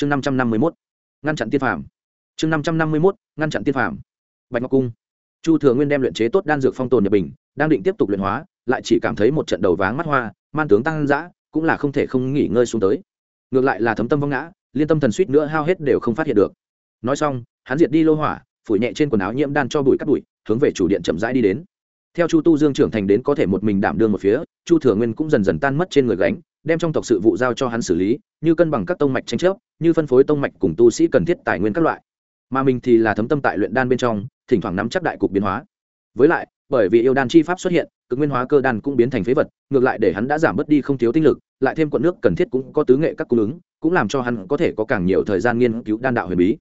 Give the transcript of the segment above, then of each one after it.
chương năm trăm năm mươi mốt, ngăn chặn tiên phàm. Chương năm trăm năm mươi mốt, ngăn chặn tiên phàm. Bạch ngọc cung. Chu thừa nguyên đem luyện chế tốt đan dược phong tồn nhập bình, đang định tiếp tục luyện hóa, lại chỉ cảm thấy một trận đầu váng mắt hoa, man tướng tăng dã, cũng là không thể không nghỉ ngơi xuống tới. Ngược lại là thấm tâm vong ngã, liên tâm thần suýt nữa hao hết đều không phát hiện được. Nói xong, hắn diệt đi lô hỏa, phủi nhẹ trên quần áo nhiễm đan cho bụi cắt bụi, hướng về chủ điện chậm rãi đi đến. Theo chu tu dương trưởng thành đến có thể một mình đảm đương một phía, chu thừa nguyên cũng dần dần tan mất trên người gánh, đem trong tộc sự vụ giao cho hắn xử lý, như cân bằng các tông mạch tranh chấp như phân phối tông mạch cùng tu sĩ cần thiết tài nguyên các loại. Mà mình thì là thấm tâm tại luyện đan bên trong, thỉnh thoảng nắm chắc đại cục biến hóa. Với lại, bởi vì yêu đan chi pháp xuất hiện, cực nguyên hóa cơ đan cũng biến thành phế vật, ngược lại để hắn đã giảm bớt đi không thiếu tinh lực, lại thêm quận nước cần thiết cũng có tứ nghệ các cung ứng, cũng làm cho hắn có thể có càng nhiều thời gian nghiên cứu đan đạo huyền bí.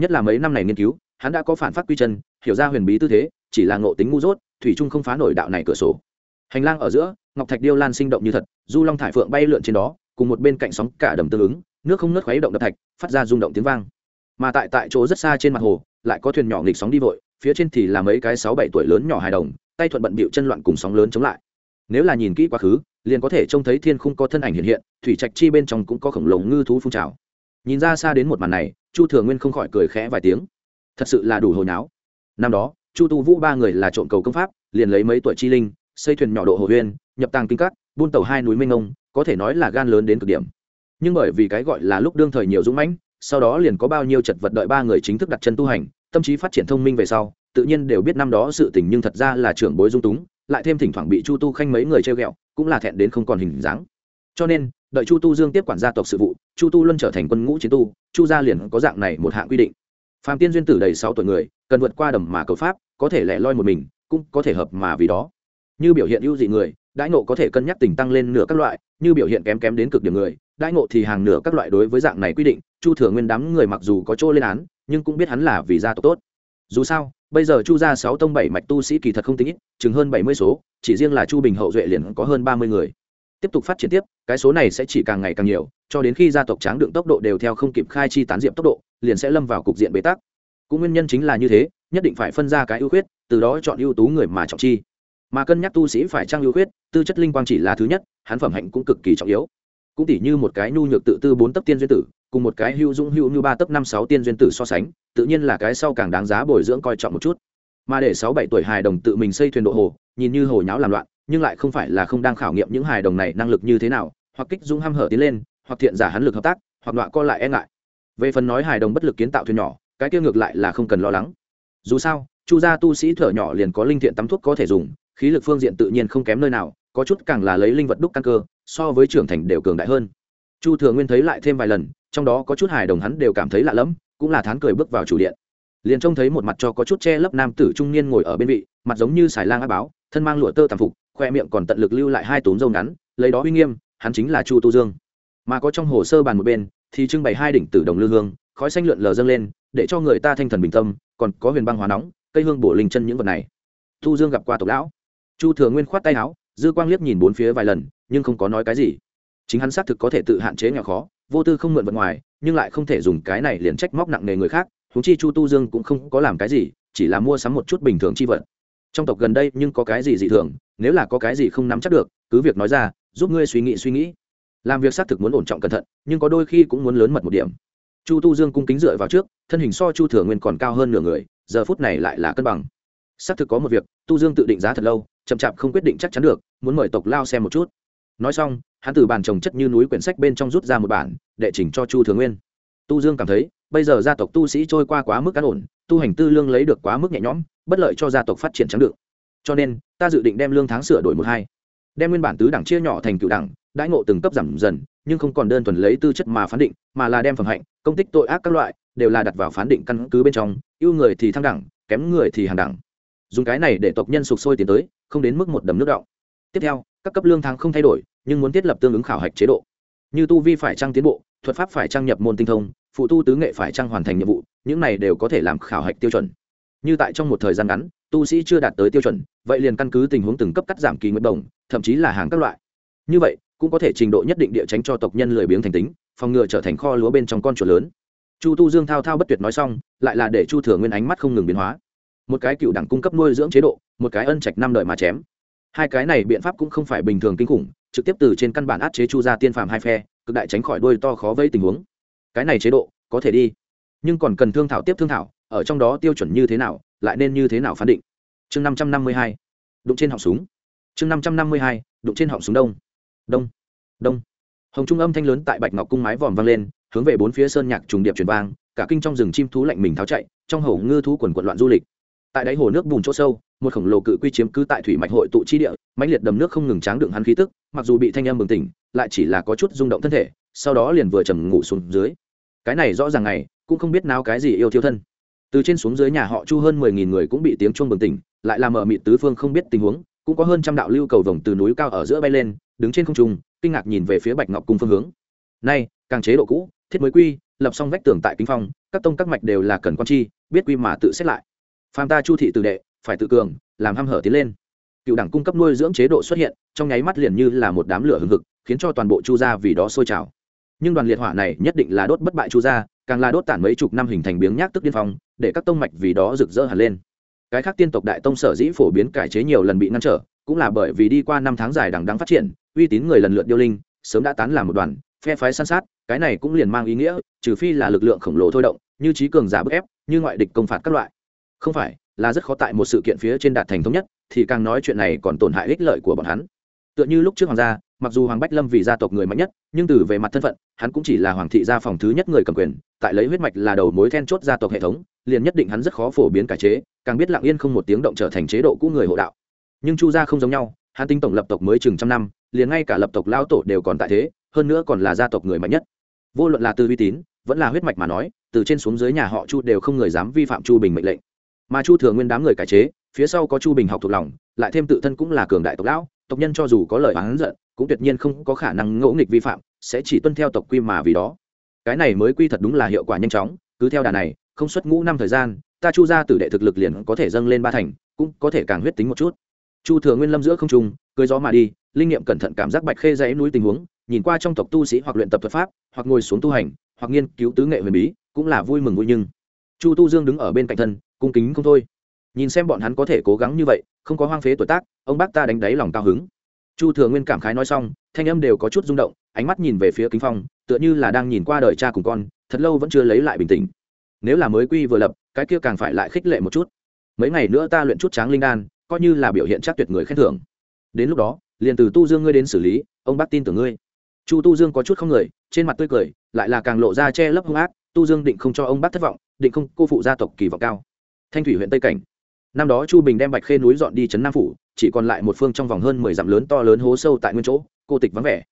Nhất là mấy năm này nghiên cứu, hắn đã có phản phát quy chân, hiểu ra huyền bí tư thế, chỉ là ngộ tính ngu dốt, thủy trung không phá nổi đạo này cửa sổ. Hành lang ở giữa, ngọc thạch điêu lan sinh động như thật, du long thải phượng bay lượn trên đó, cùng một bên cạnh sóng cả đầm tương ứng nước không nớt khuấy động đập thạch, phát ra rung động tiếng vang. Mà tại tại chỗ rất xa trên mặt hồ, lại có thuyền nhỏ nghịch sóng đi vội, phía trên thì là mấy cái sáu bảy tuổi lớn nhỏ hài đồng, tay thuận bận bịu chân loạn cùng sóng lớn chống lại. Nếu là nhìn kỹ quá khứ, liền có thể trông thấy thiên khung có thân ảnh hiện hiện, thủy trạch chi bên trong cũng có khổng lồ ngư thú phun trào. Nhìn ra xa đến một màn này, chu thừa nguyên không khỏi cười khẽ vài tiếng. Thật sự là đủ hồi náo. Năm đó, chu tu vũ ba người là trộm cầu công pháp, liền lấy mấy tuổi chi linh, xây thuyền nhỏ độ hồ huyên, nhập tàng kinh cắt buôn tàu hai núi minh ông có thể nói là gan lớn đến cực điểm nhưng bởi vì cái gọi là lúc đương thời nhiều dũng mãnh, sau đó liền có bao nhiêu chật vật đợi ba người chính thức đặt chân tu hành, tâm trí phát triển thông minh về sau, tự nhiên đều biết năm đó sự tình nhưng thật ra là trưởng bối dung túng, lại thêm thỉnh thoảng bị chu tu khanh mấy người treo ghẹo, cũng là thẹn đến không còn hình dáng. Cho nên, đợi chu tu dương tiếp quản gia tộc sự vụ, chu tu luân trở thành quân ngũ chiến tu, chu gia liền có dạng này một hạng quy định. Phạm tiên duyên tử đầy sáu tuổi người, cần vượt qua đầm mà cầu pháp, có thể lẻ loi một mình, cũng có thể hợp mà vì đó. Như biểu hiện ưu dị người đãi ngộ có thể cân nhắc tình tăng lên nửa các loại, như biểu hiện kém kém đến cực điểm người, đãi ngộ thì hàng nửa các loại đối với dạng này quy định, chu thừa nguyên đám người mặc dù có chỗ lên án, nhưng cũng biết hắn là vì gia tộc tốt. Dù sao, bây giờ chu gia sáu tông bảy mạch tu sĩ kỳ thật không tính ít, chừng hơn bảy mươi số, chỉ riêng là chu bình hậu duệ liền có hơn ba mươi người. Tiếp tục phát triển tiếp, cái số này sẽ chỉ càng ngày càng nhiều, cho đến khi gia tộc tráng đựng tốc độ đều theo không kịp khai chi tán diệm tốc độ, liền sẽ lâm vào cục diện bế tắc. Cũng nguyên nhân chính là như thế, nhất định phải phân ra cái ưu khuyết, từ đó chọn ưu tú người mà trọng chi mà cân nhắc tu sĩ phải trang lưu khuyết, tư chất linh quang chỉ là thứ nhất, hắn phẩm hạnh cũng cực kỳ trọng yếu. Cũng tỉ như một cái nhu nhược tự tư bốn tấc tiên duyên tử, cùng một cái hữu dung hữu như ba tấc năm sáu tiên duyên tử so sánh, tự nhiên là cái sau càng đáng giá bồi dưỡng coi trọng một chút. Mà để sáu bảy tuổi hài đồng tự mình xây thuyền độ hồ, nhìn như hồ nháo làm loạn, nhưng lại không phải là không đang khảo nghiệm những hài đồng này năng lực như thế nào, hoặc kích dung ham hở tiến lên, hoặc thiện giả hắn lực hợp tác, hoặc đọa co lại e ngại. Về phần nói hài đồng bất lực kiến tạo thuyền nhỏ, cái kia ngược lại là không cần lo lắng. Dù sao, chu gia tu sĩ thở nhỏ liền có linh thiện tắm thuốc có thể dùng khí lực phương diện tự nhiên không kém nơi nào, có chút càng là lấy linh vật đúc căn cơ, so với trưởng thành đều cường đại hơn. Chu thừa nguyên thấy lại thêm vài lần, trong đó có chút hài đồng hắn đều cảm thấy lạ lẫm, cũng là thán cười bước vào chủ điện. Liền trông thấy một mặt cho có chút che lấp nam tử trung niên ngồi ở bên vị, mặt giống như xài lang á báo, thân mang lụa tơ tàm phục, khoe miệng còn tận lực lưu lại hai túm râu ngắn, lấy đó uy nghiêm, hắn chính là chu tu dương. Mà có trong hồ sơ bàn một bên, thì trưng bày hai đỉnh tử đồng lư hương, khói xanh lượn lờ dâng lên, để cho người ta thanh thần bình tâm, còn có huyền băng hóa nóng, cây hương bổ linh chân những vật này. Tu dương gặp qua tộc lão chu thừa nguyên khoát tay áo, dư quang liếc nhìn bốn phía vài lần, nhưng không có nói cái gì. Chính hắn xác thực có thể tự hạn chế nghèo khó, vô tư không mượn vật ngoài, nhưng lại không thể dùng cái này liền trách móc nặng nề người khác thú chi chu tu dương cũng không có làm cái gì, chỉ là mua sắm một chút bình thường chi vật. Trong tộc gần đây nhưng có cái gì dị thường, nếu là có cái gì không nắm chắc được, cứ việc nói ra, giúp ngươi suy nghĩ suy nghĩ. Làm việc xác thực muốn ổn trọng cẩn thận, nhưng có đôi khi cũng muốn lớn mật một điểm. Chu tu dương cung kính dựa vào trước, thân hình so chu thừa nguyên còn cao hơn nửa người, giờ phút này lại là cân bằng. Xác thực có một việc, tu dương tự định giá thật lâu chậm chạp không quyết định chắc chắn được, muốn mời tộc lao xem một chút. Nói xong, hắn từ bàn trồng chất như núi quyển sách bên trong rút ra một bản, đệ trình cho chu thừa nguyên. Tu dương cảm thấy, bây giờ gia tộc tu sĩ trôi qua quá mức cán ổn, tu hành tư lương lấy được quá mức nhẹ nhõm, bất lợi cho gia tộc phát triển trắng được. Cho nên, ta dự định đem lương tháng sửa đổi một hai. Đem nguyên bản tứ đẳng chia nhỏ thành cựu đẳng, đãi ngộ từng cấp giảm dần, nhưng không còn đơn thuần lấy tư chất mà phán định, mà là đem phẩm hạnh, công tích tội ác các loại, đều là đặt vào phán định căn cứ bên trong ưu người thì thăng đẳng, kém người thì hàng đẳng dùng cái này để tộc nhân sụp sôi tiến tới, không đến mức một đầm nước động. Tiếp theo, các cấp lương tháng không thay đổi, nhưng muốn thiết lập tương ứng khảo hạch chế độ. Như tu vi phải trăng tiến bộ, thuật pháp phải trăng nhập môn tinh thông, phụ tu tứ nghệ phải trăng hoàn thành nhiệm vụ, những này đều có thể làm khảo hạch tiêu chuẩn. Như tại trong một thời gian ngắn, tu sĩ chưa đạt tới tiêu chuẩn, vậy liền căn cứ tình huống từng cấp cắt giảm kỳ nguyện đồng, thậm chí là hàng các loại. Như vậy, cũng có thể trình độ nhất định địa tránh cho tộc nhân lười biếng thành tính, phòng ngừa trở thành kho lúa bên trong con chuột lớn. Chu tu dương thao thao bất tuyệt nói xong, lại là để chu thừa nguyên ánh mắt không ngừng biến hóa một cái cựu đẳng cung cấp nuôi dưỡng chế độ, một cái ân trạch năm đời mà chém. Hai cái này biện pháp cũng không phải bình thường kinh khủng, trực tiếp từ trên căn bản át chế chu ra tiên phàm hai phe, cực đại tránh khỏi đôi to khó vây tình huống. Cái này chế độ, có thể đi. Nhưng còn cần thương thảo tiếp thương thảo, ở trong đó tiêu chuẩn như thế nào, lại nên như thế nào phán định. Chương năm trăm năm mươi hai, đụng trên họng súng. Chương năm trăm năm mươi hai, đụng trên họng súng đông. Đông đông. Hồng trung âm thanh lớn tại bạch ngọc cung mái vòm vang lên, hướng về bốn phía sơn nhạc trùng điệp truyền vang, cả kinh trong rừng chim thú lạnh mình tháo chạy, trong hồ ngư thú quần quận loạn du lịch tại đáy hồ nước bùn chỗ sâu, một khổng lồ cự quy chiếm cứ tại thủy mạch hội tụ chi địa, mãnh liệt đầm nước không ngừng tráng đựng hắn khí tức, mặc dù bị thanh âm bừng tỉnh, lại chỉ là có chút rung động thân thể, sau đó liền vừa trầm ngủ xuống dưới. Cái này rõ ràng này cũng không biết nào cái gì yêu thiêu thân. Từ trên xuống dưới nhà họ chu hơn mười nghìn người cũng bị tiếng chuông bừng tỉnh, lại làm mở mịt tứ phương không biết tình huống, cũng có hơn trăm đạo lưu cầu vồng từ núi cao ở giữa bay lên, đứng trên không trung, kinh ngạc nhìn về phía bạch ngọc cung phương hướng. Nay, càng chế độ cũ, thiết mới quy, lập xong vách tường tại kinh phong, các tông các mạch đều là cần quan chi biết quy mà tự xét lại phàm ta chu thị tự đệ, phải tự cường, làm hăm hở tiến lên. Cựu đảng cung cấp nuôi dưỡng chế độ xuất hiện, trong nháy mắt liền như là một đám lửa hừng hực, khiến cho toàn bộ chu gia vì đó sôi trào. Nhưng đoàn liệt hỏa này nhất định là đốt bất bại chu gia, càng là đốt tản mấy chục năm hình thành biếng nhác tức điên phong, để các tông mạch vì đó rực rỡ hẳn lên. Cái khác tiên tộc đại tông sở dĩ phổ biến cải chế nhiều lần bị ngăn trở, cũng là bởi vì đi qua năm tháng dài đằng đắng phát triển, uy tín người lần lượt điêu linh, sớm đã tán làm một đoàn, phe phái săn sát, cái này cũng liền mang ý nghĩa, trừ phi là lực lượng khổng lồ thôi động, như trí cường giả bức ép, như ngoại địch công phạt các loại không phải, là rất khó tại một sự kiện phía trên đạt thành thống nhất, thì càng nói chuyện này còn tổn hại ích lợi của bọn hắn. Tựa như lúc trước hoàng gia, mặc dù hoàng bách lâm vì gia tộc người mạnh nhất, nhưng từ về mặt thân phận, hắn cũng chỉ là hoàng thị gia phòng thứ nhất người cầm quyền, tại lấy huyết mạch là đầu mối then chốt gia tộc hệ thống, liền nhất định hắn rất khó phổ biến cải chế, càng biết lặng yên không một tiếng động trở thành chế độ cũ người hộ đạo. Nhưng chu gia không giống nhau, hắn tinh tổng lập tộc mới chừng trăm năm, liền ngay cả lập tộc lao tổ đều còn tại thế, hơn nữa còn là gia tộc người mạnh nhất. Vô luận là từ uy tín, vẫn là huyết mạch mà nói, từ trên xuống dưới nhà họ chu đều không người dám vi phạm chu bình mệnh lệnh mà chu thừa nguyên đám người cải chế, phía sau có chu bình học thuộc lòng, lại thêm tự thân cũng là cường đại tộc lão, tộc nhân cho dù có lời oán giận, cũng tuyệt nhiên không có khả năng ngẫu nghịch vi phạm, sẽ chỉ tuân theo tộc quy mà vì đó. Cái này mới quy thật đúng là hiệu quả nhanh chóng, cứ theo đà này, không xuất ngũ năm thời gian, ta chu ra tử đệ thực lực liền có thể dâng lên ba thành, cũng có thể càng huyết tính một chút. Chu thừa nguyên lâm giữa không trung, cưới gió mà đi, linh nghiệm cẩn thận cảm giác bạch khê dãy núi tình huống, nhìn qua trong tộc tu sĩ hoặc luyện tập thuật pháp, hoặc ngồi xuống tu hành, hoặc nghiên cứu tứ nghệ huyền bí, cũng là vui mừng vui nhưng. Chu tu dương đứng ở bên cạnh thân cung kính không thôi. Nhìn xem bọn hắn có thể cố gắng như vậy, không có hoang phế tuổi tác, ông bác ta đánh đáy lòng cao hứng. Chu thừa nguyên cảm khái nói xong, thanh âm đều có chút rung động, ánh mắt nhìn về phía kính phong, tựa như là đang nhìn qua đời cha cùng con, thật lâu vẫn chưa lấy lại bình tĩnh. Nếu là mới quy vừa lập, cái kia càng phải lại khích lệ một chút. Mấy ngày nữa ta luyện chút tráng linh đan, coi như là biểu hiện chắc tuyệt người khen thưởng. Đến lúc đó, liền từ tu dương ngươi đến xử lý, ông bác tin tưởng ngươi. Chu tu dương có chút không người, trên mặt tươi cười, lại là càng lộ ra che lấp hung ác, tu dương định không cho ông bác thất vọng, định không cô phụ gia tộc kỳ vọng cao thanh thủy huyện tây cảnh. Năm đó chu bình đem bạch khê núi dọn đi trấn nam phủ, chỉ còn lại một phương trong vòng hơn mười dặm lớn to lớn hố sâu tại nguyên chỗ, cô tịch vắng vẻ.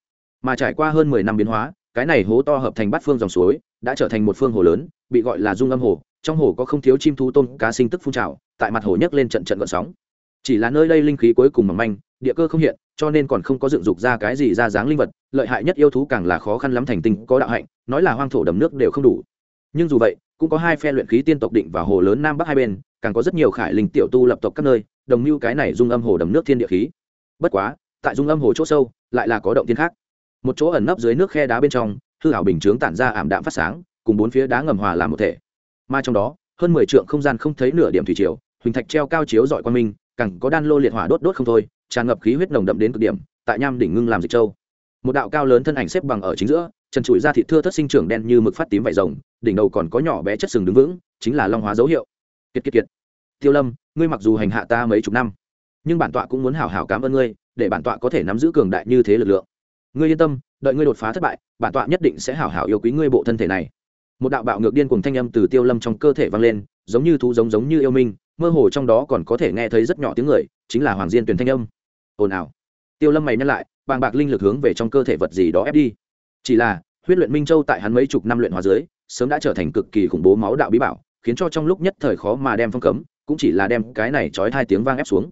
Mà trải qua hơn mười năm biến hóa, cái này hố to hợp thành bát phương dòng suối, đã trở thành một phương hồ lớn, bị gọi là dung âm hồ. Trong hồ có không thiếu chim thú tôm cá sinh tức phun trào, tại mặt hồ nhấc lên trận trận gợn sóng. Chỉ là nơi đây linh khí cuối cùng mỏng manh, địa cơ không hiện, cho nên còn không có dựng dục ra cái gì ra dáng linh vật, lợi hại nhất yêu thú càng là khó khăn lắm thành tinh, có đạo hạnh, nói là hoang thổ đầm nước đều không đủ. Nhưng dù vậy cũng có hai phe luyện khí tiên tộc định và hồ lớn nam bắc hai bên, càng có rất nhiều khải linh tiểu tu lập tộc các nơi, đồng mưu cái này dung âm hồ đầm nước thiên địa khí. Bất quá, tại dung âm hồ chỗ sâu, lại là có động tiên khác. Một chỗ ẩn nấp dưới nước khe đá bên trong, hư hảo bình chướng tản ra ảm đạm phát sáng, cùng bốn phía đá ngầm hòa làm một thể. Mà trong đó, hơn mười trượng không gian không thấy nửa điểm thủy triều, huỳnh thạch treo cao chiếu dọi quan minh, càng có đan lô liệt hỏa đốt đốt không thôi, tràn ngập khí huyết nồng đậm đến cực điểm, tại nham đỉnh ngưng làm dịch châu. Một đạo cao lớn thân ảnh xếp bằng ở chính giữa trần trụi ra thịt thưa thất sinh trưởng đen như mực phát tím vải rồng, đỉnh đầu còn có nhỏ bé chất sừng đứng vững, chính là long hóa dấu hiệu. Kiệt kiệt kiệt. Tiêu lâm, ngươi mặc dù hành hạ ta mấy chục năm, nhưng bản tọa cũng muốn hảo hảo cảm ơn ngươi, để bản tọa có thể nắm giữ cường đại như thế lực lượng. Ngươi yên tâm, đợi ngươi đột phá thất bại, bản tọa nhất định sẽ hảo hảo yêu quý ngươi bộ thân thể này. Một đạo bạo ngược điên cùng thanh âm từ tiêu lâm trong cơ thể vang lên, giống như thú giống giống như yêu minh, mơ hồ trong đó còn có thể nghe thấy rất nhỏ tiếng người, chính là hoàng diên tuyển thanh âm. Ồn ào. Tiêu lâm mày nhắc lại, bàng bạc linh lực hướng về trong cơ thể vật gì đó ép đi chỉ là, huyết luyện minh châu tại hắn mấy chục năm luyện hóa dưới, sớm đã trở thành cực kỳ khủng bố máu đạo bí bảo, khiến cho trong lúc nhất thời khó mà đem phong cấm, cũng chỉ là đem cái này trói hai tiếng vang ép xuống.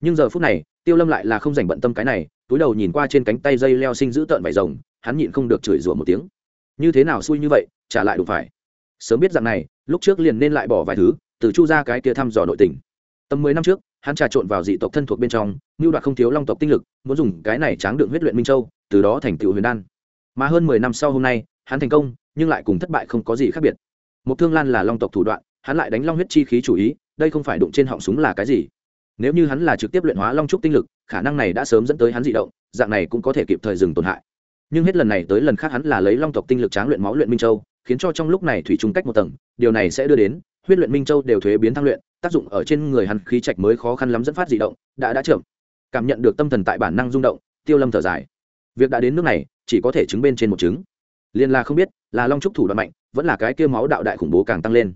Nhưng giờ phút này, tiêu lâm lại là không dành bận tâm cái này, túi đầu nhìn qua trên cánh tay dây leo sinh giữ tợn vải rồng, hắn nhịn không được chửi rủa một tiếng. Như thế nào xui như vậy, trả lại đủ phải. Sớm biết rằng này, lúc trước liền nên lại bỏ vài thứ, từ chu ra cái kia thăm dò nội tình. Tầm mười năm trước, hắn trà trộn vào dị tộc thân thuộc bên trong như đoạt không thiếu long tộc tinh lực, muốn dùng cái này tráng đựng huyết luyện minh châu, từ đó thành tựu huyền đan mà hơn mười năm sau hôm nay, hắn thành công, nhưng lại cùng thất bại không có gì khác biệt. Một thương lan là long tộc thủ đoạn, hắn lại đánh long huyết chi khí chủ ý, đây không phải đụng trên họng súng là cái gì? Nếu như hắn là trực tiếp luyện hóa long trúc tinh lực, khả năng này đã sớm dẫn tới hắn dị động, dạng này cũng có thể kịp thời dừng tổn hại. Nhưng hết lần này tới lần khác hắn là lấy long tộc tinh lực tráng luyện máu luyện minh châu, khiến cho trong lúc này thủy trung cách một tầng, điều này sẽ đưa đến, huyết luyện minh châu đều thuế biến thăng luyện, tác dụng ở trên người hắn khí trạch mới khó khăn lắm dẫn phát dị động, đã đã trưởng cảm nhận được tâm thần tại bản năng rung động, tiêu lâm thở dài việc đã đến nước này, chỉ có thể chứng bên trên một chứng. Liền là không biết, là long trúc thủ đoạn mạnh, vẫn là cái kia máu đạo đại khủng bố càng tăng lên.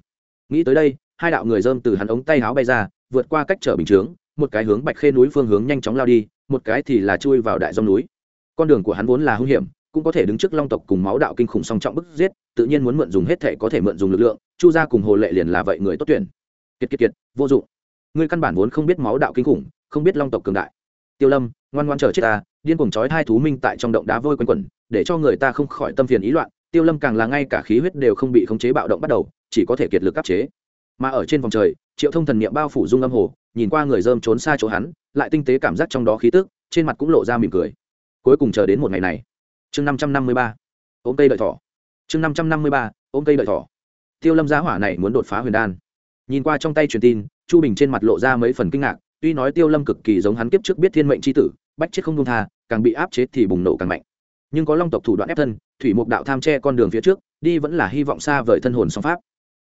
Nghĩ tới đây, hai đạo người dơm từ hắn ống tay áo bay ra, vượt qua cách trở bình chướng, một cái hướng bạch khê núi phương hướng nhanh chóng lao đi, một cái thì là chui vào đại dòng núi. Con đường của hắn vốn là hung hiểm, cũng có thể đứng trước long tộc cùng máu đạo kinh khủng song trọng bức giết, tự nhiên muốn mượn dùng hết thể có thể mượn dùng lực lượng, chu gia cùng hồ lệ liền là vậy người tốt tuyển. Kiệt kiệt kiệt, vô dụng. Ngươi căn bản vốn không biết máu đạo kinh khủng, không biết long tộc cường đại. Tiêu lâm ngoan ngoan chờ chết ta, điên cuồng chói hai thú minh tại trong động đá vôi quanh quẩn, để cho người ta không khỏi tâm phiền ý loạn, tiêu lâm càng là ngay cả khí huyết đều không bị khống chế bạo động bắt đầu, chỉ có thể kiệt lực áp chế. Mà ở trên vòng trời, triệu thông thần niệm bao phủ dung âm hồ, nhìn qua người dơm trốn xa chỗ hắn, lại tinh tế cảm giác trong đó khí tức, trên mặt cũng lộ ra mỉm cười. Cuối cùng chờ đến một ngày này. Chương năm trăm năm mươi ba. Ôm cây đợi thỏ. Chương năm trăm năm mươi ba. Ôm cây đợi thỏ. Tiêu lâm giá hỏa này muốn đột phá huyền đan. Nhìn qua trong tay truyền tin, chu bình trên mặt lộ ra mấy phần kinh ngạc tuy nói tiêu lâm cực kỳ giống hắn kiếp trước biết thiên mệnh c h i tử, bách chết không đông tha, càng bị áp chế thì bùng nổ càng mạnh. Nhưng có long tộc thủ đoạn ép thân, thủy mục đạo tham che con đường phía trước, đi vẫn là hy vọng xa vời thân hồn song pháp.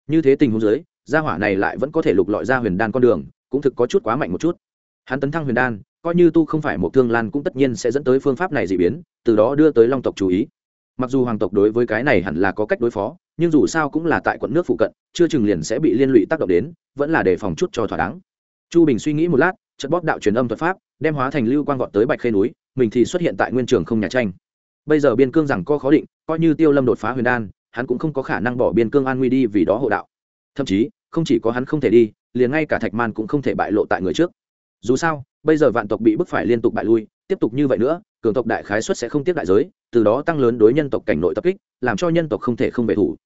Như thế tình huống dưới, gia hỏa này lại vẫn có thể lục lọi ra huyền đan con đường, cũng thực có chút quá mạnh một chút. Hắn tấn thăng huyền đan, coi như tu không phải một thương lan cũng tất nhiên sẽ dẫn tới phương pháp này dị biến, từ đó đưa tới long tộc chú ý. Mặc dù hoàng tộc đối với cái này hẳn là có cách đối phó, nhưng dù sao cũng là tại quận nước phụ cận, chưa chừng liền sẽ bị liên lụy tác động đến, vẫn là đề phòng chút cho thỏa đáng chu bình suy nghĩ một lát chất bóp đạo truyền âm thuật pháp, đem hóa thành lưu quang vọt tới bạch khê núi, mình thì xuất hiện tại nguyên trường không nhà tranh. Bây giờ biên cương rằng co khó định, coi như tiêu lâm đột phá huyền đan, hắn cũng không có khả năng bỏ biên cương an nguy đi vì đó hộ đạo. Thậm chí, không chỉ có hắn không thể đi, liền ngay cả thạch man cũng không thể bại lộ tại người trước. Dù sao, bây giờ vạn tộc bị bức phải liên tục bại lui, tiếp tục như vậy nữa, cường tộc đại khái xuất sẽ không tiếp đại giới, từ đó tăng lớn đối nhân tộc cảnh nội tập kích, làm cho nhân tộc không thể không về thủ.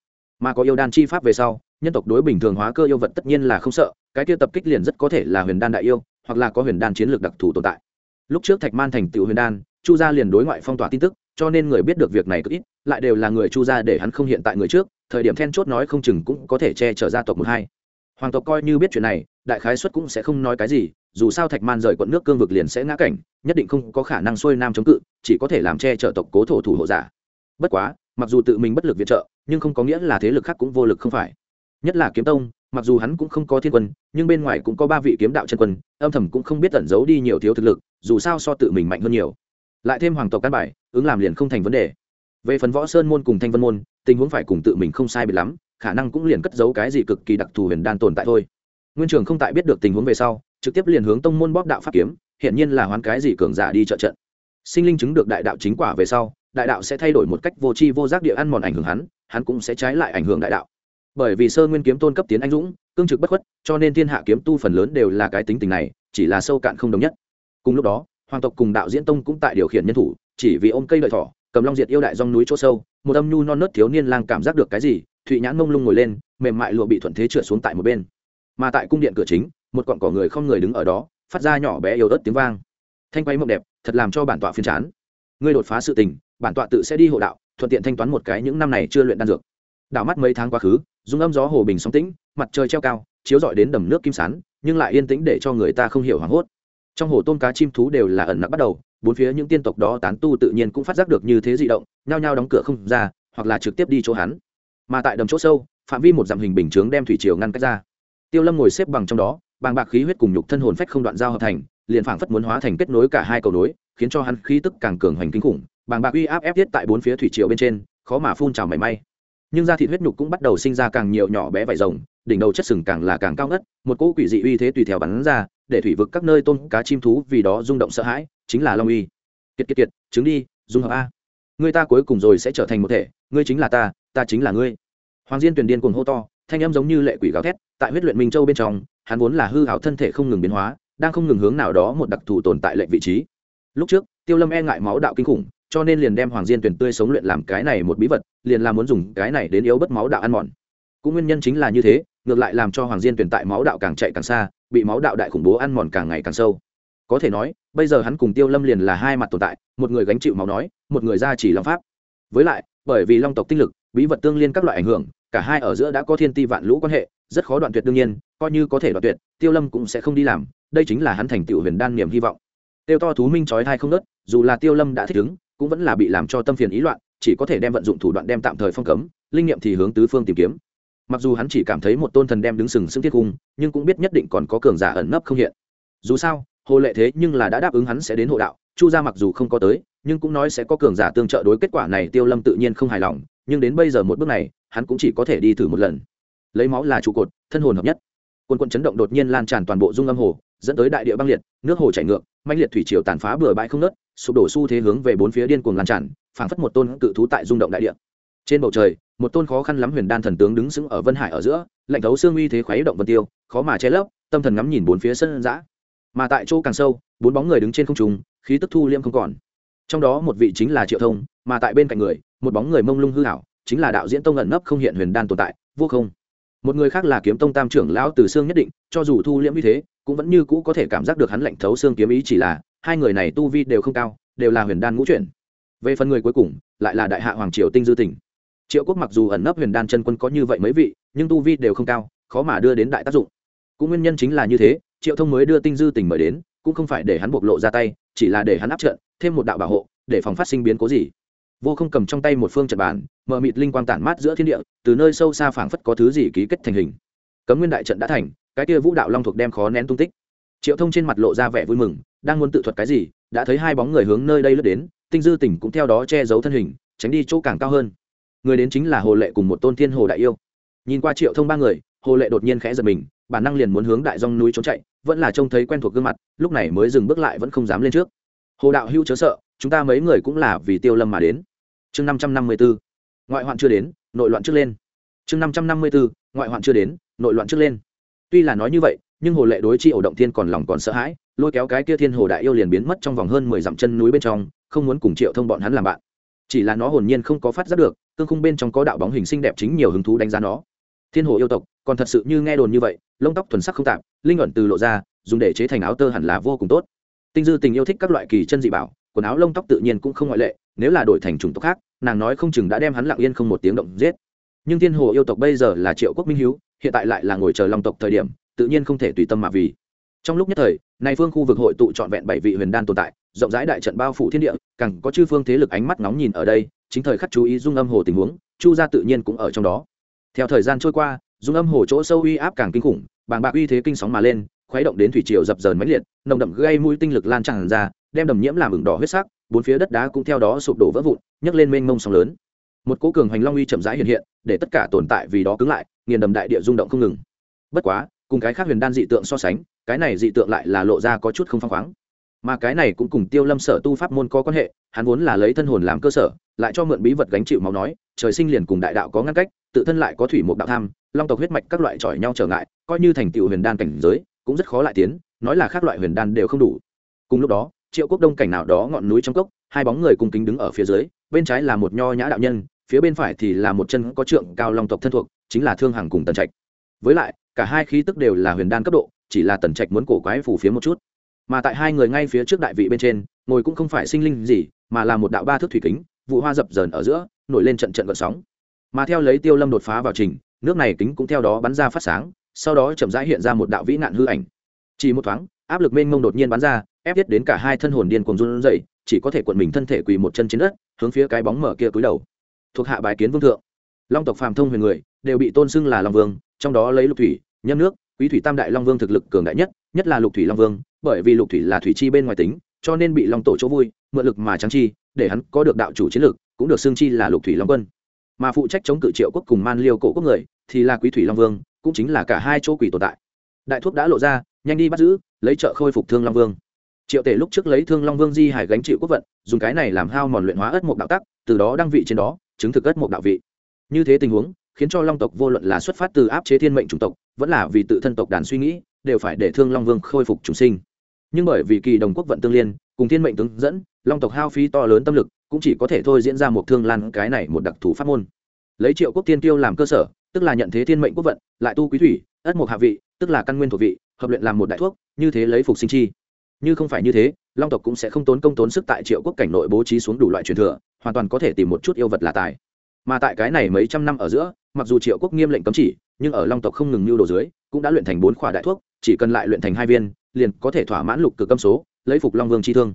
Mà có yêu đan chi pháp về sau nhân tộc đối bình thường hóa cơ yêu vật tất nhiên là không sợ, cái kia tập kích liền rất có thể là huyền đan đại yêu, hoặc là có huyền đan chiến lược đặc thù tồn tại. Lúc trước thạch man thành tựu huyền đan, chu gia liền đối ngoại phong tỏa tin tức, cho nên người biết được việc này cực ít, lại đều là người chu gia để hắn không hiện tại người trước, thời điểm then chốt nói không chừng cũng có thể che chở gia tộc một hai. Hoàng tộc coi như biết chuyện này, đại khái xuất cũng sẽ không nói cái gì, dù sao thạch man rời quận nước cương vực liền sẽ ngã cảnh, nhất định không có khả năng xuôi nam chống cự, chỉ có thể làm che chở tộc cố thổ thủ hộ giả. Bất quá, mặc dù tự mình bất lực viện trợ, nhưng không có nghĩa là thế lực khác cũng vô lực không phải nhất là kiếm tông, mặc dù hắn cũng không có thiên quân, nhưng bên ngoài cũng có ba vị kiếm đạo chân quân, âm thầm cũng không biết tẩn giấu đi nhiều thiếu thực lực, dù sao so tự mình mạnh hơn nhiều. Lại thêm hoàng tộc căn bài, ứng làm liền không thành vấn đề. Về phần võ sơn môn cùng thanh vân môn, tình huống phải cùng tự mình không sai biệt lắm, khả năng cũng liền cất giấu cái gì cực kỳ đặc thù huyền đan tồn tại thôi. Nguyên trường không tại biết được tình huống về sau, trực tiếp liền hướng tông môn bóp đạo pháp kiếm hiện nhiên là hoán cái gì cường giả đi trợ trận. Sinh linh chứng được đại đạo chính quả về sau, đại đạo sẽ thay đổi một cách vô tri vô giác địa ăn mòn ảnh hưởng hắn hắn cũng sẽ trái lại ảnh hưởng đại đạo bởi vì sơ nguyên kiếm tôn cấp tiến anh dũng, cương trực bất khuất, cho nên thiên hạ kiếm tu phần lớn đều là cái tính tình này, chỉ là sâu cạn không đồng nhất. Cùng lúc đó, hoàng tộc cùng đạo diễn tông cũng tại điều khiển nhân thủ, chỉ vì ôm cây đợi thỏ, cầm long diệt yêu đại dòng núi chỗ sâu, một âm nhu non nớt thiếu niên lang cảm giác được cái gì, thụy nhãn mông lung ngồi lên, mềm mại lụa bị thuận thế trượt xuống tại một bên. Mà tại cung điện cửa chính, một cọn cỏ người không người đứng ở đó, phát ra nhỏ bé yếu ớt tiếng vang. Thanh quay mộng đẹp, thật làm cho bản tọa phiên chán. Ngươi đột phá sự tình, bản tọa tự sẽ đi hộ đạo, thuận tiện thanh toán một cái những năm này chưa luyện đan dược. Đảo mắt mấy tháng quá khứ dung âm gió hồ bình sóng tĩnh, mặt trời treo cao, chiếu rọi đến đầm nước kim sán, nhưng lại yên tĩnh để cho người ta không hiểu hoảng hốt. Trong hồ tôm cá chim thú đều là ẩn nặc bắt đầu, bốn phía những tiên tộc đó tán tu tự nhiên cũng phát giác được như thế dị động, nhao nhao đóng cửa không ra, hoặc là trực tiếp đi chỗ hắn. Mà tại đầm chỗ sâu, phạm vi một dặm hình bình chướng đem thủy triều ngăn cách ra. Tiêu lâm ngồi xếp bằng trong đó, bàng bạc khí huyết cùng nhục thân hồn phách không đoạn giao hợp thành, liền phảng phất muốn hóa thành kết nối cả hai cầu nối, khiến cho hắn khí tức càng cường hoành kinh khủng, bàng bạc uy áp ép tiết tại bốn phía thủy triều bên trên, khó mà phun trào mảy may nhưng da thịt huyết nhục cũng bắt đầu sinh ra càng nhiều nhỏ bé vải rồng, đỉnh đầu chất sừng càng là càng cao ngất, một cỗ quỷ dị uy thế tùy theo bắn ra, để thủy vực các nơi tôm, cá, chim thú vì đó rung động sợ hãi, chính là long uy. Kiệt kiệt kiệt chứng đi, dung hợp a. Người ta cuối cùng rồi sẽ trở thành một thể, ngươi chính là ta ta chính là ngươi. Hoàng diên tuyển điên cuồng hô to, thanh âm giống như lệ quỷ gào thét, tại huyết luyện minh châu bên trong, hắn vốn là hư hảo thân thể không ngừng biến hóa, đang không ngừng hướng nào đó một đặc thù tồn tại lệnh vị trí. Lúc trước, tiêu lâm e ngại máu đạo kinh khủng cho nên liền đem hoàng diên tuyển tươi sống luyện làm cái này một bí vật, liền là muốn dùng cái này đến yếu bất máu đạo ăn mòn. Cũng nguyên nhân chính là như thế, ngược lại làm cho hoàng diên tuyển tại máu đạo càng chạy càng xa, bị máu đạo đại khủng bố ăn mòn càng ngày càng sâu. Có thể nói, bây giờ hắn cùng tiêu lâm liền là hai mặt tồn tại, một người gánh chịu máu nói, một người ra chỉ long pháp. Với lại, bởi vì long tộc tinh lực, bí vật tương liên các loại ảnh hưởng, cả hai ở giữa đã có thiên ti vạn lũ quan hệ, rất khó đoạn tuyệt đương nhiên, coi như có thể đoạn tuyệt, tiêu lâm cũng sẽ không đi làm, đây chính là hắn thành tựu huyền đan niềm hy vọng. Tiêu to thú minh trói thai không nớt dù là tiêu lâm đã thích ứng cũng vẫn là bị làm cho tâm phiền ý loạn, chỉ có thể đem vận dụng thủ đoạn đem tạm thời phong cấm, linh nghiệm thì hướng tứ phương tìm kiếm. Mặc dù hắn chỉ cảm thấy một tôn thần đem đứng sừng sững thiết cung, nhưng cũng biết nhất định còn có cường giả ẩn nấp không hiện. Dù sao, hồ lệ thế nhưng là đã đáp ứng hắn sẽ đến hộ đạo, chu gia mặc dù không có tới, nhưng cũng nói sẽ có cường giả tương trợ đối kết quả này tiêu lâm tự nhiên không hài lòng, nhưng đến bây giờ một bước này, hắn cũng chỉ có thể đi thử một lần. Lấy máu là trụ cột, thân hồn hợp nhất. Quân quân chấn động đột nhiên lan tràn toàn bộ dung âm hồ, dẫn tới đại địa băng liệt, nước hồ chảy ngược mạnh liệt thủy triều tàn phá bừa bãi không nớt sụp đổ xu thế hướng về bốn phía điên cuồng lan tràn, phảng phất một tôn cự thú tại rung động đại địa. Trên bầu trời, một tôn khó khăn lắm huyền đan thần tướng đứng sững ở vân hải ở giữa, lạnh thấu xương uy thế khuấy động vân tiêu, khó mà che lấp, tâm thần ngắm nhìn bốn phía sân giã mà tại chỗ càng sâu, bốn bóng người đứng trên không trung, khí tức thu liêm không còn. Trong đó một vị chính là triệu thông, mà tại bên cạnh người, một bóng người mông lung hư hảo, chính là đạo diễn tông ẩn nấp không hiện huyền đan tồn tại, vô không. Một người khác là kiếm tông tam trưởng lão từ xương nhất định, cho dù thu liễm như thế, cũng vẫn như cũ có thể cảm giác được hắn lạnh thấu xương kiếm ý chỉ là hai người này tu vi đều không cao, đều là huyền đan ngũ chuyển. Về phần người cuối cùng, lại là đại hạ hoàng triều tinh dư tỉnh. Triệu quốc mặc dù ẩn nấp huyền đan chân quân có như vậy mấy vị, nhưng tu vi đều không cao, khó mà đưa đến đại tác dụng. Cũng nguyên nhân chính là như thế, triệu thông mới đưa tinh dư tỉnh mời đến, cũng không phải để hắn bộc lộ ra tay, chỉ là để hắn áp trận, thêm một đạo bảo hộ, để phòng phát sinh biến cố gì. Vô không cầm trong tay một phương trận bàn mờ mịt linh quang tản mát giữa thiên địa, từ nơi sâu xa phảng phất có thứ gì ký kết thành hình. Cấm nguyên đại trận đã thành, cái kia vũ đạo long thuộc đem khó nén tung tích triệu thông trên mặt lộ ra vẻ vui mừng, đang muốn tự thuật cái gì, đã thấy hai bóng người hướng nơi đây lướt đến, tinh dư tỉnh cũng theo đó che giấu thân hình, tránh đi chỗ càng cao hơn. Người đến chính là hồ lệ cùng một tôn thiên hồ đại yêu. Nhìn qua triệu thông ba người, hồ lệ đột nhiên khẽ giật mình, bản năng liền muốn hướng đại dong núi trốn chạy, vẫn là trông thấy quen thuộc gương mặt, lúc này mới dừng bước lại vẫn không dám lên trước. Hồ đạo hưu chớ sợ, chúng ta mấy người cũng là vì tiêu lâm mà đến. Chương năm trăm năm mươi b ố ngoại hoạn chưa đến, nội loạn trước lên. Chương năm trăm năm mươi b ố ngoại hoạn chưa đến, nội loạn trước lên. Tuy là nói như vậy nhưng hồ lệ đối chi ổ động thiên còn lòng còn sợ hãi, lôi kéo cái kia thiên hồ đại yêu liền biến mất trong vòng hơn mười dặm chân núi bên trong, không muốn cùng triệu thông bọn hắn làm bạn. Chỉ là nó hồn nhiên không có phát giác được, cương khung bên trong có đạo bóng hình xinh đẹp chính nhiều hứng thú đánh giá nó. Thiên hồ yêu tộc, còn thật sự như nghe đồn như vậy, lông tóc thuần sắc không tạp, linh ẩn từ lộ ra, dùng để chế thành áo tơ hẳn là vô cùng tốt. Tinh dư tình yêu thích các loại kỳ chân dị bảo, quần áo lông tóc tự nhiên cũng không ngoại lệ, nếu là đổi thành chủng tộc khác, nàng nói không chừng đã đem hắn lặng yên không một tiếng động giết. Nhưng thiên hồ yêu tộc bây giờ là triệu quốc minh hiếu, hiện tại lại là ngồi chờ long tộc thời điểm tự nhiên không thể tùy tâm mà vì. Trong lúc nhất thời này phương khu vực hội tụ trọn vẹn bảy vị huyền đan tồn tại, rộng rãi đại trận bao phủ thiên địa, càng có chư phương thế lực ánh mắt nóng nhìn ở đây, chính thời khắc chú ý dung âm hồ tình huống, chu gia tự nhiên cũng ở trong đó. Theo thời gian trôi qua, dung âm hồ chỗ sâu uy áp càng kinh khủng, bàng bạc uy thế kinh sóng mà lên, khuấy động đến thủy triều dập dờn mãnh liệt, nồng đậm gây mũi tinh lực lan tràn ra, đem đầm nhiễm làm ửng đỏ huyết sắc, bốn phía đất đá cũng theo đó sụp đổ vỡ vụn, nhấc lên mênh mông sóng lớn. Một cố cường hành long uy chậm rãi hiện hiện, để tất cả tồn tại vì đó cứng lại, nghiền đầm đại địa rung động không ngừng. Bất quá cùng cái khác huyền đan dị tượng so sánh, cái này dị tượng lại là lộ ra có chút không phăng khoáng. Mà cái này cũng cùng tiêu lâm sở tu pháp môn có quan hệ, hắn vốn là lấy thân hồn làm cơ sở, lại cho mượn bí vật gánh chịu máu nói, trời sinh liền cùng đại đạo có ngăn cách, tự thân lại có thủy mục đạo tham, long tộc huyết mạch các loại trỏi nhau trở ngại, coi như thành tựu huyền đan cảnh giới, cũng rất khó lại tiến, nói là các loại huyền đan đều không đủ. Cùng lúc đó, triệu quốc đông cảnh nào đó ngọn núi trong cốc, hai bóng người cùng kính đứng ở phía dưới, bên trái là một nho nhã đạo nhân, phía bên phải thì là một chân có trượng cao long tộc thân thuộc, chính là thương hằng cùng tần trạch. Với lại cả hai khí tức đều là huyền đan cấp độ, chỉ là tần trạch muốn cổ quái phủ phía một chút. Mà tại hai người ngay phía trước đại vị bên trên, ngồi cũng không phải sinh linh gì, mà là một đạo ba thước thủy kính, vụ hoa dập dờn ở giữa, nổi lên trận trận gợn sóng. Mà theo lấy tiêu lâm đột phá vào trình, nước này kính cũng theo đó bắn ra phát sáng, sau đó chậm rãi hiện ra một đạo vĩ nạn hư ảnh. Chỉ một thoáng, áp lực mênh mông đột nhiên bắn ra, ép thiết đến cả hai thân hồn điên cuồng run rẩy, chỉ có thể cuộn mình thân thể quỳ một chân trên đất, hướng phía cái bóng mở kia cúi đầu. Thuộc hạ bài kiến vương thượng. Long tộc phàm thông huyền người, đều bị tôn xưng là long vương, trong đó lấy lục thủy nhâm nước, quý thủy tam đại long vương thực lực cường đại nhất nhất là lục thủy long vương, bởi vì lục thủy là thủy chi bên ngoài tính, cho nên bị long tổ chỗ vui, mượn lực mà trắng chi, để hắn có được đạo chủ chiến lực, cũng được xưng chi là lục thủy long quân. Mà phụ trách chống cự triệu quốc cùng man liêu cổ quốc người, thì là quý thủy long vương, cũng chính là cả hai chỗ quỷ tồn tại. Đại thuốc đã lộ ra, nhanh đi bắt giữ, lấy trợ khôi phục thương long vương. Triệu tể lúc trước lấy thương long vương di hải gánh chịu quốc vận, dùng cái này làm hao mòn luyện hóa ất mục đạo tắc, từ đó đăng vị trên đó, chứng thực ất mục đạo vị. Như thế tình huống khiến cho long tộc vô luận là xuất phát từ áp chế thiên mệnh chủng tộc, vẫn là vì tự thân tộc đàn suy nghĩ, đều phải để thương long vương khôi phục chúng sinh. Nhưng bởi vì kỳ đồng quốc vận tương liên, cùng thiên mệnh tướng dẫn, long tộc hao phí to lớn tâm lực, cũng chỉ có thể thôi diễn ra một thương lan cái này một đặc thù pháp môn. Lấy triệu quốc tiên tiêu làm cơ sở, tức là nhận thế thiên mệnh quốc vận, lại tu quý thủy, ất mục hạ vị, tức là căn nguyên thuộc vị, hợp luyện làm một đại thuốc, như thế lấy phục sinh chi. Như không phải như thế, long tộc cũng sẽ không tốn công tốn sức tại triệu quốc cảnh nội bố trí xuống đủ loại truyền thừa, hoàn toàn có thể tìm một chút yêu vật là tài. Mà tại cái này mấy trăm năm ở giữa mặc dù triệu quốc nghiêm lệnh cấm chỉ, nhưng ở long tộc không ngừng lưu đồ dưới, cũng đã luyện thành bốn khỏa đại thuốc, chỉ cần lại luyện thành hai viên, liền có thể thỏa mãn lục cực âm số, lấy phục long vương chi thương.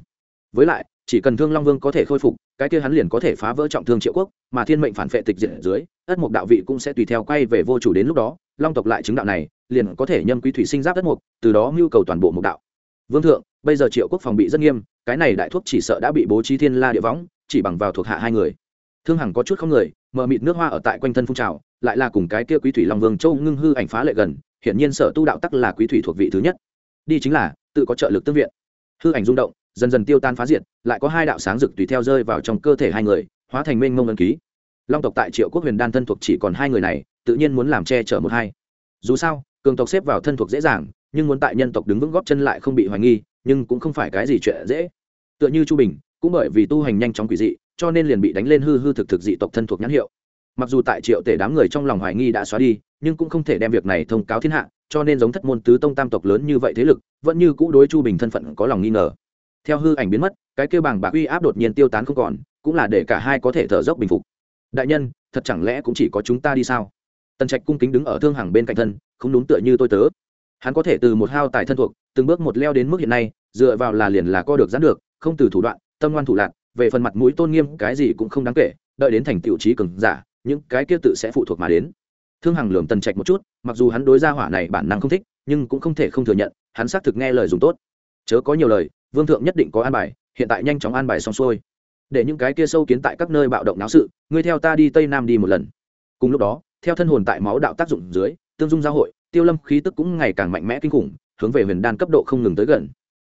Với lại, chỉ cần thương long vương có thể khôi phục, cái kia hắn liền có thể phá vỡ trọng thương triệu quốc, mà thiên mệnh phản phệ tịch diệt dưới, ất mục đạo vị cũng sẽ tùy theo quay về vô chủ đến lúc đó, long tộc lại chứng đạo này, liền có thể nhâm quý thủy sinh giáp ất mục, từ đó mưu cầu toàn bộ mục đạo. Vương thượng, bây giờ triệu quốc phòng bị rất nghiêm, cái này đại thuốc chỉ sợ đã bị bố trí thiên la địa võng, chỉ bằng vào thuộc hạ hai người thương hằng có chút không người, mờ mịt nước hoa ở tại quanh thân phun trào, lại là cùng cái kia quý thủy long vương châu ngưng hư ảnh phá lệ gần, hiển nhiên sở tu đạo tắc là quý thủy thuộc vị thứ nhất. Đi chính là, tự có trợ lực tương viện. Hư ảnh rung động, dần dần tiêu tan phá diệt, lại có hai đạo sáng rực tùy theo rơi vào trong cơ thể hai người, hóa thành mênh mông ân ký. Long tộc tại triệu quốc huyền đan thân thuộc chỉ còn hai người này, tự nhiên muốn làm che chở một hai. Dù sao, cường tộc xếp vào thân thuộc dễ dàng, nhưng muốn tại nhân tộc đứng vững góp chân lại không bị hoài nghi, nhưng cũng không phải cái gì chuyện dễ. Tựa như chu bình cũng bởi vì tu hành nhanh chóng quỷ dị, cho nên liền bị đánh lên hư hư thực thực dị tộc thân thuộc nhãn hiệu. Mặc dù tại triệu tể đám người trong lòng hoài nghi đã xóa đi, nhưng cũng không thể đem việc này thông cáo thiên hạ, cho nên giống thất môn tứ tông tam tộc lớn như vậy thế lực, vẫn như cũ đối chu bình thân phận có lòng nghi ngờ. Theo hư ảnh biến mất, cái kêu bảng bạc uy áp đột nhiên tiêu tán không còn, cũng là để cả hai có thể thở dốc bình phục. Đại nhân, thật chẳng lẽ cũng chỉ có chúng ta đi sao? Tần trạch cung kính đứng ở thương hàng bên cạnh thân, không đúng tựa như tôi tớ. Hắn có thể từ một hao tài thân thuộc, từng bước một leo đến mức hiện nay, dựa vào là liền là co được gián được, không từ thủ đoạn tâm ngoan thủ lạc, về phần mặt mũi tôn nghiêm, cái gì cũng không đáng kể, đợi đến thành tiệu trí cường giả, những cái kia tự sẽ phụ thuộc mà đến. Thương hằng lường tần trạch một chút, mặc dù hắn đối gia hỏa này bản năng không thích, nhưng cũng không thể không thừa nhận, hắn xác thực nghe lời dùng tốt. Chớ có nhiều lời, vương thượng nhất định có an bài, hiện tại nhanh chóng an bài xong xuôi. Để những cái kia sâu kiến tại các nơi bạo động náo sự, ngươi theo ta đi tây nam đi một lần. Cùng lúc đó, theo thân hồn tại máu đạo tác dụng dưới, tương dung giao hội, tiêu lâm khí tức cũng ngày càng mạnh mẽ kinh khủng, hướng về huyền đan cấp độ không ngừng tới gần.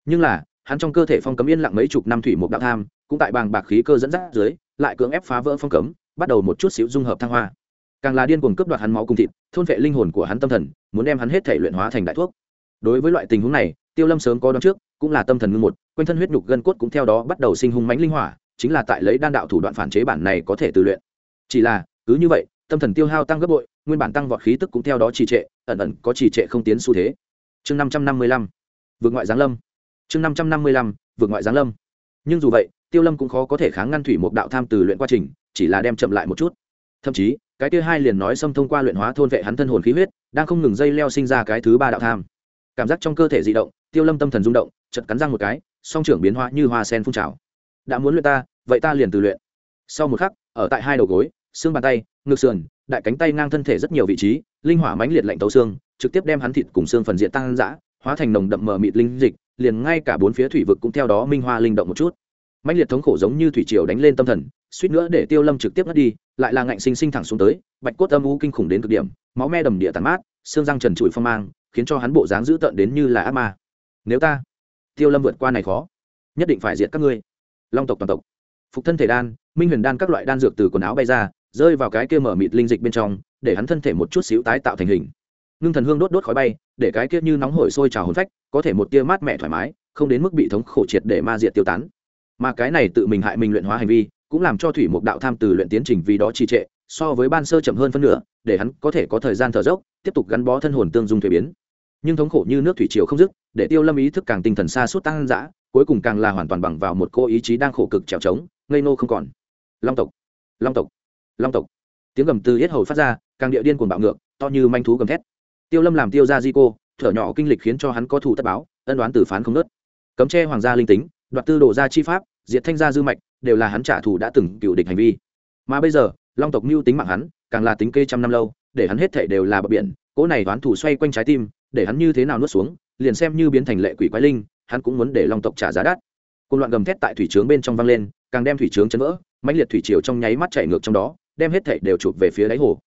Nhưng là hắn trong cơ thể phong cấm yên lặng mấy chục năm thủy một đạo tham, cũng tại bàng bạc khí cơ dẫn dắt dưới, lại cưỡng ép phá vỡ phong cấm, bắt đầu một chút xíu dung hợp thăng hoa. Càng là điên cuồng cướp đoạt hắn máu cùng thịt, thôn vệ linh hồn của hắn tâm thần, muốn đem hắn hết thể luyện hóa thành đại thuốc. Đối với loại tình huống này, tiêu lâm sớm có đón trước, cũng là tâm thần ngưng một, quanh thân huyết nhục gân cốt cũng theo đó bắt đầu sinh hung mãnh linh hỏa, chính là tại lấy đan đạo thủ đoạn phản chế bản này có thể tự luyện. Chỉ là, cứ như vậy, tâm thần tiêu hao tăng gấp bội, nguyên bản tăng vọt khí tức cũng theo đó trì trệ, ẩn ẩn có trì trệ không tiến xu thế. Chương năm trăm năm mươi lăm vượt ngoại giáng lâm chương năm trăm năm mươi lăm, vượt ngoại giáng lâm. Nhưng dù vậy, tiêu lâm cũng khó có thể kháng ngăn thủy một đạo tham từ luyện quá trình, chỉ là đem chậm lại một chút. Thậm chí, cái kia hai liền nói xâm thông qua luyện hóa thôn vệ hắn thân hồn khí huyết, đang không ngừng dây leo sinh ra cái thứ ba đạo tham. Cảm giác trong cơ thể dị động, tiêu lâm tâm thần rung động chật cắn răng một cái, song trưởng biến hóa như hoa sen phun trào. Đã muốn luyện ta, vậy ta liền từ luyện. Sau một khắc, ở tại hai đầu gối, xương bàn tay, ngực sườn, đại cánh tay ngang thân thể rất nhiều vị trí, linh hỏa mãnh liệt lạnh tấu xương, trực tiếp đem hắn thịt cùng xương phần diện tăng dã, hóa thành nồng đậm mờ mịt linh dịch liền ngay cả bốn phía thủy vực cũng theo đó minh hoa linh động một chút. Mãnh liệt thống khổ giống như thủy triều đánh lên tâm thần, suýt nữa để tiêu lâm trực tiếp ngất đi, lại là ngạnh sinh sinh thẳng xuống tới, bạch cốt âm u kinh khủng đến cực điểm, máu me đầm địa tàn mát, xương răng trần trụi phong mang, khiến cho hắn bộ dáng dữ tợn đến như là ác ma. Nếu ta, tiêu lâm vượt qua này khó, nhất định phải diệt các ngươi. Long tộc toàn tộc. Phục thân thể đan, minh huyền đan các loại đan dược từ quần áo bay ra, rơi vào cái kia mở mịt linh dịch bên trong, để hắn thân thể một chút xíu tái tạo thành hình. Ngưng thần hương đốt đốt khói bay, để cái kia như nóng hổi sôi trào hồn phách có thể một tia mát mẻ thoải mái, không đến mức bị thống khổ triệt để ma diệt tiêu tán. Mà cái này tự mình hại mình luyện hóa hành vi, cũng làm cho thủy mục đạo tham từ luyện tiến trình vì đó trì trệ, so với ban sơ chậm hơn phân nửa, để hắn có thể có thời gian thở dốc, tiếp tục gắn bó thân hồn tương dung thuế biến. Nhưng thống khổ như nước thủy triều không dứt, để tiêu lâm ý thức càng tinh thần xa suốt tăng dã, cuối cùng càng là hoàn toàn bằng vào một cô ý chí đang khổ cực trèo trống, ngây nô không còn. Long tộc long tộc long tộc. Tiếng gầm từ yết hầu phát ra, càng địa điên cuồng bạo ngược, to như manh thú gầm thét. Tiêu lâm làm tiêu ra di cô thở nhỏ kinh lịch khiến cho hắn có thủ tất báo, ân đoán từ phán không nớt. Cấm tre hoàng gia linh tính, đoạt tư đồ gia chi pháp, diệt thanh gia dư mạch, đều là hắn trả thù đã từng cựu địch hành vi. Mà bây giờ, long tộc mưu tính mạng hắn, càng là tính kê trăm năm lâu, để hắn hết thể đều là bờ biển, cỗ này đoán thủ xoay quanh trái tim, để hắn như thế nào nuốt xuống, liền xem như biến thành lệ quỷ quái linh, hắn cũng muốn để long tộc trả giá đắt. Côn loạn gầm thét tại thủy trướng bên trong vang lên, càng đem thủy trướng chấn vỡ, mãnh liệt thủy triều trong nháy mắt chạy ngược trong đó, đem hết thảy đều chụp về phía đáy hồ.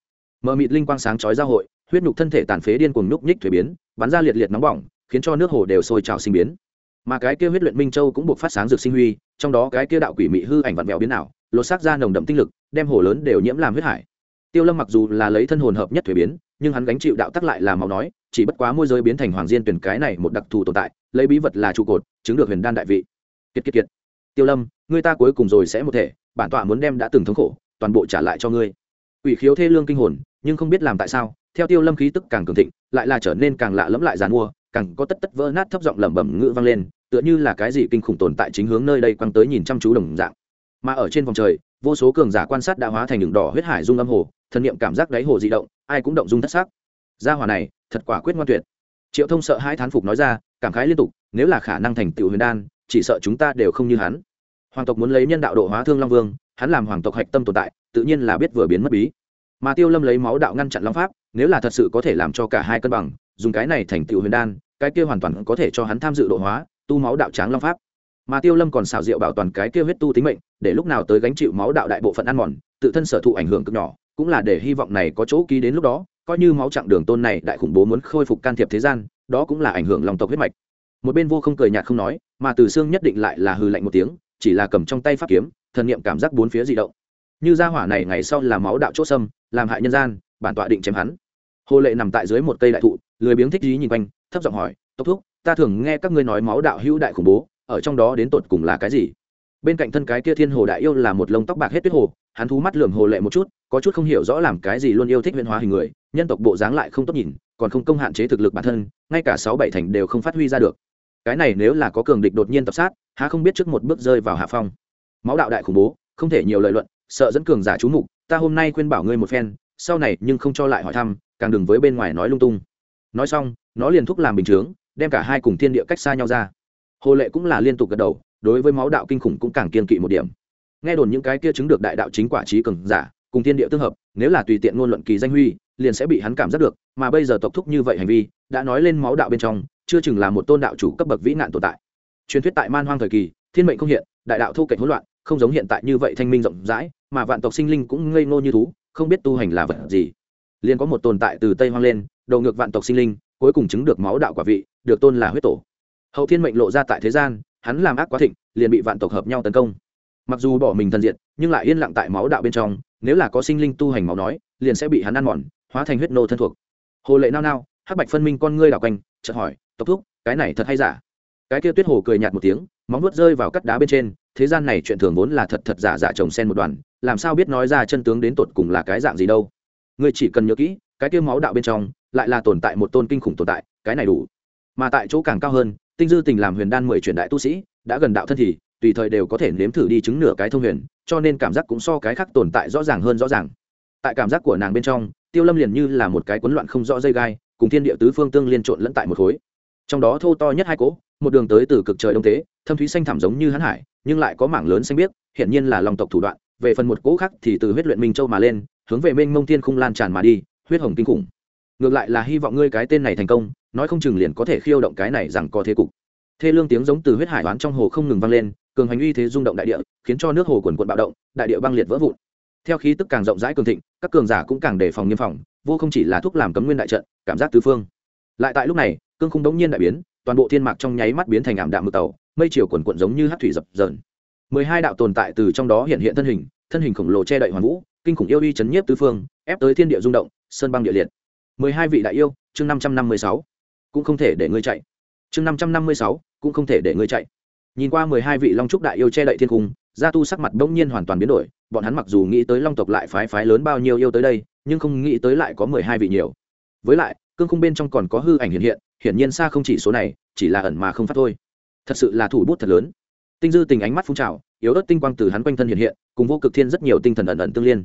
Mờ mịt linh quang sáng chói ra hội, huyết nhục thân thể tàn phế điên cuồng núc nhích thuế biến bắn ra liệt liệt nóng bỏng, khiến cho nước hồ đều sôi trào sinh biến. Mà cái kia huyết luyện minh châu cũng buộc phát sáng rực sinh huy, trong đó cái kia đạo quỷ mị hư ảnh vặn vẹo biến ảo, lột xác ra nồng đậm tinh lực, đem hồ lớn đều nhiễm làm huyết hải. Tiêu lâm mặc dù là lấy thân hồn hợp nhất thuế biến, nhưng hắn gánh chịu đạo tắc lại là màu nói, chỉ bất quá môi giới biến thành hoàng diên tuyển cái này một đặc thù tồn tại, lấy bí vật là trụ cột, chứng được huyền đan đại vị. Kiệt kiệt kiệt. Tiêu lâm, người ta cuối cùng rồi sẽ một thể, bản tọa muốn đem đã từng thống khổ, toàn bộ trả lại cho ngươi. Ủy khiếu thê lương kinh hồn, nhưng không biết làm tại sao theo tiêu lâm khí tức càng cường thịnh, lại là trở nên càng lạ lẫm lại dàn mua càng có tất tất vỡ nát thấp giọng lẩm bẩm ngữ vang lên, tựa như là cái gì kinh khủng tồn tại chính hướng nơi đây quăng tới nhìn chăm chú đồng dạng. Mà ở trên vòng trời, vô số cường giả quan sát đã hóa thành đường đỏ huyết hải dung âm hồ thân niệm cảm giác đáy hồ di động, ai cũng động dung thất sắc. Gia hỏa này, thật quả quyết ngoan tuyệt. Triệu thông sợ hai thán phục nói ra, cảm khái liên tục, nếu là khả năng thành tựu huyền đan, chỉ sợ chúng ta đều không như hắn. Hoàng tộc muốn lấy nhân đạo độ hóa thương long vương, hắn làm hoàng tộc hạch tâm tồn tại, tự nhiên là biết vừa biến mất bí. Mà tiêu lâm lấy máu đạo ngăn chặn long pháp nếu là thật sự có thể làm cho cả hai cân bằng, dùng cái này thành tựu huyền đan, cái kia hoàn toàn có thể cho hắn tham dự độ hóa, tu máu đạo tráng long pháp. Mà tiêu lâm còn xảo diệu bảo toàn cái kia huyết tu tính mệnh, để lúc nào tới gánh chịu máu đạo đại bộ phận ăn mòn, tự thân sở thụ ảnh hưởng cực nhỏ, cũng là để hy vọng này có chỗ ký đến lúc đó, coi như máu chặng đường tôn này đại khủng bố muốn khôi phục can thiệp thế gian, đó cũng là ảnh hưởng lòng tộc huyết mạch. Một bên vô không cười nhạt không nói, mà từ xương nhất định lại là hư lạnh một tiếng, chỉ là cầm trong tay pháp kiếm, thần niệm cảm giác bốn phía di động. Như gia hỏa này ngày sau là máu đạo chỗ sâm, làm hại nhân gian bản tọa định chém hắn. Hồ lệ nằm tại dưới một cây đại thụ, lười biếng thích dí nhìn quanh, thấp giọng hỏi tốc thúc, ta thường nghe các ngươi nói máu đạo hữu đại khủng bố, ở trong đó đến tột cùng là cái gì? Bên cạnh thân cái kia thiên hồ đại yêu là một lông tóc bạc hết tuyết hồ, hắn thú mắt lườm hồ lệ một chút, có chút không hiểu rõ làm cái gì luôn yêu thích huyễn hóa hình người, nhân tộc bộ dáng lại không tốt nhìn, còn không công hạn chế thực lực bản thân, ngay cả sáu bảy thành đều không phát huy ra được. Cái này nếu là có cường địch đột nhiên tập sát, há không biết trước một bước rơi vào hạ phong. Máu đạo đại khủng bố, không thể nhiều lời luận, sợ dẫn cường giả chú mục, ta hôm nay khuyên bảo ngươi một phen sau này nhưng không cho lại hỏi thăm, càng đừng với bên ngoài nói lung tung. Nói xong, nó liền thúc làm bình chướng, đem cả hai cùng thiên địa cách xa nhau ra. Hồ lệ cũng là liên tục gật đầu, đối với máu đạo kinh khủng cũng càng kiên kỵ một điểm. Nghe đồn những cái kia chứng được đại đạo chính quả trí cường giả, cùng thiên địa tương hợp, nếu là tùy tiện ngôn luận kỳ danh huy, liền sẽ bị hắn cảm giác được, mà bây giờ tộc thúc như vậy hành vi, đã nói lên máu đạo bên trong, chưa chừng là một tôn đạo chủ cấp bậc vĩ nạn tồn tại. Truyền thuyết tại man hoang thời kỳ, thiên mệnh không hiện, đại đạo thu kệch hỗn loạn, không giống hiện tại như vậy thanh minh rộng rãi, mà vạn tộc sinh linh cũng ngây ngô như thú không biết tu hành là vật gì. Liền có một tồn tại từ tây hoang lên đầu ngược vạn tộc sinh linh, cuối cùng chứng được máu đạo quả vị, được tôn là huyết tổ. Hậu thiên mệnh lộ ra tại thế gian, hắn làm ác quá thịnh, liền bị vạn tộc hợp nhau tấn công. Mặc dù bỏ mình thân diện nhưng lại yên lặng tại máu đạo bên trong, nếu là có sinh linh tu hành máu nói, liền sẽ bị hắn ăn mòn, hóa thành huyết nô thân thuộc. Hồ lệ nao nao, hắc bạch phân minh con ngươi đảo quanh, chợt hỏi, tộc thúc, cái này thật hay giả? Cái kia tuyết hồ cười nhạt một tiếng, móng nuốt rơi vào cắt đá bên trên, thế gian này chuyện thường vốn là thật thật giả giả chồng sen một đoàn làm sao biết nói ra chân tướng đến tột cùng là cái dạng gì đâu? Ngươi chỉ cần nhớ kỹ, cái kia máu đạo bên trong lại là tồn tại một tôn kinh khủng tồn tại, cái này đủ. Mà tại chỗ càng cao hơn, tinh dư tình làm huyền đan mười truyền đại tu sĩ, đã gần đạo thân thì, tùy thời đều có thể nếm thử đi chứng nửa cái thông huyền, cho nên cảm giác cũng so cái khác tồn tại rõ ràng hơn rõ ràng. Tại cảm giác của nàng bên trong, tiêu lâm liền như là một cái quấn loạn không rõ dây gai, cùng thiên địa tứ phương tương liên trộn lẫn tại một khối. Trong đó thô to nhất hai cỗ, một đường tới từ cực trời đông tế thâm thúy xanh thảm giống như hắn hải, nhưng lại có mảng lớn xanh biếc, hiển nhiên là lòng tộc thủ đoạn về phần một cỗ khác thì từ huyết luyện minh châu mà lên, hướng về mênh mông thiên khung lan tràn mà đi, huyết hồng kinh khủng. Ngược lại là hy vọng ngươi cái tên này thành công, nói không chừng liền có thể khiêu động cái này rằng có thế cục. Thê lương tiếng giống từ huyết hải đoán trong hồ không ngừng vang lên, cường hành uy thế rung động đại địa, khiến cho nước hồ quần quận bạo động, đại địa băng liệt vỡ vụn. Theo khí tức càng rộng rãi cường thịnh, các cường giả cũng càng đề phòng nghiêm phòng, vô không chỉ là thuốc làm cấm nguyên đại trận, cảm giác tứ phương. Lại tại lúc này, cương khung đống nhiên đại biến, toàn bộ thiên mạc trong nháy mắt biến thành ảm đạm mực tàu, mây chiều quần quận giống như hát thủy dập dờn mười hai đạo tồn tại từ trong đó hiện hiện thân hình thân hình khổng lồ che đậy hoàn vũ, kinh khủng yêu uy chấn nhiếp tứ phương, ép tới thiên địa rung động, sơn băng địa liệt. mười hai vị đại yêu, chương năm trăm năm mươi sáu. Cũng không thể để ngươi chạy. Chương năm trăm năm mươi sáu, cũng không thể để ngươi chạy. Nhìn qua mười hai vị long trúc đại yêu che đậy thiên cung, gia tu sắc mặt bỗng nhiên hoàn toàn biến đổi, bọn hắn mặc dù nghĩ tới long tộc lại phái phái lớn bao nhiêu yêu tới đây, nhưng không nghĩ tới lại có mười hai vị nhiều. Với lại, cương khung bên trong còn có hư ảnh hiện hiện, hiển nhiên xa không chỉ số này, chỉ là ẩn mà không phát thôi. Thật sự là thủ bút thật lớn tinh dư tình ánh mắt phun trào, yếu ớt tinh quang từ hắn quanh thân hiện hiện, cùng vô cực thiên rất nhiều tinh thần ẩn ẩn tương liên.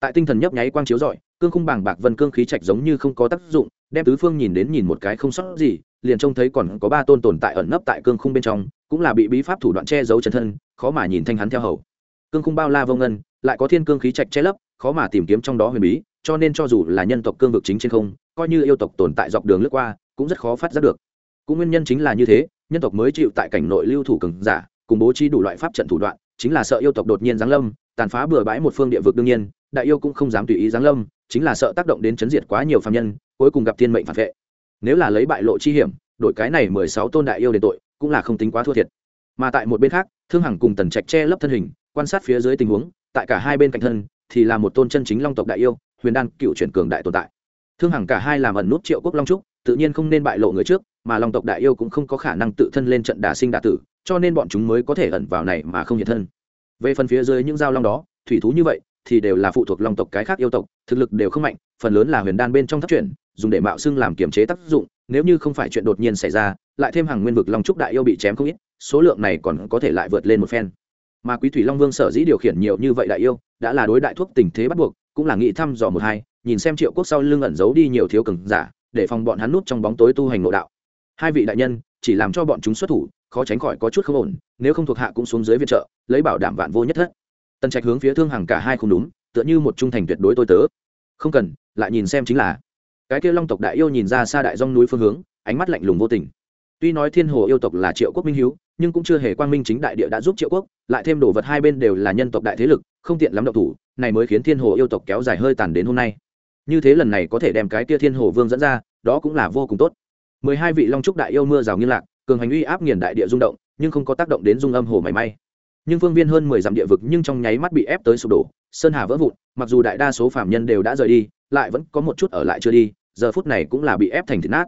Tại tinh thần nhấp nháy quang chiếu rọi, cương khung bảng bạc vân cương khí trạch giống như không có tác dụng, đem tứ phương nhìn đến nhìn một cái không sót gì, liền trông thấy còn có ba tôn tồn tại ẩn nấp tại cương khung bên trong, cũng là bị bí pháp thủ đoạn che giấu chân thân, khó mà nhìn thanh hắn theo hầu. Cương khung bao la vô ngân, lại có thiên cương khí trạch che lấp, khó mà tìm kiếm trong đó huyền bí, cho nên cho dù là nhân tộc cương vực chính trên không, coi như yêu tộc tồn tại dọc đường lướt qua, cũng rất khó phát giác được. Cũng nguyên nhân chính là như thế, nhân tộc mới chịu tại cảnh nội lưu thủ cường giả cùng bố trí đủ loại pháp trận thủ đoạn, chính là sợ yêu tộc đột nhiên giáng lâm, tàn phá bừa bãi một phương địa vực đương nhiên, đại yêu cũng không dám tùy ý giáng lâm, chính là sợ tác động đến chấn diệt quá nhiều phạm nhân, cuối cùng gặp thiên mệnh phản vệ. Nếu là lấy bại lộ chi hiểm đội cái này mười sáu tôn đại yêu để tội, cũng là không tính quá thua thiệt. Mà tại một bên khác, thương hằng cùng tần trạch che lấp thân hình, quan sát phía dưới tình huống, tại cả hai bên cạnh thân, thì là một tôn chân chính long tộc đại yêu, huyền đan cựu chuyển cường đại tồn tại. Thương hằng cả hai làm ẩn nút triệu quốc long trúc, tự nhiên không nên bại lộ người trước mà long tộc đại yêu cũng không có khả năng tự thân lên trận đả sinh đả tử, cho nên bọn chúng mới có thể ẩn vào này mà không hiện thân. Về phần phía dưới những giao long đó, thủy thú như vậy thì đều là phụ thuộc long tộc cái khác yêu tộc, thực lực đều không mạnh, phần lớn là huyền đan bên trong thất chuyển dùng để mạo xưng làm kiềm chế tác dụng, nếu như không phải chuyện đột nhiên xảy ra, lại thêm hàng nguyên vực long trúc đại yêu bị chém không ít, số lượng này còn có thể lại vượt lên một phen. Mà quý thủy long vương sở dĩ điều khiển nhiều như vậy đại yêu, đã là đối đại thuốc tình thế bắt buộc, cũng là nghĩ thăm dò một hai, nhìn xem triệu quốc sau lưng ẩn giấu đi nhiều thiếu cường giả, để phòng bọn hắn nút trong bóng tối tu hành nội đạo hai vị đại nhân, chỉ làm cho bọn chúng xuất thủ, khó tránh khỏi có chút không ổn, nếu không thuộc hạ cũng xuống dưới viện trợ, lấy bảo đảm vạn vô nhất thất. Tần trạch hướng phía thương hàng cả hai không đúng, tựa như một trung thành tuyệt đối tôi tớ. Không cần, lại nhìn xem chính là. Cái kia long tộc đại yêu nhìn ra xa đại dông núi phương hướng, ánh mắt lạnh lùng vô tình. Tuy nói thiên hồ yêu tộc là triệu quốc minh hiếu, nhưng cũng chưa hề quang minh chính đại địa đã giúp triệu quốc, lại thêm đồ vật hai bên đều là nhân tộc đại thế lực, không tiện lắm độc thủ, này mới khiến thiên hồ yêu tộc kéo dài hơi tàn đến hôm nay. Như thế lần này có thể đem cái kia thiên hồ vương dẫn ra, đó cũng là vô cùng tốt mười hai vị long trúc đại yêu mưa rào nghiêng lạc, cường hành uy áp nghiền đại địa rung động, nhưng không có tác động đến dung âm hồ mảy may. Nhưng phương viên hơn mười dặm địa vực nhưng trong nháy mắt bị ép tới sụp đổ, sơn hà vỡ vụn, mặc dù đại đa số phạm nhân đều đã rời đi, lại vẫn có một chút ở lại chưa đi, giờ phút này cũng là bị ép thành thịt nát.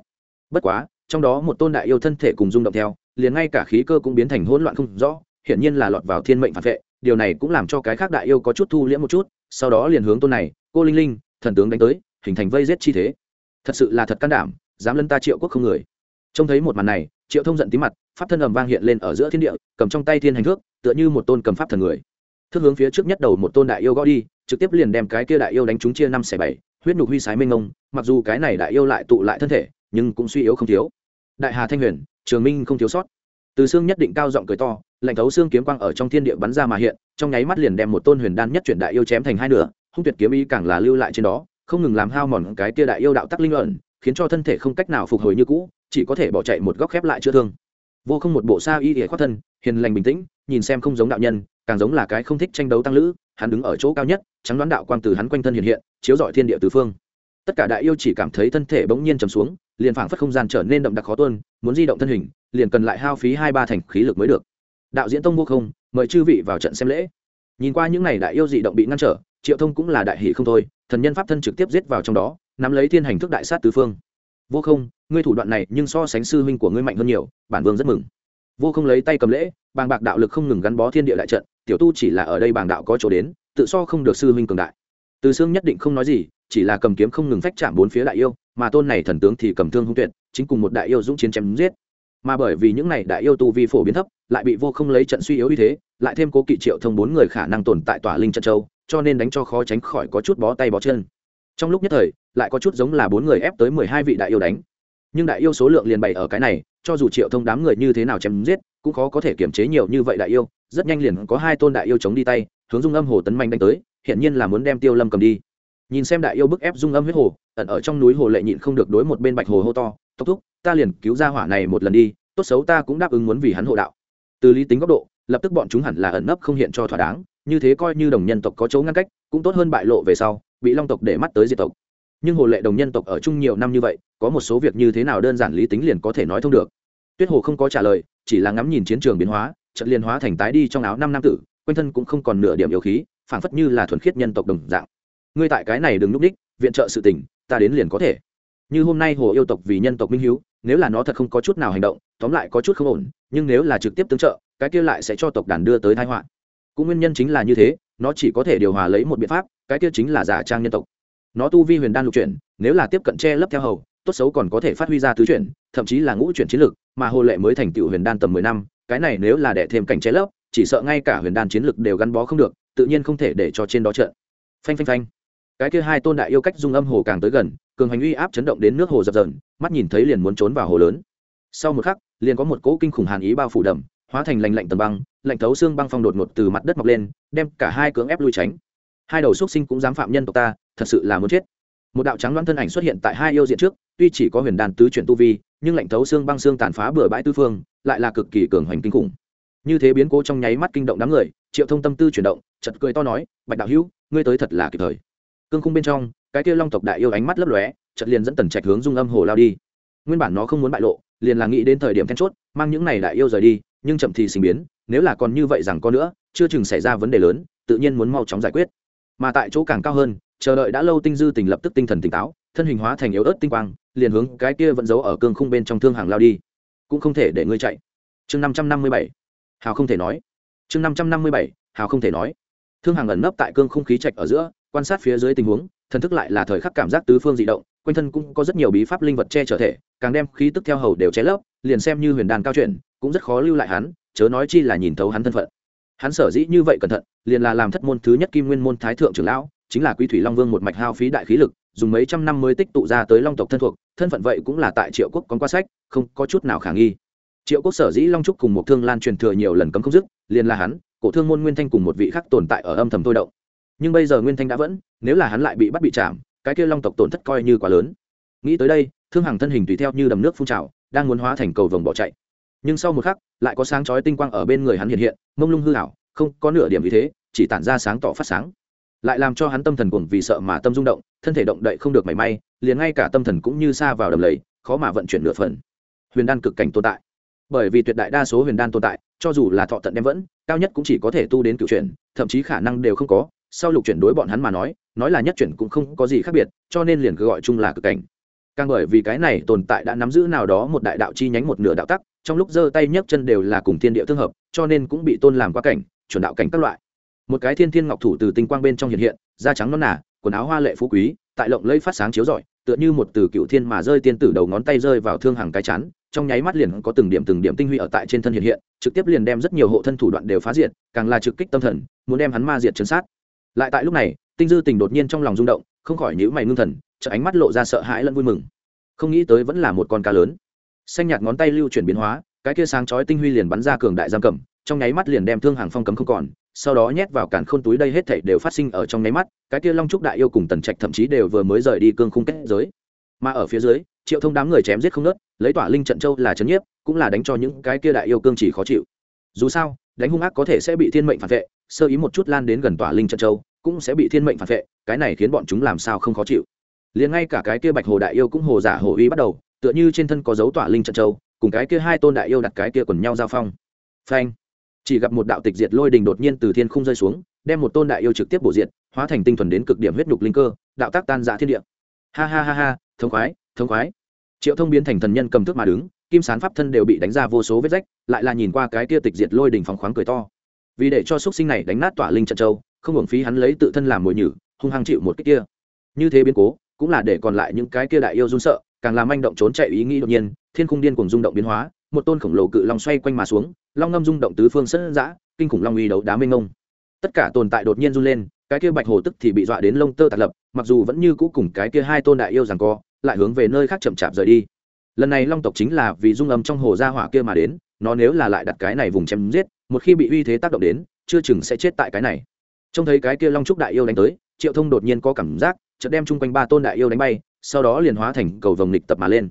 Bất quá, trong đó một tôn đại yêu thân thể cùng rung động theo, liền ngay cả khí cơ cũng biến thành hỗn loạn không rõ, hiển nhiên là lọt vào thiên mệnh phản vệ, điều này cũng làm cho cái khác đại yêu có chút thu liễm một chút, sau đó liền hướng tôn này, cô linh linh, thần tướng đánh tới, hình thành vây giết chi thế. Thật sự là thật can đảm dám lân ta triệu quốc không người. Trông thấy một màn này, triệu thông giận tí mặt, pháp thân ầm vang hiện lên ở giữa thiên địa, cầm trong tay thiên hành thước, tựa như một tôn cầm pháp thần người. Thước hướng phía trước nhất đầu một tôn đại yêu gõ đi, trực tiếp liền đem cái kia đại yêu đánh trúng chia năm xẻ bảy, huyết nhục huy sái mênh mông, mặc dù cái này đại yêu lại tụ lại thân thể, nhưng cũng suy yếu không thiếu. Đại hà thanh huyền, trường minh không thiếu sót. Từ xương nhất định cao giọng cười to, lạnh thấu xương kiếm quang ở trong thiên địa bắn ra mà hiện, trong nháy mắt liền đem một tôn huyền đan nhất chuyển đại yêu chém thành hai nửa, hung tuyệt kiếm ý càng là lưu lại trên đó, không ngừng làm hao mòn cái kia đại yêu đạo tắc linh ẩn khiến cho thân thể không cách nào phục hồi như cũ, chỉ có thể bỏ chạy một góc khép lại chữa thương. Vô không một bộ sa y để khoát thân, hiền lành bình tĩnh, nhìn xem không giống đạo nhân, càng giống là cái không thích tranh đấu tăng lữ, hắn đứng ở chỗ cao nhất, trắng đoán đạo quang từ hắn quanh thân hiện hiện, chiếu dọi thiên địa tứ phương. Tất cả đại yêu chỉ cảm thấy thân thể bỗng nhiên trầm xuống, liền phảng phất không gian trở nên động đặc khó tuân muốn di động thân hình, liền cần lại hao phí hai ba thành khí lực mới được. Đạo diễn tông vô không, mời chư vị vào trận xem lễ. Nhìn qua những n à y đại yêu dị động bị ngăn trở, triệu thông cũng là đại hỷ không thôi, thần nhân pháp thân trực tiếp giết vào trong đó nắm lấy thiên hành thức đại sát tứ phương. Vô không, ngươi thủ đoạn này nhưng so sánh sư huynh của ngươi mạnh hơn nhiều, bản vương rất mừng. Vô không lấy tay cầm lễ, bàng bạc đạo lực không ngừng gắn bó thiên địa đại trận, tiểu tu chỉ là ở đây bàng đạo có chỗ đến, tự so không được sư huynh cường đại. Từ xương nhất định không nói gì, chỉ là cầm kiếm không ngừng phách chạm bốn phía đại yêu, mà tôn này thần tướng thì cầm thương hung tuyệt, chính cùng một đại yêu dũng chiến chém giết. Mà bởi vì những này đại yêu tu vi phổ biến thấp, lại bị vô không lấy trận suy yếu như thế, lại thêm cố kỵ triệu thông bốn người khả năng tồn tại tỏa linh trận châu, cho nên đánh cho khó tránh khỏi có chút bó tay bó chân. Trong lúc nhất thời lại có chút giống là bốn người ép tới mười hai vị đại yêu đánh. Nhưng đại yêu số lượng liền bày ở cái này, cho dù triệu thông đám người như thế nào chém giết, cũng khó có thể kiểm chế nhiều như vậy đại yêu, rất nhanh liền có hai tôn đại yêu chống đi tay, hướng dung âm hồ tấn manh đánh tới hiện nhiên là muốn đem tiêu lâm cầm đi. Nhìn xem đại yêu bức ép dung âm huyết hồ, ẩn ở trong núi hồ lệ nhịn không được đối một bên bạch hồ hô to tốc thúc, ta liền cứu ra hỏa này một lần đi, tốt xấu ta cũng đáp ứng muốn vì hắn hộ đạo. Từ lý tính góc độ, lập tức bọn chúng hẳn là ẩn nấp không hiện cho thỏa đáng, như thế coi như đồng nhân tộc có chỗ ngăn cách, cũng tốt hơn bại lộ về sau, bị long tộc để mắt tới diệt tộc nhưng hồ lệ đồng nhân tộc ở chung nhiều năm như vậy, có một số việc như thế nào đơn giản lý tính liền có thể nói thông được. Tuyết hồ không có trả lời, chỉ là ngắm nhìn chiến trường biến hóa trận liên hóa thành tái đi trong áo năm nam tử, quanh thân cũng không còn nửa điểm yêu khí, phảng phất như là thuần khiết nhân tộc đồng dạng. Ngươi tại cái này đừng núp đích, viện trợ sự tình, ta đến liền có thể. Như hôm nay hồ yêu tộc vì nhân tộc minh hiếu, nếu là nó thật không có chút nào hành động, tóm lại có chút không ổn, nhưng nếu là trực tiếp tương trợ, cái kia lại sẽ cho tộc đàn đưa tới thái họa. Cũng nguyên nhân chính là như thế, nó chỉ có thể điều hòa lấy một biện pháp, cái kia chính là giả trang nhân tộc nó tu vi huyền đan lục chuyển, nếu là tiếp cận che lấp theo hầu, tốt xấu còn có thể phát huy ra tứ chuyển, thậm chí là ngũ chuyển chiến lược mà hồ lệ mới thành tựu huyền đan tầm mười năm, cái này nếu là đẻ thêm cảnh che lấp, chỉ sợ ngay cả huyền đan chiến lược đều gắn bó không được, tự nhiên không thể để cho trên đó trận phanh phanh phanh. Cái kia hai tôn đại yêu cách dung âm hồ càng tới gần, cường hành uy áp chấn động đến nước hồ dập dờn, mắt nhìn thấy liền muốn trốn vào hồ lớn. Sau một khắc, liền có một cỗ kinh khủng hàn ý bao phủ đầm, hóa thành lạnh lạnh tầng băng, lạnh thấu xương băng phong đột ngột từ mặt đất mọc lên, đem cả hai cưỡng ép lui tránh. Hai đầu xúc sinh cũng dám phạm nhân tộc ta thật sự là muốn chết. Một đạo trắng đoán thân ảnh xuất hiện tại hai yêu diện trước, tuy chỉ có huyền đàn tứ chuyển tu vi, nhưng lạnh thấu xương băng xương tàn phá bừa bãi tư phương, lại là cực kỳ cường hoành kinh khủng. Như thế biến cố trong nháy mắt kinh động đám người, triệu thông tâm tư chuyển động chật cười to nói, bạch đạo hữu, ngươi tới thật là kịp thời. Cương khung bên trong, cái kia long tộc đại yêu ánh mắt lấp lóe chật liền dẫn tần trạch hướng dung âm hồ lao đi. Nguyên bản nó không muốn bại lộ, liền là nghĩ đến thời điểm then chốt, mang những này đại yêu rời đi, nhưng chậm thì sinh biến, nếu là còn như vậy rằng có nữa, chưa chừng xảy ra vấn đề lớn, tự nhiên muốn mau chóng giải quyết. Mà tại chỗ càng cao hơn chờ đợi đã lâu tinh dư tình lập tức tinh thần tỉnh táo, thân hình hóa thành yếu ớt tinh quang, liền hướng cái kia vẫn giấu ở cương khung bên trong thương hàng lao đi. Cũng không thể để ngươi chạy. Chương năm trăm năm mươi bảy. Hào không thể nói. Chương năm trăm năm mươi bảy. Hào không thể nói. Thương hàng ẩn nấp tại cương không khí chạch ở giữa, quan sát phía dưới tình huống, thần thức lại là thời khắc cảm giác tứ phương dị động, quanh thân cũng có rất nhiều bí pháp linh vật che trở thể, càng đem khí tức theo hầu đều che lấp, liền xem như huyền đàn cao chuyển, cũng rất khó lưu lại hắn, chớ nói chi là nhìn thấu hắn thân phận. Hắn sở dĩ như vậy cẩn thận, liền là làm thất môn thứ nhất kim nguyên môn thái thượng trưởng lão chính là quý thủy long vương một mạch hao phí đại khí lực, dùng mấy trăm năm mới tích tụ ra tới long tộc thân thuộc, thân phận vậy cũng là tại triệu quốc con qua sách, không có chút nào khả nghi. Triệu quốc sở dĩ long trúc cùng một thương lan truyền thừa nhiều lần cấm không dứt, liền là hắn, cổ thương môn nguyên thanh cùng một vị khác tồn tại ở âm thầm thôi động. Nhưng bây giờ nguyên thanh đã vẫn, nếu là hắn lại bị bắt bị chạm cái kia long tộc tổn thất coi như quá lớn. Nghĩ tới đây, thương hằng thân hình tùy theo như đầm nước phun trào, đang muốn hóa thành cầu vồng bỏ chạy. Nhưng sau một khắc, lại có sáng chói tinh quang ở bên người hắn hiện hiện, mông lung hư hảo không có nửa điểm như thế, chỉ tản ra sáng tỏ phát sáng lại làm cho hắn tâm thần cuồng vì sợ mà tâm rung động, thân thể động đậy không được mảy may, liền ngay cả tâm thần cũng như xa vào đầm lầy, khó mà vận chuyển nửa phần. Huyền đan cực cảnh tồn tại. Bởi vì tuyệt đại đa số huyền đan tồn tại, cho dù là thọ tận đem vẫn, cao nhất cũng chỉ có thể tu đến cựu chuyển, thậm chí khả năng đều không có. Sau lục chuyển đối bọn hắn mà nói nói là nhất chuyển cũng không có gì khác biệt, cho nên liền cứ gọi chung là cực cảnh. Càng bởi vì cái này tồn tại đã nắm giữ nào đó một đại đạo chi nhánh một nửa đạo tắc, trong lúc giơ tay nhấc chân đều là cùng thiên địa tương hợp, cho nên cũng bị tôn làm qua cảnh, chuẩn đạo cảnh các loại một cái thiên thiên ngọc thủ từ tinh quang bên trong hiện hiện, da trắng non nả quần áo hoa lệ phú quý, tại lộng lây phát sáng chiếu rọi, tựa như một từ cựu thiên mà rơi tiên tử đầu ngón tay rơi vào thương hàng cái chán, trong nháy mắt liền có từng điểm từng điểm tinh huy ở tại trên thân hiện hiện, trực tiếp liền đem rất nhiều hộ thân thủ đoạn đều phá diệt, càng là trực kích tâm thần, muốn đem hắn ma diệt chấn sát. Lại tại lúc này, tinh dư tình đột nhiên trong lòng rung động, không khỏi nhíu mày ngưng thần chợ ánh mắt lộ ra sợ hãi lẫn vui mừng. Không nghĩ tới vẫn là một con cá lớn. Xanh nhạt ngón tay lưu chuyển biến hóa, cái kia sáng chói tinh huy liền bắn ra cường đại giam cầm, trong nháy mắt liền đem thương hàng phong cấm không còn sau đó nhét vào càn khôn túi đây hết thảy đều phát sinh ở trong nháy mắt, cái kia long trúc đại yêu cùng tần trạch thậm chí đều vừa mới rời đi cương khung kết giới. Mà ở phía dưới, triệu thông đám người chém giết không nớt lấy tỏa linh trận châu là chấn nhiếp, cũng là đánh cho những cái kia đại yêu cương chỉ khó chịu. Dù sao, đánh hung ác có thể sẽ bị thiên mệnh phản vệ, sơ ý một chút lan đến gần tỏa linh trận châu, cũng sẽ bị thiên mệnh phản vệ, cái này khiến bọn chúng làm sao không khó chịu. Liền ngay cả cái kia bạch hồ đại yêu cũng hồ giả hồ uy bắt đầu, tựa như trên thân có dấu tỏa linh trận châu, cùng cái kia hai tôn đại yêu đặt cái kia quần nhau giao phong. Phanh! Chỉ gặp một đạo tịch diệt lôi đình đột nhiên từ thiên không rơi xuống, đem một tôn đại yêu trực tiếp bổ diệt, hóa thành tinh thuần đến cực điểm huyết nhục linh cơ, đạo tác tan dạ thiên địa. Ha ha ha ha, thống khoái thống khoái. Triệu thông biến thành thần nhân cầm thước mà đứng, kim sán pháp thân đều bị đánh ra vô số vết rách, lại là nhìn qua cái kia tịch diệt lôi đình phóng khoáng cười to. Vì để cho x sinh này đánh nát tỏa linh trận châu, không hưởng phí hắn lấy tự thân làm mồi nhử, hung hăng chịu một cái kia. Như thế biến cố, cũng là để còn lại những cái kia đại yêu run sợ, càng làm manh động trốn chạy ý nghĩ đột nhiên, thiên khung điên cùng rung động biến hóa, một tôn khổng lồ cự long xoay quanh mà xuống long ngâm rung động tứ phương sân giã, kinh khủng long uy đấu đá mênh ngông tất cả tồn tại đột nhiên run lên, cái kia bạch hồ tức thì bị dọa đến lông tơ tạt lập, mặc dù vẫn như cũ cùng cái kia hai tôn đại yêu rằng co, lại hướng về nơi khác chậm chạp rời đi. Lần này long tộc chính là vì dung âm trong hồ gia hỏa kia mà đến, nó nếu là lại đặt cái này vùng chém giết, một khi bị uy thế tác động đến, chưa chừng sẽ chết tại cái này. Trông thấy cái kia long trúc đại yêu đánh tới, triệu thông đột nhiên có cảm giác, chợt đem chung quanh ba tôn đại yêu đánh bay, sau đó liền hóa thành cầu vồng nịch tập mà lên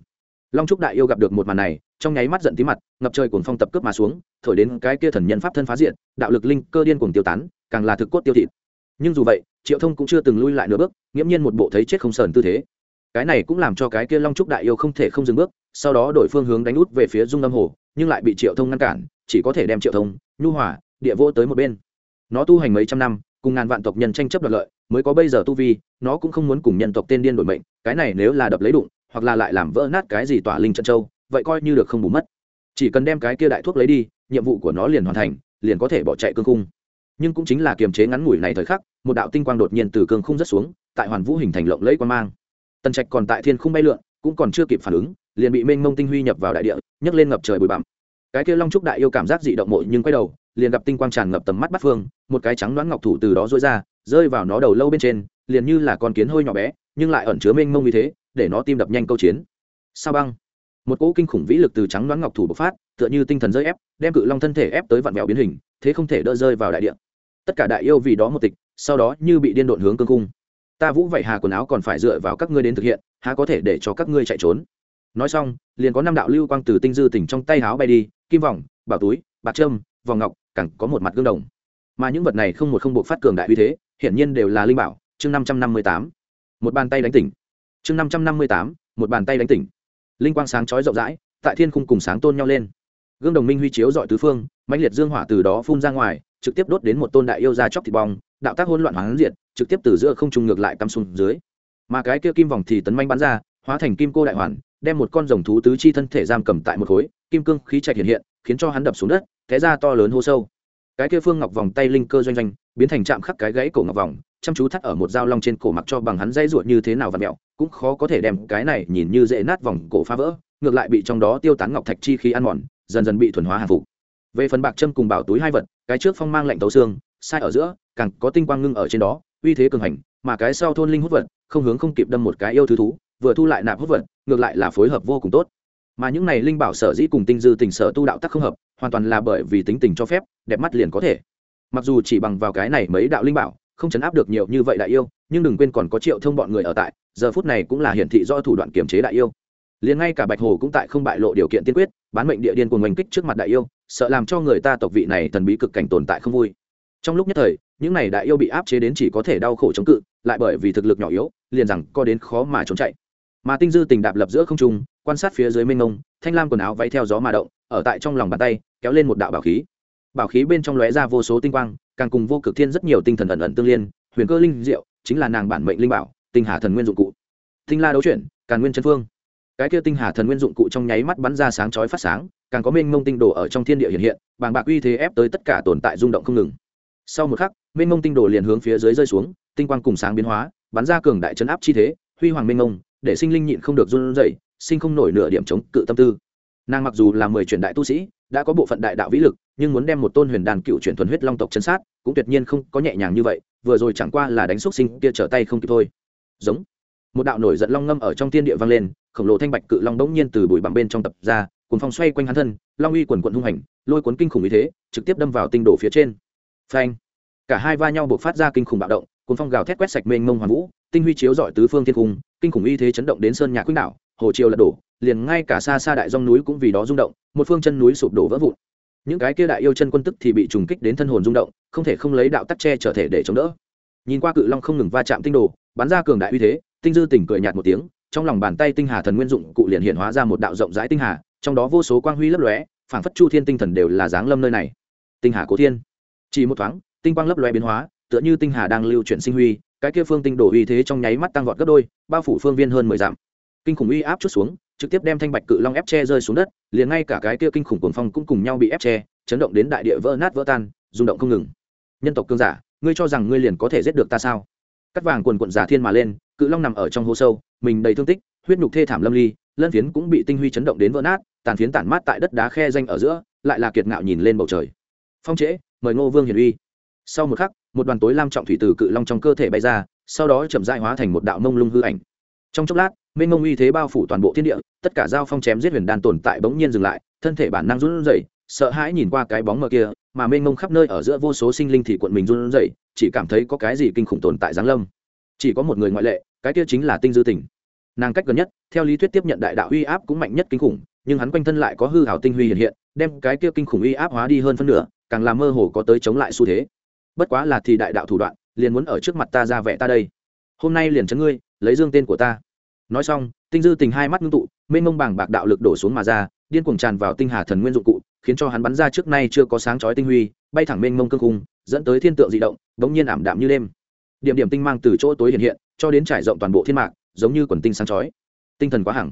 long trúc đại yêu gặp được một màn này, trong nháy mắt giận tí mặt, ngập trời cuồng phong tập cướp mà xuống, thổi đến cái kia thần nhân pháp thân phá diện, đạo lực linh cơ điên cuồng tiêu tán, càng là thực cốt tiêu thịt. Nhưng dù vậy, triệu thông cũng chưa từng lui lại nửa bước, nghiễm nhiên một bộ thấy chết không sờn tư thế. Cái này cũng làm cho cái kia long trúc đại yêu không thể không dừng bước, sau đó đổi phương hướng đánh út về phía dung âm hồ, nhưng lại bị triệu thông ngăn cản, chỉ có thể đem triệu thông, nhu hỏa địa vô tới một bên. Nó tu hành mấy trăm năm, cùng ngàn vạn tộc nhân tranh chấp đoạt lợi, mới có bây giờ tu vi, nó cũng không muốn cùng nhân tộc tên điên đổi mệnh, cái này nếu là đập lấy đụng hoặc là lại làm vỡ nát cái gì tỏa linh trận châu, vậy coi như được không bù mất. Chỉ cần đem cái kia đại thuốc lấy đi, nhiệm vụ của nó liền hoàn thành, liền có thể bỏ chạy cương khung. Nhưng cũng chính là kiềm chế ngắn ngủi này thời khắc, một đạo tinh quang đột nhiên từ cương khung rất xuống, tại hoàn vũ hình thành lộng lẫy quan mang. Tần trạch còn tại thiên khung bay lượn, cũng còn chưa kịp phản ứng, liền bị mênh mông tinh huy nhập vào đại địa, nhấc lên ngập trời bụi bặm. Cái kia long trúc đại yêu cảm giác dị động mội nhưng quay đầu, liền gặp tinh quang tràn ngập tầm mắt bắt phương, một cái trắng đoán ngọc thủ từ đó rối ra, rơi vào nó đầu lâu bên trên, liền như là con kiến hơi nhỏ bé nhưng lại ẩn chứa mênh mông như thế, để nó tim đập nhanh câu chiến. Sao băng? Một cỗ kinh khủng vĩ lực từ trắng đoán ngọc thủ bộc phát, tựa như tinh thần rơi ép, đem cự long thân thể ép tới vặn vẹo biến hình, thế không thể đỡ rơi vào đại địa. Tất cả đại yêu vì đó một tịch, sau đó như bị điên độn hướng cương cung. Ta vũ vậy hà quần áo còn phải dựa vào các ngươi đến thực hiện, há có thể để cho các ngươi chạy trốn? Nói xong, liền có năm đạo lưu quang từ tinh dư tỉnh trong tay háo bay đi, kim vòng, bảo túi, bạc trâm, vòng ngọc, càng có một mặt gương đồng. Mà những vật này không một không buộc phát cường đại uy thế, hiển nhiên đều là linh bảo, chương năm trăm năm mươi tám một bàn tay đánh tỉnh. Chương năm trăm năm mươi tám, một bàn tay đánh tỉnh. Linh quang sáng chói rộng rãi, tại thiên khung cùng sáng tôn nhau lên. Gương đồng minh huy chiếu dọi tứ phương, mãnh liệt dương hỏa từ đó phun ra ngoài, trực tiếp đốt đến một tôn đại yêu ra chóc thịt bong, đạo tác hỗn loạn hoáng diệt, trực tiếp từ giữa không trung ngược lại tăm xuống dưới. Mà cái kia kim vòng thì tấn manh bắn ra, hóa thành kim cô đại hoàn, đem một con rồng thú tứ chi thân thể giam cầm tại một khối, kim cương khí chạy hiện hiện, khiến cho hắn đập xuống đất, té ra to lớn hô sâu. Cái kia phương ngọc vòng tay linh cơ doanh doanh, biến thành chạm khắc cái gãy cổ ngọc vòng chăm chú thắt ở một dao long trên cổ mặc cho bằng hắn dây ruột như thế nào và mẹo, cũng khó có thể đem cái này nhìn như dễ nát vòng cổ phá vỡ, ngược lại bị trong đó tiêu tán ngọc thạch chi khí ăn mòn, dần dần bị thuần hóa hàng phục. Về phần bạc châm cùng bảo túi hai vật, cái trước phong mang lạnh tấu xương, sai ở giữa, càng có tinh quang ngưng ở trên đó, uy thế cường hành, mà cái sau thôn linh hút vật, không hướng không kịp đâm một cái yêu thứ thú, vừa thu lại nạp hút vật, ngược lại là phối hợp vô cùng tốt. Mà những này linh bảo sở dĩ cùng tinh dư tình sở tu đạo tắc không hợp, hoàn toàn là bởi vì tính tình cho phép, đẹp mắt liền có thể. Mặc dù chỉ bằng vào cái này mấy đạo linh bảo không chấn áp được nhiều như vậy đại yêu, nhưng đừng quên còn có triệu thông bọn người ở tại, giờ phút này cũng là hiển thị do thủ đoạn kiềm chế đại yêu. Liền ngay cả bạch hồ cũng tại không bại lộ điều kiện tiên quyết, bán mệnh địa điên của ngành kích trước mặt đại yêu, sợ làm cho người ta tộc vị này thần bí cực cảnh tồn tại không vui. Trong lúc nhất thời, những này đại yêu bị áp chế đến chỉ có thể đau khổ chống cự, lại bởi vì thực lực nhỏ yếu, liền rằng co đến khó mà trốn chạy. Mà tinh dư tình đạp lập giữa không trung, quan sát phía dưới mênh mông, thanh lam quần áo váy theo gió mà động, ở tại trong lòng bàn tay, kéo lên một đạo bảo khí bảo khí bên trong lóe ra vô số tinh quang, càng cùng vô cực thiên rất nhiều tinh thần ẩn ẩn tương liên, huyền cơ linh diệu chính là nàng bản mệnh linh bảo, tinh hà thần nguyên dụng cụ. Tinh la đấu chuyển, càn nguyên chân phương. Cái kia tinh hà thần nguyên dụng cụ trong nháy mắt bắn ra sáng chói phát sáng, càng có mênh mông tinh đồ ở trong thiên địa hiện hiện, bàng bạc uy thế ép tới tất cả tồn tại rung động không ngừng. Sau một khắc, mênh mông tinh đồ liền hướng phía dưới rơi xuống, tinh quang cùng sáng biến hóa, bắn ra cường đại chấn áp chi thế, huy hoàng mênh mông, để sinh linh nhịn không được run rẩy, sinh không nổi nửa điểm chống cự tâm tư. Nàng mặc dù là mười truyền đại tu sĩ, đã có bộ phận đại đạo vĩ lực nhưng muốn đem một tôn huyền đàn cựu truyền thuần huyết long tộc chân sát, cũng tuyệt nhiên không có nhẹ nhàng như vậy, vừa rồi chẳng qua là đánh xúc sinh kia trở tay không kịp thôi. Giống. Một đạo nổi giận long ngâm ở trong tiên địa vang lên, khổng lồ thanh bạch cự long đống nhiên từ bụi bặm bên trong tập ra cuốn phong xoay quanh hắn thân, long uy quần quận hung hành, lôi cuốn kinh khủng như thế, trực tiếp đâm vào tinh đồ phía trên. Phanh. Cả hai va nhau buộc phát ra kinh khủng bạo động cuốn phong gào thét quét sạch mênh mông hoàn vũ, tinh huy chiếu dọi tứ phương thiên cung, kinh khủng uy thế chấn động đến sơn nhà quýnh đảo hồ triều lật đổ, liền ngay cả xa xa đại dòng núi cũng vì đó rung động, một phương chân núi sụp đổ vỡ vụn những cái kia đại yêu chân quân tức thì bị trùng kích đến thân hồn rung động, không thể không lấy đạo tắc tre trở thể để chống đỡ. Nhìn qua cự long không ngừng va chạm tinh đồ, bắn ra cường đại uy thế, tinh dư tỉnh cười nhạt một tiếng, trong lòng bàn tay tinh hà thần nguyên dụng cụ liền hiện hóa ra một đạo rộng rãi tinh hà, trong đó vô số quang huy lấp lóe, phảng phất chu thiên tinh thần đều là dáng lâm nơi này. Tinh hà cố thiên. Chỉ một thoáng, tinh quang lấp lóe biến hóa, tựa như tinh hà đang lưu chuyển sinh huy, cái kia phương tinh đổ uy thế trong nháy mắt tăng vọt gấp đôi, bao phủ phương viên hơn mười dặm. Kinh khủng uy áp chút xuống trực tiếp đem thanh bạch cự long ép che rơi xuống đất, liền ngay cả cái kia kinh khủng cuồng phong cũng cùng nhau bị ép che, chấn động đến đại địa vỡ nát vỡ tan, rung động không ngừng. Nhân tộc cương giả, ngươi cho rằng ngươi liền có thể giết được ta sao? Cắt vàng quần quận giả thiên mà lên, cự long nằm ở trong hố sâu, mình đầy thương tích, huyết nhục thê thảm lâm ly, lân phiến cũng bị tinh huy chấn động đến vỡ nát, tàn phiến tản mát tại đất đá khe danh ở giữa, lại là kiệt ngạo nhìn lên bầu trời. Phong trễ, mời ngô vương hiền uy. Sau một khắc, một đoàn tối lam trọng thủy từ cự long trong cơ thể bay ra, sau đó chậm dại hóa thành một đạo mông lung hư ảnh trong chốc lát, mênh mông uy thế bao phủ toàn bộ thiên địa, tất cả dao phong chém giết huyền đan tồn tại bỗng nhiên dừng lại, thân thể bản năng run rẩy, sợ hãi nhìn qua cái bóng mờ kia, mà mênh mông khắp nơi ở giữa vô số sinh linh thì quận mình run rẩy, chỉ cảm thấy có cái gì kinh khủng tồn tại giáng lâm. Chỉ có một người ngoại lệ, cái kia chính là tinh dư tỉnh. Nàng cách gần nhất, theo lý thuyết tiếp nhận đại đạo uy áp cũng mạnh nhất kinh khủng, nhưng hắn quanh thân lại có hư hảo tinh huy hiện hiện, đem cái kia kinh khủng uy áp hóa đi hơn phân nửa, càng làm mơ hồ có tới chống lại xu thế. Bất quá là thì đại đạo thủ đoạn, liền muốn ở trước mặt ta ra vẻ ta đây. Hôm nay liền chấn ngươi lấy dương tên của ta. Nói xong, tinh dư tình hai mắt ngưng tụ, mênh mông bảng bạc đạo lực đổ xuống mà ra, điên cuồng tràn vào tinh hà thần nguyên dụng cụ, khiến cho hắn bắn ra trước nay chưa có sáng chói tinh huy, bay thẳng mênh mông cương khung, dẫn tới thiên tượng dị động, bỗng nhiên ảm đạm như đêm. Điểm điểm tinh mang từ chỗ tối hiện hiện, cho đến trải rộng toàn bộ thiên mạc, giống như quần tinh sáng chói. Tinh thần quá hẳn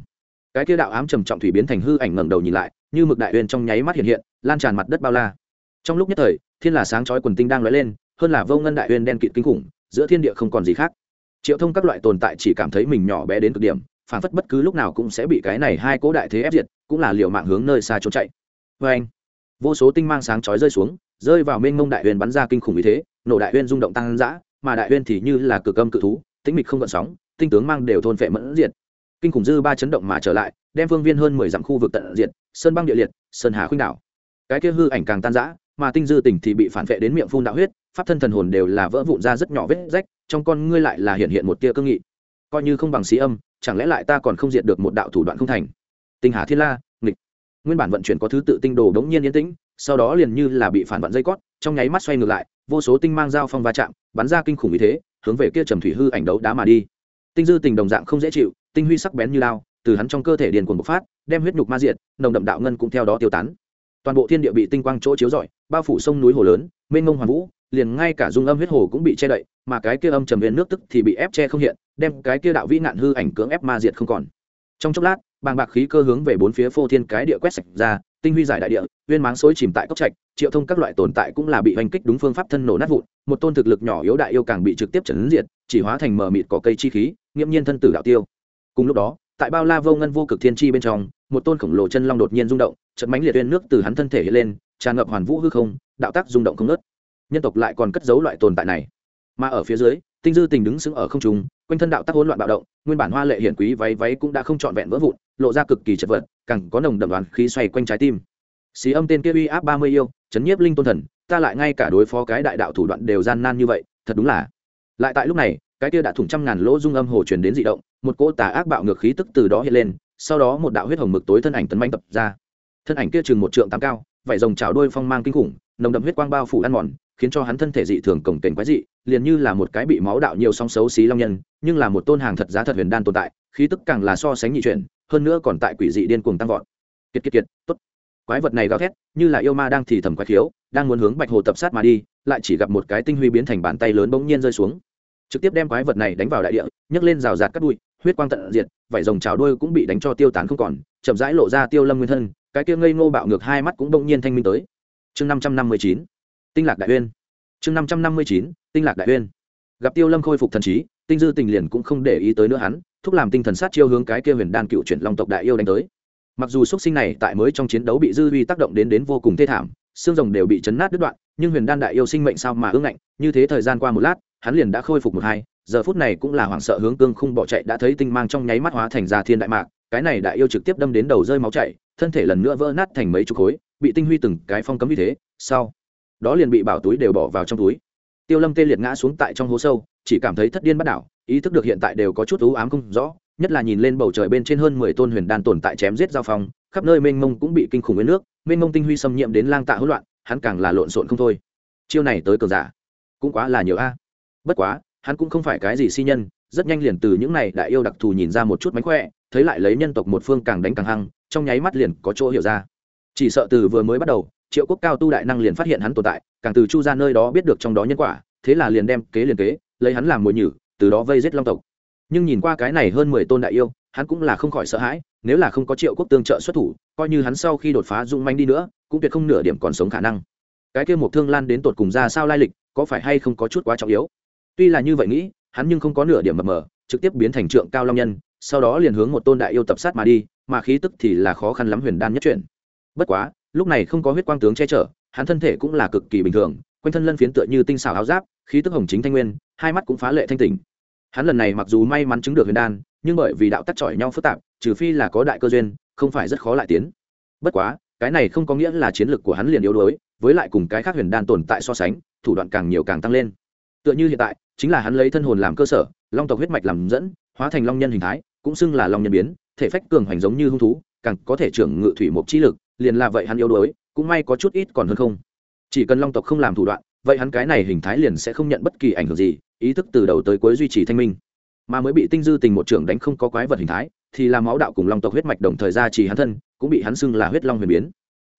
cái kia đạo ám trầm trọng thủy biến thành hư ảnh ngẩng đầu nhìn lại, như mực đại uyên trong nháy mắt hiện hiện, lan tràn mặt đất bao la. Trong lúc nhất thời, thiên là sáng chói quần tinh đang lóe lên, hơn là vô ngân đại uyên đen kịt kinh khủng, giữa thiên địa không còn gì khác triệu thông các loại tồn tại chỉ cảm thấy mình nhỏ bé đến cực điểm phản phất bất cứ lúc nào cũng sẽ bị cái này hai cố đại thế ép diệt cũng là liều mạng hướng nơi xa trốn chạy. Vê anh vô số tinh mang sáng chói rơi xuống rơi vào mênh mông đại huyền bắn ra kinh khủng như thế nổ đại huyền rung động tăng dã mà đại huyền thì như là cực âm cự thú tĩnh mịch không gợn sóng tinh tướng mang đều thôn phệ mẫn diệt. Kinh khủng dư ba chấn động mà trở lại đem phương viên hơn mười dặm khu vực tận diệt sơn băng địa liệt sơn hà khuynh đảo. Cái kia hư ảnh càng tan dã, mà tinh dư tỉnh thì bị phản vệ đến miệng phun đạo huyết pháp thân thần hồn đều là vỡ vụn ra rất nhỏ vết rách, trong con ngươi lại là hiện hiện một tia cương nghị. Coi như không bằng xí âm, chẳng lẽ lại ta còn không diệt được một đạo thủ đoạn không thành? Tinh hà thiên la, nghịch. Nguyên bản vận chuyển có thứ tự tinh đồ đống nhiên yên tĩnh, sau đó liền như là bị phản vận dây cót, trong nháy mắt xoay ngược lại, vô số tinh mang dao phong va chạm, bắn ra kinh khủng như thế, hướng về kia trầm thủy hư ảnh đấu đá mà đi. Tinh dư tình đồng dạng không dễ chịu, tinh huy sắc bén như lao, từ hắn trong cơ thể điền cuồng bộc phát, đem huyết nhục ma diệt, nồng đậm đạo ngân cũng theo đó tiêu tán. Toàn bộ thiên địa bị tinh quang chỗ chiếu rọi, bao phủ sông núi hồ lớn, mênh mông hoàn vũ liền ngay cả dung âm huyết hồ cũng bị che đậy, mà cái kia âm trầm viên nước tức thì bị ép che không hiện, đem cái kia đạo vĩ nạn hư ảnh cưỡng ép ma diệt không còn. Trong chốc lát, bàng bạc khí cơ hướng về bốn phía phô thiên cái địa quét sạch ra, tinh huy giải đại địa, viên máng xối chìm tại cốc trạch, triệu thông các loại tồn tại cũng là bị hành kích đúng phương pháp thân nổ nát vụn, một tôn thực lực nhỏ yếu đại yêu càng bị trực tiếp chấn diệt, chỉ hóa thành mờ mịt cỏ cây chi khí, nghiễm nhiên thân tử đạo tiêu. Cùng lúc đó, tại bao la vô ngân vô cực thiên chi bên trong, một tôn khổng lồ chân long đột nhiên rung động trận mánh liệt uyên nước từ hắn thân thể hiện lên, tràn ngập hoàn vũ hư không, đạo tác rung động không nớt nhân tộc lại còn cất giấu loại tồn tại này. Mà ở phía dưới, tinh dư tình đứng sững ở không trung, quanh thân đạo tác hỗn loạn bạo động, nguyên bản hoa lệ hiển quý váy váy cũng đã không trọn vẹn vỡ vụn, lộ ra cực kỳ chật vật, càng có nồng đậm đoán khí xoay quanh trái tim. Xí âm tên kia uy áp ba mươi yêu, chấn nhiếp linh tôn thần, ta lại ngay cả đối phó cái đại đạo thủ đoạn đều gian nan như vậy, thật đúng là. Lại tại lúc này, cái kia đã thủng trăm ngàn lỗ dung âm hồ truyền đến dị động, một cỗ tà ác bạo ngược khí tức từ đó hiện lên, sau đó một đạo huyết hồng mực tối thân ảnh tấn manh tập ra. Thân ảnh kia chừng một trượng tám cao, vảy rồng trào đôi phong mang kinh khủng nồng đậm huyết quang bao phủ ăn mòn, khiến cho hắn thân thể dị thường cổng kềnh quái dị, liền như là một cái bị máu đạo nhiều song xấu xí long nhân, nhưng là một tôn hàng thật giá thật huyền đan tồn tại, khí tức càng là so sánh nhị chuyển, hơn nữa còn tại quỷ dị điên cuồng tăng vọt. Kiệt kiệt kiệt, tốt. Quái vật này gào thét, như là yêu ma đang thì thầm quái khiếu, đang muốn hướng bạch hồ tập sát mà đi, lại chỉ gặp một cái tinh huy biến thành bàn tay lớn bỗng nhiên rơi xuống. Trực tiếp đem quái vật này đánh vào đại địa, nhấc lên rào rạt cắt đuôi huyết quang tận diệt vảy rồng trào đuôi cũng bị đánh cho tiêu tán không còn, chậm rãi lộ ra tiêu lâm nguyên thân, cái kia ngây ngô bạo ngược hai mắt cũng bỗng nhiên thanh minh tới chương năm trăm năm mươi chín, tinh lạc đại uyên. Chương năm trăm năm mươi chín, tinh lạc đại uyên. Gặp tiêu lâm khôi phục thần trí, tinh dư tình liền cũng không để ý tới nữa hắn, thúc làm tinh thần sát chiêu hướng cái kia huyền đan cựu chuyển long tộc đại yêu đánh tới. Mặc dù xuất sinh này tại mới trong chiến đấu bị dư vi tác động đến đến vô cùng thê thảm, xương rồng đều bị chấn nát đứt đoạn, nhưng huyền đan đại yêu sinh mệnh sao mà ương ngạnh, như thế thời gian qua một lát, hắn liền đã khôi phục một hai, giờ phút này cũng là hoảng sợ hướng cương khung bỏ chạy đã thấy tinh mang trong nháy mắt hóa thành ra thiên đại mạc, cái này đại yêu trực tiếp đâm đến đầu rơi máu chảy, thân thể lần nữa vỡ nát thành mấy chục khối bị tinh huy từng cái phong cấm như thế, sau, đó liền bị bảo túi đều bỏ vào trong túi. Tiêu lâm tê liệt ngã xuống tại trong hố sâu, chỉ cảm thấy thất điên bắt đảo, ý thức được hiện tại đều có chút ú ám không rõ, nhất là nhìn lên bầu trời bên trên hơn mười tôn huyền đan tồn tại chém giết giao phong, khắp nơi mênh mông cũng bị kinh khủng với nước, mênh mông tinh huy xâm nhiễm đến lang tạ hỗn loạn, hắn càng là lộn xộn không thôi. Chiêu này tới cường giả, cũng quá là nhiều a. Bất quá, hắn cũng không phải cái gì si nhân, rất nhanh liền từ những này đại yêu đặc thù nhìn ra một chút mánh khỏe, thấy lại lấy nhân tộc một phương càng đánh càng hăng, trong nháy mắt liền có chỗ hiểu ra chỉ sợ từ vừa mới bắt đầu, triệu quốc cao tu đại năng liền phát hiện hắn tồn tại, càng từ chu ra nơi đó biết được trong đó nhân quả, thế là liền đem kế liền kế, lấy hắn làm mồi nhử, từ đó vây giết long tộc. Nhưng nhìn qua cái này hơn mười tôn đại yêu, hắn cũng là không khỏi sợ hãi, nếu là không có triệu quốc tương trợ xuất thủ, coi như hắn sau khi đột phá dung manh đi nữa, cũng tuyệt không nửa điểm còn sống khả năng. Cái kia một thương lan đến tột cùng ra sao lai lịch, có phải hay không có chút quá trọng yếu? Tuy là như vậy nghĩ, hắn nhưng không có nửa điểm mập mờ, trực tiếp biến thành trượng cao long nhân, sau đó liền hướng một tôn đại yêu tập sát mà đi, mà khí tức thì là khó khăn lắm huyền đan nhất chuyển bất quá, lúc này không có huyết quang tướng che chở, hắn thân thể cũng là cực kỳ bình thường, quanh thân lân phiến tựa như tinh xảo áo giáp, khí tức hồng chính thanh nguyên, hai mắt cũng phá lệ thanh tỉnh. Hắn lần này mặc dù may mắn chứng được huyền đan, nhưng bởi vì đạo tắc chọi nhau phức tạp, trừ phi là có đại cơ duyên, không phải rất khó lại tiến. Bất quá, cái này không có nghĩa là chiến lược của hắn liền yếu đuối, với lại cùng cái khác huyền đan tồn tại so sánh, thủ đoạn càng nhiều càng tăng lên. Tựa như hiện tại, chính là hắn lấy thân hồn làm cơ sở, long tộc huyết mạch làm dẫn, hóa thành long nhân hình thái, cũng xưng là long nhân biến, thể phách cường hoành giống như hung thú, càng có thể trưởng ngự thủy mộc chi lực liền là vậy hắn yếu đuối, cũng may có chút ít còn hơn không. Chỉ cần long tộc không làm thủ đoạn, vậy hắn cái này hình thái liền sẽ không nhận bất kỳ ảnh hưởng gì, ý thức từ đầu tới cuối duy trì thanh minh. Mà mới bị tinh dư tình một trưởng đánh không có quái vật hình thái, thì là máu đạo cùng long tộc huyết mạch đồng thời ra trì hắn thân, cũng bị hắn xưng là huyết long huyền biến.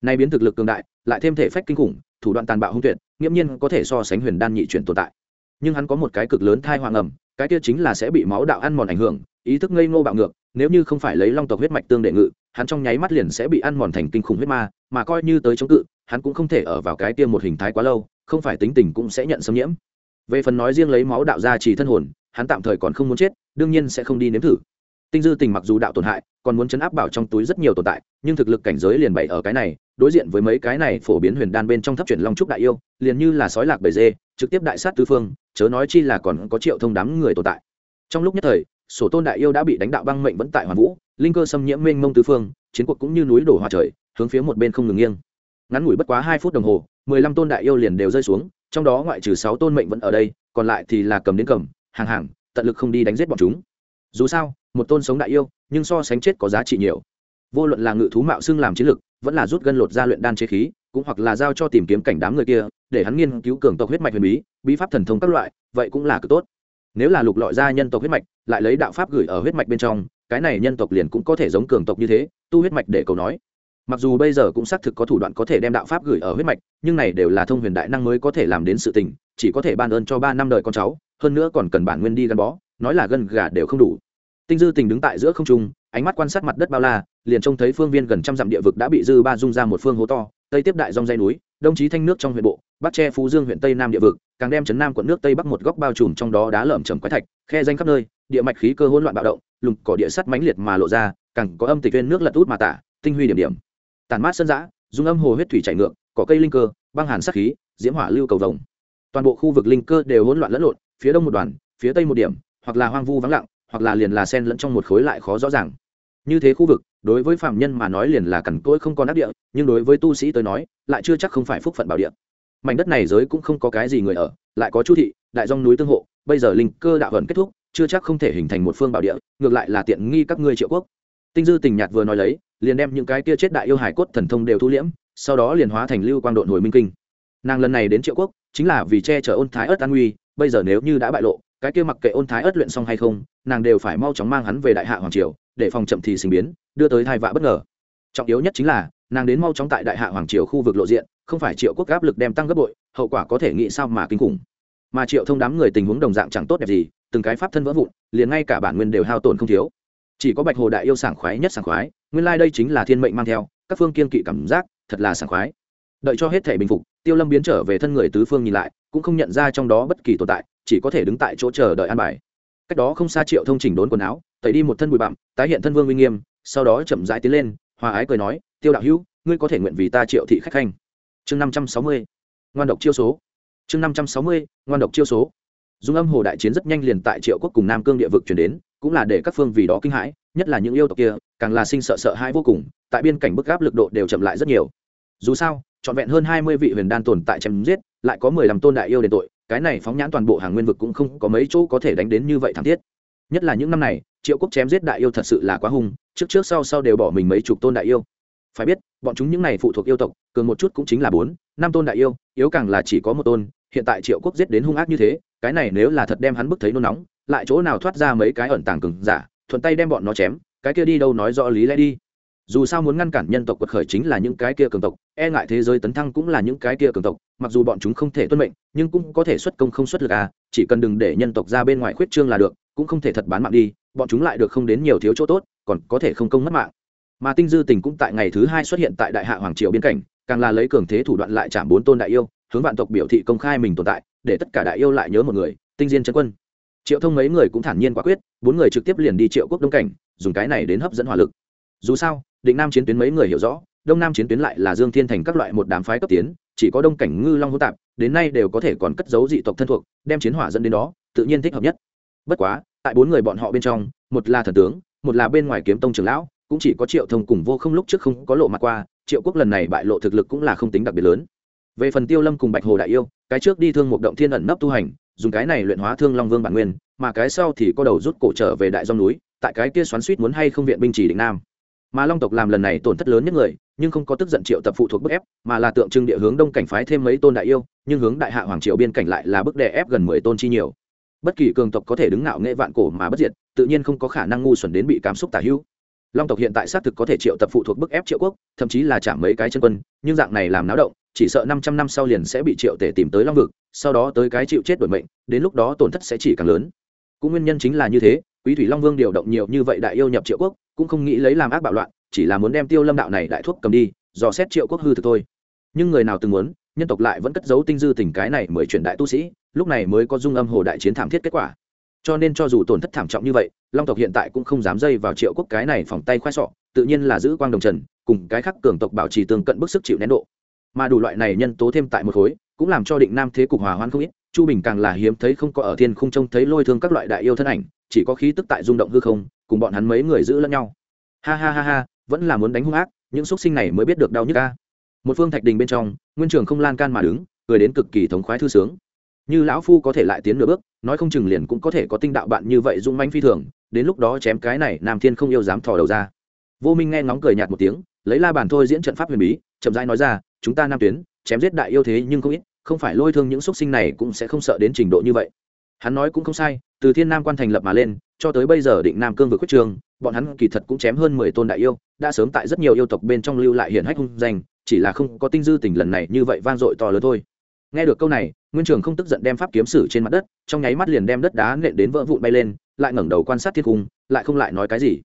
Nay biến thực lực cường đại, lại thêm thể phách kinh khủng, thủ đoạn tàn bạo hung tuyệt, nghiễm nhiên có thể so sánh huyền đan nhị chuyển tồn tại. Nhưng hắn có một cái cực lớn thai hoàng ẩm cái kia chính là sẽ bị máu đạo ăn mòn ảnh hưởng, ý thức ngây ngô bạo ngược, nếu như không phải lấy long tộc huyết mạch tương đệ ngự, hắn trong nháy mắt liền sẽ bị ăn mòn thành kinh khủng huyết ma, mà coi như tới chống cự, hắn cũng không thể ở vào cái kia một hình thái quá lâu, không phải tính tình cũng sẽ nhận xâm nhiễm. Về phần nói riêng lấy máu đạo ra chỉ thân hồn, hắn tạm thời còn không muốn chết, đương nhiên sẽ không đi nếm thử. Tinh dư tình mặc dù đạo tổn hại, còn muốn chấn áp bảo trong túi rất nhiều tồn tại, nhưng thực lực cảnh giới liền bày ở cái này đối diện với mấy cái này phổ biến huyền đan bên trong thấp chuyển long trúc đại yêu, liền như là sói lạc bầy dê, trực tiếp đại sát tứ phương, chớ nói chi là còn có triệu thông đám người tồn tại. Trong lúc nhất thời, sổ tôn đại yêu đã bị đánh đạo băng mệnh vẫn tại hoàn vũ, linh cơ xâm nhiễm mênh mông tứ phương, chiến cuộc cũng như núi đổ hòa trời, hướng phía một bên không ngừng nghiêng. Ngắn ngủi bất quá hai phút đồng hồ, mười lăm tôn đại yêu liền đều rơi xuống, trong đó ngoại trừ sáu tôn mệnh vẫn ở đây, còn lại thì là cầm đến cầm, hàng hàng, tận lực không đi đánh giết bọn chúng. Dù sao, một tôn sống đại yêu, nhưng so sánh chết có giá trị nhiều. Vô luận là ngự thú mạo xưng làm chiến lực vẫn là rút gân lột ra luyện đan chế khí, cũng hoặc là giao cho tìm kiếm cảnh đám người kia, để hắn nghiên cứu cường tộc huyết mạch huyền bí bí pháp thần thông các loại, vậy cũng là cực tốt. Nếu là lục lọi ra nhân tộc huyết mạch, lại lấy đạo pháp gửi ở huyết mạch bên trong, cái này nhân tộc liền cũng có thể giống cường tộc như thế, tu huyết mạch để cầu nói. Mặc dù bây giờ cũng xác thực có thủ đoạn có thể đem đạo pháp gửi ở huyết mạch, nhưng này đều là thông huyền đại năng mới có thể làm đến sự tình, chỉ có thể ban ơn cho ba năm đời con cháu, hơn nữa còn cần bản nguyên đi gắn bó, nói là gân gà đều không đủ. Tinh dư tình đứng tại giữa không trung, ánh mắt quan sát mặt đất bao la liền trông thấy phương viên gần trăm dặm địa vực đã bị dư ba dung ra một phương hố to, tây tiếp đại dòng dây núi, đông chí thanh nước trong huyện bộ, bắc tre phú dương huyện tây nam địa vực, càng đem chấn nam quận nước tây bắc một góc bao trùm trong đó đá lởm chởm quái thạch, khe danh khắp nơi, địa mạch khí cơ hỗn loạn bạo động, lùng cỏ địa sắt mãnh liệt mà lộ ra, càng có âm tịch viên nước lật út mà tả, tinh huy điểm điểm. Tàn mát sân giã dung âm hồ huyết thủy chảy ngược, cỏ cây linh cơ, băng hàn sắc khí, diễm hỏa lưu cầu vồng. Toàn bộ khu vực linh cơ đều hỗn loạn lẫn lộn, phía đông một đoàn, phía tây một điểm, hoặc là hoang vu vắng lặng, hoặc là liền là sen lẫn trong một khối lại khó rõ ràng như thế khu vực, đối với phạm nhân mà nói liền là cằn cỗi không còn ác địa, nhưng đối với tu sĩ tới nói, lại chưa chắc không phải phúc phận bảo địa. Mảnh đất này giới cũng không có cái gì người ở, lại có chu thị, đại dòng núi tương hộ, bây giờ linh cơ đạo vận kết thúc, chưa chắc không thể hình thành một phương bảo địa, ngược lại là tiện nghi các ngươi triệu quốc. Tinh dư tình nhạt vừa nói lấy, liền đem những cái kia chết đại yêu hải cốt thần thông đều thu liễm, sau đó liền hóa thành lưu quang độn hồi minh kinh. Nàng lần này đến triệu quốc, chính là vì che chở ôn thái ớt an nguy, bây giờ nếu như đã bại lộ, cái kia mặc kệ ôn thái ớt luyện xong hay không, nàng đều phải mau chóng mang hắn về đại hạ hoàng triều để phòng chậm thì sinh biến, đưa tới thai vạ bất ngờ. Trọng yếu nhất chính là, nàng đến mau chóng tại đại hạ hoàng triều khu vực lộ diện, không phải triệu quốc áp lực đem tăng gấp bội, hậu quả có thể nghĩ sao mà kinh khủng. Mà triệu thông đám người tình huống đồng dạng chẳng tốt đẹp gì, từng cái pháp thân vỡ vụn, liền ngay cả bản nguyên đều hao tổn không thiếu. Chỉ có bạch hồ đại yêu sảng khoái nhất sảng khoái, nguyên lai、like、đây chính là thiên mệnh mang theo, các phương kiên kỵ cảm giác, thật là sảng khoái. Đợi cho hết thể bình phục, tiêu lâm biến trở về thân người tứ phương nhìn lại, cũng không nhận ra trong đó bất kỳ tồn tại, chỉ có thể đứng tại chỗ chờ đợi an bài. Cách đó không xa triệu thông chỉnh đốn quần áo tẩy đi một thân bụi bặm, tái hiện thân vương uy nghiêm, sau đó chậm rãi tiến lên, hòa ái cười nói, tiêu đạo hữu, ngươi có thể nguyện vì ta triệu thị khách khanh. Chương năm trăm sáu mươi, ngoan độc chiêu số. Chương năm trăm sáu mươi, ngoan độc chiêu số. Dung âm hồ đại chiến rất nhanh liền tại triệu quốc cùng nam cương địa vực chuyển đến, cũng là để các phương vì đó kinh hãi, nhất là những yêu tộc kia, càng là sinh sợ sợ hãi vô cùng, tại biên cảnh bức áp lực độ đều chậm lại rất nhiều. Dù sao, trọn vẹn hơn hai mươi vị huyền đan tồn tại chém giết, lại có mười lăm tôn đại yêu đền tội, cái này phóng nhãn toàn bộ hàng nguyên vực cũng không có mấy chỗ có thể đánh đến như vậy thảm thiết. Nhất là những năm này triệu quốc chém giết đại yêu thật sự là quá hung, trước trước sau sau đều bỏ mình mấy chục tôn đại yêu. Phải biết, bọn chúng những này phụ thuộc yêu tộc, cường một chút cũng chính là bốn, năm tôn đại yêu, yếu càng là chỉ có một tôn, hiện tại triệu quốc giết đến hung ác như thế, cái này nếu là thật đem hắn bức thấy nôn nóng, lại chỗ nào thoát ra mấy cái ẩn tàng cường giả, thuận tay đem bọn nó chém, cái kia đi đâu nói rõ lý lẽ đi. Dù sao muốn ngăn cản nhân tộc quật khởi chính là những cái kia cường tộc e ngại thế giới tấn thăng cũng là những cái kia cường tộc, mặc dù bọn chúng không thể tuân mệnh, nhưng cũng có thể xuất công không xuất lực à chỉ cần đừng để nhân tộc ra bên ngoài khuyết trương là được, cũng không thể thật bán mạng đi bọn chúng lại được không đến nhiều thiếu chỗ tốt, còn có thể không công mất mạng. Mà tinh dư tình cũng tại ngày thứ hai xuất hiện tại đại hạ hoàng triều biên cảnh càng là lấy cường thế thủ đoạn lại chạm bốn tôn đại yêu, hướng vạn tộc biểu thị công khai mình tồn tại, để tất cả đại yêu lại nhớ một người, tinh diên trấn quân. Triệu thông mấy người cũng thản nhiên quả quyết, bốn người trực tiếp liền đi triệu quốc đông cảnh, dùng cái này đến hấp dẫn hỏa lực. Dù sao, định nam chiến tuyến mấy người hiểu rõ, đông nam chiến tuyến lại là dương thiên thành các loại một đám phái cấp tiến, chỉ có đông cảnh ngư long hô tạp, đến nay đều có thể còn cất giấu dị tộc thân thuộc, đem chiến hỏa dẫn đến đó, tự nhiên thích hợp nhất. Bất quá tại bốn người bọn họ bên trong, một là thần tướng, một là bên ngoài kiếm tông trường lão, cũng chỉ có triệu thông cùng vô không lúc trước không có lộ mặt qua, triệu quốc lần này bại lộ thực lực cũng là không tính đặc biệt lớn. Về phần tiêu lâm cùng bạch hồ đại yêu, cái trước đi thương một động thiên ẩn nấp tu hành, dùng cái này luyện hóa thương long vương bản nguyên, mà cái sau thì có đầu rút cổ trở về đại dòng núi, tại cái kia xoắn suýt muốn hay không viện binh chỉ định nam. Mà long tộc làm lần này tổn thất lớn nhất người, nhưng không có tức giận triệu tập phụ thuộc bức ép, mà là tượng trưng địa hướng đông cảnh phái thêm mấy tôn đại yêu, nhưng hướng đại hạ hoàng triều biên cảnh lại là bức đè ép gần mười tôn chi nhiều bất kỳ cường tộc có thể đứng ngạo nghệ vạn cổ mà bất diệt, tự nhiên không có khả năng ngu xuẩn đến bị cảm xúc tả hữu. Long tộc hiện tại xác thực có thể triệu tập phụ thuộc bức ép triệu quốc, thậm chí là trả mấy cái chân quân, nhưng dạng này làm náo động, chỉ sợ năm trăm năm sau liền sẽ bị triệu tể tìm tới long vực, sau đó tới cái chịu chết đổi mệnh, đến lúc đó tổn thất sẽ chỉ càng lớn. Cũng nguyên nhân chính là như thế, quý thủy long vương điều động nhiều như vậy đại yêu nhập triệu quốc, cũng không nghĩ lấy làm ác bạo loạn, chỉ là muốn đem tiêu lâm đạo này đại thuốc cầm đi, dò xét triệu quốc hư thực thôi. Nhưng người nào từng muốn, nhân tộc lại vẫn cất giấu tinh dư tình cái này mới truyền đại tu sĩ lúc này mới có dung âm hồ đại chiến thảm thiết kết quả. Cho nên cho dù tổn thất thảm trọng như vậy, long tộc hiện tại cũng không dám dây vào triệu quốc cái này phòng tay khoe sọ, tự nhiên là giữ quang đồng trần, cùng cái khác cường tộc bảo trì tương cận bức sức chịu nén độ. Mà đủ loại này nhân tố thêm tại một khối, cũng làm cho định nam thế cục hòa hoãn không ít, chu bình càng là hiếm thấy không có ở thiên không trông thấy lôi thương các loại đại yêu thân ảnh, chỉ có khí tức tại rung động hư không, cùng bọn hắn mấy người giữ lẫn nhau. Ha ha ha ha, vẫn là muốn đánh hung ác, những xuất sinh này mới biết được đau nhức ca một phương thạch đình bên trong, nguyên trường không lan can mà đứng, cười đến cực kỳ thống khoái thư sướng như lão phu có thể lại tiến nửa bước, nói không chừng liền cũng có thể có tinh đạo bạn như vậy dung manh phi thường, đến lúc đó chém cái này, nam thiên không yêu dám thò đầu ra. Vô minh nghe ngóng cười nhạt một tiếng, lấy la bàn thôi diễn trận pháp huyền bí, chậm rãi nói ra, chúng ta nam tuyến, chém giết đại yêu thế nhưng không ít, không phải lôi thương những x sinh này cũng sẽ không sợ đến trình độ như vậy. Hắn nói cũng không sai, từ thiên nam quan thành lập mà lên, cho tới bây giờ định nam cương vực quyết trường, bọn hắn kỳ thật cũng chém hơn mười tôn đại yêu, đã sớm tại rất nhiều yêu tộc bên trong lưu lại hiển hách hung danh, chỉ là không có tinh dư tình lần này như vậy vang dội to lớn thôi nghe được câu này, nguyên trường không tức giận đem pháp kiếm sử trên mặt đất, trong nháy mắt liền đem đất đá nện đến vỡ vụn bay lên, lại ngẩng đầu quan sát thiên cung, lại không lại nói cái gì.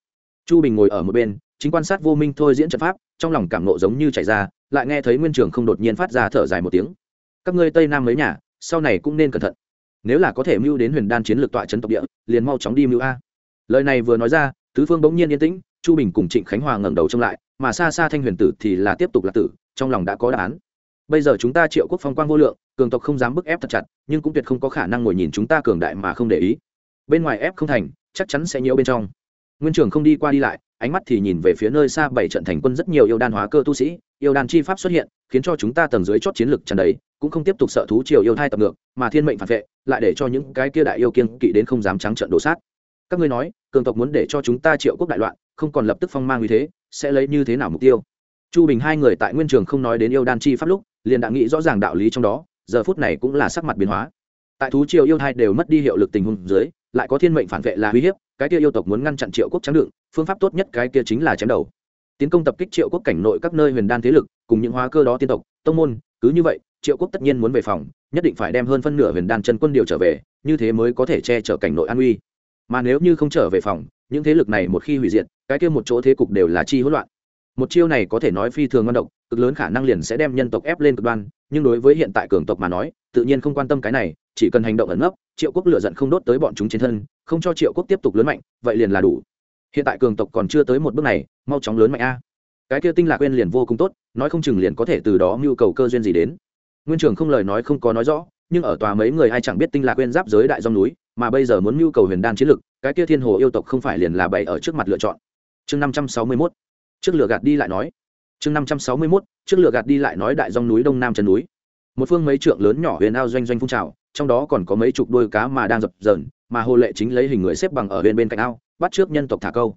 Chu bình ngồi ở một bên, chính quan sát vô minh thôi diễn trận pháp, trong lòng cảm nộ giống như chảy ra, lại nghe thấy nguyên trường không đột nhiên phát ra thở dài một tiếng. Các ngươi tây nam mấy nhà, sau này cũng nên cẩn thận. Nếu là có thể mưu đến huyền đan chiến lược tọa trấn tộc địa, liền mau chóng đi mưu a. Lời này vừa nói ra, tứ phương bỗng nhiên yên tĩnh, chu bình cùng trịnh khánh hòa ngẩng đầu trông lại, mà xa xa thanh huyền tử thì là tiếp tục là tử, trong lòng đã có đáp án bây giờ chúng ta triệu quốc phong quang vô lượng, cường tộc không dám bức ép thật chặt, nhưng cũng tuyệt không có khả năng ngồi nhìn chúng ta cường đại mà không để ý. Bên ngoài ép không thành, chắc chắn sẽ nhiễu bên trong. Nguyên trưởng không đi qua đi lại, ánh mắt thì nhìn về phía nơi xa bảy trận thành quân rất nhiều yêu đan hóa cơ tu sĩ, yêu đan chi pháp xuất hiện, khiến cho chúng ta tầng dưới chót chiến lực tràn đầy, cũng không tiếp tục sợ thú triều yêu thai tập ngược, mà thiên mệnh phản vệ, lại để cho những cái kia đại yêu kiên kỵ đến không dám trắng trận đổ sát. Các ngươi nói, cường tộc muốn để cho chúng ta triệu quốc đại loạn, không còn lập tức phong mang như thế, sẽ lấy như thế nào mục tiêu? Chu bình hai người tại nguyên trường không nói đến yêu đan chi pháp lúc liền đã nghĩ rõ ràng đạo lý trong đó, giờ phút này cũng là sắc mặt biến hóa. Tại thú triều yêu thai đều mất đi hiệu lực tình huống dưới, lại có thiên mệnh phản vệ là uy hiếp, cái kia yêu tộc muốn ngăn chặn triệu quốc trắng đựng, phương pháp tốt nhất cái kia chính là chém đầu. Tiến công tập kích triệu quốc cảnh nội các nơi huyền đan thế lực, cùng những hóa cơ đó tiên tộc, tông môn, cứ như vậy, triệu quốc tất nhiên muốn về phòng, nhất định phải đem hơn phân nửa huyền đan chân quân điều trở về, như thế mới có thể che chở cảnh nội an uy. Mà nếu như không trở về phòng, những thế lực này một khi hủy diệt, cái kia một chỗ thế cục đều là chi hỗn loạn một chiêu này có thể nói phi thường ngon độc, cực lớn khả năng liền sẽ đem nhân tộc ép lên cực đoan, nhưng đối với hiện tại cường tộc mà nói, tự nhiên không quan tâm cái này, chỉ cần hành động ẩn nấp, triệu quốc lựa giận không đốt tới bọn chúng trên thân, không cho triệu quốc tiếp tục lớn mạnh, vậy liền là đủ. Hiện tại cường tộc còn chưa tới một bước này, mau chóng lớn mạnh a. Cái kia tinh lạc quên liền vô cùng tốt, nói không chừng liền có thể từ đó mưu cầu cơ duyên gì đến. Nguyên trường không lời nói không có nói rõ, nhưng ở tòa mấy người ai chẳng biết tinh lạc quên giáp giới đại dòng núi, mà bây giờ muốn mưu cầu huyền đan chiến lực, cái kia thiên hồ yêu tộc không phải liền là bày ở trước mặt lựa chọn. Chương năm trăm sáu mươi mốt trước lửa gạt đi lại nói. Chương năm trăm sáu mươi mốt, trước lửa gạt đi lại nói đại dòng núi đông nam chân núi. Một phương mấy trượng lớn nhỏ huyền ao doanh doanh phun trào, trong đó còn có mấy chục đôi cá mà đang dập dờn, mà hồ lệ chính lấy hình người xếp bằng ở bên bên cạnh ao, bắt trước nhân tộc thả câu.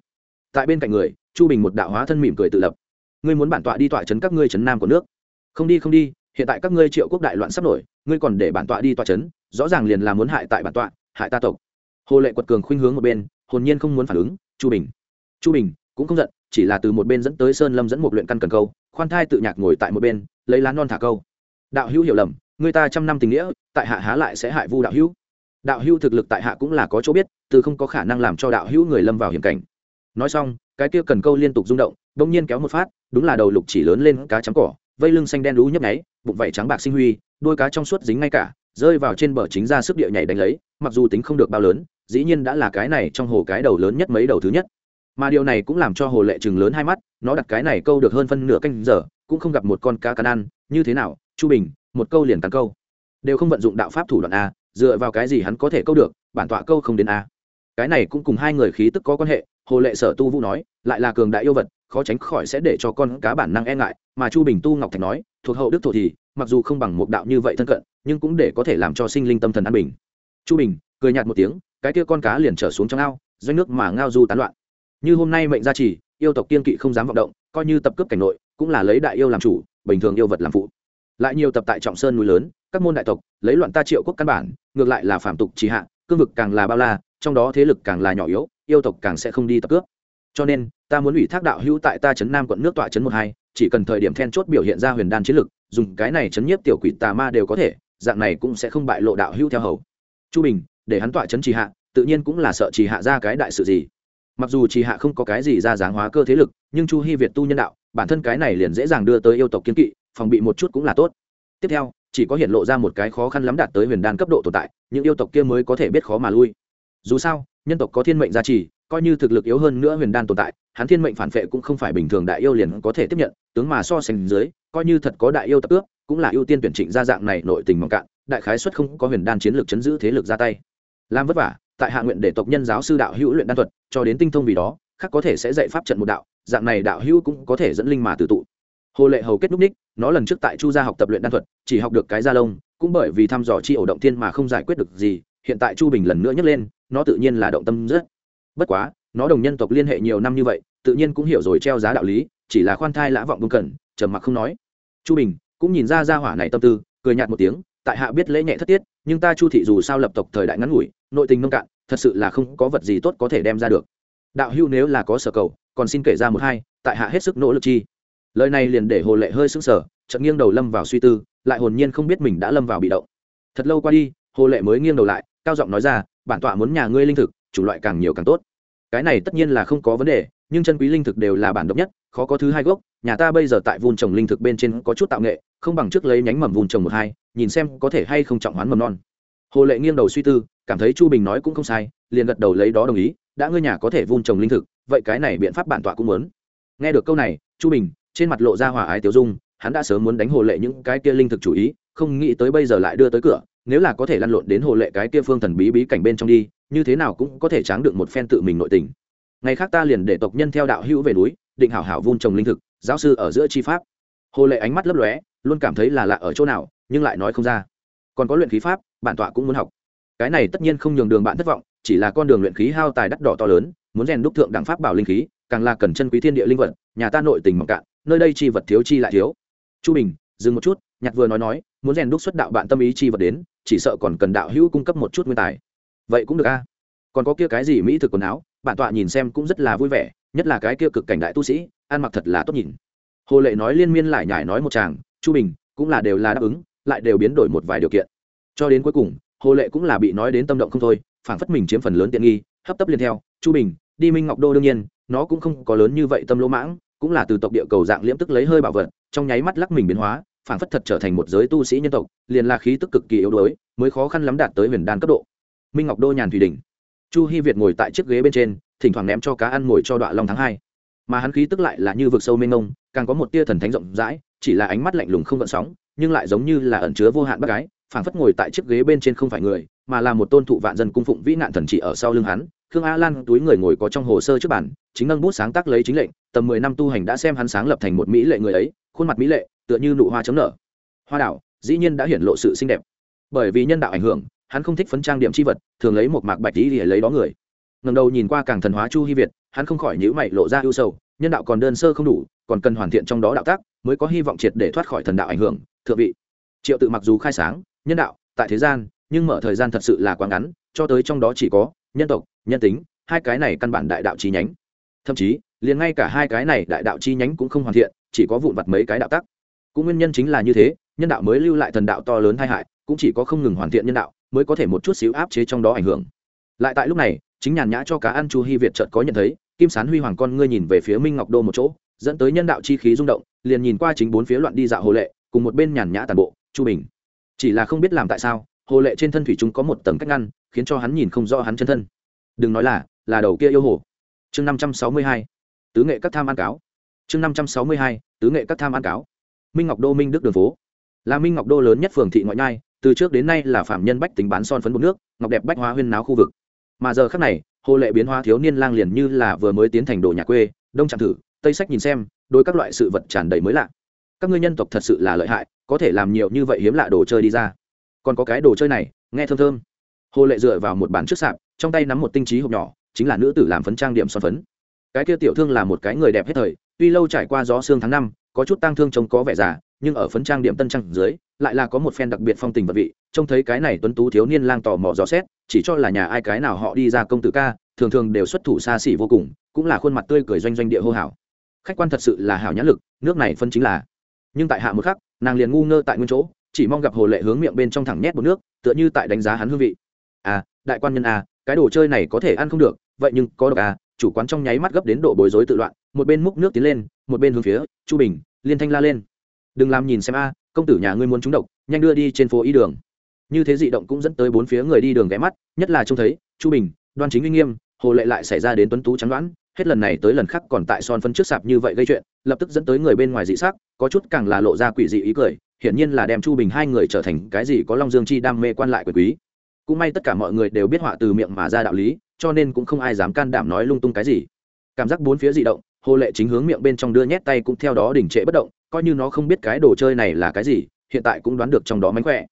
Tại bên cạnh người, chu bình một đạo hóa thân mỉm cười tự lập. Ngươi muốn bản tọa đi tọa chấn các ngươi chấn nam của nước. Không đi không đi, hiện tại các ngươi triệu quốc đại loạn sắp nổi, ngươi còn để bản tọa đi tọa chấn, rõ ràng liền là muốn hại tại bản tọa, hại ta tộc. Hồ lệ quật cường khuynh hướng một bên, hồn nhiên không muốn phản ứng, chu bình. Chu bình cũng không giận chỉ là từ một bên dẫn tới sơn lâm dẫn một luyện căn cần câu, khoan thai tự nhạc ngồi tại một bên, lấy lá non thả câu. Đạo hữu hiểu lầm, người ta trăm năm tình nghĩa, tại hạ há lại sẽ hại vu đạo hữu? Đạo hữu thực lực tại hạ cũng là có chỗ biết, từ không có khả năng làm cho đạo hữu người lâm vào hiểm cảnh. Nói xong, cái kia cần câu liên tục rung động đông nhiên kéo một phát, đúng là đầu lục chỉ lớn lên cá trắng cỏ, vây lưng xanh đen lú nhấp nháy, bụng vảy trắng bạc sinh huy, đôi cá trong suốt dính ngay cả, rơi vào trên bờ chính ra sức địa nhảy đánh lấy, mặc dù tính không được bao lớn, dĩ nhiên đã là cái này trong hồ cái đầu lớn nhất mấy đầu thứ nhất mà điều này cũng làm cho hồ lệ chừng lớn hai mắt, nó đặt cái này câu được hơn phân nửa canh giờ, cũng không gặp một con cá cắn ăn, như thế nào, chu bình, một câu liền cắn câu. Đều không vận dụng đạo pháp thủ đoạn a, dựa vào cái gì hắn có thể câu được, bản tọa câu không đến a. Cái này cũng cùng hai người khí tức có quan hệ, hồ lệ sở tu vũ nói, lại là cường đại yêu vật, khó tránh khỏi sẽ để cho con cá bản năng e ngại, mà chu bình tu ngọc thạch nói, thuộc hậu đức thổ thì, mặc dù không bằng một đạo như vậy thân cận, nhưng cũng để có thể làm cho sinh linh tâm thần an bình. Chu bình, cười nhạt một tiếng, cái kia con cá liền trở xuống trong ao, doanh nước mà ngao du tán loạn như hôm nay mệnh gia trì, yêu tộc kiên kỵ không dám vọng động, coi như tập cướp cảnh nội, cũng là lấy đại yêu làm chủ, bình thường yêu vật làm phụ. Lại nhiều tập tại trọng sơn núi lớn, các môn đại tộc, lấy loạn ta triệu quốc căn bản, ngược lại là phạm tục trì hạ, cương vực càng là bao la, trong đó thế lực càng là nhỏ yếu, yêu tộc càng sẽ không đi tập cướp. Cho nên, ta muốn ủy thác đạo hữu tại ta trấn nam quận nước tọa trấn một hai, chỉ cần thời điểm then chốt biểu hiện ra huyền đan chiến lực, dùng cái này chấn nhiếp tiểu quỷ tà ma đều có thể, dạng này cũng sẽ không bại lộ đạo hữu theo hầu. Chu bình, để hắn tọa trấn trì hạ, tự nhiên cũng là sợ trì hạ ra cái đại sự gì mặc dù trì hạ không có cái gì ra dáng hóa cơ thế lực, nhưng chu hy việt tu nhân đạo, bản thân cái này liền dễ dàng đưa tới yêu tộc kiên kỵ, phòng bị một chút cũng là tốt. Tiếp theo, chỉ có hiện lộ ra một cái khó khăn lắm đạt tới huyền đan cấp độ tồn tại, những yêu tộc kia mới có thể biết khó mà lui. Dù sao, nhân tộc có thiên mệnh gia trì, coi như thực lực yếu hơn nữa huyền đan tồn tại, hắn thiên mệnh phản vệ cũng không phải bình thường đại yêu liền có thể tiếp nhận, tướng mà so sánh dưới, coi như thật có đại yêu tập ước, cũng là ưu tiên tuyển trịnh ra dạng này nội tình mỏng cạn, đại khái xuất không có huyền đan chiến lược chấn giữ thế lực ra tay. Làm vất vả tại hạ nguyện để tộc nhân giáo sư đạo hữu luyện đan thuật, cho đến tinh thông vì đó, khác có thể sẽ dạy pháp trận một đạo, dạng này đạo hữu cũng có thể dẫn linh mà tự tụ. Hồ lệ hầu kết núc ních, nó lần trước tại chu gia học tập luyện đan thuật, chỉ học được cái gia lông, cũng bởi vì thăm dò chi ổ động thiên mà không giải quyết được gì, hiện tại chu bình lần nữa nhấc lên, nó tự nhiên là động tâm rất. Bất quá, nó đồng nhân tộc liên hệ nhiều năm như vậy, tự nhiên cũng hiểu rồi treo giá đạo lý, chỉ là khoan thai lã vọng bưng cẩn, trầm mặc không nói. Chu bình cũng nhìn ra ra hỏa này tâm tư, cười nhạt một tiếng, tại hạ biết lễ nhẹ thất tiết nhưng ta chu thị dù sao lập tộc thời đại ngắn ngủi, nội tình nông cạn, thật sự là không có vật gì tốt có thể đem ra được. Đạo hưu nếu là có sở cầu, còn xin kể ra một hai, tại hạ hết sức nỗ lực chi. Lời này liền để hồ lệ hơi sững sờ, chợt nghiêng đầu lâm vào suy tư, lại hồn nhiên không biết mình đã lâm vào bị động. Thật lâu qua đi, hồ lệ mới nghiêng đầu lại, cao giọng nói ra, bản tọa muốn nhà ngươi linh thực chủ loại càng nhiều càng tốt. Cái này tất nhiên là không có vấn đề nhưng chân quý linh thực đều là bản độc nhất, khó có thứ hai gốc. Nhà ta bây giờ tại vun trồng linh thực bên trên có chút tạo nghệ, không bằng trước lấy nhánh mầm vun trồng một hai, nhìn xem có thể hay không trọng hoán mầm non. Hồ lệ nghiêng đầu suy tư, cảm thấy chu bình nói cũng không sai, liền gật đầu lấy đó đồng ý, đã ngươi nhà có thể vun trồng linh thực, vậy cái này biện pháp bản tọa cũng muốn. Nghe được câu này, chu bình, trên mặt lộ ra hòa ái tiêu dung, hắn đã sớm muốn đánh hồ lệ những cái kia linh thực chủ ý, không nghĩ tới bây giờ lại đưa tới cửa, nếu là có thể lăn lộn đến hồ lệ cái kia phương thần bí bí cảnh bên trong đi, như thế nào cũng có thể tráng được một phen tự mình nội tình ngày khác ta liền để tộc nhân theo đạo hữu về núi, định hảo hảo vun trồng linh thực, giáo sư ở giữa chi pháp. Hồ lệ ánh mắt lấp lóe, luôn cảm thấy là lạ ở chỗ nào, nhưng lại nói không ra. Còn có luyện khí pháp, bản tọa cũng muốn học. Cái này tất nhiên không nhường đường bạn thất vọng, chỉ là con đường luyện khí hao tài đắt đỏ to lớn, muốn rèn đúc thượng đẳng pháp bảo linh khí, càng là cần chân quý thiên địa linh vật, nhà ta nội tình mỏng cạn, nơi đây chi vật thiếu chi lại thiếu. Chu bình, dừng một chút nhạc vừa nói nói, muốn rèn đúc xuất đạo bạn tâm ý chi vật đến, chỉ sợ còn cần đạo hữu cung cấp một chút nguyên tài. Vậy cũng được a. Còn có kia cái gì mỹ thực quần áo bản tọa nhìn xem cũng rất là vui vẻ, nhất là cái kia cực cảnh đại tu sĩ, ăn mặc thật là tốt nhìn. Hồ lệ nói liên miên lại nhải nói một chàng chu bình, cũng là đều là đáp ứng, lại đều biến đổi một vài điều kiện. Cho đến cuối cùng, hồ lệ cũng là bị nói đến tâm động không thôi, phảng phất mình chiếm phần lớn tiện nghi, hấp tấp liền theo, chu bình, đi minh ngọc đô đương nhiên, nó cũng không có lớn như vậy tâm lỗ mãng, cũng là từ tộc địa cầu dạng liễm tức lấy hơi bảo vật, trong nháy mắt lắc mình biến hóa, phảng phất thật trở thành một giới tu sĩ nhân tộc, liền là khí tức cực kỳ yếu đuối, mới khó khăn lắm đạt tới huyền đan cấp độ. Minh ngọc đô nhàn thủy đình chu hy việt ngồi tại chiếc ghế bên trên, thỉnh thoảng ném cho cá ăn ngồi cho đoạn long tháng hai. Mà hắn khí tức lại là như vực sâu mênh mông, càng có một tia thần thánh rộng rãi, chỉ là ánh mắt lạnh lùng không gợn sóng, nhưng lại giống như là ẩn chứa vô hạn bác gái phảng phất ngồi tại chiếc ghế bên trên không phải người, mà là một tôn thụ vạn dân cung phụng vĩ nạn thần trị ở sau lưng hắn. Khương a lan túi người ngồi có trong hồ sơ trước bản chính nâng bút sáng tác lấy chính lệnh, tầm mười năm tu hành đã xem hắn sáng lập thành một mỹ lệ người ấy, khuôn mặt mỹ lệ, tựa như nụ hoa chấm nở. Hoa đảo, dĩ nhiên đã hiển lộ sự xinh đẹp. Bởi vì nhân đạo ảnh hưởng hắn không thích phấn trang điểm chi vật, thường lấy một mạc bạch lý để lấy đó người. Ngầm đầu nhìn qua càng thần hóa chu hy việt, hắn không khỏi nhữ mày lộ ra ưu sầu, nhân đạo còn đơn sơ không đủ, còn cần hoàn thiện trong đó đạo tác, mới có hy vọng triệt để thoát khỏi thần đạo ảnh hưởng, thượng vị. Triệu tự mặc dù khai sáng, nhân đạo, tại thế gian, nhưng mở thời gian thật sự là quá ngắn, cho tới trong đó chỉ có nhân tộc, nhân tính, hai cái này căn bản đại đạo chi nhánh. Thậm chí, liền ngay cả hai cái này đại đạo chi nhánh cũng không hoàn thiện, chỉ có vụn vặt mấy cái đạo tắc cũng nguyên nhân chính là như thế, nhân đạo mới lưu lại thần đạo to lớn tai hại, cũng chỉ có không ngừng hoàn thiện nhân đạo mới có thể một chút xíu áp chế trong đó ảnh hưởng. Lại tại lúc này, chính nhàn nhã cho cá ăn chu hy việt chợt có nhận thấy, kim sán huy hoàng con ngươi nhìn về phía minh ngọc đô một chỗ, dẫn tới nhân đạo chi khí rung động, liền nhìn qua chính bốn phía loạn đi dạo hồ lệ, cùng một bên nhàn nhã tàn bộ, chu bình. Chỉ là không biết làm tại sao, hồ lệ trên thân thủy chúng có một tầng cách ngăn, khiến cho hắn nhìn không rõ hắn chân thân. Đừng nói là là đầu kia yêu hồ. Chương năm trăm sáu mươi hai, tứ nghệ các tham an cáo. Chương năm trăm sáu mươi hai, tứ nghệ các tham an cáo. Minh ngọc đô minh đức đường phố. Là minh ngọc đô lớn nhất phường thị ngoại nhai từ trước đến nay là phạm nhân bách tính bán son phấn bột nước, ngọc đẹp bách hóa huyên náo khu vực. Mà giờ khác này, hồ lệ biến hóa thiếu niên lang liền như là vừa mới tiến thành đồ nhà quê, đông chạm thử, tây sách nhìn xem đôi các loại sự vật tràn đầy mới lạ. Các ngươi nhân tộc thật sự là lợi hại, có thể làm nhiều như vậy hiếm lạ đồ chơi đi ra. Còn có cái đồ chơi này, nghe thơm thơm. Hồ lệ dựa vào một bàn trước sạp, trong tay nắm một tinh trí hộp nhỏ, chính là nữ tử làm phấn trang điểm son phấn. Cái kia tiểu thương là một cái người đẹp hết thời, tuy lâu trải qua gió xương tháng năm có chút tang thương trông có vẻ già, nhưng ở phấn trang điểm tân trang dưới, lại là có một phen đặc biệt phong tình vật vị, trông thấy cái này tuấn tú thiếu niên lang tò mò dò xét, chỉ cho là nhà ai cái nào họ đi ra công tử ca, thường thường đều xuất thủ xa xỉ vô cùng, cũng là khuôn mặt tươi cười doanh doanh địa hô hảo khách quan thật sự là hảo nhãn lực, nước này phân chính là. Nhưng tại hạ một khắc, nàng liền ngu ngơ tại nguyên chỗ, chỉ mong gặp hồ lệ hướng miệng bên trong thẳng nhét một nước, tựa như tại đánh giá hắn hương vị. À đại quan nhân à cái đồ chơi này có thể ăn không được, vậy nhưng có độc à chủ quán trong nháy mắt gấp đến độ bối rối tự loạn một bên múc nước tiến lên, một bên hướng phía chu bình, liên thanh la lên. Đừng làm nhìn xem a, công tử nhà ngươi muốn trúng độc, nhanh đưa đi trên phố y đường. Như thế dị động cũng dẫn tới bốn phía người đi đường ghé mắt, nhất là trông thấy chu bình, đoan chính uy nghiêm, hồ lệ lại xảy ra đến tuấn tú trắng đoán, hết lần này tới lần khác còn tại son phân trước sạp như vậy gây chuyện, lập tức dẫn tới người bên ngoài dị sắc, có chút càng là lộ ra quỷ dị ý cười, hiển nhiên là đem chu bình hai người trở thành cái gì có long dương chi đam mê quan lại quyền quý. Cũng may tất cả mọi người đều biết họa từ miệng mà ra đạo lý, cho nên cũng không ai dám can đảm nói lung tung cái gì. Cảm giác bốn phía dị động hồ lệ chính hướng miệng bên trong đưa nhét tay cũng theo đó đình trệ bất động, coi như nó không biết cái đồ chơi này là cái gì, hiện tại cũng đoán được trong đó mánh khỏe.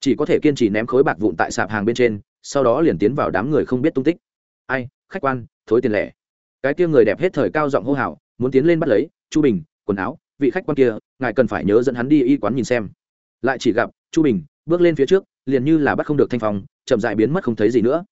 Chỉ có thể kiên trì ném khối bạc vụn tại sạp hàng bên trên, sau đó liền tiến vào đám người không biết tung tích. Ai, khách quan, thối tiền lẻ. Cái kia người đẹp hết thời cao giọng hô hào, muốn tiến lên bắt lấy, chu bình, quần áo, vị khách quan kia, ngài cần phải nhớ dẫn hắn đi y quán nhìn xem. Lại chỉ gặp, chu bình, bước lên phía trước, liền như là bắt không được thanh phòng chậm dại biến mất không thấy gì nữa.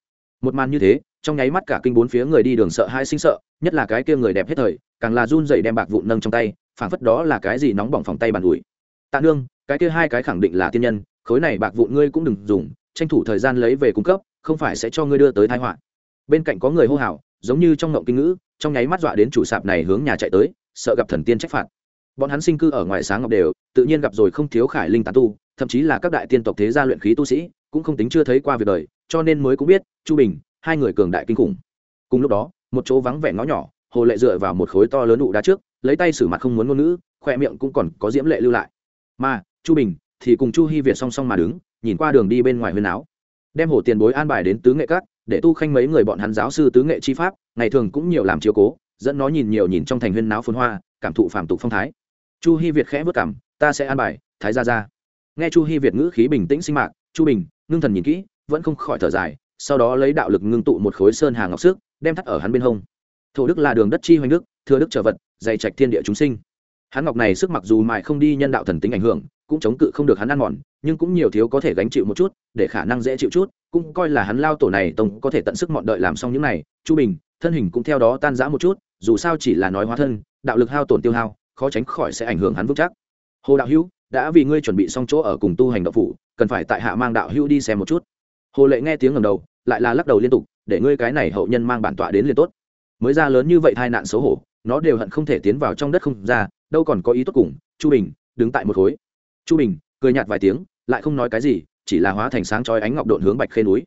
Một màn như thế, trong nháy mắt cả kinh bốn phía người đi đường sợ hai sinh sợ, nhất là cái kia người đẹp hết thời càng là run dậy đem bạc vụn nâng trong tay, phảng phất đó là cái gì nóng bỏng phòng tay bàn ủi. Tạ nương, cái kia hai cái khẳng định là tiên nhân, khối này bạc vụn ngươi cũng đừng dùng, tranh thủ thời gian lấy về cung cấp, không phải sẽ cho ngươi đưa tới thái họa. Bên cạnh có người hô hào, giống như trong ngộng kinh ngữ, trong nháy mắt dọa đến chủ sạp này hướng nhà chạy tới, sợ gặp thần tiên trách phạt. Bọn hắn sinh cư ở ngoài sáng ngọc đều, tự nhiên gặp rồi không thiếu khải linh tán tu, thậm chí là các đại tiên tộc thế gia luyện khí tu sĩ, cũng không tính chưa thấy qua việc đời, cho nên mới cũng biết, chu bình, hai người cường đại kinh khủng. Cùng lúc đó, một chỗ vắng vẻ ngõ nhỏ hồ lệ dựa vào một khối to lớn đụ đá trước, lấy tay xử mặt không muốn ngôn ngữ, khoe miệng cũng còn có diễm lệ lưu lại. Mà, chu bình thì cùng chu hy việt song song mà đứng, nhìn qua đường đi bên ngoài huyên áo. Đem hồ tiền bối an bài đến tứ nghệ các, để tu khanh mấy người bọn hắn giáo sư tứ nghệ chi pháp, ngày thường cũng nhiều làm chiếu cố, dẫn nó nhìn nhiều nhìn trong thành huyên náo phồn hoa, cảm thụ phàm tục phong thái. Chu hi việt khẽ vất cảm, ta sẽ an bài, thái ra ra nghe chu hi việt ngữ khí bình tĩnh sinh mạc, chu bình, ngưng thần nhìn kỹ, vẫn không khỏi thở dài, sau đó lấy đạo lực ngưng tụ một khối sơn hàng ngọc sức, đem thắt ở hắn bên hông thổ đức là đường đất chi hoành đức, thừa đức trở vật, dày trạch thiên địa chúng sinh. Hắn ngọc này sức mặc dù mại không đi nhân đạo thần tính ảnh hưởng, cũng chống cự không được hắn ăn mòn, nhưng cũng nhiều thiếu có thể gánh chịu một chút, để khả năng dễ chịu chút, cũng coi là hắn lao tổ này tổng có thể tận sức mọn đợi làm xong những này. Chu bình, thân hình cũng theo đó tan rã một chút, dù sao chỉ là nói hóa thân, đạo lực hao tổn tiêu hao, khó tránh khỏi sẽ ảnh hưởng hắn vững chắc. Hồ đạo hữu, đã vì ngươi chuẩn bị xong chỗ ở cùng tu hành đạo phủ, cần phải tại hạ mang đạo hữu đi xem một chút. Hồ lệ nghe tiếng ngầm đầu, lại là lắc đầu liên tục, để ngươi cái này hậu nhân mang bản tọa đến liền tốt mới ra lớn như vậy tai nạn xấu hổ, nó đều hận không thể tiến vào trong đất không ra, đâu còn có ý tốt cùng. Chu bình, đứng tại một khối. Chu bình, cười nhạt vài tiếng, lại không nói cái gì, chỉ là hóa thành sáng chói ánh ngọc độn hướng bạch khê núi.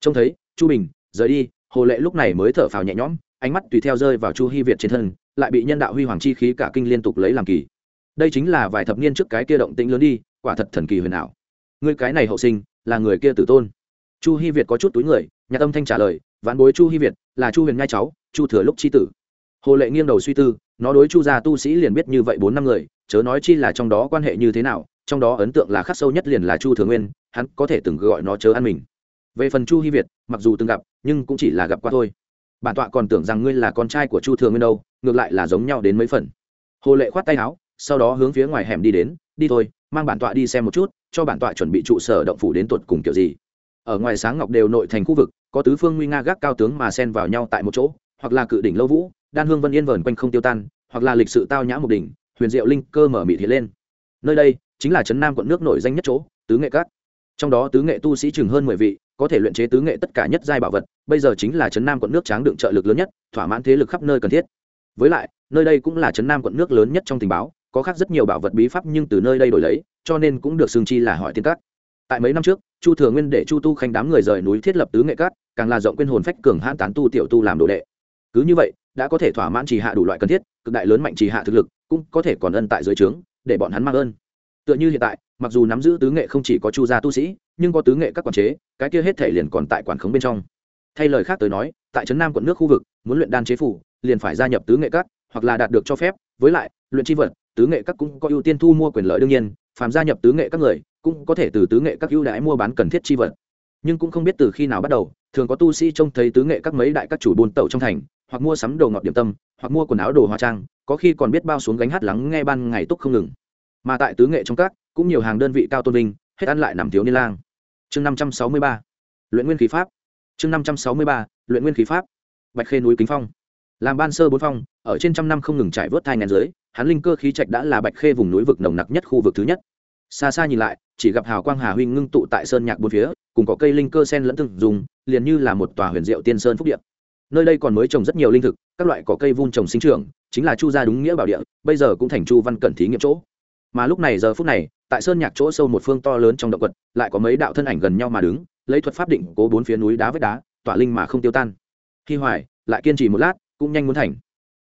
Trông thấy, chu bình, rời đi, hồ lệ lúc này mới thở phào nhẹ nhõm, ánh mắt tùy theo rơi vào chu hy việt trên thân, lại bị nhân đạo huy hoàng chi khí cả kinh liên tục lấy làm kỳ. Đây chính là vài thập niên trước cái kia động tĩnh lớn đi, quả thật thần kỳ huyền ảo. Người cái này hậu sinh, là người kia tử tôn. Chu hy việt có chút túi người nhà tâm thanh trả lời ván bối chu hy việt, là chu huyền ngai cháu chu thừa lúc c h i tử. Hồ lệ nghiêng đầu suy tư, nó đối chu gia tu sĩ liền biết như vậy bốn năm người, chớ nói chi là trong đó quan hệ như thế nào, trong đó ấn tượng là khắc sâu nhất liền là chu thừa nguyên, hắn có thể từng gọi nó chớ ăn mình. Về phần chu hy việt, mặc dù từng gặp, nhưng cũng chỉ là gặp qua thôi. Bản tọa còn tưởng rằng ngươi là con trai của chu thừa nguyên đâu, ngược lại là giống nhau đến mấy phần. Hồ lệ khoát tay áo, sau đó hướng phía ngoài hẻm đi đến, đi thôi, mang bản tọa đi xem một chút, cho bản tọa chuẩn bị trụ sở động phủ đến tuột cùng kiểu gì. Ở ngoài sáng ngọc đều nội thành khu vực, có tứ phương nguy nga gác cao tướng mà xen vào nhau tại một chỗ hoặc là cự đỉnh lâu vũ, đan hương vân yên vờn quanh không tiêu tan, hoặc là lịch sự tao nhã một đỉnh, huyền diệu linh cơ mở mịt hiện lên. Nơi đây chính là trấn nam quận nước nổi danh nhất chỗ, tứ nghệ các. Trong đó tứ nghệ tu sĩ chừng hơn mười vị, có thể luyện chế tứ nghệ tất cả nhất giai bảo vật, bây giờ chính là trấn nam quận nước tráng đựng trợ lực lớn nhất, thỏa mãn thế lực khắp nơi cần thiết. Với lại, nơi đây cũng là trấn nam quận nước lớn nhất trong tình báo, có khác rất nhiều bảo vật bí pháp nhưng từ nơi đây đổi lấy, cho nên cũng được xương chi là hỏi tiên các. Tại mấy năm trước, chu thừa nguyên để chu tu khanh đám người rời núi thiết lập tứ nghệ cát càng là rộng quên hồn phách cường hãn tán tu tiểu tu làm đồ đệ cứ như vậy, đã có thể thỏa mãn chỉ hạ đủ loại cần thiết, cực đại lớn mạnh chỉ hạ thực lực, cũng có thể còn ân tại dưới trướng, để bọn hắn mang ơn. Tựa như hiện tại, mặc dù nắm giữ tứ nghệ không chỉ có chu gia tu sĩ, nhưng có tứ nghệ các quản chế, cái kia hết thể liền còn tại quản khống bên trong. Thay lời khác tới nói, tại trấn nam quận nước khu vực, muốn luyện đan chế phủ, liền phải gia nhập tứ nghệ các, hoặc là đạt được cho phép, với lại, luyện chi vật, tứ nghệ các cũng có ưu tiên thu mua quyền lợi đương nhiên, phàm gia nhập tứ nghệ các người, cũng có thể từ tứ nghệ các ưu đãi mua bán cần thiết chi vật. Nhưng cũng không biết từ khi nào bắt đầu, thường có tu sĩ trông thấy tứ nghệ các mấy đại các chủ buôn tẩu trong thành hoặc mua sắm đồ ngọt điểm tâm, hoặc mua quần áo đồ hóa trang, có khi còn biết bao xuống gánh hát lắng nghe ban ngày túc không ngừng. Mà tại tứ nghệ trong các, cũng nhiều hàng đơn vị cao tôn vinh, hết ăn lại nằm thiếu niên lang. Chương năm trăm sáu mươi ba, luyện nguyên khí pháp. Chương năm trăm sáu mươi ba, luyện nguyên khí pháp. Bạch khê núi kính phong. Làm ban sơ bốn phong, ở trên trăm năm không ngừng trải vớt thai ngàn dưới hắn linh cơ khí trạch đã là bạch khê vùng núi vực nồng nặc nhất khu vực thứ nhất. Xa xa nhìn lại, chỉ gặp hào quang hà huynh ngưng tụ tại sơn nhạc bốn phía, cùng có cây linh cơ sen lẫn từng dùng, liền như là một tòa huyền diệu tiên sơn phúc điện nơi đây còn mới trồng rất nhiều linh thực, các loại cỏ cây vun trồng sinh trưởng, chính là chu gia đúng nghĩa bảo địa, bây giờ cũng thành chu văn cẩn thí nghiệm chỗ. Mà lúc này giờ phút này, tại sơn nhạc chỗ sâu một phương to lớn trong động quật, lại có mấy đạo thân ảnh gần nhau mà đứng, lấy thuật pháp định cố bốn phía núi đá vách đá, tỏa linh mà không tiêu tan. Khi hoài, lại kiên trì một lát, cũng nhanh muốn thành.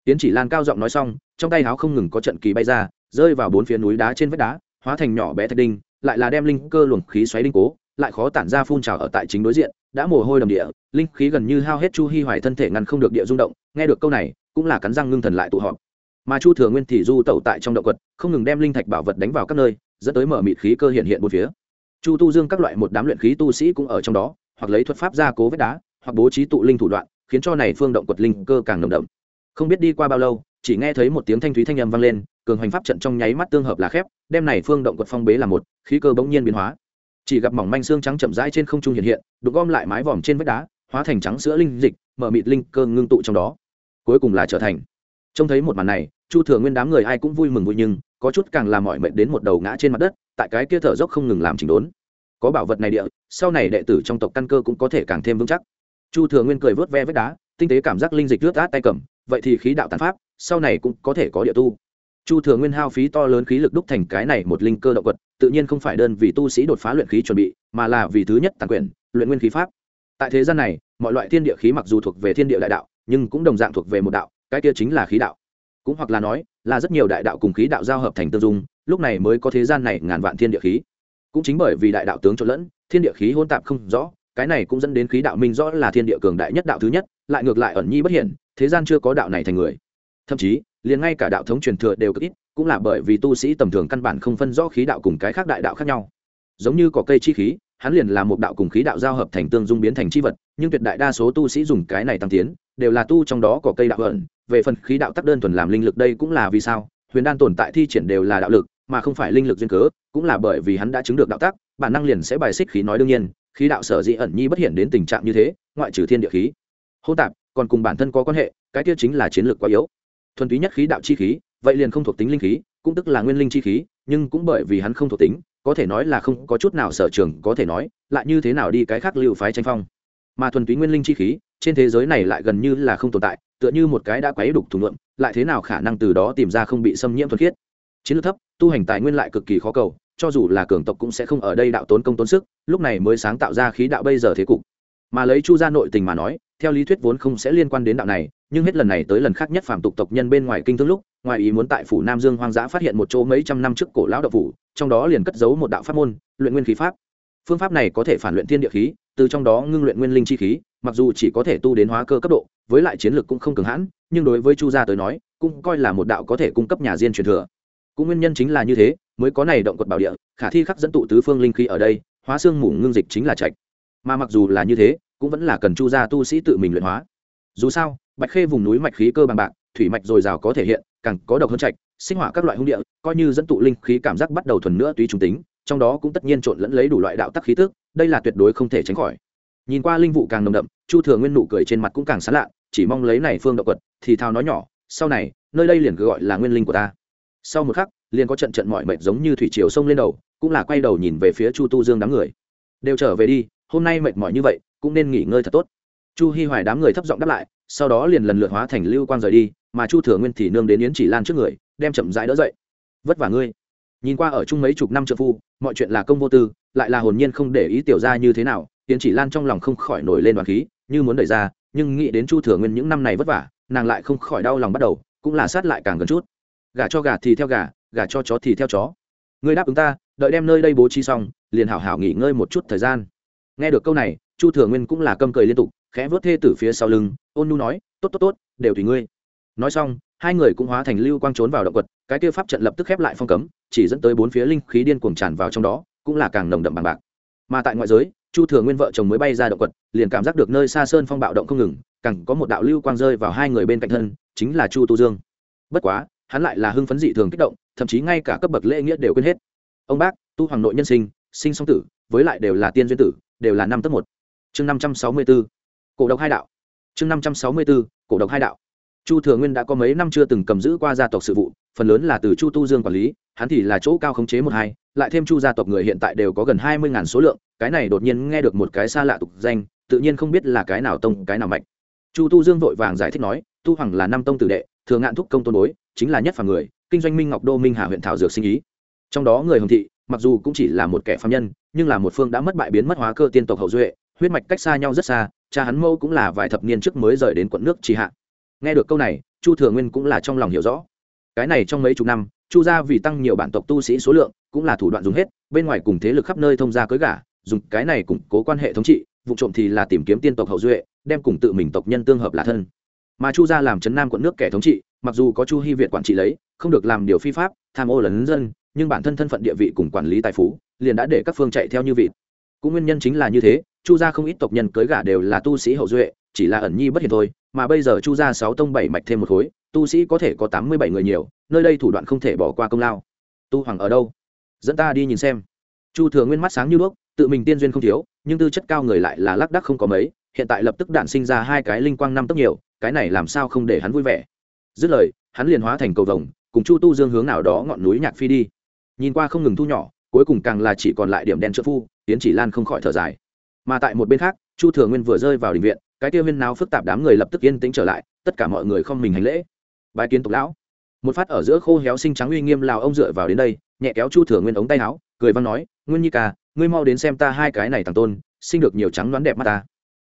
Tiến chỉ lan cao giọng nói xong, trong tay háo không ngừng có trận kỳ bay ra, rơi vào bốn phía núi đá trên vách đá, hóa thành nhỏ bé thạch đinh, lại là đem linh cơ luồng khí xoáy đinh cố lại khó tản ra phun trào ở tại chính đối diện, đã mồ hôi đầm địa, linh khí gần như hao hết chu hi hoài thân thể ngăn không được địa rung động, nghe được câu này, cũng là cắn răng ngưng thần lại tụ họp. Mà chu thừa nguyên thì du tẩu tại trong động quật, không ngừng đem linh thạch bảo vật đánh vào các nơi, dẫn tới mở mịt khí cơ hiện hiện bốn phía. Chu tu dương các loại một đám luyện khí tu sĩ cũng ở trong đó, hoặc lấy thuật pháp gia cố vết đá, hoặc bố trí tụ linh thủ đoạn, khiến cho này phương động quật linh cơ càng nồng đậm. Không biết đi qua bao lâu, chỉ nghe thấy một tiếng thanh thúy thanh âm vang lên, cường hoành pháp trận trong nháy mắt tương hợp là khép, đem này phương động quật phong bế là một, khí cơ bỗng nhiên biến hóa chỉ gặp mỏng manh xương trắng chậm rãi trên không trung hiện hiện, đục gom lại mái vòm trên vách đá, hóa thành trắng sữa linh dịch, mở mịt linh cơ ngưng tụ trong đó. Cuối cùng là trở thành. Trông thấy một màn này, chu thừa nguyên đám người ai cũng vui mừng vui nhưng, có chút càng làm mọi mệnh đến một đầu ngã trên mặt đất, tại cái kia thở dốc không ngừng làm chỉnh đốn. Có bảo vật này địa, sau này đệ tử trong tộc căn cơ cũng có thể càng thêm vững chắc. Chu thừa nguyên cười vớt ve vách đá, tinh tế cảm giác linh dịch rướt át tay cầm, vậy thì khí đạo tàn pháp, sau này cũng có thể có địa tu chu thừa nguyên hao phí to lớn khí lực đúc thành cái này một linh cơ động vật tự nhiên không phải đơn vì tu sĩ đột phá luyện khí chuẩn bị, mà là vì thứ nhất tàn quyền, luyện nguyên khí pháp. Tại thế gian này, mọi loại thiên địa khí mặc dù thuộc về thiên địa đại đạo, nhưng cũng đồng dạng thuộc về một đạo, cái kia chính là khí đạo. Cũng hoặc là nói, là rất nhiều đại đạo cùng khí đạo giao hợp thành tương dung, lúc này mới có thế gian này ngàn vạn thiên địa khí. Cũng chính bởi vì đại đạo tướng trộn lẫn, thiên địa khí hôn tạp không rõ, cái này cũng dẫn đến khí đạo minh rõ là thiên địa cường đại nhất đạo thứ nhất, lại ngược lại ẩn nhi bất hiển, thế gian chưa có đạo này thành người. Thậm chí liền ngay cả đạo thống truyền thừa đều cực ít, cũng là bởi vì tu sĩ tầm thường căn bản không phân rõ khí đạo cùng cái khác đại đạo khác nhau. Giống như có cây chi khí, hắn liền là một đạo cùng khí đạo giao hợp thành tương dung biến thành chi vật, nhưng tuyệt đại đa số tu sĩ dùng cái này tăng tiến, đều là tu trong đó có cây đạo ẩn. Về phần khí đạo tắc đơn thuần làm linh lực đây cũng là vì sao, huyền đan tồn tại thi triển đều là đạo lực, mà không phải linh lực duyên cớ, cũng là bởi vì hắn đã chứng được đạo tác bản năng liền sẽ bài xích khí nói đương nhiên, khí đạo sở dĩ ẩn nhi bất hiện đến tình trạng như thế, ngoại trừ thiên địa khí. Hô tạp, còn cùng bản thân có quan hệ, cái kia chính là chiến lược quá yếu thuần túy nhất khí đạo chi khí vậy liền không thuộc tính linh khí cũng tức là nguyên linh chi khí nhưng cũng bởi vì hắn không thuộc tính có thể nói là không có chút nào sở trường có thể nói lại như thế nào đi cái khác lưu phái tranh phong. Mà thuần túy nguyên linh chi khí trên thế giới này lại gần như là không tồn tại tựa như một cái đã quấy đục thủ luận, lại thế nào khả năng từ đó tìm ra không bị xâm nhiễm thuần khiết. Chiến lược thấp tu hành tài nguyên lại cực kỳ khó cầu cho dù là cường tộc cũng sẽ không ở đây đạo tốn công tốn sức lúc này mới sáng tạo ra khí đạo bây giờ thế cục. Mà lấy chu gia nội tình mà nói theo lý thuyết vốn không sẽ liên quan đến đạo này, nhưng hết lần này tới lần khác nhất phạm tục tộc nhân bên ngoài kinh thương lúc, ngoài ý muốn tại phủ nam dương hoang dã phát hiện một chỗ mấy trăm năm trước cổ lão đạo phủ, trong đó liền cất giấu một đạo pháp môn, luyện nguyên khí pháp. Phương pháp này có thể phản luyện thiên địa khí, từ trong đó ngưng luyện nguyên linh chi khí, mặc dù chỉ có thể tu đến hóa cơ cấp độ, với lại chiến lược cũng không cường hãn, nhưng đối với chu gia tới nói, cũng coi là một đạo có thể cung cấp nhà diên truyền thừa. Cũng nguyên nhân chính là như thế, mới có này động quật bảo địa, khả thi khắc dẫn tụ tứ phương linh khí ở đây, hóa xương mủ ngưng dịch chính là trạch. Mà mặc dù là như thế cũng vẫn là cần chu gia tu sĩ tự mình luyện hóa. Dù sao, bạch khê vùng núi mạch khí cơ bằng bạc, thủy mạch dồi dào có thể hiện, càng có độc hơn trạch, sinh hỏa các loại hung địa, coi như dẫn tụ linh khí cảm giác bắt đầu thuần nữa tùy trung tính, trong đó cũng tất nhiên trộn lẫn lấy đủ loại đạo tắc khí tức, đây là tuyệt đối không thể tránh khỏi. Nhìn qua linh vụ càng nồng đậm, chu thừa nguyên nụ cười trên mặt cũng càng sán lạ, chỉ mong lấy này phương động quật, thì thào nói nhỏ, sau này, nơi đây liền cứ gọi là nguyên linh của ta. Sau một khắc, liền có trận trận mọi mệt giống như thủy triều sông lên đầu, cũng là quay đầu nhìn về phía chu tu dương đám người. Đều trở về đi, hôm nay mệt mỏi như vậy cũng nên nghỉ ngơi thật tốt. Chu hi hoài đám người thấp giọng đáp lại, sau đó liền lần lượt hóa thành lưu quang rời đi, mà chu thừa nguyên thì nương đến yến chỉ lan trước người, đem chậm rãi đỡ dậy. Vất vả ngươi. Nhìn qua ở chung mấy chục năm trợ phu, mọi chuyện là công vô tư, lại là hồn nhiên không để ý tiểu ra như thế nào. Yến chỉ lan trong lòng không khỏi nổi lên đoàn khí, như muốn đẩy ra, nhưng nghĩ đến chu thừa nguyên những năm này vất vả, nàng lại không khỏi đau lòng bắt đầu, cũng là sát lại càng gần chút. Gà cho gà thì theo gà gà cho chó thì theo chó. Ngươi đáp ứng ta, đợi đem nơi đây bố trí xong, liền hảo hảo nghỉ ngơi một chút thời gian. Nghe được câu này chu thừa nguyên cũng là câm cười liên tục, khẽ vớt thê từ phía sau lưng, ôn nu nói, tốt tốt tốt, đều tùy ngươi. Nói xong, hai người cũng hóa thành lưu quang trốn vào động quật, cái kia pháp trận lập tức khép lại phong cấm, chỉ dẫn tới bốn phía linh khí điên cuồng tràn vào trong đó, cũng là càng nồng đậm bằng bạc. Mà tại ngoại giới, chu thừa nguyên vợ chồng mới bay ra động quật, liền cảm giác được nơi xa sơn phong bạo động không ngừng, càng có một đạo lưu quang rơi vào hai người bên cạnh thân, chính là chu tu dương. Bất quá, hắn lại là hưng phấn dị thường kích động, thậm chí ngay cả cấp bậc lễ nghĩa đều quên hết. Ông bác, tu hoàng nội nhân sinh sinh song tử, với lại đều là tiên duyên tử, đều là năm tấp một chương năm trăm sáu mươi b ố cổ độc hai đạo. Chương năm trăm sáu mươi b ố cổ độc hai đạo. Chu thừa nguyên đã có mấy năm chưa từng cầm giữ qua gia tộc sự vụ, phần lớn là từ chu tu dương quản lý, hắn thì là chỗ cao khống chế một hai, lại thêm chu gia tộc người hiện tại đều có gần hai mươi ngàn số lượng, cái này đột nhiên nghe được một cái xa lạ tục danh, tự nhiên không biết là cái nào tông, cái nào mạnh chu tu dương vội vàng giải thích nói, tu hoàng là năm tông tử đệ, thừa ngạn thúc công tôn đối chính là nhất phàm người, kinh doanh minh ngọc đô minh hà huyện thảo dược sinh ý. Trong đó người hồng thị, mặc dù cũng chỉ là một kẻ phạm nhân, nhưng là một phương đã mất bại biến mất hóa cơ tiên tộc hậu duệ huyết mạch cách xa nhau rất xa, cha hắn mâu cũng là vài thập niên trước mới rời đến quận nước trì hạ. Nghe được câu này, chu thừa nguyên cũng là trong lòng hiểu rõ. Cái này trong mấy chục năm, chu gia vì tăng nhiều bản tộc tu sĩ số lượng, cũng là thủ đoạn dùng hết, bên ngoài cùng thế lực khắp nơi thông gia cưới gả, dùng cái này củng cố quan hệ thống trị, vụ trộm thì là tìm kiếm tiên tộc hậu duệ, đem cùng tự mình tộc nhân tương hợp là thân. Mà chu gia làm trấn nam quận nước kẻ thống trị, mặc dù có chu hy việt quản trị lấy, không được làm điều phi pháp, tham ô lấn dân, nhưng bản thân thân phận địa vị cùng quản lý tài phú, liền đã để các phương chạy theo như vịt. Cũng nguyên nhân chính là như thế chu gia không ít tộc nhân cưới gả đều là tu sĩ hậu duệ, chỉ là ẩn nhi bất hiền thôi, mà bây giờ chu gia sáu tông bảy mạch thêm một khối, tu sĩ có thể có tám mươi bảy người nhiều, nơi đây thủ đoạn không thể bỏ qua công lao. Tu hoàng ở đâu? Dẫn ta đi nhìn xem. Chu thừa nguyên mắt sáng như đuốc, tự mình tiên duyên không thiếu, nhưng tư chất cao người lại là lác đắc không có mấy, hiện tại lập tức đạn sinh ra hai cái linh quang năm tốc nhiều, cái này làm sao không để hắn vui vẻ? Dứt lời, hắn liền hóa thành cầu vồng, cùng chu tu dương hướng nào đó ngọn núi nhạc phi đi. Nhìn qua không ngừng thu nhỏ, cuối cùng càng là chỉ còn lại điểm đen trợ phu, tiến chỉ lan không khỏi thở dài mà tại một bên khác, chu thừa nguyên vừa rơi vào đình viện, cái tiêu huyên nào phức tạp đám người lập tức yên tĩnh trở lại, tất cả mọi người không mình hành lễ. Bài kiến tục lão. Một phát ở giữa khô héo sinh trắng uy nghiêm lào ông dựa vào đến đây, nhẹ kéo chu thừa nguyên ống tay áo, cười văn nói, nguyên nhi ca, ngươi mau đến xem ta hai cái này thằng tôn, sinh được nhiều trắng đoán đẹp mắt ta.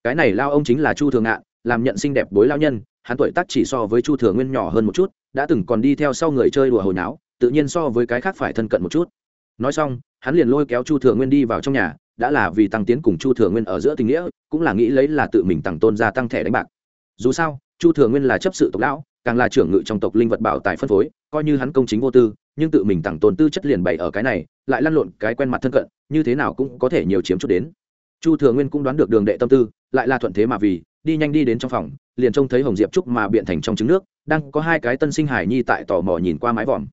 Cái này lao ông chính là chu thường ngạn, làm nhận xinh đẹp bối lao nhân, hắn tuổi tác chỉ so với chu thừa nguyên nhỏ hơn một chút, đã từng còn đi theo sau người chơi đùa hồi náo, tự nhiên so với cái khác phải thân cận một chút. Nói xong, hắn liền lôi kéo chu thừa nguyên đi vào trong nhà đã là vì tăng tiến cùng chu thừa nguyên ở giữa tình nghĩa, cũng là nghĩ lấy là tự mình tăng tôn gia tăng thẻ đánh bạc. Dù sao, chu thừa nguyên là chấp sự tộc lão, càng là trưởng ngự trong tộc linh vật bảo tài phân phối, coi như hắn công chính vô tư, nhưng tự mình tặng tồn tư chất liền bày ở cái này, lại lăn lộn cái quen mặt thân cận, như thế nào cũng có thể nhiều chiếm chút đến. Chu thừa nguyên cũng đoán được đường đệ tâm tư, lại là thuận thế mà vì, đi nhanh đi đến trong phòng, liền trông thấy hồng diệp trúc mà biện thành trong trứng nước, đang có hai cái tân sinh hải nhi tại tò mò nhìn qua mái vòm.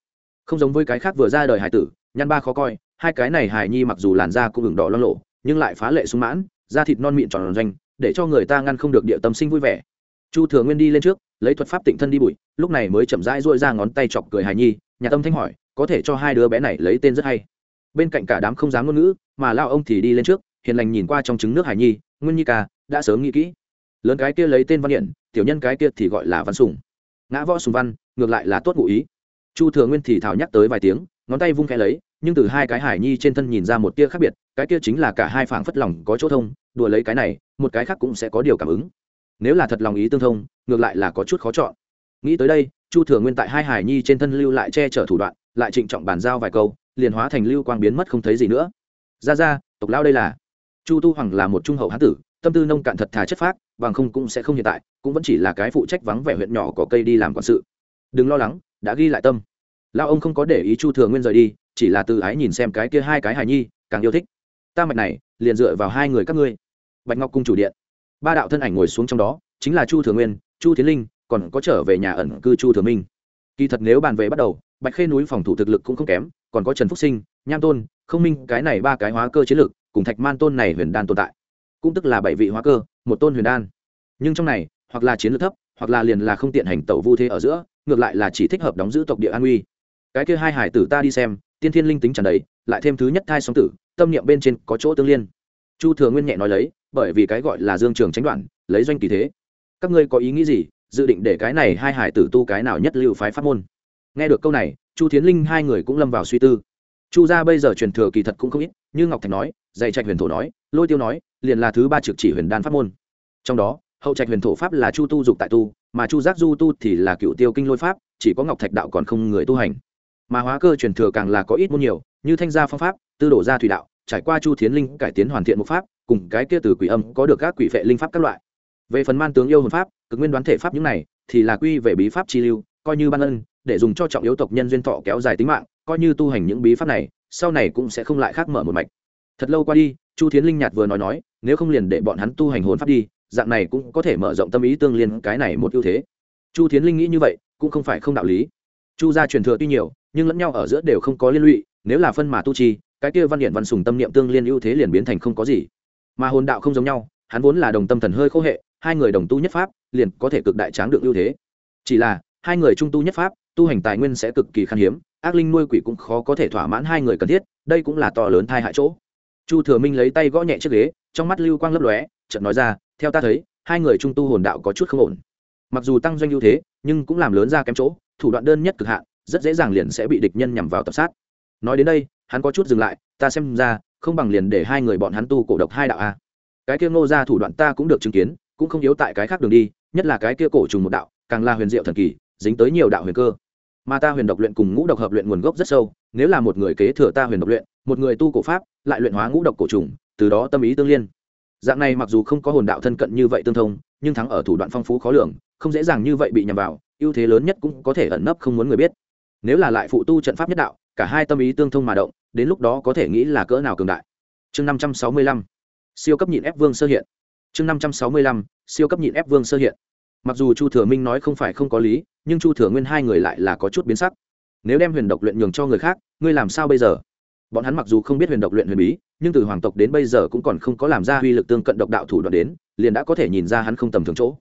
Không giống với cái khác vừa ra đời hải tử, nhăn ba khó coi hai cái này hải nhi mặc dù làn da cũng ửng đỏ lo lộ nhưng lại phá lệ sung mãn, da thịt non mịn tròn doanh để cho người ta ngăn không được địa tâm sinh vui vẻ. Chu thừa nguyên đi lên trước, lấy thuật pháp tịnh thân đi bụi, lúc này mới chậm rãi dôi ra ngón tay chọc cười hài nhi, nhà tâm thanh hỏi, có thể cho hai đứa bé này lấy tên rất hay. Bên cạnh cả đám không dám ngôn ngữ, mà lao ông thì đi lên trước, hiền lành nhìn qua trong trứng nước hải nhi, nguyên nhi ca, đã sớm nghĩ kỹ. Lớn cái kia lấy tên văn điện, tiểu nhân cái kia thì gọi là văn sùng. Ngã võ sùng văn, ngược lại là tốt ngụ ý. Chu thừa nguyên thì thảo nhắc tới vài tiếng, ngón tay vung khẽ lấy nhưng từ hai cái hải nhi trên thân nhìn ra một tia khác biệt, cái kia chính là cả hai phảng phất lòng có chỗ thông, đùa lấy cái này, một cái khác cũng sẽ có điều cảm ứng. Nếu là thật lòng ý tương thông, ngược lại là có chút khó chọn. Nghĩ tới đây, chu thừa nguyên tại hai hải nhi trên thân lưu lại che chở thủ đoạn, lại trịnh trọng bàn giao vài câu, liền hóa thành lưu quang biến mất không thấy gì nữa. Ra ra, tộc lao đây là. Chu tu hoàng là một trung hậu hán tử, tâm tư nông cạn thật thà chất phác, bằng không cũng sẽ không hiện tại, cũng vẫn chỉ là cái phụ trách vắng vẻ huyện nhỏ có cây đi làm quản sự. Đừng lo lắng, đã ghi lại tâm lao ông không có để ý chu thừa nguyên rời đi, chỉ là từ ái nhìn xem cái kia hai cái hài nhi, càng yêu thích. Ta mạch này, liền dựa vào hai người các ngươi. Bạch ngọc cung chủ điện. Ba đạo thân ảnh ngồi xuống trong đó, chính là chu thừa nguyên, chu tiến linh, còn có trở về nhà ẩn cư chu thừa minh. Kỳ thật nếu bàn về bắt đầu, bạch khê núi phòng thủ thực lực cũng không kém, còn có trần phúc sinh, nham tôn, không minh, cái này ba cái hóa cơ chiến lực, cùng thạch man tôn này huyền đan tồn tại. Cũng tức là bảy vị hóa cơ, một tôn huyền đan. Nhưng trong này, hoặc là chiến lược thấp, hoặc là liền là không tiện hành tẩu vu thế ở giữa, ngược lại là chỉ thích hợp đóng giữ tộc địa an uy cái kia hai hải tử ta đi xem, tiên thiên linh tính tràn đầy, lại thêm thứ nhất thai song tử, tâm niệm bên trên có chỗ tương liên. Chu thừa nguyên nhẹ nói lấy, bởi vì cái gọi là dương trường tránh đoạn, lấy doanh kỳ thế. Các ngươi có ý nghĩ gì, dự định để cái này hai hải tử tu cái nào nhất lưu phái pháp môn? Nghe được câu này, chu thiến linh hai người cũng lâm vào suy tư. Chu gia bây giờ truyền thừa kỳ thật cũng không ít, như ngọc thạch nói, dạy trạch huyền thổ nói, lôi tiêu nói, liền là thứ ba trực chỉ huyền đan pháp môn. Trong đó, hậu trạch huyền thổ pháp là chu tu dục tại tu, mà chu giác du tu thì là cựu tiêu kinh lôi pháp, chỉ có ngọc thạch đạo còn không người tu hành mà hóa cơ truyền thừa càng là có ít môn nhiều, như thanh gia phong pháp, tư đổ gia thủy đạo, trải qua chu thiến linh cải tiến hoàn thiện một pháp, cùng cái kia từ quỷ âm có được các quỷ vệ linh pháp các loại. Về phần man tướng yêu hồn pháp, cực nguyên đoán thể pháp những này, thì là quy về bí pháp chi lưu, coi như ban ân, để dùng cho trọng yếu tộc nhân duyên thọ kéo dài tính mạng, coi như tu hành những bí pháp này, sau này cũng sẽ không lại khác mở một mạch. Thật lâu qua đi, chu thiến linh nhạt vừa nói nói, nếu không liền để bọn hắn tu hành hồn pháp đi, dạng này cũng có thể mở rộng tâm ý tương liên cái này một ưu thế. Chu thiến linh nghĩ như vậy, cũng không phải không đạo lý chu gia truyền thừa tuy nhiều, nhưng lẫn nhau ở giữa đều không có liên lụy, nếu là phân mà tu chi, cái kia văn điện văn sùng tâm niệm tương liên ưu thế liền biến thành không có gì. Mà hồn đạo không giống nhau, hắn vốn là đồng tâm thần hơi khô hệ, hai người đồng tu nhất pháp, liền có thể cực đại tráng được ưu thế. Chỉ là, hai người trung tu nhất pháp, tu hành tài nguyên sẽ cực kỳ khan hiếm, ác linh nuôi quỷ cũng khó có thể thỏa mãn hai người cần thiết, đây cũng là to lớn thai hại chỗ. Chu thừa minh lấy tay gõ nhẹ chiếc ghế, trong mắt lưu quang lấp lóe, chợt nói ra, theo ta thấy, hai người trung tu hồn đạo có chút không ổn. Mặc dù tăng doanh ưu thế, nhưng cũng làm lớn ra kém chỗ thủ đoạn đơn nhất cực hạn, rất dễ dàng liền sẽ bị địch nhân nhằm vào tập sát. Nói đến đây, hắn có chút dừng lại, ta xem ra, không bằng liền để hai người bọn hắn tu cổ độc hai đạo a. Cái kia ngô ra thủ đoạn ta cũng được chứng kiến, cũng không yếu tại cái khác đường đi, nhất là cái kia cổ trùng một đạo, càng là huyền diệu thần kỳ, dính tới nhiều đạo huyền cơ. Mà ta huyền độc luyện cùng ngũ độc hợp luyện nguồn gốc rất sâu, nếu là một người kế thừa ta huyền độc luyện, một người tu cổ pháp, lại luyện hóa ngũ độc cổ trùng, từ đó tâm ý tương liên. Dạng này mặc dù không có hồn đạo thân cận như vậy tương thông nhưng thắng ở thủ đoạn phong phú khó lường, không dễ dàng như vậy bị nhầm vào, ưu thế lớn nhất cũng có thể ẩn nấp không muốn người biết. Nếu là lại phụ tu trận pháp nhất đạo, cả hai tâm ý tương thông mà động, đến lúc đó có thể nghĩ là cỡ nào cường đại. Chương năm trăm sáu mươi lăm, siêu cấp nhịn ép vương sơ hiện. Chương năm trăm sáu mươi lăm, siêu cấp nhịn ép vương sơ hiện. Mặc dù chu thừa minh nói không phải không có lý, nhưng chu thừa nguyên hai người lại là có chút biến sắc. Nếu đem huyền độc luyện nhường cho người khác, ngươi làm sao bây giờ? Bọn hắn mặc dù không biết huyền độc luyện huyền bí, nhưng từ hoàng tộc đến bây giờ cũng còn không có làm ra uy lực tương cận độc đạo thủ đoạn đến liền đã có thể nhìn ra hắn không tầm thường chỗ.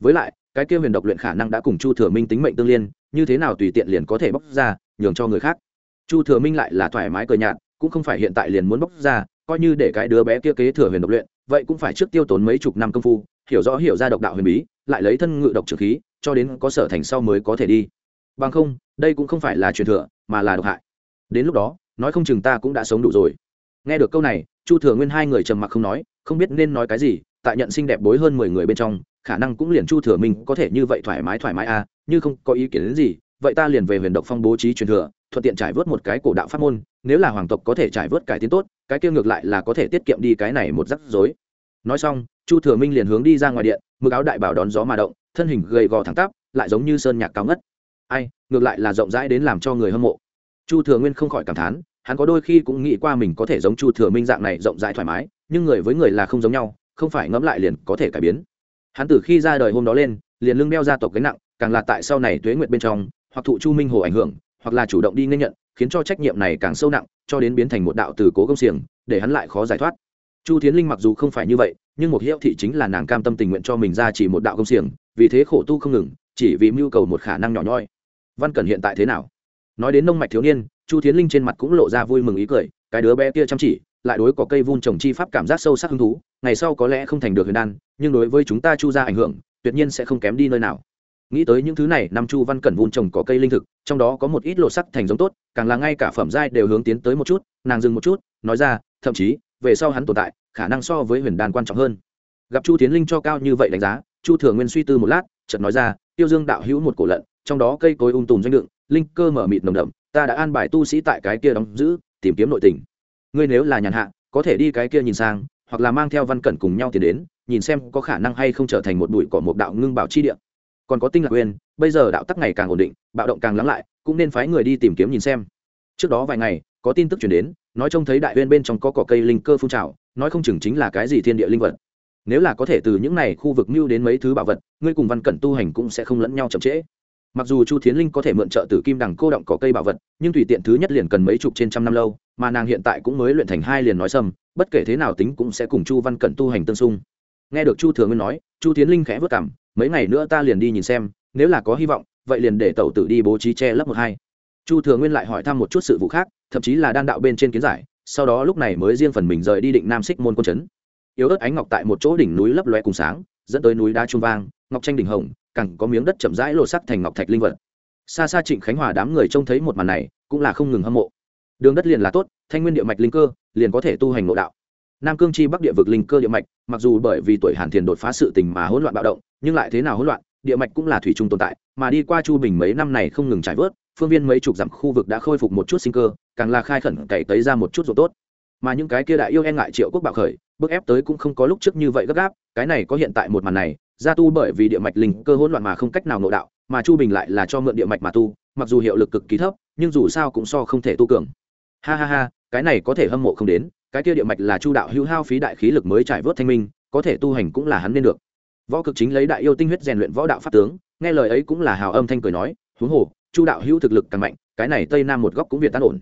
Với lại, cái kia huyền độc luyện khả năng đã cùng chu thừa minh tính mệnh tương liên, như thế nào tùy tiện liền có thể bóc ra, nhường cho người khác. Chu thừa minh lại là thoải mái cờ nhạt, cũng không phải hiện tại liền muốn bóc ra, coi như để cái đứa bé kia kế thừa huyền độc luyện, vậy cũng phải trước tiêu tốn mấy chục năm công phu, hiểu rõ hiểu ra độc đạo huyền bí, lại lấy thân ngự độc trừ khí, cho đến có sở thành sau mới có thể đi. Bằng không, đây cũng không phải là truyền thừa, mà là độc hại. Đến lúc đó, nói không chừng ta cũng đã sống đủ rồi. Nghe được câu này, chu thừa nguyên hai người trầm mặc không nói, không biết nên nói cái gì tại nhận sinh đẹp bối hơn mười người bên trong, khả năng cũng liền chu thừa minh có thể như vậy thoải mái thoải mái à như không có ý kiến đến gì, vậy ta liền về huyền độc phong bố trí truyền thừa, thuận tiện trải vớt một cái cổ đạo pháp môn, nếu là hoàng tộc có thể trải vớt cải tiến tốt, cái kia ngược lại là có thể tiết kiệm đi cái này một rắc rối. Nói xong, chu thừa minh liền hướng đi ra ngoài điện, mực áo đại bảo đón gió mà động, thân hình gầy gò thẳng tắp, lại giống như sơn nhạc cao ngất. Ai, ngược lại là rộng rãi đến làm cho người hâm mộ. Chu thừa nguyên không khỏi cảm thán, hắn có đôi khi cũng nghĩ qua mình có thể giống chu thừa minh dạng này rộng rãi thoải mái, nhưng người với người là không giống nhau không phải ngẫm lại liền có thể cải biến. Hắn từ khi ra đời hôm đó lên, liền lưng đeo gia tộc gánh nặng, càng là tại sau này tuế nguyệt bên trong, hoặc thụ chu minh hồ ảnh hưởng, hoặc là chủ động đi nên nhận, khiến cho trách nhiệm này càng sâu nặng, cho đến biến thành một đạo từ cố công xiềng, để hắn lại khó giải thoát. Chu tiến linh mặc dù không phải như vậy, nhưng một hiệu thị chính là nàng cam tâm tình nguyện cho mình ra chỉ một đạo công xiềng, vì thế khổ tu không ngừng, chỉ vì mưu cầu một khả năng nhỏ nhoi. Văn cẩn hiện tại thế nào? Nói đến nông mạch thiếu niên, chu tiến linh trên mặt cũng lộ ra vui mừng ý cười, cái đứa bé kia chăm chỉ lại đối có cây vun trồng chi pháp cảm giác sâu sắc hứng thú, ngày sau có lẽ không thành được huyền đan, nhưng đối với chúng ta chu ra ảnh hưởng, tuyệt nhiên sẽ không kém đi nơi nào. Nghĩ tới những thứ này năm chu văn cẩn vun trồng có cây linh thực, trong đó có một ít lộ sắc thành giống tốt, càng là ngay cả phẩm giai đều hướng tiến tới một chút, nàng dừng một chút, nói ra, thậm chí, về sau hắn tồn tại, khả năng so với huyền đan quan trọng hơn. Gặp chu tiến linh cho cao như vậy đánh giá, chu thừa nguyên suy tư một lát, chợt nói ra, tiêu dương đạo hữu một cổ lận, trong đó cây cối ung tùm doanh đựng linh cơ mở mịt nồng đậm, ta đã an bài tu sĩ tại cái kia đóng giữ, tìm kiếm nội tình ngươi nếu là nhàn hạ, có thể đi cái kia nhìn sang, hoặc là mang theo văn cẩn cùng nhau tiến đến, nhìn xem có khả năng hay không trở thành một bụi cỏ một đạo ngưng bảo chi địa. Còn có tinh lạc quên bây giờ đạo tắc ngày càng ổn định, bạo động càng lắng lại, cũng nên phái người đi tìm kiếm nhìn xem. Trước đó vài ngày, có tin tức chuyển đến, nói trông thấy đại uyên bên trong có cỏ cây linh cơ phun trào, nói không chừng chính là cái gì thiên địa linh vật. Nếu là có thể từ những này khu vực mưu đến mấy thứ bảo vật, ngươi cùng văn cẩn tu hành cũng sẽ không lẫn nhau chậm trễ. Mặc dù chu thiến linh có thể mượn trợ từ kim đằng cô động cỏ cây bảo vật, nhưng tùy tiện thứ nhất liền cần mấy chục trên trăm năm lâu mà nàng hiện tại cũng mới luyện thành hai liền nói sâm bất kể thế nào tính cũng sẽ cùng chu văn cẩn tu hành tương xung. Nghe được chu thừa nguyên nói, chu thiến linh khẽ vất cảm mấy ngày nữa ta liền đi nhìn xem, nếu là có hy vọng, vậy liền để tẩu tử đi bố trí che lấp một hai. Chu thừa nguyên lại hỏi thăm một chút sự vụ khác, thậm chí là đan đạo bên trên kiến giải, sau đó lúc này mới riêng phần mình rời đi định nam xích môn quân trấn. Yếu ớt ánh ngọc tại một chỗ đỉnh núi lấp loe cùng sáng, dẫn tới núi đá trung vang, ngọc tranh đỉnh hồng, cẳng có miếng đất chậm rãi lộ sắc thành ngọc thạch linh vật. Xa xa trịnh khánh hòa đám người trông thấy một màn này, cũng là không ngừng hâm mộ đường đất liền là tốt, thanh nguyên địa mạch linh cơ liền có thể tu hành nội đạo. Nam cương chi bắc địa vực linh cơ địa mạch, mặc dù bởi vì tuổi hàn thiền đột phá sự tình mà hỗn loạn bạo động, nhưng lại thế nào hỗn loạn, địa mạch cũng là thủy chung tồn tại, mà đi qua chu bình mấy năm này không ngừng trải vớt, phương viên mấy chục dặm khu vực đã khôi phục một chút sinh cơ, càng là khai khẩn cày tấy ra một chút rồi tốt. Mà những cái kia đại yêu e ngại triệu quốc bạo khởi, bức ép tới cũng không có lúc trước như vậy gấp gáp, cái này có hiện tại một màn này, gia tu bởi vì địa mạch linh cơ hỗn loạn mà không cách nào nội đạo, mà chu bình lại là cho mượn địa mạch mà tu, mặc dù hiệu lực cực kỳ thấp, nhưng dù sao cũng so không thể tu cường ha ha ha, cái này có thể hâm mộ không đến, cái kia địa mạch là chu đạo hữu hao phí đại khí lực mới trải vớt thanh minh, có thể tu hành cũng là hắn nên được. Võ cực chính lấy đại yêu tinh huyết rèn luyện võ đạo pháp tướng, nghe lời ấy cũng là hào âm thanh cười nói, huống hồ, chu đạo hữu thực lực càng mạnh, cái này tây nam một góc cũng việt tan ổn.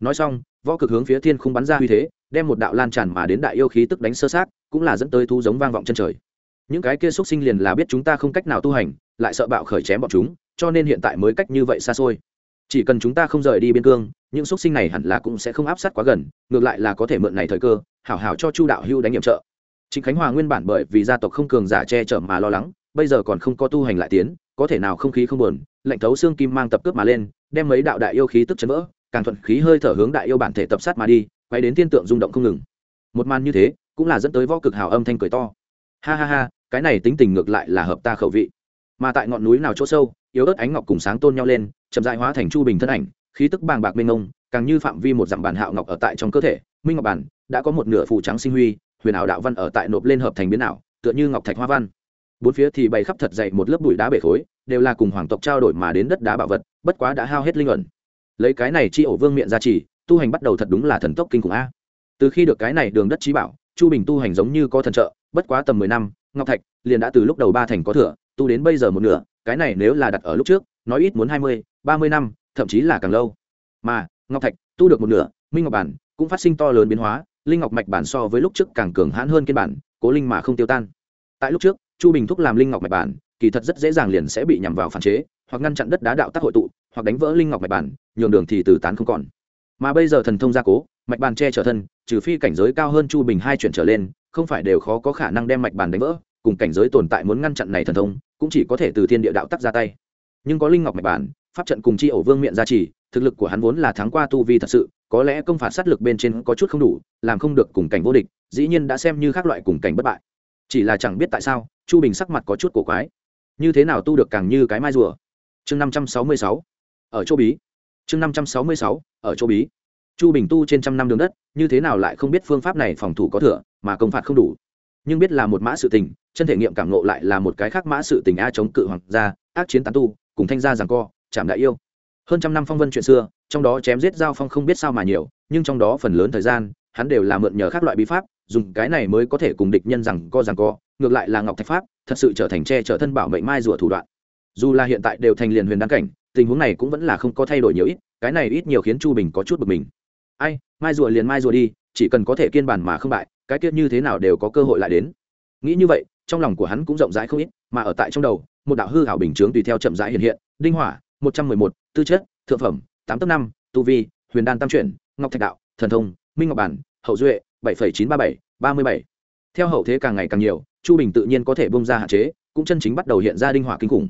Nói xong, võ cực hướng phía thiên không bắn ra uy thế, đem một đạo lan tràn mà đến đại yêu khí tức đánh sơ sát, cũng là dẫn tới thu giống vang vọng chân trời. Những cái kia xúc sinh liền là biết chúng ta không cách nào tu hành, lại sợ bạo khởi chém bọn chúng, cho nên hiện tại mới cách như vậy xa xôi chỉ cần chúng ta không rời đi biên cương những xúc sinh này hẳn là cũng sẽ không áp sát quá gần ngược lại là có thể mượn này thời cơ hảo hảo cho chu đạo hưu đánh nhiệm trợ chính Khánh Hòa nguyên bản bởi vì gia tộc không cường giả che chở mà lo lắng, bây giờ còn không có tu hành lại tiến, có thể nào không khí không buồn, lạnh thấu xương kim mang tập cướp mà lên, đem mấy đạo đại yêu khí tức chấn vỡ, càng thuận khí hơi thở hướng đại yêu bản thể tập sát mà đi, quay đến tiên tượng rung động không ngừng. Một màn như thế, cũng là dẫn tới võ cực hào âm thanh cười to. Ha ha ha, cái này tính tình ngược lại là hợp ta khẩu vị. Mà tại ngọn núi nào chỗ sâu, yếu ớt ánh ngọc cùng sáng tôn nhau lên, chậm rãi hóa thành chu bình thân ảnh, khí tức bàng bạc mênh ngông càng như phạm vi một dặm bản hạo ngọc ở tại trong cơ thể, minh ngọc bản đã có một nửa phủ trắng sinh huy, huyền ảo đạo văn ở tại nộp lên hợp thành biến ảo tựa như ngọc thạch hoa văn. Bốn phía thì bày khắp thật dày một lớp bụi đá bể khối đều là cùng hoàng tộc trao đổi mà đến đất đá bảo vật bất quá đã hao hết linh ẩn. Lấy cái này chi ổ vương miệng ra chỉ tu hành bắt đầu thật đúng là thần tốc kinh khủng a. Từ khi được cái này đường đất trí bảo chu bình tu hành giống như có thần trợ bất quá tầm mười năm ngọc thạch liền đã từ lúc đầu ba thành có thừa tu đến bây giờ một nửa cái này nếu là đặt ở lúc trước nói ít muốn hai mươi ba mươi năm, thậm chí là càng lâu. Mà, ngọc thạch, tu được một nửa, minh ngọc bản cũng phát sinh to lớn biến hóa, linh ngọc mạch bản so với lúc trước càng cường hãn hơn kiên bản, cố linh mà không tiêu tan. Tại lúc trước, chu bình thúc làm linh ngọc mạch bản, kỳ thật rất dễ dàng liền sẽ bị nhằm vào phản chế, hoặc ngăn chặn đất đá đạo tác hội tụ, hoặc đánh vỡ linh ngọc mạch bản, nhường đường thì từ tán không còn. Mà bây giờ thần thông gia cố, mạch bản che trở thân, trừ phi cảnh giới cao hơn chu bình hai chuyển trở lên, không phải đều khó có khả năng đem mạch bản đánh vỡ, cùng cảnh giới tồn tại muốn ngăn chặn này thần thông, cũng chỉ có thể từ thiên địa đạo tắc ra tay. Nhưng có linh ngọc mạch bản pháp trận cùng chi ổ vương miệng gia trì, thực lực của hắn vốn là thắng qua tu vi thật sự, có lẽ công phạt sát lực bên trên có chút không đủ, làm không được cùng cảnh vô địch, dĩ nhiên đã xem như các loại cùng cảnh bất bại. Chỉ là chẳng biết tại sao, chu bình sắc mặt có chút cổ quái. Như thế nào tu được càng như cái mai rùa? Chương năm trăm sáu mươi sáu. Ở chỗ bí. Chương năm trăm sáu mươi sáu. Ở chỗ bí. Chu bình tu trên trăm năm đường đất, như thế nào lại không biết phương pháp này phòng thủ có thừa, mà công phạt không đủ. Nhưng biết là một mã sự tình, chân thể nghiệm cảm nộ lại là một cái khác mã sự tình a chống cự hoàng gia, ác chiến tán tu, cùng thanh gia rằng co chạm đại yêu. Hơn trăm năm phong vân chuyện xưa, trong đó chém giết giao phong không biết sao mà nhiều, nhưng trong đó phần lớn thời gian, hắn đều là mượn nhờ các loại bí pháp, dùng cái này mới có thể cùng địch nhân rằng co rằng co, ngược lại là ngọc thạch pháp, thật sự trở thành che chở thân bảo mệnh mai rùa thủ đoạn. Dù là hiện tại đều thành liền huyền đăng cảnh, tình huống này cũng vẫn là không có thay đổi nhiều ít, cái này ít nhiều khiến chu bình có chút bực mình. Ai, mai rùa liền mai rùa đi, chỉ cần có thể kiên bản mà không bại, cái tiết như thế nào đều có cơ hội lại đến. Nghĩ như vậy, trong lòng của hắn cũng rộng rãi không ít, mà ở tại trong đầu, một đạo hư hảo bình chướng tùy theo chậm rãi hiện hiện, đinh hỏa một trăm mười một, tư chất, thượng phẩm, tám tấp năm, tu vi, huyền đan tam chuyển, ngọc thạch đạo, thần thông, minh ngọc bản, hậu duệ, bảy phẩy chín ba bảy, ba mươi bảy. Theo hậu thế càng ngày càng nhiều, chu bình tự nhiên có thể bông ra hạn chế, cũng chân chính bắt đầu hiện ra đinh hỏa kinh khủng.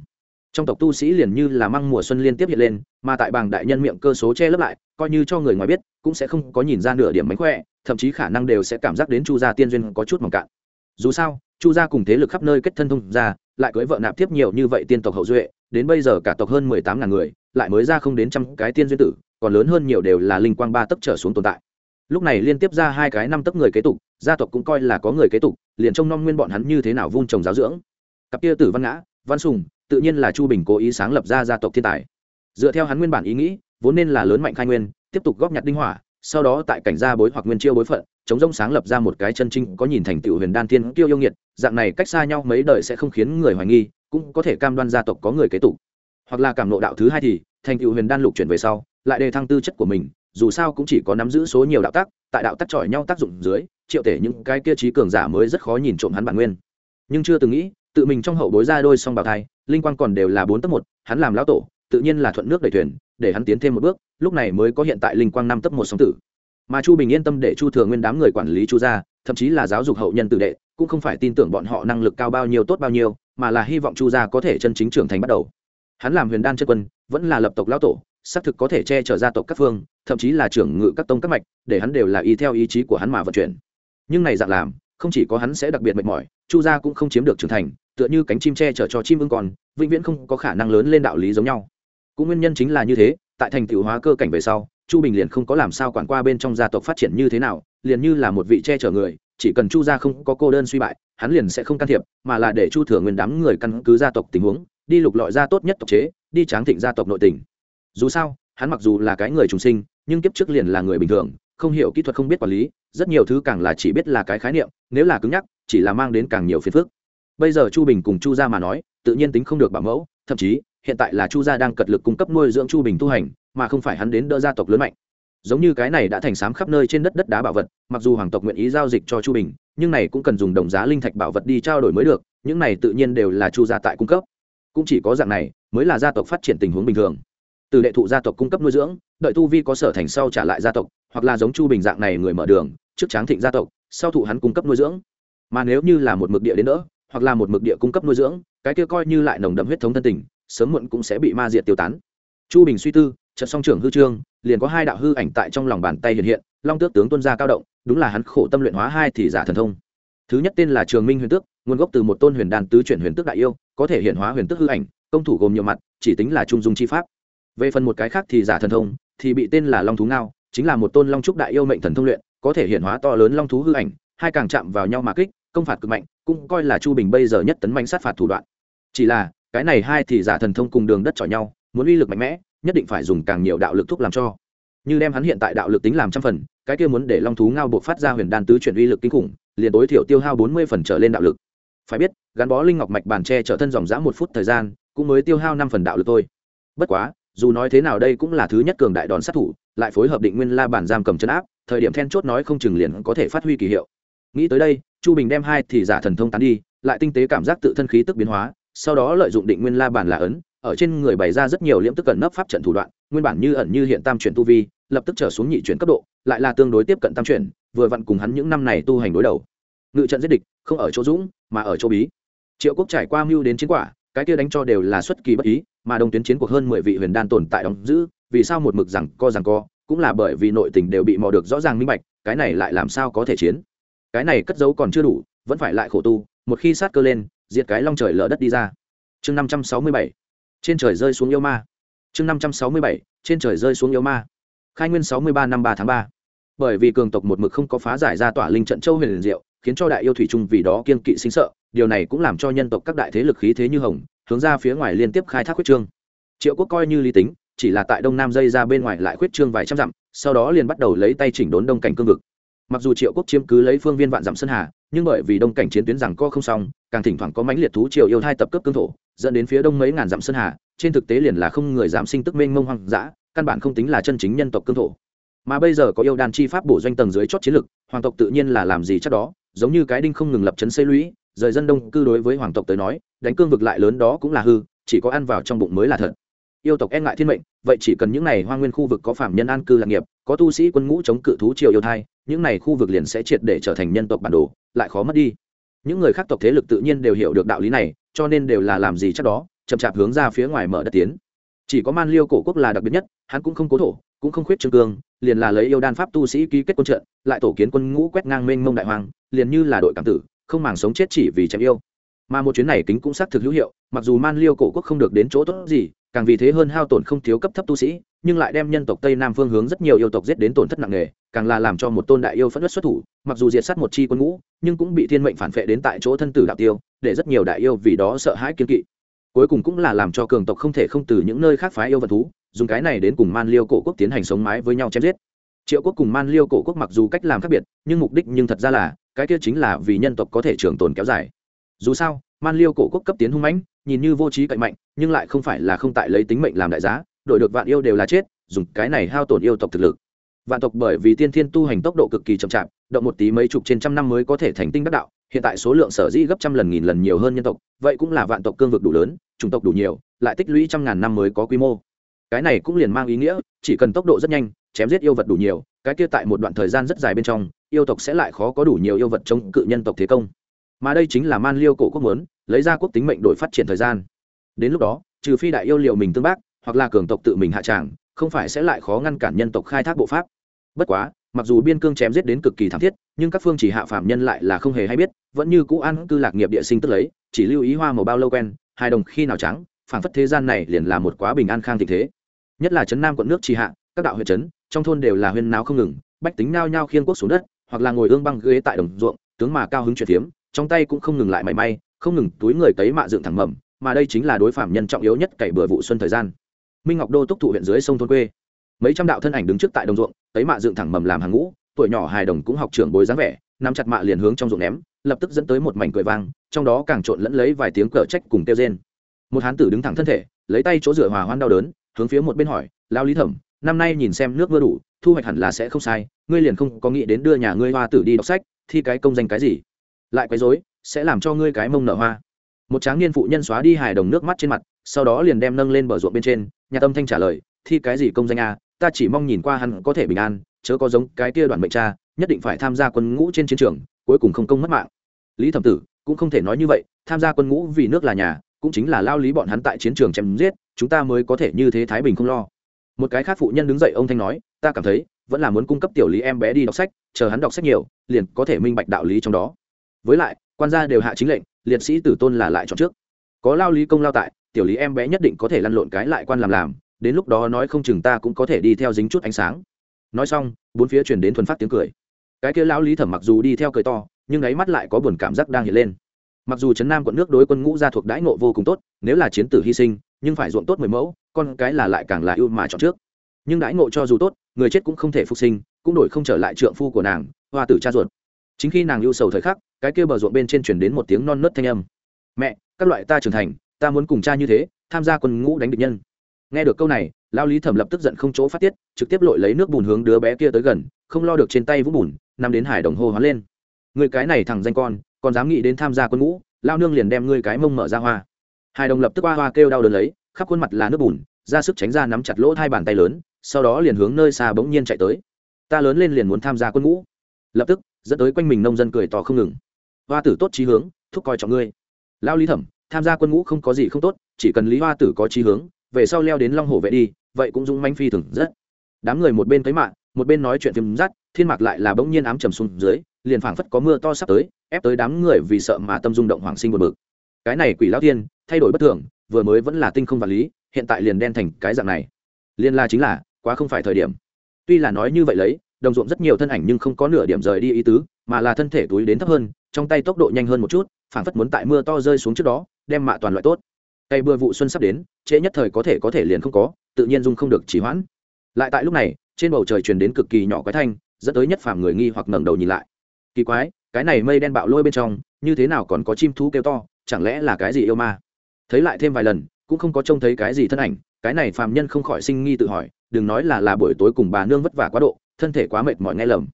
Trong tộc tu sĩ liền như là măng mùa xuân liên tiếp hiện lên, mà tại bảng đại nhân miệng cơ số che lấp lại, coi như cho người ngoài biết, cũng sẽ không có nhìn ra nửa điểm mánh khỏe, thậm chí khả năng đều sẽ cảm giác đến chu gia tiên duyên có chút mỏng cạn. Dù sao chu gia cùng thế lực khắp nơi kết thân thông ra lại cưới vợ nạp tiếp nhiều như vậy tiên tộc hậu duệ, đến bây giờ cả tộc hơn mười tám ngàn người, lại mới ra không đến trăm cái tiên duyên tử, còn lớn hơn nhiều đều là linh quang ba tấc trở xuống tồn tại. Lúc này liên tiếp ra hai cái năm tấc người kế tục, gia tộc cũng coi là có người kế tục, liền trông nom nguyên bọn hắn như thế nào vun trồng giáo dưỡng. Cặp kia tử văn ngã, văn sùng, tự nhiên là chu bình cố ý sáng lập ra gia tộc thiên tài. Dựa theo hắn nguyên bản ý nghĩ, vốn nên là lớn mạnh khai nguyên, tiếp tục góp nhặt đinh hỏa sau đó tại cảnh gia bối hoặc nguyên chiêu bối phận, chống rông sáng lập ra một cái chân trinh có nhìn thành tựu huyền đan thiên kiêu yêu nghiệt, dạng này cách xa nhau mấy đời sẽ không khiến người hoài nghi, cũng có thể cam đoan gia tộc có người kế tục. Hoặc là cảm nộ đạo thứ hai thì, thành tựu huyền đan lục chuyển về sau, lại đề thăng tư chất của mình, dù sao cũng chỉ có nắm giữ số nhiều đạo tác tại đạo tác chọi nhau tác dụng dưới, triệu thể những cái kia trí cường giả mới rất khó nhìn trộm hắn bản nguyên. Nhưng chưa từng nghĩ, tự mình trong hậu bối ra đôi song bào thai, linh quan còn đều là bốn tấc một, hắn làm lão tổ, tự nhiên là thuận nước đẩy thuyền để hắn tiến thêm một bước, lúc này mới có hiện tại linh quang năm tấp một song tử. Mà chu bình yên tâm để chu thừa nguyên đám người quản lý chu gia, thậm chí là giáo dục hậu nhân tử đệ, cũng không phải tin tưởng bọn họ năng lực cao bao nhiêu tốt bao nhiêu, mà là hy vọng chu gia có thể chân chính trưởng thành bắt đầu. Hắn làm huyền đan chân quân, vẫn là lập tộc lão tổ, xác thực có thể che chở gia tộc các phương, thậm chí là trưởng ngự các tông các mạch, để hắn đều là y theo ý chí của hắn mà vận chuyển. Nhưng này dạng làm, không chỉ có hắn sẽ đặc biệt mệt mỏi, chu gia cũng không chiếm được trưởng thành, tựa như cánh chim che chở cho chim ưng còn, vĩnh viễn không có khả năng lớn lên đạo lý giống nhau cũng nguyên nhân chính là như thế, tại thành tựu hóa cơ cảnh về sau, chu bình liền không có làm sao quản qua bên trong gia tộc phát triển như thế nào, liền như là một vị che chở người, chỉ cần chu gia không có cô đơn suy bại, hắn liền sẽ không can thiệp, mà là để chu thừa nguyên đám người căn cứ gia tộc tình huống, đi lục lọi gia tốt nhất tộc chế, đi tráng thịnh gia tộc nội tình. Dù sao, hắn mặc dù là cái người trùng sinh, nhưng kiếp trước liền là người bình thường, không hiểu kỹ thuật không biết quản lý, rất nhiều thứ càng là chỉ biết là cái khái niệm, nếu là cứng nhắc, chỉ là mang đến càng nhiều phiền phức. Bây giờ chu bình cùng chu gia mà nói, tự nhiên tính không được bảo mẫu, thậm chí hiện tại là chu gia đang cật lực cung cấp nuôi dưỡng chu bình tu hành, mà không phải hắn đến đỡ gia tộc lớn mạnh. Giống như cái này đã thành sám khắp nơi trên đất đất đá bảo vật, mặc dù hoàng tộc nguyện ý giao dịch cho chu bình, nhưng này cũng cần dùng đồng giá linh thạch bảo vật đi trao đổi mới được, những này tự nhiên đều là chu gia tại cung cấp. Cũng chỉ có dạng này, mới là gia tộc phát triển tình huống bình thường. Từ đệ thụ gia tộc cung cấp nuôi dưỡng, đợi tu vi có sở thành sau trả lại gia tộc, hoặc là giống chu bình dạng này người mở đường, trước tráng thịnh gia tộc, sau thụ hắn cung cấp nuôi dưỡng. Mà nếu như là một mực địa đến nữa hoặc là một mực địa cung cấp nuôi dưỡng, cái kia coi như lại nồng đậm huyết thống thân tình sớm muộn cũng sẽ bị ma diệt tiêu tán. Chu bình suy tư trận song trưởng hư trương, liền có hai đạo hư ảnh tại trong lòng bàn tay hiện hiện, long tước tướng tuân gia cao động, đúng là hắn khổ tâm luyện hóa hai thì giả thần thông. Thứ nhất tên là trường minh huyền tước, nguồn gốc từ một tôn huyền đàn tứ chuyển huyền tước đại yêu, có thể hiện hóa huyền tước hư ảnh, công thủ gồm nhiều mặt, chỉ tính là trung dung chi pháp. Về phần một cái khác thì giả thần thông, thì bị tên là long thú ngao, chính là một tôn long trúc đại yêu mệnh thần thông luyện, có thể hiện hóa to lớn long thú hư ảnh, hai càng chạm vào nhau mà kích, công phạt cực mạnh, cũng coi là chu bình bây giờ nhất tấn mạnh sát phạt thủ đoạn. Chỉ là cái này hai thì giả thần thông cùng đường đất chọi nhau, muốn uy lực mạnh mẽ, nhất định phải dùng càng nhiều đạo lực thúc làm cho. Như đem hắn hiện tại đạo lực tính làm trăm phần, cái kia muốn để long thú ngao buộc phát ra huyền đan tứ chuyển uy lực kinh khủng, liền tối thiểu tiêu hao bốn mươi phần trở lên đạo lực. Phải biết, gắn bó linh ngọc mạch bàn tre trở thân dòng dã một phút thời gian, cũng mới tiêu hao năm phần đạo lực thôi. Bất quá, dù nói thế nào đây cũng là thứ nhất cường đại đòn sát thủ, lại phối hợp định nguyên la bản giam cầm chân áp, thời điểm then chốt nói không chừng liền có thể phát huy kỳ hiệu. Nghĩ tới đây, chu bình đem hai thì giả thần thông tán đi, lại tinh tế cảm giác tự thân khí tức biến hóa sau đó lợi dụng định nguyên la bản là ấn, ở trên người bày ra rất nhiều liễm tức cẩn nấp pháp trận thủ đoạn, nguyên bản như ẩn như hiện tam chuyển tu vi, lập tức trở xuống nhị chuyển cấp độ, lại là tương đối tiếp cận tam chuyển, vừa vặn cùng hắn những năm này tu hành đối đầu. Ngự trận giết địch, không ở chỗ dũng, mà ở chỗ bí. Triệu quốc trải qua mưu đến chiến quả, cái kia đánh cho đều là xuất kỳ bất ý, mà đông tuyến chiến cuộc hơn mười vị huyền đan tồn tại đóng giữ, vì sao một mực rằng co rằng co, cũng là bởi vì nội tình đều bị mò được rõ ràng minh bạch, cái này lại làm sao có thể chiến? Cái này cất giấu còn chưa đủ, vẫn phải lại khổ tu, một khi sát cơ lên diệt cái long trời lở đất đi ra. Chương năm trăm sáu mươi bảy, trên trời rơi xuống yêu ma. Chương năm trăm sáu mươi bảy, trên trời rơi xuống yêu ma. Khai nguyên sáu mươi ba năm ba tháng ba. Bởi vì cường tộc một mực không có phá giải ra tỏa linh trận châu huyền diệu, khiến cho đại yêu thủy trung vì đó kiên kỵ sinh sợ, điều này cũng làm cho nhân tộc các đại thế lực khí thế như hồng, hướng ra phía ngoài liên tiếp khai thác huyết trương. Triệu quốc coi như lý tính, chỉ là tại đông nam dây ra bên ngoài lại khuyết trương vài trăm dặm, sau đó liền bắt đầu lấy tay chỉnh đốn đông cảnh cương vực. Mặc dù triệu quốc chiếm cứ lấy phương viên vạn dặm sơn hà nhưng bởi vì đông cảnh chiến tuyến rằng co không xong, càng thỉnh thoảng có mãnh liệt thú triều yêu thai tập cấp cương thổ, dẫn đến phía đông mấy ngàn dặm sơn hà, trên thực tế liền là không người dám sinh tức mênh mông hoang dã, căn bản không tính là chân chính nhân tộc cương thổ. Mà bây giờ có yêu đan chi pháp bổ doanh tầng dưới chót chiến lực, hoàng tộc tự nhiên là làm gì chắc đó, giống như cái đinh không ngừng lập chấn xây lũy, rời dân đông cư đối với hoàng tộc tới nói, đánh cương vực lại lớn đó cũng là hư, chỉ có ăn vào trong bụng mới là thật. Yêu tộc e ngại thiên mệnh, vậy chỉ cần những n à y hoa nguyên khu vực có phạm nhân an cư lạc nghiệp có tu sĩ quân ngũ chống cự thú triều yêu thai, những n à y khu vực liền sẽ triệt để trở thành nhân tộc bản đồ, lại khó mất đi. Những người khác tộc thế lực tự nhiên đều hiểu được đạo lý này, cho nên đều là làm gì chắc đó, chậm chạp hướng ra phía ngoài mở đất tiến. Chỉ có man liêu cổ quốc là đặc biệt nhất, hắn cũng không cố thổ, cũng không khuyết trương cương, liền là lấy yêu đan pháp tu sĩ ký kết quân trận, lại tổ kiến quân ngũ quét ngang mênh mông đại hoàng, liền như là đội cảm tử, không màng sống chết chỉ vì chém yêu. Mà một chuyến này kính cũng xác thực hữu hiệu, mặc dù man liêu cổ quốc không được đến chỗ tốt gì, càng vì thế hơn hao tổn không thiếu cấp thấp tu sĩ nhưng lại đem nhân tộc tây nam phương hướng rất nhiều yêu tộc giết đến tổn thất nặng nề, càng là làm cho một tôn đại yêu phất nứt xuất thủ, mặc dù diệt sát một chi quân ngũ, nhưng cũng bị thiên mệnh phản phệ đến tại chỗ thân tử đạo tiêu, để rất nhiều đại yêu vì đó sợ hãi kiên kỵ. Cuối cùng cũng là làm cho cường tộc không thể không từ những nơi khác phái yêu vật thú, dùng cái này đến cùng man liêu cổ quốc tiến hành sống mái với nhau chém giết. Triệu quốc cùng man liêu cổ quốc mặc dù cách làm khác biệt, nhưng mục đích nhưng thật ra là, cái kia chính là vì nhân tộc có thể trường tồn kéo dài. Dù sao, man liêu cổ quốc cấp tiến hung mãnh, nhìn như vô trí cậy mạnh, nhưng lại không phải là không tại lấy tính mệnh làm đại giá đổi được vạn yêu đều là chết, dùng cái này hao tổn yêu tộc thực lực. Vạn tộc bởi vì tiên thiên tu hành tốc độ cực kỳ chậm chạp, động một tí mấy chục trên trăm năm mới có thể thành tinh đắc đạo, hiện tại số lượng sở dĩ gấp trăm lần nghìn lần nhiều hơn nhân tộc, vậy cũng là vạn tộc cương vực đủ lớn, chủng tộc đủ nhiều, lại tích lũy trăm ngàn năm mới có quy mô. Cái này cũng liền mang ý nghĩa, chỉ cần tốc độ rất nhanh, chém giết yêu vật đủ nhiều, cái kia tại một đoạn thời gian rất dài bên trong, yêu tộc sẽ lại khó có đủ nhiều yêu vật chống cự nhân tộc thế công. Mà đây chính là man liêu cổ quốc muốn, lấy ra quốc tính mệnh đổi phát triển thời gian. Đến lúc đó, trừ phi đại yêu liệu mình tương bác hoặc là cường tộc tự mình hạ tràng, không phải sẽ lại khó ngăn cản nhân tộc khai thác bộ pháp. Bất quá, mặc dù biên cương chém giết đến cực kỳ thảm thiết, nhưng các phương chỉ hạ phạm nhân lại là không hề hay biết, vẫn như cũ ăn cư lạc nghiệp địa sinh tức lấy, chỉ lưu ý hoa màu bao lâu quen, hai đồng khi nào trắng, phảng phất thế gian này liền là một quá bình an khang tình thế. Nhất là trấn nam quận nước trì hạ, các đạo huyện trấn, trong thôn đều là huyên náo không ngừng, bách tính nao nhao khiên quốc xuống đất, hoặc là ngồi ương băng ghế tại đồng ruộng, tướng mà cao hứng chuyển phiếm, trong tay cũng không ngừng lại mảy may, không ngừng túi người cấy mạ dựng thẳng mầm, mà đây chính là đối phạm nhân trọng yếu nhất cày bừa vụ xuân thời gian minh ngọc đô túc thụ huyện dưới sông thôn quê mấy trăm đạo thân ảnh đứng trước tại đồng ruộng tấy mạ dựng thẳng mầm làm hàng ngũ tuổi nhỏ hài đồng cũng học trưởng bối dáng vẻ nắm chặt mạ liền hướng trong ruộng ném lập tức dẫn tới một mảnh cười vang trong đó càng trộn lẫn lấy vài tiếng cờ trách cùng kêu rên một hán tử đứng thẳng thân thể lấy tay chỗ rửa hòa hoan đau đớn hướng phía một bên hỏi lao lý thẩm năm nay nhìn xem nước mưa đủ thu hoạch hẳn là sẽ không sai ngươi liền không có nghĩ đến đưa nhà ngươi hoa tử đi đọc sách thi cái công danh cái gì lại quấy rối sẽ làm cho ngươi cái mông nở hoa một tráng niên phụ nhân xóa đi hài đồng nước mắt trên mặt sau đó liền đem nâng lên bờ ruộng bên trên, nhà tâm thanh trả lời, thi cái gì công danh a ta chỉ mong nhìn qua hắn có thể bình an, chớ có giống cái kia đoàn mệnh cha, nhất định phải tham gia quân ngũ trên chiến trường, cuối cùng không công mất mạng. Lý thẩm tử cũng không thể nói như vậy, tham gia quân ngũ vì nước là nhà, cũng chính là lao lý bọn hắn tại chiến trường chém giết, chúng ta mới có thể như thế thái bình không lo. Một cái khác phụ nhân đứng dậy ông thanh nói, ta cảm thấy, vẫn là muốn cung cấp tiểu lý em bé đi đọc sách, chờ hắn đọc sách nhiều, liền có thể minh bạch đạo lý trong đó. Với lại, quan gia đều hạ chính lệnh, liệt sĩ tử tôn là lại chọn trước. Có lao lý công lao tại tiểu lý em bé nhất định có thể lăn lộn cái lại quan làm làm, đến lúc đó nói không chừng ta cũng có thể đi theo dính chút ánh sáng. Nói xong, bốn phía chuyển đến thuần phát tiếng cười. Cái kia lão lý thẩm mặc dù đi theo cười to, nhưng đáy mắt lại có buồn cảm giác đang hiện lên. Mặc dù trấn nam quận nước đối quân ngũ ra thuộc đãi ngộ vô cùng tốt, nếu là chiến tử hy sinh, nhưng phải ruộng tốt mười mẫu, con cái là lại càng là ưu mà chọn trước. Nhưng đãi ngộ cho dù tốt, người chết cũng không thể phục sinh, cũng đổi không trở lại trượng phu của nàng, hoa tử cha ruột. Chính khi nàng ưu sầu thời khắc, cái kia bờ ruộng bên trên chuyển đến một tiếng non nớt thanh âm. Mẹ, các loại ta trưởng thành ta muốn cùng cha như thế, tham gia quân ngũ đánh địch nhân. Nghe được câu này, lao lý thẩm lập tức giận không chỗ phát tiết, trực tiếp lội lấy nước bùn hướng đứa bé kia tới gần, không lo được trên tay vũ bùn, nằm đến hải đồng hồ hóa lên. Người cái này thằng danh con, còn dám nghĩ đến tham gia quân ngũ, lao nương liền đem ngươi cái mông mở ra hoa. Hải đồng lập tức hoa hoa kêu đau đớn lấy, khắp khuôn mặt là nước bùn, ra sức tránh ra nắm chặt lỗ hai bàn tay lớn, sau đó liền hướng nơi xa bỗng nhiên chạy tới. Ta lớn lên liền muốn tham gia quân ngũ. Lập tức, dẫn tới quanh mình nông dân cười to không ngừng. Hoa tử tốt trí hướng, thúc coi trọng ngươi. Lao lý thẩm tham gia quân ngũ không có gì không tốt, chỉ cần lý hoa tử có trí hướng, về sau leo đến long hồ vệ đi, vậy cũng dũng manh phi thường rất. Đám người một bên thấy mạng, một bên nói chuyện phim rắt, thiên mạc lại là bỗng nhiên ám trầm xuống dưới, liền phảng phất có mưa to sắp tới, ép tới đám người vì sợ mà tâm dung động hoàng sinh một bực. Cái này quỷ lao tiên, thay đổi bất thường, vừa mới vẫn là tinh không vật lý, hiện tại liền đen thành cái dạng này. Liên la chính là, quá không phải thời điểm. Tuy là nói như vậy lấy, đồng ruộng rất nhiều thân ảnh nhưng không có nửa điểm rời đi ý tứ, mà là thân thể túi đến thấp hơn, trong tay tốc độ nhanh hơn một chút, phảng phất muốn tại mưa to rơi xuống trước đó đem mạ toàn loại tốt. Cây bừa vụ xuân sắp đến, trễ nhất thời có thể có thể liền không có, tự nhiên dung không được chỉ hoãn. Lại tại lúc này, trên bầu trời truyền đến cực kỳ nhỏ quái thanh, dẫn tới nhất phàm người nghi hoặc ngẩng đầu nhìn lại. Kỳ quái, cái này mây đen bạo lôi bên trong, như thế nào còn có chim thú kêu to, chẳng lẽ là cái gì yêu ma? Thấy lại thêm vài lần, cũng không có trông thấy cái gì thân ảnh, cái này phàm nhân không khỏi sinh nghi tự hỏi, đừng nói là là buổi tối cùng bà nương vất vả quá độ, thân thể quá mệt mỏi nghe lầm.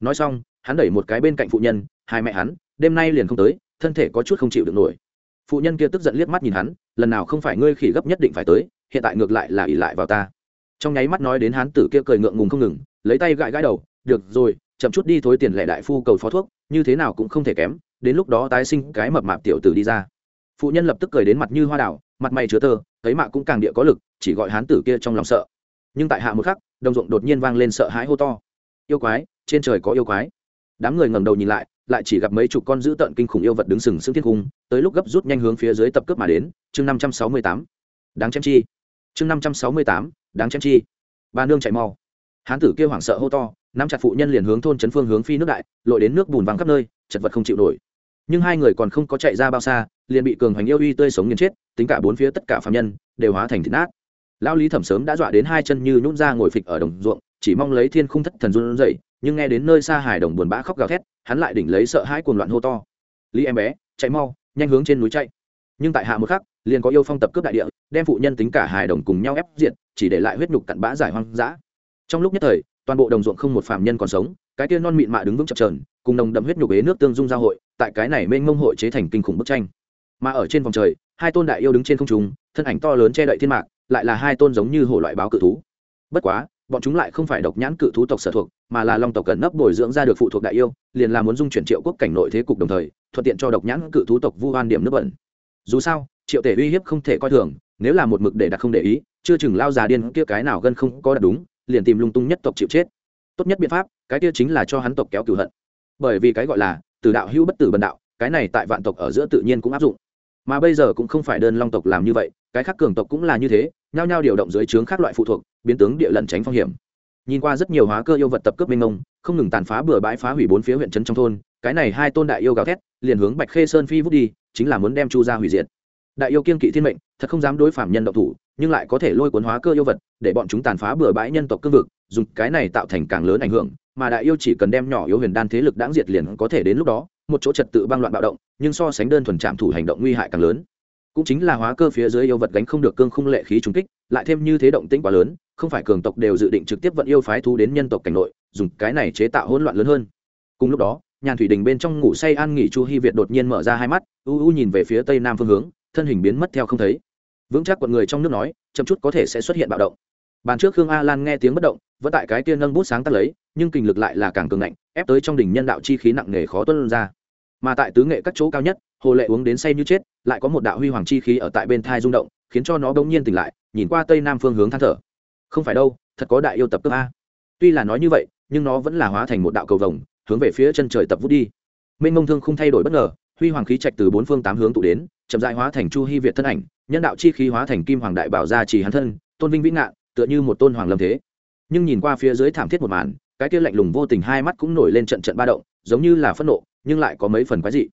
Nói xong, hắn đẩy một cái bên cạnh phụ nhân, hai mẹ hắn, đêm nay liền không tới, thân thể có chút không chịu được nổi phụ nhân kia tức giận liếc mắt nhìn hắn, lần nào không phải ngươi khỉ gấp nhất định phải tới, hiện tại ngược lại là ỉ lại vào ta. Trong nháy mắt nói đến hắn tử kia cười ngượng ngùng không ngừng, lấy tay gãi gãi đầu, được rồi, chậm chút đi thối tiền lẻ đại phu cầu phó thuốc, như thế nào cũng không thể kém, đến lúc đó tái sinh cái mập mạp tiểu tử đi ra. Phụ nhân lập tức cười đến mặt như hoa đảo mặt mày chứa tơ, thấy mạ cũng càng địa có lực, chỉ gọi hán tử kia trong lòng sợ. Nhưng tại hạ một khắc, đồng ruộng đột nhiên vang lên sợ hãi hô to. Yêu quái, trên trời có yêu quái. Đám người ngẩng đầu nhìn lại lại chỉ gặp mấy chục con dữ tợn kinh khủng yêu vật đứng sừng sững thiên cung, tới lúc gấp rút nhanh hướng phía dưới tập cướp mà đến, chương năm trăm sáu mươi tám. Đáng chém chi. Chương năm trăm sáu mươi tám, đáng chém chi. Ba nương chạy mau. Hán tử kia hoảng sợ hô to, nắm chặt phụ nhân liền hướng thôn trấn phương hướng phi nước đại, lội đến nước bùn văng khắp nơi, chật vật không chịu nổi. Nhưng hai người còn không có chạy ra bao xa, liền bị cường hoành yêu uy tươi sống nghiền chết, tính cả bốn phía tất cả phạm nhân đều hóa thành thịt nát. Lão lý thẩm sớm đã dọa đến hai chân như nhún ra ngồi phịch ở đồng ruộng, chỉ mong lấy thiên khung thất thần run dậy nhưng nghe đến nơi xa hải đồng buồn bã khóc gào thét, hắn lại đỉnh lấy sợ hãi cuồng loạn hô to. Lý em bé, chạy mau, nhanh hướng trên núi chạy. Nhưng tại hạ một khắc, liền có yêu phong tập cướp đại địa, đem phụ nhân tính cả hải đồng cùng nhau ép diện chỉ để lại huyết nhục cặn bã giải hoang dã. Trong lúc nhất thời, toàn bộ đồng ruộng không một phạm nhân còn sống, cái kia non mịn mạ đứng vững chập trờn cùng nồng đậm huyết nhục ế nước tương dung giao hội, tại cái này mênh mông hội chế thành kinh khủng bức tranh. Mà ở trên vòng trời, hai tôn đại yêu đứng trên không trung, thân ảnh to lớn che đậy thiên mạc, lại là hai tôn giống như hổ loại báo cự thú. Bất quá bọn chúng lại không phải độc nhãn cự thú tộc sở thuộc, mà là long tộc cần nấp bồi dưỡng ra được phụ thuộc đại yêu, liền là muốn dung chuyển triệu quốc cảnh nội thế cục đồng thời, thuận tiện cho độc nhãn cự thú tộc vu hoan điểm nước bẩn. Dù sao, triệu tể uy hiếp không thể coi thường, nếu là một mực để đặt không để ý, chưa chừng lao già điên kia cái nào gân không có đặt đúng, liền tìm lung tung nhất tộc chịu chết. Tốt nhất biện pháp, cái kia chính là cho hắn tộc kéo cửu hận. Bởi vì cái gọi là, từ đạo hữu bất tử bần đạo, cái này tại vạn tộc ở giữa tự nhiên cũng áp dụng. Mà bây giờ cũng không phải đơn long tộc làm như vậy, cái khác cường tộc cũng là như thế nhao nhao điều động dưới trướng các loại phụ thuộc biến tướng địa lẩn tránh phong hiểm. Nhìn qua rất nhiều hóa cơ yêu vật tập cướp minh ngông, không ngừng tàn phá bừa bãi phá hủy bốn phía huyện trấn trong thôn cái này hai tôn đại yêu gào thét liền hướng bạch khê sơn phi vút đi chính là muốn đem chu ra hủy diệt. Đại yêu kiên kỵ thiên mệnh thật không dám đối phạm nhân độc thủ nhưng lại có thể lôi cuốn hóa cơ yêu vật để bọn chúng tàn phá bừa bãi nhân tộc cương vực dùng cái này tạo thành càng lớn ảnh hưởng mà đại yêu chỉ cần đem nhỏ yêu huyền đan thế lực đáng diệt liền có thể đến lúc đó một chỗ trật tự băng loạn bạo động nhưng so sánh đơn thuần trạm thủ hành động nguy hại càng lớn cũng chính là hóa cơ phía dưới yêu vật gánh không được cương khung lệ khí trùng kích, lại thêm như thế động tĩnh quá lớn, không phải cường tộc đều dự định trực tiếp vận yêu phái thú đến nhân tộc cảnh nội, dùng cái này chế tạo hỗn loạn lớn hơn. Cùng lúc đó, nhàn thủy đình bên trong ngủ say an nghỉ chu hy việt đột nhiên mở ra hai mắt, u u nhìn về phía tây nam phương hướng, thân hình biến mất theo không thấy. Vững chắc quận người trong nước nói, chậm chút có thể sẽ xuất hiện bạo động. Bàn trước khương a lan nghe tiếng bất động, vẫn tại cái kia nâng bút sáng tắt lấy, nhưng kình lực lại là càng cường ngạnh, ép tới trong đỉnh nhân đạo chi khí nặng nề khó tuân ra mà tại tứ nghệ các chỗ cao nhất, hồ lệ uống đến say như chết, lại có một đạo huy hoàng chi khí ở tại bên thai rung động, khiến cho nó bỗng nhiên tỉnh lại, nhìn qua tây nam phương hướng than thở. Không phải đâu, thật có đại yêu tập cấp a. Tuy là nói như vậy, nhưng nó vẫn là hóa thành một đạo cầu vồng, hướng về phía chân trời tập vút đi. Minh mông thương không thay đổi bất ngờ, huy hoàng khí trạch từ bốn phương tám hướng tụ đến, chậm dại hóa thành chu hy việt thân ảnh, nhân đạo chi khí hóa thành kim hoàng đại bảo gia trì hắn thân, tôn vinh vĩ ngạn, tựa như một tôn hoàng lâm thế. Nhưng nhìn qua phía dưới thảm thiết một màn, cái kia lạnh lùng vô tình hai mắt cũng nổi lên trận trận ba động, giống như là phẫn nộ nhưng lại có mấy phần quái dị.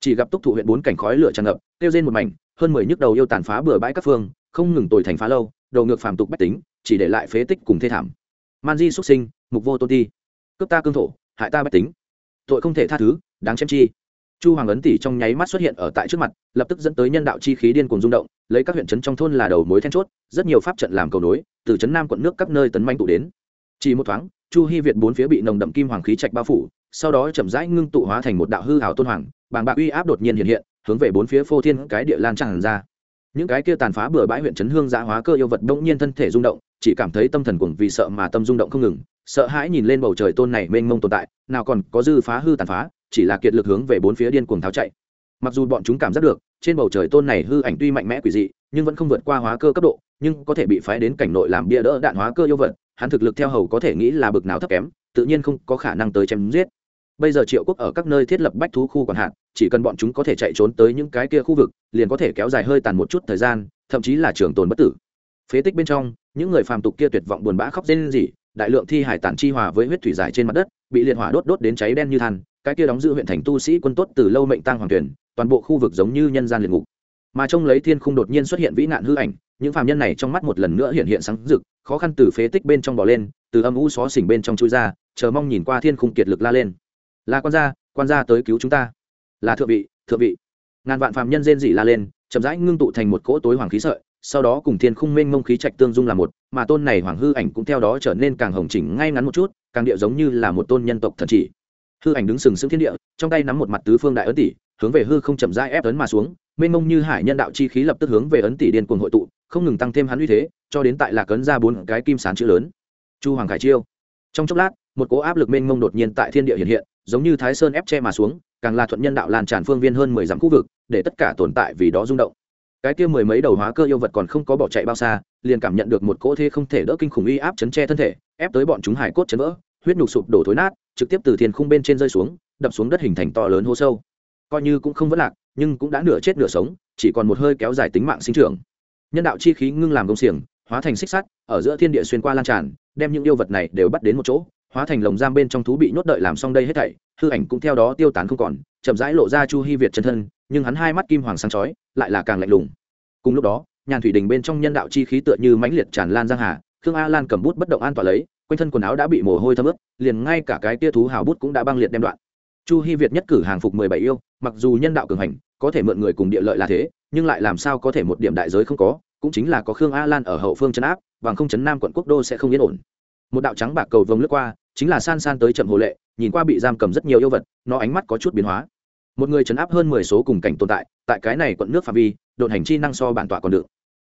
Chỉ gặp túc thụ huyện bốn cảnh khói lửa tràn ngập tiêu trên một mảnh, hơn mười nhức đầu yêu tàn phá bừa bãi các phương, không ngừng tồi thành phá lâu, đầu ngược phàm tục bách tính, chỉ để lại phế tích cùng thê thảm. Man di xuất sinh, mục vô tôn ti. Cướp ta cương thổ, hại ta bách tính. Tội không thể tha thứ, đáng chém chi. Chu hoàng ấn tỷ trong nháy mắt xuất hiện ở tại trước mặt, lập tức dẫn tới nhân đạo chi khí điên cuồng rung động, lấy các huyện trấn trong thôn là đầu mối then chốt, rất nhiều pháp trận làm cầu nối, từ trấn nam quận nước các nơi tấn manh tụ đến. Chỉ một thoáng, chu hy việt bốn phía bị nồng đậm kim hoàng khí trạch bao phủ sau đó chậm rãi ngưng tụ hóa thành một đạo hư hào tôn hoàng, bàng bạc uy áp đột nhiên hiện hiện, hướng về bốn phía phô thiên cái địa lan tràn ra. Những cái kia tàn phá bừa bãi huyện trấn hương giã hóa cơ yêu vật đông nhiên thân thể rung động, chỉ cảm thấy tâm thần cuồng vì sợ mà tâm rung động không ngừng, sợ hãi nhìn lên bầu trời tôn này mênh mông tồn tại, nào còn có dư phá hư tàn phá, chỉ là kiệt lực hướng về bốn phía điên cuồng tháo chạy. Mặc dù bọn chúng cảm giác được, trên bầu trời tôn này hư ảnh tuy mạnh mẽ quỷ dị, nhưng vẫn không vượt qua hóa cơ cấp độ, nhưng có thể bị phái đến cảnh nội làm bia đỡ đạn hóa cơ yêu vật, hắn thực lực theo hầu có thể nghĩ là bực nào thấp kém tự nhiên không có khả năng tới chém giết. Bây giờ triệu quốc ở các nơi thiết lập bách thú khu quản hạt, chỉ cần bọn chúng có thể chạy trốn tới những cái kia khu vực, liền có thể kéo dài hơi tàn một chút thời gian, thậm chí là trường tồn bất tử. Phế tích bên trong, những người phàm tục kia tuyệt vọng buồn bã khóc rên rỉ, đại lượng thi hải tàn chi hòa với huyết thủy giải trên mặt đất, bị liệt hỏa đốt đốt đến cháy đen như than, cái kia đóng giữ huyện thành tu sĩ quân tốt từ lâu mệnh tăng hoàng tuyển, toàn bộ khu vực giống như nhân gian liệt ngục. Mà trông lấy thiên khung đột nhiên xuất hiện vĩ nạn hư ảnh, những phàm nhân này trong mắt một lần nữa hiện hiện sáng rực, khó khăn từ phế tích bên trong bò lên, từ âm u xó xỉnh bên trong chui ra chờ mong nhìn qua thiên khung kiệt lực la lên. Là quan gia quan gia tới cứu chúng ta. Là thượng vị thượng vị. Ngàn vạn phàm nhân rên rỉ la lên, chậm rãi ngưng tụ thành một cỗ tối hoàng khí sợi, sau đó cùng thiên khung mênh mông khí trạch tương dung là một, mà tôn này hoàng hư ảnh cũng theo đó trở nên càng hồng chỉnh ngay ngắn một chút, càng điệu giống như là một tôn nhân tộc thần chỉ. Hư ảnh đứng sừng sững thiên địa, trong tay nắm một mặt tứ phương đại ấn tỷ, hướng về hư không chậm rãi ép ấn mà xuống, mênh mông như hải nhân đạo chi khí lập tức hướng về ấn tỷ điên cuồng hội tụ, không ngừng tăng thêm hắn uy thế, cho đến tại lạc ấn ra bốn cái kim sán chữ lớn. Chu hoàng khải chiêu. Trong chốc lát một cỗ áp lực mênh mông đột nhiên tại thiên địa hiện hiện, giống như thái sơn ép che mà xuống, càng là thuận nhân đạo lan tràn phương viên hơn mười dặm khu vực, để tất cả tồn tại vì đó rung động. Cái kia mười mấy đầu hóa cơ yêu vật còn không có bỏ chạy bao xa, liền cảm nhận được một cỗ thế không thể đỡ kinh khủng uy áp chấn che thân thể, ép tới bọn chúng hải cốt chấn vỡ, huyết nhục sụp đổ thối nát, trực tiếp từ thiên khung bên trên rơi xuống, đập xuống đất hình thành to lớn hố sâu. Coi như cũng không vất lạc, nhưng cũng đã nửa chết nửa sống, chỉ còn một hơi kéo dài tính mạng sinh trưởng. Nhân đạo chi khí ngưng làm công xiềng, hóa thành xích sắt, ở giữa thiên địa xuyên qua lan tràn, đem những yêu vật này đều bắt đến một chỗ hóa thành lồng giam bên trong thú bị nhốt đợi làm xong đây hết thảy, hư ảnh cũng theo đó tiêu tán không còn, chậm rãi lộ ra chu hy việt chân thân, nhưng hắn hai mắt kim hoàng sáng chói, lại là càng lạnh lùng. Cùng lúc đó, nhàn thủy đình bên trong nhân đạo chi khí tựa như mãnh liệt tràn lan giang hà, khương a lan cầm bút bất động an tỏa lấy, quanh thân quần áo đã bị mồ hôi thấm ướt, liền ngay cả cái tia thú hào bút cũng đã băng liệt đem đoạn. Chu hy việt nhất cử hàng phục mười bảy yêu, mặc dù nhân đạo cường hành, có thể mượn người cùng địa lợi là thế, nhưng lại làm sao có thể một điểm đại giới không có, cũng chính là có khương a lan ở hậu phương chấn áp, bằng không chấn nam quận quốc đô sẽ không yên ổn. Một đạo trắng bạc cầu vồng lướt qua chính là san san tới chậm hồ lệ, nhìn qua bị giam cầm rất nhiều yêu vật, nó ánh mắt có chút biến hóa. Một người chấn áp hơn mười số cùng cảnh tồn tại tại cái này quận nước phạm vi đột hành chi năng so bản tọa còn được.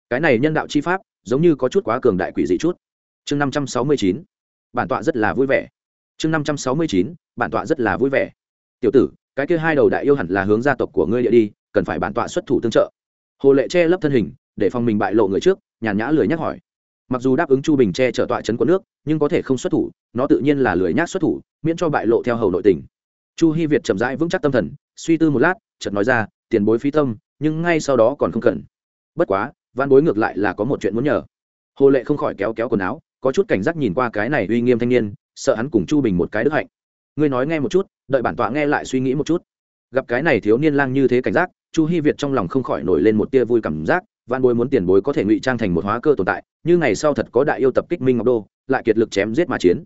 Cái này nhân đạo chi pháp, giống như có chút quá cường đại quỷ dị chút. Chương năm trăm sáu mươi chín, bản tọa rất là vui vẻ. Chương năm trăm sáu mươi chín, bản tọa rất là vui vẻ. Tiểu tử, cái kia hai đầu đại yêu hẳn là hướng gia tộc của ngươi địa đi, cần phải bản tọa xuất thủ tương trợ. Hồ lệ che lấp thân hình, để phòng mình bại lộ người trước, nhàn nhã lười nhắc hỏi mặc dù đáp ứng chu bình che chở tọa trấn của nước, nhưng có thể không xuất thủ, nó tự nhiên là lười nhác xuất thủ, miễn cho bại lộ theo hầu nội tình. Chu hy việt chậm rãi vững chắc tâm thần, suy tư một lát, chợt nói ra, tiền bối phí tâm, nhưng ngay sau đó còn không cần. Bất quá, văn bối ngược lại là có một chuyện muốn nhờ. Hồ lệ không khỏi kéo kéo quần áo, có chút cảnh giác nhìn qua cái này uy nghiêm thanh niên, sợ hắn cùng chu bình một cái đức hạnh. Ngươi nói nghe một chút, đợi bản tọa nghe lại suy nghĩ một chút. Gặp cái này thiếu niên lang như thế cảnh giác, chu hy việt trong lòng không khỏi nổi lên một tia vui cảm giác văn bối muốn tiền bối có thể ngụy trang thành một hóa cơ tồn tại, như ngày sau thật có đại yêu tập kích minh ngọc đô, lại kiệt lực chém giết mà chiến.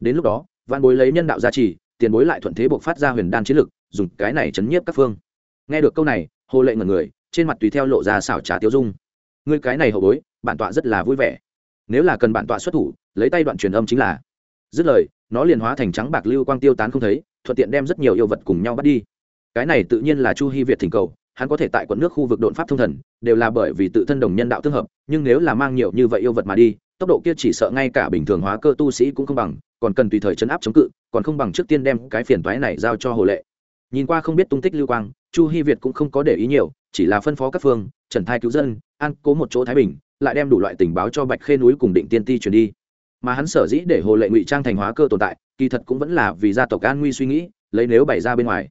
Đến lúc đó văn bối lấy nhân đạo gia trì, tiền bối lại thuận thế buộc phát ra huyền đan chiến lực, dùng cái này chấn nhiếp các phương. Nghe được câu này, hồ lệ ngẩn người, trên mặt tùy theo lộ ra xảo trá tiêu dung. Ngươi cái này hậu bối, bản tọa rất là vui vẻ. Nếu là cần bản tọa xuất thủ, lấy tay đoạn truyền âm chính là. Dứt lời, nó liền hóa thành trắng bạc lưu quang tiêu tán không thấy, thuận tiện đem rất nhiều yêu vật cùng nhau bắt đi. Cái này tự nhiên là chu hy việt thỉnh cầu hắn có thể tại quận nước khu vực độn pháp thông thần, đều là bởi vì tự thân đồng nhân đạo tương hợp, nhưng nếu là mang nhiều như vậy yêu vật mà đi, tốc độ kia chỉ sợ ngay cả bình thường hóa cơ tu sĩ cũng không bằng, còn cần tùy thời chấn áp chống cự, còn không bằng trước tiên đem cái phiền toái này giao cho hồ lệ. Nhìn qua không biết tung tích lưu quang, chu hy việt cũng không có để ý nhiều, chỉ là phân phó các phương, trần thai cứu dân, an cố một chỗ thái bình, lại đem đủ loại tình báo cho bạch khê núi cùng định tiên ti truyền đi. Mà hắn sở dĩ để hồ lệ ngụy trang thành hóa cơ tồn tại, kỳ thật cũng vẫn là vì gia tộc an nguy suy nghĩ, lấy nếu bày ra bên ngoài.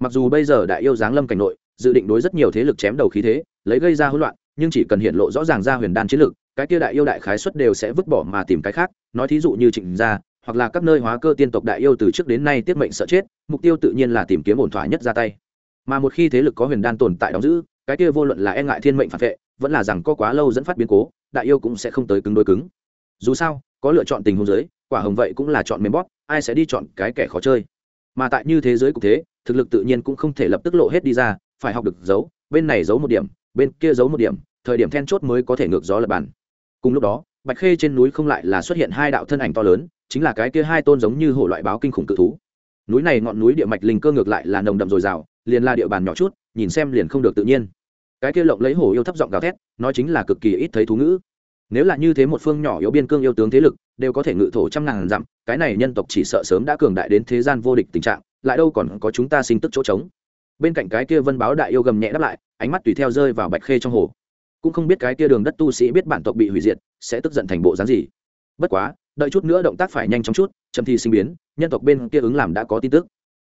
Mặc dù bây giờ đại yêu giáng lâm cảnh nội dự định đối rất nhiều thế lực chém đầu khí thế, lấy gây ra hỗn loạn, nhưng chỉ cần hiện lộ rõ ràng ra huyền đan chiến lực, cái kia đại yêu đại khái xuất đều sẽ vứt bỏ mà tìm cái khác. Nói thí dụ như trịnh gia, hoặc là các nơi hóa cơ tiên tộc đại yêu từ trước đến nay tiết mệnh sợ chết, mục tiêu tự nhiên là tìm kiếm ổn thỏa nhất ra tay. Mà một khi thế lực có huyền đan tồn tại đóng giữ, cái kia vô luận là e ngại thiên mệnh phản vệ, vẫn là rằng có quá lâu dẫn phát biến cố, đại yêu cũng sẽ không tới cứng đối cứng. Dù sao, có lựa chọn tình huống giới quả hồng vậy cũng là chọn mềm bóp, ai sẽ đi chọn cái kẻ khó chơi. Mà tại như thế giới cục thế, thực lực tự nhiên cũng không thể lập tức lộ hết đi ra phải học được giấu, bên này giấu một điểm, bên kia giấu một điểm, thời điểm then chốt mới có thể ngược gió lập bàn. Cùng lúc đó, bạch khê trên núi không lại là xuất hiện hai đạo thân ảnh to lớn, chính là cái kia hai tôn giống như hổ loại báo kinh khủng cự thú. Núi này ngọn núi địa mạch linh cơ ngược lại là nồng đậm dồi dào, liền là địa bàn nhỏ chút, nhìn xem liền không được tự nhiên. Cái kia lộng lấy hổ yêu thấp giọng gào thét, nói chính là cực kỳ ít thấy thú ngữ. Nếu là như thế một phương nhỏ yếu biên cương yêu tướng thế lực, đều có thể ngự thổ trăm ngàn dặm, cái này nhân tộc chỉ sợ sớm đã cường đại đến thế gian vô địch tình trạng, lại đâu còn có chúng ta sinh tức chỗ trống bên cạnh cái kia vân báo đại yêu gầm nhẹ đáp lại, ánh mắt tùy theo rơi vào bạch khê trong hồ. Cũng không biết cái kia đường đất tu sĩ biết bản tộc bị hủy diệt, sẽ tức giận thành bộ dáng gì. Bất quá, đợi chút nữa động tác phải nhanh chóng chút, chậm thi sinh biến, nhân tộc bên kia ứng làm đã có tin tức.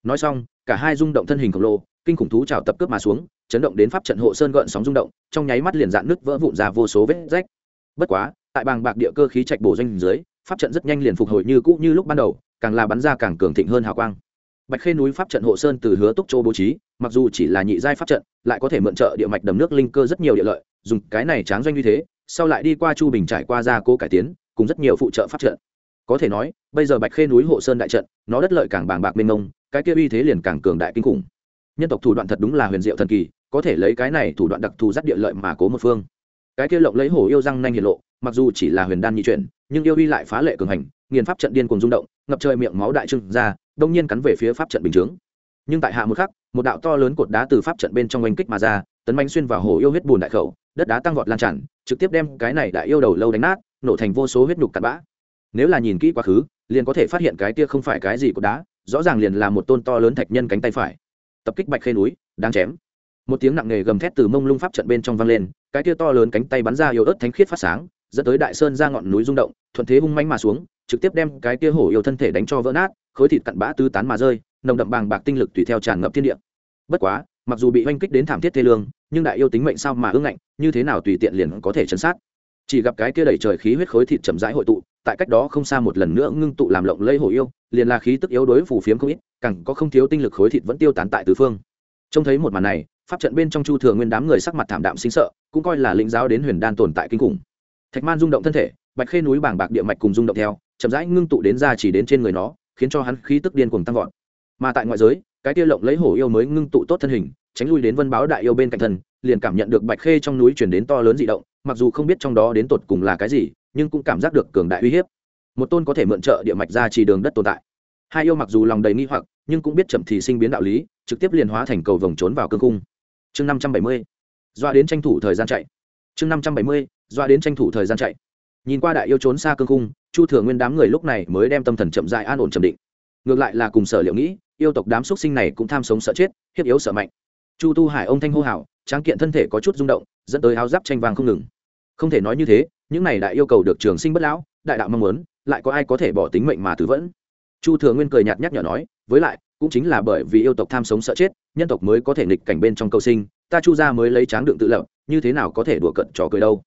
Nói xong, cả hai rung động thân hình khổng lồ, kinh khủng thú trào tập cướp mà xuống, chấn động đến pháp trận hộ sơn gợn sóng rung động, trong nháy mắt liền dạn nứt vỡ vụn ra vô số vết rách. Bất quá, tại bàng bạc địa cơ khí trạch bổ doanh dưới, pháp trận rất nhanh liền phục hồi như cũ như lúc ban đầu, càng là bắn ra càng cường thịnh hơn hào quang bạch khê núi pháp trận hộ sơn từ hứa túc châu bố trí, mặc dù chỉ là nhị giai pháp trận, lại có thể mượn trợ địa mạch đầm nước linh cơ rất nhiều địa lợi, dùng cái này tráng doanh như thế, sau lại đi qua chu bình trải qua gia cố cải tiến, cùng rất nhiều phụ trợ pháp trận. Có thể nói, bây giờ bạch khê núi hộ sơn đại trận, nó đất lợi càng bàng bạc mênh mông, cái kia uy thế liền càng cường đại kinh khủng. Nhân tộc thủ đoạn thật đúng là huyền diệu thần kỳ, có thể lấy cái này thủ đoạn đặc thù dắt địa lợi mà cố một phương. Cái kia lộng lấy hổ yêu răng nanh hiển lộ, mặc dù chỉ là huyền đan nhị chuyển, nhưng yêu uy lại phá lệ cường hành, nghiền pháp trận điên cùng rung động, ngập trời miệng máu đại trưng ra đông nhiên cắn về phía pháp trận bình chướng. Nhưng tại hạ một khắc, một đạo to lớn cột đá từ pháp trận bên trong oanh kích mà ra, tấn bánh xuyên vào hổ yêu huyết bùn đại khẩu, đất đá tăng vọt lan tràn, trực tiếp đem cái này đại yêu đầu lâu đánh nát, nổ thành vô số huyết nhục cặn bã. Nếu là nhìn kỹ quá khứ, liền có thể phát hiện cái kia không phải cái gì của đá, rõ ràng liền là một tôn to lớn thạch nhân cánh tay phải. Tập kích bạch khê núi đang chém. Một tiếng nặng nề gầm thét từ mông lung pháp trận bên trong vang lên, cái kia to lớn cánh tay bắn ra yếu ớt thánh khiết phát sáng, dẫn tới đại sơn ra ngọn núi rung động, thuận thế hung manh mà xuống, trực tiếp đem cái kia hổ yêu thân thể đánh cho vỡ nát khối thịt cặn bã tứ tán mà rơi, nồng đậm bàng bạc tinh lực tùy theo tràn ngập thiên địa. Bất quá, mặc dù bị oanh kích đến thảm thiết thê lương, nhưng đại yêu tính mệnh sao mà ưng ngạnh, như thế nào tùy tiện liền có thể chấn sát. Chỉ gặp cái kia đẩy trời khí huyết khối thịt chậm rãi hội tụ, tại cách đó không xa một lần nữa ngưng tụ làm lộng lây hổ yêu, liền là khí tức yếu đối phù phiếm không ít, càng có không thiếu tinh lực khối thịt vẫn tiêu tán tại tứ phương. Trông thấy một màn này, pháp trận bên trong chu thừa nguyên đám người sắc mặt thảm đạm sinh sợ, cũng coi là lĩnh giáo đến huyền đan tồn tại kinh khủng. Thạch man rung động thân thể, bạch khê núi bảng bạc địa mạch cùng rung động theo, chậm rãi ngưng tụ đến ra chỉ đến trên người nó khiến cho hắn khí tức điên cuồng tăng vọt. Mà tại ngoại giới, cái kia lộng lấy hổ yêu mới ngưng tụ tốt thân hình, tránh lui đến vân báo đại yêu bên cạnh thân, liền cảm nhận được bạch khê trong núi chuyển đến to lớn dị động, mặc dù không biết trong đó đến tột cùng là cái gì, nhưng cũng cảm giác được cường đại uy hiếp. Một tôn có thể mượn trợ địa mạch ra chỉ đường đất tồn tại. Hai yêu mặc dù lòng đầy nghi hoặc, nhưng cũng biết chậm thì sinh biến đạo lý, trực tiếp liền hóa thành cầu vồng trốn vào cương cung. Chương năm trăm bảy mươi, doa đến tranh thủ thời gian chạy. Chương năm trăm bảy mươi, doa đến tranh thủ thời gian chạy. Nhìn qua đại yêu trốn xa cương cung chu thừa nguyên đám người lúc này mới đem tâm thần chậm dại an ổn trầm định. Ngược lại là cùng sở liệu nghĩ, yêu tộc đám x sinh này cũng tham sống sợ chết, hiếp yếu sợ mạnh. Chu tu hải ông thanh hô hào, tráng kiện thân thể có chút rung động, dẫn tới áo giáp tranh vàng không ngừng. Không thể nói như thế, những này đại yêu cầu được trường sinh bất lão, đại đạo mong muốn, lại có ai có thể bỏ tính mệnh mà tử vẫn? Chu thừa nguyên cười nhạt nhắc nhở nói, với lại, cũng chính là bởi vì yêu tộc tham sống sợ chết, nhân tộc mới có thể nghịch cảnh bên trong cầu sinh, ta chu ra mới lấy tráng đựng tự lập, như thế nào có thể đùa cận trò cười đâu?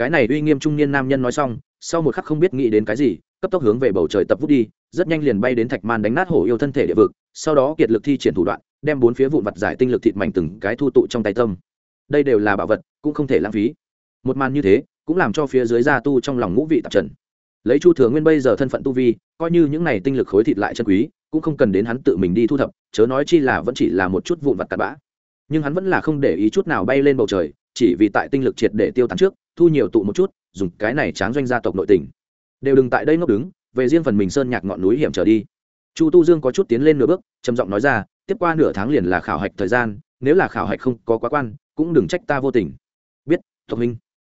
Cái này uy nghiêm trung niên nam nhân nói xong, sau một khắc không biết nghĩ đến cái gì, cấp tốc hướng về bầu trời tập vút đi, rất nhanh liền bay đến thạch man đánh nát hổ yêu thân thể địa vực, sau đó kiệt lực thi triển thủ đoạn, đem bốn phía vụn vặt giải tinh lực thịt mảnh từng cái thu tụ trong tay tâm. Đây đều là bảo vật, cũng không thể lãng phí. Một màn như thế, cũng làm cho phía dưới gia tu trong lòng ngũ vị tạp trần. Lấy chu thừa nguyên bây giờ thân phận tu vi, coi như những này tinh lực khối thịt lại chân quý, cũng không cần đến hắn tự mình đi thu thập, chớ nói chi là vẫn chỉ là một chút vụn vặt tạt bã. Nhưng hắn vẫn là không để ý chút nào bay lên bầu trời, chỉ vì tại tinh lực triệt để tiêu tán trước thu nhiều tụ một chút, dùng cái này tráng doanh gia tộc nội tình. Đều đừng tại đây ngốc đứng, về riêng phần mình sơn nhạc ngọn núi hiểm trở đi. Chu tu dương có chút tiến lên nửa bước, trầm giọng nói ra, tiếp qua nửa tháng liền là khảo hạch thời gian, nếu là khảo hạch không có quá quan, cũng đừng trách ta vô tình. Biết, tộc minh.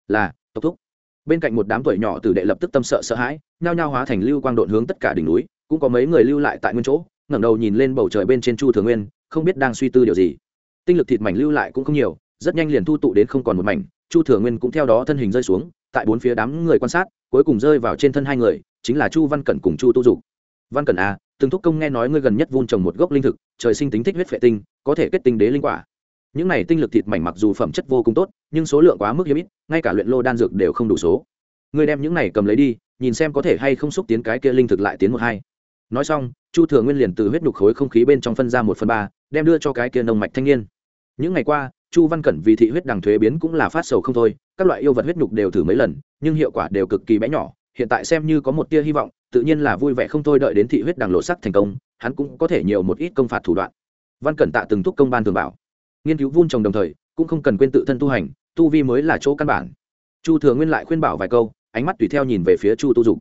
là, tộc thúc. Bên cạnh một đám tuổi nhỏ tử đệ lập tức tâm sợ sợ hãi, nhao nhao hóa thành lưu quang độn hướng tất cả đỉnh núi, cũng có mấy người lưu lại tại nguyên chỗ, ngẩng đầu nhìn lên bầu trời bên trên chu thường nguyên, không biết đang suy tư điều gì. Tinh lực thịt mảnh lưu lại cũng không nhiều, rất nhanh liền thu tụ đến không còn một mảnh chu thừa nguyên cũng theo đó thân hình rơi xuống tại bốn phía đám người quan sát cuối cùng rơi vào trên thân hai người chính là chu văn cẩn cùng chu tu dục. Văn cẩn a à, từng thúc công nghe nói ngươi gần nhất vun trồng một gốc linh thực trời sinh tính thích huyết vệ tinh có thể kết tinh đế linh quả. Những này tinh lực thịt mảnh mặc dù phẩm chất vô cùng tốt nhưng số lượng quá mức hiếm ít ngay cả luyện lô đan dược đều không đủ số. Ngươi đem những này cầm lấy đi nhìn xem có thể hay không xúc tiến cái kia linh thực lại tiến một hai. Nói xong chu thừa nguyên liền từ huyết nhục khối không khí bên trong phân ra một phần ba đem đưa cho cái kia nông mạch thanh niên. Những ngày qua chu văn cẩn vì thị huyết đằng thuế biến cũng là phát sầu không thôi, các loại yêu vật huyết nhục đều thử mấy lần, nhưng hiệu quả đều cực kỳ bé nhỏ, hiện tại xem như có một tia hy vọng, tự nhiên là vui vẻ không thôi đợi đến thị huyết đằng lộ sắc thành công, hắn cũng có thể nhiều một ít công phạt thủ đoạn. Văn cẩn tạ từng thúc công ban thường bảo, nghiên cứu vun trồng đồng thời, cũng không cần quên tự thân tu hành, tu vi mới là chỗ căn bản. Chu thừa nguyên lại khuyên bảo vài câu, ánh mắt tùy theo nhìn về phía chu tu dục.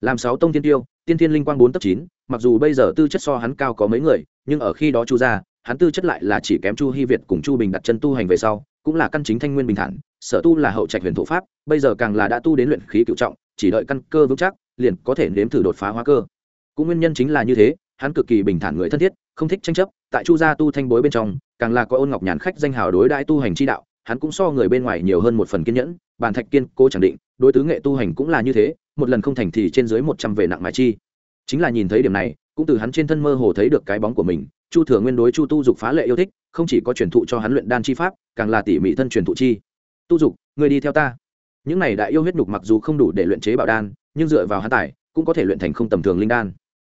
Làm sáu tông tiên tiêu, tiên thiên linh quang bốn tấp chín, mặc dù bây giờ tư chất so hắn cao có mấy người, nhưng ở khi đó chu ra hắn tư chất lại là chỉ kém chu hy việt cùng chu bình đặt chân tu hành về sau, cũng là căn chính thanh nguyên bình thản, sở tu là hậu trạch huyền thổ pháp, bây giờ càng là đã tu đến luyện khí cựu trọng, chỉ đợi căn cơ vững chắc, liền có thể nếm thử đột phá hóa cơ. Cũng nguyên nhân chính là như thế, hắn cực kỳ bình thản người thân thiết, không thích tranh chấp, tại chu gia tu thanh bối bên trong, càng là có ôn ngọc nhàn khách danh hào đối đãi tu hành chi đạo, hắn cũng so người bên ngoài nhiều hơn một phần kiên nhẫn, bàn thạch kiên cố chẳng định, đối tứ nghệ tu hành cũng là như thế, một lần không thành thì trên dưới một trăm về nặng mái chi. Chính là nhìn thấy điểm này, cũng từ hắn trên thân mơ hồ thấy được cái bóng của mình chu thừa nguyên đối chu tu dục phá lệ yêu thích, không chỉ có truyền thụ cho hắn luyện đan chi pháp, càng là tỉ mỉ thân truyền thụ chi. Tu dục người đi theo ta. Những này đại yêu huyết nhục mặc dù không đủ để luyện chế bảo đan, nhưng dựa vào hắn tài, cũng có thể luyện thành không tầm thường linh đan.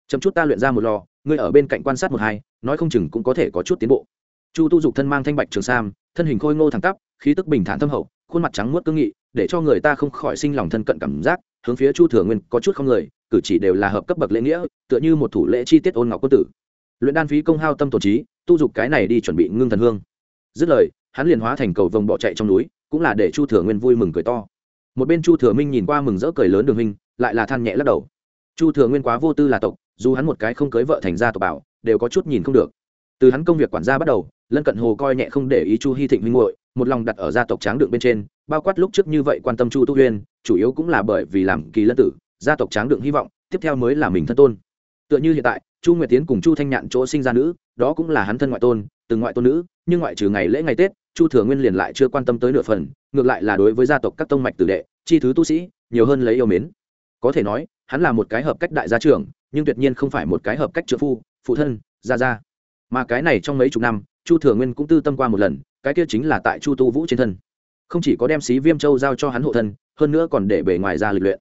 Chậm chút ta luyện ra một lò, ngươi ở bên cạnh quan sát một hai, nói không chừng cũng có thể có chút tiến bộ. Chu tu dục thân mang thanh bạch trường sam, thân hình khôi ngô thẳng tắp, khí tức bình thản thâm hậu, khuôn mặt trắng muốt cương nghị, để cho người ta không khỏi sinh lòng thân cận cảm giác, hướng phía chu thừa nguyên có chút không người, cử chỉ đều là hợp cấp bậc lễ nghĩa, tựa như một thủ lễ chi tiết ôn ngọc quân tử luyện đan phí công hao tâm tổ trí, tu dục cái này đi chuẩn bị ngưng thần hương. Dứt lời, hắn liền hóa thành cầu vồng bỏ chạy trong núi, cũng là để chu thừa nguyên vui mừng cười to. Một bên chu thừa minh nhìn qua mừng rỡ cười lớn đường hình lại là than nhẹ lắc đầu. Chu thừa nguyên quá vô tư là tộc, dù hắn một cái không cưới vợ thành gia tộc bảo, đều có chút nhìn không được. Từ hắn công việc quản gia bắt đầu, lân cận hồ coi nhẹ không để ý chu hy thịnh huynh hội một lòng đặt ở gia tộc tráng đựng bên trên, bao quát lúc trước như vậy quan tâm chu tu huyên chủ yếu cũng là bởi vì làm kỳ lân tử, gia tộc tráng đựng hy vọng, tiếp theo mới là mình thân tôn. Tựa như hiện tại chu nguyệt tiến cùng chu thanh nhạn chỗ sinh ra nữ, đó cũng là hắn thân ngoại tôn, từng ngoại tôn nữ, nhưng ngoại trừ ngày lễ ngày tết, chu thừa nguyên liền lại chưa quan tâm tới nửa phần, ngược lại là đối với gia tộc các tông mạch tử đệ, chi thứ tu sĩ, nhiều hơn lấy yêu mến. Có thể nói, hắn là một cái hợp cách đại gia trưởng, nhưng tuyệt nhiên không phải một cái hợp cách trợ phu, phụ thân, gia gia. Mà cái này trong mấy chục năm, chu thừa nguyên cũng tư tâm qua một lần, cái kia chính là tại chu tu vũ trên thân. Không chỉ có đem xí viêm châu giao cho hắn hộ thân, hơn nữa còn để bề ngoài ra lịch luyện.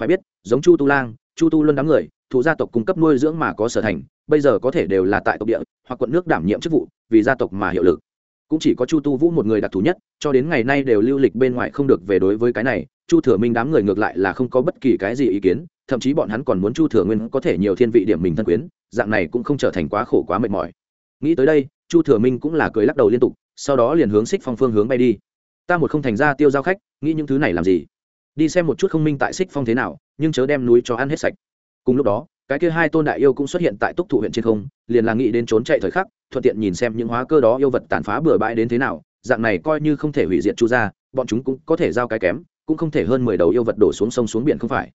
Phải biết, giống chu tu lang, chu tu luân đám người thủ gia tộc cung cấp nuôi dưỡng mà có sở thành, bây giờ có thể đều là tại tộc địa, hoặc quận nước đảm nhiệm chức vụ, vì gia tộc mà hiệu lực. Cũng chỉ có chu tu vũ một người đặc thù nhất, cho đến ngày nay đều lưu lịch bên ngoài không được về đối với cái này, chu thừa minh đám người ngược lại là không có bất kỳ cái gì ý kiến, thậm chí bọn hắn còn muốn chu thừa nguyên có thể nhiều thiên vị điểm mình thân quyến, dạng này cũng không trở thành quá khổ quá mệt mỏi. Nghĩ tới đây, chu thừa minh cũng là cười lắc đầu liên tục, sau đó liền hướng xích phong phương hướng bay đi. Ta một không thành ra tiêu giao khách, nghĩ những thứ này làm gì? Đi xem một chút không minh tại xích phong thế nào, nhưng chớ đem núi cho ăn hết sạch cùng lúc đó, cái kia hai tôn đại yêu cũng xuất hiện tại túc thụ huyện trên không, liền là nghĩ đến trốn chạy thời khắc, thuận tiện nhìn xem những hóa cơ đó yêu vật tàn phá bừa bãi đến thế nào, dạng này coi như không thể hủy diệt chu ra bọn chúng cũng có thể giao cái kém, cũng không thể hơn mười đầu yêu vật đổ xuống sông xuống biển không phải.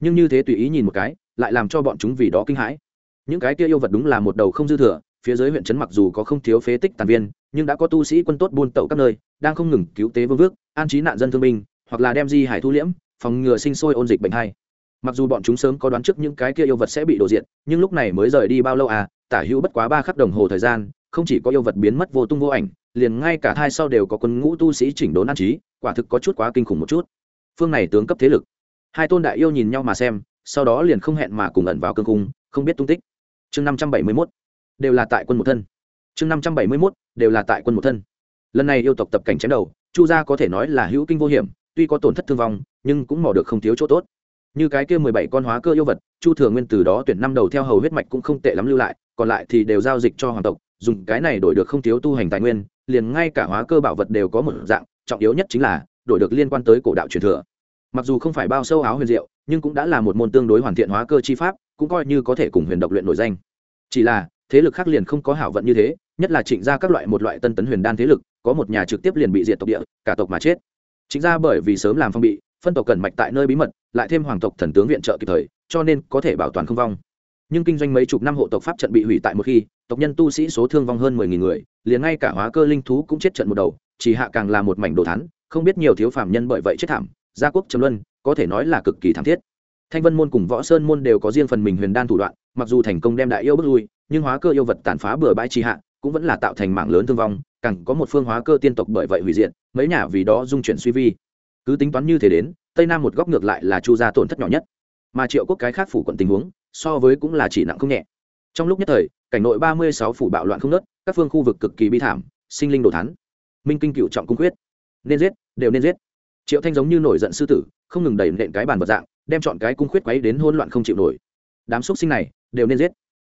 Nhưng như thế tùy ý nhìn một cái, lại làm cho bọn chúng vì đó kinh hãi. Những cái kia yêu vật đúng là một đầu không dư thừa, phía dưới huyện trấn mặc dù có không thiếu phế tích tàn viên, nhưng đã có tu sĩ quân tốt buôn tẩu các nơi, đang không ngừng cứu tế vương vước, an trí nạn dân thương binh, hoặc là đem di hải thu liễm, phòng ngừa sinh sôi ôn dịch bệnh hay mặc dù bọn chúng sớm có đoán trước những cái kia yêu vật sẽ bị đổ diện nhưng lúc này mới rời đi bao lâu à tả hữu bất quá ba khắc đồng hồ thời gian, không chỉ có yêu vật biến mất vô tung vô ảnh, liền ngay cả thai sau đều có quân ngũ tu sĩ chỉnh đốn an trí, quả thực có chút quá kinh khủng một chút. Phương này tướng cấp thế lực. Hai tôn đại yêu nhìn nhau mà xem, sau đó liền không hẹn mà cùng ẩn vào cương cung, không biết tung tích. Chương năm trăm bảy mươi mốt, đều là tại quân một thân. Chương năm trăm bảy mươi mốt, đều là tại quân một thân. Lần này yêu tộc tập cảnh chém đầu, chu gia có thể nói là hữu kinh vô hiểm, tuy có tổn thất thương vong, nhưng cũng mò được không thiếu chỗ tốt như cái kia mười bảy con hóa cơ yêu vật, chu thừa nguyên từ đó tuyển năm đầu theo hầu huyết mạch cũng không tệ lắm lưu lại, còn lại thì đều giao dịch cho hoàng tộc, dùng cái này đổi được không thiếu tu hành tài nguyên, liền ngay cả hóa cơ bảo vật đều có một dạng, trọng yếu nhất chính là đổi được liên quan tới cổ đạo truyền thừa. Mặc dù không phải bao sâu áo huyền diệu, nhưng cũng đã là một môn tương đối hoàn thiện hóa cơ chi pháp, cũng coi như có thể cùng huyền độc luyện nổi danh. Chỉ là, thế lực khác liền không có hảo vận như thế, nhất là trịnh ra các loại một loại tân tấn huyền đan thế lực, có một nhà trực tiếp liền bị diệt tộc địa, cả tộc mà chết. Chính ra bởi vì sớm làm phong bị phân tộc cẩn mạch tại nơi bí mật, lại thêm hoàng tộc thần tướng viện trợ kịp thời, cho nên có thể bảo toàn không vong. Nhưng kinh doanh mấy chục năm hộ tộc pháp trận bị hủy tại một khi, tộc nhân tu sĩ số thương vong hơn mười nghìn người, liền ngay cả hóa cơ linh thú cũng chết trận một đầu, chỉ hạ càng là một mảnh đồ thắn không biết nhiều thiếu phạm nhân bởi vậy chết thảm, gia quốc trầm luân, có thể nói là cực kỳ thảm thiết. Thanh vân môn cùng võ sơn môn đều có riêng phần mình huyền đan thủ đoạn, mặc dù thành công đem đại yêu bước lui, nhưng hóa cơ yêu vật tàn phá bừa bãi trì hạ, cũng vẫn là tạo thành mạng lớn thương vong, càng có một phương hóa cơ tiên tộc bởi vậy hủy diệt, mấy nhà vì đó dung chuyển suy vi cứ tính toán như thế đến, tây nam một góc ngược lại là chu gia tổn thất nhỏ nhất. Mà triệu quốc cái khác phủ quận tình huống, so với cũng là chỉ nặng không nhẹ. Trong lúc nhất thời, cảnh nội ba mươi sáu phủ bạo loạn không nớt các phương khu vực cực kỳ bi thảm, sinh linh đồ thắn minh kinh cựu trọng cung quyết. Nên giết, đều nên giết. Triệu thanh giống như nổi giận sư tử, không ngừng đẩy nện cái bàn vật dạng, đem chọn cái cung khuyết quấy đến hỗn loạn không chịu nổi. Đám xúc sinh này, đều nên giết.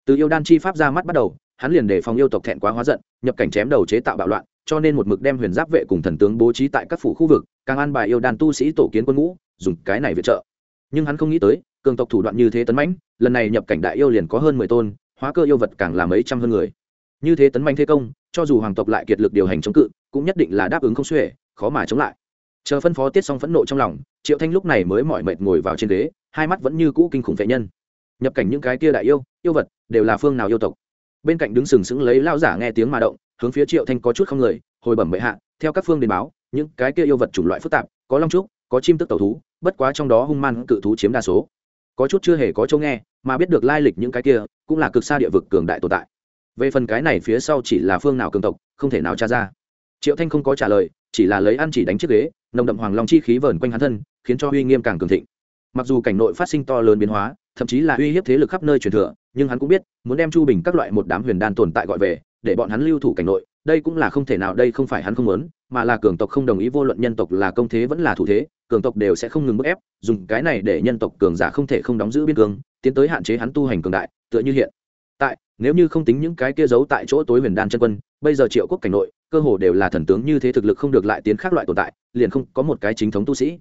Từ yêu đan chi pháp ra mắt bắt đầu, hắn liền để phòng yêu tộc thẹn quá hóa giận, nhập cảnh chém đầu chế tạo bạo loạn, cho nên một mực đem huyền giáp vệ cùng thần tướng bố trí tại các phủ khu vực càng an bài yêu đan tu sĩ tổ kiến quân ngũ, dùng cái này viện trợ. Nhưng hắn không nghĩ tới, cường tộc thủ đoạn như thế tấn mãnh, lần này nhập cảnh đại yêu liền có hơn mười tôn, hóa cơ yêu vật càng là mấy trăm hơn người. Như thế tấn mãnh thế công, cho dù hoàng tộc lại kiệt lực điều hành chống cự, cũng nhất định là đáp ứng không xuể, khó mà chống lại. Chờ phân phó tiết xong phẫn nộ trong lòng, triệu thanh lúc này mới mỏi mệt ngồi vào trên ghế, hai mắt vẫn như cũ kinh khủng vệ nhân. Nhập cảnh những cái kia đại yêu yêu vật, đều là phương nào yêu tộc? Bên cạnh đứng sừng sững lấy lao giả nghe tiếng mà động, hướng phía triệu thanh có chút không người, hồi bẩm bệ hạ, theo các phương đến báo những cái kia yêu vật chủng loại phức tạp, có long trúc, có chim tức tàu thú, bất quá trong đó hung man cự thú chiếm đa số. Có chút chưa hề có châu nghe, mà biết được lai lịch những cái kia, cũng là cực xa địa vực cường đại tồn tại. Về phần cái này phía sau chỉ là phương nào cường tộc, không thể nào tra ra. Triệu thanh không có trả lời, chỉ là lấy ăn chỉ đánh chiếc ghế, nồng đậm hoàng long chi khí vờn quanh hắn thân, khiến cho uy nghiêm càng cường thịnh. Mặc dù cảnh nội phát sinh to lớn biến hóa, thậm chí là uy hiếp thế lực khắp nơi truyền thừa, nhưng hắn cũng biết, muốn đem chu bình các loại một đám huyền đan tồn tại gọi về, để bọn hắn lưu thủ cảnh nội, đây cũng là không thể nào, đây không phải hắn không muốn mà là cường tộc không đồng ý vô luận nhân tộc là công thế vẫn là thủ thế, cường tộc đều sẽ không ngừng bức ép, dùng cái này để nhân tộc cường giả không thể không đóng giữ biên cương, tiến tới hạn chế hắn tu hành cường đại, tựa như hiện tại, nếu như không tính những cái kia giấu tại chỗ tối huyền đan chân quân, bây giờ triệu quốc cảnh nội, cơ hồ đều là thần tướng như thế thực lực không được lại tiến khác loại tồn tại, liền không có một cái chính thống tu sĩ.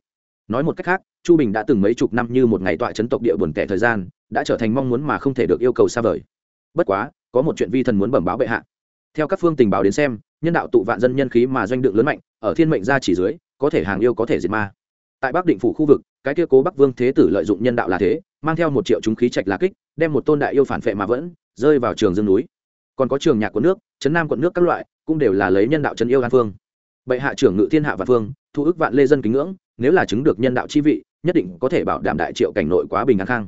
Nói một cách khác, chu bình đã từng mấy chục năm như một ngày tọa chấn tộc địa buồn tẻ thời gian, đã trở thành mong muốn mà không thể được yêu cầu xa vời. Bất quá, có một chuyện vi thần muốn bẩm báo bệ hạ. Theo các phương tình báo đến xem nhân đạo tụ vạn dân nhân khí mà doanh đựng lớn mạnh, ở thiên mệnh gia chỉ dưới, có thể hàng yêu có thể diệt ma. Tại bắc định phủ khu vực, cái kia cố bắc vương thế tử lợi dụng nhân đạo là thế, mang theo một triệu chúng khí trạch là kích, đem một tôn đại yêu phản phệ mà vẫn, rơi vào trường dương núi. Còn có trường nhạc quận nước trấn nam quận nước các loại, cũng đều là lấy nhân đạo chân yêu an phương. Bệ hạ trưởng ngự thiên hạ vạn phương, thu ức vạn lê dân kính ngưỡng, nếu là chứng được nhân đạo chi vị, nhất định có thể bảo đảm đại triệu cảnh nội quá bình an khang.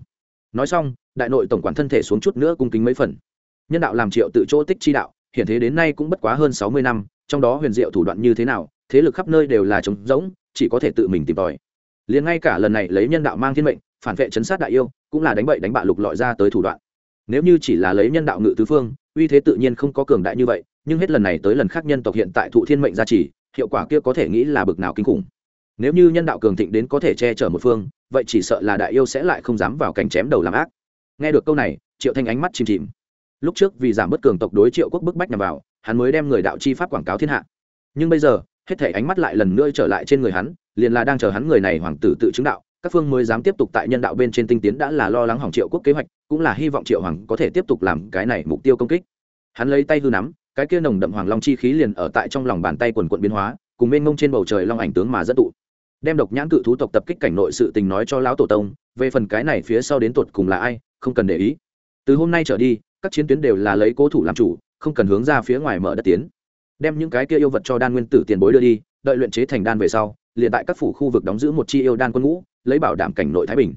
Nói xong, đại nội tổng quản thân thể xuống chút nữa cung kính mấy phần. Nhân đạo làm triệu tự chỗ tích chi đạo hiện thế đến nay cũng bất quá hơn sáu mươi năm, trong đó huyền diệu thủ đoạn như thế nào, thế lực khắp nơi đều là trống rỗng, chỉ có thể tự mình tìm tòi. Liền ngay cả lần này lấy nhân đạo mang thiên mệnh, phản vệ chấn sát đại yêu, cũng là đánh bậy đánh bạ lục lọi ra tới thủ đoạn. Nếu như chỉ là lấy nhân đạo ngự tứ phương, uy thế tự nhiên không có cường đại như vậy, nhưng hết lần này tới lần khác nhân tộc hiện tại thụ thiên mệnh gia trì, hiệu quả kia có thể nghĩ là bực nào kinh khủng. Nếu như nhân đạo cường thịnh đến có thể che chở một phương, vậy chỉ sợ là đại yêu sẽ lại không dám vào cảnh chém đầu làm ác. Nghe được câu này, triệu thanh ánh mắt chìm chìm lúc trước vì giảm bất cường tộc đối triệu quốc bức bách nhằm vào, hắn mới đem người đạo chi pháp quảng cáo thiên hạ. Nhưng bây giờ, hết thể ánh mắt lại lần nữa trở lại trên người hắn, liền là đang chờ hắn người này hoàng tử tự chứng đạo, các phương mới dám tiếp tục tại nhân đạo bên trên tinh tiến đã là lo lắng hỏng triệu quốc kế hoạch, cũng là hy vọng triệu hoàng có thể tiếp tục làm cái này mục tiêu công kích. Hắn lấy tay hư nắm, cái kia nồng đậm hoàng long chi khí liền ở tại trong lòng bàn tay quần quận biến hóa, cùng bên ngông trên bầu trời long ảnh tướng mà dẫn tụ. Đem độc nhãn cự thú tộc tập kích cảnh nội sự tình nói cho lão tổ tông, về phần cái này phía sau đến tột cùng là ai, không cần để ý. Từ hôm nay trở đi các chiến tuyến đều là lấy cố thủ làm chủ, không cần hướng ra phía ngoài mở đất tiến. Đem những cái kia yêu vật cho đan nguyên tử tiền bối đưa đi, đợi luyện chế thành đan về sau, liền tại các phủ khu vực đóng giữ một chi yêu đan quân ngũ, lấy bảo đảm cảnh nội thái bình.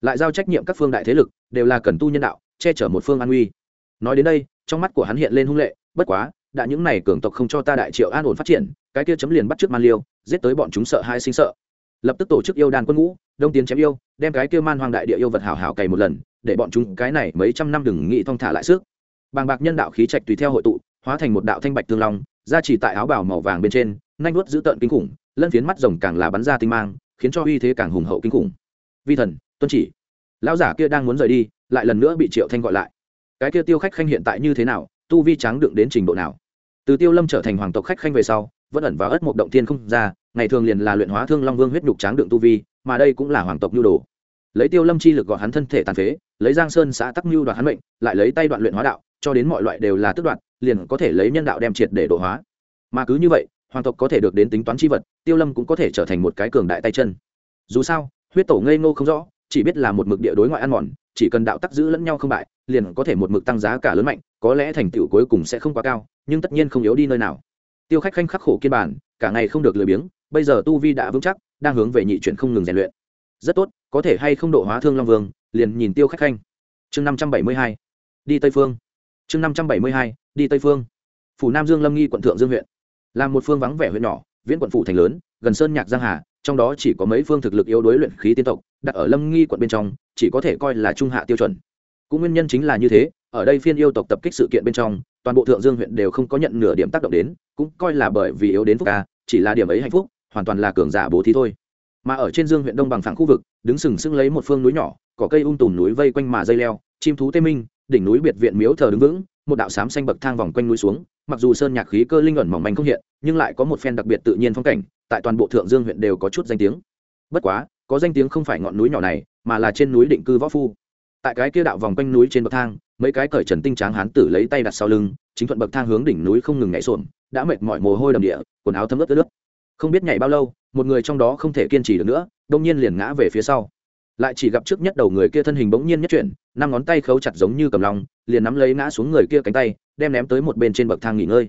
Lại giao trách nhiệm các phương đại thế lực, đều là cần tu nhân đạo, che chở một phương an uy nói đến đây, trong mắt của hắn hiện lên hung lệ, bất quá, đã những này cường tộc không cho ta đại triệu an ổn phát triển, cái kia chấm liền bắt trước man liêu, giết tới bọn chúng sợ hai sinh sợ. Lập tức tổ chức yêu đàn quân ngũ, đông tiến chém yêu, đem cái kia man hoang đại địa yêu vật hảo hảo cày một lần để bọn chúng cái này mấy trăm năm đừng nghĩ thong thả lại sức. Bàng bạc nhân đạo khí trạch tùy theo hội tụ, hóa thành một đạo thanh bạch tương long, ra chỉ tại áo bào màu vàng bên trên nanh nuốt giữ tợn kinh khủng, lân phiến mắt rồng càng là bắn ra tinh mang, khiến cho uy thế càng hùng hậu kinh khủng. Vi thần, tuân chỉ. Lão giả kia đang muốn rời đi, lại lần nữa bị triệu thanh gọi lại. Cái kia tiêu khách khanh hiện tại như thế nào, tu vi tráng đựng đến trình độ nào? Từ tiêu lâm trở thành hoàng tộc khách khanh về sau, vẫn ẩn vào ất mộc động thiên không ra, ngày thường liền là luyện hóa thương long vương huyết nhục tráng đựng tu vi, mà đây cũng là hoàng tộc nhu đồ lấy tiêu lâm chi lực gọi hắn thân thể tàn phế, lấy giang sơn xã tắc mưu đoạt hắn mệnh, lại lấy tay đoạn luyện hóa đạo, cho đến mọi loại đều là tức đoạn liền có thể lấy nhân đạo đem triệt để độ hóa. Mà cứ như vậy, hoàng tộc có thể được đến tính toán chi vật, tiêu lâm cũng có thể trở thành một cái cường đại tay chân. Dù sao, huyết tổ ngây ngô không rõ, chỉ biết là một mực địa đối ngoại ăn mòn, chỉ cần đạo tắc giữ lẫn nhau không bại, liền có thể một mực tăng giá cả lớn mạnh, có lẽ thành tựu cuối cùng sẽ không quá cao, nhưng tất nhiên không yếu đi nơi nào. Tiêu khách khanh khắc khổ kiên bản cả ngày không được lười biếng, bây giờ tu vi đã vững chắc, đang hướng về nhị chuyển không ngừng rèn luyện rất tốt, có thể hay không độ hóa thương long vương, liền nhìn tiêu khách khanh. Chương năm trăm bảy mươi hai, đi tây phương. Chương năm trăm bảy mươi hai, đi tây phương. Phủ nam dương lâm nghi quận thượng dương huyện. Là một phương vắng vẻ huyện nhỏ, viễn quận phủ thành lớn, gần sơn nhạc giang hà, trong đó chỉ có mấy phương thực lực yếu đối luyện khí tiên tộc, đặt ở lâm nghi quận bên trong, chỉ có thể coi là trung hạ tiêu chuẩn. Cũng nguyên nhân chính là như thế, ở đây phiên yêu tộc tập kích sự kiện bên trong, toàn bộ thượng dương huyện đều không có nhận nửa điểm tác động đến, cũng coi là bởi vì yếu đến phúc ca, chỉ là điểm ấy hạnh phúc, hoàn toàn là cường giả bố thí thôi mà ở trên dương huyện đông bằng phẳng khu vực, đứng sừng sững lấy một phương núi nhỏ có cây ung tùm núi vây quanh mà dây leo, chim thú tê minh, đỉnh núi biệt viện miếu thờ đứng vững, một đạo sám xanh bậc thang vòng quanh núi xuống, mặc dù sơn nhạc khí cơ linh ẩn mỏng manh không hiện, nhưng lại có một phen đặc biệt tự nhiên phong cảnh, tại toàn bộ thượng dương huyện đều có chút danh tiếng. Bất quá, có danh tiếng không phải ngọn núi nhỏ này, mà là trên núi định cư võ phu. Tại cái kia đạo vòng quanh núi trên bậc thang, mấy cái cởi trần tinh tráng hán tử lấy tay đặt sau lưng, chính thuận bậc thang hướng đỉnh núi không ngừng nhảy xuồng, đã mệt mỏi mồ hôi đầm địa, quần áo thấm ướt ướt nước không biết nhảy bao lâu một người trong đó không thể kiên trì được nữa đông nhiên liền ngã về phía sau. Lại chỉ gặp trước nhất đầu người kia thân hình bỗng nhiên nhất chuyển, năm ngón tay khấu chặt giống như cầm lòng, liền nắm lấy ngã xuống người kia cánh tay, đem ném tới một bên trên bậc thang nghỉ ngơi.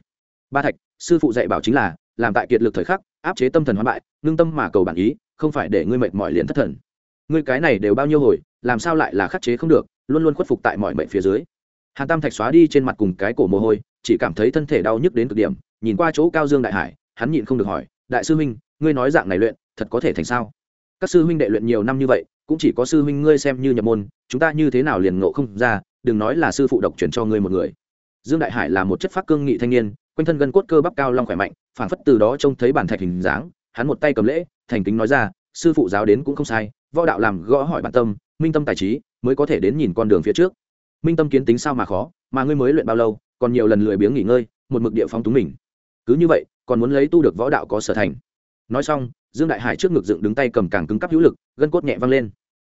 Ba thạch, sư phụ dạy bảo chính là, làm tại kiệt lực thời khắc, áp chế tâm thần hóa bại, ngưng tâm mà cầu bản ý, không phải để ngươi mệt mỏi liền thất thần. Ngươi cái này đều bao nhiêu hồi, làm sao lại là khắc chế không được, luôn luôn khuất phục tại mọi mệnh phía dưới. Hàn tam thạch xóa đi trên mặt cùng cái cổ mồ hôi, chỉ cảm thấy thân thể đau nhức đến cực điểm, nhìn qua chỗ cao dương đại hải, hắn nhịn không được hỏi, đại sư huynh ngươi nói dạng này luyện, thật có thể thành sao? Các sư huynh đệ luyện nhiều năm như vậy, cũng chỉ có sư huynh ngươi xem như nhập môn, chúng ta như thế nào liền ngộ không ra, đừng nói là sư phụ độc truyền cho ngươi một người. Dương đại hải là một chất phát cương nghị thanh niên, quanh thân gân cốt cơ bắp cao long khỏe mạnh phản phất từ đó trông thấy bản thạch hình dáng, hắn một tay cầm lễ, thành kính nói ra, sư phụ giáo đến cũng không sai, võ đạo làm gõ hỏi bản tâm, minh tâm tài trí, mới có thể đến nhìn con đường phía trước. Minh tâm kiến tính sao mà khó, mà ngươi mới luyện bao lâu, còn nhiều lần lười biếng nghỉ ngơi, một mực địa phong túng mình. Cứ như vậy, còn muốn lấy tu được võ đạo có sở thành nói xong, dương đại hải trước ngực dựng đứng tay cầm càng cứng cắp hữu lực, gân cốt nhẹ văng lên.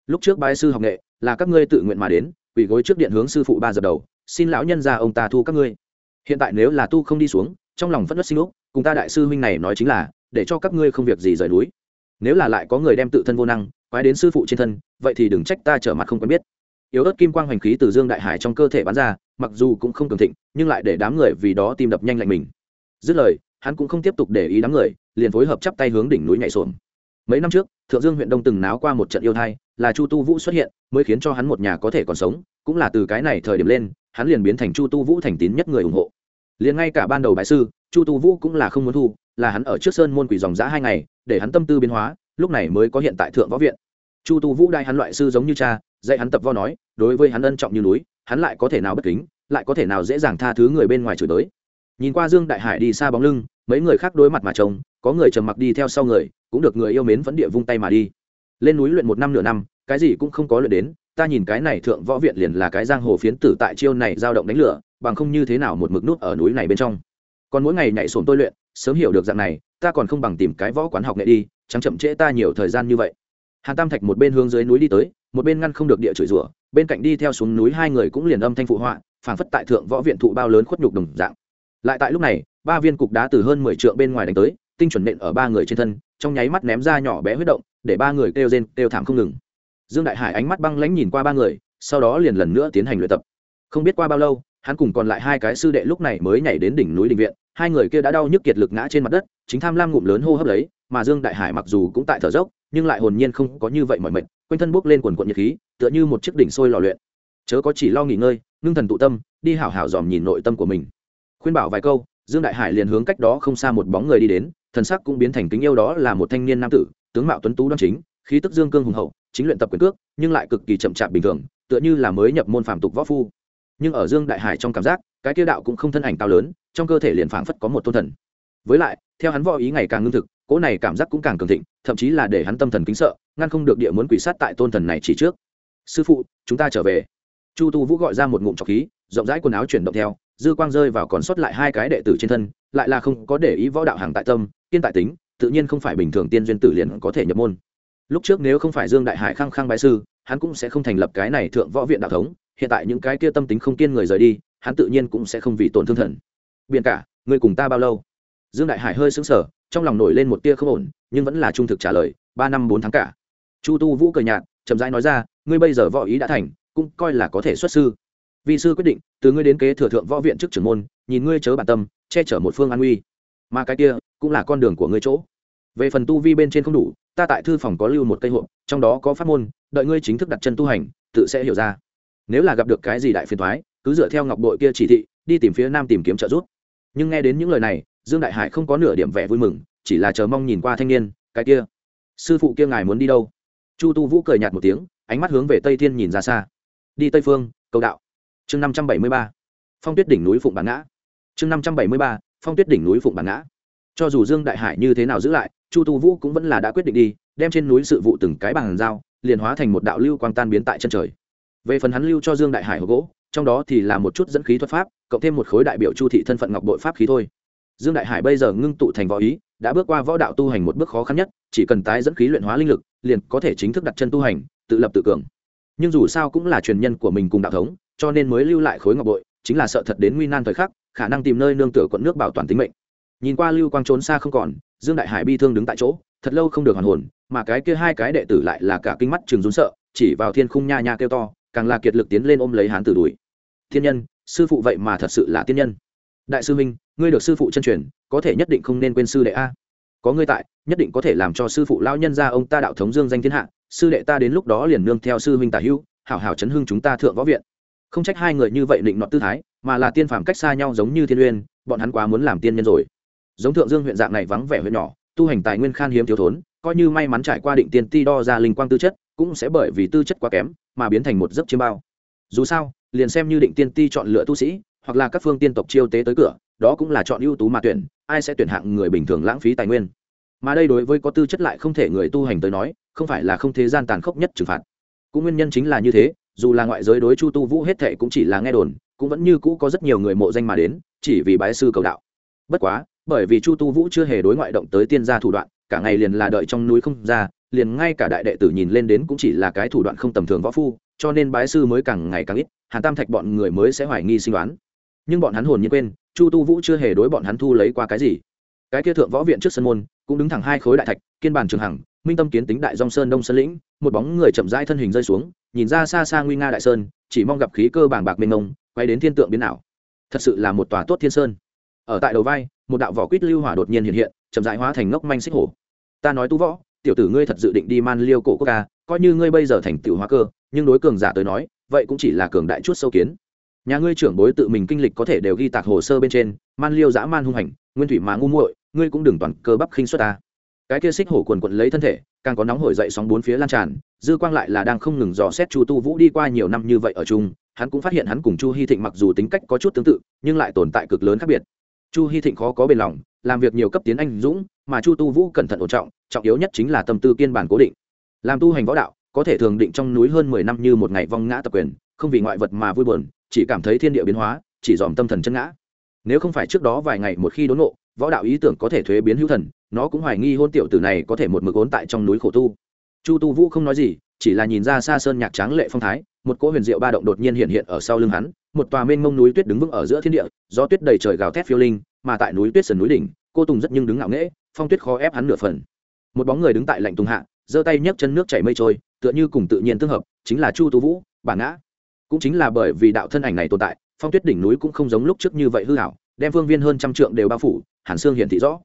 Lúc trước bái sư học nghệ, là các ngươi tự nguyện mà đến, quỳ gối trước điện hướng sư phụ ba giờ đầu, xin lão nhân ra ông ta thu các ngươi. Hiện tại nếu là tu không đi xuống, trong lòng phất đất sinh lúc cùng ta đại sư huynh này nói chính là, để cho các ngươi không việc gì rời núi. Nếu là lại có người đem tự thân vô năng, quái đến sư phụ trên thân, vậy thì đừng trách ta trở mặt không quen biết. Yếu ớt kim quang hoành khí từ dương đại hải trong cơ thể bắn ra, mặc dù cũng không cường thịnh, nhưng lại để đám người vì đó tim đập nhanh lạnh mình. Dứt lời, hắn cũng không tiếp tục để ý đám người liền phối hợp chắp tay hướng đỉnh núi nhảy xuống. mấy năm trước, thượng dương huyện đông từng náo qua một trận yêu thai, là chu tu vũ xuất hiện, mới khiến cho hắn một nhà có thể còn sống, cũng là từ cái này thời điểm lên, hắn liền biến thành chu tu vũ thành tín nhất người ủng hộ. Liền ngay cả ban đầu bại sư, chu tu vũ cũng là không muốn thu, là hắn ở trước sơn môn quỷ dòng giã hai ngày, để hắn tâm tư biến hóa, lúc này mới có hiện tại thượng võ viện. Chu tu vũ đai hắn loại sư giống như cha, dạy hắn tập vo nói, đối với hắn ân trọng như núi, hắn lại có thể nào bất kính, lại có thể nào dễ dàng tha thứ người bên ngoài chửi tới nhìn qua dương đại hải đi xa bóng lưng mấy người khác đối mặt mà trông, có người trầm mặc đi theo sau người, cũng được người yêu mến vẫn địa vung tay mà đi. Lên núi luyện một năm nửa năm, cái gì cũng không có luyện đến, ta nhìn cái này thượng võ viện liền là cái giang hồ phiến tử tại chiêu này dao động đánh lửa, bằng không như thế nào một mực nút ở núi này bên trong. Còn mỗi ngày nhảy sồn tôi luyện, sớm hiểu được dạng này, ta còn không bằng tìm cái võ quán học nghệ đi, chẳng chậm trễ ta nhiều thời gian như vậy. Hàn tam thạch một bên hướng dưới núi đi tới, một bên ngăn không được địa chửi rủa, bên cạnh đi theo xuống núi hai người cũng liền âm thanh phụ họa, phảng phất tại thượng võ viện thụ bao lớn khuất nhục đồng dạng. Lại tại lúc này ba viên cục đá từ hơn mười trượng bên ngoài đánh tới, tinh chuẩn nện ở ba người trên thân, trong nháy mắt ném ra nhỏ bé huyết động, để ba người kêu rên, kêu thảm không ngừng. Dương đại hải ánh mắt băng lãnh nhìn qua ba người, sau đó liền lần nữa tiến hành luyện tập. Không biết qua bao lâu, hắn cùng còn lại hai cái sư đệ lúc này mới nhảy đến đỉnh núi đình viện, hai người kia đã đau nhức kiệt lực ngã trên mặt đất, chính tham lam ngụm lớn hô hấp lấy mà dương đại hải mặc dù cũng tại thở dốc, nhưng lại hồn nhiên không có như vậy mọi mệt, quanh thân bốc lên quần quận nhiệt khí, tựa như một chiếc đỉnh sôi lò luyện. Chớ có chỉ lo nghỉ ngơi, ngưng thần tụ tâm, đi hảo hảo dòm nhìn nội tâm của mình. Khuyên bảo vài câu dương đại hải liền hướng cách đó không xa một bóng người đi đến, thần sắc cũng biến thành kính yêu đó là một thanh niên nam tử, tướng mạo tuấn tú đoan chính, khí tức dương cương hùng hậu, chính luyện tập quyền cước, nhưng lại cực kỳ chậm chạp bình thường, tựa như là mới nhập môn phàm tục võ phu. Nhưng ở dương đại hải trong cảm giác, cái tiêu đạo cũng không thân ảnh cao lớn, trong cơ thể liền phảng phất có một tôn thần. Với lại, theo hắn võ ý ngày càng ngưng thực, cỗ này cảm giác cũng càng cường thịnh, thậm chí là để hắn tâm thần kính sợ, ngăn không được địa muốn quỷ sát tại tôn thần này chỉ trước. Sư phụ, chúng ta trở về. Chu tu vũ gọi ra một ngụm trọc khí, rộng rãi quần áo chuyển động theo dư quang rơi vào còn sót lại hai cái đệ tử trên thân, lại là không có để ý võ đạo hàng tại tâm, kiên tại tính, tự nhiên không phải bình thường tiên duyên tử liền có thể nhập môn. Lúc trước nếu không phải dương đại hải khăng khăng bái sư, hắn cũng sẽ không thành lập cái này thượng võ viện đạo thống, hiện tại những cái kia tâm tính không kiên người rời đi, hắn tự nhiên cũng sẽ không vì tổn thương thần. Biện cả người cùng ta bao lâu? Dương đại hải hơi xứng sở trong lòng nổi lên một tia không ổn, nhưng vẫn là trung thực trả lời, ba năm bốn tháng cả. Chu tu vũ cười nhạt, chậm rãi nói ra, ngươi bây giờ võ ý đã thành, cũng coi là có thể xuất sư vị sư quyết định, từ ngươi đến kế thừa thượng võ viện trước trưởng môn, nhìn ngươi chớ bản tâm, che chở một phương an uy mà cái kia, cũng là con đường của ngươi chỗ. Về phần tu vi bên trên không đủ, ta tại thư phòng có lưu một cây hộp, trong đó có pháp môn, đợi ngươi chính thức đặt chân tu hành, tự sẽ hiểu ra. Nếu là gặp được cái gì đại phiền thoái cứ dựa theo ngọc bội kia chỉ thị, đi tìm phía nam tìm kiếm trợ giúp. Nhưng nghe đến những lời này, dương đại hải không có nửa điểm vẻ vui mừng, chỉ là chờ mong nhìn qua thanh niên, cái kia. Sư phụ kia ngài muốn đi đâu? Chu tu vũ cười nhạt một tiếng, ánh mắt hướng về tây thiên nhìn ra xa. Đi tây phương, cầu đạo chương năm trăm bảy mươi ba, phong tuyết đỉnh núi phụng bản ngã. Chương năm trăm bảy mươi ba, phong tuyết đỉnh núi phụng bản ngã. Cho dù dương đại hải như thế nào giữ lại, chu tu vũ cũng vẫn là đã quyết định đi, đem trên núi sự vụ từng cái bằng dao liền hóa thành một đạo lưu quang tan biến tại chân trời. Về phần hắn lưu cho dương đại hải hộp gỗ, trong đó thì là một chút dẫn khí thuật pháp, cộng thêm một khối đại biểu chu thị thân phận ngọc bội pháp khí thôi. Dương đại hải bây giờ ngưng tụ thành võ ý, đã bước qua võ đạo tu hành một bước khó khăn nhất, chỉ cần tái dẫn khí luyện hóa linh lực, liền có thể chính thức đặt chân tu hành, tự lập tự cường. Nhưng dù sao cũng là truyền nhân của mình cùng đạo thống cho nên mới lưu lại khối ngọc bội, chính là sợ thật đến nguy nan thời khắc, khả năng tìm nơi nương tựa quận nước bảo toàn tính mệnh. Nhìn qua lưu quang trốn xa không còn, dương đại hải bi thương đứng tại chỗ, thật lâu không được hoàn hồn, mà cái kia hai cái đệ tử lại là cả kinh mắt trường rún sợ, chỉ vào thiên khung nha nha kêu to, càng là kiệt lực tiến lên ôm lấy hán tử đuổi. Thiên nhân, sư phụ vậy mà thật sự là tiên nhân. Đại sư minh ngươi được sư phụ chân truyền, có thể nhất định không nên quên sư đệ a. Có ngươi tại, nhất định có thể làm cho sư phụ lao nhân ra ông ta đạo thống dương danh thiên hạ, sư đệ ta đến lúc đó liền nương theo sư huynh tả hữu, hảo hảo chấn hưng chúng ta thượng võ viện không trách hai người như vậy định nọ tư thái, mà là tiên phàm cách xa nhau giống như thiên uyên, bọn hắn quá muốn làm tiên nhân rồi. Giống thượng dương huyện dạng này vắng vẻ huyện nhỏ, tu hành tài nguyên khan hiếm thiếu thốn, coi như may mắn trải qua định tiên ti đo ra linh quang tư chất, cũng sẽ bởi vì tư chất quá kém, mà biến thành một giấc chiêm bao. Dù sao, liền xem như định tiên ti chọn lựa tu sĩ, hoặc là các phương tiên tộc chiêu tế tới cửa, đó cũng là chọn ưu tú mà tuyển, ai sẽ tuyển hạng người bình thường lãng phí tài nguyên. Mà đây đối với có tư chất lại không thể người tu hành tới nói, không phải là không thế gian tàn khốc nhất trừng phạt. Cũng nguyên nhân chính là như thế dù là ngoại giới đối chu tu vũ hết thệ cũng chỉ là nghe đồn, cũng vẫn như cũ có rất nhiều người mộ danh mà đến, chỉ vì bái sư cầu đạo. Bất quá, bởi vì chu tu vũ chưa hề đối ngoại động tới tiên gia thủ đoạn, cả ngày liền là đợi trong núi không ra, liền ngay cả đại đệ tử nhìn lên đến cũng chỉ là cái thủ đoạn không tầm thường võ phu, cho nên bái sư mới càng ngày càng ít, hàn tam thạch bọn người mới sẽ hoài nghi sinh đoán. Nhưng bọn hắn hồn nhiên quên, chu tu vũ chưa hề đối bọn hắn thu lấy qua cái gì. Cái kia thượng võ viện trước sân môn, cũng đứng thẳng hai khối đại thạch, kiên bàn trường hằng, minh tâm kiến tính đại dòng sơn đông sơn lĩnh, một bóng người chậm rãi thân hình rơi xuống nhìn ra xa xa nguy nga đại sơn, chỉ mong gặp khí cơ bảng bạc mênh mông, quay đến thiên tượng biến ảo. Thật sự là một tòa tốt thiên sơn. Ở tại đầu vai, một đạo vỏ quýt lưu hỏa đột nhiên hiện hiện, chậm rãi hóa thành ngốc manh xích hổ. Ta nói tu võ, tiểu tử ngươi thật dự định đi man liêu cổ quốc ca, coi như ngươi bây giờ thành tiểu hóa cơ, nhưng đối cường giả tới nói, vậy cũng chỉ là cường đại chút sâu kiến. Nhà ngươi trưởng bối tự mình kinh lịch có thể đều ghi tạc hồ sơ bên trên, man liêu dã man hung hành, nguyên thủy mà ngu muội, ngươi cũng đừng toàn cơ bắp khinh xuất ta. Cái kia xích hổ quần quận lấy thân thể, càng có nóng hổi dậy sóng bốn phía lan tràn dư quang lại là đang không ngừng dò xét chu tu vũ đi qua nhiều năm như vậy ở chung, hắn cũng phát hiện hắn cùng chu hy thịnh mặc dù tính cách có chút tương tự, nhưng lại tồn tại cực lớn khác biệt. Chu hy thịnh khó có bền lòng, làm việc nhiều cấp tiến anh dũng, mà chu tu vũ cẩn thận ổn trọng trọng yếu nhất chính là tâm tư kiên bản cố định. Làm tu hành võ đạo, có thể thường định trong núi hơn mười năm như một ngày vong ngã tập quyền, không vì ngoại vật mà vui buồn, chỉ cảm thấy thiên địa biến hóa, chỉ dòm tâm thần chân ngã. Nếu không phải trước đó vài ngày một khi đốn ngộ, võ đạo ý tưởng có thể thuế biến hữu thần, nó cũng hoài nghi hôn tiểu tử này có thể một mực ốn tại trong núi khổ tu chu tu vũ không nói gì, chỉ là nhìn ra xa sơn nhạc tráng lệ phong thái, một cỗ huyền diệu ba động đột nhiên hiện hiện ở sau lưng hắn, một tòa mênh mông núi tuyết đứng vững ở giữa thiên địa, gió tuyết đầy trời gào thét phiêu linh, mà tại núi tuyết sườn núi đỉnh, cô tùng rất nhưng đứng ngạo nghễ, phong tuyết khó ép hắn nửa phần. Một bóng người đứng tại lạnh tùng hạ, giơ tay nhấc chân nước chảy mây trôi, tựa như cùng tự nhiên tương hợp, chính là chu tu vũ, bản ngã. Cũng chính là bởi vì đạo thân ảnh này tồn tại, phong tuyết đỉnh núi cũng không giống lúc trước như vậy hư hảo đem phương viên hơn trăm trượng đều bao phủ, hàn xương hiện thị rõ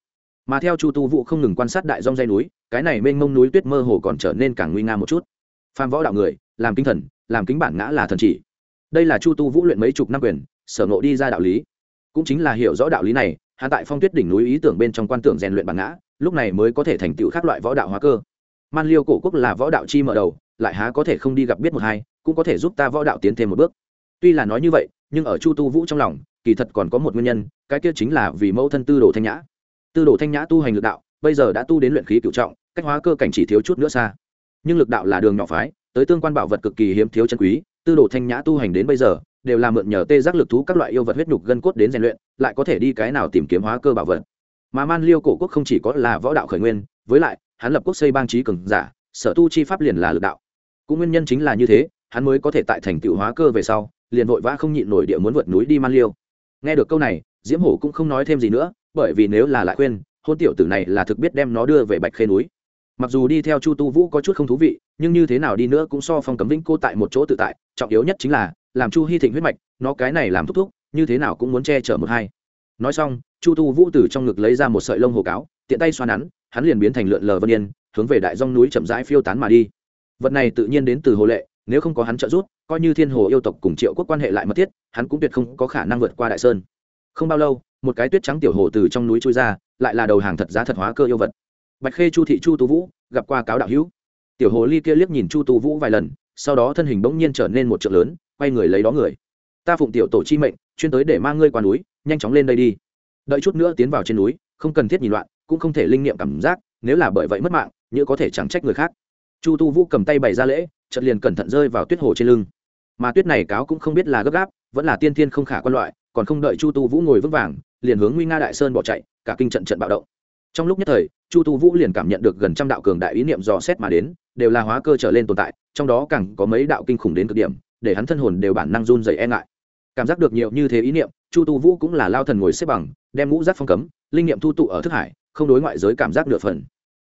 mà theo chu tu vũ không ngừng quan sát đại dong dây núi, cái này mênh mông núi tuyết mơ hồ còn trở nên càng nguy nga một chút. Phan võ đạo người, làm kinh thần, làm kính bản ngã là thần chỉ. Đây là chu tu vũ luyện mấy chục năm quyền, sở nộ đi ra đạo lý. Cũng chính là hiểu rõ đạo lý này hạ tại phong tuyết đỉnh núi ý tưởng bên trong quan tưởng rèn luyện bản ngã, lúc này mới có thể thành tựu các loại võ đạo hóa cơ. Man liêu cổ quốc là võ đạo chi mở đầu, lại há có thể không đi gặp biết một hai, cũng có thể giúp ta võ đạo tiến thêm một bước. Tuy là nói như vậy, nhưng ở chu tu vũ trong lòng, kỳ thật còn có một nguyên nhân, cái kia chính là vì mẫu thân tư đồ thanh nhã tư đồ thanh nhã tu hành lực đạo, bây giờ đã tu đến luyện khí cựu trọng, cách hóa cơ cảnh chỉ thiếu chút nữa xa. Nhưng lực đạo là đường nhỏ phái, tới tương quan bảo vật cực kỳ hiếm thiếu chân quý, tư đồ thanh nhã tu hành đến bây giờ, đều là mượn nhờ tê giác lực thú các loại yêu vật huyết nhục gân cốt đến rèn luyện, lại có thể đi cái nào tìm kiếm hóa cơ bảo vật. Mà man liêu cổ quốc không chỉ có là võ đạo khởi nguyên, với lại, hắn lập quốc xây bang trí cường giả, sở tu chi pháp liền là lực đạo. Cũng nguyên nhân chính là như thế, hắn mới có thể tại thành tựu hóa cơ về sau, liền vội vã không nhịn nổi địa muốn vượt núi đi man liêu. Nghe được câu này, diễm hổ cũng không nói thêm gì nữa bởi vì nếu là lại khuyên, hôn tiểu tử này là thực biết đem nó đưa về bạch khê núi. Mặc dù đi theo chu tu vũ có chút không thú vị, nhưng như thế nào đi nữa cũng so phong cấm vĩnh cô tại một chỗ tự tại, trọng yếu nhất chính là, làm chu hy thịnh huyết mạch, nó cái này làm thúc thúc, như thế nào cũng muốn che chở một hai. Nói xong, chu tu vũ từ trong ngực lấy ra một sợi lông hồ cáo, tiện tay xoa nắn, hắn liền biến thành lượn lờ vân yên, hướng về đại dong núi chậm rãi phiêu tán mà đi. Vật này tự nhiên đến từ hồ lệ, nếu không có hắn trợ giúp, coi như thiên hồ yêu tộc cùng triệu quốc quan hệ lại mật thiết, hắn cũng tuyệt không có khả năng vượt qua đại sơn. Không bao lâu một cái tuyết trắng tiểu hồ từ trong núi trôi ra, lại là đầu hàng thật giá thật hóa cơ yêu vật. Bạch khê chu thị chu tu vũ, gặp qua cáo đạo hữu. Tiểu hồ ly kia liếc nhìn chu tu vũ vài lần, sau đó thân hình bỗng nhiên trở nên một trượng lớn, quay người lấy đó người. Ta phụng tiểu tổ chi mệnh, chuyên tới để mang ngươi qua núi, nhanh chóng lên đây đi. Đợi chút nữa tiến vào trên núi, không cần thiết nhìn loạn, cũng không thể linh nghiệm cảm giác, nếu là bởi vậy mất mạng như có thể chẳng trách người khác. Chu tu vũ cầm tay bày ra lễ, chợt liền cẩn thận rơi vào tuyết hồ trên lưng. Mà tuyết này cáo cũng không biết là gấp gáp, vẫn là tiên thiên không khả quan loại còn không đợi chu tu vũ ngồi vững vàng, liền hướng nguy nga đại sơn bỏ chạy, cả kinh trận trận bạo động. Trong lúc nhất thời, chu tu vũ liền cảm nhận được gần trăm đạo cường đại ý niệm dò xét mà đến, đều là hóa cơ trở lên tồn tại, trong đó càng có mấy đạo kinh khủng đến cực điểm, để hắn thân hồn đều bản năng run dày e ngại. Cảm giác được nhiều như thế ý niệm, chu tu vũ cũng là lao thần ngồi xếp bằng, đem ngũ giác phong cấm, linh niệm thu tụ ở thức hải, không đối ngoại giới cảm giác nửa phần.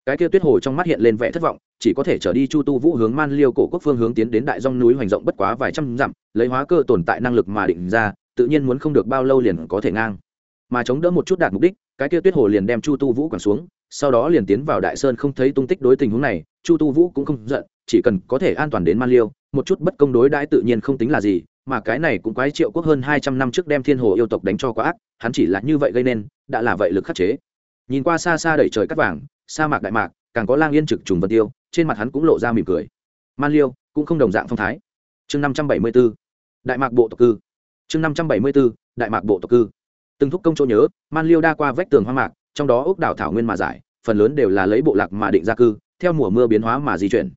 Cái kia tuyết hồ trong mắt hiện lên vẻ thất vọng, chỉ có thể trở đi chu tu vũ hướng man liêu cổ quốc phương hướng tiến đến đại dong núi hoành rộng bất quá vài trăm dặm, lấy hóa cơ tồn tại năng lực mà định ra tự nhiên muốn không được bao lâu liền có thể ngang. Mà chống đỡ một chút đạt mục đích, cái kia tuyết hồ liền đem chu tu vũ quẳng xuống, sau đó liền tiến vào đại sơn không thấy tung tích đối tình huống này, chu tu vũ cũng không giận, chỉ cần có thể an toàn đến man liêu, một chút bất công đối đãi tự nhiên không tính là gì, mà cái này cũng quái triệu quốc hơn hai trăm năm trước đem thiên hồ yêu tộc đánh cho quá ác, hắn chỉ là như vậy gây nên, đã là vậy lực khắc chế. Nhìn qua xa xa đẩy trời cắt vàng, sa mạc đại mạc, càng có lang yên trực trùng vân tiêu, trên mặt hắn cũng lộ ra mỉm cười. Man liêu cũng không đồng dạng phong thái. Chương năm trăm bảy mươi b đại mạc bộ tộc cư chương năm trăm bảy mươi bốn, đại mạc bộ tộc cư. Từng thúc công chỗ nhớ, man liêu đa qua vách tường hoa mạc, trong đó ốc đảo thảo nguyên mà giải, phần lớn đều là lấy bộ lạc mà định ra cư, theo mùa mưa biến hóa mà di chuyển.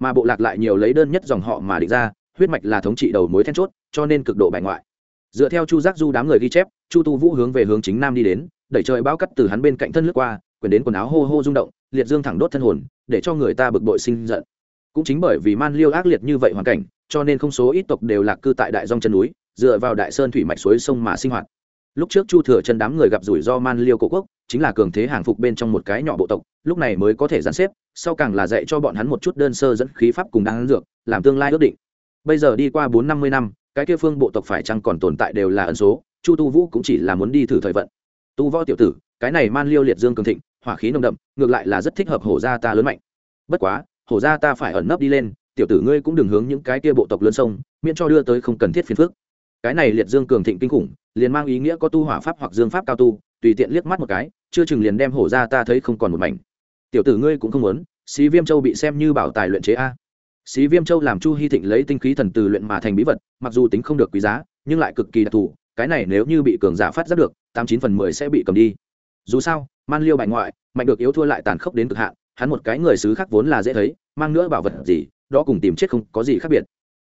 Mà bộ lạc lại nhiều lấy đơn nhất dòng họ mà định ra, huyết mạch là thống trị đầu mối then chốt, cho nên cực độ bài ngoại. Dựa theo chu giác du đám người ghi chép, chu tu vũ hướng về hướng chính nam đi đến, đẩy trời bao cắt từ hắn bên cạnh thân lướt qua, quyền đến quần áo hô hô rung động, liệt dương thẳng đốt thân hồn, để cho người ta bực bội sinh giận. Cũng chính bởi vì man liêu ác liệt như vậy hoàn cảnh, cho nên không số ít tộc đều lạc cư tại đại dòng chân núi dựa vào đại sơn thủy mạch suối sông mà sinh hoạt. Lúc trước chu thừa chân đám người gặp rủi ro man liêu cổ quốc, chính là cường thế hàng phục bên trong một cái nhỏ bộ tộc, lúc này mới có thể gián xếp, sau càng là dạy cho bọn hắn một chút đơn sơ dẫn khí pháp cùng đáng dược, làm tương lai ước định. Bây giờ đi qua bốn năm mươi năm, cái kia phương bộ tộc phải chăng còn tồn tại đều là ẩn số, chu tu vũ cũng chỉ là muốn đi thử thời vận. Tu võ tiểu tử, cái này man liêu liệt dương cường thịnh, hỏa khí nồng đậm, ngược lại là rất thích hợp hổ gia ta lớn mạnh. Bất quá, hổ gia ta phải ẩn nấp đi lên, tiểu tử ngươi cũng đừng hướng những cái kia bộ tộc lớn sông, miễn cho đưa tới không cần thiết phiền phức cái này liệt dương cường thịnh kinh khủng, liền mang ý nghĩa có tu hỏa pháp hoặc dương pháp cao tu, tùy tiện liếc mắt một cái, chưa chừng liền đem hổ ra ta thấy không còn một mảnh. Tiểu tử ngươi cũng không muốn, xí viêm châu bị xem như bảo tài luyện chế a. Xí viêm châu làm chu hy thịnh lấy tinh khí thần từ luyện mà thành bí vật, mặc dù tính không được quý giá, nhưng lại cực kỳ đặc thù, cái này nếu như bị cường giả phát giác được, tám chín phần mười sẽ bị cầm đi. Dù sao, man liêu bại ngoại, mạnh được yếu thua lại tàn khốc đến cực hạn, hắn một cái người xứ khác vốn là dễ thấy, mang nữa bảo vật gì, đó cùng tìm chết không có gì khác biệt.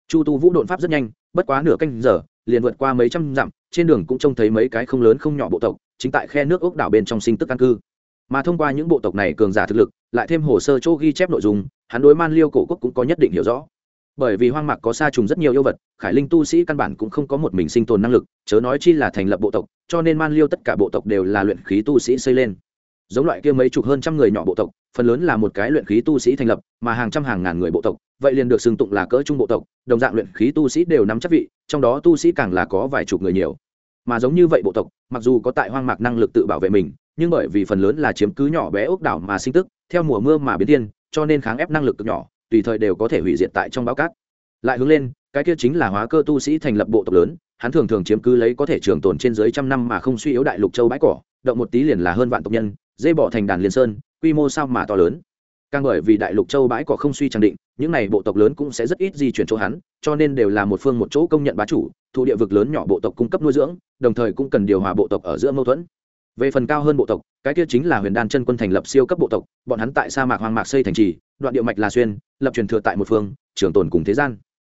Chu tu vũ đột pháp rất nhanh, bất quá nửa canh giờ liền vượt qua mấy trăm dặm, trên đường cũng trông thấy mấy cái không lớn không nhỏ bộ tộc, chính tại khe nước ốc đảo bên trong sinh tức căn cư. Mà thông qua những bộ tộc này cường giả thực lực, lại thêm hồ sơ chỗ ghi chép nội dung, hắn đối man liêu cổ quốc cũng có nhất định hiểu rõ. Bởi vì hoang mạc có sa trùng rất nhiều yêu vật, khải linh tu sĩ căn bản cũng không có một mình sinh tồn năng lực, chớ nói chi là thành lập bộ tộc, cho nên man liêu tất cả bộ tộc đều là luyện khí tu sĩ xây lên giống loại kia mấy chục hơn trăm người nhỏ bộ tộc, phần lớn là một cái luyện khí tu sĩ thành lập, mà hàng trăm hàng ngàn người bộ tộc, vậy liền được xưng tụng là cỡ trung bộ tộc, đồng dạng luyện khí tu sĩ đều nắm chắc vị, trong đó tu sĩ càng là có vài chục người nhiều. Mà giống như vậy bộ tộc, mặc dù có tại hoang mạc năng lực tự bảo vệ mình, nhưng bởi vì phần lớn là chiếm cứ nhỏ bé ốc đảo mà sinh tức, theo mùa mưa mà biến thiên, cho nên kháng ép năng lực cực nhỏ, tùy thời đều có thể hủy diệt tại trong báo cát. Lại hướng lên, cái kia chính là hóa cơ tu sĩ thành lập bộ tộc lớn, hắn thường thường chiếm cứ lấy có thể trường tồn trên dưới trăm năm mà không suy yếu đại lục châu bãi cỏ, động một tí liền là hơn vạn tộc nhân dây bỏ thành đàn liên sơn, quy mô sao mà to lớn. Càng bởi vì đại lục châu bãi cỏ không suy trang định, những này bộ tộc lớn cũng sẽ rất ít di chuyển chỗ hắn, cho nên đều là một phương một chỗ công nhận bá chủ thu địa vực lớn nhỏ bộ tộc cung cấp nuôi dưỡng, đồng thời cũng cần điều hòa bộ tộc ở giữa mâu thuẫn. Về phần cao hơn bộ tộc, cái kia chính là huyền đan chân quân thành lập siêu cấp bộ tộc, bọn hắn tại sa mạc hoang mạc xây thành trì, đoạn điệu mạch là xuyên, lập truyền thừa tại một phương, trường tồn cùng thế gian.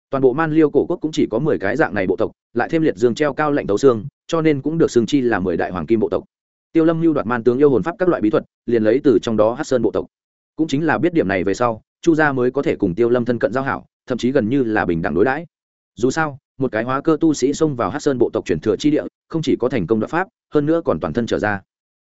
Toàn bộ man liêu cổ quốc cũng chỉ có mười cái dạng này bộ tộc, lại thêm liệt dương treo cao lạnh tấu xương, cho nên cũng được xương chi là mười đại hoàng kim bộ tộc tiêu lâm lưu đoạt man tướng yêu hồn pháp các loại bí thuật, liền lấy từ trong đó hát sơn bộ tộc. Cũng chính là biết điểm này về sau, chu gia mới có thể cùng tiêu lâm thân cận giao hảo, thậm chí gần như là bình đẳng đối đãi. Dù sao, một cái hóa cơ tu sĩ xông vào hát sơn bộ tộc truyền thừa chi địa, không chỉ có thành công đoạt pháp, hơn nữa còn toàn thân trở ra.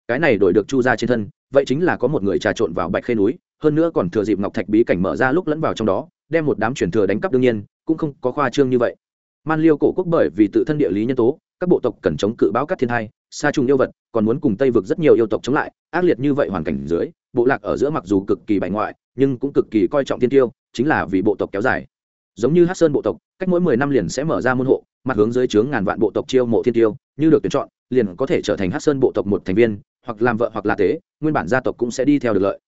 Cái này đổi được chu gia trên thân, vậy chính là có một người trà trộn vào bạch khê núi, hơn nữa còn thừa dịp ngọc thạch bí cảnh mở ra lúc lẫn vào trong đó, đem một đám truyền thừa đánh cắp đương nhiên, cũng không có khoa trương như vậy. Man liêu cổ quốc bởi vì tự thân địa lý nhân tố, các bộ tộc cần chống cự báo các thiên hai xa trùng yêu vật còn muốn cùng tây vực rất nhiều yêu tộc chống lại, ác liệt như vậy hoàn cảnh dưới, bộ lạc ở giữa mặc dù cực kỳ bài ngoại, nhưng cũng cực kỳ coi trọng tiên tiêu, chính là vì bộ tộc kéo dài. Giống như hát sơn bộ tộc, cách mỗi mười năm liền sẽ mở ra môn hộ, mặt hướng dưới chướng ngàn vạn bộ tộc chiêu mộ thiên tiêu, như được tuyển chọn, liền có thể trở thành hát sơn bộ tộc một thành viên, hoặc làm vợ hoặc là tế, nguyên bản gia tộc cũng sẽ đi theo được lợi.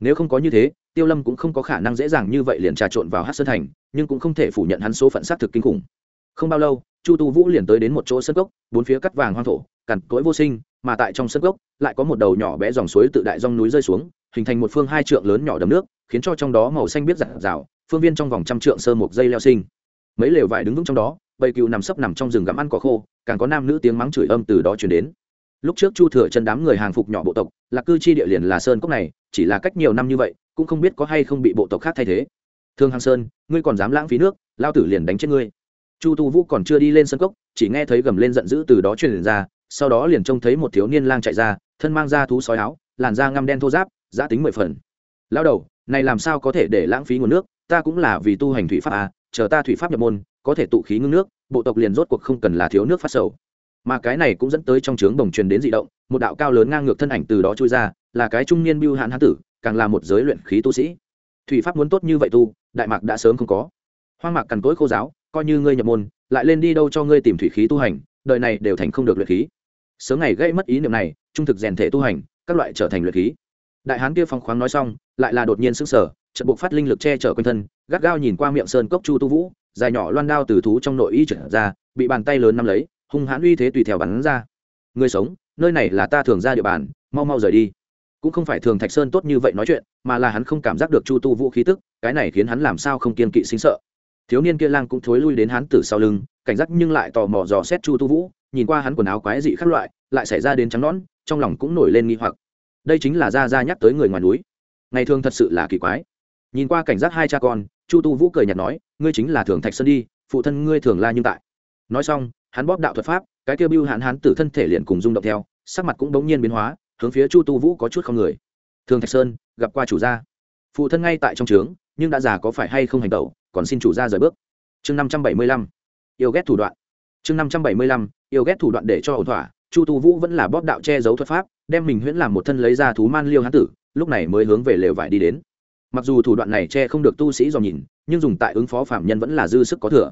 Nếu không có như thế, tiêu lâm cũng không có khả năng dễ dàng như vậy liền trà trộn vào hát sơn thành, nhưng cũng không thể phủ nhận hắn số phận xác thực kinh khủng. Không bao lâu chu tu vũ liền tới đến một chỗ sân cốc, bốn phía cắt vàng hoang thổ, cằn cỗi vô sinh, mà tại trong sân cốc, lại có một đầu nhỏ bé dòng suối tự đại dòng núi rơi xuống, hình thành một phương hai trượng lớn nhỏ đầm nước, khiến cho trong đó màu xanh biết giặt rào phương viên trong vòng trăm trượng sơ một dây leo sinh. Mấy lều vải đứng vững trong đó, bầy cừu nằm sấp nằm trong rừng gặm ăn cỏ khô, càng có nam nữ tiếng mắng chửi âm từ đó chuyển đến. Lúc trước chu thừa chân đám người hàng phục nhỏ bộ tộc, lạc cư chi địa liền là sơn cốc này, chỉ là cách nhiều năm như vậy, cũng không biết có hay không bị bộ tộc khác thay thế. Thương hàng sơn, ngươi còn dám lãng phí nước lao tử liền đánh chết ngươi chu tu vũ còn chưa đi lên sân cốc, chỉ nghe thấy gầm lên giận dữ từ đó truyền ra, sau đó liền trông thấy một thiếu niên lang chạy ra, thân mang ra thú sói áo, làn da ngăm đen thô giáp giã tính mười phần. Lao đầu, này làm sao có thể để lãng phí nguồn nước? Ta cũng là vì tu hành thủy pháp à chờ ta thủy pháp nhập môn, có thể tụ khí ngưng nước, bộ tộc liền rốt cuộc không cần là thiếu nước phát sầu. Mà cái này cũng dẫn tới trong trướng đồng truyền đến dị động, một đạo cao lớn ngang ngược thân ảnh từ đó trôi ra, là cái trung niên biêu hạn hán tử, càng là một giới luyện khí tu sĩ. Thủy pháp muốn tốt như vậy tu, đại mạc đã sớm không có. Hoang mạc cằn cỗi khô giáo coi như ngươi nhập môn, lại lên đi đâu cho ngươi tìm thủy khí tu hành, đời này đều thành không được luyện khí. Sớm ngày gây mất ý niệm này, trung thực rèn thể tu hành, các loại trở thành luyện khí. Đại hán kia phong khoáng nói xong, lại là đột nhiên sững sờ trận buộc phát linh lực che chở quanh thân, gắt gao nhìn qua miệng sơn cốc chu tu vũ, dài nhỏ loan đao từ thú trong nội y trở ra, bị bàn tay lớn nắm lấy, hung hãn uy thế tùy theo bắn ra. Người sống, nơi này là ta thường ra địa bàn, mau mau rời đi. Cũng không phải thường thạch sơn tốt như vậy nói chuyện, mà là hắn không cảm giác được chu tu vũ khí tức, cái này khiến hắn làm sao không kiên kỵ sinh sợ thiếu niên kia lang cũng thối lui đến hắn tử sau lưng, cảnh giác nhưng lại tò mò dò xét chu tu vũ, nhìn qua hắn quần áo quái dị khác loại, lại xảy ra đến trắng nón trong lòng cũng nổi lên nghi hoặc. Đây chính là ra ra nhắc tới người ngoài núi. Ngày thường thật sự là kỳ quái. Nhìn qua cảnh giác hai cha con, chu tu vũ cười nhạt nói, ngươi chính là thường thạch sơn đi, phụ thân ngươi thường la nhưng tại. Nói xong, hắn bóp đạo thuật pháp, cái kêu bưu hạn hắn tử thân thể liền cùng rung động theo, sắc mặt cũng bỗng nhiên biến hóa, hướng phía chu tu vũ có chút không người. Thường thạch sơn, gặp qua chủ gia. Phụ thân ngay tại trong trướng, nhưng đã già có phải hay không hành tẩu còn xin chủ gia rời bước. Chương năm trăm bảy mươi lăm, yêu ghét thủ đoạn. Chương năm trăm bảy mươi lăm, yêu ghét thủ đoạn để cho ổn thỏa. Chu tu vũ vẫn là bóp đạo che giấu thuật pháp, đem mình huyễn làm một thân lấy ra thú man liêu hán tử, lúc này mới hướng về lều vải đi đến. Mặc dù thủ đoạn này che không được tu sĩ dò nhìn, nhưng dùng tại ứng phó phạm nhân vẫn là dư sức có thừa.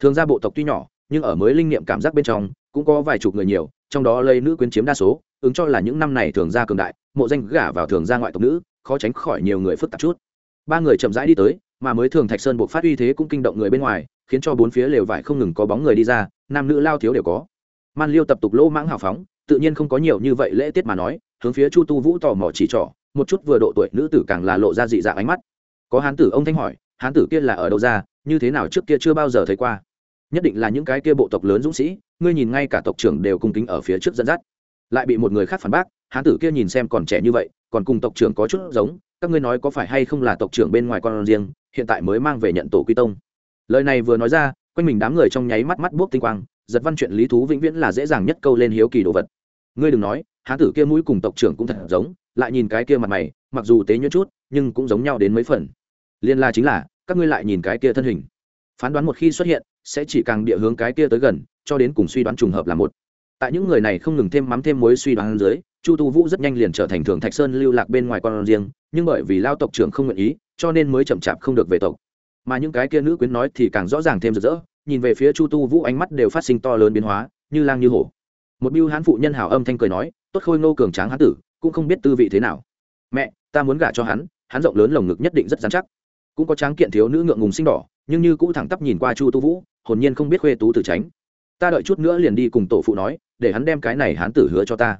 Thường ra bộ tộc tuy nhỏ, nhưng ở mới linh nghiệm cảm giác bên trong, cũng có vài chục người nhiều, trong đó lây nữ quyến chiếm đa số, ứng cho là những năm này thường ra cường đại, mộ danh gả vào thường ra ngoại tộc nữ, khó tránh khỏi nhiều người phức tạp chút. Ba người chậm rãi đi tới mà mới thường thạch sơn buộc phát uy thế cũng kinh động người bên ngoài, khiến cho bốn phía lều vải không ngừng có bóng người đi ra, nam nữ lao thiếu đều có. Man liêu tập tục lỗ mãng hào phóng, tự nhiên không có nhiều như vậy lễ tiết mà nói, hướng phía chu tu vũ tò mò chỉ trỏ, một chút vừa độ tuổi nữ tử càng là lộ ra dị dạng ánh mắt. Có hán tử ông thanh hỏi, hán tử kia là ở đâu ra, như thế nào trước kia chưa bao giờ thấy qua? Nhất định là những cái kia bộ tộc lớn dũng sĩ, ngươi nhìn ngay cả tộc trưởng đều cung kính ở phía trước dẫn dắt. Lại bị một người khác phản bác, hán tử kia nhìn xem còn trẻ như vậy, còn cùng tộc trưởng có chút giống, các ngươi nói có phải hay không là tộc trưởng bên ngoài con riêng hiện tại mới mang về nhận tổ quy tông. Lời này vừa nói ra, quanh mình đám người trong nháy mắt mắt buốc tinh quang, giật văn chuyện lý thú vĩnh viễn là dễ dàng nhất câu lên hiếu kỳ đồ vật. Ngươi đừng nói hán tử kia mũi cùng tộc trưởng cũng thật giống, lại nhìn cái kia mặt mày, mặc dù tế nhuyễn chút, nhưng cũng giống nhau đến mấy phần. Liên la chính là, các ngươi lại nhìn cái kia thân hình. Phán đoán một khi xuất hiện, sẽ chỉ càng địa hướng cái kia tới gần, cho đến cùng suy đoán trùng hợp là một. Tại những người này không ngừng thêm mắm thêm muối suy đoán dưới, chu tu vũ rất nhanh liền trở thành thường thạch sơn lưu lạc bên ngoài con riêng, nhưng bởi vì lao tộc trưởng không nguyện ý cho nên mới chậm chạp không được về tộc. Mà những cái kia nữ quyến nói thì càng rõ ràng thêm rực rỡ, nhìn về phía chu tu vũ ánh mắt đều phát sinh to lớn biến hóa, như lang như hổ. Một biêu hán phụ nhân hào âm thanh cười nói, tốt khôi ngô cường tráng hán tử, cũng không biết tư vị thế nào. Mẹ, ta muốn gả cho hắn hắn rộng lớn lồng ngực nhất định rất dán chắc. Cũng có tráng kiện thiếu nữ ngượng ngùng sinh đỏ, nhưng như cũ thẳng tắp nhìn qua chu tu vũ, hồn nhiên không biết khuê tú tử tránh. Ta đợi chút nữa liền đi cùng tổ phụ nói, để hắn đem cái này hán tử hứa cho ta.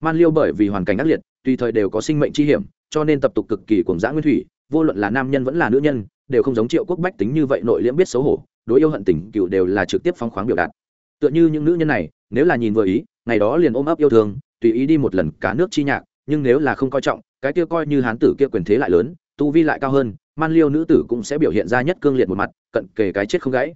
Man liêu bởi vì hoàn cảnh ác liệt, tùy thời đều có sinh mệnh chi hiểm, cho nên tập tục cực kỳ cuồng dã nguyên thủy vô luận là nam nhân vẫn là nữ nhân, đều không giống triệu quốc bách tính như vậy nội liễm biết xấu hổ, đối yêu hận tình cựu đều là trực tiếp phóng khoáng biểu đạt. Tựa như những nữ nhân này, nếu là nhìn vừa ý, ngày đó liền ôm ấp yêu thương, tùy ý đi một lần cả nước chi nhạc, nhưng nếu là không coi trọng, cái kia coi như hán tử kia quyền thế lại lớn, tu vi lại cao hơn, man liêu nữ tử cũng sẽ biểu hiện ra nhất cương liệt một mặt, cận kề cái chết không gãy.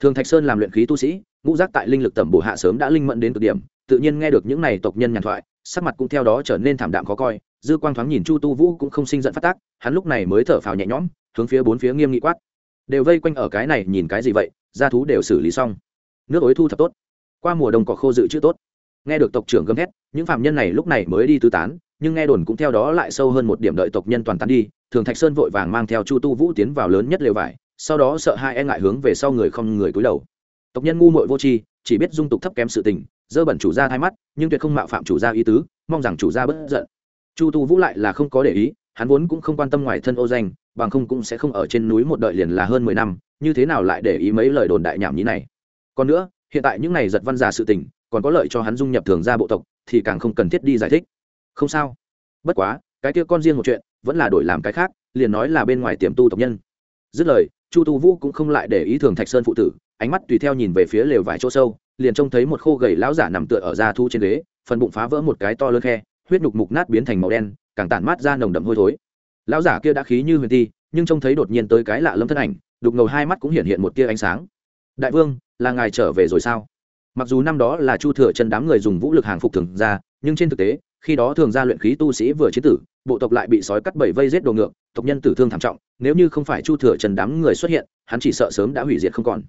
Thường thạch sơn làm luyện khí tu sĩ, ngũ giác tại linh lực tẩm bổ hạ sớm đã linh mẫn đến cực điểm, tự nhiên nghe được những này tộc nhân nhàn thoại, sắc mặt cũng theo đó trở nên thảm đạm khó coi dư quang thoáng nhìn chu tu vũ cũng không sinh giận phát tác, hắn lúc này mới thở phào nhẹ nhõm, hướng phía bốn phía nghiêm nghị quát. Đều vây quanh ở cái này, nhìn cái gì vậy, gia thú đều xử lý xong. Nước ối thu thập tốt. Qua mùa đông cỏ khô dự trữ tốt. Nghe được tộc trưởng gầm thét, những phạm nhân này lúc này mới đi tứ tán, nhưng nghe đồn cũng theo đó lại sâu hơn một điểm đợi tộc nhân toàn tán đi, thường thạch sơn vội vàng mang theo chu tu vũ tiến vào lớn nhất lều vải, sau đó sợ hai e ngại hướng về sau người không người cúi đầu. Tộc nhân ngu muội vô tri, chỉ biết dung tục thấp kém sự tình, dơ bẩn chủ gia thay mắt, nhưng tuyệt không mạo phạm chủ gia ý tứ, mong rằng chủ gia bất giận chu tu vũ lại là không có để ý, hắn vốn cũng không quan tâm ngoài thân ô danh, bằng không cũng sẽ không ở trên núi một đợi liền là hơn mười năm, như thế nào lại để ý mấy lời đồn đại nhảm nhí này. Còn nữa, hiện tại những này giật văn già sự tình, còn có lợi cho hắn dung nhập thường gia bộ tộc, thì càng không cần thiết đi giải thích. Không sao. Bất quá, cái kia con riêng một chuyện, vẫn là đổi làm cái khác, liền nói là bên ngoài tiềm tu tộc nhân. Dứt lời, chu tu vũ cũng không lại để ý thường thạch sơn phụ tử, ánh mắt tùy theo nhìn về phía lều vải chỗ sâu, liền trông thấy một khô gầy lão giả nằm tựa ở da thu trên ghế, phần bụng phá vỡ một cái to lớn khe huyết nhục mục nát biến thành màu đen, càng tản mát ra nồng đậm hôi thối. Lão giả kia đã khí như huyền ti, nhưng trông thấy đột nhiên tới cái lạ lâm thân ảnh, đục ngầu hai mắt cũng hiện hiện một tia ánh sáng. Đại vương, là ngài trở về rồi sao? Mặc dù năm đó là chu thừa chân đám người dùng vũ lực hàng phục thường ra, nhưng trên thực tế, khi đó thường ra luyện khí tu sĩ vừa chế tử, bộ tộc lại bị sói cắt bảy vây giết đồ ngược tộc nhân tử thương thảm trọng, nếu như không phải chu thừa trần đám người xuất hiện, hắn chỉ sợ sớm đã hủy diệt không còn.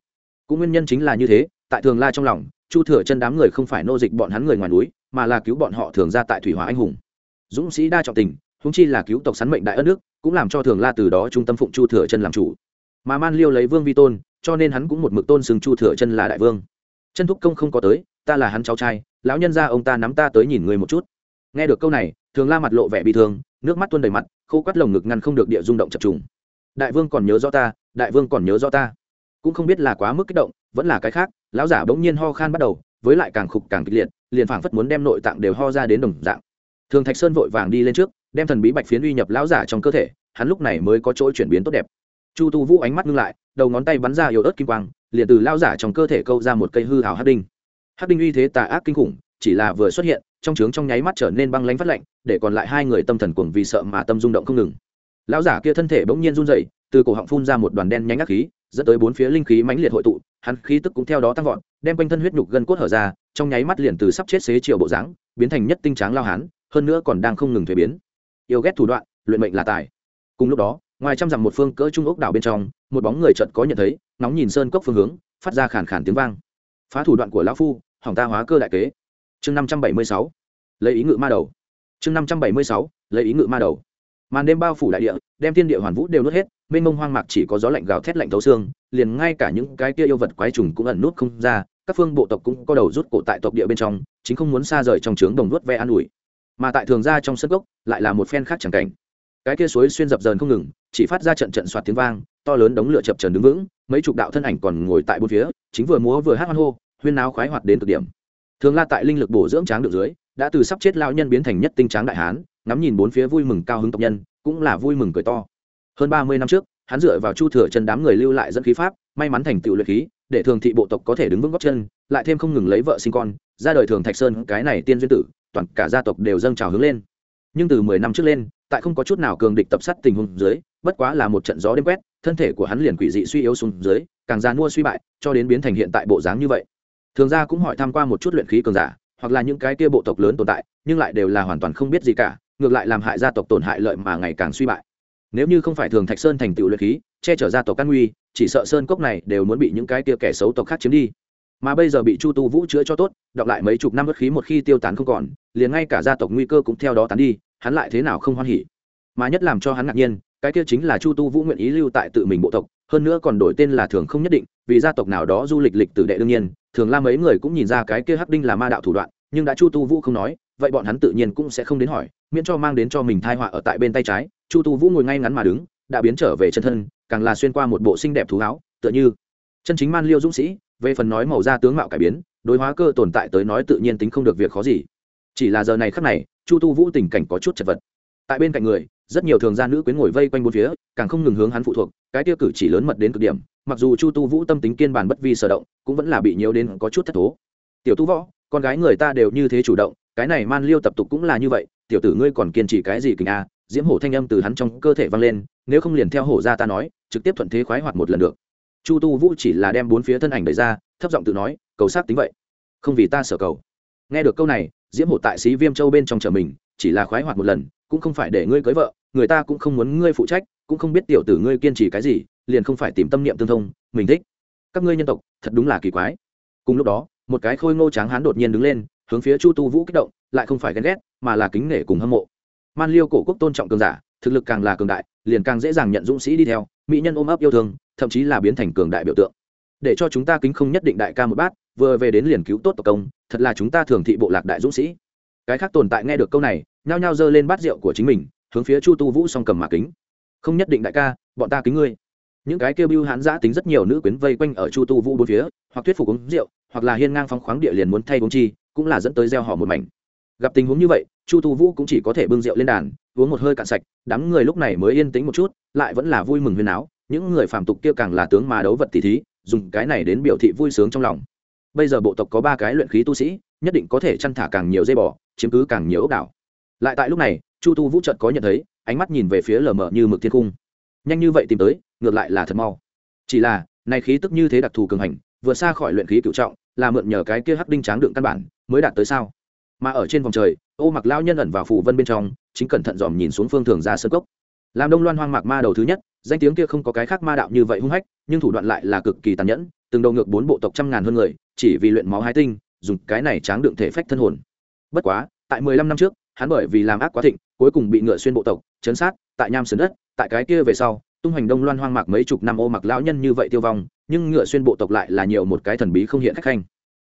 Cũng nguyên nhân chính là như thế, tại thường la trong lòng chu thừa chân đám người không phải nô dịch bọn hắn người ngoài núi, mà là cứu bọn họ thường ra tại thủy hòa anh hùng. Dũng sĩ đa trọng tình húng chi là cứu tộc sắn mệnh đại ất nước, cũng làm cho thường la từ đó trung tâm phụng chu thừa chân làm chủ. Mà man liêu lấy vương vi tôn, cho nên hắn cũng một mực tôn xưng chu thừa chân là đại vương. Chân thúc công không có tới, ta là hắn cháu trai, lão nhân ra ông ta nắm ta tới nhìn người một chút. Nghe được câu này, thường la mặt lộ vẻ bị thương, nước mắt tuôn đầy mặt, khô quắt lồng ngực ngăn không được địa rung động chập trùng. Đại vương còn nhớ rõ ta, đại vương còn nhớ rõ ta. Cũng không biết là quá mức kích động vẫn là cái khác, lão giả bỗng nhiên ho khan bắt đầu, với lại càng khục càng kịch liệt, liền phảng phất muốn đem nội tạng đều ho ra đến đồng dạng. Thường thạch sơn vội vàng đi lên trước, đem thần bí bạch phiến uy nhập lão giả trong cơ thể, hắn lúc này mới có chỗ chuyển biến tốt đẹp. Chu tu vũ ánh mắt ngưng lại, đầu ngón tay bắn ra yếu ớt kim quang, liền từ lao giả trong cơ thể câu ra một cây hư hào hắc đinh. Hắc đinh uy thế tà ác kinh khủng, chỉ là vừa xuất hiện, trong trướng trong nháy mắt trở nên băng lánh phát lạnh, để còn lại hai người tâm thần cuồng vì sợ mà tâm rung động không ngừng. Lão giả kia thân thể bỗng nhiên run rẩy, từ cổ họng phun ra một đoàn đen nhánh ác khí dẫn tới bốn phía linh khí mãnh liệt hội tụ, hắn khí tức cũng theo đó tăng vọt, đem quanh thân huyết nhục gân cốt hở ra, trong nháy mắt liền từ sắp chết xế chiều bộ dáng, biến thành nhất tinh tráng lao hán, hơn nữa còn đang không ngừng thuế biến. Yêu ghét thủ đoạn, luyện mệnh là tài. Cùng lúc đó, ngoài trăm dặm một phương cỡ trung ốc đảo bên trong, một bóng người chợt có nhận thấy, nóng nhìn sơn cốc phương hướng, phát ra khàn khàn tiếng vang. Phá thủ đoạn của lão phu, hỏng ta hóa cơ đại kế. Chương năm trăm bảy mươi sáu, lấy ý ngự ma đầu. Chương năm trăm bảy mươi sáu, lấy ý ngự ma đầu màn đêm bao phủ đại địa, đem thiên địa hoàn vũ đều nuốt hết, mênh mông hoang mạc chỉ có gió lạnh gào thét lạnh thấu xương, liền ngay cả những cái kia yêu vật quái trùng cũng ẩn nút không ra, các phương bộ tộc cũng có đầu rút cổ tại tộc địa bên trong, chính không muốn xa rời trong trướng đồng nuốt ve an ủi. Mà tại thường ra trong sân gốc lại là một phen khác chẳng cảnh. Cái kia suối xuyên dập dờn không ngừng, chỉ phát ra trận trận soạt tiếng vang, to lớn đống lửa chập trần đứng vững, mấy chục đạo thân ảnh còn ngồi tại bốn phía, chính vừa múa vừa hát hoan hô, huyên náo khoái hoạt đến cực điểm. Thường la tại linh lực bổ dưỡng tráng được dưới, đã từ sắp chết lao nhân biến thành nhất tinh tráng đại hán ngắm nhìn bốn phía vui mừng cao hứng tộc nhân, cũng là vui mừng cười to. Hơn ba mươi năm trước, hắn dựa vào chu thừa chân đám người lưu lại dẫn khí pháp, may mắn thành tựu luyện khí, để thường thị bộ tộc có thể đứng vững góc chân, lại thêm không ngừng lấy vợ sinh con, ra đời thường thạch sơn, cái này tiên duyên tử, toàn cả gia tộc đều dâng trào hướng lên. Nhưng từ mười năm trước lên, tại không có chút nào cường địch tập sát tình huống dưới, bất quá là một trận gió đêm quét, thân thể của hắn liền quỷ dị suy yếu xuống dưới, càng già mua suy bại, cho đến biến thành hiện tại bộ dáng như vậy. Thường ra cũng hỏi tham q u a một chút luyện khí cường giả, hoặc là những cái kia bộ tộc lớn tồn tại, nhưng lại đều là hoàn toàn không biết gì cả ngược lại làm hại gia tộc tổn hại lợi mà ngày càng suy bại. Nếu như không phải thường thạch sơn thành tựu luyện khí, che chở gia tộc căn nguy, chỉ sợ sơn cốc này đều muốn bị những cái kia kẻ xấu tộc khác chiếm đi. Mà bây giờ bị chu tu vũ chữa cho tốt, đọc lại mấy chục năm bất khí một khi tiêu tán không còn, liền ngay cả gia tộc nguy cơ cũng theo đó tán đi, hắn lại thế nào không hoan hỉ? Mà nhất làm cho hắn ngạc nhiên, cái kia chính là chu tu vũ nguyện ý lưu tại tự mình bộ tộc, hơn nữa còn đổi tên là thường không nhất định, vì gia tộc nào đó du lịch lịch tử đệ đương nhiên, thường la mấy người cũng nhìn ra cái kia hắc đinh là ma đạo thủ đoạn, nhưng đã chu tu vũ không nói vậy bọn hắn tự nhiên cũng sẽ không đến hỏi, miễn cho mang đến cho mình thai họa ở tại bên tay trái, chu tu vũ ngồi ngay ngắn mà đứng, đã biến trở về chân thân, càng là xuyên qua một bộ xinh đẹp thú áo, tựa như chân chính man liêu dũng sĩ, về phần nói màu da tướng mạo cải biến, đối hóa cơ tồn tại tới nói tự nhiên tính không được việc khó gì. Chỉ là giờ này khắc này, chu tu vũ tình cảnh có chút chật vật. Tại bên cạnh người, rất nhiều thường gia nữ quyến ngồi vây quanh bốn phía, càng không ngừng hướng hắn phụ thuộc, cái tiêu cử chỉ lớn mật đến cực điểm, mặc dù chu tu vũ tâm tính kiên bản bất vi sở động, cũng vẫn là bị nhiều đến có chút thất thố. Tiểu tu võ, con gái người ta đều như thế chủ động cái này man liêu tập tục cũng là như vậy, tiểu tử ngươi còn kiên trì cái gì kình a? Diễm hổ thanh âm từ hắn trong cơ thể vang lên, nếu không liền theo hổ ra ta nói, trực tiếp thuận thế khoái hoạt một lần được. Chu tu vũ chỉ là đem bốn phía thân ảnh đẩy ra, thấp giọng tự nói, cầu sát tính vậy. Không vì ta sở cầu. Nghe được câu này, diễm hổ tại sĩ viêm châu bên trong chợ mình, chỉ là khoái hoạt một lần, cũng không phải để ngươi cưới vợ, người ta cũng không muốn ngươi phụ trách, cũng không biết tiểu tử ngươi kiên trì cái gì, liền không phải tìm tâm niệm tương thông, mình thích. Các ngươi nhân tộc, thật đúng là kỳ quái. Cùng lúc đó, một cái khôi ngô tráng hán đột nhiên đứng lên hướng phía chu tu vũ kích động, lại không phải ghen ghét, mà là kính nể cùng hâm mộ. Man liêu cổ quốc tôn trọng cường giả, thực lực càng là cường đại, liền càng dễ dàng nhận dũng sĩ đi theo, mỹ nhân ôm ấp yêu thương, thậm chí là biến thành cường đại biểu tượng. Để cho chúng ta kính không nhất định đại ca một bát, vừa về đến liền cứu tốt tộc công, thật là chúng ta thường thị bộ lạc đại dũng sĩ. Cái khác tồn tại nghe được câu này, nhao nhao giơ lên bát rượu của chính mình, hướng phía chu tu vũ song cầm mà kính. Không nhất định đại ca, bọn ta kính ngươi. Những cái kêu bưu hán giã tính rất nhiều nữ quyến vây quanh ở chu tu vũ bốn phía, hoặc thuyết phục uống rượu, hoặc là hiên ngang phong khoáng địa liền muốn thay uống chi cũng là dẫn tới gieo họ một mảnh. Gặp tình huống như vậy, chu tu vũ cũng chỉ có thể bưng rượu lên đàn, uống một hơi cạn sạch, đám người lúc này mới yên tĩnh một chút, lại vẫn là vui mừng huyền áo những người phàm tục kia càng là tướng mà đấu vật tỷ thí, dùng cái này đến biểu thị vui sướng trong lòng. Bây giờ bộ tộc có ba cái luyện khí tu sĩ, nhất định có thể chăn thả càng nhiều dây bò, chiếm cứ càng nhiều ốc đảo. Lại tại lúc này, chu tu vũ trợt có nhận thấy, ánh mắt nhìn về phía lờ mờ như mực thiên cung. Nhanh như vậy tìm tới, ngược lại là thật mau. Chỉ là, này khí tức như thế đặc thù cường hành vượt xa khỏi luyện khí cựu trọng, là mượn nhờ cái kia hắc đinh tráng đựng căn bản mới đạt tới sao? Mà ở trên vòng trời, ô mặc lao nhân ẩn vào phủ vân bên trong, chính cẩn thận dòm nhìn xuống phương thường ra sơ cốc. Làm đông loan hoang mạc ma đầu thứ nhất, danh tiếng kia không có cái khác ma đạo như vậy hung hách, nhưng thủ đoạn lại là cực kỳ tàn nhẫn, từng đầu ngược bốn bộ tộc trăm ngàn hơn người, chỉ vì luyện máu hai tinh, dùng cái này tráng đựng thể phách thân hồn. Bất quá, tại mười lăm năm trước, hắn bởi vì làm ác quá thịnh, cuối cùng bị ngựa xuyên bộ tộc, chấn sát, tại nham sườn đất, tại cái kia về sau, tung hoành đông loan hoang mạc mấy chục năm ô mặc lão nhân như vậy tiêu vong, nhưng ngựa xuyên bộ tộc lại là nhiều một cái thần bí không hiện khách khanh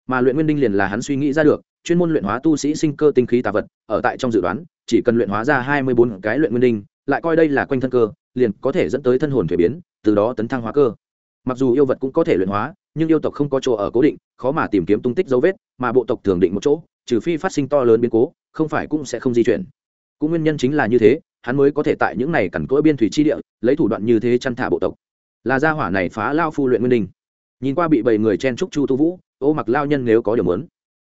mà luyện nguyên đinh liền là hắn suy nghĩ ra được, chuyên môn luyện hóa tu sĩ sinh cơ tinh khí tà vật, ở tại trong dự đoán, chỉ cần luyện hóa ra hai mươi bốn cái luyện nguyên đinh, lại coi đây là quanh thân cơ, liền có thể dẫn tới thân hồn thuế biến, từ đó tấn thăng hóa cơ. Mặc dù yêu vật cũng có thể luyện hóa, nhưng yêu tộc không có chỗ ở cố định, khó mà tìm kiếm tung tích dấu vết, mà bộ tộc thường định một chỗ, trừ phi phát sinh to lớn biến cố, không phải cũng sẽ không di chuyển. Cũng nguyên nhân chính là như thế, hắn mới có thể tại những này cằn cỗi biên thủy chi địa, lấy thủ đoạn như thế chăn thả bộ tộc. Là gia hỏa này phá lao phu luyện nguyên đình nhìn qua bị bảy người chen trúc chu tu vũ ô mặc lao nhân nếu có điều muốn.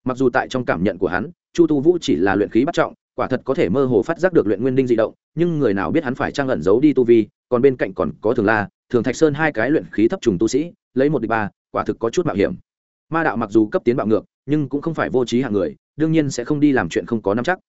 Mặc dù tại trong cảm nhận của hắn, chu tu vũ chỉ là luyện khí bắt trọng, quả thật có thể mơ hồ phát giác được luyện nguyên đinh di động, nhưng người nào biết hắn phải trang ẩn giấu đi tu vi, còn bên cạnh còn có thường la, thường thạch sơn hai cái luyện khí thấp trùng tu sĩ, lấy một địch ba, quả thực có chút mạo hiểm. Ma đạo mặc dù cấp tiến bạo ngược, nhưng cũng không phải vô trí hạng người, đương nhiên sẽ không đi làm chuyện không có nắm chắc.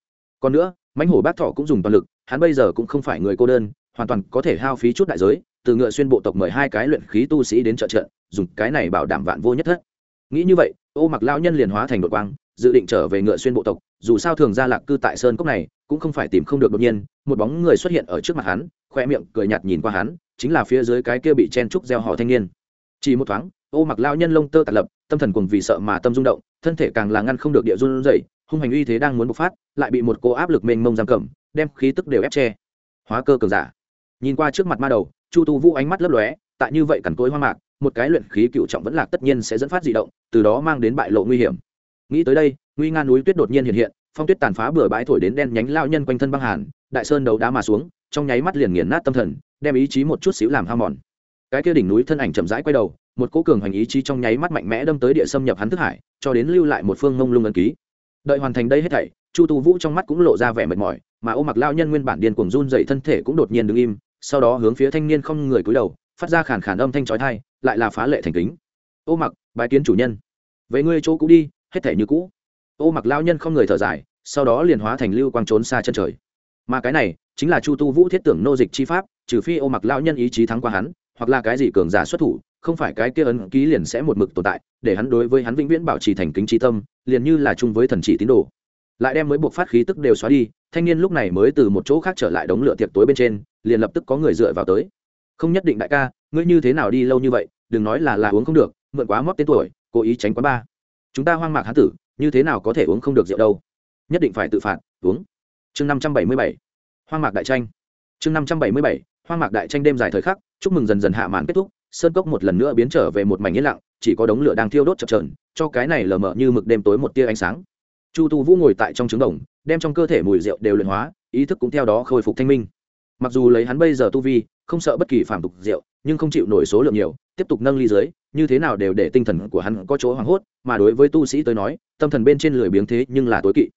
Còn nữa, mãnh hổ bác thọ cũng dùng toàn lực, hắn bây giờ cũng không phải người cô đơn, hoàn toàn có thể hao phí chút đại giới, từ ngựa xuyên bộ tộc mời hai cái luyện khí tu sĩ đến trợ trận, dùng cái này bảo đảm vạn vô nhất thất nghĩ như vậy, ô mặc lao nhân liền hóa thành đội quang, dự định trở về ngựa xuyên bộ tộc, dù sao thường ra lạc cư tại sơn cốc này, cũng không phải tìm không được đột nhiên, một bóng người xuất hiện ở trước mặt hắn khoe miệng cười nhạt nhìn qua hắn, chính là phía dưới cái kia bị chen trúc gieo họ thanh niên. Chỉ một thoáng, ô mặc lao nhân lông tơ tạt lập, tâm thần cùng vì sợ mà tâm rung động, thân thể càng là ngăn không được địa run rẩy, hung hành uy thế đang muốn bộc phát, lại bị một cô áp lực mênh mông giam cầm, đem khí tức đều ép che. Hóa cơ cường giả. Nhìn qua trước mặt ma đầu, chu tu vũ ánh mắt lấp lóe, tại như vậy cằn cối hoa mạc một cái luyện khí cựu trọng vẫn lạc tất nhiên sẽ dẫn phát dị động, từ đó mang đến bại lộ nguy hiểm. Nghĩ tới đây, nguy nga núi tuyết đột nhiên hiện hiện, phong tuyết tàn phá bừa bãi thổi đến đen nhánh lao nhân quanh thân băng hàn, đại sơn đấu đá mà xuống, trong nháy mắt liền nghiền nát tâm thần, đem ý chí một chút xíu làm ham mòn. Cái kia đỉnh núi thân ảnh chậm rãi quay đầu, một cỗ cường hành ý chí trong nháy mắt mạnh mẽ đâm tới địa xâm nhập hắn thức hải, cho đến lưu lại một phương mông lung ân ký. Đợi hoàn thành đây hết thảy, chu tu vũ trong mắt cũng lộ ra vẻ mệt mỏi, mà ô mặc lao nhân nguyên bản điên cuồng run dậy thân thể cũng đột nhiên đứng im, sau đó hướng phía thanh niên không người cúi đầu phát ra khàn khàn âm thanh trói thai lại là phá lệ thành kính. Ô mặc bài kiến chủ nhân. Về ngươi chỗ cũ đi, hết thể như cũ. Ô mặc lao nhân không người thở dài, sau đó liền hóa thành lưu quang trốn xa chân trời. Mà cái này, chính là chu tu vũ thiết tưởng nô dịch chi pháp, trừ phi ô mặc lao nhân ý chí thắng qua hắn, hoặc là cái gì cường giả xuất thủ, không phải cái kia ấn ký liền sẽ một mực tồn tại, để hắn đối với hắn vĩnh viễn bảo trì thành kính trí tâm, liền như là chung với thần chỉ tín đồ. Lại đem mới buộc phát khí tức đều xóa đi, thanh niên lúc này mới từ một chỗ khác trở lại đống lửa tiệc tối bên trên, liền lập tức có người dựa vào tới không nhất định đại ca, ngươi như thế nào đi lâu như vậy, đừng nói là là uống không được, mượn quá mót tên tuổi, cố ý tránh quá ba. Chúng ta hoang mạc hán tử, như thế nào có thể uống không được rượu đâu? Nhất định phải tự phạt, uống. Chương năm trăm bảy mươi bảy. Hoang mạc đại tranh. Chương năm trăm bảy mươi bảy, hoang mạc đại tranh đêm dài thời khắc, chúc mừng dần dần hạ màn kết thúc, sơn cốc một lần nữa biến trở về một mảnh yên lặng, chỉ có đống lửa đang thiêu đốt chập trờn cho cái này lờ mờ như mực đêm tối một tia ánh sáng. Chu tu vũ ngồi tại trong trứng đồng, đem trong cơ thể mùi rượu đều luyện hóa, ý thức cũng theo đó khôi phục thanh minh. Mặc dù lấy hắn bây giờ tu vi không sợ bất kỳ phản tục rượu, nhưng không chịu nổi số lượng nhiều, tiếp tục nâng ly dưới, như thế nào đều để tinh thần của hắn có chỗ hoảng hốt, mà đối với tu sĩ tới nói, tâm thần bên trên lười biếng thế nhưng là tối kỵ.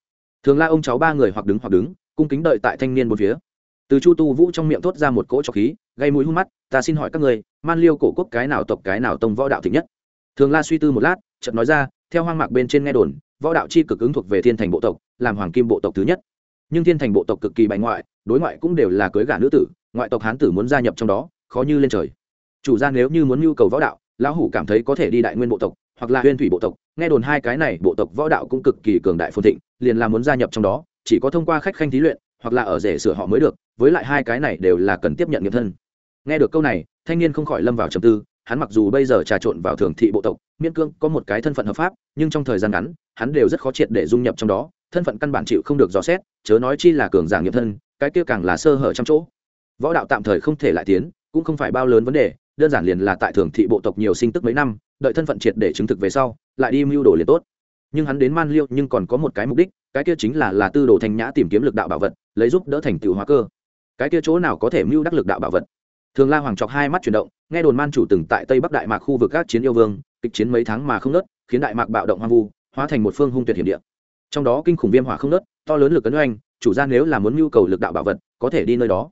Thường la ông cháu ba người hoặc đứng hoặc đứng, cung kính đợi tại thanh niên một phía. Từ chu tu vũ trong miệng thốt ra một cỗ trọc khí, gây mũi hút mắt, ta xin hỏi các người man liêu cổ quốc cái nào tộc, cái nào tông võ đạo thịnh nhất? Thường la suy tư một lát, chợt nói ra, theo hoang mạc bên trên nghe đồn, võ đạo chi cực ứng thuộc về thiên thành bộ tộc, làm hoàng kim bộ tộc thứ nhất. Nhưng thiên thành bộ tộc cực kỳ bại ngoại, đối ngoại cũng đều là cưới gả nữ tử ngoại tộc hán tử muốn gia nhập trong đó, khó như lên trời. Chủ gia nếu như muốn nhu cầu võ đạo, lão hủ cảm thấy có thể đi đại nguyên bộ tộc, hoặc là huyên thủy bộ tộc. Nghe đồn hai cái này bộ tộc võ đạo cũng cực kỳ cường đại phồn thịnh, liền là muốn gia nhập trong đó, chỉ có thông qua khách khanh thí luyện, hoặc là ở rể sửa họ mới được, với lại hai cái này đều là cần tiếp nhận nghiệp thân. Nghe được câu này, thanh niên không khỏi lâm vào trầm tư, hắn mặc dù bây giờ trà trộn vào thường thị bộ tộc, miễn cương có một cái thân phận hợp pháp, nhưng trong thời gian ngắn, hắn đều rất khó triệt để dung nhập trong đó, thân phận căn bản chịu không được dò xét, chớ nói chi là cường giả nghiệp thân, cái kia càng là sơ hở trong chỗ võ đạo tạm thời không thể lại tiến, cũng không phải bao lớn vấn đề, đơn giản liền là tại thường thị bộ tộc nhiều sinh tức mấy năm, đợi thân phận triệt để chứng thực về sau, lại đi mưu đồ liền tốt. Nhưng hắn đến man liêu nhưng còn có một cái mục đích, cái kia chính là là tư đồ thanh nhã tìm kiếm lực đạo bảo vật, lấy giúp đỡ thành tựu hóa cơ. Cái kia chỗ nào có thể mưu đắc lực đạo bảo vật? Thường la hoàng chọc hai mắt chuyển động, nghe đồn man chủ từng tại tây bắc đại mạc khu vực các chiến yêu vương, kịch chiến mấy tháng mà không nớt, khiến đại mạc bạo động hoang vu, hóa thành một phương hung tuyệt hiểm địa. Trong đó kinh khủng viêm hỏa không nớt, to lớn lực cấn oanh, chủ gia nếu là muốn nhu cầu lực đạo bảo vật, có thể đi nơi đó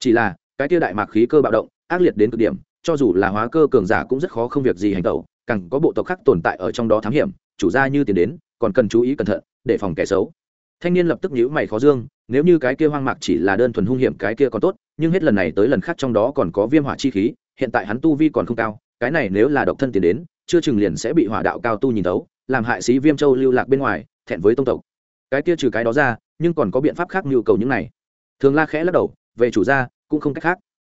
chỉ là, cái kia đại mạc khí cơ bạo động, ác liệt đến cực điểm, cho dù là hóa cơ cường giả cũng rất khó không việc gì hành tẩu, càng có bộ tộc khác tồn tại ở trong đó thám hiểm, chủ gia như tiền đến, còn cần chú ý cẩn thận, để phòng kẻ xấu. Thanh niên lập tức nhíu mày khó dương, nếu như cái kia hoang mạc chỉ là đơn thuần hung hiểm cái kia còn tốt, nhưng hết lần này tới lần khác trong đó còn có viêm hỏa chi khí, hiện tại hắn tu vi còn không cao, cái này nếu là độc thân tiền đến, chưa chừng liền sẽ bị hỏa đạo cao tu nhìn thấu, làm hại sĩ viêm châu lưu lạc bên ngoài, thẹn với tông tộc. Cái kia trừ cái đó ra, nhưng còn có biện pháp khác nhu cầu những này. Thường la khẽ lắc đầu về chủ gia cũng không cách khác.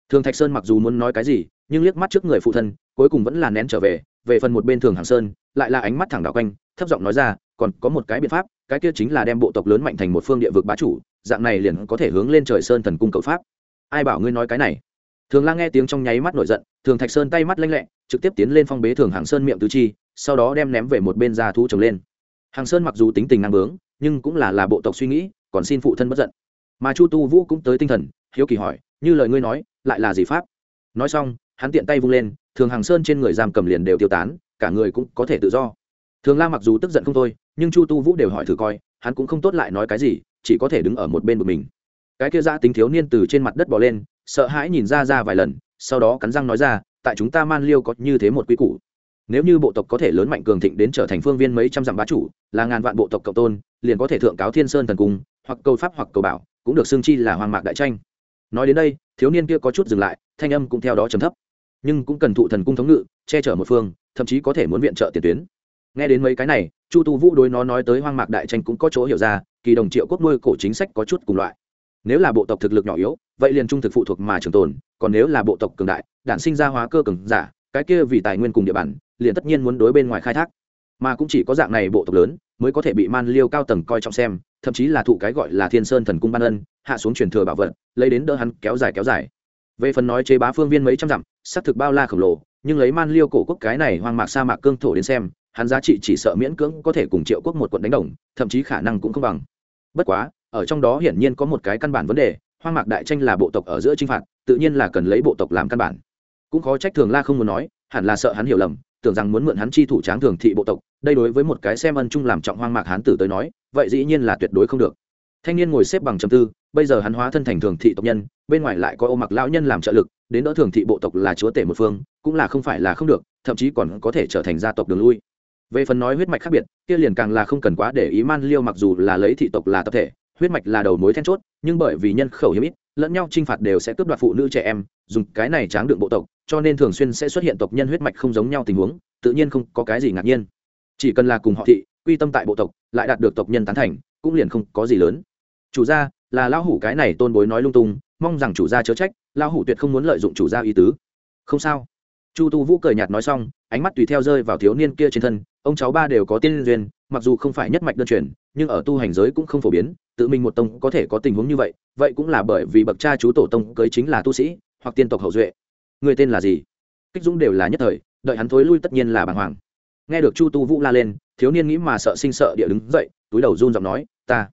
Thường thạch sơn mặc dù muốn nói cái gì, nhưng liếc mắt trước người phụ thân, cuối cùng vẫn là nén trở về về phần một bên thường hàng sơn, lại là ánh mắt thẳng đạo quanh, thấp giọng nói ra, còn có một cái biện pháp, cái kia chính là đem bộ tộc lớn mạnh thành một phương địa vực bá chủ, dạng này liền có thể hướng lên trời sơn thần cung cầu pháp. Ai bảo ngươi nói cái này? Thường la nghe tiếng trong nháy mắt nổi giận, thường thạch sơn tay mắt lanh lẹ, trực tiếp tiến lên phong bế thường hàng sơn miệng tứ chi, sau đó đem ném về một bên ra thu trồng lên. Hàng sơn mặc dù tính tình năng bướng, nhưng cũng là là bộ tộc suy nghĩ, còn xin phụ thân bất giận. Mà chu tu vũ cũng tới tinh thần hiếu kỳ hỏi, như lời ngươi nói, lại là gì pháp? Nói xong, hắn tiện tay vung lên, thường hàng sơn trên người giam cầm liền đều tiêu tán, cả người cũng có thể tự do. Thường la mặc dù tức giận không thôi, nhưng chu tu vũ đều hỏi thử coi, hắn cũng không tốt lại nói cái gì, chỉ có thể đứng ở một bên một mình. Cái kia giã tính thiếu niên từ trên mặt đất bỏ lên, sợ hãi nhìn ra ra vài lần, sau đó cắn răng nói ra, tại chúng ta man liêu có như thế một quy củ. Nếu như bộ tộc có thể lớn mạnh cường thịnh đến trở thành phương viên mấy trăm dặm bá chủ, là ngàn vạn bộ tộc cộng tôn, liền có thể thượng cáo thiên sơn thần cung, hoặc cầu pháp hoặc cầu bảo, cũng được xưng chi là hoàng mạc đại tranh nói đến đây, thiếu niên kia có chút dừng lại, thanh âm cũng theo đó trầm thấp. Nhưng cũng cần thụ thần cung thống ngự, che chở một phương, thậm chí có thể muốn viện trợ tiền tuyến. Nghe đến mấy cái này, chu tu vũ đối nó nói tới hoang mạc đại tranh cũng có chỗ hiểu ra, kỳ đồng triệu quốc nuôi cổ chính sách có chút cùng loại. Nếu là bộ tộc thực lực nhỏ yếu, vậy liền trung thực phụ thuộc mà trường tồn, còn nếu là bộ tộc cường đại, đản sinh ra hóa cơ cường giả, cái kia vì tài nguyên cùng địa bàn, liền tất nhiên muốn đối bên ngoài khai thác. Mà cũng chỉ có dạng này bộ tộc lớn, mới có thể bị man liêu cao tầng coi trọng xem thậm chí là thụ cái gọi là thiên sơn thần cung ban ân, hạ xuống truyền thừa bảo vật, lấy đến đỡ hắn kéo dài kéo dài. Về phần nói chế bá phương viên mấy trăm dặm, xác thực bao la khổng lồ, nhưng lấy man liêu cổ quốc cái này hoang mạc sa mạc cương thổ đến xem, hắn giá trị chỉ sợ miễn cưỡng có thể cùng triệu quốc một quận đánh đồng, thậm chí khả năng cũng không bằng. Bất quá, ở trong đó hiển nhiên có một cái căn bản vấn đề, hoang mạc đại tranh là bộ tộc ở giữa chinh phạt, tự nhiên là cần lấy bộ tộc làm căn bản. Cũng khó trách thường la không muốn nói, hẳn là sợ hắn hiểu lầm tưởng rằng muốn mượn hắn chi thủ tráng thường thị bộ tộc, đây đối với một cái xem ân chung làm trọng hoang mạc hán tử tới nói, vậy dĩ nhiên là tuyệt đối không được. Thanh niên ngồi xếp bằng trầm tư, bây giờ hắn hóa thân thành thường thị tộc nhân, bên ngoài lại có ô mặc lão nhân làm trợ lực, đến đỡ thường thị bộ tộc là chúa tể một phương, cũng là không phải là không được, thậm chí còn có thể trở thành gia tộc đường lui. Về phần nói huyết mạch khác biệt, kia liền càng là không cần quá để ý man liêu mặc dù là lấy thị tộc là tập thể, huyết mạch là đầu mối then chốt, nhưng bởi vì nhân khẩu hiếm ít lẫn nhau chinh phạt đều sẽ cướp đoạt phụ nữ trẻ em, dùng cái này tráng đựng bộ tộc, cho nên thường xuyên sẽ xuất hiện tộc nhân huyết mạch không giống nhau tình huống, tự nhiên không có cái gì ngạc nhiên. Chỉ cần là cùng họ thị, quy tâm tại bộ tộc, lại đạt được tộc nhân tán thành, cũng liền không có gì lớn. Chủ gia, là lão hủ cái này tôn bối nói lung tung, mong rằng chủ gia chớ trách, lão hủ tuyệt không muốn lợi dụng chủ gia ý tứ. Không sao. Chu tu vũ cười nhạt nói xong, ánh mắt tùy theo rơi vào thiếu niên kia trên thân, ông cháu ba đều có tiên duyên, mặc dù không phải nhất mạch đơn truyền nhưng ở tu hành giới cũng không phổ biến, tự mình một tông có thể có tình huống như vậy vậy cũng là bởi vì bậc cha chú tổ tông cưới chính là tu sĩ, hoặc tiên tộc hậu duệ. Người tên là gì? Kích dũng đều là nhất thời, đợi hắn thối lui tất nhiên là bàng hoàng. Nghe được chu tu vũ la lên, thiếu niên nghĩ mà sợ sinh sợ địa đứng dậy, túi đầu run giọng nói, ta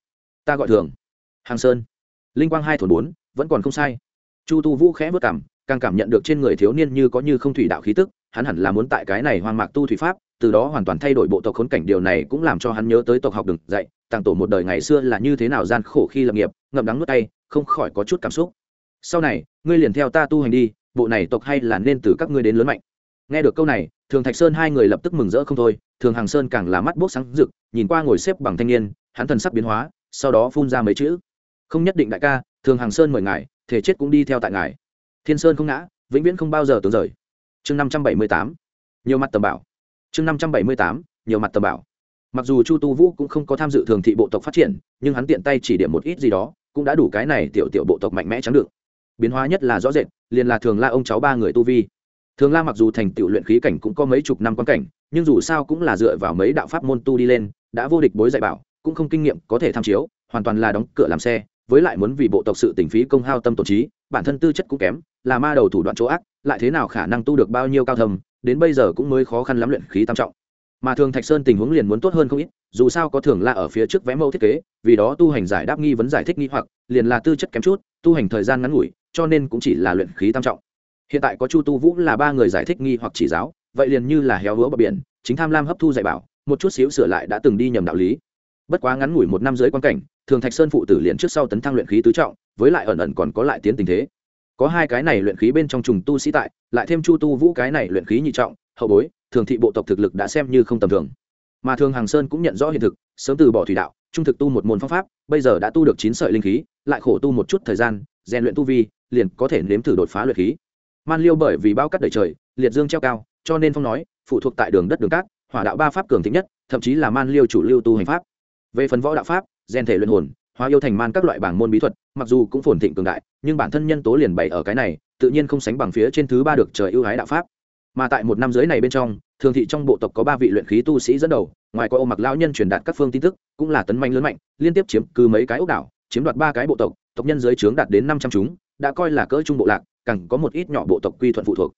ta gọi thường. Hàng sơn. Linh quang hai thổn bốn, vẫn còn không sai. Chu tu vũ khẽ vất cảm, càng cảm nhận được trên người thiếu niên như có như không thủy đạo khí tức, hắn hẳn là muốn tại cái này hoang mạc tu thủy pháp, từ đó hoàn toàn thay đổi bộ tộc khốn cảnh, điều này cũng làm cho hắn nhớ tới tộc học đừng dạy tàng tổ một đời ngày xưa là như thế nào gian khổ khi lập nghiệp, ngậm đắng nuốt tay, không khỏi có chút cảm xúc. Sau này, ngươi liền theo ta tu hành đi, bộ này tộc hay là nên từ các ngươi đến lớn mạnh. Nghe được câu này, thường thạch sơn hai người lập tức mừng rỡ không thôi, thường hàng sơn càng là mắt bốc sáng rực, nhìn qua ngồi xếp bằng thanh niên, hắn thần sắc biến hóa, sau đó phun ra mấy chữ. Không nhất định đại ca, thường hàng sơn mời ngài, thể chết cũng đi theo tại ngài. Thiên sơn không ngã, vĩnh viễn không bao giờ tướng rời. Chương năm trăm bảy mươi tám, nhiều mặt tầm bảo. Chương năm trăm bảy mươi tám, nhiều mặt tầm bảo mặc dù chu tu vũ cũng không có tham dự thường thị bộ tộc phát triển, nhưng hắn tiện tay chỉ điểm một ít gì đó, cũng đã đủ cái này tiểu tiểu bộ tộc mạnh mẽ trắng được. Biến hóa nhất là rõ rệt, liền là thường la ông cháu ba người tu vi. Thường la mặc dù thành tiểu luyện khí cảnh cũng có mấy chục năm quan cảnh, nhưng dù sao cũng là dựa vào mấy đạo pháp môn tu đi lên, đã vô địch bối dạy bảo, cũng không kinh nghiệm có thể tham chiếu, hoàn toàn là đóng cửa làm xe, với lại muốn vì bộ tộc sự tỉnh phí công hao tâm tổn trí, bản thân tư chất cũng kém, là ma đầu thủ đoạn chỗ ác, lại thế nào khả năng tu được bao nhiêu cao thầm đến bây giờ cũng mới khó khăn lắm luyện khí tam trọng mà thường thạch sơn tình huống liền muốn tốt hơn không ít, dù sao có thường la ở phía trước vẽ mẫu thiết kế, vì đó tu hành giải đáp nghi vấn giải thích nghi hoặc, liền là tư chất kém chút, tu hành thời gian ngắn ngủi, cho nên cũng chỉ là luyện khí tam trọng. Hiện tại có chu tu vũ là ba người giải thích nghi hoặc chỉ giáo, vậy liền như là héo hứa bờ biển, chính tham lam hấp thu dạy bảo, một chút xíu sửa lại đã từng đi nhầm đạo lý. Bất quá ngắn ngủi một năm dưới quan cảnh, thường thạch sơn phụ tử liền trước sau tấn thăng luyện khí tứ trọng, với lại ẩn ẩn còn có lại tiến tình thế. Có hai cái này luyện khí bên trong trùng tu sĩ tại, lại thêm chu tu vũ cái này luyện khí nhị trọng, hậu bối thường thị bộ tộc thực lực đã xem như không tầm thường. Mà thường hàng sơn cũng nhận rõ hiện thực, sớm từ bỏ thủy đạo, trung thực tu một môn phong pháp, bây giờ đã tu được chín sợi linh khí, lại khổ tu một chút thời gian, rèn luyện tu vi, liền có thể nếm thử đột phá luyện khí. Man liêu bởi vì bao cắt đầy trời, liệt dương treo cao, cho nên phong nói, phụ thuộc tại đường đất đường cát, hỏa đạo ba pháp cường thịnh nhất, thậm chí là man liêu chủ lưu tu hành pháp. Về phần võ đạo pháp, rèn thể luyện hồn, hóa yêu thành man các loại bảng môn bí thuật, mặc dù cũng phồn thịnh cường đại, nhưng bản thân nhân tố liền bày ở cái này, tự nhiên không sánh bằng phía trên thứ ba được trời ưu ái đạo pháp. Mà tại một năm dưới này bên trong thường thị trong bộ tộc có ba vị luyện khí tu sĩ dẫn đầu, ngoài có ô mặc lão nhân truyền đạt các phương tin tức, cũng là tấn manh lớn mạnh, liên tiếp chiếm cứ mấy cái ốc đảo, chiếm đoạt ba cái bộ tộc tộc nhân dưới trướng đạt đến năm trăm chúng, đã coi là cỡ trung bộ lạc, càng có một ít nhỏ bộ tộc quy thuận phụ thuộc.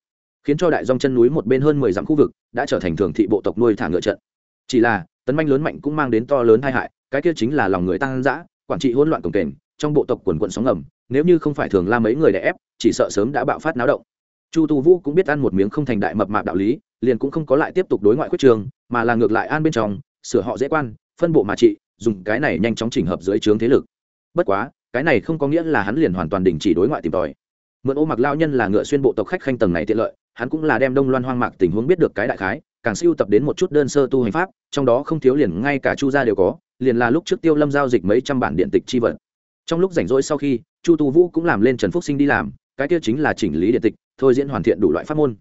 Khiến cho đại dòng chân núi một bên hơn mười dặm khu vực, đã trở thành thường thị bộ tộc nuôi thả ngựa trận. Chỉ là, tấn manh lớn mạnh cũng mang đến to lớn tai hại, cái kia chính là lòng người tăng dã, quản trị hỗn loạn cổng kềnh, trong bộ tộc quần quận sóng ngầm, nếu như không phải thường la mấy người đè ép, chỉ sợ sớm đã bạo phát náo động chu tu vũ cũng biết ăn một miếng không thành đại mập mạp đạo lý, liền cũng không có lại tiếp tục đối ngoại quyết trường, mà là ngược lại an bên trong, sửa họ dễ quan, phân bộ mà trị, dùng cái này nhanh chóng chỉnh hợp dưới trướng thế lực. Bất quá, cái này không có nghĩa là hắn liền hoàn toàn đình chỉ đối ngoại tìm tòi. Mượn ô mặc lao nhân là ngựa xuyên bộ tộc khách khanh tầng này tiện lợi, hắn cũng là đem đông loan hoang mạc tình huống biết được cái đại khái, càng siêu tập đến một chút đơn sơ tu hành pháp, trong đó không thiếu liền ngay cả chu gia đều có, liền là lúc trước tiêu lâm giao dịch mấy trăm bản điện tịch chi vật. Trong lúc rảnh rỗi sau khi, chu tu vũ cũng làm lên trần phúc sinh đi làm, cái kia chính là chỉnh lý điện tịch thôi diễn hoàn thiện đủ loại pháp môn.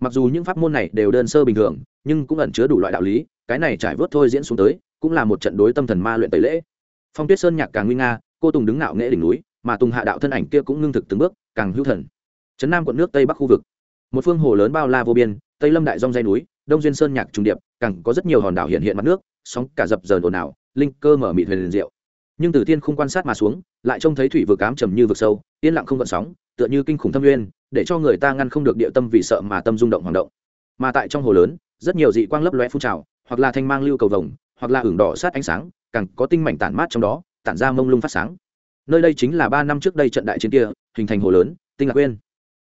Mặc dù những pháp môn này đều đơn sơ bình thường, nhưng cũng ẩn chứa đủ loại đạo lý, cái này trải vớt thôi diễn xuống tới, cũng là một trận đối tâm thần ma luyện tẩy lễ. Phong tuyết sơn nhạc càng nguy nga, cô tùng đứng ngạo nghễ đỉnh núi, mà tùng hạ đạo thân ảnh kia cũng ngưng thực từng bước, càng hữu thần. Trấn nam quận nước tây bắc khu vực. Một phương hồ lớn bao la vô biên, tây lâm đại dong dây núi, đông duyên sơn nhạc trùng điệp, càng có rất nhiều hòn đảo hiện hiện mặt nước, sóng cả dập dờn ồn ào, linh cơ mở mịt huyền liền diệu. Nhưng từ tiên không quan sát mà xuống, lại trông thấy thủy vực cám trầm như vực sâu, yên lặng không gợn sóng, tựa như kinh khủng thâm nguyên để cho người ta ngăn không được địa tâm vì sợ mà tâm rung động hoàng động. Mà tại trong hồ lớn, rất nhiều dị quang lấp lóe phun trào, hoặc là thanh mang lưu cầu vồng, hoặc là ửng đỏ sát ánh sáng, càng có tinh mảnh tản mát trong đó, tản ra mông lung phát sáng. Nơi đây chính là ba năm trước đây trận đại chiến kia, hình thành hồ lớn, tinh lạc quên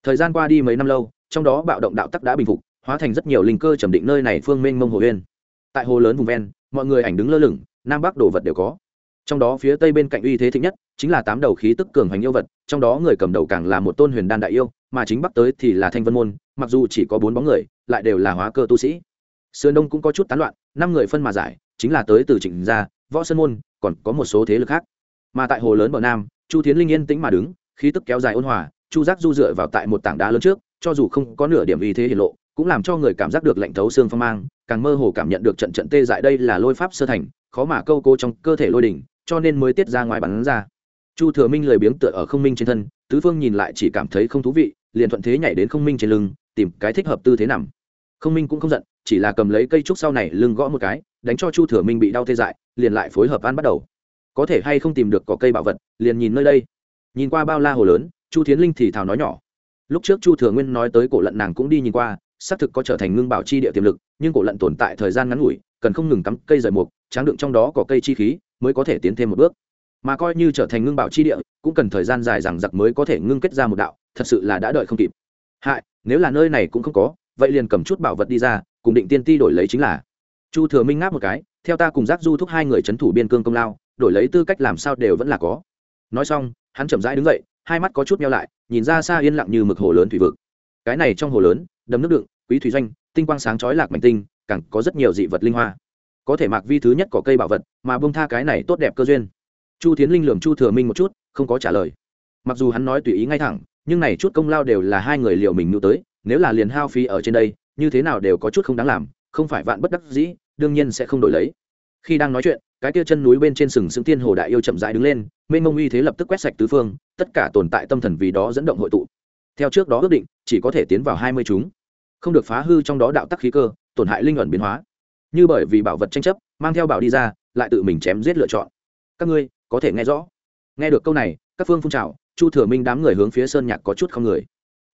thời gian qua đi mấy năm lâu, trong đó bạo động đạo tắc đã bình phục, hóa thành rất nhiều linh cơ trầm định nơi này phương mênh mông hồ uyên. Tại hồ lớn vùng ven, mọi người ảnh đứng lơ lửng, nam bắc đồ vật đều có trong đó phía tây bên cạnh uy thế thịnh nhất chính là tám đầu khí tức cường hoành yêu vật, trong đó người cầm đầu càng là một tôn huyền đan đại yêu, mà chính bắc tới thì là thanh vân môn, mặc dù chỉ có bốn bóng người, lại đều là hóa cơ tu sĩ. Sườn đông cũng có chút tán loạn, năm người phân mà giải, chính là tới từ trịnh gia, võ sơn môn, còn có một số thế lực khác. Mà tại hồ lớn bờ nam, chu tiến linh yên tĩnh mà đứng, khí tức kéo dài ôn hòa, chu giác du dựa vào tại một tảng đá lớn trước, cho dù không có nửa điểm uy thế hiển lộ, cũng làm cho người cảm giác được lạnh thấu xương phong mang, càng mơ hồ cảm nhận được trận trận tê dại đây là lôi pháp sơ thành, khó mà câu cô trong cơ thể lôi đỉnh cho nên mới tiết ra ngoài bắn ra. Chu thừa minh lười biếng tựa ở không minh trên thân, tứ phương nhìn lại chỉ cảm thấy không thú vị, liền thuận thế nhảy đến không minh trên lưng, tìm cái thích hợp tư thế nằm. Không minh cũng không giận, chỉ là cầm lấy cây trúc sau này lưng gõ một cái, đánh cho chu thừa minh bị đau tê dại, liền lại phối hợp ăn bắt đầu. Có thể hay không tìm được cỏ cây bảo vật, liền nhìn nơi đây. Nhìn qua bao la hồ lớn, chu thiến linh thì thào nói nhỏ. Lúc trước chu thừa nguyên nói tới cổ lận nàng cũng đi nhìn qua, xác thực có trở thành ngưng bảo chi địa tiềm lực, nhưng cổ lận tồn tại thời gian ngắn ngủi, cần không ngừng cắm cây rời mục, tráng đựng trong đó có cây chi khí mới có thể tiến thêm một bước. Mà coi như trở thành ngưng bảo chi địa, cũng cần thời gian dài rằng giặc mới có thể ngưng kết ra một đạo, thật sự là đã đợi không kịp. Hại, nếu là nơi này cũng không có, vậy liền cầm chút bảo vật đi ra, cùng định tiên ti đổi lấy chính là. Chu thừa minh ngáp một cái, theo ta cùng giác du thúc hai người c h ấ n thủ biên cương công lao, đổi lấy tư cách làm sao đều vẫn là có. Nói xong, hắn chậm rãi đứng dậy, hai mắt có chút meo lại, nhìn ra xa yên lặng như mực hồ lớn thủy vực. Cái này trong hồ lớn, đầm nước đựng, quý thủy doanh, tinh quang sáng chói lạc mảnh tinh, càng có rất nhiều dị vật linh hoa có thể mạc vi thứ nhất có cây bảo vật, mà bông tha cái này tốt đẹp cơ duyên. Chu tiến linh lường chu thừa minh một chút, không có trả lời. Mặc dù hắn nói tùy ý ngay thẳng, nhưng này chút công lao đều là hai người liều mình nưu tới, nếu là liền hao phí ở trên đây, như thế nào đều có chút không đáng làm, không phải vạn bất đắc dĩ, đương nhiên sẽ không đổi lấy. Khi đang nói chuyện, cái kia chân núi bên trên sừng sững tiên hồ đại yêu chậm rãi đứng lên, mênh mông uy thế lập tức quét sạch tứ phương, tất cả tồn tại tâm thần vì đó dẫn động hội tụ. Theo trước đó ước định, chỉ có thể tiến vào hai mươi chúng. Không được phá hư trong đó đạo tắc khí cơ, tổn hại linh ẩn biến hóa như bởi vì bảo vật tranh chấp, mang theo bảo đi ra, lại tự mình chém giết lựa chọn. Các ngươi có thể nghe rõ. Nghe được câu này, các phương phun trào, chu thừa minh đám người hướng phía sơn nhạc có chút không người.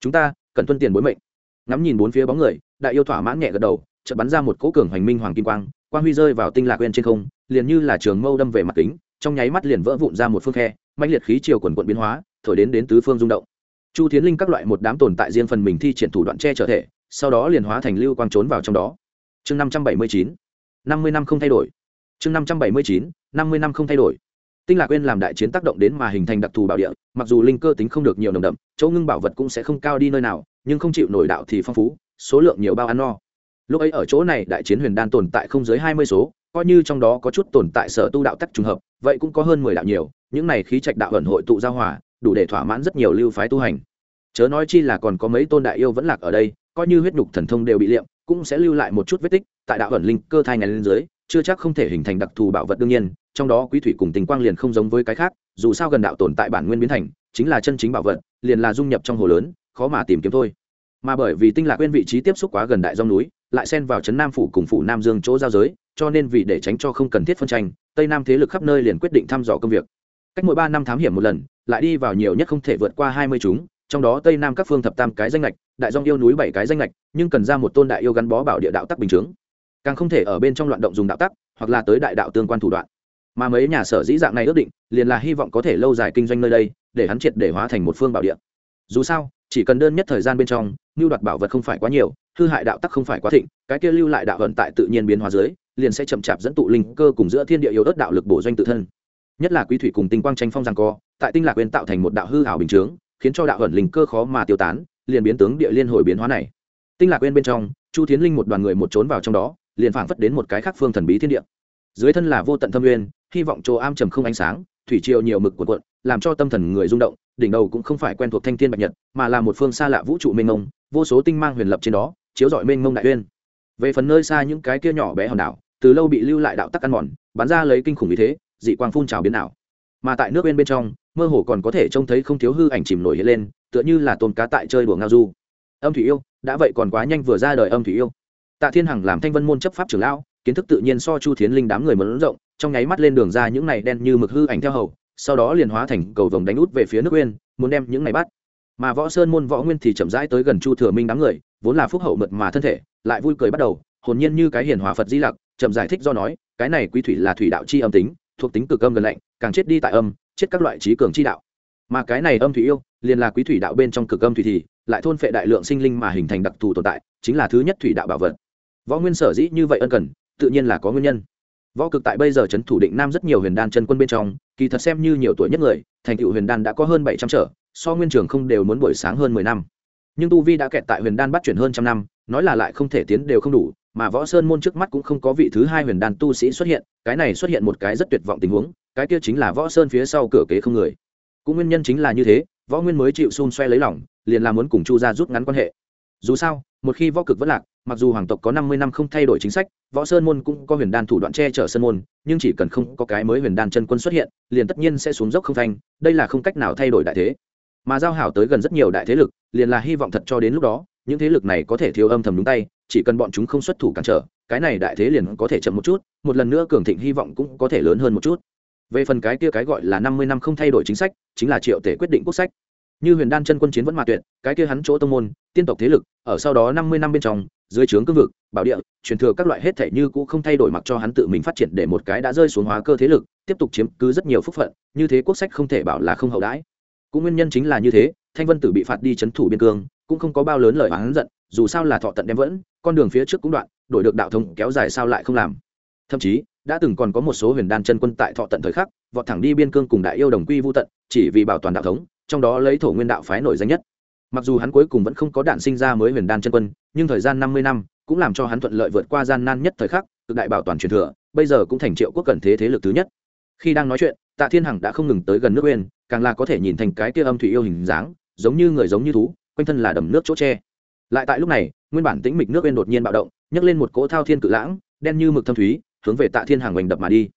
Chúng ta, cần tuân tiền bối mệnh. Ngắm nhìn bốn phía bóng người, đại yêu thỏa mãn nhẹ gật đầu, chợt bắn ra một cỗ cường hoành minh hoàng kim quang quang huy rơi vào tinh lạc quên trên không, liền như là trường mâu đâm về mặt kính, trong nháy mắt liền vỡ vụn ra một phương khe mạnh liệt khí chiều quần quận biến hóa, thổi đến đến tứ phương rung động. Chu thiến linh các loại một đám tồn tại riêng phần mình thi triển thủ đoạn che trở thể, sau đó liền hóa thành lưu quang trốn vào trong đó chương năm trăm bảy mươi chín. năm mươi năm không thay đổi. Chương năm trăm bảy mươi chín, năm mươi năm không thay đổi. Tinh lạc quên làm đại chiến tác động đến mà hình thành đặc thù bảo địa, mặc dù linh cơ tính không được nhiều nồng đậm, chỗ ngưng bảo vật cũng sẽ không cao đi nơi nào, nhưng không chịu nổi đạo thì phong phú, số lượng nhiều bao ăn no. Lúc ấy ở chỗ này đại chiến huyền đan tồn tại không dưới hai mươi số, coi như trong đó có chút tồn tại sở tu đạo tắc trùng hợp, vậy cũng có hơn mười đạo nhiều, những này khí trạch đạo ẩn hội tụ giao hòa, đủ để thỏa mãn rất nhiều lưu phái tu hành. Chớ nói chi là còn có mấy tôn đại yêu vẫn lạc ở đây, coi như huyết nhục thần thông đều bị liệm cũng sẽ lưu lại một chút vết tích, tại đạo ẩn linh cơ thai ngày lên dưới, chưa chắc không thể hình thành đặc thù bảo vật đương nhiên, trong đó quý thủy cùng tình quang liền không giống với cái khác, dù sao gần đạo tồn tại bản nguyên biến thành, chính là chân chính bảo vật, liền là dung nhập trong hồ lớn, khó mà tìm kiếm thôi. Mà bởi vì tinh lạc quên vị trí tiếp xúc quá gần đại dòng núi, lại xen vào trấn nam phủ cùng phủ nam dương chỗ giao giới, cho nên vì để tránh cho không cần thiết phân tranh, tây nam thế lực khắp nơi liền quyết định thăm dò công việc. Cách mỗi ba năm thám hiểm một lần, lại đi vào nhiều nhất không thể vượt qua hai mươi chúng trong đó tây nam các phương thập tam cái danh lệch đại dong yêu núi bảy cái danh lệch nhưng cần ra một tôn đại yêu gắn bó bảo địa đạo tắc bình chướng. Càng không thể ở bên trong loạn động dùng đạo tắc, hoặc là tới đại đạo tương quan thủ đoạn. Mà mấy nhà sở dĩ dạng này ước định, liền là hy vọng có thể lâu dài kinh doanh nơi đây, để hắn triệt để hóa thành một phương bảo địa. Dù sao, chỉ cần đơn nhất thời gian bên trong lưu đoạt bảo vật không phải quá nhiều, hư hại đạo tắc không phải quá thịnh, cái kia lưu lại đạo vận tại tự nhiên biến hóa dưới, liền sẽ chậm chạp dẫn tụ linh cơ cùng giữa thiên địa yếu đất đạo lực bổ doanh tự thân. Nhất là quý thủy cùng tinh quang tranh phong rằng co, tại tinh lạc quyền tạo thành một đạo hư hảo bình chướng khiến cho đạo ẩn linh cơ khó mà tiêu tán, liền biến tướng địa liên hồi biến hóa này. Tinh lạc quên bên trong, chu tiến linh một đoàn người một trốn vào trong đó, liền phảng phất đến một cái khác phương thần bí thiên địa. Dưới thân là vô tận thâm nguyên, hy vọng chỗ am trầm không ánh sáng, thủy triều nhiều mực cuộn cuộn, làm cho tâm thần người rung động, đỉnh đầu cũng không phải quen thuộc thanh thiên bạch nhật, mà là một phương xa lạ vũ trụ mênh mông, vô số tinh mang huyền lập trên đó, chiếu rọi mênh mông đại uyên. Về phần nơi xa những cái kia nhỏ bé hòn đảo, từ lâu bị lưu lại đạo tắc ăn mòn, bắn ra lấy kinh khủng như thế, dị quang phun trào biến ảo mà tại nước bên bên trong, mơ hồ còn có thể trông thấy không thiếu hư ảnh chìm nổi hiện lên, tựa như là tôm cá tại chơi đùa ngao du. Âm thủy yêu, đã vậy còn quá nhanh vừa ra đời âm thủy yêu. Tạ thiên hằng làm thanh vân môn chấp pháp trưởng lão, kiến thức tự nhiên so chu thiến linh đám người mẫn rộng, trong nháy mắt lên đường ra những này đen như mực hư ảnh theo hầu, sau đó liền hóa thành cầu vồng đánh út về phía nước uyên muốn đem những này bắt. Mà võ sơn môn võ nguyên thì chậm rãi tới gần chu thừa minh đám người, vốn là phúc hậu mượt mà thân thể, lại vui cười bắt đầu, hồn nhiên như cái hiền hòa phật di lặc, chậm giải thích do nói, cái này quý thủy là thủy đạo chi âm tính thuộc tính cực âm gần lạnh, càng chết đi tại âm, chết các loại trí cường chi đạo. Mà cái này âm thủy yêu, liền là quý thủy đạo bên trong cực âm thủy thì, lại thôn phệ đại lượng sinh linh mà hình thành đặc thù tồn tại, chính là thứ nhất thủy đạo bảo vật. Võ nguyên sở dĩ như vậy ân cần, tự nhiên là có nguyên nhân. Võ cực tại bây giờ trấn thủ định nam rất nhiều huyền đan chân quân bên trong, kỳ thật xem như nhiều tuổi nhất người, thành tựu huyền đan đã có hơn bảy trăm trở, so nguyên trường không đều muốn buổi sáng hơn mười năm. Nhưng tu vi đã kẹt tại huyền đan bắt chuyển hơn trăm năm, nói là lại không thể tiến đều không đủ mà võ sơn môn trước mắt cũng không có vị thứ hai huyền đan tu sĩ xuất hiện, cái này xuất hiện một cái rất tuyệt vọng tình huống, cái kia chính là võ sơn phía sau cửa kế không người. Cũng nguyên nhân chính là như thế, võ nguyên mới chịu xun xoe lấy lòng, liền là muốn cùng chu gia rút ngắn quan hệ. Dù sao, một khi võ cực vẫn lạc, mặc dù hoàng tộc có năm mươi năm không thay đổi chính sách, võ sơn môn cũng có huyền đan thủ đoạn che chở sơn môn, nhưng chỉ cần không có cái mới huyền đan chân quân xuất hiện, liền tất nhiên sẽ xuống dốc không thanh đây là không cách nào thay đổi đại thế. Mà giao hảo tới gần rất nhiều đại thế lực, liền là hy vọng thật cho đến lúc đó, những thế lực này có thể thiếu âm thầm đúng tay chỉ cần bọn chúng không xuất thủ cản trở, cái này đại thế liền có thể chậm một chút, một lần nữa cường thịnh hy vọng cũng có thể lớn hơn một chút. Về phần cái kia cái gọi là năm mươi năm không thay đổi chính sách, chính là triệu tể quyết định quốc sách. Như huyền đan chân quân chiến vẫn mà tuyệt, cái kia hắn chỗ tông môn, tiên tộc thế lực, ở sau đó năm mươi năm bên trong, dưới trướng cương vực, bảo địa, truyền thừa các loại hết thể như cũ không thay đổi mặc cho hắn tự mình phát triển để một cái đã rơi xuống hóa cơ thế lực, tiếp tục chiếm cứ rất nhiều phúc phận, như thế quốc sách không thể bảo là không hậu đãi. Cũng nguyên nhân chính là như thế, thanh vân tử bị phạt đi chấn thủ biên cương, cũng không có bao lớn lời oán giận dù sao là thọ tận đem vẫn, con đường phía trước cũng đoạn, đổi được đạo thống kéo dài sao lại không làm. Thậm chí, đã từng còn có một số huyền đan chân quân tại thọ tận thời khắc, vọt thẳng đi biên cương cùng đại yêu đồng quy vô tận, chỉ vì bảo toàn đạo thống, trong đó lấy thổ nguyên đạo phái nổi danh nhất. Mặc dù hắn cuối cùng vẫn không có đạn sinh ra mới huyền đan chân quân, nhưng thời gian năm mươi năm cũng làm cho hắn thuận lợi vượt qua gian nan nhất thời khắc, cực đại bảo toàn truyền thừa, bây giờ cũng thành triệu quốc cần thế thế lực thứ nhất. Khi đang nói chuyện, tạ thiên hằng đã không ngừng tới gần nước uyên, càng là có thể nhìn thành cái kia âm thủy yêu hình dáng, giống như người giống như thú, quanh thân là đầm nước chỗ tre lại tại lúc này, nguyên bản tĩnh mịch nước bên đột nhiên bạo động, nhấc lên một cỗ thao thiên cự lãng, đen như mực thâm thúy, hướng về tạ thiên hàng hoành đập mà đi.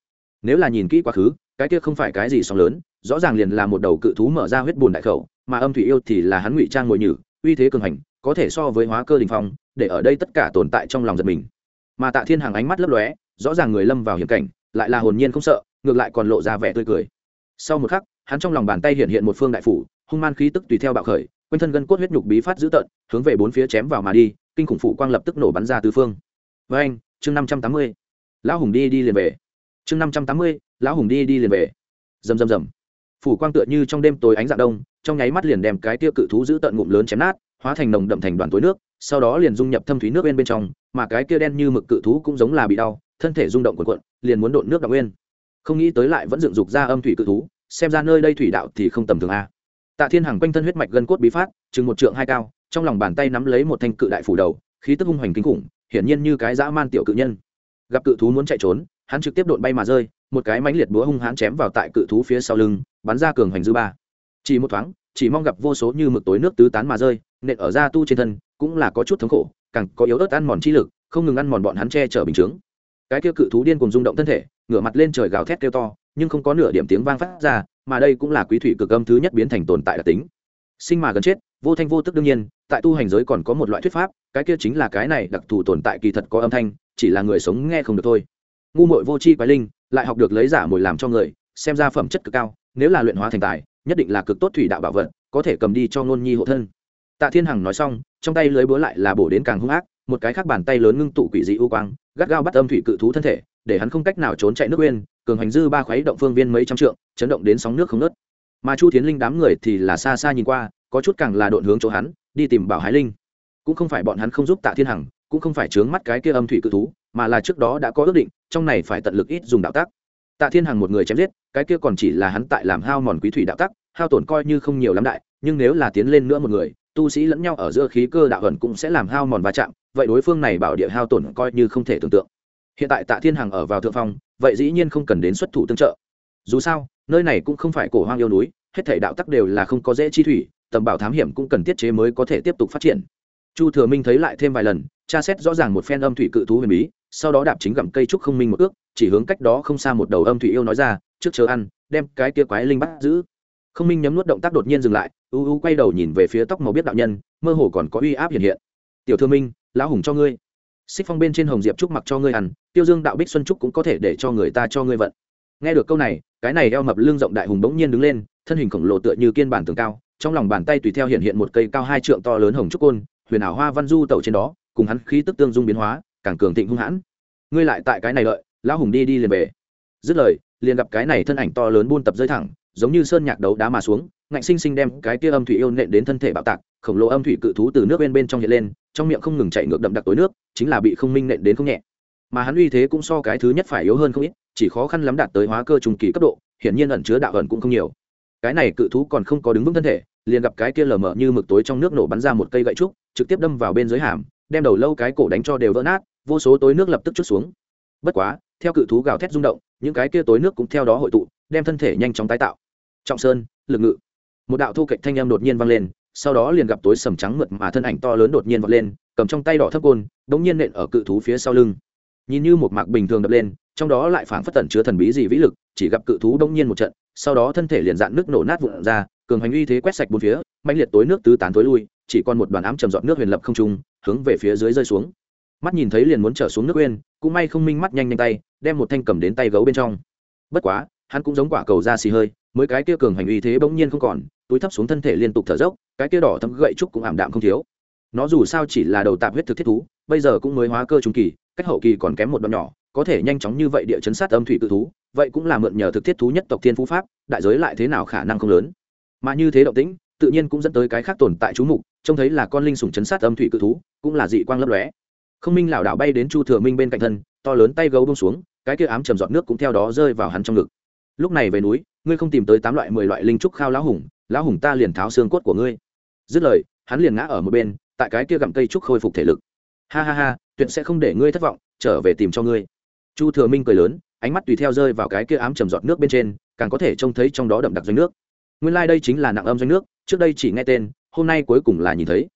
Nếu là nhìn kỹ quá khứ, cái kia không phải cái gì sóng lớn, rõ ràng liền là một đầu cự thú mở ra huyết bùn đại khẩu, mà âm thủy yêu thì là hắn ngụy trang ngồi nhử, uy thế cường hành, có thể so với hóa cơ đình phong, để ở đây tất cả tồn tại trong lòng giật mình. Mà tạ thiên hàng ánh mắt lấp lóe, rõ ràng người lâm vào hiểm cảnh, lại là hồn nhiên không sợ, ngược lại còn lộ ra vẻ tươi cười. Sau một khắc, hắn trong lòng bàn tay hiện hiện một phương đại phủ, hung man khí tức tùy theo bạo khởi quanh thân gân cốt huyết nhục bí phát dữ tợn, hướng về bốn phía chém vào mà đi, kinh khủng phủ quang lập tức nổ bắn ra tứ phương. Với anh, chương năm trăm tám mươi. Lão hùng đi đi liền về. Chương năm trăm tám mươi, lão hùng đi đi liền về. Rầm rầm rầm. Phủ quang tựa như trong đêm tối ánh dạng đông, trong nháy mắt liền đem cái tia cự thú giữ tận ngụm lớn chém nát, hóa thành nồng đậm thành đoàn tối nước, sau đó liền dung nhập thâm thúy nước bên bên trong, mà cái kia đen như mực cự thú cũng giống là bị đau, thân thể rung động cuộn cuộn, liền muốn độn nước đặc nguyên. Không nghĩ tới lại vẫn dựng dục ra âm thủy cự thú, xem ra nơi đây thủy đạo thì không tầm thường a tạ thiên hằng quanh thân huyết mạch gân cốt bí phát, chừng một trượng hai cao, trong lòng bàn tay nắm lấy một thanh cự đại phủ đầu, khí tức hung hoành kinh khủng, hiển nhiên như cái dã man tiểu cự nhân. Gặp cự thú muốn chạy trốn, hắn trực tiếp độn bay mà rơi, một cái mãnh liệt búa hung hãn chém vào tại cự thú phía sau lưng, bắn ra cường hoành dư ba. Chỉ một thoáng, chỉ mong gặp vô số như mực tối nước tứ tán mà rơi, nện ở da tu trên thân, cũng là có chút thống khổ, càng có yếu ớt ăn mòn chi lực, không ngừng ăn mòn bọn hắn che chở bình chướng. Cái kia cự thú điên cùng rung động thân thể, ngửa mặt lên trời gào thét kêu to, nhưng không có nửa điểm tiếng vang phát ra mà đây cũng là quý thủy cực âm thứ nhất biến thành tồn tại đặc tính. Sinh mà gần chết, vô thanh vô tức đương nhiên, tại tu hành giới còn có một loại thuyết pháp, cái kia chính là cái này đặc thù tồn tại kỳ thật có âm thanh, chỉ là người sống nghe không được thôi. Ngu muội vô tri quái linh, lại học được lấy giả mồi làm cho người, xem ra phẩm chất cực cao, nếu là luyện hóa thành tài, nhất định là cực tốt thủy đạo bảo vật, có thể cầm đi cho ngôn nhi hộ thân. Tạ thiên hằng nói xong, trong tay lưới búa lại là bổ đến càng hung ác, một cái khác bàn tay lớn ngưng tụ quỷ dị u quang, gắt gao bắt âm thủy cự thú thân thể, để hắn không cách nào trốn chạy nước quên cường hành dư ba khuấy động phương viên mấy trăm trượng, chấn động đến sóng nước không nớt mà chu tiến linh đám người thì là xa xa nhìn qua, có chút càng là độn hướng chỗ hắn, đi tìm bảo hái linh. Cũng không phải bọn hắn không giúp tạ thiên hằng, cũng không phải chướng mắt cái kia âm thủy cự thú, mà là trước đó đã có ước định, trong này phải tận lực ít dùng đạo tác tạ thiên hằng một người chém giết, cái kia còn chỉ là hắn tại làm hao mòn quý thủy đạo tác hao tổn coi như không nhiều lắm đại, nhưng nếu là tiến lên nữa một người, tu sĩ lẫn nhau ở giữa khí cơ đạo ẩn cũng sẽ làm hao mòn va chạm, vậy đối phương này bảo địa hao tổn coi như không thể tưởng tượng hiện tại tạ thiên hằng ở vào thượng phong, vậy dĩ nhiên không cần đến xuất thủ tương trợ. Dù sao, nơi này cũng không phải cổ hoang yêu núi, hết thể đạo tắc đều là không có dễ chi thủy, tầm bảo thám hiểm cũng cần tiết chế mới có thể tiếp tục phát triển. Chu thừa minh thấy lại thêm vài lần, tra xét rõ ràng một phen âm thủy cự thú huyền bí, sau đó đạp chính gặm cây trúc không minh một ước, chỉ hướng cách đó không xa một đầu âm thủy yêu nói ra, trước chờ ăn, đem cái kia quái linh bắt giữ. Không minh nhấm nuốt động tác đột nhiên dừng lại, u u quay đầu nhìn về phía tóc màu biết đạo nhân, mơ hồ còn có uy áp hiện hiện. Tiểu thư minh, lão hùng cho ngươi xích phong bên trên hồng diệp trúc mặc cho ngươi ăn, tiêu dương đạo bích xuân trúc cũng có thể để cho người ta cho ngươi vận. Nghe được câu này, cái này eo mập lưng rộng đại hùng bỗng nhiên đứng lên, thân hình khổng lồ tựa như kiên bản tường cao, trong lòng bàn tay tùy theo hiện hiện một cây cao hai trượng to lớn hồng trúc côn, huyền ảo hoa văn du tẩu trên đó, cùng hắn khí tức tương dung biến hóa, càng cường thịnh hung hãn. Ngươi lại tại cái này lợi, lão hùng đi đi liền về. Dứt lời, liền gặp cái này thân ảnh to lớn buôn tập rơi thẳng, giống như sơn nhạc đấu đá mà xuống, ngạnh sinh sinh đem cái kia âm thủy yêu nện đến thân thể bạo tạc khổng lồ âm thủy cự thú từ nước bên bên trong hiện lên, trong miệng không ngừng chạy ngược đậm đặc tối nước, chính là bị không minh nện đến không nhẹ. Mà hắn uy thế cũng so cái thứ nhất phải yếu hơn không ít, chỉ khó khăn lắm đạt tới hóa cơ trùng kỳ cấp độ, hiển nhiên ẩn chứa đạo ẩn cũng không nhiều. Cái này cự thú còn không có đứng vững thân thể, liền gặp cái kia lờ mờ như mực tối trong nước nổ bắn ra một cây gậy trúc, trực tiếp đâm vào bên dưới hàm, đem đầu lâu cái cổ đánh cho đều vỡ nát, vô số tối nước lập tức chút xuống. Bất quá, theo cự thú gào thét rung động, những cái kia tối nước cũng theo đó hội tụ, đem thân thể nhanh chóng tái tạo. Trọng sơn, lực ngự. Một đạo thu kệch thanh âm đột nhiên vang lên sau đó liền gặp tối sầm trắng mượt mà thân ảnh to lớn đột nhiên vọt lên cầm trong tay đỏ thấp côn đống nhiên nện ở cự thú phía sau lưng. Nhìn như một mạc bình thường đập lên trong đó lại phảng phất tẩn chứa thần bí gì vĩ lực chỉ gặp cự thú đống nhiên một trận sau đó thân thể liền dạn nước nổ nát vụn ra cường hành uy thế quét sạch bốn phía mạnh liệt tối nước tứ tán tối lui chỉ còn một đoàn ám trầm dọn nước huyền lập không trung hướng về phía dưới rơi xuống. Mắt nhìn thấy liền muốn trở xuống nước quên, cũng may không minh mắt nhanh nhanh tay đem một thanh cầm đến tay gấu bên trong. Bất quá hắn cũng giống quả cầu ra xì hơi mới cái kia cường hành uy thế bỗng nhiên không còn túi thấp xuống thân thể liên tục thở dốc, cái kia đỏ thấm gậy trúc cũng ảm đạm không thiếu. Nó dù sao chỉ là đầu tạp huyết thực thiết thú, bây giờ cũng mới hóa cơ trung kỳ, cách hậu kỳ còn kém một đoạn nhỏ, có thể nhanh chóng như vậy địa chấn sát âm thủy cự thú, vậy cũng là mượn nhờ thực thiết thú nhất tộc thiên phú pháp, đại giới lại thế nào khả năng không lớn. Mà như thế động tĩnh, tự nhiên cũng dẫn tới cái khác tồn tại chú mục, trông thấy là con linh sủng chấn sát âm thủy cự thú, cũng là dị quang lấp lóe. Không minh lảo đảo bay đến chu thừa minh bên cạnh thân, to lớn tay gấu bông xuống, cái kia ám trầm giọt nước cũng theo đó rơi vào hắn trong ngực. Lúc này về núi, ngươi không tìm tới tám loại mười loại linh trúc khao lão hùng lão hùng ta liền tháo xương cốt của ngươi. Dứt lời, hắn liền ngã ở một bên, tại cái kia gặm cây trúc khôi phục thể lực. Ha ha ha, tuyệt sẽ không để ngươi thất vọng, trở về tìm cho ngươi. Chu thừa minh cười lớn, ánh mắt tùy theo rơi vào cái kia ám trầm giọt nước bên trên, càng có thể trông thấy trong đó đậm đặc doanh nước. Nguyên lai、like、đây chính là nặng âm doanh nước, trước đây chỉ nghe tên, hôm nay cuối cùng là nhìn thấy.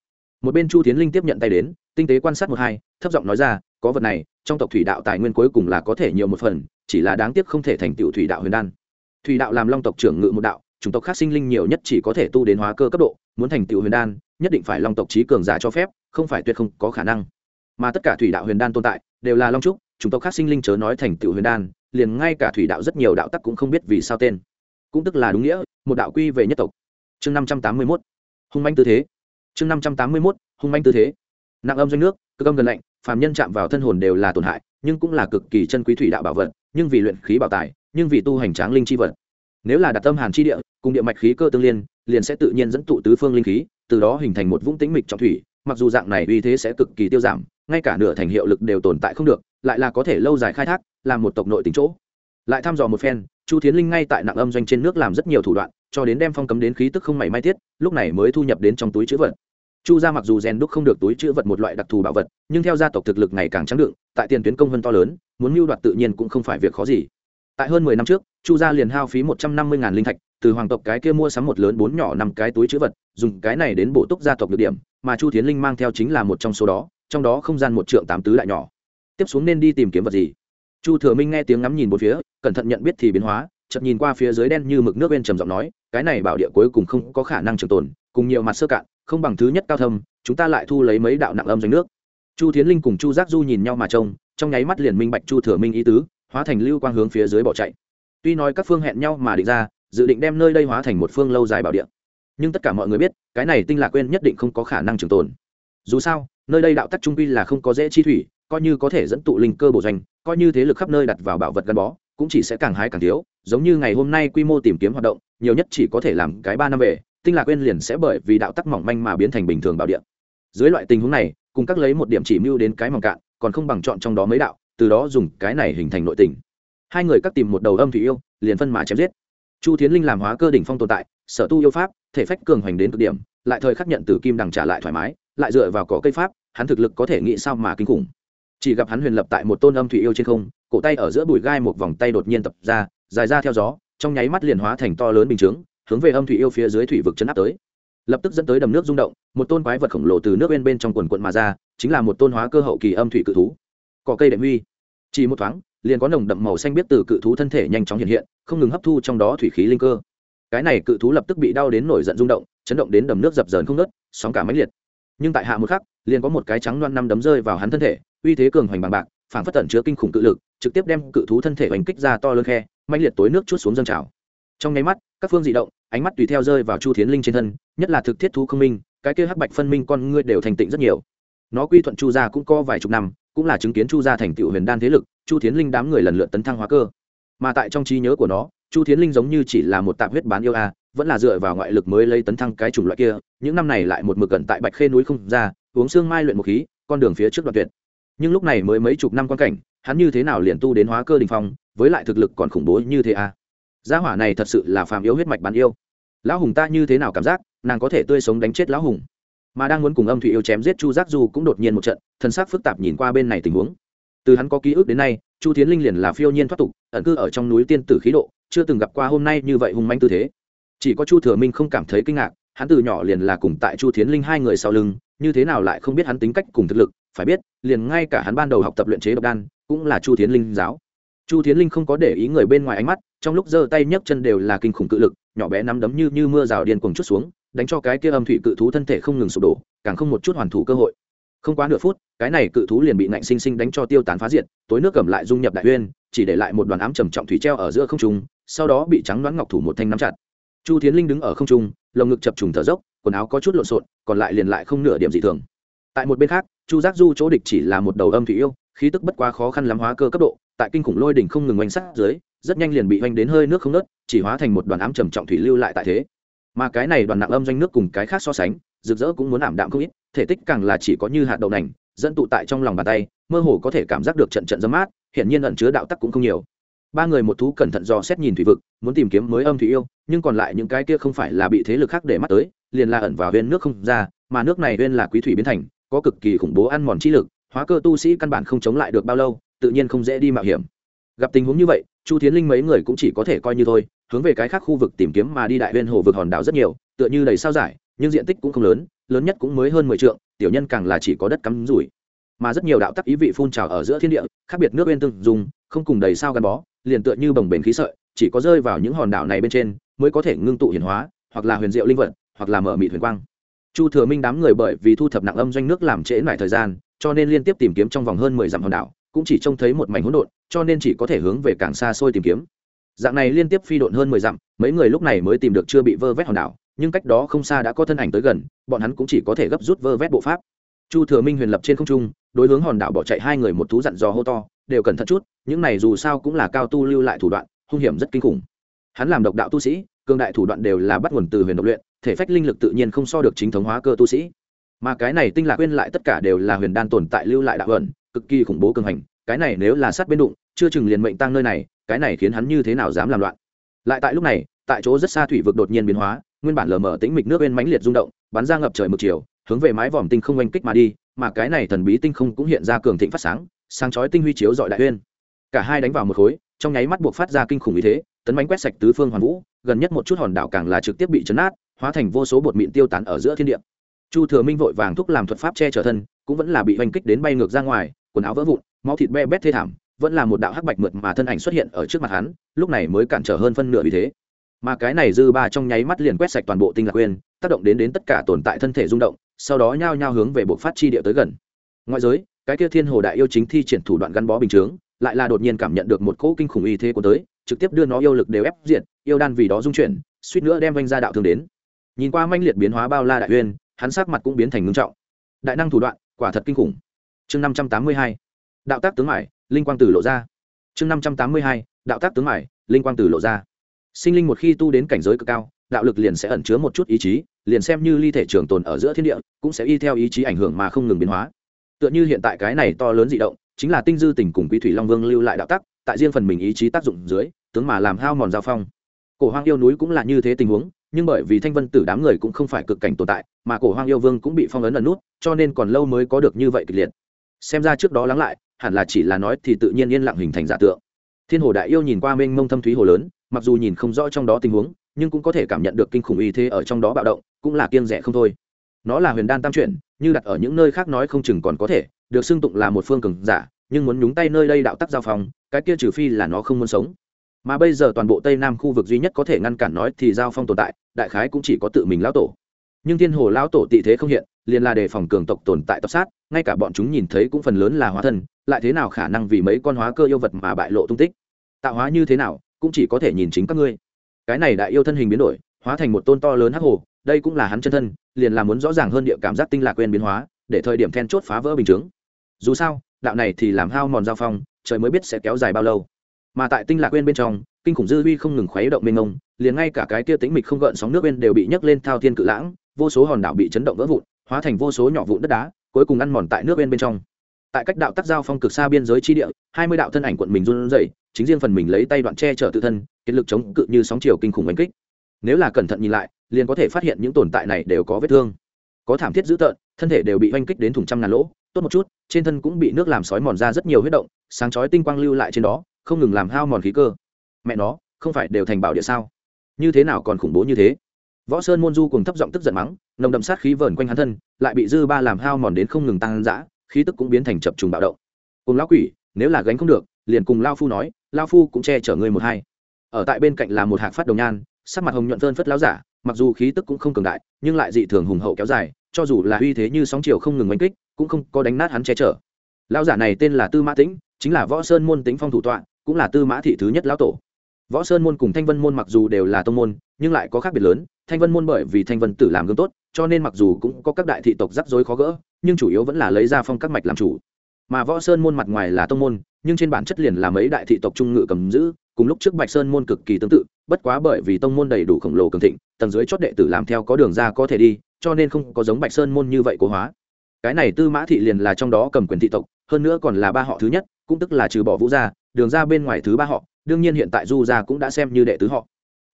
Một bên chu tiến linh tiếp nhận tay đến, tinh tế quan sát một hai, thấp giọng nói ra, có vật này, trong tộc thủy đạo tài nguyên cuối cùng là có thể nhiều một phần, chỉ là đáng tiếc không thể thành tựu thủy đạo huyền đan. Thủy đạo làm long tộc trưởng ngự một đạo chủng tộc khác sinh linh nhiều nhất chỉ có thể tu đến hóa cơ cấp độ, muốn thành tựu huyền đan, nhất định phải long tộc trí cường giả cho phép, không phải tuyệt không có khả năng. Mà tất cả thủy đạo huyền đan tồn tại, đều là long trúc, chủng tộc khác sinh linh chớ nói thành tựu huyền đan, liền ngay cả thủy đạo rất nhiều đạo tắc cũng không biết vì sao tên. Cũng tức là đúng nghĩa, một đạo quy về nhất tộc. Chương năm trăm tám mươi mốt. Hung manh tư thế. Chương năm trăm tám mươi mốt, hung manh tư thế. Nặng âm doanh nước, cực âm gần lạnh, phàm nhân chạm vào thân hồn đều là tổn hại, nhưng cũng là cực kỳ chân quý thủy đạo bảo vật, nhưng vì luyện khí bảo tài, nhưng vì tu hành tráng linh chi vật nếu là đặt tâm hàn chi địa, cùng địa mạch khí cơ tương liên, liền sẽ tự nhiên dẫn tụ tứ phương linh khí, từ đó hình thành một vũng tĩnh mịch trọng thủy, mặc dù dạng này uy thế sẽ cực kỳ tiêu giảm, ngay cả nửa thành hiệu lực đều tồn tại không được, lại là có thể lâu dài khai thác, làm một tộc nội tính chỗ. Lại thăm dò một phen, chu thiến linh ngay tại nặng âm doanh trên nước làm rất nhiều thủ đoạn, cho đến đem phong cấm đến khí tức không mảy may tiết, lúc này mới thu nhập đến trong túi chữ vật. Chu gia mặc dù rèn đúc không được túi chữ vật một loại đặc thù bảo vật, nhưng theo gia tộc thực lực ngày càng trắng đựng, tại tiền tuyến công vân to lớn, muốn mưu đoạt tự nhiên cũng không phải việc khó gì tại hơn mười năm trước, chu gia liền hao phí một trăm năm mươi linh thạch, từ hoàng tộc cái kia mua sắm một lớn bốn nhỏ năm cái túi chữ vật, dùng cái này đến bổ túc gia tộc được điểm, mà chu tiến linh mang theo chính là một trong số đó, trong đó không gian một trượng tám tứ đại nhỏ. Tiếp xuống nên đi tìm kiếm vật gì? Chu thừa minh nghe tiếng ngắm nhìn một phía, cẩn thận nhận biết thì biến hóa, chợt nhìn qua phía dưới đen như mực nước bên trầm giọng nói, cái này bảo địa cuối cùng không có khả năng trường tồn, cùng nhiều mặt sơ cạn, không bằng thứ nhất cao thâm, chúng ta lại thu lấy mấy đạo nặng âm doanh nước. Chu tiến linh cùng chu giác du nhìn nhau mà trông, trong nháy mắt liền minh bạch chu thừa minh ý tứ hóa thành lưu quang hướng phía dưới bỏ chạy. Tuy nói các phương hẹn nhau mà định ra, dự định đem nơi đây hóa thành một phương lâu dài bảo địa. Nhưng tất cả mọi người biết, cái này tinh lạc quên nhất định không có khả năng trường tồn. Dù sao, nơi đây đạo tắc trung quy là không có dễ chi thủy, coi như có thể dẫn tụ linh cơ bổ doanh, coi như thế lực khắp nơi đặt vào bảo vật gắn bó, cũng chỉ sẽ càng hái càng thiếu, giống như ngày hôm nay quy mô tìm kiếm hoạt động, nhiều nhất chỉ có thể làm cái ba năm về, tinh lạc quên liền sẽ bởi vì đạo tắc mỏng manh mà biến thành bình thường bảo địa. Dưới loại tình huống này, cùng các lấy một điểm chỉ mưu đến cái mỏng cạn, còn không bằng chọn trong đó mấy đạo từ đó dùng cái này hình thành nội tình. Hai người cắt tìm một đầu âm thủy yêu, liền phân mà chém giết. Chu thiến linh làm hóa cơ đỉnh phong tồn tại, sở tu yêu pháp, thể phách cường hoành đến cực điểm, lại thời khắc nhận từ kim đằng trả lại thoải mái, lại dựa vào cỏ cây pháp, hắn thực lực có thể nghĩ sao mà kinh khủng. Chỉ gặp hắn huyền lập tại một tôn âm thủy yêu trên không, cổ tay ở giữa bụi gai một vòng tay đột nhiên tập ra, dài ra theo gió, trong nháy mắt liền hóa thành to lớn bình chướng, hướng về âm thủy yêu phía dưới thủy vực chấn áp tới. Lập tức dẫn tới đầm nước rung động, một tôn quái vật khổng lồ từ nước bên bên trong quần quận mà ra, chính là một tôn hóa cơ hậu kỳ âm thủy cự thú cỏ cây đệm huy. Chỉ một thoáng, liền có nồng đậm màu xanh biết từ cự thú thân thể nhanh chóng hiện hiện, không ngừng hấp thu trong đó thủy khí linh cơ. Cái này cự thú lập tức bị đau đến nổi giận rung động, chấn động đến đầm nước dập dờn không nớt sóng cả máy liệt. Nhưng tại hạ một khắc, liền có một cái trắng loan năm đấm rơi vào hắn thân thể, uy thế cường hoành bằng bạc phản phất tẩn chứa kinh khủng cự lực, trực tiếp đem cự thú thân thể hoành kích ra to lớn khe mạnh liệt tối nước chút xuống dâng trào. Trong nháy mắt, các phương dị động, ánh mắt tùy theo rơi vào chu thiến linh trên thân, nhất là thực thiết thú không minh, cái kia hắc bạch phân minh con ngươi đều thành tịnh rất nhiều. Nó quy thuận chu gia cũng có vài chục năm cũng là chứng kiến chu gia thành tựu huyền đan thế lực, chu thiến linh đám người lần lượt tấn thăng hóa cơ. Mà tại trong trí nhớ của nó, chu thiến linh giống như chỉ là một tạp huyết bán yêu a, vẫn là dựa vào ngoại lực mới lấy tấn thăng cái chủng loại kia, những năm này lại một mực gần tại bạch khê núi không ra, uống xương mai luyện một khí, con đường phía trước đoạn tuyệt. Nhưng lúc này mới mấy chục năm quan cảnh, hắn như thế nào liền tu đến hóa cơ đình phong, với lại thực lực còn khủng bố như thế a? Gia hỏa này thật sự là phàm yêu huyết mạch bán yêu. Lão hùng ta như thế nào cảm giác, nàng có thể tươi sống đánh chết lão hùng? Mà đang muốn cùng âm thủy yêu chém giết chu giác du cũng đột nhiên một trận, thân xác phức tạp nhìn qua bên này tình huống. Từ hắn có ký ức đến nay, chu tiến linh liền là phiêu nhiên thoát tục, ẩn cư ở trong núi tiên tử khí độ, chưa từng gặp qua hôm nay như vậy hung manh tư thế. Chỉ có chu thừa minh không cảm thấy kinh ngạc, hắn từ nhỏ liền là cùng tại chu tiến linh hai người sau lưng, như thế nào lại không biết hắn tính cách cùng thực lực, phải biết, liền ngay cả hắn ban đầu học tập luyện chế độc đan, cũng là chu tiến linh giáo. Chu tiến linh không có để ý người bên ngoài ánh mắt, trong lúc giơ tay nhấc chân đều là kinh khủng cự lực, nhỏ bé nắm đấm như như mưa rào điên cuồng chút xuống đánh cho cái kia âm thủy cự thú thân thể không ngừng sụp đổ, càng không một chút hoàn thủ cơ hội. Không quá nửa phút, cái này cự thú liền bị nạnh sinh sinh đánh cho tiêu tán phá diệt, tối nước cầm lại dung nhập đại uyên, chỉ để lại một đoàn ám trầm trọng thủy treo ở giữa không trung, sau đó bị trắng đoán ngọc thủ một thanh nắm chặt. Chu tiến linh đứng ở không trung, lồng ngực chập trùng thở dốc, quần áo có chút lộn xộn, còn lại liền lại không nửa điểm dị thường. Tại một bên khác, chu giác du chỗ địch chỉ là một đầu âm thủy yêu, khí tức bất quá khó khăn lắm hóa cơ cấp độ, tại kinh khủng lôi đỉnh không ngừng oanh sát dưới, rất nhanh liền bị oanh đến hơi nước không nớt chỉ hóa thành một đoàn ám trầm trọng thủy lưu lại tại thế mà cái này đoàn nặng âm doanh nước cùng cái khác so sánh, rực rỡ cũng muốn ảm đạm không ít, thể tích càng là chỉ có như hạt đậu nành, dẫn tụ tại trong lòng bàn tay, mơ hồ có thể cảm giác được trận trận dấm mát hiện nhiên ẩn chứa đạo tắc cũng không nhiều. Ba người một thú cẩn thận dò xét nhìn thủy vực, muốn tìm kiếm mới âm thủy yêu, nhưng còn lại những cái kia không phải là bị thế lực khác để mắt tới, liền là ẩn vào bên nước không ra, mà nước này bên là quý thủy biến thành, có cực kỳ khủng bố ăn mòn trí lực, hóa cơ tu sĩ căn bản không chống lại được bao lâu, tự nhiên không dễ đi mạo hiểm. Gặp tình huống như vậy, chu thiến linh mấy người cũng chỉ có thể coi như thôi hướng về cái khác khu vực tìm kiếm mà đi đại viên hồ vực hòn đảo rất nhiều, tựa như đầy sao giải, nhưng diện tích cũng không lớn lớn nhất cũng mới hơn mười trượng, tiểu nhân càng là chỉ có đất cắm rủi. Mà rất nhiều đạo tắc ý vị phun trào ở giữa thiên địa, khác biệt nước bên tương dùng không cùng đầy sao gắn bó, liền tựa như bồng bềnh khí sợi, chỉ có rơi vào những hòn đảo này bên trên, mới có thể ngưng tụ hiển hóa, hoặc là huyền diệu linh vật, hoặc là mở mị huyền quang. Chu thừa minh đám người bởi vì thu thập nặng âm doanh nước làm trễ lại thời gian, cho nên liên tiếp tìm kiếm trong vòng hơn mười dặm hòn đảo, cũng chỉ trông thấy một mảnh hỗn độn, cho nên chỉ có thể hướng về càng xa xôi tìm kiếm dạng này liên tiếp phi độn hơn mười dặm, mấy người lúc này mới tìm được chưa bị vơ vét hòn đảo, nhưng cách đó không xa đã có thân ảnh tới gần, bọn hắn cũng chỉ có thể gấp rút vơ vét bộ pháp. Chu thừa minh huyền lập trên không trung, đối hướng hòn đảo bỏ chạy hai người một thú dặn dò hô to, đều cẩn thận chút, những này dù sao cũng là cao tu lưu lại thủ đoạn, hung hiểm rất kinh khủng. Hắn làm độc đạo tu sĩ cương đại thủ đoạn đều là bắt nguồn từ huyền độc luyện, thể phách linh lực tự nhiên không so được chính thống hóa cơ tu sĩ. Mà cái này tinh lạc quên lại tất cả đều là huyền đan tồn tại lưu lại đạo ẩn, cực kỳ khủng bố cường hành, cái này nếu là sát bên đụng, chưa chừng liền mệnh tăng nơi này cái này khiến hắn như thế nào dám làm loạn? Lại tại lúc này, tại chỗ rất xa thủy vực đột nhiên biến hóa, nguyên bản lờ mờ tĩnh mịch nước bên mãnh liệt rung động, bắn ra ngập trời mực chiều, hướng về mái vòm tinh không oanh kích mà đi, mà cái này thần bí tinh không cũng hiện ra cường thịnh phát sáng sáng chói tinh huy chiếu dọi đại uyên. Cả hai đánh vào một khối, trong nháy mắt buộc phát ra kinh khủng ý thế, tấn bánh quét sạch tứ phương hoàn vũ, gần nhất một chút hòn đảo càng là trực tiếp bị chấn nát hóa thành vô số bột mịn tiêu tán ở giữa thiên địa. Chu thừa minh vội vàng thúc làm thuật pháp che chở thân, cũng vẫn là bị oanh kích đến bay ngược ra ngoài, quần áo vỡ vụn, máu thịt be bét thê thảm vẫn là một đạo hắc bạch mượt mà thân ảnh xuất hiện ở trước mặt hắn, lúc này mới cản trở hơn phân nửa vì thế. Mà cái này dư ba trong nháy mắt liền quét sạch toàn bộ tinh lạc quên tác động đến đến tất cả tồn tại thân thể rung động, sau đó nhao nhao hướng về bộ phát chi địa tới gần. Ngoại giới, cái kia thiên hồ đại yêu chính thi triển thủ đoạn gắn bó bình chướng, lại là đột nhiên cảm nhận được một cỗ kinh khủng uy thế của tới, trực tiếp đưa nó yêu lực đều ép diện yêu đan vì đó dung chuyển, suýt nữa đem vanh ra đạo thương đến. Nhìn qua manh liệt biến hóa bao la đại uyên, hắn sắc mặt cũng biến thành ngưng trọng. Đại năng thủ đoạn, quả thật kinh khủng. Chương năm trăm tám mươi hai. Đạo tác tướng mải linh quang tử lộ ra. Chương năm trăm tám mươi hai, đạo tác tướng mải linh quang tử lộ ra. Sinh linh một khi tu đến cảnh giới cực cao, đạo lực liền sẽ ẩn chứa một chút ý chí, liền xem như ly thể trường tồn ở giữa thiên địa, cũng sẽ y theo ý chí ảnh hưởng mà không ngừng biến hóa. Tựa như hiện tại cái này to lớn dị động, chính là tinh dư tình cùng quý thủy long vương lưu lại đạo tắc tại riêng phần mình ý chí tác dụng dưới, tướng mà làm hao mòn giao phong. Cổ hoang yêu núi cũng là như thế tình huống, nhưng bởi vì thanh vân tử đám người cũng không phải cực cảnh tồn tại, mà cổ hoang yêu vương cũng bị phong ấn ẩn nút, cho nên còn lâu mới có được như vậy kịch liệt. Xem ra trước đó lắng lại hẳn là chỉ là nói thì tự nhiên yên lặng hình thành giả tượng. Thiên hồ đại yêu nhìn qua mênh mông thâm thúy hồ lớn, mặc dù nhìn không rõ trong đó tình huống, nhưng cũng có thể cảm nhận được kinh khủng uy thế ở trong đó bạo động, cũng là kiêng rẻ không thôi. Nó là huyền đan tam chuyển, như đặt ở những nơi khác nói không chừng còn có thể, được xưng tụng là một phương cường giả, nhưng muốn nhúng tay nơi đây đạo tắc giao phòng cái kia trừ phi là nó không muốn sống. Mà bây giờ toàn bộ tây nam khu vực duy nhất có thể ngăn cản nói thì giao phong tồn tại, đại khái cũng chỉ có tự mình lão tổ nhưng thiên hồ lão tổ tị thế không hiện, liền là đề phòng cường tộc tồn tại tập sát, ngay cả bọn chúng nhìn thấy cũng phần lớn là hóa thân, lại thế nào khả năng vì mấy con hóa cơ yêu vật mà bại lộ tung tích? Tạo hóa như thế nào, cũng chỉ có thể nhìn chính các ngươi. Cái này đại yêu thân hình biến đổi, hóa thành một tôn to lớn hắc hồ, đây cũng là hắn chân thân, liền là muốn rõ ràng hơn địa cảm giác tinh lạc quên biến hóa, để thời điểm then chốt phá vỡ bình chứng dù sao, đạo này thì làm hao mòn giao phong, trời mới biết sẽ kéo dài bao lâu. Mà tại tinh lạc quên bên trong, kinh khủng dư uy không ngừng khuấy động mênh mông, liền ngay cả cái kia tĩnh mịch không gợn sóng nước bên đều bị nhấc lên thao thiên cự lãng vô số hòn đảo bị chấn động vỡ vụn, hóa thành vô số nhỏ vụn đất đá, cuối cùng ăn mòn tại nước bên bên trong. Tại cách đạo tắc giao phong cực xa biên giới chi địa, hai mươi đạo thân ảnh quận mình run rẩy, chính riêng phần mình lấy tay đoạn che chở tự thân kết lực chống cự như sóng chiều kinh khủng oanh kích. Nếu là cẩn thận nhìn lại, liền có thể phát hiện những tồn tại này đều có vết thương. Có thảm thiết dữ tợn, thân thể đều bị oanh kích đến thùng trăm ngàn lỗ, tốt một chút, trên thân cũng bị nước làm sói mòn ra rất nhiều huyết động, sáng chói tinh quang lưu lại trên đó, không ngừng làm hao mòn khí cơ. Mẹ nó, không phải đều thành bảo địa sao? Như thế nào còn khủng bố như thế? Võ sơn môn du cùng thấp giọng tức giận mắng, nồng đậm sát khí vờn quanh hắn thân, lại bị dư ba làm hao mòn đến không ngừng tăng dã, khí tức cũng biến thành chập trùng bạo động. Cùng lão quỷ, nếu là gánh không được, liền cùng lao phu nói lao phu cũng che chở ngươi một hai. Ở tại bên cạnh là một hạc phát đồng nhan, sắc mặt hồng nhuận phơn phất láo giả, mặc dù khí tức cũng không cường đại, nhưng lại dị thường hùng hậu kéo dài, cho dù là uy thế như sóng chiều không ngừng đánh kích, cũng không có đánh nát hắn che chở. Lão giả này tên là tư mã tĩnh, chính là võ sơn môn tính phong thủ tọa, cũng là tư mã thị thứ nhất lão tổ. Võ sơn môn cùng thanh vân môn mặc dù đều là tông môn, nhưng lại có khác biệt lớn thanh vân môn bởi vì thanh vân tử làm gương tốt, cho nên mặc dù cũng có các đại thị tộc rắc rối khó gỡ, nhưng chủ yếu vẫn là lấy ra phong các mạch làm chủ. Mà võ sơn môn mặt ngoài là tông môn, nhưng trên bản chất liền là mấy đại thị tộc trung ngự cầm giữ, cùng lúc trước bạch sơn môn cực kỳ tương tự, bất quá bởi vì tông môn đầy đủ khổng lồ cường thịnh, tầng dưới chót đệ tử làm theo có đường ra có thể đi, cho nên không có giống bạch sơn môn như vậy cố hóa. Cái này tư mã thị liền là trong đó cầm quyền thị tộc, hơn nữa còn là ba họ thứ nhất, cũng tức là trừ bỏ vũ gia, đường ra bên ngoài thứ ba họ, đương nhiên hiện tại du gia cũng đã xem như đệ tứ họ.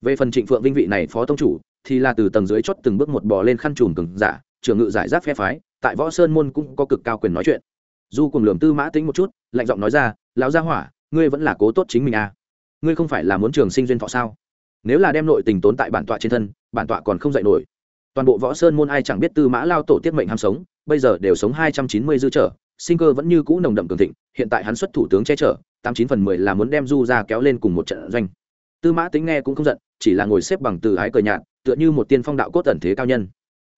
Về phần trịnh phượng vinh vị này phó tông chủ thì là từ tầng dưới chót từng bước một bò lên khăn trùm cường giả, trưởng ngự giải rác phe phái, tại võ sơn môn cũng có cực cao quyền nói chuyện. Du cùng lường tư mã tính một chút, lạnh giọng nói ra, lão gia hỏa, ngươi vẫn là cố tốt chính mình à. Ngươi không phải là muốn trường sinh duyên thọ sao? Nếu là đem nội tình tốn tại bản tọa trên thân, bản tọa còn không dạy nổi. Toàn bộ võ sơn môn ai chẳng biết tư mã lao tổ tiết mệnh ham sống, bây giờ đều sống hai trăm chín mươi dư trở, sinh cơ vẫn như cũ nồng đậm cường thịnh, hiện tại hắn xuất thủ tướng che chở, tám chín phần mười là muốn đem du ra kéo lên cùng một trận doanh. Tư mã tính nghe cũng không giận, chỉ là ngồi xếp bằng từ ái cờ nhạt tựa như một tiên phong đạo cốt tần thế cao nhân.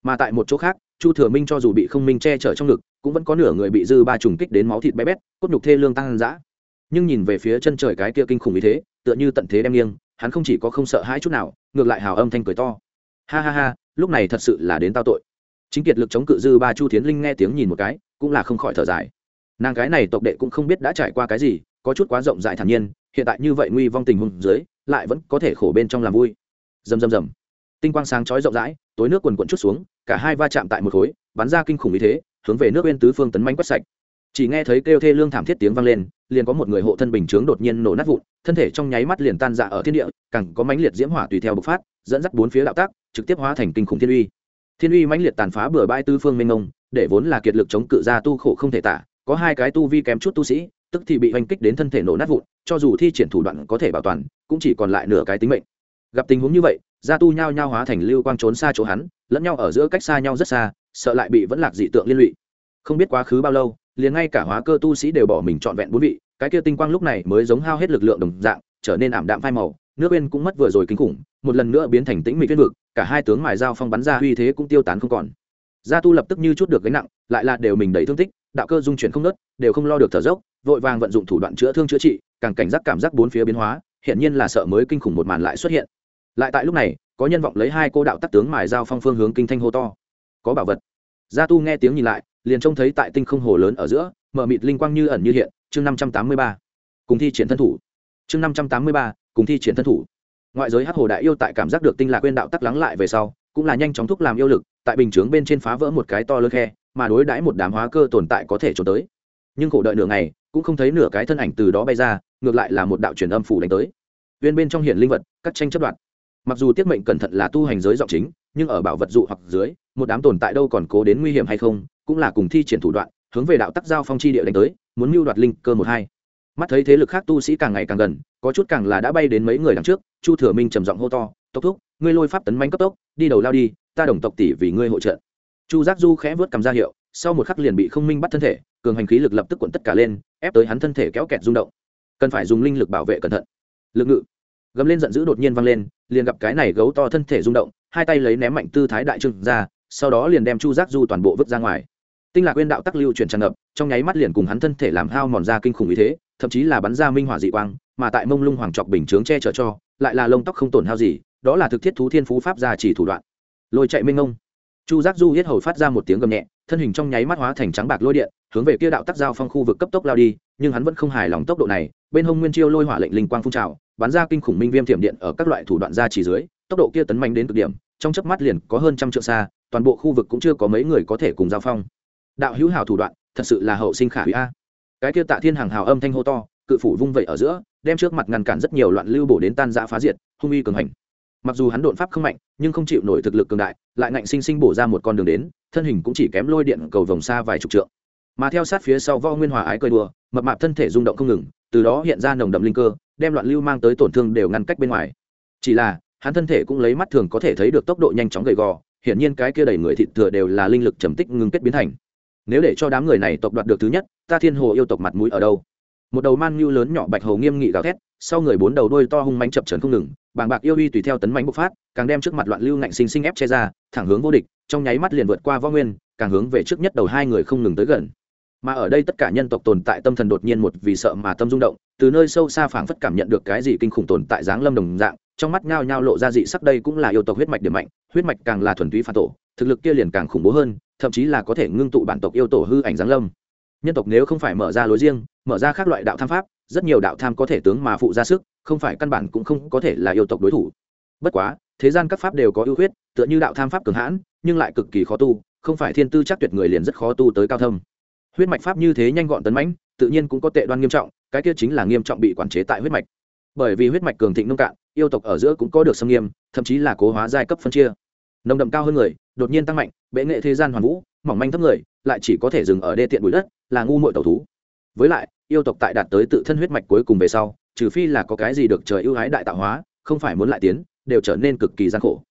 Mà tại một chỗ khác, chu thừa minh cho dù bị không minh che chở trong ngực, cũng vẫn có nửa người bị dư ba trùng kích đến máu thịt bé bét, cốt nhục thê lương tăng dã. Nhưng nhìn về phía chân trời cái kia kinh khủng như thế, tựa như tận thế đem nghiêng, hắn không chỉ có không sợ hãi chút nào, ngược lại hào âm thanh cười to. Ha ha ha, lúc này thật sự là đến tao tội. Chính kiệt lực chống cự dư ba chu tiến linh nghe tiếng nhìn một cái, cũng là không khỏi thở dài. Nàng cái này tộc đệ cũng không biết đã trải qua cái gì, có chút quá rộng rãi thản nhiên, hiện tại như vậy nguy vong tình huống dưới, lại vẫn có thể khổ bên trong làm vui. Rầm rầm rầm tinh quang sáng chói rộng rãi, tối nước quần quận chút xuống, cả hai va chạm tại một khối, bắn ra kinh khủng như thế, hướng về nước bên tứ phương tấn manh quét sạch. Chỉ nghe thấy kêu thê lương thảm thiết tiếng vang lên, liền có một người hộ thân bình chướng đột nhiên nổ nát vụn, thân thể trong nháy mắt liền tan dạ ở thiên địa, càng có mãnh liệt diễm hỏa tùy theo bộc phát, dẫn dắt bốn phía đạo tác trực tiếp hóa thành kinh khủng thiên uy. Thiên uy mãnh liệt tàn phá bừa bãi tư phương mênh ngông để vốn là kiệt lực chống cự ra tu khổ không thể tả, có hai cái tu vi kém chút tu sĩ, tức thì bị oanh kích đến thân thể nổ nát vụn, cho dù thi triển thủ đoạn có thể bảo toàn, cũng chỉ còn lại nửa cái tính mệnh gặp tình huống như vậy, gia tu nhao nhao hóa thành lưu quang trốn xa chỗ hắn, lẫn nhau ở giữa cách xa nhau rất xa, sợ lại bị vẫn lạc dị tượng liên lụy. Không biết quá khứ bao lâu, liền ngay cả hóa cơ tu sĩ đều bỏ mình trọn vẹn bốn vị, cái kia tinh quang lúc này mới giống hao hết lực lượng đồng dạng, trở nên ảm đạm phai màu, nước bên cũng mất vừa rồi kinh khủng, một lần nữa biến thành tĩnh mịch viên vực, cả hai tướng mài dao phong bắn ra uy thế cũng tiêu tán không còn. Gia tu lập tức như chút được gánh nặng, lại là đều mình đầy thương tích, đạo cơ dung chuyển không nớt đều không lo được thở dốc, vội vàng vận dụng thủ đoạn chữa thương chữa trị, càng cảnh giác cảm giác bốn phía biến hóa hiện nhiên là sợ mới kinh khủng một màn lại xuất hiện lại tại lúc này, có nhân vọng lấy hai cô đạo tắc tướng mài giao phong phương hướng kinh thanh hô to. Có bảo vật. Gia tu nghe tiếng nhìn lại, liền trông thấy tại tinh không hồ lớn ở giữa mở mịt linh quang như ẩn như hiện, chương năm trăm tám mươi ba. Cùng thi triển thân thủ. Chương năm trăm tám mươi ba, cùng thi triển thân thủ. Ngoại giới hát hồ đại yêu tại cảm giác được tinh lạc quên đạo tắc lắng lại về sau, cũng là nhanh chóng thúc làm yêu lực, tại bình chướng bên trên phá vỡ một cái to lớn khe, mà đối đãi một đám hóa cơ tồn tại có thể trốn tới. Nhưng khổ đợi nửa ngày, cũng không thấy nửa cái thân ảnh từ đó bay ra, ngược lại là một đạo truyền âm phủ đánh tới. Viên bên trong hiển linh vật, cắt tranh chấp đoạn mặc dù tiết mệnh cẩn thận là tu hành giới giọng chính, nhưng ở bảo vật dụ hoặc dưới, một đám tồn tại đâu còn cố đến nguy hiểm hay không, cũng là cùng thi triển thủ đoạn, hướng về đạo tắc giao phong chi địa đánh tới, muốn mưu đoạt linh cơ một hai. Mắt thấy thế lực khác tu sĩ càng ngày càng gần, có chút càng là đã bay đến mấy người đằng trước, chu thừa minh trầm giọng hô to, tốc thúc, ngươi lôi pháp tấn manh cấp tốc, đi đầu lao đi, ta đồng tộc tỷ vì ngươi hỗ trợ. Chu giác du khẽ vớt cầm ra hiệu, sau một khắc liền bị không minh bắt thân thể, cường hành khí lực lập tức cuộn tất cả lên, ép tới hắn thân thể kéo kẹt rung động. Cần phải dùng linh lực bảo vệ cẩn thận. Lực ngự. Gầm lên giận dữ đột nhiên vang lên liền gặp cái này gấu to thân thể rung động, hai tay lấy ném mạnh tư thái đại trưng ra, sau đó liền đem chu giác du toàn bộ vứt ra ngoài. Tinh lạc quyên đạo tắc lưu chuyển tràn ngập, trong nháy mắt liền cùng hắn thân thể làm hao mòn ra kinh khủng ý thế, thậm chí là bắn ra minh hỏa dị quang, mà tại mông lung hoàng trọc bình chướng che chở cho, lại là lông tóc không tổn hao gì, đó là thực thiết thú thiên phú pháp gia chỉ thủ đoạn. Lôi chạy minh ông chu giác du hết hầu phát ra một tiếng gầm nhẹ, thân hình trong nháy mắt hóa thành trắng bạc lôi điện, hướng về kia đạo tắc giao phong khu vực cấp tốc lao đi, nhưng hắn vẫn không hài lòng tốc độ này, bên hông nguyên chiêu lôi hỏa lệnh linh quang phun trào bắn ra kinh khủng minh viêm thiểm điện ở các loại thủ đoạn ra chỉ dưới, tốc độ kia tấn mạnh đến cực điểm, trong chớp mắt liền có hơn trăm trượng xa, toàn bộ khu vực cũng chưa có mấy người có thể cùng giao phong. Đạo hữu hào thủ đoạn, thật sự là hậu sinh khả hủy a. Cái kia tạ thiên hàng hào âm thanh hô to, cự phủ vung vẩy ở giữa, đem trước mặt ngăn cản rất nhiều loạn lưu bổ đến tan dã phá diệt, hung uy cường hành. Mặc dù hắn đột pháp không mạnh, nhưng không chịu nổi thực lực cường đại, lại ngạnh sinh sinh bổ ra một con đường đến, thân hình cũng chỉ kém lôi điện cầu vòng xa vài chục trượng. Mà theo sát phía sau võ nguyên hòa ái cơi đùa, mập mạp thân thể rung động không ngừng, từ đó hiện ra nồng đậm linh cơ đem loạn lưu mang tới tổn thương đều ngăn cách bên ngoài. Chỉ là, hắn thân thể cũng lấy mắt thường có thể thấy được tốc độ nhanh chóng gầy gò, hiển nhiên cái kia đầy người thịt thừa đều là linh lực trầm tích ngưng kết biến thành. Nếu để cho đám người này tộc đoạt được thứ nhất, ta thiên hồ yêu tộc mặt mũi ở đâu? Một đầu man ngưu lớn nhỏ bạch hồ nghiêm nghị gào thét, sau người bốn đầu đôi to hung mánh chập trần không ngừng, bàng bạc yêu uy tùy theo tấn mánh bộc phát, càng đem trước mặt loạn lưu ngạnh sinh sinh ép che ra, thẳng hướng vô địch, trong nháy mắt liền vượt qua võ nguyên, càng hướng về trước nhất đầu hai người không ngừng tới gần mà ở đây tất cả nhân tộc tồn tại tâm thần đột nhiên một vì sợ mà tâm rung động, từ nơi sâu xa phảng phất cảm nhận được cái gì kinh khủng tồn tại dáng lâm đồng dạng, trong mắt nhao nhao lộ ra dị sắc đây cũng là yêu tộc huyết mạch điểm mạnh, huyết mạch càng là thuần túy phản tổ, thực lực kia liền càng khủng bố hơn, thậm chí là có thể ngưng tụ bản tộc yêu tổ hư ảnh giáng lâm. Nhân tộc nếu không phải mở ra lối riêng, mở ra các loại đạo tham pháp, rất nhiều đạo tham có thể tướng mà phụ ra sức, không phải căn bản cũng không có thể là yêu tộc đối thủ. Bất quá, thế gian các pháp đều có ưu huyết tựa như đạo tham pháp cường hãn, nhưng lại cực kỳ khó tu, không phải thiên tư chắc tuyệt người liền rất khó tu tới cao thâm huyết mạch pháp như thế nhanh gọn tấn mãnh, tự nhiên cũng có tệ đoan nghiêm trọng, cái kia chính là nghiêm trọng bị quản chế tại huyết mạch. Bởi vì huyết mạch cường thịnh nông cạn, yêu tộc ở giữa cũng có được xâm nghiêm, thậm chí là cố hóa giai cấp phân chia. Nồng đậm cao hơn người, đột nhiên tăng mạnh, bệ nghệ thế gian hoàn vũ, mỏng manh thấp người, lại chỉ có thể dừng ở đê tiện bụi đất, là ngu muội tẩu thú. Với lại, yêu tộc tại đạt tới tự thân huyết mạch cuối cùng về sau, trừ phi là có cái gì được trời ưu ái đại tạo hóa, không phải muốn lại tiến, đều trở nên cực kỳ gian khổ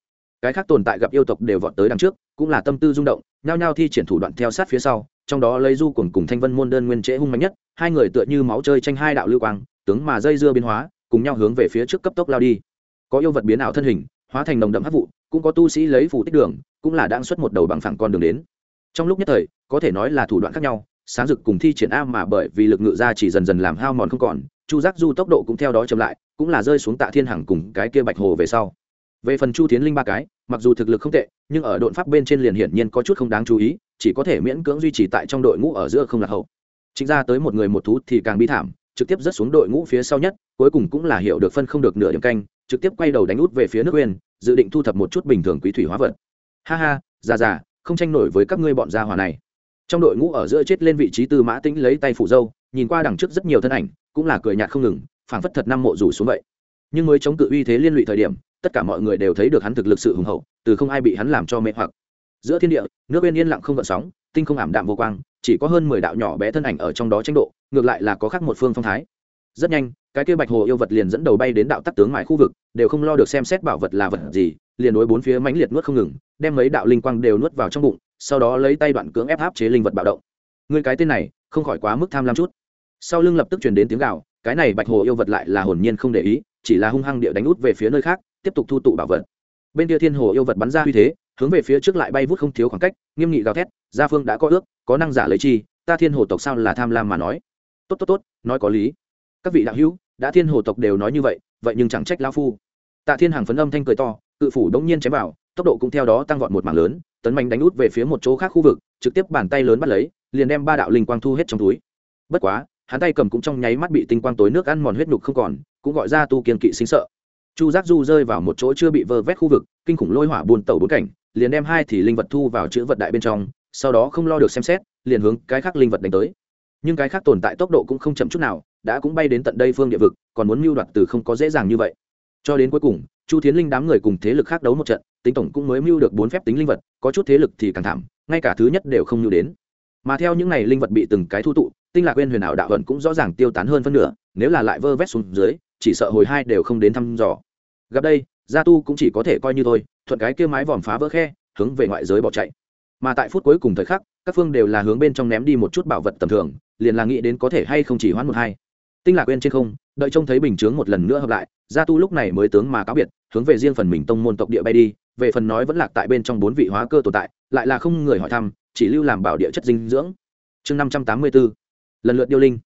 cái khác tồn tại gặp yêu tộc đều vọt tới đằng trước, cũng là tâm tư rung động, nhao nhao thi triển thủ đoạn theo sát phía sau, trong đó lấy du cùng cùng thanh vân môn đơn nguyên trễ hung mạnh nhất, hai người tựa như máu chơi tranh hai đạo lưu quang, tướng mà dây dưa biến hóa, cùng nhau hướng về phía trước cấp tốc lao đi. Có yêu vật biến ảo thân hình, hóa thành đồng đậm hấp vụ, cũng có tu sĩ lấy phủ tích đường, cũng là đang xuất một đầu bằng phẳng con đường đến. Trong lúc nhất thời, có thể nói là thủ đoạn khác nhau, sáng dực cùng thi triển a mà bởi vì lực ngự ra chỉ dần dần làm hao mòn không còn, chu giác du tốc độ cũng theo đó chậm lại, cũng là rơi xuống tạ thiên hằng cùng cái kia bạch hồ về sau về phần chu tiến linh ba cái, mặc dù thực lực không tệ, nhưng ở đội pháp bên trên liền hiển nhiên có chút không đáng chú ý, chỉ có thể miễn cưỡng duy trì tại trong đội ngũ ở giữa không lạc hậu. Chính ra tới một người một thú thì càng bi thảm, trực tiếp rớt xuống đội ngũ phía sau nhất, cuối cùng cũng là hiểu được phân không được nửa điểm canh, trực tiếp quay đầu đánh út về phía nước quyền dự định thu thập một chút bình thường quý thủy hóa vật. Ha ha, già già, không tranh nổi với các ngươi bọn gia hỏa này. Trong đội ngũ ở giữa chết lên vị trí tư mã tĩnh lấy tay phủ dâu, nhìn qua đằng trước rất nhiều thân ảnh, cũng là cười nhạt không ngừng, phảng phất thật năm mộ rủ xuống vậy. Nhưng mới chống cự uy thế liên lụy thời điểm tất cả mọi người đều thấy được hắn thực lực sự hùng hậu, từ không ai bị hắn làm cho mê hoặc. Giữa thiên địa, nước bên yên lặng không gợn sóng, tinh không ảm đạm vô quang, chỉ có hơn mười đạo nhỏ bé thân ảnh ở trong đó tranh độ, ngược lại là có khác một phương phong thái. Rất nhanh, cái kia bạch hồ yêu vật liền dẫn đầu bay đến đạo tắc tướng mãi khu vực, đều không lo được xem xét bảo vật là vật gì, liền đối bốn phía mãnh liệt nuốt không ngừng, đem mấy đạo linh quang đều nuốt vào trong bụng, sau đó lấy tay đoạn cưỡng ép áp chế linh vật bạo động. Người cái tên này, không khỏi quá mức tham lam chút. Sau lưng lập tức truyền đến tiếng gào, cái này bạch hồ yêu vật lại là hồn nhiên không để ý, chỉ là hung hăng địa đánh út về phía nơi khác tiếp tục thu tụ bảo vật. Bên kia thiên hồ yêu vật bắn ra uy thế, hướng về phía trước lại bay vút không thiếu khoảng cách, nghiêm nghị gào thét, gia phương đã có ước, có năng giả lấy chi, ta thiên hồ tộc sao là tham lam mà nói. Tốt tốt tốt, nói có lý. Các vị đạo hữu, đã thiên hồ tộc đều nói như vậy vậy nhưng chẳng trách lao phu. Tạ thiên hàng phấn âm thanh cười to, cự phủ đống nhiên chém vào, tốc độ cũng theo đó tăng vọt một mảng lớn, tấn mạnh đánh út về phía một chỗ khác khu vực, trực tiếp bàn tay lớn bắt lấy, liền đem ba đạo linh quang thu hết trong túi. Bất quá, hắn tay cầm cũng trong nháy mắt bị tinh quang tối nước ăn mòn huyết nhục không còn, cũng gọi ra tu kiên kỵ sinh sợ chu giác du rơi vào một chỗ chưa bị vơ vét khu vực, kinh khủng lôi hỏa buôn tẩu bốn cảnh, liền đem hai thì linh vật thu vào chữ vật đại bên trong, sau đó không lo được xem xét, liền hướng cái khác linh vật đánh tới. Nhưng cái khác tồn tại tốc độ cũng không chậm chút nào, đã cũng bay đến tận đây phương địa vực, còn muốn mưu đoạt từ không có dễ dàng như vậy. Cho đến cuối cùng, chu tiến linh đám người cùng thế lực khác đấu một trận, tính tổng cũng mới mưu được bốn phép tính linh vật, có chút thế lực thì càng thảm, ngay cả thứ nhất đều không mưu đến. Mà theo những này linh vật bị từng cái thu tụ, tinh lạc quên huyền ảo đạo vận cũng rõ ràng tiêu tán hơn phân nửa, nếu là lại vơ vét xuống dưới chỉ sợ hồi hai đều không đến thăm dò. Gặp đây, gia tu cũng chỉ có thể coi như thôi, thuận cái kia mái vòm phá vỡ khe, hướng về ngoại giới bỏ chạy. Mà tại phút cuối cùng thời khắc, các phương đều là hướng bên trong ném đi một chút bảo vật tầm thường, liền là nghĩ đến có thể hay không chỉ hoãn một hai. Tinh lạc quên trên không, đợi trông thấy bình chướng một lần nữa hợp lại, gia tu lúc này mới tướng mà cáo biệt, hướng về riêng phần mình tông môn tộc địa bay đi, về phần nói vẫn lạc tại bên trong bốn vị hóa cơ tồn tại, lại là không người hỏi thăm, chỉ lưu làm bảo địa chất dinh dưỡng. Chương năm trăm tám mươi b ố lần lượt điêu linh.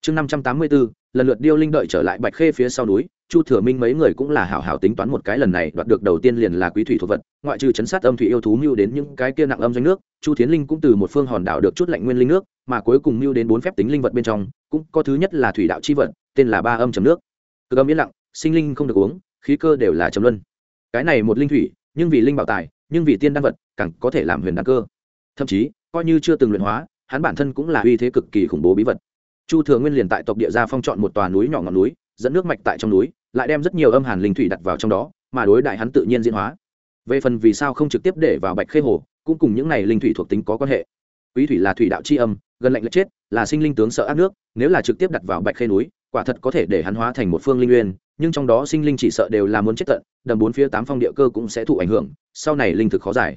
Chương năm trăm tám mươi b ố lần lượt điêu linh đợi trở lại bạch khê phía sau núi, chu thừa minh mấy người cũng là hảo hảo tính toán một cái lần này, đoạt được đầu tiên liền là quý thủy thuộc vật, ngoại trừ chấn sát âm thủy yêu thú mưu đến những cái kia nặng âm doanh nước, chu thiến linh cũng từ một phương hòn đảo được chút lạnh nguyên linh nước, mà cuối cùng mưu đến bốn phép tính linh vật bên trong, cũng có thứ nhất là thủy đạo chi vật, tên là ba âm chấm nước. Cực âm yên lặng, sinh linh không được uống, khí cơ đều là chấm luân. Cái này một linh thủy, nhưng vì linh bảo tài, nhưng vì tiên đan vật, càng có thể làm huyền đan cơ. Thậm chí, coi như chưa từng luyện hóa, hắn bản thân cũng là uy thế cực kỳ khủng bố bí vật chu thừa nguyên liền tại tộc địa gia phong chọn một tòa núi nhỏ ngọn núi, dẫn nước mạch tại trong núi, lại đem rất nhiều âm hàn linh thủy đặt vào trong đó, mà đối đại hắn tự nhiên diễn hóa. Về phần vì sao không trực tiếp để vào bạch khê hồ, cũng cùng những này linh thủy thuộc tính có quan hệ. Quý thủy là thủy đạo c h i âm, gần lạnh lệch chết, là sinh linh tướng sợ ác nước, nếu là trực tiếp đặt vào bạch khê núi, quả thật có thể để hắn hóa thành một phương linh uyên nhưng trong đó sinh linh chỉ sợ đều là muốn chết tận, đầm bốn phía tám phong địa cơ cũng sẽ thụ ảnh hưởng, sau này linh thực khó giải.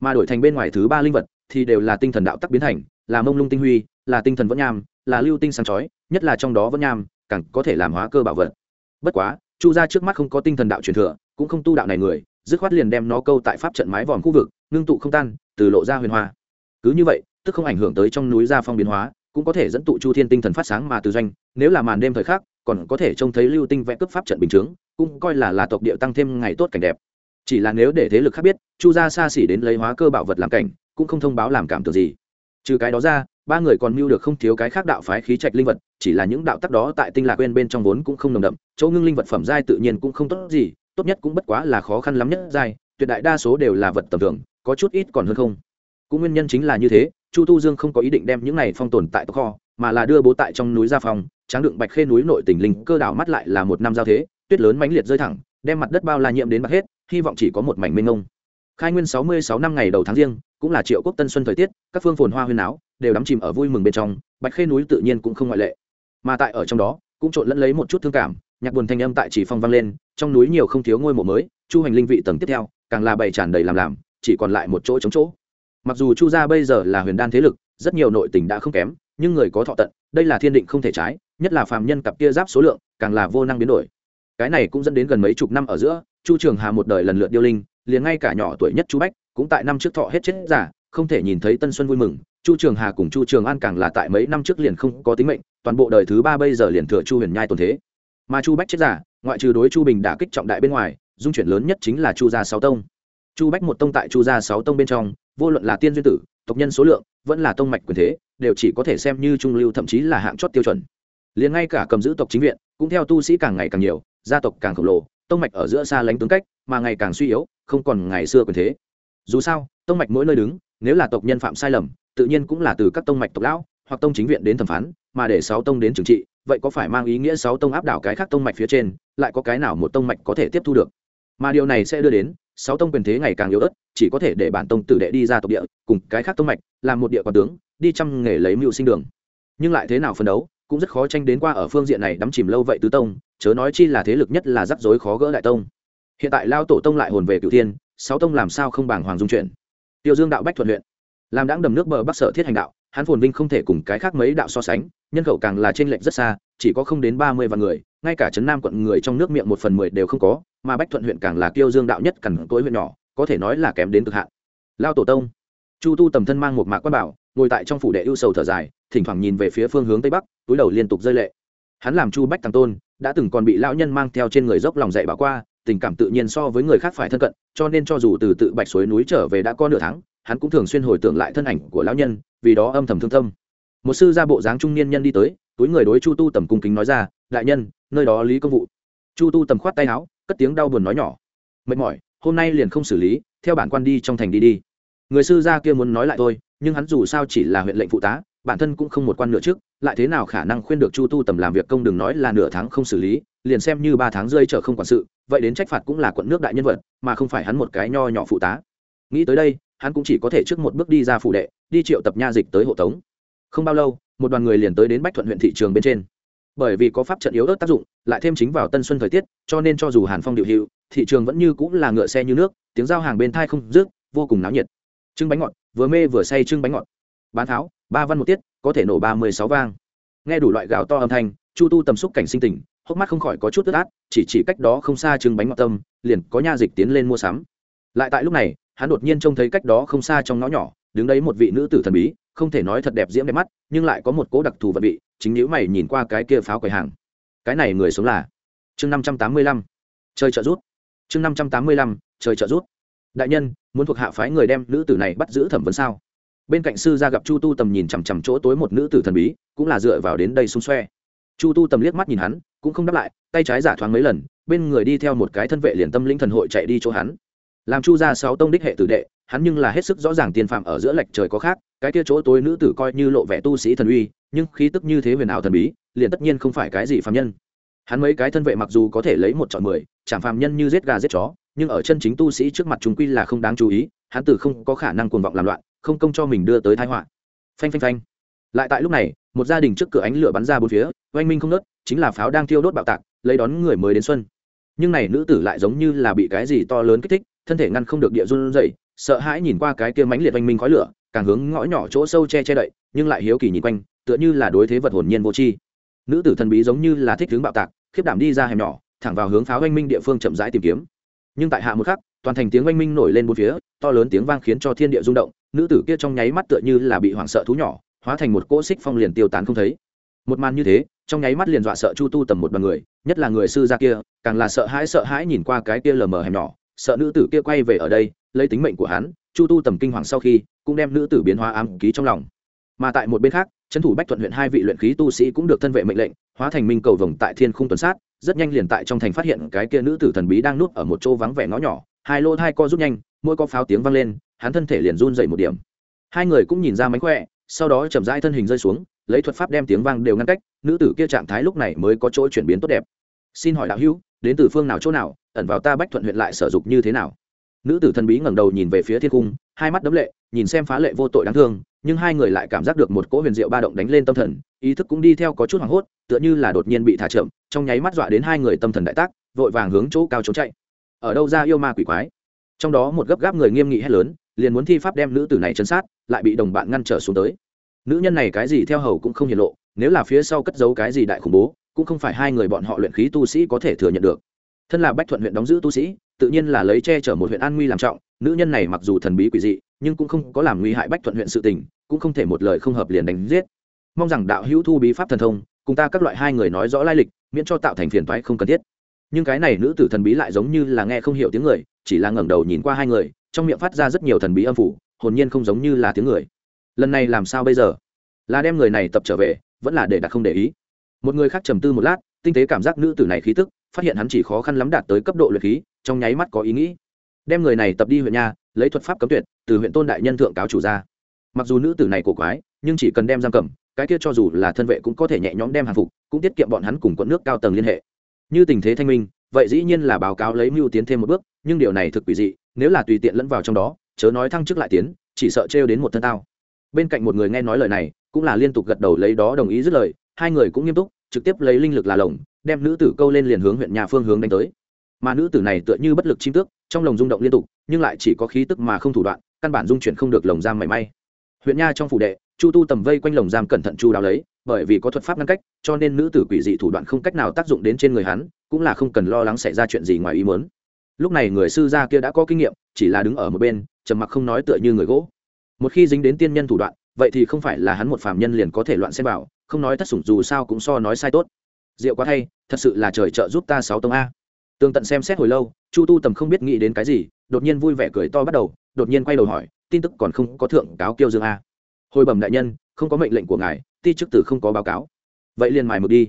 Mà đổi thành bên ngoài thứ ba linh vật thì đều là tinh thần đạo tắc biến thành, là mông lung tinh huy, là tinh thần vẫn nham là lưu tinh sáng chói, nhất là trong đó vẫn nham, càng có thể làm hóa cơ bảo vật. Bất quá, chu gia trước mắt không có tinh thần đạo truyền thừa, cũng không tu đạo này người, dứt khoát liền đem nó câu tại pháp trận mái vòm khu vực, ngưng tụ không tan, từ lộ ra huyền hoa. Cứ như vậy, tức không ảnh hưởng tới trong núi gia phong biến hóa, cũng có thể dẫn tụ chu thiên tinh thần phát sáng mà từ doanh, nếu là màn đêm thời khắc, còn có thể trông thấy lưu tinh vẽ cướp pháp trận bình chướng, cũng coi là là tộc địa tăng thêm ngày tốt cảnh đẹp. Chỉ là nếu để thế lực khác biết, chu gia xa xỉ đến lấy hóa cơ bảo vật làm cảnh, cũng không thông báo làm cảm tưởng gì. Trừ cái đó ra ba người còn mưu được không thiếu cái khác đạo phái khí trạch linh vật, chỉ là những đạo tắc đó tại tinh lạc quên bên trong vốn cũng không nồng đậm, chỗ ngưng linh vật phẩm giai tự nhiên cũng không tốt gì, tốt nhất cũng bất quá là khó khăn lắm nhất giai, tuyệt đại đa số đều là vật tầm thường, có chút ít còn hơn không. Cũng nguyên nhân chính là như thế, chu tu dương không có ý định đem những này phong tồn tại tộc kho, mà là đưa bố tại trong núi gia phong, tráng đựng bạch khê núi nội tỉnh linh cơ đảo mắt lại là một năm giao thế, tuyết lớn mãnh liệt rơi thẳng, đem mặt đất bao la nhiễm đến bạc hết, hy vọng chỉ có một mảnh mênh ngông khai nguyên sáu mươi sáu năm ngày đầu tháng riêng cũng là triệu quốc tân xuân thời tiết, các phương phồn hoa huyên áo đều đắm chìm ở vui mừng bên trong, bạch khê núi tự nhiên cũng không ngoại lệ. Mà tại ở trong đó, cũng trộn lẫn lấy một chút thương cảm, nhạc buồn thanh âm tại chỉ phong vang lên, trong núi nhiều không thiếu ngôi mộ mới, chu hành linh vị tầng tiếp theo, càng là bày tràn đầy làm làm, chỉ còn lại một chỗ chống chỗ. Mặc dù chu gia bây giờ là huyền đan thế lực, rất nhiều nội tình đã không kém, nhưng người có thọ tận, đây là thiên định không thể trái, nhất là phàm nhân cặp kia giáp số lượng, càng là vô năng biến đổi. Cái này cũng dẫn đến gần mấy chục năm ở giữa chu trường hà một đời lần lượt điêu linh, liền ngay cả nhỏ tuổi nhất chu bách cũng tại năm trước thọ hết chết giả, không thể nhìn thấy tân xuân vui mừng. Chu trường hà cùng chu trường an càng là tại mấy năm trước liền không có tính mệnh, toàn bộ đời thứ ba bây giờ liền thừa chu huyền nhai tồn thế. Mà chu bách chết giả, ngoại trừ đối chu bình đả kích trọng đại bên ngoài, dung chuyển lớn nhất chính là chu gia sáu tông. Chu bách một tông tại chu gia sáu tông bên trong, vô luận là tiên duyên tử, tộc nhân số lượng, vẫn là tông mạch quyền thế, đều chỉ có thể xem như trung lưu thậm chí là hạng chót tiêu chuẩn. Liền ngay cả cầm giữ tộc chính viện, cũng theo tu sĩ càng ngày càng nhiều, gia tộc càng khổng lồ tông mạch ở giữa xa lánh tướng cách, mà ngày càng suy yếu, không còn ngày xưa quyền thế. Dù sao, tông mạch mỗi nơi đứng, nếu là tộc nhân phạm sai lầm, tự nhiên cũng là từ các tông mạch tộc lão, hoặc tông chính viện đến thẩm phán, mà để sáu tông đến trừng trị, vậy có phải mang ý nghĩa sáu tông áp đảo cái khác tông mạch phía trên, lại có cái nào một tông mạch có thể tiếp thu được? Mà điều này sẽ đưa đến, sáu tông quyền thế ngày càng yếu ớt, chỉ có thể để bản tông tử đệ đi ra tộc địa, cùng cái khác tông mạch, làm một địa quản tướng, đi chăm nghề lấy mưu sinh đường. Nhưng lại thế nào phân đấu? Cũng rất khó tranh đến qua ở phương diện này đắm chìm lâu vậy tứ tông, chớ nói chi là thế lực nhất là rắc rối khó gỡ đại tông. Hiện tại lao tổ tông lại hồn về cửu thiên, sáu tông làm sao không bảng hoàng dung chuyển tiêu dương đạo bách thuận huyện, làm đáng đầm nước bờ bắc sở thiết hành đạo, hắn phồn vinh không thể cùng cái khác mấy đạo so sánh, nhân khẩu càng là trên lệnh rất xa, chỉ có không đến ba mươi vạn người, ngay cả trấn nam quận người trong nước miệng một phần mười đều không có, mà bách thuận huyện càng là tiêu dương đạo nhất cằn cỗi huyện nhỏ, có thể nói là kém đến cực hạn. Lao tổ tông, chu tu tầm thân mang một mạc quan bảo ngồi tại trong phủ đệ ưu sầu thở dài, thỉnh thoảng nhìn về phía phương hướng tây bắc, túi đầu liên tục rơi lệ. Hắn làm chu bách tăng tôn, đã từng còn bị lão nhân mang theo trên người dốc lòng dạy bảo qua, tình cảm tự nhiên so với người khác phải thân cận, cho nên cho dù từ tự bạch suối núi trở về đã có nửa tháng, hắn cũng thường xuyên hồi tưởng lại thân ảnh của lão nhân, vì đó âm thầm thương tâm. Một sư gia bộ dáng trung niên nhân đi tới, túi người đối chu tu tầm cung kính nói ra, đại nhân, nơi đó lý công vụ. Chu tu tầm khoát tay áo, cất tiếng đau buồn nói nhỏ, mệt mỏi, hôm nay liền không xử lý, theo bản quan đi trong thành đi đi. Người sư gia kia muốn nói lại tôi nhưng hắn dù sao chỉ là huyện lệnh phụ tá, bản thân cũng không một quan nửa trước, lại thế nào khả năng khuyên được chu tu tầm làm việc công đừng nói là nửa tháng không xử lý, liền xem như ba tháng rơi trở không quản sự, vậy đến trách phạt cũng là quận nước đại nhân vật, mà không phải hắn một cái nho nhỏ phụ tá. Nghĩ tới đây, hắn cũng chỉ có thể trước một bước đi ra phủ đệ, đi triệu tập nha dịch tới hộ tống. Không bao lâu, một đoàn người liền tới đến bách thuận huyện thị trường bên trên. Bởi vì có pháp trận yếu ớt tác dụng, lại thêm chính vào tân xuân thời tiết, cho nên cho dù hàn phong điệu hiệu thị trường vẫn như cũng là ngựa xe như nước, tiếng giao hàng bên thai không rước vô cùng náo nhiệt. Trưng bánh ngọt vừa mê vừa say trưng bánh ngọt. Bán tháo, ba văn một tiết, có thể nổ ba mươi sáu vang. Nghe đủ loại gạo to âm thanh, chu tu tầm xúc cảnh sinh tình hốc mắt không khỏi có chút tức át, chỉ chỉ cách đó không xa trưng bánh ngọt tâm, liền có nha dịch tiến lên mua sắm. Lại tại lúc này, hắn đột nhiên trông thấy cách đó không xa trong ngõ nhỏ, đứng đấy một vị nữ tử thần bí, không thể nói thật đẹp diễm đẹp mắt, nhưng lại có một cố đặc thù vật vị, chính nữ mày nhìn qua cái kia pháo quầy hàng. Cái này người sống là? Chương năm trăm tám mươi lăm. Chơi trợ rút chương năm trăm tám mươi lăm chơi trợ rút đại nhân, muốn thuộc hạ phái người đem nữ tử này bắt giữ thẩm vấn sao? Bên cạnh sư ra gặp chu tu tầm nhìn chằm chằm chỗ tối một nữ tử thần bí, cũng là dựa vào đến đây xung xoe. Chu tu tầm liếc mắt nhìn hắn, cũng không đáp lại, tay trái giả thoáng mấy lần, bên người đi theo một cái thân vệ liền tâm linh thần hội chạy đi chỗ hắn. Làm chu ra sáu tông đích hệ tử đệ, hắn nhưng là hết sức rõ ràng tiền phạm ở giữa lệch trời có khác, cái kia chỗ tối nữ tử coi như lộ vẻ tu sĩ thần uy, nhưng khí tức như thế huyền ảo thần bí, liền tất nhiên không phải cái gì phạm nhân. Hắn mấy cái thân vệ mặc dù có thể lấy một chọn mười chẳng phàm nhân như giết gà giết chó, nhưng ở chân chính tu sĩ trước mặt chúng quy là không đáng chú ý, hắn tử không có khả năng cuồng vọng làm loạn, không công cho mình đưa tới thái họa. Phanh phanh phanh. Lại tại lúc này, một gia đình trước cửa ánh lửa bắn ra bốn phía, oanh minh không nớt chính là pháo đang thiêu đốt bạo tạc, lấy đón người mới đến xuân. Nhưng này nữ tử lại giống như là bị cái gì to lớn kích thích, thân thể ngăn không được địa run dậy sợ hãi nhìn qua cái kia mãnh liệt oanh minh khói lửa, càng hướng ngõ nhỏ chỗ sâu che che đậy, nhưng lại hiếu kỳ nhìn quanh, tựa như là đối thế vật hồn nhiên vô tri. Nữ tử thần bí giống như là thích hướng bạo tạc, khiếp đảm đi ra hẻm nhỏ thẳng vào hướng pháo oanh minh địa phương chậm rãi tìm kiếm. Nhưng tại hạ một khắc, toàn thành tiếng oanh minh nổi lên bốn phía, to lớn tiếng vang khiến cho thiên địa rung động, nữ tử kia trong nháy mắt tựa như là bị hoảng sợ thú nhỏ, hóa thành một cỗ xích phong liền tiêu tán không thấy. Một màn như thế, trong nháy mắt liền dọa sợ chu tu tầm một bằng người, nhất là người sư gia kia, càng là sợ hãi sợ hãi nhìn qua cái kia lờ mờ hẻm nhỏ, sợ nữ tử kia quay về ở đây, lấy tính mệnh của hắn, chu tu tầm kinh hoàng sau khi, cũng đem nữ tử biến hóa ám ký trong lòng. Mà tại một bên khác, trấn thủ bách thuận huyện hai vị luyện khí tu sĩ cũng được thân vệ mệnh lệnh, hóa thành minh cầu vồng tại thiên khung tuần sát rất nhanh liền tại trong thành phát hiện cái kia nữ tử thần bí đang nuốt ở một chỗ vắng vẻ ngõ nhỏ. Hai lô thai co rút nhanh, mỗi có pháo tiếng vang lên, hắn thân thể liền run dậy một điểm. Hai người cũng nhìn ra mánh khỏe, sau đó chậm rãi thân hình rơi xuống, lấy thuật pháp đem tiếng vang đều ngăn cách, nữ tử kia trạng thái lúc này mới có chỗ chuyển biến tốt đẹp. Xin hỏi đạo hữu, đến từ phương nào chỗ nào, ẩn vào ta bách thuận huyện lại sở dục như thế nào? Nữ tử thần bí ngẩng đầu nhìn về phía thiên cung, hai mắt đấm lệ, nhìn xem phá lệ vô tội đáng thương nhưng hai người lại cảm giác được một cỗ huyền diệu ba động đánh lên tâm thần, ý thức cũng đi theo có chút hoảng hốt, tựa như là đột nhiên bị thả chậm, trong nháy mắt dọa đến hai người tâm thần đại tác, vội vàng hướng chỗ cao trốn chạy. Ở đâu ra yêu ma quỷ quái? Trong đó một gấp gáp người nghiêm nghị hét lớn, liền muốn thi pháp đem nữ tử này chấn sát, lại bị đồng bạn ngăn trở xuống tới. Nữ nhân này cái gì theo hầu cũng không hiển lộ, nếu là phía sau cất giấu cái gì đại khủng bố, cũng không phải hai người bọn họ luyện khí tu sĩ có thể thừa nhận được. Thân là bách thuận huyện đóng giữ tu sĩ, tự nhiên là lấy che chở một huyện an nguy làm trọng, nữ nhân này mặc dù thần bí quỷ dị nhưng cũng không có làm nguy hại bách thuận huyện sự tình, cũng không thể một lời không hợp liền đánh giết. Mong rằng đạo hữu thu bí pháp thần thông, cùng ta các loại hai người nói rõ lai lịch, miễn cho tạo thành phiền toái không cần thiết. Nhưng cái này nữ tử thần bí lại giống như là nghe không hiểu tiếng người, chỉ là ngẩng đầu nhìn qua hai người, trong miệng phát ra rất nhiều thần bí âm phủ, hồn nhiên không giống như là tiếng người. Lần này làm sao bây giờ? Là đem người này tập trở về, vẫn là để đặt không để ý. Một người khác trầm tư một lát, tinh tế cảm giác nữ tử này khí tức, phát hiện hắn chỉ khó khăn lắm đạt tới cấp độ luyện khí, trong nháy mắt có ý nghĩ đem người này tập đi huyện nha, lấy thuật pháp cấm tuyệt, từ huyện tôn đại nhân thượng cáo chủ ra. Mặc dù nữ tử này cổ quái, nhưng chỉ cần đem giam cầm, cái kia cho dù là thân vệ cũng có thể nhẹ nhõm đem hàng phục, cũng tiết kiệm bọn hắn cùng quận nước cao tầng liên hệ. Như tình thế thanh minh, vậy dĩ nhiên là báo cáo lấy mưu tiến thêm một bước, nhưng điều này thực quỷ dị, nếu là tùy tiện lẫn vào trong đó, chớ nói thăng chức lại tiến, chỉ sợ trêu đến một thân tao. Bên cạnh một người nghe nói lời này, cũng là liên tục gật đầu lấy đó đồng ý dứt lời, hai người cũng nghiêm túc, trực tiếp lấy linh lực là lồng, đem nữ tử câu lên liền hướng huyện nhà phương hướng đánh tới. Mà nữ tử này tựa như bất lực chim tước trong lồng rung động liên tục, nhưng lại chỉ có khí tức mà không thủ đoạn, căn bản dung chuyển không được lồng giam mảy may. Huyện nha trong phủ đệ, chu tu tầm vây quanh lồng giam cẩn thận chu đáo lấy, bởi vì có thuật pháp ngăn cách, cho nên nữ tử quỷ dị thủ đoạn không cách nào tác dụng đến trên người hắn, cũng là không cần lo lắng xảy ra chuyện gì ngoài ý muốn. Lúc này người sư gia kia đã có kinh nghiệm, chỉ là đứng ở một bên, trầm mặc không nói tựa như người gỗ. Một khi dính đến tiên nhân thủ đoạn, vậy thì không phải là hắn một phàm nhân liền có thể loạn xem vào, không nói thất sủng dù sao cũng so nói sai tốt. Rượu quá thay, thật sự là trời trợ giúp ta sáu tông a tường tận xem xét hồi lâu, chu tu tầm không biết nghĩ đến cái gì, đột nhiên vui vẻ cười to bắt đầu, đột nhiên quay đầu hỏi, tin tức còn không có thượng cáo kiêu dương a. Hồi bẩm đại nhân, không có mệnh lệnh của ngài, ti chức tử không có báo cáo. Vậy liền mài mực đi.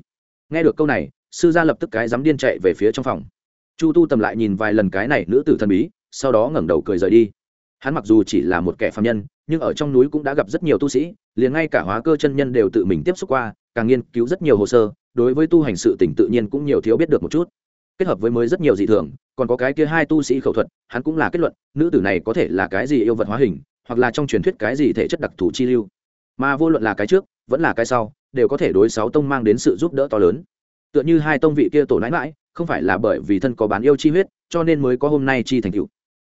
Nghe được câu này, sư gia lập tức cái dám điên chạy về phía trong phòng. Chu tu tầm lại nhìn vài lần cái này nữ tử thần bí, sau đó ngẩng đầu cười rời đi. Hắn mặc dù chỉ là một kẻ phạm nhân, nhưng ở trong núi cũng đã gặp rất nhiều tu sĩ, liền ngay cả hóa cơ chân nhân đều tự mình tiếp xúc qua, càng nghiên cứu rất nhiều hồ sơ, đối với tu hành sự tỉnh tự nhiên cũng nhiều thiếu biết được một chút kết hợp với mới rất nhiều dị thường, còn có cái kia hai tu sĩ khẩu thuật, hắn cũng là kết luận, nữ tử này có thể là cái gì yêu vật hóa hình, hoặc là trong truyền thuyết cái gì thể chất đặc thù chi lưu. Mà vô luận là cái trước, vẫn là cái sau, đều có thể đối sáu tông mang đến sự giúp đỡ to lớn. Tựa như hai tông vị kia tổ nãi mãi không phải là bởi vì thân có bán yêu chi huyết, cho nên mới có hôm nay chi thành cựu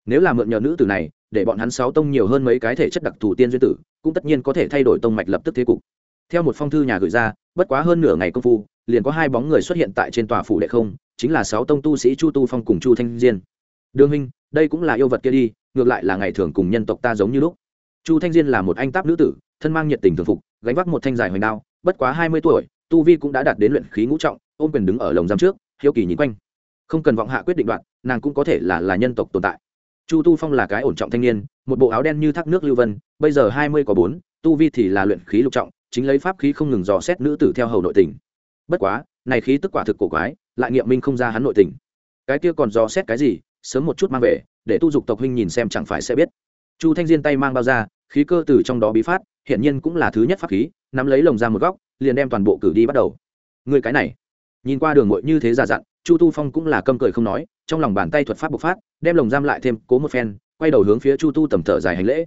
nếu là mượn nhờ nữ tử này, để bọn hắn sáu tông nhiều hơn mấy cái thể chất đặc thù tiên duyên tử, cũng tất nhiên có thể thay đổi tông mạch lập tức thế cục. Theo một phong thư nhà gửi ra, bất quá hơn nửa ngày công phu, liền có hai bóng người xuất hiện tại trên tòa phủ đệ không chính là sáu tông tu sĩ chu tu phong cùng chu thanh diên. Đương minh đây cũng là yêu vật kia đi, ngược lại là ngày thường cùng nhân tộc ta giống như lúc. Chu thanh diên là một anh táp nữ tử, thân mang nhiệt tình thường phục, gánh vác một thanh dài hoành đao, bất quá hai mươi tuổi, tu vi cũng đã đạt đến luyện khí ngũ trọng, ôm quyền đứng ở lồng giam trước, hiếu kỳ nhìn quanh. Không cần vọng hạ quyết định đoạn, nàng cũng có thể là là nhân tộc tồn tại. Chu tu phong là cái ổn trọng thanh niên, một bộ áo đen như thác nước lưu vân, bây giờ hai mươi có bốn, tu vi thì là luyện khí lục trọng, chính lấy pháp khí không ngừng dò xét nữ tử theo hầu nội tình. Bất quá, này khí tức quả thực cổ quái lại nghiệm minh không ra hắn nội tình. Cái kia còn dò xét cái gì, sớm một chút mang về, để tu dục tộc huynh nhìn xem chẳng phải sẽ biết. Chu thanh diên tay mang bao ra, khí cơ từ trong đó bí phát hiện nhiên cũng là thứ nhất pháp khí, nắm lấy lồng ra một góc, liền đem toàn bộ cử đi bắt đầu. Người cái này, nhìn qua đường mội như thế giả dặn, chu tu phong cũng là câm cười không nói, trong lòng bàn tay thuật pháp bộc phát, đem lồng giam lại thêm cố một phen, quay đầu hướng phía chu tu tầm thở dài hành lễ.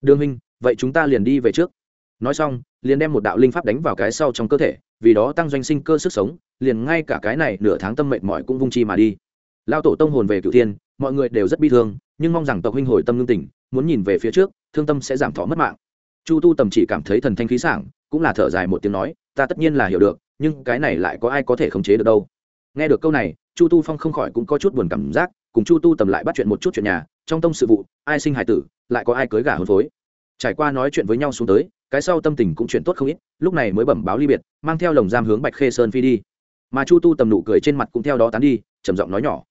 Đường huynh, vậy chúng ta liền đi về trước nói xong liền đem một đạo linh pháp đánh vào cái sau trong cơ thể vì đó tăng doanh sinh cơ sức sống liền ngay cả cái này nửa tháng tâm mệnh mỏi cũng vung chi mà đi. Lao tổ tông hồn về cựu thiên mọi người đều rất bi thương nhưng mong rằng tộc huynh hồi tâm lương tỉnh, muốn nhìn về phía trước thương tâm sẽ giảm thọ mất mạng. Chu tu tầm chỉ cảm thấy thần thanh khí sảng cũng là thở dài một tiếng nói ta tất nhiên là hiểu được nhưng cái này lại có ai có thể khống chế được đâu? Nghe được câu này chu tu phong không khỏi cũng có chút buồn cảm giác cùng chu tu tầm lại bắt chuyện một chút chuyện nhà trong tông sự vụ ai sinh hải tử lại có ai cưới gả hôn phối. Trải qua nói chuyện với nhau xuống tới cái sau tâm tình cũng chuyển tốt không ít, lúc này mới bẩm báo ly biệt, mang theo lồng giam hướng bạch khê sơn phi đi. Mà chu tu tầm nụ cười trên mặt cũng theo đó tán đi, trầm giọng nói nhỏ.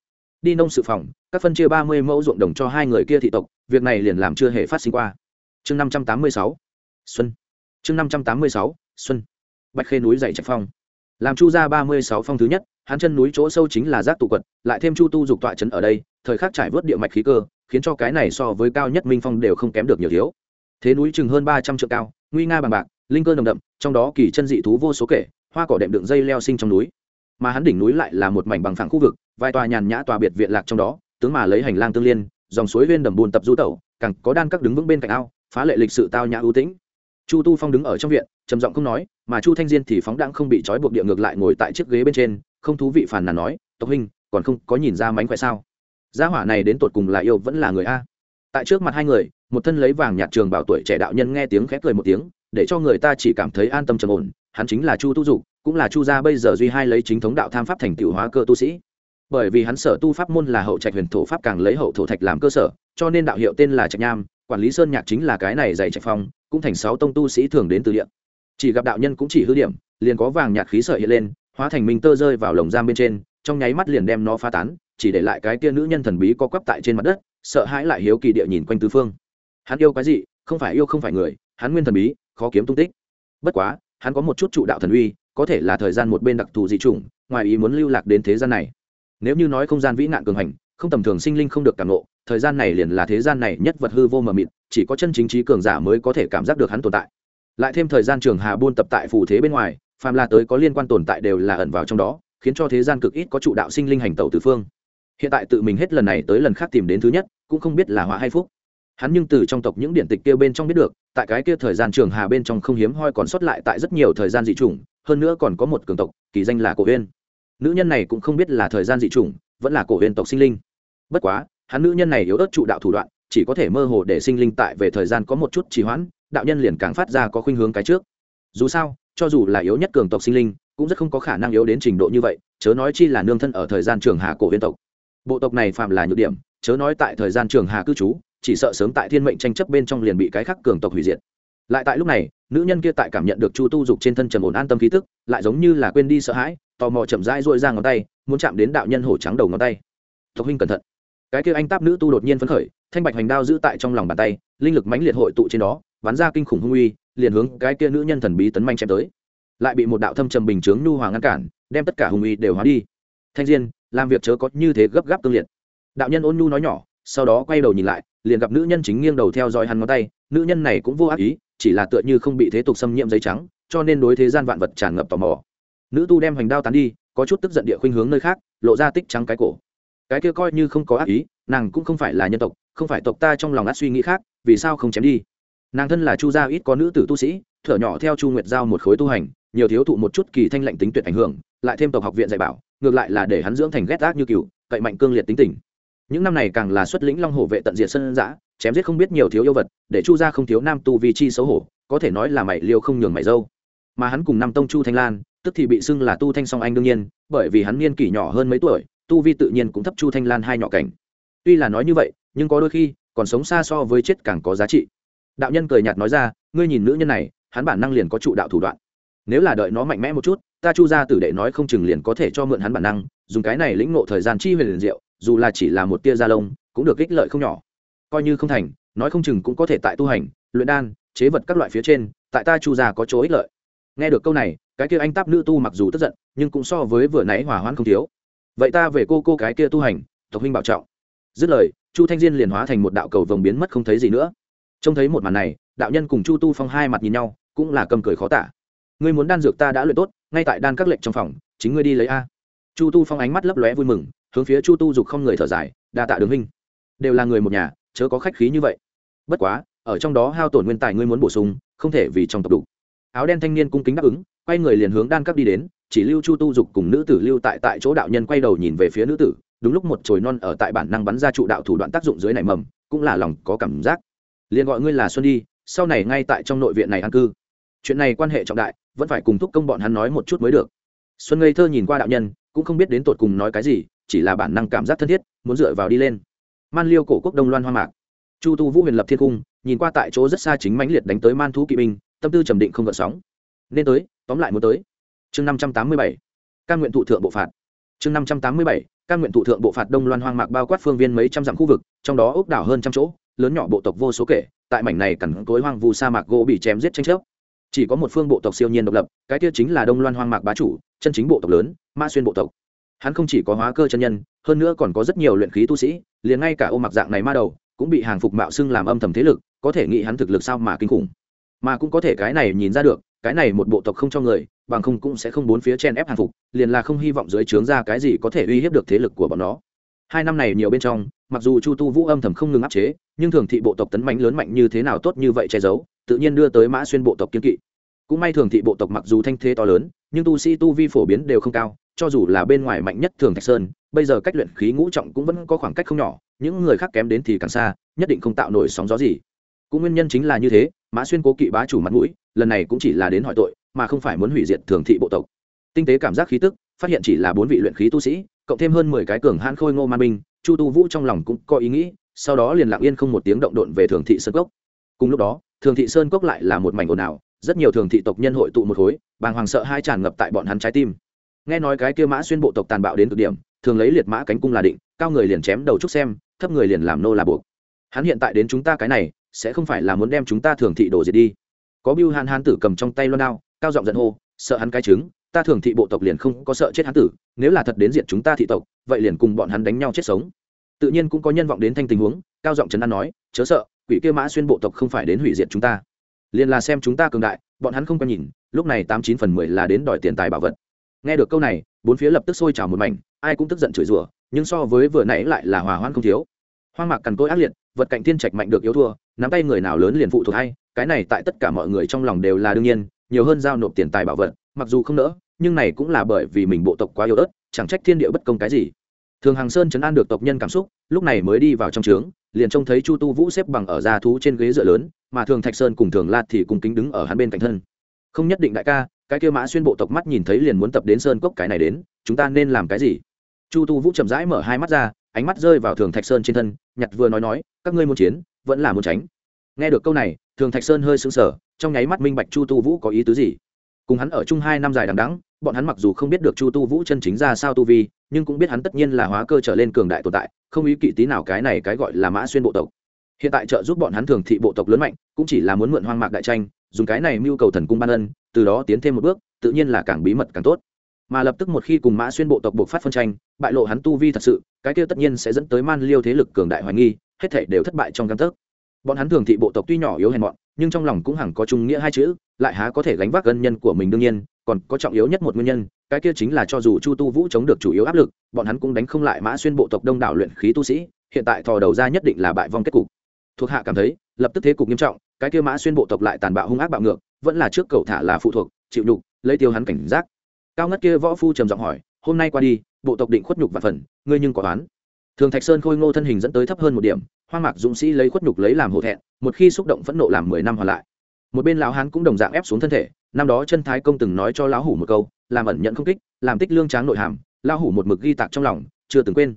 Đi nông sự phòng, các phân chia ba mươi mẫu ruộng đồng cho hai người kia thị tộc, việc này liền làm chưa hề phát sinh qua. Chương năm trăm tám mươi sáu, xuân. Chương năm trăm tám mươi sáu, xuân. Bạch khê núi dậy trạch phong. Làm chu ra ba mươi sáu phong thứ nhất, hắn chân núi chỗ sâu chính là giác tụ quật, lại thêm chu tu dục tọa trấn ở đây, thời khắc trải vớt địa mạch khí cơ, khiến cho cái này so với cao nhất minh phong đều không kém được nhiều thiếu. Thế núi chừng hơn ba trăm triệu cao nguy nga bằng bạc, linh cơ nồng đậm, trong đó kỳ chân dị thú vô số kể, hoa cỏ đệm đựng dây leo sinh trong núi. Mà hắn đỉnh núi lại là một mảnh bằng phẳng khu vực, vài tòa nhàn nhã tòa biệt viện lạc trong đó, tướng mà lấy hành lang tương liên, dòng suối viên đầm bùn tập du tẩu, càng có đan các đứng vững bên cạnh ao, phá lệ lịch sự tao nhã ưu tĩnh. Chu tu phong đứng ở trong viện, trầm giọng không nói, mà chu thanh diên thì phóng đãng không bị trói buộc địa ngược lại ngồi tại chiếc ghế bên trên, không thú vị phàn nàn nói, tộc huynh, còn không có nhìn ra mánh khỏe sao? Gia hỏa này đến tột cùng là yêu vẫn là người a? Tại trước mặt hai người một thân lấy vàng nhạt trường bảo tuổi trẻ đạo nhân nghe tiếng khép cười một tiếng, để cho người ta chỉ cảm thấy an tâm trầm ổn. Hắn chính là chu tu dục, cũng là chu gia bây giờ duy hai lấy chính thống đạo tham pháp thành tựu hóa cơ tu sĩ. Bởi vì hắn sở tu pháp môn là hậu trạch huyền thổ pháp càng lấy hậu thổ thạch làm cơ sở, cho nên đạo hiệu tên là trạch nham, quản lý sơn nhạc chính là cái này dạy trạch phong, cũng thành sáu tông tu sĩ thường đến từ địa. Chỉ gặp đạo nhân cũng chỉ hư điểm, liền có vàng nhạt khí sợi hiện lên, hóa thành minh tơ rơi vào lồng giam bên trên, trong nháy mắt liền đem nó phá tán, chỉ để lại cái kia nữ nhân thần bí co quắp tại trên mặt đất, sợ hãi lại hiếu kỳ địa nhìn quanh tứ phương hắn yêu cái gì không phải yêu không phải người, hắn nguyên thần bí, khó kiếm tung tích. Bất quá, hắn có một chút trụ đạo thần uy, có thể là thời gian một bên đặc thù dị chủng, ngoài ý muốn lưu lạc đến thế gian này. Nếu như nói không gian vĩ nạn cường hành, không tầm thường sinh linh không được cảm nộ thời gian này liền là thế gian này nhất vật hư vô mờ mịt, chỉ có chân chính trí cường giả mới có thể cảm giác được hắn tồn tại. Lại thêm thời gian trường hà buôn tập tại phù thế bên ngoài, phàm là tới có liên quan tồn tại đều là ẩn vào trong đó, khiến cho thế gian cực ít có trụ đạo sinh linh hành tẩu tứ phương. Hiện tại tự mình hết lần này tới lần khác tìm đến thứ nhất, cũng không biết là họa hay phúc hắn nhưng từ trong tộc những điển tịch kia bên trong biết được, tại cái kia thời gian trường hà bên trong không hiếm hoi còn sót lại tại rất nhiều thời gian dị chủng, hơn nữa còn có một cường tộc, kỳ danh là cổ huyên nữ nhân này cũng không biết là thời gian dị chủng, vẫn là cổ huyên tộc sinh linh. Bất quá, hắn nữ nhân này yếu ớt trụ đạo thủ đoạn, chỉ có thể mơ hồ để sinh linh tại về thời gian có một chút trì hoãn, đạo nhân liền càng phát ra có khuynh hướng cái trước. Dù sao, cho dù là yếu nhất cường tộc sinh linh, cũng rất không có khả năng yếu đến trình độ như vậy, chớ nói chi là nương thân ở thời gian trường hà cổ huyên tộc. Bộ tộc này phạm là nhược điểm, chớ nói tại thời gian trường hà cư trú chỉ sợ sớm tại thiên mệnh tranh chấp bên trong liền bị cái khắc cường tộc hủy diệt. Lại tại lúc này, nữ nhân kia tại cảm nhận được chu tu dục trên thân trầm ổn an tâm khí tức, lại giống như là quên đi sợ hãi, tò mò chậm rãi dội ra ngón tay, muốn chạm đến đạo nhân hổ trắng đầu ngón tay. Tộc huynh cẩn thận. Cái kia anh táp nữ tu đột nhiên phấn khởi, thanh bạch hành đao giữ tại trong lòng bàn tay, linh lực mãnh liệt hội tụ trên đó, bắn ra kinh khủng hung uy, liền hướng cái kia nữ nhân thần bí tấn manh chém tới. Lại bị một đạo thâm trầm bình chướng nhu hòa ngăn cản, đem tất cả hung uy đều hóa đi. Thanh diên, làm việc chớ có như thế gấp gáp tương liệt. Đạo nhân ôn nhu nói nhỏ sau đó quay đầu nhìn lại, liền gặp nữ nhân chính nghiêng đầu theo dõi hắn ngón tay, nữ nhân này cũng vô ác ý, chỉ là tựa như không bị thế tục xâm nhiễm giấy trắng, cho nên đối thế gian vạn vật tràn ngập tò mò. Nữ tu đem hoành đao tán đi, có chút tức giận địa khuynh hướng nơi khác, lộ ra tích trắng cái cổ. Cái kia coi như không có ác ý, nàng cũng không phải là nhân tộc, không phải tộc ta trong lòng át suy nghĩ khác, vì sao không chém đi? Nàng thân là chu gia ít có nữ tử tu sĩ, thở nhỏ theo chu nguyệt giao một khối tu hành, nhiều thiếu thụ một chút kỳ thanh lạnh tính tuyệt ảnh hưởng, lại thêm tộc học viện dạy bảo, ngược lại là để hắn dưỡng thành ghét ác như cựu cậy mạnh cương liệt tính tình những năm này càng là xuất lĩnh long hổ vệ tận diệt sân giã, chém giết không biết nhiều thiếu yêu vật, để chu gia không thiếu nam tu Vi chi xấu hổ, có thể nói là mày liêu không nhường mày dâu. Mà hắn cùng năm tông chu thanh lan, tức thì bị xưng là tu thanh song anh đương nhiên, bởi vì hắn niên kỷ nhỏ hơn mấy tuổi, tu vi tự nhiên cũng thấp chu thanh lan hai nhỏ cảnh. Tuy là nói như vậy, nhưng có đôi khi, còn sống xa so với chết càng có giá trị. Đạo nhân cười nhạt nói ra, ngươi nhìn nữ nhân này, hắn bản năng liền có trụ đạo thủ đoạn. Nếu là đợi nó mạnh mẽ một chút, ta chu ra tử đệ nói không chừng liền có thể cho mượn hắn bản năng, dùng cái này lĩnh ngộ thời gian chi huyền liền diệu dù là chỉ là một tia da lông, cũng được ích lợi không nhỏ. Coi như không thành, nói không chừng cũng có thể tại tu hành, luyện đan, chế vật các loại phía trên, tại ta chu gia có chỗ ích lợi. Nghe được câu này, cái kia anh táp nữ tu mặc dù tức giận, nhưng cũng so với vừa nãy hỏa hoãn không thiếu. Vậy ta về cô cô cái kia tu hành, tộc huynh bảo trọng. Dứt lời, chu thanh diên liền hóa thành một đạo cầu vồng biến mất không thấy gì nữa. Trông thấy một màn này, đạo nhân cùng chu tu phong hai mặt nhìn nhau, cũng là cầm cười khó tả. Ngươi muốn đan dược ta đã luyện tốt, ngay tại đan các lệnh trong phòng, chính ngươi đi lấy a. Chu tu phong ánh mắt lấp lóe vui mừng hướng phía chu tu dục không người thở dài, đa tạ đường huynh. Đều là người một nhà, chớ có khách khí như vậy. Bất quá, ở trong đó hao tổn nguyên tài ngươi muốn bổ sung, không thể vì trong tập đủ. Áo đen thanh niên cung kính đáp ứng, quay người liền hướng đan cấp đi đến, chỉ lưu chu tu dục cùng nữ tử lưu tại tại chỗ đạo nhân quay đầu nhìn về phía nữ tử, đúng lúc một chồi non ở tại bản năng bắn ra trụ đạo thủ đoạn tác dụng dưới này mầm, cũng là lòng có cảm giác. Liền gọi ngươi là xuân đi, sau này ngay tại trong nội viện này an cư. Chuyện này quan hệ trọng đại, vẫn phải cùng thúc công bọn hắn nói một chút mới được. Xuân ngây thơ nhìn qua đạo nhân, cũng không biết đến tột cùng nói cái gì chỉ là bản năng cảm giác thân thiết, muốn dựa vào đi lên. Man liêu cổ quốc đông loan hoa mạc. Chu tu vũ huyền lập thiên cung, nhìn qua tại chỗ rất xa chính mãnh liệt đánh tới man thú kỵ binh, tâm tư trầm định không gợn sóng. Nên tới, tóm lại muốn tới. Chương năm trăm tám mươi bảy căn nguyện thụ thượng bộ phạt. Chương năm trăm tám mươi bảy căn nguyện thụ thượng bộ phạt đông loan hoang mạc bao quát phương viên mấy trăm dặm khu vực, trong đó ốc đảo hơn trăm chỗ, lớn nhỏ bộ tộc vô số kể, tại mảnh này cẳng cối hoang vu sa mạc gỗ bị chém giết tranh chấp. Chỉ có một phương bộ tộc siêu nhiên độc lập, cái kia chính là đông loan hoang mạc bá chủ, chân chính bộ tộc lớn, ma xuyên bộ tộc hắn không chỉ có hóa cơ chân nhân, hơn nữa còn có rất nhiều luyện khí tu sĩ, liền ngay cả ô mặc dạng này ma đầu, cũng bị hàng phục mạo xưng làm âm thầm thế lực, có thể nghĩ hắn thực lực sao mà kinh khủng. Mà cũng có thể cái này nhìn ra được, cái này một bộ tộc không cho người, bằng không cũng sẽ không bốn phía chen ép hàng phục, liền là không hy vọng dưới trướng ra cái gì có thể uy hiếp được thế lực của bọn nó. Hai năm này nhiều bên trong, mặc dù chu tu vũ âm thầm không ngừng áp chế, nhưng thường thị bộ tộc tấn mạnh lớn mạnh như thế nào tốt như vậy che giấu, tự nhiên đưa tới mã xuyên bộ tộc kiên kỵ. Cũng may thường thị bộ tộc mặc dù thanh thế to lớn, nhưng tu sĩ tu vi phổ biến đều không cao cho dù là bên ngoài mạnh nhất thường thạch sơn, bây giờ cách luyện khí ngũ trọng cũng vẫn có khoảng cách không nhỏ, những người khác kém đến thì càng xa, nhất định không tạo nổi sóng gió gì. Cũng nguyên nhân chính là như thế, mã xuyên cố kỵ bá chủ mặt mũi, lần này cũng chỉ là đến hỏi tội, mà không phải muốn hủy diệt thường thị bộ tộc. Tinh tế cảm giác khí tức, phát hiện chỉ là bốn vị luyện khí tu sĩ, cộng thêm hơn mười cái cường hãn khôi ngô man binh, chu tu vũ trong lòng cũng có ý nghĩ, sau đó liền lặng yên không một tiếng động độn về thường thị sơn cốc. Cùng lúc đó, thường thị sơn cốc lại là một mảnh ồn ào, rất nhiều thường thị tộc nhân hội tụ một khối, bàng hoàng sợ hai tràn ngập tại bọn hắn trái tim nghe nói cái kia mã xuyên bộ tộc tàn bạo đến cực điểm, thường lấy liệt mã cánh cung là định, cao người liền chém đầu trúc xem, thấp người liền làm nô là buộc. Hắn hiện tại đến chúng ta cái này, sẽ không phải là muốn đem chúng ta thường thị đổ diệt đi. Có biêu hàn hán tử cầm trong tay loan đao, cao giọng giận hô, sợ hắn cái trứng, ta thường thị bộ tộc liền không có sợ chết hán tử, nếu là thật đến diệt chúng ta thị tộc, vậy liền cùng bọn hắn đánh nhau chết sống. Tự nhiên cũng có nhân vọng đến thanh tình huống, cao giọng trấn an nói, chớ sợ, quỷ kia mã xuyên bộ tộc không phải đến hủy diệt chúng ta. Liền là xem chúng ta cường đại, bọn hắn không có nhìn, lúc này tám chín phần mười là đến đòi tiền tài bảo vật nghe được câu này, bốn phía lập tức sôi trào một mảnh, ai cũng tức giận chửi rủa, nhưng so với vừa nãy lại là hòa hoan không thiếu. Hoang mạc cằn cỗi ác liệt, vật cạnh thiên trạch mạnh được yếu thua, nắm tay người nào lớn liền phụ thuộc hay cái này tại tất cả mọi người trong lòng đều là đương nhiên, nhiều hơn giao nộp tiền tài bảo vật, mặc dù không nỡ, nhưng này cũng là bởi vì mình bộ tộc quá yếu ớt, chẳng trách thiên địa bất công cái gì. Thường hàng sơn chấn an được tộc nhân cảm xúc, lúc này mới đi vào trong trướng, liền trông thấy chu tu vũ xếp bằng ở ra thú trên ghế dựa lớn, mà thường thạch sơn cùng thường lạt thì cùng kính đứng ở hắn bên cạnh thân. Không nhất định đại ca cái kia mã xuyên bộ tộc mắt nhìn thấy liền muốn tập đến sơn cốc cái này đến, chúng ta nên làm cái gì? Chu tu vũ chậm rãi mở hai mắt ra, ánh mắt rơi vào thường thạch sơn trên thân, nhặt vừa nói nói, các ngươi muốn chiến, vẫn là muốn tránh. Nghe được câu này, thường thạch sơn hơi sững sờ, trong nháy mắt minh bạch chu tu vũ có ý tứ gì. Cùng hắn ở chung hai năm dài đằng đẵng, bọn hắn mặc dù không biết được chu tu vũ chân chính ra sao tu vi, nhưng cũng biết hắn tất nhiên là hóa cơ trở lên cường đại tồn tại, không ý kỵ tí nào cái này cái gọi là mã xuyên bộ tộc. Hiện tại trợ giúp bọn hắn thường thị bộ tộc lớn mạnh, cũng chỉ là muốn mượn hoang mạc đại tranh, dùng cái này mưu cầu thần cung ban ân từ đó tiến thêm một bước, tự nhiên là càng bí mật càng tốt. Mà lập tức một khi cùng mã xuyên bộ tộc buộc phát phân tranh, bại lộ hắn tu vi thật sự, cái kia tất nhiên sẽ dẫn tới man liêu thế lực cường đại hoài nghi, hết thể đều thất bại trong căn tấc. Bọn hắn thường thị bộ tộc tuy nhỏ yếu hèn mọn, nhưng trong lòng cũng hẳn có trung nghĩa hai chữ, lại há có thể gánh vác gân nhân của mình đương nhiên, còn có trọng yếu nhất một nguyên nhân, cái kia chính là cho dù chu tu vũ chống được chủ yếu áp lực, bọn hắn cũng đánh không lại mã xuyên bộ tộc đông đảo luyện khí tu sĩ, hiện tại thò đầu ra nhất định là bại vong kết cục. Thuộc hạ cảm thấy, lập tức thế cục nghiêm trọng, cái kia mã xuyên bộ tộc lại tàn bạo hung ác bạo ngược vẫn là trước cầu thả là phụ thuộc, chịu nhục, lấy tiêu hắn cảnh giác. Cao ngất kia võ phu trầm giọng hỏi, hôm nay qua đi, bộ tộc định khuất nhục và phần, ngươi nhưng có đoán thường thạch sơn khôi ngô thân hình dẫn tới thấp hơn một điểm, hoang mạc dũng sĩ lấy khuất nhục lấy làm hổ thẹn, một khi xúc động phẫn nộ làm mười năm hoàn lại. Một bên lão hán cũng đồng dạng ép xuống thân thể, năm đó chân thái công từng nói cho lão hủ một câu, làm ẩn nhận không kích, làm tích lương tráng nội hàm. Lão hủ một mực ghi tạc trong lòng, chưa từng quên.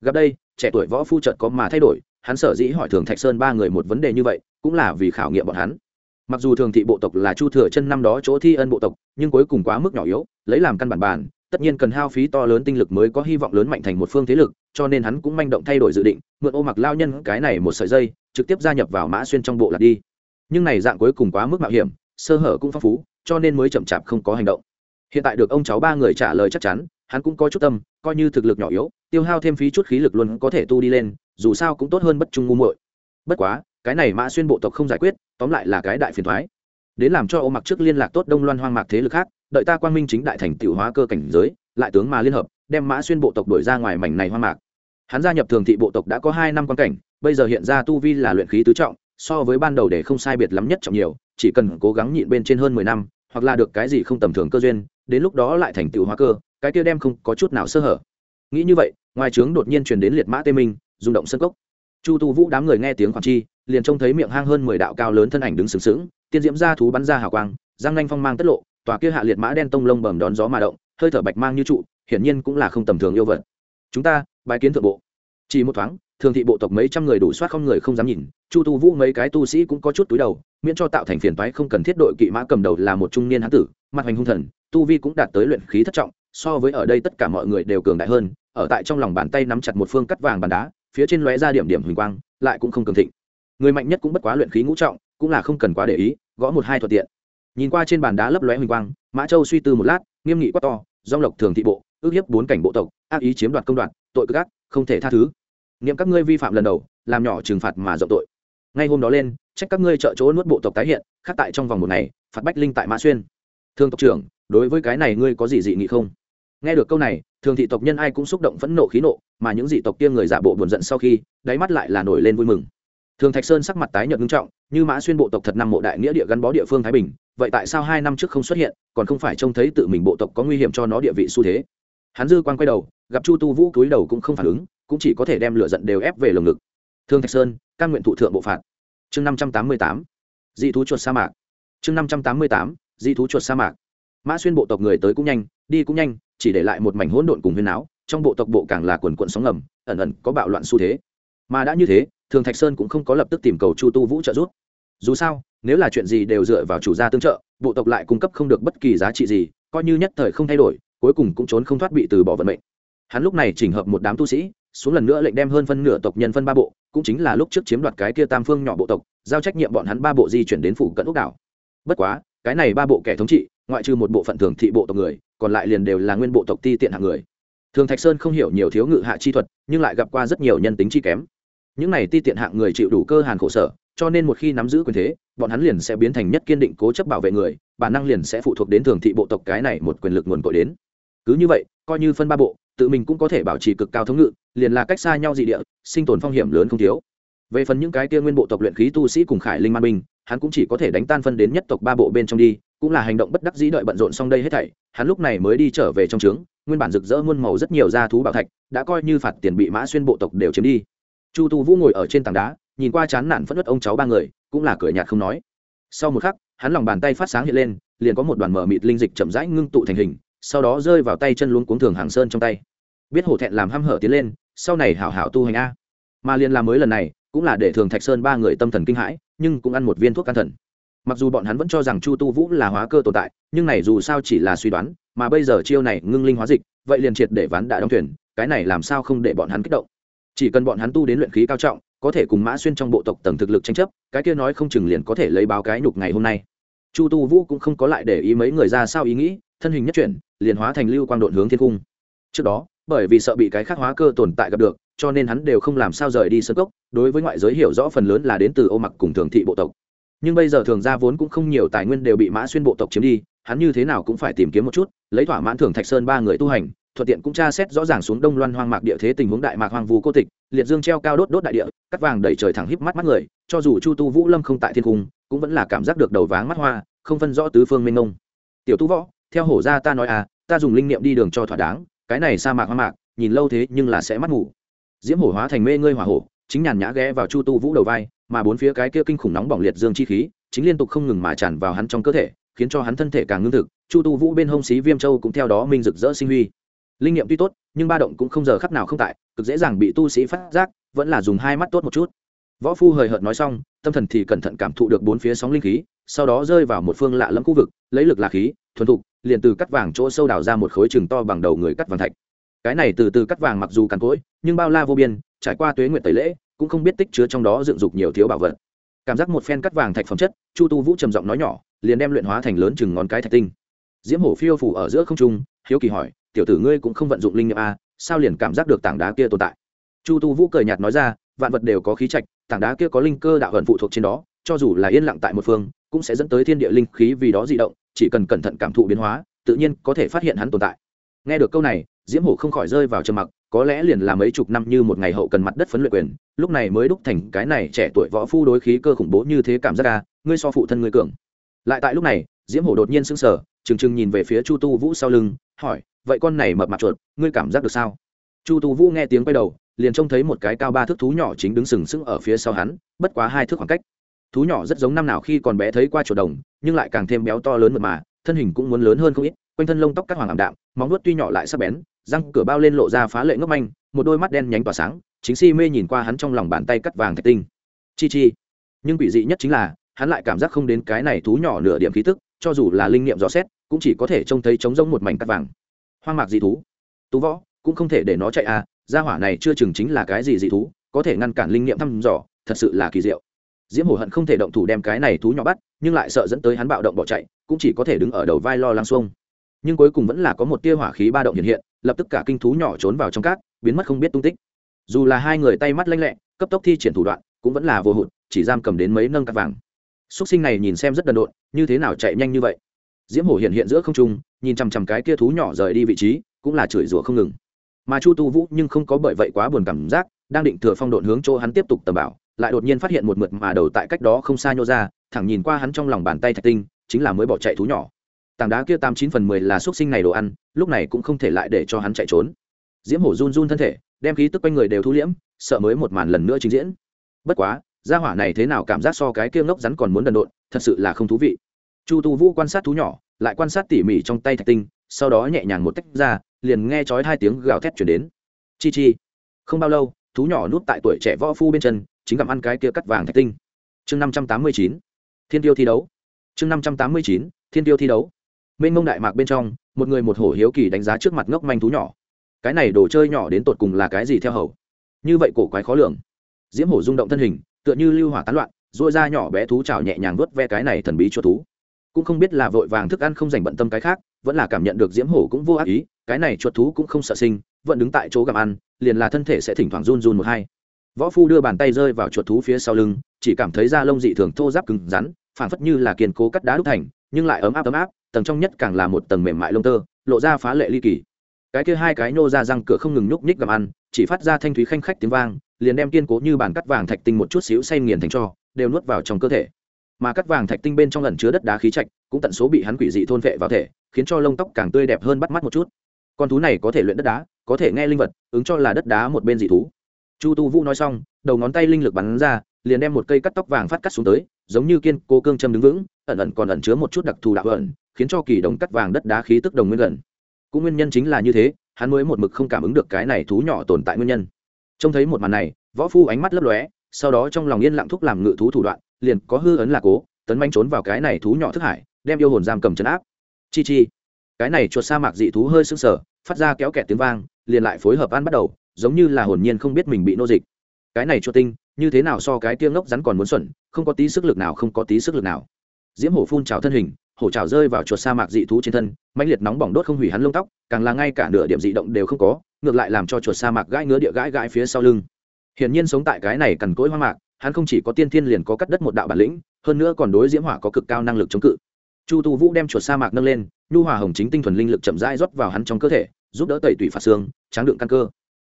Gặp đây, trẻ tuổi võ phu trợt có mà thay đổi, hắn sở dĩ hỏi thường thạch sơn ba người một vấn đề như vậy, cũng là vì khảo nghiệm bọn hắn mặc dù thường thị bộ tộc là chu thừa chân năm đó chỗ thi ân bộ tộc, nhưng cuối cùng quá mức nhỏ yếu, lấy làm căn bản bàn tất nhiên cần hao phí to lớn tinh lực mới có hy vọng lớn mạnh thành một phương thế lực, cho nên hắn cũng manh động thay đổi dự định, mượn ô mặc lao nhân cái này một sợi dây, trực tiếp gia nhập vào mã xuyên trong bộ lạc đi. Nhưng này dạng cuối cùng quá mức mạo hiểm, sơ hở cũng phong phú, cho nên mới chậm chạp không có hành động. Hiện tại được ông cháu ba người trả lời chắc chắn, hắn cũng có chút tâm, coi như thực lực nhỏ yếu, tiêu hao thêm phí chút khí lực luôn có thể tu đi lên, dù sao cũng tốt hơn bất trung ngu muội. Bất quá cái này mã xuyên bộ tộc không giải quyết, tóm lại là cái đại phiền thoái. Đến làm cho ô mặc trước liên lạc tốt đông loan hoang mạc thế lực khác, đợi ta quang minh chính đại thành tiểu hóa cơ cảnh giới, lại tướng mà liên hợp, đem mã xuyên bộ tộc đổi ra ngoài mảnh này hoang mạc. Hắn gia nhập thường thị bộ tộc đã có hai năm quan cảnh, bây giờ hiện ra tu vi là luyện khí tứ trọng, so với ban đầu để không sai biệt lắm nhất trọng nhiều, chỉ cần cố gắng nhịn bên trên hơn mười năm, hoặc là được cái gì không tầm thường cơ duyên, đến lúc đó lại thành tựu hóa cơ, cái kia đem không có chút nào sơ hở. Nghĩ như vậy, ngoài trướng đột nhiên truyền đến liệt mã tê minh, rung động sân cốc. Chu tu vũ đám người nghe tiếng khoản chi liền trông thấy miệng hang hơn mười đạo cao lớn thân ảnh đứng sừng sững, tiên diễm ra thú bắn ra hào quang, giang nanh phong mang tất lộ, tòa kia hạ liệt mã đen tông lông bầm đón gió mà động, hơi thở bạch mang như trụ, hiển nhiên cũng là không tầm thường yêu vật. Chúng ta bài kiến thượng bộ. Chỉ một thoáng, thường thị bộ tộc mấy trăm người đủ soát không người không dám nhìn, chu tu vũ mấy cái tu sĩ cũng có chút túi đầu, miễn cho tạo thành phiền toái không cần thiết đội kỵ mã cầm đầu là một trung niên hán tử, mặt hành hung thần, tu vi cũng đạt tới luyện khí thất trọng, so với ở đây tất cả mọi người đều cường đại hơn, ở tại trong lòng bàn tay nắm chặt một phương cắt vàng bàn đá, phía trên lóe ra điểm điểm huỳnh quang, lại cũng không cường thịnh người mạnh nhất cũng bất quá luyện khí ngũ trọng, cũng là không cần quá để ý, gõ một hai thuận tiện. Nhìn qua trên bàn đá lấp lóe huỳnh quang, mã châu suy tư một lát, nghiêm nghị quát to dong lộc thường thị bộ, ước hiếp bốn cảnh bộ tộc, ác ý chiếm đoạt công đoạn, tội cực ác, không thể tha thứ. Niệm các ngươi vi phạm lần đầu, làm nhỏ trừng phạt mà rộng tội. Ngay hôm đó lên, trách các ngươi trợ chỗ nuốt bộ tộc tái hiện, khác tại trong vòng một ngày, phạt bách linh tại mã xuyên. Thương tộc trưởng, đối với cái này ngươi có gì dị nghị không? Nghe được câu này, thường thị tộc nhân ai cũng xúc động phẫn nộ khí nộ, mà những dị tộc kia người giả bộ buồn giận sau khi, đáy mắt lại là nổi lên vui mừng thường thạch sơn sắc mặt tái nhợt nghiêm trọng, như mã xuyên bộ tộc thật năm mộ đại nghĩa địa gắn bó địa phương thái bình, vậy tại sao hai năm trước không xuất hiện, còn không phải trông thấy tự mình bộ tộc có nguy hiểm cho nó địa vị xu thế? Hắn dư quan quay đầu, gặp chu tu vũ cúi đầu cũng không phản ứng, cũng chỉ có thể đem lửa giận đều ép về lồng ngực. Thương thạch sơn căn nguyện thụ thượng bộ phạt. Chương năm trăm tám mươi tám. Dị thú chuột sa mạc. Chương năm trăm tám mươi tám, dị thú chuột sa mạc. Mã xuyên bộ tộc người tới cũng nhanh, đi cũng nhanh, chỉ để lại một mảnh hỗn độn cùng huyên áo trong bộ tộc bộ càng là quần quận sóng ngầm, ẩn ẩn có bạo loạn xu thế. Mà đã như thế thường thạch sơn cũng không có lập tức tìm cầu chu tu vũ trợ giúp dù sao nếu là chuyện gì đều dựa vào chủ gia tương trợ bộ tộc lại cung cấp không được bất kỳ giá trị gì coi như nhất thời không thay đổi cuối cùng cũng trốn không thoát bị từ bỏ vận mệnh hắn lúc này chỉnh hợp một đám tu sĩ xuống lần nữa lệnh đem hơn phân nửa tộc nhân phân ba bộ cũng chính là lúc trước chiếm đoạt cái kia tam phương nhỏ bộ tộc giao trách nhiệm bọn hắn ba bộ di chuyển đến phủ cận ốc đảo bất quá cái này ba bộ kẻ thống trị ngoại trừ một bộ phận thường thị bộ tộc người còn lại liền đều là nguyên bộ tộc ti tiện hạng người thường thạch sơn không hiểu nhiều thiếu ngự hạ chi thuật nhưng lại gặp qua rất nhiều nhân tính chi kém những này ti tiện hạng người chịu đủ cơ hàn khổ sở, cho nên một khi nắm giữ quyền thế, bọn hắn liền sẽ biến thành nhất kiên định cố chấp bảo vệ người, bản năng liền sẽ phụ thuộc đến thường thị bộ tộc cái này một quyền lực nguồn cội đến. Cứ như vậy, coi như phân ba bộ, tự mình cũng có thể bảo trì cực cao thống ngự, liền là cách xa nhau dị địa, sinh tồn phong hiểm lớn không thiếu. Về phần những cái kia nguyên bộ tộc luyện khí tu sĩ cùng khải linh man binh, hắn cũng chỉ có thể đánh tan phân đến nhất tộc ba bộ bên trong đi, cũng là hành động bất đắc dĩ đợi bận rộn xong đây hết thảy, hắn lúc này mới đi trở về trong trướng, nguyên bản rực rỡ muôn màu rất nhiều gia thú bảo thạch, đã coi như phạt tiền bị mã xuyên bộ tộc đều chiếm đi chu tu vũ ngồi ở trên tảng đá, nhìn qua chán nản phất đất ông cháu ba người, cũng là cười nhạt không nói. Sau một khắc, hắn lòng bàn tay phát sáng hiện lên, liền có một đoàn mở mịt linh dịch chậm rãi ngưng tụ thành hình, sau đó rơi vào tay chân luống cuống thường hàng sơn trong tay. Biết hổ thẹn làm hăm hở tiến lên, sau này hảo hảo tu hành a. Mà liền làm mới lần này, cũng là để thường thạch sơn ba người tâm thần kinh hãi, nhưng cũng ăn một viên thuốc can thần. Mặc dù bọn hắn vẫn cho rằng chu tu vũ là hóa cơ tồn tại, nhưng này dù sao chỉ là suy đoán, mà bây giờ chiêu này ngưng linh hóa dịch, vậy liền triệt để ván đã đóng thuyền, cái này làm sao không để bọn hắn kích động? Chỉ cần bọn hắn tu đến luyện khí cao trọng, có thể cùng mã xuyên trong bộ tộc tầng thực lực tranh chấp, cái kia nói không chừng liền có thể lấy báo cái nhục ngày hôm nay. Chu tu vũ cũng không có lại để ý mấy người ra sao ý nghĩ, thân hình nhất chuyển, liền hóa thành lưu quang độn hướng thiên cung. Trước đó, bởi vì sợ bị cái khác hóa cơ tồn tại gặp được, cho nên hắn đều không làm sao rời đi sơ cốc, đối với ngoại giới hiểu rõ phần lớn là đến từ ô mặc cùng thường thị bộ tộc. Nhưng bây giờ thường gia vốn cũng không nhiều tài nguyên đều bị mã xuyên bộ tộc chiếm đi, hắn như thế nào cũng phải tìm kiếm một chút, lấy thỏa mãn thường thạch sơn ba người tu hành thuận tiện cũng tra xét rõ ràng xuống đông loan hoang mạc địa thế tình huống đại mạc hoang vu cô tịch, liệt dương treo cao đốt đốt đại địa, cắt vàng đẩy trời thẳng híp mắt mắt người, cho dù chu tu vũ lâm không tại thiên cung, cũng vẫn là cảm giác được đầu váng mắt hoa, không phân rõ tứ phương minh ngông tiểu tu võ, theo hổ gia ta nói à ta dùng linh niệm đi đường cho thỏa đáng, cái này sa mạc hoang mạc, nhìn lâu thế nhưng là sẽ mắt ngủ diễm hổ hóa thành mê ngươi hỏa hổ, chính nhàn nhã ghé vào chu tu vũ đầu vai, mà bốn phía cái kia kinh khủng nóng bỏng liệt dương chi khí, chính liên tục không ngừng mà tràn vào hắn trong cơ thể, khiến cho hắn thân thể càng ngưng thực. Chu tu vũ bên hông xí viêm châu cũng theo đó minh rực rỡ sinh huy linh nghiệm tuy tốt, nhưng ba động cũng không giờ khắc nào không tại, cực dễ dàng bị tu sĩ phát giác, vẫn là dùng hai mắt tốt một chút. Võ phu hời hợt nói xong, tâm thần thì cẩn thận cảm thụ được bốn phía sóng linh khí, sau đó rơi vào một phương lạ lẫm khu vực, lấy lực là khí, thuần thục, liền từ cắt vàng chỗ sâu đào ra một khối chừng to bằng đầu người cắt vàng thạch. Cái này từ từ cắt vàng mặc dù cằn cỗi, nhưng bao la vô biên, trải qua tuế nguyện tẩy lễ, cũng không biết tích chứa trong đó dựng dục nhiều thiếu bảo vật. Cảm giác một phen cắt vàng thạch phẩm chất, chu tu vũ trầm giọng nói nhỏ, liền đem luyện hóa thành lớn chừng ngón cái thạch tinh. Diễm hổ phiêu phủ ở giữa không trung, hiếu kỳ hỏi tiểu tử ngươi cũng không vận dụng linh nghiệm a, sao liền cảm giác được tảng đá kia tồn tại? Chu tu vũ cười nhạt nói ra, vạn vật đều có khí trạch, tảng đá kia có linh cơ đạo hận phụ thuộc trên đó, cho dù là yên lặng tại một phương, cũng sẽ dẫn tới thiên địa linh khí vì đó di động, chỉ cần cẩn thận cảm thụ biến hóa, tự nhiên có thể phát hiện hắn tồn tại. Nghe được câu này, diễm hổ không khỏi rơi vào trầm mặc, có lẽ liền là mấy chục năm như một ngày hậu cần mặt đất phấn luyện quyền, lúc này mới đúc thành cái này trẻ tuổi võ phu đối khí cơ khủng bố như thế cảm giác ca ngươi so phụ thân ngươi cường. Lại tại lúc này, diễm hổ đột nhiên sững sờ, trừng trừng nhìn về phía chu tu vũ sau lưng, hỏi vậy con này mập mặt chuột, ngươi cảm giác được sao? Chu tu vũ nghe tiếng quay đầu, liền trông thấy một cái cao ba thước thú nhỏ chính đứng sừng sững ở phía sau hắn, bất quá hai thước khoảng cách. Thú nhỏ rất giống năm nào khi còn bé thấy qua chuột đồng, nhưng lại càng thêm béo to lớn mật mà, thân hình cũng muốn lớn hơn không ít, quanh thân lông tóc các hoàng ảm đạm, móng nuốt tuy nhỏ lại sắc bén, răng cửa bao lên lộ ra phá lệ ngốc manh, một đôi mắt đen nhánh tỏa sáng, chính si mê nhìn qua hắn trong lòng bàn tay cắt vàng thạch tinh. Chi chi. Nhưng quỷ dị nhất chính là, hắn lại cảm giác không đến cái này thú nhỏ nửa điểm khí tức, cho dù là linh nghiệm rõ xét, cũng chỉ có thể trông thấy trống rông một mảnh cắt vàng hoang mạc dị thú. Tú võ, cũng không thể để nó chạy à gia hỏa này chưa chừng chính là cái gì dị thú, có thể ngăn cản linh nghiệm thăm dò, thật sự là kỳ diệu. Diễm hổ hận không thể động thủ đem cái này thú nhỏ bắt, nhưng lại sợ dẫn tới hắn bạo động bỏ chạy, cũng chỉ có thể đứng ở đầu vai lo lăng xuông. Nhưng cuối cùng vẫn là có một tia hỏa khí ba động hiện hiện, lập tức cả kinh thú nhỏ trốn vào trong cát, biến mất không biết tung tích. Dù là hai người tay mắt lanh lẹ, cấp tốc thi triển thủ đoạn, cũng vẫn là vô hụt, chỉ giam cầm đến mấy nâng cát vàng. Xúc sinh này nhìn xem rất đần độn, như thế nào chạy nhanh như vậy? Diễm hổ hiện hiện giữa không trung nhìn chằm chằm cái kia thú nhỏ rời đi vị trí, cũng là chửi rủa không ngừng. Mà chu tu vũ nhưng không có bởi vậy quá buồn cảm giác, đang định thừa phong độn hướng chỗ hắn tiếp tục tầm bảo, lại đột nhiên phát hiện một mượt mà đầu tại cách đó không xa nhô ra, thẳng nhìn qua hắn trong lòng bàn tay thạch tinh, chính là mới bỏ chạy thú nhỏ. Tảng đá kia tám chín phần mười là x sinh này đồ ăn, lúc này cũng không thể lại để cho hắn chạy trốn. Diễm hổ run run thân thể, đem khí tức quanh người đều thu liễm, sợ mới một màn lần nữa trình diễn. Bất quá, gia hỏa này thế nào cảm giác so cái kia ngốc rắn còn muốn đần độn, thật sự là không thú vị. Chu tu vũ quan sát thú nhỏ lại quan sát tỉ mỉ trong tay thạch tinh, sau đó nhẹ nhàng một tách ra, liền nghe chói hai tiếng gào thét chuyển đến. Chi chi. Không bao lâu, thú nhỏ núp tại tuổi trẻ võ phu bên chân, chính gặm ăn cái kia cắt vàng thạch tinh. Chương năm trăm tám mươi chín. Thiên tiêu thi đấu. Chương năm trăm tám mươi chín. Thiên tiêu thi đấu. Mênh mông đại mạc bên trong, một người một hổ hiếu kỳ đánh giá trước mặt ngốc manh thú nhỏ. Cái này đồ chơi nhỏ đến tột cùng là cái gì theo hầu? Như vậy cổ quái khó lường. Diễm hổ rung động thân hình, tựa như lưu hỏa tán loạn dội ra nhỏ bé thú trào nhẹ nhàng vớt ve cái này thần bí cho thú cũng không biết là vội vàng thức ăn không dành bận tâm cái khác, vẫn là cảm nhận được diễm hổ cũng vô ác ý, cái này chuột thú cũng không sợ sinh, vẫn đứng tại chỗ gặm ăn, liền là thân thể sẽ thỉnh thoảng run run một hai. Võ phu đưa bàn tay rơi vào chuột thú phía sau lưng, chỉ cảm thấy da lông dị thường thô giáp cứng rắn, phảng phất như là kiên cố cắt đá đúc thành, nhưng lại ấm áp ấm áp, tầng trong nhất càng là một tầng mềm mại lông tơ, lộ ra phá lệ ly kỳ. Cái kia hai cái nô ra răng cửa không ngừng nhúc nhích gặm ăn, chỉ phát ra thanh thúy khanh khách tiếng vang, liền đem kiên cố như bàn cắt vàng thạch tinh một chút xíu say nghiền thành cho, đều nuốt vào trong cơ thể mà cắt vàng thạch tinh bên trong lần chứa đất đá khí trạch, cũng tận số bị hắn quỷ dị thôn vệ vào thể, khiến cho lông tóc càng tươi đẹp hơn bắt mắt một chút. Con thú này có thể luyện đất đá, có thể nghe linh vật, ứng cho là đất đá một bên dị thú. Chu tu vũ nói xong, đầu ngón tay linh lực bắn ra, liền đem một cây cắt tóc vàng phát cắt xuống tới, giống như kiên cô cương châm đứng vững, ẩn ẩn còn ẩn chứa một chút đặc thù đạo ẩn, khiến cho kỳ đồng cắt vàng đất đá khí tức đồng nguyên gần. Cũng nguyên nhân chính là như thế, hắn mới một mực không cảm ứng được cái này thú nhỏ tồn tại nguyên nhân. Trông thấy một màn này, võ phu ánh mắt lấp lóe, sau đó trong lòng yên lặng thúc làm ngự thú thủ đoạn liền có hư ấn là cố, tấn manh trốn vào cái này thú nhỏ thức hải, đem yêu hồn giam cầm chấn áp. Chi chi. Cái này chuột sa mạc dị thú hơi sưng sờ, phát ra kéo kẹt tiếng vang, liền lại phối hợp ăn bắt đầu, giống như là hồn nhiên không biết mình bị nô dịch. Cái này chuột tinh, như thế nào so cái kia ngốc rắn còn muốn xuẩn, không có tí sức lực nào, không có tí sức lực nào. Diễm hổ phun trào thân hình, hổ trào rơi vào chuột sa mạc dị thú trên thân, mãnh liệt nóng bỏng đốt không hủy hắn lông tóc, càng là ngay cả nửa điểm dị động đều không có, ngược lại làm cho chuột sa mạc gãi ngứa địa gãi gãi phía sau lưng. Hiển nhiên sống tại cái này cằn cỗi hoang mạc hắn không chỉ có tiên thiên liền có cắt đất một đạo bản lĩnh, hơn nữa còn đối diễm hỏa có cực cao năng lực chống cự. Chu tu vũ đem chuột sa mạc nâng lên, nhu hòa hồng chính tinh thuần linh lực chậm rãi rót vào hắn trong cơ thể, giúp đỡ tẩy tủy phạt xương, tráng đựng căn cơ.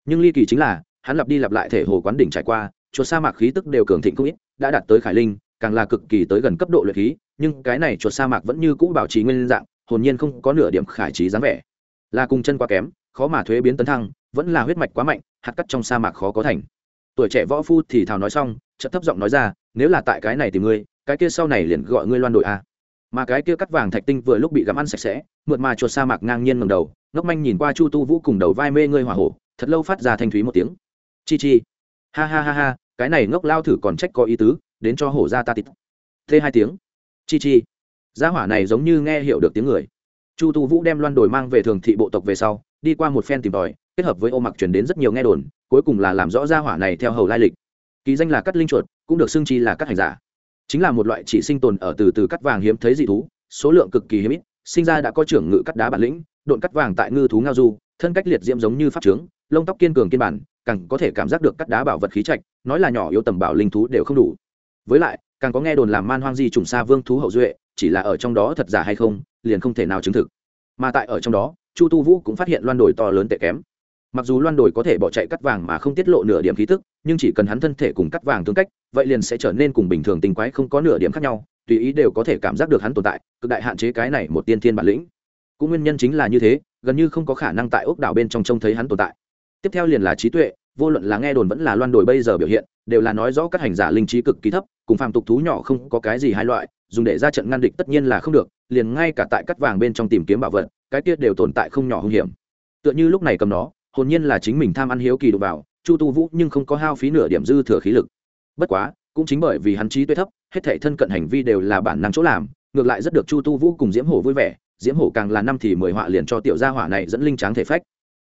Nhưng ly kỳ chính là, hắn lặp đi lặp lại thể hồ quán đỉnh trải qua, chuột sa mạc khí tức đều cường thịnh không ít, đã đạt tới khải linh, càng là cực kỳ tới gần cấp độ luyện khí, nhưng cái này chuột sa mạc vẫn như cũ bảo trì nguyên dạng, hồn nhiên không có nửa điểm khải trí dáng vẻ. Là cùng chân quá kém, khó mà thuế biến tấn thăng, vẫn là huyết mạch quá mạnh, hạt cắt trong sa mạc khó có thành tuổi trẻ võ phu thì thào nói xong, chợt thấp giọng nói ra, nếu là tại cái này thì ngươi, cái kia sau này liền gọi ngươi loan đội a mà cái kia cắt vàng thạch tinh vừa lúc bị gặm ăn sạch sẽ, mượt mà chuột sa mạc ngang nhiên ngầm đầu, ngốc manh nhìn qua chu tu vũ cùng đầu vai mê ngươi hỏa hổ, thật lâu phát ra thanh thúy một tiếng. Chi chi. Ha ha ha ha, cái này ngốc lao thử còn trách có ý tứ, đến cho hổ ra ta tít thê hai tiếng. Chi chi. Gia hỏa này giống như nghe hiểu được tiếng người. Chu tu vũ đem loan đồi mang về thường thị bộ tộc về sau, đi qua một phen tìm tòi kết hợp với ô mặc chuyển đến rất nhiều nghe đồn, cuối cùng là làm rõ ra hỏa này theo hầu lai lịch. Kỳ danh là cắt linh chuột, cũng được xưng chi là cắt hành giả. Chính là một loại chỉ sinh tồn ở từ từ cắt vàng hiếm thấy dị thú, số lượng cực kỳ hiếm ít, sinh ra đã có trưởng ngự cắt đá bản lĩnh, độn cắt vàng tại ngư thú ngao du, thân cách liệt diễm giống như pháp trướng, lông tóc kiên cường kiên bản, càng có thể cảm giác được cắt đá bảo vật khí trạch, nói là nhỏ yếu tầm bảo linh thú đều không đủ. Với lại, càng có nghe đồn làm man hoang di trùng xa vương thú hậu duệ, chỉ là ở trong đó thật giả hay không, liền không thể nào chứng thực. Mà tại ở trong đó, chu tu vũ cũng phát hiện loan đồi to lớn tệ kém mặc dù loan đồi có thể bỏ chạy cắt vàng mà không tiết lộ nửa điểm khí tức, nhưng chỉ cần hắn thân thể cùng cắt vàng tương cách, vậy liền sẽ trở nên cùng bình thường tình quái không có nửa điểm khác nhau, tùy ý đều có thể cảm giác được hắn tồn tại, cực đại hạn chế cái này một tiên thiên bản lĩnh. Cũng nguyên nhân chính là như thế, gần như không có khả năng tại ốc đảo bên trong trông thấy hắn tồn tại. Tiếp theo liền là trí tuệ, vô luận là nghe đồn vẫn là loan đồi bây giờ biểu hiện, đều là nói rõ các hành giả linh trí cực kỳ thấp, cùng phàm tục thú nhỏ không có cái gì hai loại, dùng để ra trận ngăn địch tất nhiên là không được, liền ngay cả tại cắt vàng bên trong tìm kiếm bảo vật, cái tiết đều tồn tại không nhỏ hung hiểm. Tựa như lúc này cầm nó hồn nhiên là chính mình tham ăn hiếu kỳ đụng vào, chu tu vũ nhưng không có hao phí nửa điểm dư thừa khí lực. Bất quá, cũng chính bởi vì hắn trí tuệ thấp, hết thể thân cận hành vi đều là bản năng chỗ làm, ngược lại rất được chu tu vũ cùng diễm hổ vui vẻ, diễm hổ càng là năm thì mười họa liền cho tiểu gia hỏa này dẫn linh tráng thể phách.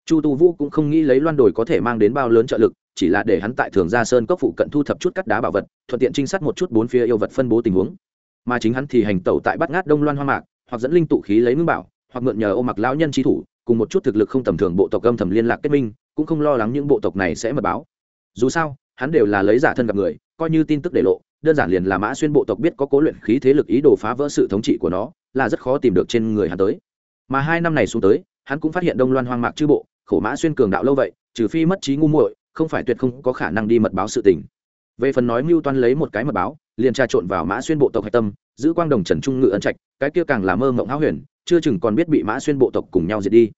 Chu tu vũ cũng không nghĩ lấy loan đồi có thể mang đến bao lớn trợ lực, chỉ là để hắn tại thường gia sơn cốc phụ cận thu thập chút cắt đá bảo vật, thuận tiện trinh sát một chút bốn phía yêu vật phân bố tình huống. Mà chính hắn thì hành tẩu tại bắt ngát đông loan hoa mạc, hoặc dẫn linh tụ khí lấy ngưng bảo, hoặc mượn nhờ ô mặc lão nhân trí thủ cùng một chút thực lực không tầm thường bộ tộc âm thầm liên lạc kết minh, cũng không lo lắng những bộ tộc này sẽ mật báo. Dù sao, hắn đều là lấy giả thân gặp người, coi như tin tức để lộ, đơn giản liền là mã xuyên bộ tộc biết có cố luyện khí thế lực ý đồ phá vỡ sự thống trị của nó, là rất khó tìm được trên người hắn tới. Mà hai năm này xuống tới, hắn cũng phát hiện đông loan hoang mạc chư bộ, khổ mã xuyên cường đạo lâu vậy, trừ phi mất trí ngu muội, không phải tuyệt không có khả năng đi mật báo sự tình. Về phần nói mưu toan lấy một cái mật báo, liền trà trộn vào mã xuyên bộ tộc hạch tâm, giữ quang đồng trần trung ngự ân trạch, cái kia càng là mơ mộng háo huyền chưa chừng còn biết bị mã xuyên bộ tộc cùng nhau diệt đi.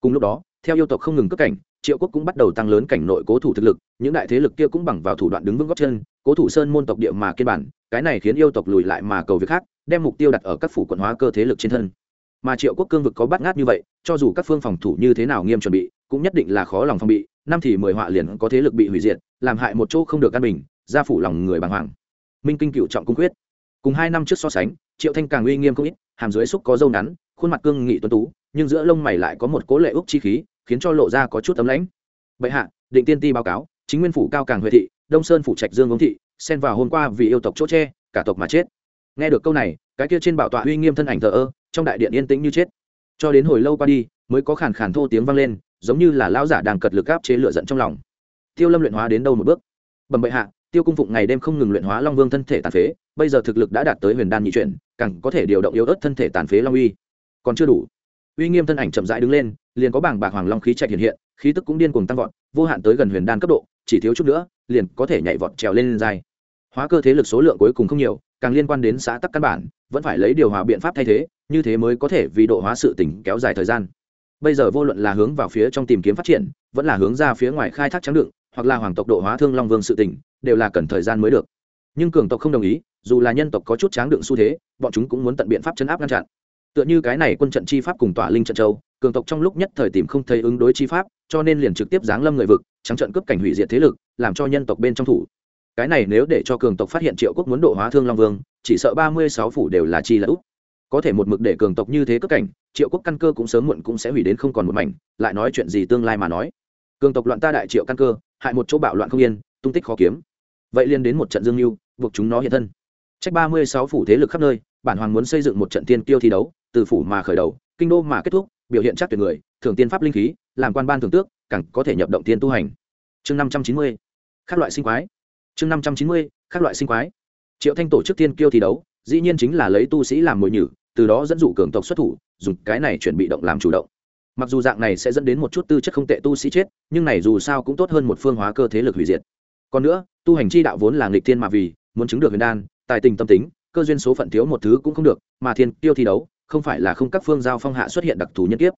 Cùng lúc đó, theo yêu tộc không ngừng cất cảnh, triệu quốc cũng bắt đầu tăng lớn cảnh nội cố thủ thực lực, những đại thế lực kia cũng bằng vào thủ đoạn đứng vững góc chân, cố thủ sơn môn tộc địa mà kiên bản, cái này khiến yêu tộc lùi lại mà cầu việc khác, đem mục tiêu đặt ở các phủ quận hóa cơ thế lực trên thân. Mà triệu quốc cương vực có bát ngát như vậy, cho dù các phương phòng thủ như thế nào nghiêm chuẩn bị, cũng nhất định là khó lòng phòng bị, năm thì mười họa liền có thế lực bị hủy diệt, làm hại một chỗ không được căn bình, gia phủ lòng người bàng hoàng. Minh kinh cựu trọng cung quyết. Cùng hai năm trước so sánh, triệu thanh càng uy nghiêm không ít, hàm dưới xúc có dâu ngắn khuôn mặt cương nghị tuấn tú, nhưng giữa lông mày lại có một cố lệ úc chi khí, khiến cho lộ ra có chút tấm lãnh. Bệ hạ, định tiên ti báo cáo, chính nguyên phủ cao càng huệ thị, đông sơn phủ trạch dương ống thị, xen vào hôm qua vì yêu tộc chỗ tre cả tộc mà chết. Nghe được câu này, cái kia trên bảo tọa uy nghiêm thân ảnh thờ ơ, trong đại điện yên tĩnh như chết. Cho đến hồi lâu qua đi, mới có khàn khàn thô tiếng vang lên, giống như là lão giả đang cật lực áp chế lửa giận trong lòng. Tiêu lâm luyện hóa đến đâu một bước? Bẩm bệ hạ, tiêu cung phụng ngày đêm không ngừng luyện hóa long vương thân thể tàn phế, bây giờ thực lực đã đạt tới huyền đan nhị chuyển, càng có thể điều động yếu ớt thân thể tàn phế long uy còn chưa đủ. Uy nghiêm thân ảnh chậm rãi đứng lên, liền có bảng bạc hoàng long khí chạy hiện hiện, khí tức cũng điên cuồng tăng vọt, vô hạn tới gần huyền đan cấp độ, chỉ thiếu chút nữa, liền có thể nhảy vọt trèo lên dài. Hóa cơ thế lực số lượng cuối cùng không nhiều, càng liên quan đến xã tắc căn bản, vẫn phải lấy điều hòa biện pháp thay thế, như thế mới có thể vì độ hóa sự tỉnh kéo dài thời gian. Bây giờ vô luận là hướng vào phía trong tìm kiếm phát triển, vẫn là hướng ra phía ngoài khai thác trắng đựng, hoặc là hoàng tộc độ hóa thương long vương sự tỉnh đều là cần thời gian mới được. Nhưng cường tộc không đồng ý, dù là nhân tộc có chút tráng đựng xu thế, bọn chúng cũng muốn tận biện pháp chấn áp ngăn chặn tựa như cái này quân trận chi pháp cùng tỏa linh trận châu, cường tộc trong lúc nhất thời tìm không thấy ứng đối chi pháp, cho nên liền trực tiếp giáng lâm người vực, trắng trận cướp cảnh hủy diệt thế lực, làm cho nhân tộc bên trong thủ. Cái này nếu để cho cường tộc phát hiện triệu quốc muốn độ hóa thương long vương, chỉ sợ ba mươi sáu phủ đều là chi là út có thể một mực để cường tộc như thế cướp cảnh, triệu quốc căn cơ cũng sớm muộn cũng sẽ hủy đến không còn một mảnh, lại nói chuyện gì tương lai mà nói. Cường tộc loạn ta đại triệu căn cơ, hại một chỗ bạo loạn không yên, tung tích khó kiếm. Vậy liên đến một trận dương mưu, buộc chúng nó hiện thân. Trách ba mươi sáu phủ thế lực khắp nơi, bản hoàng muốn xây dựng một trận tiên tiêu thi đấu từ phủ mà khởi đầu, kinh đô mà kết thúc, biểu hiện chắc tuyệt người thường tiên pháp linh khí, làm quan ban thường tước, càng có thể nhập động tiên tu hành. Chương năm trăm chín mươi các loại sinh quái. Chương năm trăm chín mươi các loại sinh quái. Triệu thanh tổ chức tiên kiêu thi đấu, dĩ nhiên chính là lấy tu sĩ làm mồi nhử, từ đó dẫn dụ cường tộc xuất thủ, dùng cái này chuẩn bị động làm chủ động. Mặc dù dạng này sẽ dẫn đến một chút tư chất không tệ tu sĩ chết, nhưng này dù sao cũng tốt hơn một phương hóa cơ thế lực hủy diệt. Còn nữa, tu hành chi đạo vốn là nghịch thiên mà vì, muốn chứng được huyền đan, tài tình tâm tính, cơ duyên số phận thiếu một thứ cũng không được, mà thiên tiêu thi đấu không phải là không các phương giao phong hạ xuất hiện đặc thù nhân kiếp.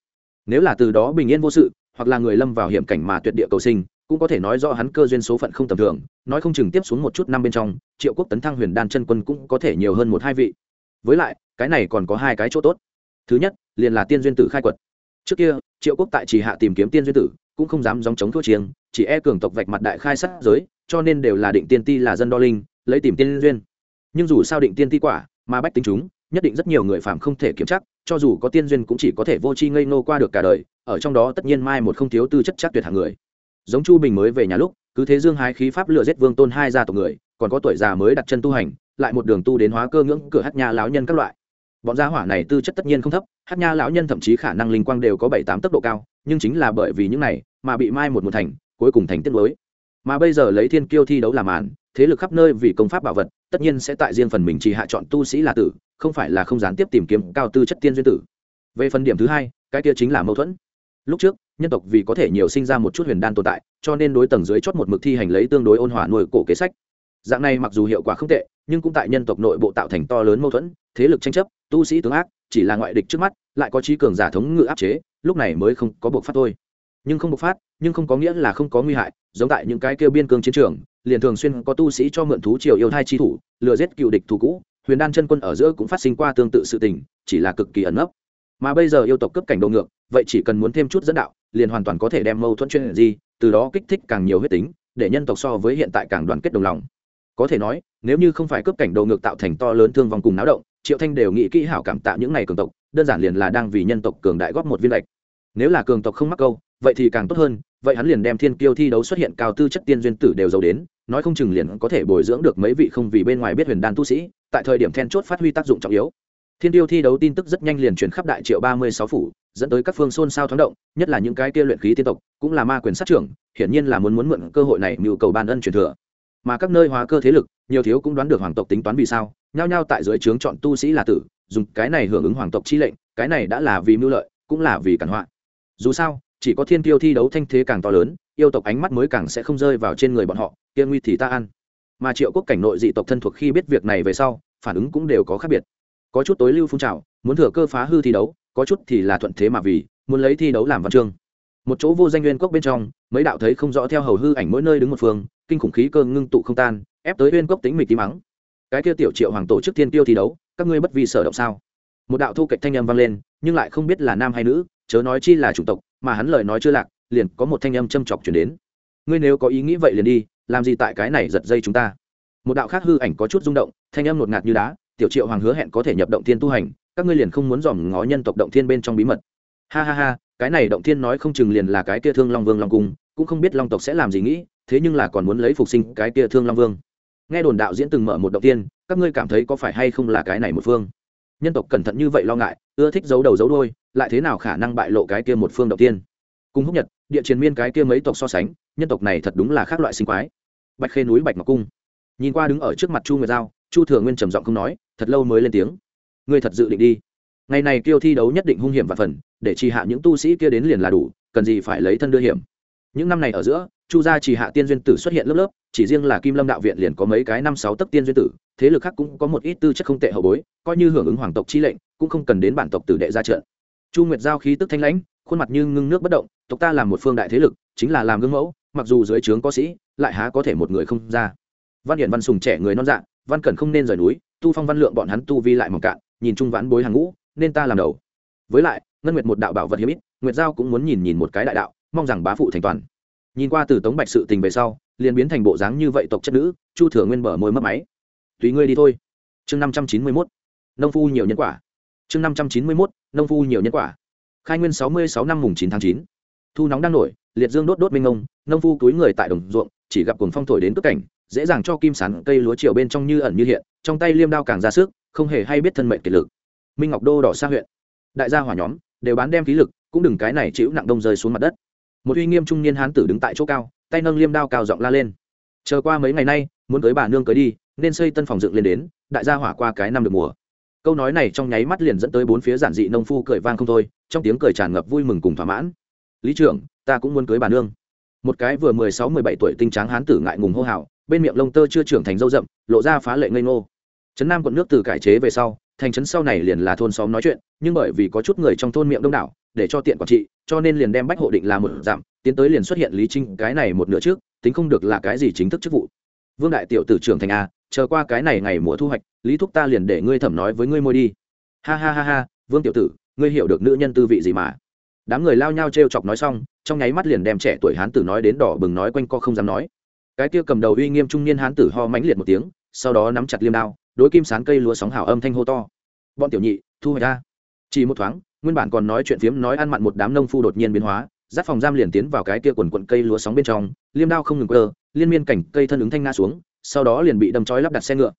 Nếu là từ đó bình yên vô sự, hoặc là người lâm vào hiểm cảnh mà tuyệt địa cầu sinh, cũng có thể nói rõ hắn cơ duyên số phận không tầm thường, nói không chừng tiếp xuống một chút năm bên trong, triệu quốc tấn thăng huyền đan chân quân cũng có thể nhiều hơn một hai vị. Với lại, cái này còn có hai cái chỗ tốt. Thứ nhất, liền là tiên duyên tử khai quật. Trước kia, triệu quốc tại chỉ hạ tìm kiếm tiên duyên tử, cũng không dám dòng chống thua chiêng, chỉ e cường tộc vạch mặt đại khai sát giới, cho nên đều là định tiên ti là dân đo linh, lấy tìm tiên duyên. Nhưng dù sao định tiên ti quả, mà bách tính chúng nhất định rất nhiều người phàm không thể kiểm chắc, cho dù có tiên duyên cũng chỉ có thể vô tri ngây ngô qua được cả đời, ở trong đó tất nhiên mai một không thiếu tư chất chắc tuyệt hạng người. Giống chu bình mới về nhà lúc, cứ thế dương hái khí pháp lựa giết vương tôn hai gia tộc người, còn có tuổi già mới đặt chân tu hành, lại một đường tu đến hóa cơ ngưỡng cửa hát nha lão nhân các loại. Bọn gia hỏa này tư chất tất nhiên không thấp hát nha lão nhân thậm chí khả năng linh quang đều có bảy tám tốc độ cao, nhưng chính là bởi vì những này mà bị mai một một thành, cuối cùng thành tiết lối mà bây giờ lấy thiên kiêu thi đấu làm màn, thế lực khắp nơi vì công pháp bảo vật tất nhiên sẽ tại riêng phần mình chỉ hạ chọn tu sĩ là tử, không phải là không gián tiếp tìm kiếm cao tư chất tiên duyên tử. Về phần điểm thứ hai, cái kia chính là mâu thuẫn. Lúc trước, nhân tộc vì có thể nhiều sinh ra một chút huyền đan tồn tại, cho nên đối tầng dưới chót một mực thi hành lấy tương đối ôn hòa nuôi cổ kế sách. Dạng này mặc dù hiệu quả không tệ, nhưng cũng tại nhân tộc nội bộ tạo thành to lớn mâu thuẫn, thế lực tranh chấp, tu sĩ tướng ác, chỉ là ngoại địch trước mắt, lại có trí cường giả thống ngự áp chế, lúc này mới không có buộc phát thôi. Nhưng không bộc phát nhưng không có nghĩa là không có nguy hại, giống tại những cái kêu biên cương chiến trường, liền thường xuyên có tu sĩ cho mượn thú triều yêu thai chi thủ, lừa giết cựu địch thù cũ, huyền đan chân quân ở giữa cũng phát sinh qua tương tự sự tình, chỉ là cực kỳ ẩn nấp. Mà bây giờ yêu tộc cấp cảnh đồ ngược, vậy chỉ cần muốn thêm chút dẫn đạo, liền hoàn toàn có thể đem mâu thuẫn chuyện gì, từ đó kích thích càng nhiều huyết tính, để nhân tộc so với hiện tại càng đoàn kết đồng lòng. Có thể nói, nếu như không phải cấp cảnh đồ ngược tạo thành to lớn thương vong cùng náo động, triệu thanh đều nghĩ kỹ hảo cảm tạ những ngày cường tộc, đơn giản liền là đang vì nhân tộc cường đại góp một viên lệch. Nếu là cường tộc không mắc câu vậy thì càng tốt hơn, vậy hắn liền đem thiên kiêu thi đấu xuất hiện cao tư chất tiên duyên tử đều giàu đến, nói không chừng liền có thể bồi dưỡng được mấy vị không vì bên ngoài biết huyền đan tu sĩ, tại thời điểm then chốt phát huy tác dụng trọng yếu. Thiên tiêu thi đấu tin tức rất nhanh liền truyền khắp đại triệu ba mươi sáu phủ, dẫn tới các phương xôn xao thoáng động, nhất là những cái kia luyện khí tiên tộc, cũng là ma quyền sát trưởng, hiển nhiên là muốn muốn mượn cơ hội này mưu cầu ban ân truyền thừa. Mà các nơi hóa cơ thế lực, nhiều thiếu cũng đoán được hoàng tộc tính toán vì sao, nhao nhao tại dưới trướng chọn tu sĩ là tử, dùng cái này hưởng ứng hoàng tộc chi lệnh, cái này đã là vì mưu lợi, cũng là vì cản họa. Dù sao chỉ có thiên tiêu thi đấu thanh thế càng to lớn, yêu tộc ánh mắt mới càng sẽ không rơi vào trên người bọn họ, kia nguy thì ta ăn. Mà triệu quốc cảnh nội dị tộc thân thuộc khi biết việc này về sau, phản ứng cũng đều có khác biệt. Có chút tối lưu phun trào, muốn thừa cơ phá hư thi đấu, có chút thì là thuận thế mà vì, muốn lấy thi đấu làm văn chương. Một chỗ vô danh nguyên cốc bên trong, mấy đạo thấy không rõ theo hầu hư ảnh mỗi nơi đứng một phương, kinh khủng khí cơ ngưng tụ không tan, ép tới nguyên cốc tính mịch tí mắng. Cái kia tiểu triệu hoàng tổ chức thiên tiêu thi đấu, các ngươi bất vì sở động sao? Một đạo thu kệ thanh âm vang lên, nhưng lại không biết là nam hay nữ, chớ nói chi là chủng tộc mà hắn lời nói chưa lạc, liền có một thanh âm châm chọc chuyển đến. Ngươi nếu có ý nghĩ vậy liền đi, làm gì tại cái này giật dây chúng ta? Một đạo khác hư ảnh có chút rung động, thanh âm ngột ngạt như đá, tiểu triệu hoàng hứa hẹn có thể nhập động thiên tu hành, các ngươi liền không muốn dòm ngó nhân tộc động thiên bên trong bí mật. Ha ha ha, cái này động thiên nói không chừng liền là cái kia thương long vương long cung, cũng không biết long tộc sẽ làm gì nghĩ, thế nhưng là còn muốn lấy phục sinh cái kia thương long vương. Nghe đồn đạo diễn từng mở một động tiên các ngươi cảm thấy có phải hay không là cái này một phương? Nhân tộc cẩn thận như vậy lo ngại ưa thích giấu đầu giấu đôi lại thế nào khả năng bại lộ cái kia một phương đầu tiên? Cùng húc nhật, địa chiến miên cái kia mấy tộc so sánh, nhân tộc này thật đúng là khác loại sinh quái. Bạch khê núi, bạch ngọc cung. Nhìn qua đứng ở trước mặt chu nguyệt giao, chu thừa nguyên trầm giọng không nói, thật lâu mới lên tiếng. Ngươi thật dự định đi. Ngày này kêu thi đấu nhất định hung hiểm và phần, để trì hạ những tu sĩ kia đến liền là đủ, cần gì phải lấy thân đưa hiểm. Những năm này ở giữa, chu gia trì hạ tiên duyên tử xuất hiện lớp lớp, chỉ riêng là kim lâm đạo viện liền có mấy cái năm sáu tấc tiên duyên tử, thế lực khác cũng có một ít tư chất không tệ hậu bối, coi như hưởng ứng hoàng tộc chi lệnh cũng không cần đến bản tộc tử đệ ra trận. Chu nguyệt giao khí tức thanh lãnh, khuôn mặt như ngưng nước bất động, tộc ta làm một phương đại thế lực, chính là làm gương mẫu, mặc dù dưới trướng có sĩ, lại há có thể một người không ra. Văn hiển văn sùng trẻ người non dạ văn cẩn không nên rời núi, tu phong văn lượng bọn hắn tu vi lại mỏng cạn, nhìn chung vãn bối hàng ngũ, nên ta làm đầu. Với lại, ngân nguyệt một đạo bảo vật hiếm ít, nguyệt giao cũng muốn nhìn nhìn một cái đại đạo, mong rằng bá phụ thành toàn. Nhìn qua từ tống bạch sự tình về sau, liền biến thành bộ dáng như vậy tộc chất nữ, chu thừa nguyên mở môi mất máy. Tùy ngươi đi thôi. Chương năm trăm chín mươi mốt. Nông phu nhiều nhân quả chương năm trăm chín mươi mốt, nông phu nhiều nhân quả. Khai nguyên sáu mươi sáu năm mùng chín tháng chín. Thu nóng đang nổi, liệt dương đốt đốt minh ngông. nông phu túi người tại đồng ruộng, chỉ gặp cuồng phong thổi đến tức cảnh, dễ dàng cho kim sắn cây lúa chiều bên trong như ẩn như hiện, trong tay liêm đao càng ra sức, không hề hay biết thân mệnh kiệt lực. Minh ngọc đô đỏ xa huyện. Đại gia hỏa nhóm, đều bán đem khí lực, cũng đừng cái này chịu nặng đông rơi xuống mặt đất. Một uy nghiêm trung niên hán tử đứng tại chỗ cao, tay nâng liêm đao cao giọng la lên. Chờ qua mấy ngày nay, muốn tới bà nương cưới đi, nên xây tân phòng dựng lên đến, đại gia hỏa qua cái năm được mùa câu nói này trong nháy mắt liền dẫn tới bốn phía giản dị nông phu cười vang không thôi, trong tiếng cười tràn ngập vui mừng cùng thỏa mãn. Lý trưởng, ta cũng muốn cưới bà nương. Một cái vừa mười sáu mười bảy tuổi tinh tráng hán tử ngại ngùng hô hào, bên miệng lông tơ chưa trưởng thành dâu rậm, lộ ra phá lệ ngây ngô. Trấn nam quận nước từ cải chế về sau, thành trấn sau này liền là thôn xóm nói chuyện, nhưng bởi vì có chút người trong thôn miệng đông đảo, để cho tiện quản trị, cho nên liền đem bách hộ định là một giảm, tiến tới liền xuất hiện lý trinh, cái này một nửa trước, tính không được là cái gì chính thức chức vụ vương đại tiểu tử trưởng thành a, chờ qua cái này ngày mùa thu hoạch, lý thúc ta liền để ngươi thẩm nói với ngươi môi đi. Ha ha ha ha, vương tiểu tử, ngươi hiểu được nữ nhân tư vị gì mà. Đám người lao nhau t r e o chọc nói xong, trong nháy mắt liền đem trẻ tuổi hán tử nói đến đỏ bừng nói quanh co không dám nói. Cái kia cầm đầu uy nghiêm trung niên hán tử ho mãnh liệt một tiếng, sau đó nắm chặt liêm đao, đối kim sán cây lúa sóng hào âm thanh hô to. Bọn tiểu nhị, thu hoạch ra chỉ một thoáng, nguyên bản còn nói chuyện phiếm nói ăn mặn một đám nông phu đột nhiên biến hóa giáp phòng giam liền tiến vào cái kia quần quận cây lúa sóng bên trong, liêm đao không ngừng cơ liên miên cảnh cây thân ứng thanh nga xuống, sau đó liền bị đâm trói lắp đặt xe ngựa.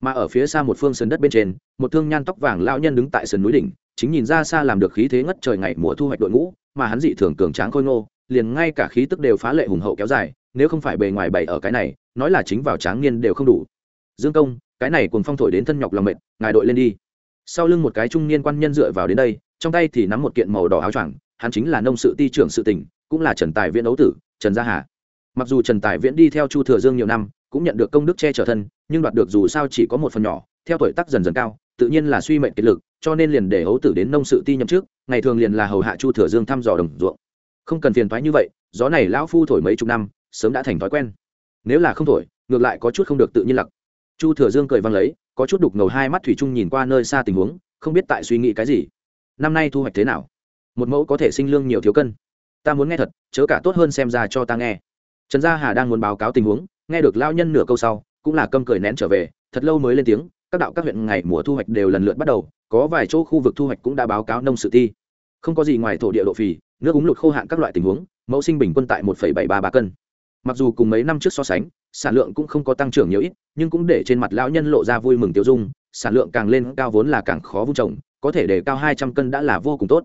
Mà ở phía xa một phương sườn đất bên trên, một thương nhan tóc vàng lão nhân đứng tại sườn núi đỉnh, chính nhìn ra xa làm được khí thế ngất trời ngày mùa thu hoạch đội ngũ, mà hắn dị thường cường tráng khôi ngô, liền ngay cả khí tức đều phá lệ hùng hậu kéo dài, nếu không phải bề ngoài bày ở cái này, nói là chính vào tráng niên đều không đủ. Dương công, cái này cùng phong thổi đến thân nhọc lòng mệt, ngài đội lên đi. Sau lưng một cái trung niên quan nhân dựa vào đến đây, trong tay thì nắm một kiện màu đỏ áo choàng hắn chính là nông sự ti trưởng sự tỉnh cũng là trần tài viễn ấu tử, trần gia hà. Mặc dù trần tài viễn đi theo chu thừa dương nhiều năm, cũng nhận được công đức che chở thân, nhưng đoạt được dù sao chỉ có một phần nhỏ, theo tuổi tác dần dần cao, tự nhiên là suy mệnh kiệt lực, cho nên liền để ấu tử đến nông sự ti nhậm trước ngày thường liền là hầu hạ chu thừa dương thăm dò đồng ruộng. Không cần phiền thoái như vậy, gió này lão phu thổi mấy chục năm, sớm đã thành thói quen. Nếu là không thổi, ngược lại có chút không được tự nhiên lặc. Chu thừa dương cười văng lấy, có chút đục ngầu hai mắt thủy chung nhìn qua nơi xa tình huống, không biết tại suy nghĩ cái gì. Năm nay thu hoạch thế nào? Một mẫu có thể sinh lương nhiều thiếu cân. Ta muốn nghe thật, chớ cả tốt hơn xem ra cho ta nghe. Trần gia hà đang muốn báo cáo tình huống, nghe được lao nhân nửa câu sau, cũng là câm cười nén trở về, thật lâu mới lên tiếng, các đạo các huyện ngày mùa thu hoạch đều lần lượt bắt đầu, có vài chỗ khu vực thu hoạch cũng đã báo cáo nông sự thi. Không có gì ngoài thổ địa độ phì, nước úng lụt khô hạn các loại tình huống, mẫu sinh bình quân tại một bảy ba ba cân. Mặc dù cùng mấy năm trước so sánh, sản lượng cũng không có tăng trưởng nhiều ít, nhưng cũng để trên mặt lão nhân lộ ra vui mừng tiêu dung, sản lượng càng lên cao vốn là càng khó vung trồng, có thể để cao hai trăm cân đã là vô cùng tốt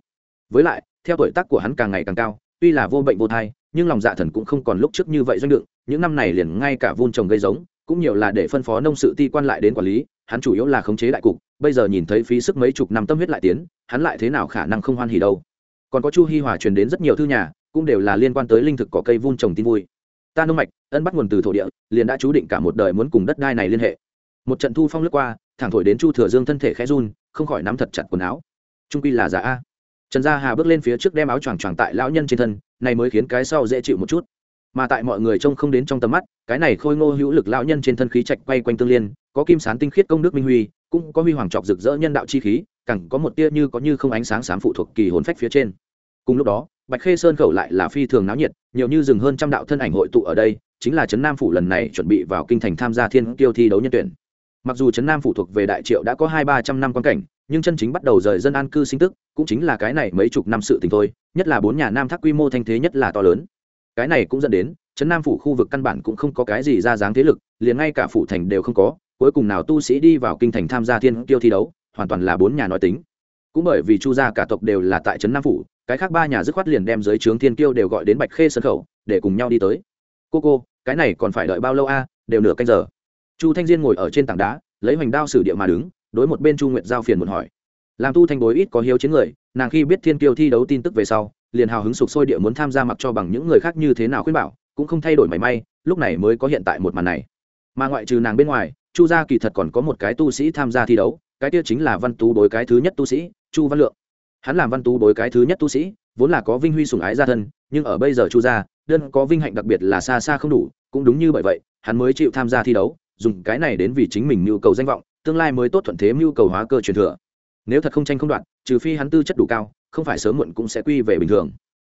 với lại, theo tuổi tác của hắn càng ngày càng cao, tuy là vô bệnh vô thai, nhưng lòng dạ thần cũng không còn lúc trước như vậy doanh đựng những năm này liền ngay cả vun trồng gây giống, cũng nhiều là để phân phó nông sự ti quan lại đến quản lý, hắn chủ yếu là khống chế đại cục, bây giờ nhìn thấy phí sức mấy chục năm tâm huyết lại tiến, hắn lại thế nào khả năng không hoan hỉ đâu. Còn có chu hi hòa truyền đến rất nhiều thư nhà, cũng đều là liên quan tới linh thực cỏ cây vun trồng tin vui. Ta nông mạch, ân bắt nguồn từ thổ địa, liền đã chú định cả một đời muốn cùng đất đai này liên hệ. Một trận thu phong lướt qua, thẳng thổi đến chu thừa dương thân thể khẽ run, không khỏi nắm thật chặt quần áo. Trung quy là giả a trần gia hà bước lên phía trước đem áo choàng choàng tại lão nhân trên thân, này mới khiến cái sau dễ chịu một chút. Mà tại mọi người trông không đến trong tầm mắt, cái này khôi ngô hữu lực lão nhân trên thân khí chạch quay quanh tương liên, có kim sán tinh khiết công đức minh huy, cũng có huy hoàng trọc rực rỡ nhân đạo chi khí cẳng có một tia như có như không ánh sáng sám phụ thuộc kỳ hồn phách phía trên. Cùng lúc đó, bạch khê sơn khẩu lại là phi thường náo nhiệt, nhiều như rừng hơn trăm đạo thân ảnh hội tụ ở đây, chính là trấn nam phủ lần này chuẩn bị vào kinh thành tham gia thiên kiêu thi đấu nhân tuyển mặc dù trấn nam phụ thuộc về đại triệu đã có hai ba trăm năm quan cảnh, nhưng chân chính bắt đầu rời dân an cư sinh tức cũng chính là cái này mấy chục năm sự tình thôi, nhất là bốn nhà nam thác quy mô thanh thế nhất là to lớn. Cái này cũng dẫn đến, trấn nam phủ khu vực căn bản cũng không có cái gì ra dáng thế lực, liền ngay cả phủ thành đều không có, cuối cùng nào tu sĩ đi vào kinh thành tham gia thiên tiêu thi đấu, hoàn toàn là bốn nhà nói tính. Cũng bởi vì chu gia cả tộc đều là tại trấn nam phủ, cái khác ba nhà dứt khoát liền đem dưới trướng thiên kiêu đều gọi đến bạch khê sân khẩu, để cùng nhau đi tới. Cô cô, cái này còn phải đợi bao lâu a? Đều nửa canh giờ chu thanh diên ngồi ở trên tảng đá, lấy hoành đao sử địa mà đứng, đối một bên chu nguyệt giao phiền một hỏi. Làm tu thanh bối ít có hiếu chiến người, nàng khi biết thiên kiêu thi đấu tin tức về sau, liền hào hứng sục sôi địa muốn tham gia mặc cho bằng những người khác như thế nào khuyên bảo, cũng không thay đổi mảy may, lúc này mới có hiện tại một màn này. Mà ngoại trừ nàng bên ngoài, chu gia kỳ thật còn có một cái tu sĩ tham gia thi đấu, cái kia chính là văn tú đối cái thứ nhất tu sĩ, chu văn lượng. Hắn làm văn tú đối cái thứ nhất tu sĩ, vốn là có vinh huy sùng ái gia thân, nhưng ở bây giờ chu gia, đơn có vinh hạnh đặc biệt là xa xa không đủ, cũng đúng như bởi vậy, hắn mới chịu tham gia thi đấu dùng cái này đến vì chính mình nhu cầu danh vọng, tương lai mới tốt thuận thế nhu cầu hóa cơ truyền thừa. Nếu thật không tranh không đoạn trừ phi hắn tư chất đủ cao, không phải sớm muộn cũng sẽ quy về bình thường.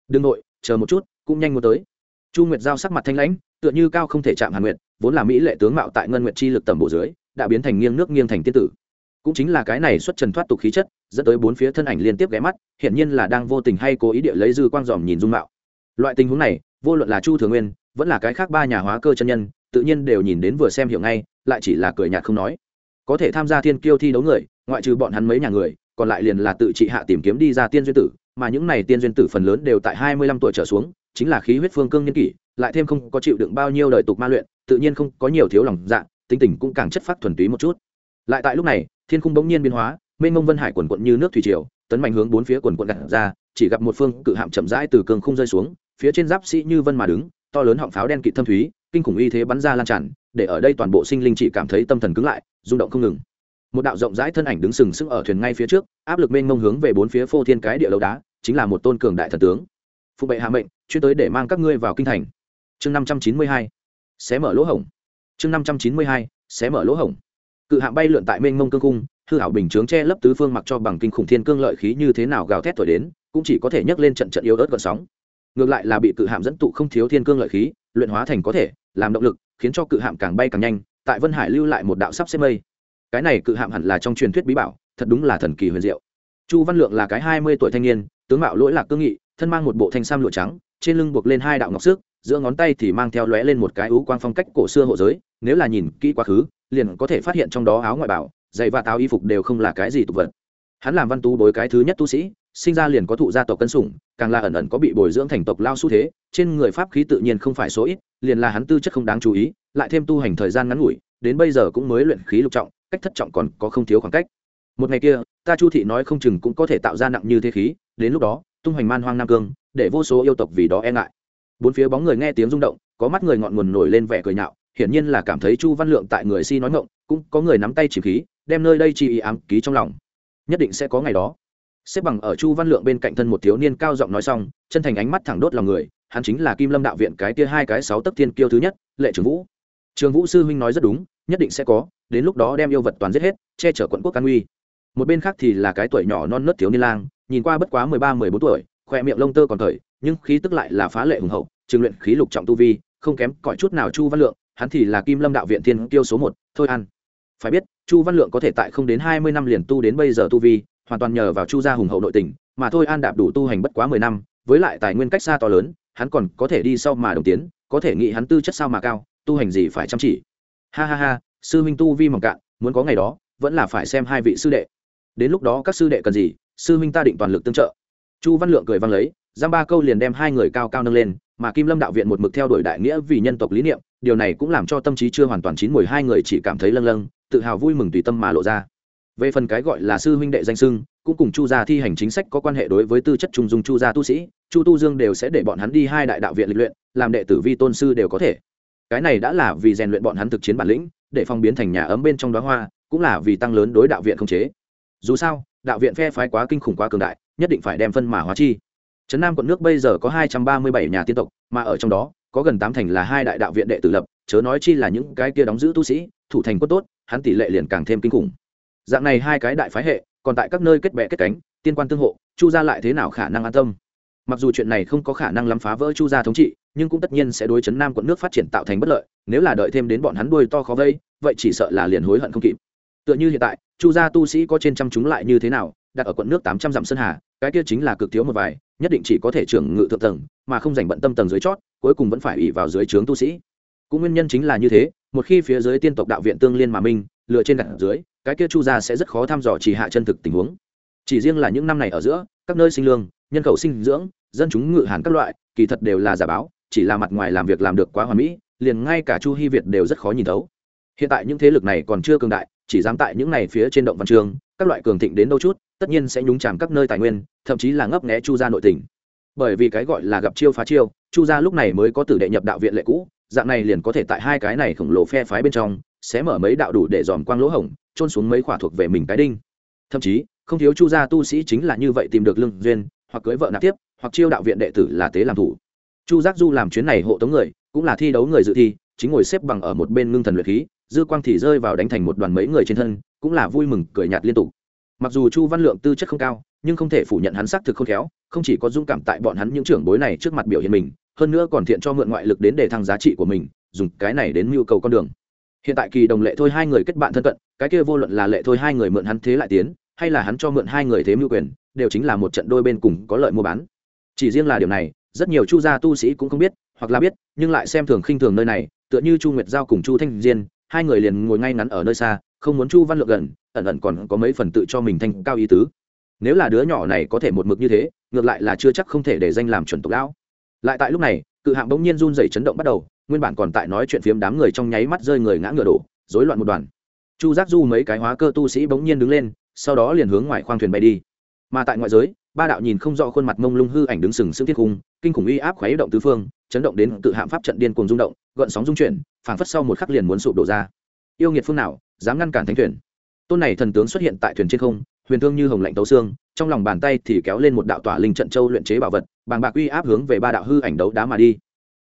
Đương nội, chờ một chút, cũng nhanh muốn tới. Chu nguyệt giao sắc mặt thanh lãnh, tựa như cao không thể chạm hàn nguyệt, vốn là mỹ lệ tướng mạo tại ngân nguyệt chi lực tầm bộ dưới, đã biến thành nghiêng nước nghiêng thành tiên tử. Cũng chính là cái này xuất trần thoát tục khí chất, dẫn tới bốn phía thân ảnh liên tiếp ghé mắt hiện nhiên là đang vô tình hay cố ý địa lấy dư quang dòm nhìn dung mạo. Loại tình huống này, vô luận là chu thừa nguyên, vẫn là cái khác ba nhà hóa cơ chân nhân tự nhiên đều nhìn đến vừa xem hiểu ngay, lại chỉ là cười nhạt không nói. Có thể tham gia thiên kiêu thi đấu người, ngoại trừ bọn hắn mấy nhà người, còn lại liền là tự trị hạ tìm kiếm đi ra tiên duyên tử, mà những này tiên duyên tử phần lớn đều tại hai mươi lăm tuổi trở xuống, chính là khí huyết phương cương nhân kỷ, lại thêm không có chịu đựng bao nhiêu đời tục ma luyện, tự nhiên không có nhiều thiếu lòng dạ tính tình cũng càng chất phát thuần túy một chút. Lại tại lúc này, thiên khung bỗng nhiên biến hóa, mênh mông vân hải quần quận như nước thủy triều, tấn mạnh hướng bốn phía quần quận gạt ra, chỉ gặp một phương cự hạm chậm rãi từ cường không rơi xuống, phía trên giáp sĩ như vân mà đứng, to lớn họng pháo đen kịt thâm thúy kinh khủng uy thế bắn ra lan tràn, để ở đây toàn bộ sinh linh chỉ cảm thấy tâm thần cứng lại, rung động không ngừng. Một đạo rộng rãi thân ảnh đứng sừng sững ở thuyền ngay phía trước, áp lực mênh mông hướng về bốn phía phô thiên cái địa lâu đá, chính là một tôn cường đại thần tướng. Phụ bệ hạ mệnh, chuyên tới để mang các ngươi vào kinh thành. Chương năm trăm chín mươi hai, xé mở lỗ hổng. Chương năm trăm chín mươi hai, xé mở lỗ hổng. Cự hạng bay lượn tại mênh mông cương cung, hư hảo bình chướng che lấp tứ phương mặc cho bằng kinh khủng thiên cương lợi khí như thế nào gào thét thổi đến, cũng chỉ có thể nhấc lên trận trận yếu ớt gợn sóng. Ngược lại là bị cự hạm dẫn tụ không thiếu thiên cương lợi khí, luyện hóa thành có thể làm động lực, khiến cho cự hạm càng bay càng nhanh, tại vân hải lưu lại một đạo sắp xếp mây. Cái này cự hạm hẳn là trong truyền thuyết bí bảo, thật đúng là thần kỳ huyền diệu. Chu văn lượng là cái hai mươi tuổi thanh niên, tướng mạo lỗi lạc cương nghị, thân mang một bộ thanh sam lụa trắng, trên lưng buộc lên hai đạo ngọc xước, giữa ngón tay thì mang theo lóe lên một cái ú quang phong cách cổ xưa hộ giới, nếu là nhìn kỹ quá khứ, liền có thể phát hiện trong đó áo ngoại bảo, giày và táo y phục đều không là cái gì tục vật. Hắn làm văn tú bối cái thứ nhất tu sĩ, sinh ra liền có thụ gia tộc cân sủng, càng là ẩn ẩn có bị bồi dưỡng thành tộc lao xu thế, trên người pháp khí tự nhiên không phải số ít liền là hắn tư chất không đáng chú ý, lại thêm tu hành thời gian ngắn ngủi, đến bây giờ cũng mới luyện khí lục trọng, cách thất trọng còn có không thiếu khoảng cách. Một ngày kia, ta chu thị nói không chừng cũng có thể tạo ra nặng như thế khí, đến lúc đó, tung hoành man hoang nam cương, để vô số yêu tộc vì đó e ngại. Bốn phía bóng người nghe tiếng rung động, có mắt người ngọn nguồn nổi lên vẻ cười nhạo, hiển nhiên là cảm thấy chu văn lượng tại người si nói ngộng cũng có người nắm tay chỉ khí, đem nơi đây chi ý ám ký trong lòng. Nhất định sẽ có ngày đó. Xếp bằng ở chu văn lượng bên cạnh thân một thiếu niên cao giọng nói xong, chân thành ánh mắt thẳng đốt lòng người hắn chính là kim lâm đạo viện cái kia hai cái sáu tấc thiên kiêu thứ nhất, lệ trường vũ. Trường vũ sư huynh nói rất đúng, nhất định sẽ có, đến lúc đó đem yêu vật toàn giết hết, che chở quận quốc can uy một bên khác thì là cái tuổi nhỏ non nớt thiếu niên lang, nhìn qua bất quá mười ba, mười bốn tuổi, khoe miệng lông tơ còn thời, nhưng khí tức lại là phá lệ hùng hậu, trường luyện khí lục trọng tu vi, không kém cõi chút nào chu văn lượng, hắn thì là kim lâm đạo viện thiên kiêu số một, thôi ăn. Phải biết, chu văn lượng có thể tại không đến hai mươi năm liền tu đến bây giờ tu vi, hoàn toàn nhờ vào chu gia hùng hậu nội tình, mà thôi an đạp đủ tu hành bất quá mười năm, với lại tài nguyên cách xa to lớn hắn còn có thể đi sau mà đồng tiến, có thể nghĩ hắn tư chất sao mà cao, tu hành gì phải chăm chỉ. Ha ha ha, sư huynh tu vi mỏng cạn, muốn có ngày đó, vẫn là phải xem hai vị sư đệ. Đến lúc đó các sư đệ cần gì, sư huynh ta định toàn lực tương trợ. Chu văn lượng cười vang lấy giam ba câu liền đem hai người cao cao nâng lên, mà kim lâm đạo viện một mực theo đuổi đại nghĩa vì nhân tộc lý niệm, điều này cũng làm cho tâm trí chưa hoàn toàn chín mùi, hai người chỉ cảm thấy lâng lâng, tự hào vui mừng tùy tâm mà lộ ra. Về phần cái gọi là sư huynh đệ danh sưng cũng cùng chu gia thi hành chính sách có quan hệ đối với tư chất trung dung chu gia tu sĩ chu tu dương đều sẽ để bọn hắn đi hai đại đạo viện lịch luyện, làm đệ tử vi tôn sư đều có thể. Cái này đã là vì rèn luyện bọn hắn thực chiến bản lĩnh, để phong biến thành nhà ấm bên trong đoá hoa, cũng là vì tăng lớn đối đạo viện không chế. Dù sao, đạo viện phe phái quá kinh khủng quá cường đại, nhất định phải đem phân mà hóa chi. Trấn nam quận nước bây giờ có hai trăm ba mươi bảy nhà tiên tộc, mà ở trong đó, có gần tám thành là hai đại đạo viện đệ tử lập, chớ nói chi là những cái kia đóng giữ tu sĩ, thủ thành quân tốt, hắn tỷ lệ liền càng thêm kinh khủng. Dạng này hai cái đại phái hệ, còn tại các nơi kết bè kết cánh, tiên quan tương hộ, chu gia lại thế nào khả năng an tâm? Mặc dù chuyện này không có khả năng lắm phá vỡ chu gia thống trị, nhưng cũng tất nhiên sẽ đối chấn nam quận nước phát triển tạo thành bất lợi, nếu là đợi thêm đến bọn hắn đuôi to khó vây, vậy chỉ sợ là liền hối hận không kịp. Tựa như hiện tại, chu gia tu sĩ có trên trăm chúng lại như thế nào, đặt ở quận nước tám trăm dặm sơn hà, cái kia chính là cực thiếu một vài, nhất định chỉ có thể trưởng ngự thượng tầng, mà không dành bận tâm tầng dưới chót, cuối cùng vẫn phải ủy vào dưới trướng tu sĩ. Cũng nguyên nhân chính là như thế, một khi phía dưới tiên tộc đạo viện tương liên mà minh, lựa trên đặt dưới, cái kia chu gia sẽ rất khó thăm dò chỉ hạ chân thực tình huống chỉ riêng là những năm này ở giữa, các nơi sinh lương, nhân khẩu sinh dưỡng, dân chúng ngự hàn các loại, kỳ thật đều là giả báo, chỉ là mặt ngoài làm việc làm được quá hoàn mỹ, liền ngay cả chu hy việt đều rất khó nhìn thấu. Hiện tại những thế lực này còn chưa cường đại, chỉ dám tại những này phía trên động văn trường, các loại cường thịnh đến đâu chút, tất nhiên sẽ nhúng chàm các nơi tài nguyên, thậm chí là ngấp nghé chu gia nội tình. Bởi vì cái gọi là gặp chiêu phá chiêu, chu gia lúc này mới có tử đệ nhập đạo viện lệ cũ, dạng này liền có thể tại hai cái này khổng lồ phe phái bên trong, sẽ mở mấy đạo đủ để dòm quang lỗ hổng trôn xuống mấy khỏa thuộc về mình cái đinh. Thậm chí không thiếu chu gia tu sĩ chính là như vậy tìm được lương duyên, hoặc cưới vợ nạp tiếp, hoặc chiêu đạo viện đệ tử là tế làm thủ. Chu giác du làm chuyến này hộ tống người, cũng là thi đấu người dự thi, chính ngồi xếp bằng ở một bên ngưng thần luyện khí, dư quang thì rơi vào đánh thành một đoàn mấy người trên thân, cũng là vui mừng, cười nhạt liên tục. Mặc dù chu văn lượng tư chất không cao, nhưng không thể phủ nhận hắn xác thực không khéo, không chỉ có dung cảm tại bọn hắn những trưởng bối này trước mặt biểu hiện mình, hơn nữa còn thiện cho mượn ngoại lực đến để thăng giá trị của mình, dùng cái này đến mưu cầu con đường. Hiện tại kỳ đồng lệ thôi hai người kết bạn thân cận, cái kia vô luận là lệ thôi hai người mượn hắn thế lại tiến hay là hắn cho mượn hai người thế mưu quyền, đều chính là một trận đôi bên cùng có lợi mua bán. Chỉ riêng là điều này, rất nhiều chu gia tu sĩ cũng không biết, hoặc là biết, nhưng lại xem thường khinh thường nơi này, tựa như chu nguyệt giao cùng chu thanh diên, hai người liền ngồi ngay ngắn ở nơi xa, không muốn chu văn lượng gần, ẩn ẩn còn có mấy phần tự cho mình thanh cao ý tứ. Nếu là đứa nhỏ này có thể một mực như thế, ngược lại là chưa chắc không thể để danh làm chuẩn tộc lão. Lại tại lúc này, cự hạng bỗng nhiên run dày chấn động bắt đầu, nguyên bản còn tại nói chuyện phiếm đám người trong nháy mắt rơi người ngã ngựa đổ, rối loạn một đoàn. Chu giác du mấy cái hóa cơ tu sĩ bỗng nhiên đứng lên sau đó liền hướng ngoài khoang thuyền bay đi. Mà tại ngoại giới, ba đạo nhìn không rõ khuôn mặt mông lung hư ảnh đứng sừng sững thiết khung, kinh khủng uy áp khuấy động tứ phương, chấn động đến cự hạm pháp trận điên cuồng rung động, gợn sóng rung chuyển, phảng phất sau một khắc liền muốn sụp đổ ra. Yêu nghiệt phương nào, dám ngăn cản thánh thuyền? Tôn này thần tướng xuất hiện tại thuyền trên không, huyền thương như hồng lạnh tấu xương, trong lòng bàn tay thì kéo lên một đạo tỏa linh trận châu luyện chế bảo vật, bàng bạc uy áp hướng về ba đạo hư ảnh đấu đá mà đi.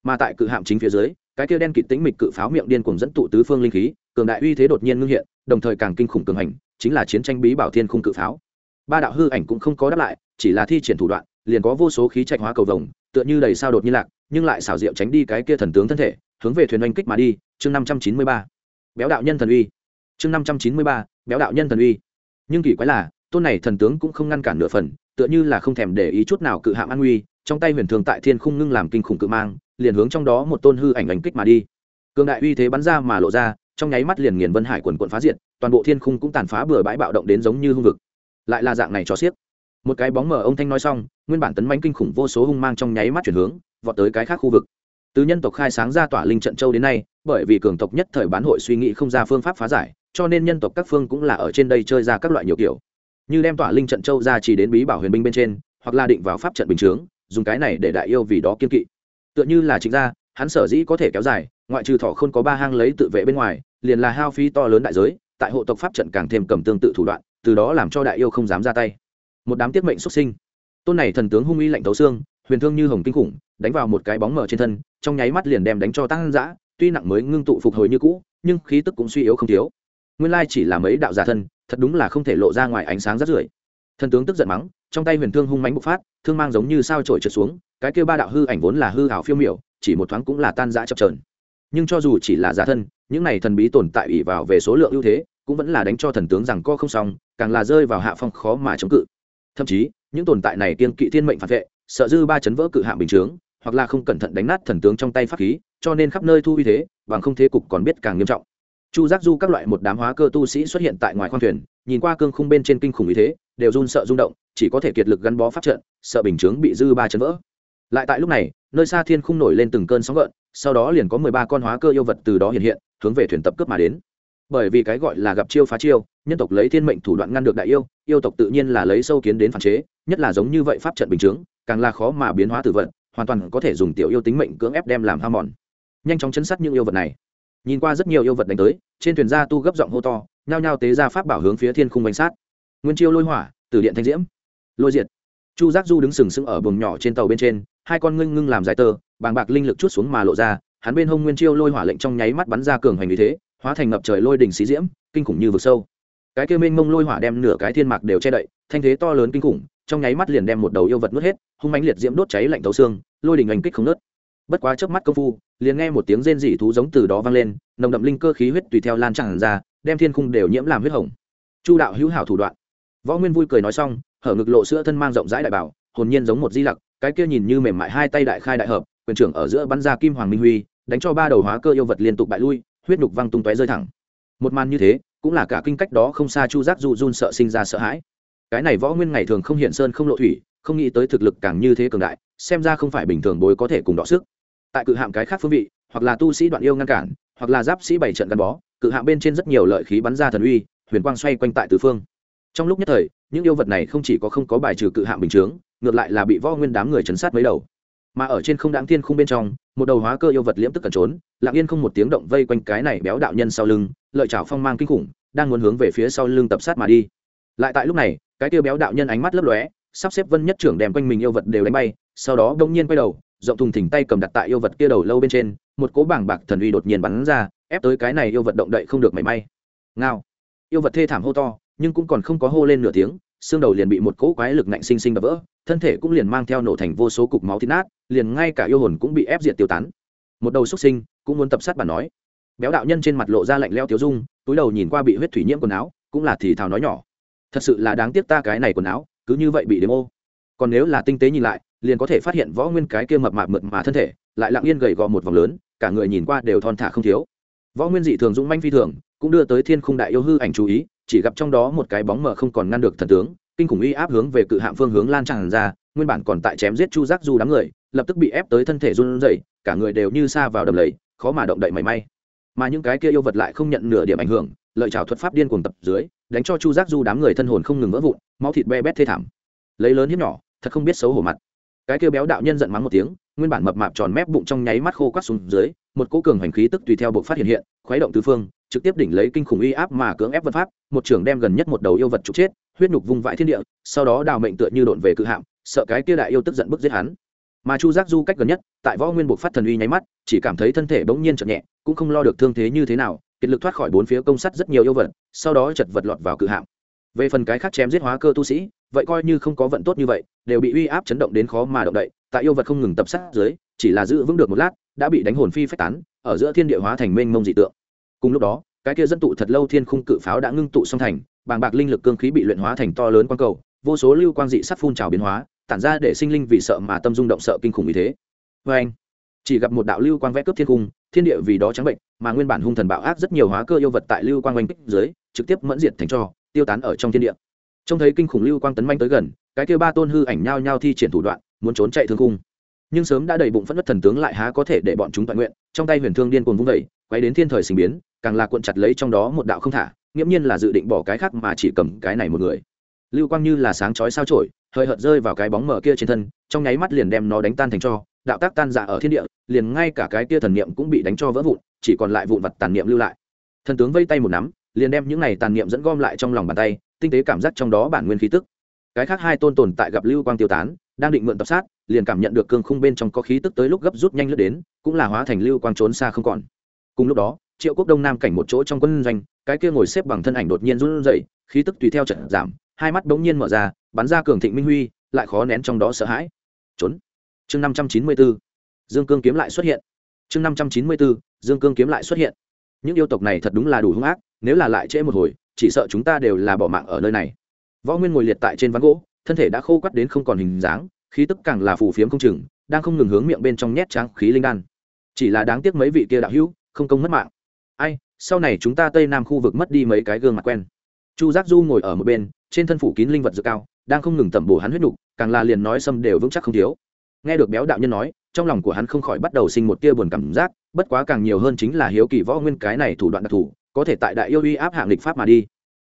Mà tại cự hạm chính phía dưới, cái kia đen kịt tĩnh mịch cự pháo miệng điên cuồng dẫn tụ tứ phương linh khí cường đại uy thế đột nhiên ngưng hiện, đồng thời càng kinh khủng cường hành, chính là chiến tranh bí bảo thiên khung cự pháo. Ba đạo hư ảnh cũng không có đáp lại, chỉ là thi triển thủ đoạn, liền có vô số khí trạch hóa cầu vồng, tựa như đầy sao đột nhiên lạc, nhưng lại xảo diệu tránh đi cái kia thần tướng thân thể, hướng về thuyền oanh kích mà đi. Chương năm trăm chín mươi ba. Béo đạo nhân thần uy. Chương năm trăm chín mươi ba, béo đạo nhân thần uy. Nhưng kỳ quái là, tôn này thần tướng cũng không ngăn cản nửa phần, tựa như là không thèm để ý chút nào cự hạm an uy, trong tay huyền thường tại thiên khung ngưng làm kinh khủng cự mang, liền hướng trong đó một tôn hư ảnh ảnh kích mà đi. Cường đại uy thế bắn ra mà lộ ra trong nháy mắt liền nghiền vân hải quần quận phá diệt, toàn bộ thiên khung cũng tàn phá bừa bãi bạo động đến giống như hung vực. Lại là dạng này cho xiếc. Một cái bóng mở ông thanh nói xong, nguyên bản tấn bánh kinh khủng vô số hung mang trong nháy mắt chuyển hướng, vọt tới cái khác khu vực. Từ nhân tộc khai sáng ra tỏa linh trận châu đến nay, bởi vì cường tộc nhất thời bán hội suy nghĩ không ra phương pháp phá giải, cho nên nhân tộc các phương cũng là ở trên đây chơi ra các loại nhiều kiểu. Như đem tỏa linh trận châu ra chỉ đến bí bảo huyền binh bên trên, hoặc là định vào pháp trận bình chướng, dùng cái này để đại yêu vì đó kiên kỵ. Tựa như là chính ra hắn sở dĩ có thể kéo dài ngoại trừ thọ không có ba hang lấy tự vệ bên ngoài, liền là hao phí to lớn đại giới, tại hộ tộc pháp trận càng thêm cầm tương tự thủ đoạn, từ đó làm cho đại yêu không dám ra tay. Một đám tiết mệnh xuất sinh. Tôn này thần tướng hung uy lạnh tấu xương, huyền thương như hồng kinh khủng, đánh vào một cái bóng mở trên thân, trong nháy mắt liền đem đánh cho tăng dã, tuy nặng mới ngưng tụ phục hồi như cũ, nhưng khí tức cũng suy yếu không thiếu. Nguyên lai chỉ là mấy đạo giả thân, thật đúng là không thể lộ ra ngoài ánh sáng rất rưởi. Thần tướng tức giận mắng, trong tay huyền thương hung mánh bộc phát, thương mang giống như sao trổi trượt xuống, cái kêu ba đạo hư ảnh vốn là hư hảo phiêu miểu, chỉ một thoáng cũng là tan rã chập trờn nhưng cho dù chỉ là giả thân, những này thần bí tồn tại ủy vào về số lượng ưu thế, cũng vẫn là đánh cho thần tướng rằng co không xong, càng là rơi vào hạ phong khó mà chống cự. Thậm chí, những tồn tại này kiên kỵ thiên mệnh phản vệ, sợ dư ba chấn vỡ cự hạng bình chướng, hoặc là không cẩn thận đánh nát thần tướng trong tay pháp khí, cho nên khắp nơi thu uy thế, bằng không thế cục còn biết càng nghiêm trọng. Chu giác du các loại một đám hóa cơ tu sĩ xuất hiện tại ngoài khoang thuyền, nhìn qua cương khung bên trên kinh khủng uy thế, đều run sợ rung động, chỉ có thể kiệt lực gắn bó pháp trận, sợ bình chướng bị dư ba chấn vỡ. Lại tại lúc này, nơi xa thiên khung nổi lên từng cơn sóng gợn sau đó liền có mười ba con hóa cơ yêu vật từ đó hiện hiện, hướng về thuyền tập cướp mà đến. Bởi vì cái gọi là gặp chiêu phá chiêu, nhân tộc lấy thiên mệnh thủ đoạn ngăn được đại yêu yêu tộc tự nhiên là lấy sâu kiến đến phản chế, nhất là giống như vậy pháp trận bình chướng, càng là khó mà biến hóa tử vận, hoàn toàn có thể dùng tiểu yêu tính mệnh cưỡng ép đem làm ham mòn. Nhanh chóng chấn sát những yêu vật này. Nhìn qua rất nhiều yêu vật đánh tới, trên thuyền gia tu gấp giọng hô to, nhao nhao tế ra pháp bảo hướng phía thiên khung bánh sát. Nguyên chiêu lôi hỏa từ điện thanh diễm. Lôi diệt. Chu giác du đứng sừng sững ở buồng nhỏ trên tàu bên trên, hai con ngưng ngưng làm giải tơ bàng bạc linh lực chút xuống mà lộ ra, hắn bên hông nguyên chiêu lôi hỏa lệnh trong nháy mắt bắn ra cường hành như thế, hóa thành ngập trời lôi đỉnh xí diễm, kinh khủng như vực sâu. Cái kia mênh mông lôi hỏa đem nửa cái thiên mạc đều che đậy, thanh thế to lớn kinh khủng, trong nháy mắt liền đem một đầu yêu vật nuốt hết, hung mãnh liệt diễm đốt cháy lạnh tấu xương, lôi đỉnh ảnh kích không nớt bất quá chớp mắt công phu, liền nghe một tiếng rên rỉ thú giống từ đó vang lên, nồng đậm linh cơ khí huyết tùy theo lan tràn ra, đem thiên khung đều nhiễm làm huyết hồng. Chu đạo hữu hảo thủ đoạn. Võ nguyên vui cười nói xong, hở ngực lộ sữa thân mang rộng rãi đại bảo, hồn nhiên giống một di lặc, cái kia nhìn như mềm mại hai tay đại khai đại hợp quyền trưởng ở giữa bắn ra kim hoàng minh huy, đánh cho ba đầu hóa cơ yêu vật liên tục bại lui, huyết nhục văng tung tóe rơi thẳng. Một màn như thế, cũng là cả kinh cách đó không xa chu giác du run sợ sinh ra sợ hãi. Cái này võ nguyên ngày thường không hiện sơn không lộ thủy, không nghĩ tới thực lực càng như thế cường đại, xem ra không phải bình thường bối có thể cùng đọ sức. Tại cự hạm cái khác phương vị, hoặc là tu sĩ đoạn yêu ngăn cản, hoặc là giáp sĩ bảy trận gắn bó, cự hạm bên trên rất nhiều lợi khí bắn ra thần uy, huyền quang xoay quanh tại tứ phương. Trong lúc nhất thời, những yêu vật này không chỉ có không có bài trừ cự hạm bình chướng, ngược lại là bị võ nguyên đám người chấn sát mấy đầu mà ở trên không đáng thiên khung bên trong, một đầu hóa cơ yêu vật liễm tức cẩn trốn, lặng yên không một tiếng động vây quanh cái này béo đạo nhân sau lưng, lợi chảo phong mang kinh khủng, đang muốn hướng về phía sau lưng tập sát mà đi. Lại tại lúc này, cái tiêu béo đạo nhân ánh mắt lấp lóe, sắp xếp vân nhất trưởng đem quanh mình yêu vật đều đánh bay, sau đó đông nhiên quay đầu, rộng thùng thỉnh tay cầm đặt tại yêu vật kia đầu lâu bên trên, một cố bảng bạc thần uy đột nhiên bắn ra, ép tới cái này yêu vật động đậy không được mảy may. Ngao. Yêu vật thê thảm hô to, nhưng cũng còn không có hô lên nửa tiếng xương đầu liền bị một cỗ quái lực nạnh sinh sinh đập vỡ, thân thể cũng liền mang theo nổ thành vô số cục máu thít nát, liền ngay cả yêu hồn cũng bị ép diệt tiêu tán. Một đầu xuất sinh, cũng muốn tập sát bản nói. Béo đạo nhân trên mặt lộ ra lạnh leo thiếu dung, túi đầu nhìn qua bị huyết thủy nhiễm quần áo, cũng là thì thào nói nhỏ. Thật sự là đáng tiếc ta cái này quần áo, cứ như vậy bị đếm ô. Còn nếu là tinh tế nhìn lại, liền có thể phát hiện võ nguyên cái kia mập mạp mượt mà thân thể, lại lặng yên gầy gò một vòng lớn, cả người nhìn qua đều thon thả không thiếu. Võ nguyên dị thường dũng manh phi thường, cũng đưa tới thiên khung đại yêu hư ảnh chú ý chỉ gặp trong đó một cái bóng mờ không còn ngăn được thần tướng, kinh khủng uy áp hướng về cự hạm phương hướng lan tràn ra, nguyên bản còn tại chém giết chu giác du đám người, lập tức bị ép tới thân thể run rẩy, cả người đều như xa vào đầm lầy, khó mà động đậy mảy may. Mà những cái kia yêu vật lại không nhận nửa điểm ảnh hưởng, lợi trào thuật pháp điên cuồng tập dưới, đánh cho chu giác du đám người thân hồn không ngừng vỡ vụn, máu thịt be bét thê thảm. Lấy lớn hiếp nhỏ, thật không biết xấu hổ mặt. Cái kia béo đạo nhân giận mắng một tiếng, nguyên bản mập mạp tròn mép bụng trong nháy mắt khô quắt xuống dưới, một cỗ cường hành khí tức tùy theo bộ phát hiện hiện, khuấy động tứ phương trực tiếp đỉnh lấy kinh khủng uy áp mà cưỡng ép vật pháp, một trưởng đem gần nhất một đầu yêu vật trục chết, huyết nhục vung vãi thiên địa, sau đó đào mệnh tựa như độn về cự hạm, sợ cái kia đại yêu tức giận bức giết hắn. Mà chu giác du cách gần nhất, tại võ nguyên buộc phát thần uy nháy mắt, chỉ cảm thấy thân thể bỗng nhiên chậm nhẹ, cũng không lo được thương thế như thế nào, kiệt lực thoát khỏi bốn phía công sắt rất nhiều yêu vật, sau đó chật vật lọt vào cự hạm. Về phần cái khác chém giết hóa cơ tu sĩ, vậy coi như không có vận tốt như vậy, đều bị uy áp chấn động đến khó mà động đậy, tại yêu vật không ngừng tập sát dưới, chỉ là giữ vững được một lát, đã bị đánh hồn phi phách tán, ở giữa thiên địa hóa thành mênh mông dị tượng cùng lúc đó, cái kia dẫn tụ thật lâu thiên khung cự pháo đã ngưng tụ song thành, bàng bạc linh lực cương khí bị luyện hóa thành to lớn quang cầu, vô số lưu quang dị sắc phun trào biến hóa, tản ra để sinh linh vì sợ mà tâm dung động sợ kinh khủng như thế. Vê anh chỉ gặp một đạo lưu quang vẽ cướp thiên cung thiên địa vì đó trắng bệnh, mà nguyên bản hung thần bạo ác rất nhiều hóa cơ yêu vật tại lưu quang oanh kích dưới, trực tiếp mẫn diệt thành cho, tiêu tán ở trong thiên địa. Trông thấy kinh khủng lưu quang tấn manh tới gần, cái kia ba tôn hư ảnh nhao nhao thi triển thủ đoạn, muốn trốn chạy thương cung nhưng sớm đã đầy bụng phất nứt thần tướng lại há có thể để bọn chúng toàn nguyện, trong tay huyền thương điên cuồng vung vẩy quay đến thiên thời sinh biến càng là cuộn chặt lấy trong đó một đạo không thả, nghiễm nhiên là dự định bỏ cái khác mà chỉ cầm cái này một người. Lưu quang như là sáng chói sao trổi hơi hợt rơi vào cái bóng mở kia trên thân, trong nháy mắt liền đem nó đánh tan thành cho, đạo tác tan dạ ở thiên địa, liền ngay cả cái kia thần niệm cũng bị đánh cho vỡ vụn, chỉ còn lại vụn vật tàn niệm lưu lại. Thần tướng vây tay một nắm, liền đem những này tàn niệm dẫn gom lại trong lòng bàn tay, tinh tế cảm giác trong đó bản nguyên khí tức. Cái khác hai tôn tồn tại gặp lưu quang tiêu tán, đang định mượn tập sát, liền cảm nhận được cương khung bên trong có khí tức tới lúc gấp rút nhanh lướt đến, cũng là hóa thành lưu quang trốn xa không còn. Cùng lúc đó triệu quốc đông nam cảnh một chỗ trong quân doanh, cái kia ngồi xếp bằng thân ảnh đột nhiên run rẩy, khí tức tùy theo trận giảm, hai mắt bỗng nhiên mở ra, bắn ra cường thịnh minh huy, lại khó nén trong đó sợ hãi. Trốn. Chương năm trăm chín mươi bốn, dương cương kiếm lại xuất hiện. Chương năm trăm chín mươi bốn, dương cương kiếm lại xuất hiện. Những yêu tộc này thật đúng là đủ hung ác, nếu là lại trễ một hồi, chỉ sợ chúng ta đều là bỏ mạng ở nơi này. Võ nguyên ngồi liệt tại trên ván gỗ, thân thể đã khô quắt đến không còn hình dáng, khí tức càng là phù phiếm không chừng, đang không ngừng hướng miệng bên trong nhét tráng khí linh đan. Chỉ là đáng tiếc mấy vị kia đạo hữu, không công mất mạng sau này chúng ta tây nam khu vực mất đi mấy cái gương mặt quen. Chu giác du ngồi ở một bên, trên thân phủ kín linh vật dược cao, đang không ngừng tẩm bổ hắn huyết đục càng là liền nói xâm đều vững chắc không thiếu. Nghe được béo đạo nhân nói, trong lòng của hắn không khỏi bắt đầu sinh một tia buồn cảm giác, bất quá càng nhiều hơn chính là hiếu kỳ võ nguyên cái này thủ đoạn đặc thù, có thể tại đại yêu uy áp hạng lịch pháp mà đi.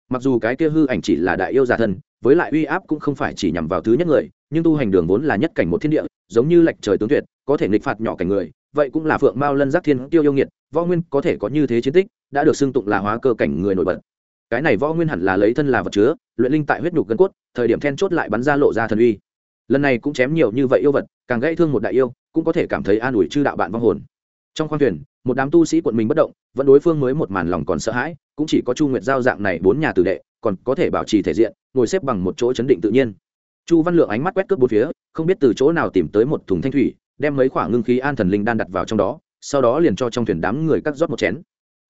Mặc dù cái kia hư ảnh chỉ là đại yêu giả thân, với lại uy áp cũng không phải chỉ nhằm vào thứ nhất người, nhưng tu hành đường vốn là nhất cảnh một thiên địa, giống như lệch trời tướng tuyệt, có thể nghịch phạt nhỏ cảnh người vậy cũng là phượng mao lân giác thiên tiêu yêu nghiệt, võ nguyên có thể có như thế chiến tích, đã được xưng tụng là hóa cơ cảnh người nổi bật. Cái này võ nguyên hẳn là lấy thân là vật chứa, luyện linh tại huyết nhục gân cốt, thời điểm then chốt lại bắn ra lộ ra thần uy. Lần này cũng chém nhiều như vậy yêu vật, càng gãy thương một đại yêu, cũng có thể cảm thấy an ủi chư đạo bạn vong hồn. Trong khoang thuyền, một đám tu sĩ quận mình bất động, vẫn đối phương mới một màn lòng còn sợ hãi, cũng chỉ có chu nguyệt giao dạng này bốn nhà tử đệ, còn có thể bảo trì thể diện, ngồi xếp bằng một chỗ chấn định tự nhiên. Chu văn lượng ánh mắt quét cướp bốn phía, không biết từ chỗ nào tìm tới một thùng thanh thủy đem mấy khoảng ngưng khí an thần linh đan đặt vào trong đó, sau đó liền cho trong thuyền đám người cắt rót một chén.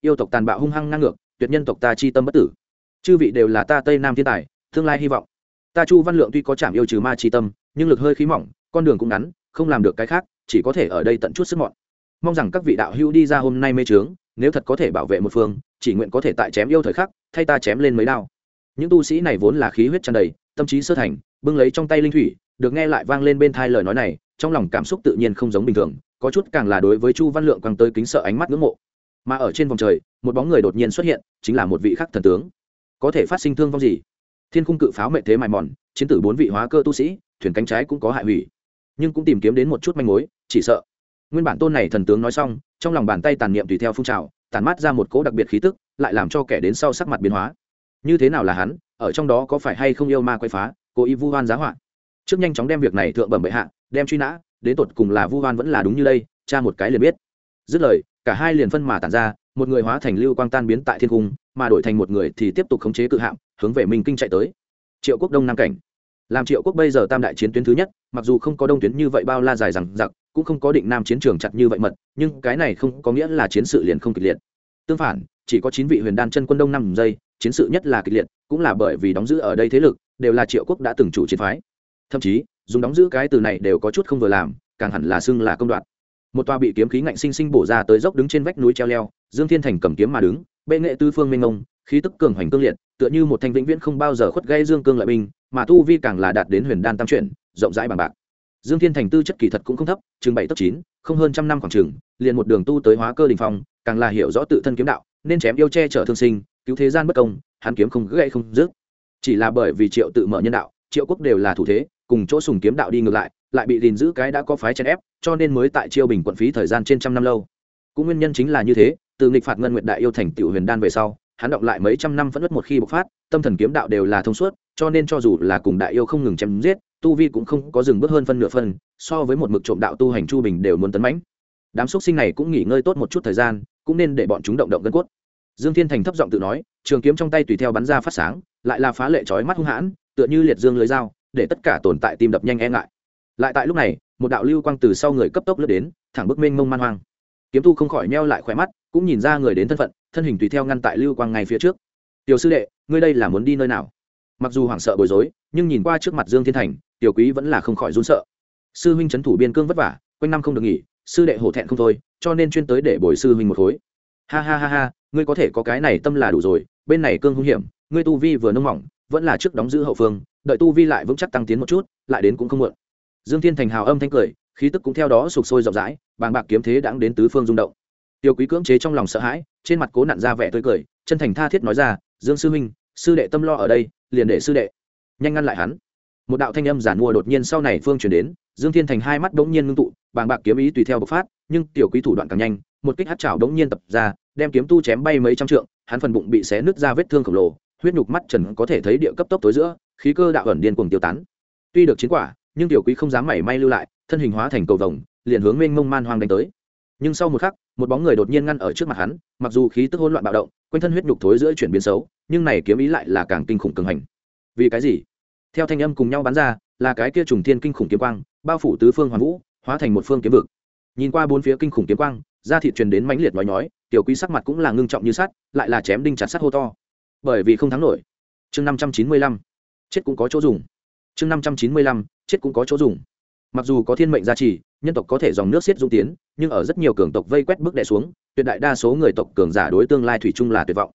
Yêu tộc tàn bạo hung hăng ngang ngược, tuyệt nhân tộc ta chi tâm bất tử. Chư vị đều là ta tây nam thiên tài, tương lai hy vọng. Ta chu văn lượng tuy có chạm yêu trừ ma chi tâm, nhưng lực hơi khí mỏng, con đường cũng ngắn, không làm được cái khác, chỉ có thể ở đây tận chút sức mọn. Mong rằng các vị đạo hữu đi ra hôm nay mê trướng nếu thật có thể bảo vệ một phương, chỉ nguyện có thể tại chém yêu thời khắc, thay ta chém lên mấy đao. Những tu sĩ này vốn là khí huyết tràn đầy, tâm trí sơ thành, bưng lấy trong tay linh thủy, được nghe lại vang lên bên thai lời nói này trong lòng cảm xúc tự nhiên không giống bình thường, có chút càng là đối với chu văn lượng càng tới kính sợ ánh mắt ngưỡng mộ. Mà ở trên vòng trời, một bóng người đột nhiên xuất hiện, chính là một vị khắc thần tướng. Có thể phát sinh thương vong gì? Thiên khung cự pháo mệnh thế mài mòn, chiến tử bốn vị hóa cơ tu sĩ, thuyền cánh trái cũng có hại hủy. Nhưng cũng tìm kiếm đến một chút manh mối, chỉ sợ. Nguyên bản tôn này thần tướng nói xong, trong lòng bàn tay tàn niệm tùy theo phun trào tàn mát ra một cỗ đặc biệt khí tức, lại làm cho kẻ đến sau sắc mặt biến hóa. Như thế nào là hắn? Ở trong đó có phải hay không yêu ma quay phá, cố ý vu hoan giá họa? Trước nhanh chóng đem việc này thượng bẩm bệ hạ đem truy nã, đến tột cùng là vu hoan vẫn là đúng như đây, cha một cái liền biết. Dứt lời, cả hai liền phân mà tản ra, một người hóa thành lưu quang tan biến tại thiên cung, mà đổi thành một người thì tiếp tục khống chế cự hạm, hướng về minh kinh chạy tới. Triệu quốc đông nam cảnh. Làm triệu quốc bây giờ tam đại chiến tuyến thứ nhất, mặc dù không có đông tuyến như vậy bao la dài rằng giặc cũng không có định nam chiến trường chặt như vậy mật, nhưng cái này không có nghĩa là chiến sự liền không kịch liệt. Tương phản, chỉ có chín vị huyền đan chân quân đông năm giây, chiến sự nhất là kịch liệt, cũng là bởi vì đóng giữ ở đây thế lực, đều là triệu quốc đã từng chủ chiến phái. Thậm chí dùng đóng giữ cái từ này đều có chút không vừa làm, càng hẳn là xưng là công đoạn. Một tòa bị kiếm khí ngạnh sinh sinh bổ ra tới dốc đứng trên vách núi treo leo, dương thiên thành cầm kiếm mà đứng, bệ nghệ tư phương minh ngông khí tức cường hoành cương liệt, tựa như một thanh vĩnh viễn không bao giờ khuất gây dương cương lợi binh mà tu vi càng là đạt đến huyền đan tam chuyển, rộng rãi bằng bạc. Dương thiên thành tư chất kỳ thật cũng không thấp, chừng bảy tấc chín, không hơn trăm năm khoảng chừng, liền một đường tu tới hóa cơ đình phong, càng là hiểu rõ tự thân kiếm đạo, nên chém yêu che chở thương sinh, cứu thế gian bất công, hắn kiếm không gãy không dứt. Chỉ là bởi vì triệu tự mở nhân đạo, triệu quốc đều là thủ thế cùng chỗ sùng kiếm đạo đi ngược lại lại bị gìn giữ cái đã có phái chèn ép, cho nên mới tại chiêu bình quận phí thời gian trên trăm năm lâu. Cũng nguyên nhân chính là như thế, từ nghịch phạt ngân nguyệt đại yêu thành tiểu huyền đan về sau, hắn động lại mấy trăm năm vẫn mất một khi bộc phát, tâm thần kiếm đạo đều là thông suốt, cho nên cho dù là cùng đại yêu không ngừng chém giết, tu vi cũng không có dừng bước hơn phân nửa phân, so với một mực trộm đạo tu hành chu bình đều muốn tấn mãnh. Đám xúc sinh này cũng nghỉ ngơi tốt một chút thời gian, cũng nên để bọn chúng động động gân cốt. Dương thiên thành thấp giọng tự nói, trường kiếm trong tay tùy theo bắn ra phát sáng, lại là phá lệ chói mắt hung hãn, tựa như liệt dương lưới dao để tất cả tồn tại tim đập nhanh e ngại. Lại tại lúc này, một đạo lưu quang từ sau người cấp tốc lướt đến, thẳng bức mênh mông man hoang. Kiếm tu không khỏi neo lại khỏe mắt, cũng nhìn ra người đến thân phận, thân hình tùy theo ngăn tại lưu quang ngay phía trước. Tiểu sư đệ, ngươi đây là muốn đi nơi nào? Mặc dù hoảng sợ bối rối, nhưng nhìn qua trước mặt dương thiên thành, tiểu quý vẫn là không khỏi run sợ. Sư huynh trấn thủ biên cương vất vả, quanh năm không được nghỉ, sư đệ hổ thẹn không thôi, cho nên chuyên tới để bồi sư huynh một khối. Ha ha ha ha, ngươi có thể có cái này tâm là đủ rồi, bên này cương hung hiểm, ngươi tu vi vừa nông mỏng vẫn là trước đóng giữ hậu phương, đợi tu vi lại vững chắc tăng tiến một chút, lại đến cũng không muộn. Dương thiên thành hào âm thanh cười, khí tức cũng theo đó sụp sôi rộng rãi, bàng bạc kiếm thế đãng đến tứ phương rung động. Tiêu quý cưỡng chế trong lòng sợ hãi, trên mặt cố nặn ra vẻ tươi cười, chân thành tha thiết nói ra, dương sư huynh, sư đệ tâm lo ở đây, liền để sư đệ nhanh ngăn lại hắn. Một đạo thanh âm giản mua đột nhiên sau này phương chuyển đến, dương thiên thành hai mắt đống nhiên ngưng tụ, bàng bạc kiếm ý tùy theo bộc phát, nhưng tiểu quý thủ đoạn càng nhanh, một kích hát chảo đống nhiên tập ra, đem kiếm tu chém bay mấy trăm trượng, hắn phần bụng bị xé nứt ra vết thương khổng lồ huyết nhục mắt trần có thể thấy địa cấp tốc tối giữa, khí cơ đạo ẩn điên cuồng tiêu tán. Tuy được chiến quả, nhưng tiểu quý không dám mảy may lưu lại, thân hình hóa thành cầu vồng, liền hướng mênh mông man hoang đánh tới. Nhưng sau một khắc, một bóng người đột nhiên ngăn ở trước mặt hắn, mặc dù khí tức hỗn loạn bạo động, quanh thân huyết nhục thối giữa chuyển biến xấu, nhưng này kiếm ý lại là càng kinh khủng cường hành. Vì cái gì? Theo thanh âm cùng nhau bắn ra, là cái kia trùng thiên kinh khủng kiếm quang, bao phủ tứ phương hoàn vũ, hóa thành một phương kiếm vực. Nhìn qua bốn phía kinh khủng kiếm quang, da thị truyền đến mãnh liệt nói nhói, tiểu quý sắc mặt cũng là ngưng trọng như sắt, lại là chém đinh chặt sắt hô to bởi vì không thắng nổi. Chương năm trăm chín mươi lăm, chết cũng có chỗ dùng. Chương năm trăm chín mươi lăm, chết cũng có chỗ dùng. Mặc dù có thiên mệnh gia trì, nhân tộc có thể dòng nước xiết dung tiến, nhưng ở rất nhiều cường tộc vây quét bước đệ xuống, tuyệt đại đa số người tộc cường giả đối tương lai thủy chung là tuyệt vọng.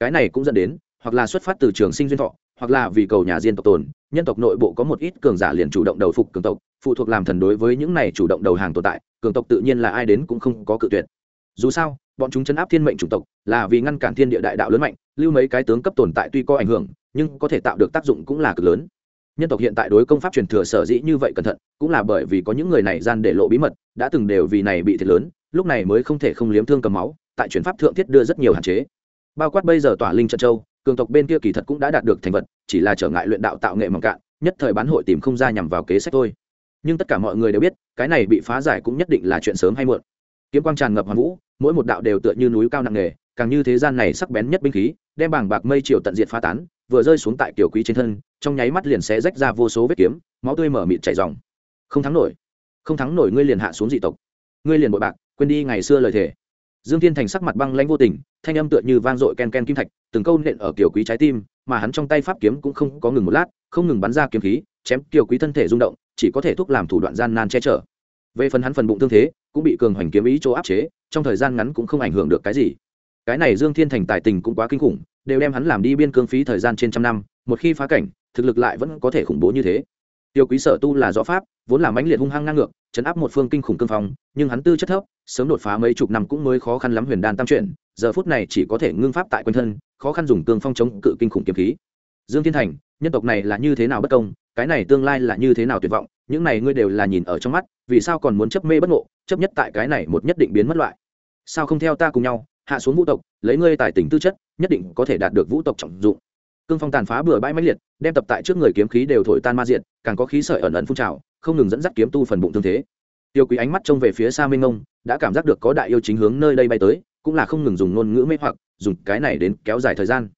Cái này cũng dẫn đến, hoặc là xuất phát từ trường sinh duyên thọ, hoặc là vì cầu nhà diên tộc tồn, nhân tộc nội bộ có một ít cường giả liền chủ động đầu phục cường tộc, phụ thuộc làm thần đối với những này chủ động đầu hàng tồn tại, cường tộc tự nhiên là ai đến cũng không có cự tuyệt. Dù sao bọn chúng chấn áp thiên mệnh chủng tộc, là vì ngăn cản thiên địa đại đạo lớn mạnh, lưu mấy cái tướng cấp tồn tại tuy có ảnh hưởng, nhưng có thể tạo được tác dụng cũng là cực lớn. Nhân tộc hiện tại đối công pháp truyền thừa sở dĩ như vậy cẩn thận, cũng là bởi vì có những người này gian để lộ bí mật, đã từng đều vì này bị thiệt lớn, lúc này mới không thể không liếm thương cầm máu, tại chuyển pháp thượng thiết đưa rất nhiều hạn chế. Bao quát bây giờ tỏa linh trận châu, cường tộc bên kia kỳ thật cũng đã đạt được thành vật, chỉ là trở ngại luyện đạo tạo nghệ mỏng cạn, nhất thời bán hội tìm không ra nhằm vào kế sách thôi. Nhưng tất cả mọi người đều biết, cái này bị phá giải cũng nhất định là chuyện sớm hay muộn. Kiếm quang tràn ngập hoàn vũ mỗi một đạo đều tựa như núi cao nặng nề, càng như thế gian này sắc bén nhất binh khí, đem bảng bạc mây chiều tận diệt phá tán, vừa rơi xuống tại tiểu quý trên thân, trong nháy mắt liền xé rách ra vô số vết kiếm, máu tươi mở mịt chảy dòng không thắng nổi. Không thắng nổi ngươi liền hạ xuống dị tộc. Ngươi liền bội bạc, quên đi ngày xưa lời thề. Dương thiên thành sắc mặt băng lãnh vô tình, thanh âm tựa như vang dội ken ken kim thạch, từng câu nện ở kiểu quý trái tim, mà hắn trong tay pháp kiếm cũng không có ngừng một lát, không ngừng bắn ra kiếm khí, chém kiểu quý thân thể rung động, chỉ có thể thúc làm thủ đoạn gian nan che chở. Về phần hắn phần bụng thương thế cũng bị cường hoành kiếm ý chỗ áp chế, trong thời gian ngắn cũng không ảnh hưởng được cái gì. Cái này dương thiên thành tài tình cũng quá kinh khủng, đều đem hắn làm đi biên cương phí thời gian trên trăm năm, một khi phá cảnh, thực lực lại vẫn có thể khủng bố như thế. Tiêu quý sở tu là rõ pháp, vốn là mãnh liệt hung hăng ngang ngược, chấn áp một phương kinh khủng cương phong, nhưng hắn tư chất thấp, sớm đột phá mấy chục năm cũng mới khó khăn lắm huyền đan tam chuyển, giờ phút này chỉ có thể ngưng pháp tại quanh thân, khó khăn dùng cương phong chống cự kinh khủng kiếm khí. Dương thiên thành, nhân tộc này là như thế nào bất công cái này tương lai là như thế nào tuyệt vọng, những này ngươi đều là nhìn ở trong mắt, vì sao còn muốn chấp mê bất ngộ, chấp nhất tại cái này một nhất định biến mất loại? Sao không theo ta cùng nhau, hạ xuống vũ tộc, lấy ngươi tài tình tư chất, nhất định có thể đạt được vũ tộc trọng dụng. Cương phong tàn phá bừa bãi máy liệt, đem tập tại trước người kiếm khí đều thổi tan ma diện càng có khí sợi ẩn ẩn phun trào, không ngừng dẫn dắt kiếm tu phần bụng thương thế. Tiêu quý ánh mắt trông về phía xa minh ngông, đã cảm giác được có đại yêu chính hướng nơi đây bay tới, cũng là không ngừng dùng ngôn ngữ mê hoặc, dùng cái này đến kéo dài thời gian.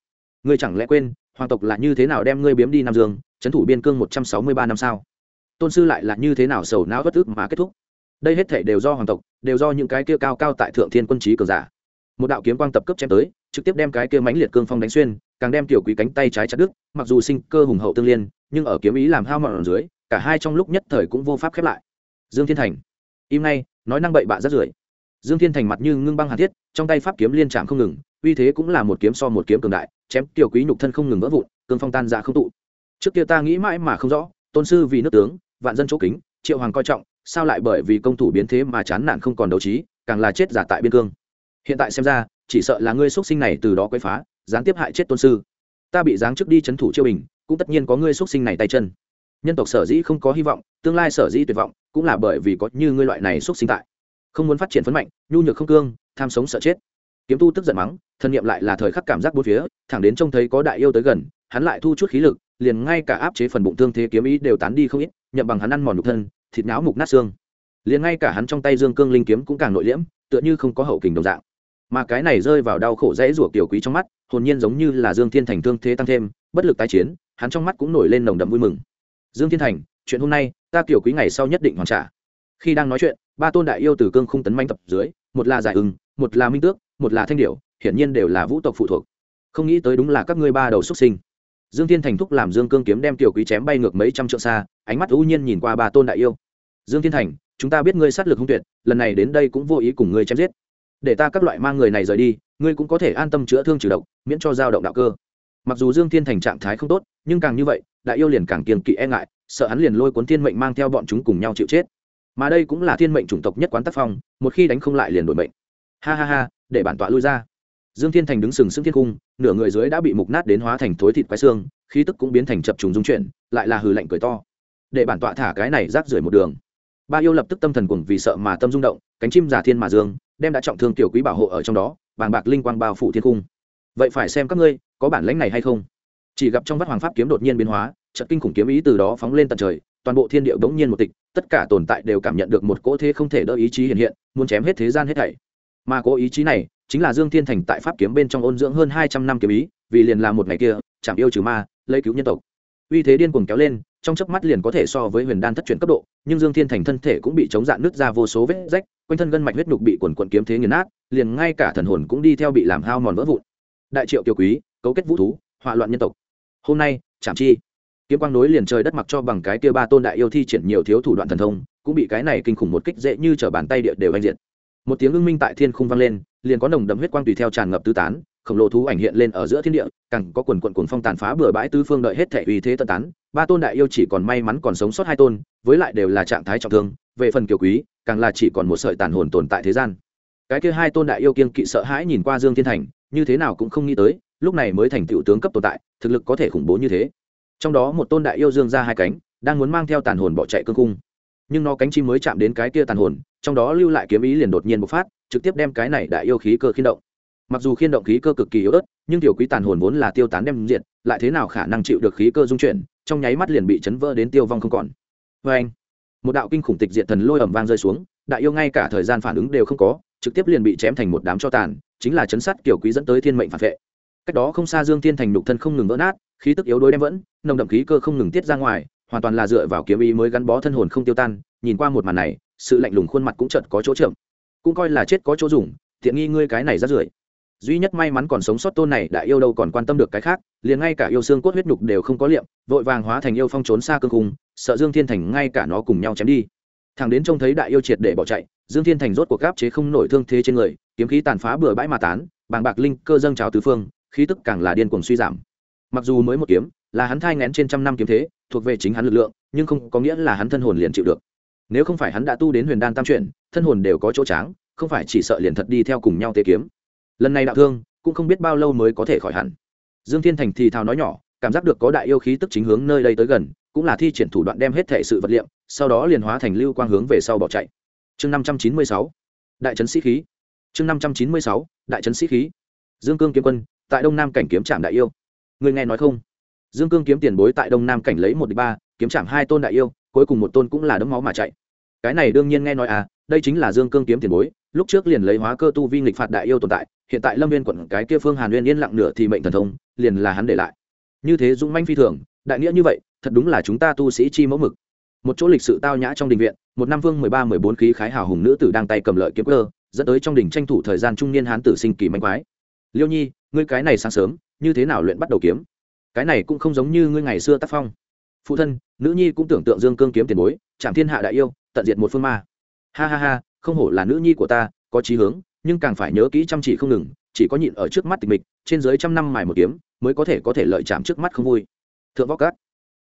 Ngươi chẳng lẽ quên hoàng tộc là như thế nào đem ngươi biếm đi nam dương, trấn thủ biên cương một trăm sáu mươi ba năm sao? Tôn sư lại là như thế nào sầu não bất ức mà kết thúc? Đây hết thể đều do hoàng tộc, đều do những cái kia cao cao tại thượng thiên quân trí cờ giả. Một đạo kiếm quang tập cấp chém tới, trực tiếp đem cái kia mãnh liệt cương phong đánh xuyên, càng đem tiểu quý cánh tay trái chặt đứt, mặc dù sinh cơ hùng hậu tương liên, nhưng ở kiếm ý làm hao mòn ở dưới, cả hai trong lúc nhất thời cũng vô pháp khép lại. Dương thiên thành, im nay nói năng bậy bạ rất rưởi. Dương thiên thành mặt như ngưng băng hà thiết, trong tay pháp kiếm liên trạm không ngừng uy thế cũng là một kiếm so một kiếm cường đại, chém tiểu quý nhục thân không ngừng vỡ vụn, cương phong tan ra không tụ. Trước kia ta nghĩ mãi mà không rõ, tôn sư vì nước tướng, vạn dân chỗ kính, triệu hoàng coi trọng, sao lại bởi vì công thủ biến thế mà chán nản không còn đấu trí, càng là chết giả tại biên cương. Hiện tại xem ra, chỉ sợ là ngươi xuất sinh này từ đó quấy phá gián tiếp hại chết tôn sư. Ta bị giáng trước đi chấn thủ chiêu bình cũng tất nhiên có ngươi xuất sinh này tay chân. Nhân tộc sở dĩ không có hy vọng, tương lai sở dĩ tuyệt vọng, cũng là bởi vì có như ngươi loại này xuất sinh tại. Không muốn phát triển phấn mạnh, nhu nhược không cương, tham sống sợ chết kiếm tu tức giận mắng thân nhiệm lại là thời khắc cảm giác bốn phía, thẳng đến trông thấy có đại yêu tới gần, hắn lại thu chút khí lực, liền ngay cả áp chế phần bụng thương thế kiếm ý đều tán đi không ít, nhậm bằng hắn ăn mòn nhục thân, thịt náo mục nát xương. Liền ngay cả hắn trong tay dương cương linh kiếm cũng càng nội liễm, tựa như không có hậu kình đồng dạng. Mà cái này rơi vào đau khổ dễ rủa kiểu quý trong mắt, hồn nhiên giống như là dương thiên thành thương thế tăng thêm, bất lực tái chiến, hắn trong mắt cũng nổi lên nồng đậm vui mừng. Dương thiên thành, chuyện hôm nay, ta kiểu quý ngày sau nhất định hoàn trả. Khi đang nói chuyện, ba tôn đại yêu từ cương khung tấn manh tập dưới, một là giải ưng một là minh tước một là thanh điệu, hiển nhiên đều là vũ tộc phụ thuộc. Không nghĩ tới đúng là các ngươi ba đầu xuất sinh. Dương thiên thành thúc làm dương cương kiếm đem tiểu quý chém bay ngược mấy trăm trượng xa ánh mắt ưu nhiên nhìn qua ba tôn đại yêu. Dương thiên thành chúng ta biết ngươi sát lực hung tuyệt lần này đến đây cũng vô ý cùng ngươi chém giết. Để ta các loại mang người này rời đi ngươi cũng có thể an tâm chữa thương trừ độc miễn cho dao động đạo cơ. Mặc dù dương thiên thành trạng thái không tốt nhưng càng như vậy đại yêu liền càng kiềng kỵ e ngại sợ hắn liền lôi cuốn thiên mệnh mang theo bọn chúng cùng nhau chịu chết. Mà đây cũng là thiên mệnh chủng tộc nhất quán tác phong một khi đánh không lại liền đổi mệnh ha ha ha, để bản tọa lui ra. Dương thiên thành đứng sừng sững thiên cung, nửa người dưới đã bị mục nát đến hóa thành thối thịt quái xương, khí tức cũng biến thành chập trùng dung chuyển, lại là hừ lạnh cười to. Để bản tọa thả cái này rác rưởi một đường. Ba yêu lập tức tâm thần cuồng vì sợ mà tâm rung động, cánh chim giả thiên mà dương, đem đã trọng thương tiểu quý bảo hộ ở trong đó, vàng bạc linh quang bao phủ thiên cung. Vậy phải xem các ngươi, có bản lãnh này hay không? Chỉ gặp trong vắt hoàng pháp kiếm đột nhiên biến hóa trận kinh khủng kiếm ý từ đó phóng lên tận trời, toàn bộ thiên địa bỗng nhiên một tịch, tất cả tồn tại đều cảm nhận được một cỗ thế không thể đỡ ý chí hiện hiện, muốn chém hết thế gian hết thảy mà cố ý chí này chính là dương thiên thành tại pháp kiếm bên trong ôn dưỡng hơn hai trăm năm kiếm ý, vì liền làm một ngày kia chẳng yêu trừ ma, lấy cứu nhân tộc. Uy thế điên cuồng kéo lên, trong chớp mắt liền có thể so với huyền đan thất chuyển cấp độ, nhưng dương thiên thành thân thể cũng bị chống dạn nứt ra vô số vết rách, quanh thân gân mạch huyết nhục bị quần quận kiếm thế nghiền nát, liền ngay cả thần hồn cũng đi theo bị làm hao mòn vỡ vụn. Đại triệu kiều quý, cấu kết vũ thú, hỏa loạn nhân tộc. Hôm nay chạm chi, kiếm quang nối liền trời đất mặc cho bằng cái kia ba tôn đại yêu thi triển nhiều thiếu thủ đoạn thần thông, cũng bị cái này kinh khủng một kích dễ như trở bàn tay địa đều anh diện một tiếng ưng minh tại thiên khung vang lên, liền có nồng đậm huyết quang tùy theo tràn ngập tứ tán, khổng lồ thú ảnh hiện lên ở giữa thiên địa, càng có quần quận cuồng phong tàn phá bừa bãi tứ phương đợi hết thể uy thế tận tán, ba tôn đại yêu chỉ còn may mắn còn sống sót hai tôn, với lại đều là trạng thái trọng thương, về phần kiều quý, càng là chỉ còn một sợi tàn hồn tồn tại thế gian. Cái kia hai tôn đại yêu kiên kỵ sợ hãi nhìn qua dương thiên thành, như thế nào cũng không nghĩ tới, lúc này mới thành tựu tướng cấp tồn tại, thực lực có thể khủng bố như thế. Trong đó một tôn đại yêu dương ra hai cánh, đang muốn mang theo tàn hồn bỏ chạy cương cung nhưng nó cánh chim mới chạm đến cái kia tàn hồn, trong đó lưu lại kiếm ý liền đột nhiên bộc phát, trực tiếp đem cái này đại yêu khí cơ khiên động. Mặc dù khiên động khí cơ cực kỳ yếu ớt, nhưng tiểu quý tàn hồn vốn là tiêu tán đem diệt, lại thế nào khả năng chịu được khí cơ dung chuyển, trong nháy mắt liền bị chấn vỡ đến tiêu vong không còn. Vê anh, một đạo kinh khủng tịch diệt thần lôi ẩm vang rơi xuống, đại yêu ngay cả thời gian phản ứng đều không có, trực tiếp liền bị chém thành một đám cho tàn, chính là chấn sát kiểu quý dẫn tới thiên mệnh phản vệ. Cách đó không xa dương thiên thành nục thân không ngừng vỡ nát, khí tức yếu đuối đem vẫn, nồng đậm khí cơ không ngừng tiết ra ngoài hoàn toàn là dựa vào kiếm ý mới gắn bó thân hồn không tiêu tan, nhìn qua một màn này, sự lạnh lùng khuôn mặt cũng chợt có chỗ chậm. Cũng coi là chết có chỗ dùng thiện nghi ngươi cái này ra rưởi. Duy nhất may mắn còn sống sót tôn này đã yêu đâu còn quan tâm được cái khác, liền ngay cả yêu xương cốt huyết nhục đều không có liệm, vội vàng hóa thành yêu phong trốn xa cương khung, sợ dương thiên thành ngay cả nó cùng nhau chém đi. Thằng đến trông thấy đại yêu triệt để bỏ chạy, dương thiên thành rốt cuộc gáp chế không nổi thương thế trên người, kiếm khí tàn phá bừa bãi mà tán, bàng bạc linh cơ dâng trào tứ phương, khí tức càng là điên cuồng suy giảm. Mặc dù mới một kiếm, là hắn thai ngén trên trăm năm kiếm thế thuộc về chính hắn lực lượng, nhưng không có nghĩa là hắn thân hồn liền chịu được. Nếu không phải hắn đã tu đến huyền đan tam chuyển, thân hồn đều có chỗ tráng, không phải chỉ sợ liền thật đi theo cùng nhau tê kiếm. Lần này đạo thương, cũng không biết bao lâu mới có thể khỏi hẳn. Dương thiên thành thì thào nói nhỏ, cảm giác được có đại yêu khí tức chính hướng nơi đây tới gần, cũng là thi triển thủ đoạn đem hết thể sự vật liệu sau đó liền hóa thành lưu quang hướng về sau bỏ chạy. Chương năm trăm chín mươi sáu, đại trấn sĩ khí. Chương năm trăm chín mươi sáu, đại trấn sĩ khí. Dương cương kiếm quân, tại đông nam cảnh kiếm trạm đại yêu. Người nghe nói không? Dương cương kiếm tiền bối tại đông nam cảnh lấy một đ ba, kiếm chạm hai tôn đại yêu, cuối cùng một tôn cũng là đấm máu mà chạy. Cái này đương nhiên nghe nói à đây chính là dương cương kiếm tiền bối, lúc trước liền lấy hóa cơ tu vi nghịch phạt đại yêu tồn tại, hiện tại lâm viên quận cái kia phương hàn uyên yên lặng nửa thì mệnh thần thông, liền là hắn để lại. Như thế dũng manh phi thường, đại nghĩa như vậy, thật đúng là chúng ta tu sĩ chi mẫu mực. Một chỗ lịch sự tao nhã trong đình viện, một năm vương mười ba, mười bốn khí khái hào hùng nữ tử đang tay cầm lợi kiếm cơ, dẫn tới trong đình tranh thủ thời gian trung niên hán tử sinh kỳ manh quái. Liêu nhi, ngươi cái này sáng sớm, như thế nào luyện bắt đầu kiếm? Cái này cũng không giống như ngươi ngày xưa tác phong. Phụ thân, nữ nhi cũng tưởng tượng dương cương kiếm tiền bối, chạm thiên hạ đại yêu, tận diệt một phương ma. Ha ha ha, không hổ là nữ nhi của ta, có chí hướng, nhưng càng phải nhớ kỹ chăm chỉ không ngừng, chỉ có nhịn ở trước mắt tịch mịch, trên dưới trăm năm mài một kiếm, mới có thể có thể lợi chạm trước mắt không vui. Thượng võ cát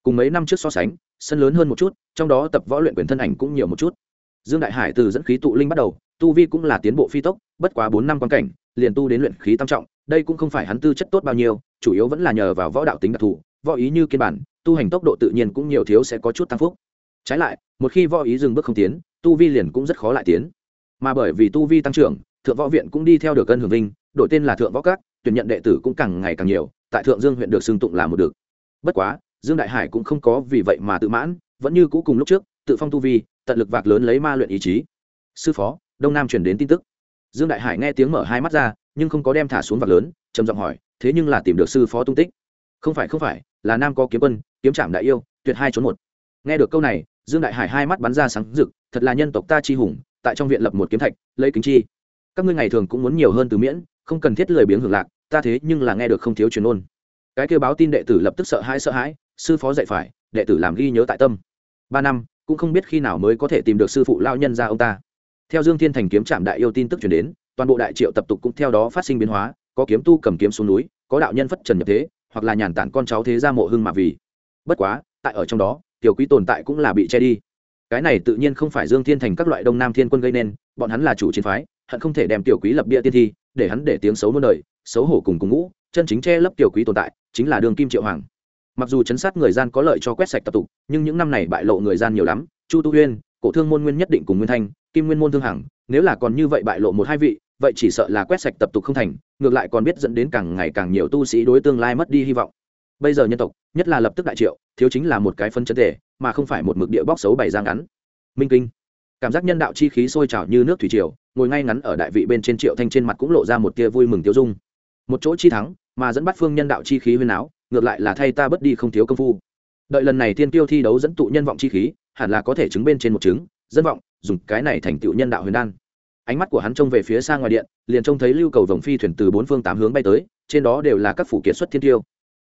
cùng mấy năm trước so sánh, sân lớn hơn một chút, trong đó tập võ luyện quyền thân ảnh cũng nhiều một chút. Dương đại hải từ dẫn khí tụ linh bắt đầu, tu vi cũng là tiến bộ phi tốc, bất quá bốn năm quan cảnh, liền tu đến luyện khí tam trọng, đây cũng không phải hắn tư chất tốt bao nhiêu chủ yếu vẫn là nhờ vào võ đạo tính đặc thù, võ ý như kiên bản, tu hành tốc độ tự nhiên cũng nhiều thiếu sẽ có chút tăng phúc. Trái lại, một khi võ ý dừng bước không tiến, tu vi liền cũng rất khó lại tiến. Mà bởi vì tu vi tăng trưởng, thượng võ viện cũng đi theo được cân hưởng vinh, đổi tên là thượng võ các, tuyển nhận đệ tử cũng càng ngày càng nhiều, tại thượng dương huyện được xưng tụng là một được. Bất quá, dương đại hải cũng không có vì vậy mà tự mãn, vẫn như cũ cùng lúc trước, tự phong tu vi, tận lực vạc lớn lấy ma luyện ý chí. Sư phó, đông nam truyền đến tin tức. Dương đại hải nghe tiếng mở hai mắt ra, nhưng không có đem thả xuống vạc lớn, trầm giọng hỏi thế nhưng là tìm được sư phó tung tích. Không phải không phải, là nam có kiếm quân, kiếm trạm đại yêu, tuyệt hai trốn một. Nghe được câu này, dương đại hải hai mắt bắn ra sáng rực, thật là nhân tộc ta chi hùng, tại trong viện lập một kiếm thạch, lấy kính chi. Các ngươi ngày thường cũng muốn nhiều hơn từ miễn, không cần thiết lười biếng hưởng lạc, ta thế nhưng là nghe được không thiếu truyền ôn cái kêu báo tin đệ tử lập tức sợ hãi sợ hãi, sư phó dạy phải, đệ tử làm ghi nhớ tại tâm. Ba năm, cũng không biết khi nào mới có thể tìm được sư phụ lao nhân ra ông ta. Theo dương thiên thành kiếm trạm đại yêu tin tức chuyển đến, toàn bộ đại triệu tập tục cũng theo đó phát sinh biến hóa có kiếm tu cầm kiếm xuống núi, có đạo nhân phất trần nhập thế, hoặc là nhàn tản con cháu thế ra mộ hưng mà vì. Bất quá, tại ở trong đó, tiểu quý tồn tại cũng là bị che đi. Cái này tự nhiên không phải dương thiên thành các loại đông nam thiên quân gây nên, bọn hắn là chủ chiến phái, hận không thể đem tiểu quý lập bia tiên thi, để hắn để tiếng xấu muôn đời, xấu hổ cùng cùng ngũ, chân chính che lấp tiểu quý tồn tại, chính là đường kim triệu hoàng. Mặc dù chấn sát người gian có lợi cho quét sạch tập tục, nhưng những năm này bại lộ người gian nhiều lắm, chu tu huyên cổ thương môn nguyên nhất định cùng nguyên thanh, kim nguyên môn thương hằng, nếu là còn như vậy bại lộ một hai vị vậy chỉ sợ là quét sạch tập tục không thành, ngược lại còn biết dẫn đến càng ngày càng nhiều tu sĩ đối tương lai mất đi hy vọng. Bây giờ nhân tộc, nhất là lập tức đại triệu, thiếu chính là một cái phân chân thể mà không phải một mực địa bóc xấu bày ra ngắn. Minh kinh. Cảm giác nhân đạo chi khí sôi trào như nước thủy triều, ngồi ngay ngắn ở đại vị bên trên triệu thanh trên mặt cũng lộ ra một tia vui mừng tiêu dung. Một chỗ chi thắng, mà dẫn bắt phương nhân đạo chi khí huyên áo, ngược lại là thay ta bất đi không thiếu công phu. Đợi lần này tiên tiêu thi đấu dẫn tụ nhân vọng chi khí, hẳn là có thể chứng bên trên một chứng, dân vọng, dùng cái này thành tựu nhân đạo huyền đan ánh mắt của hắn trông về phía xa ngoài điện, liền trông thấy lưu cầu vòng phi thuyền từ bốn phương tám hướng bay tới, trên đó đều là các phủ kiệt xuất thiên tiêu.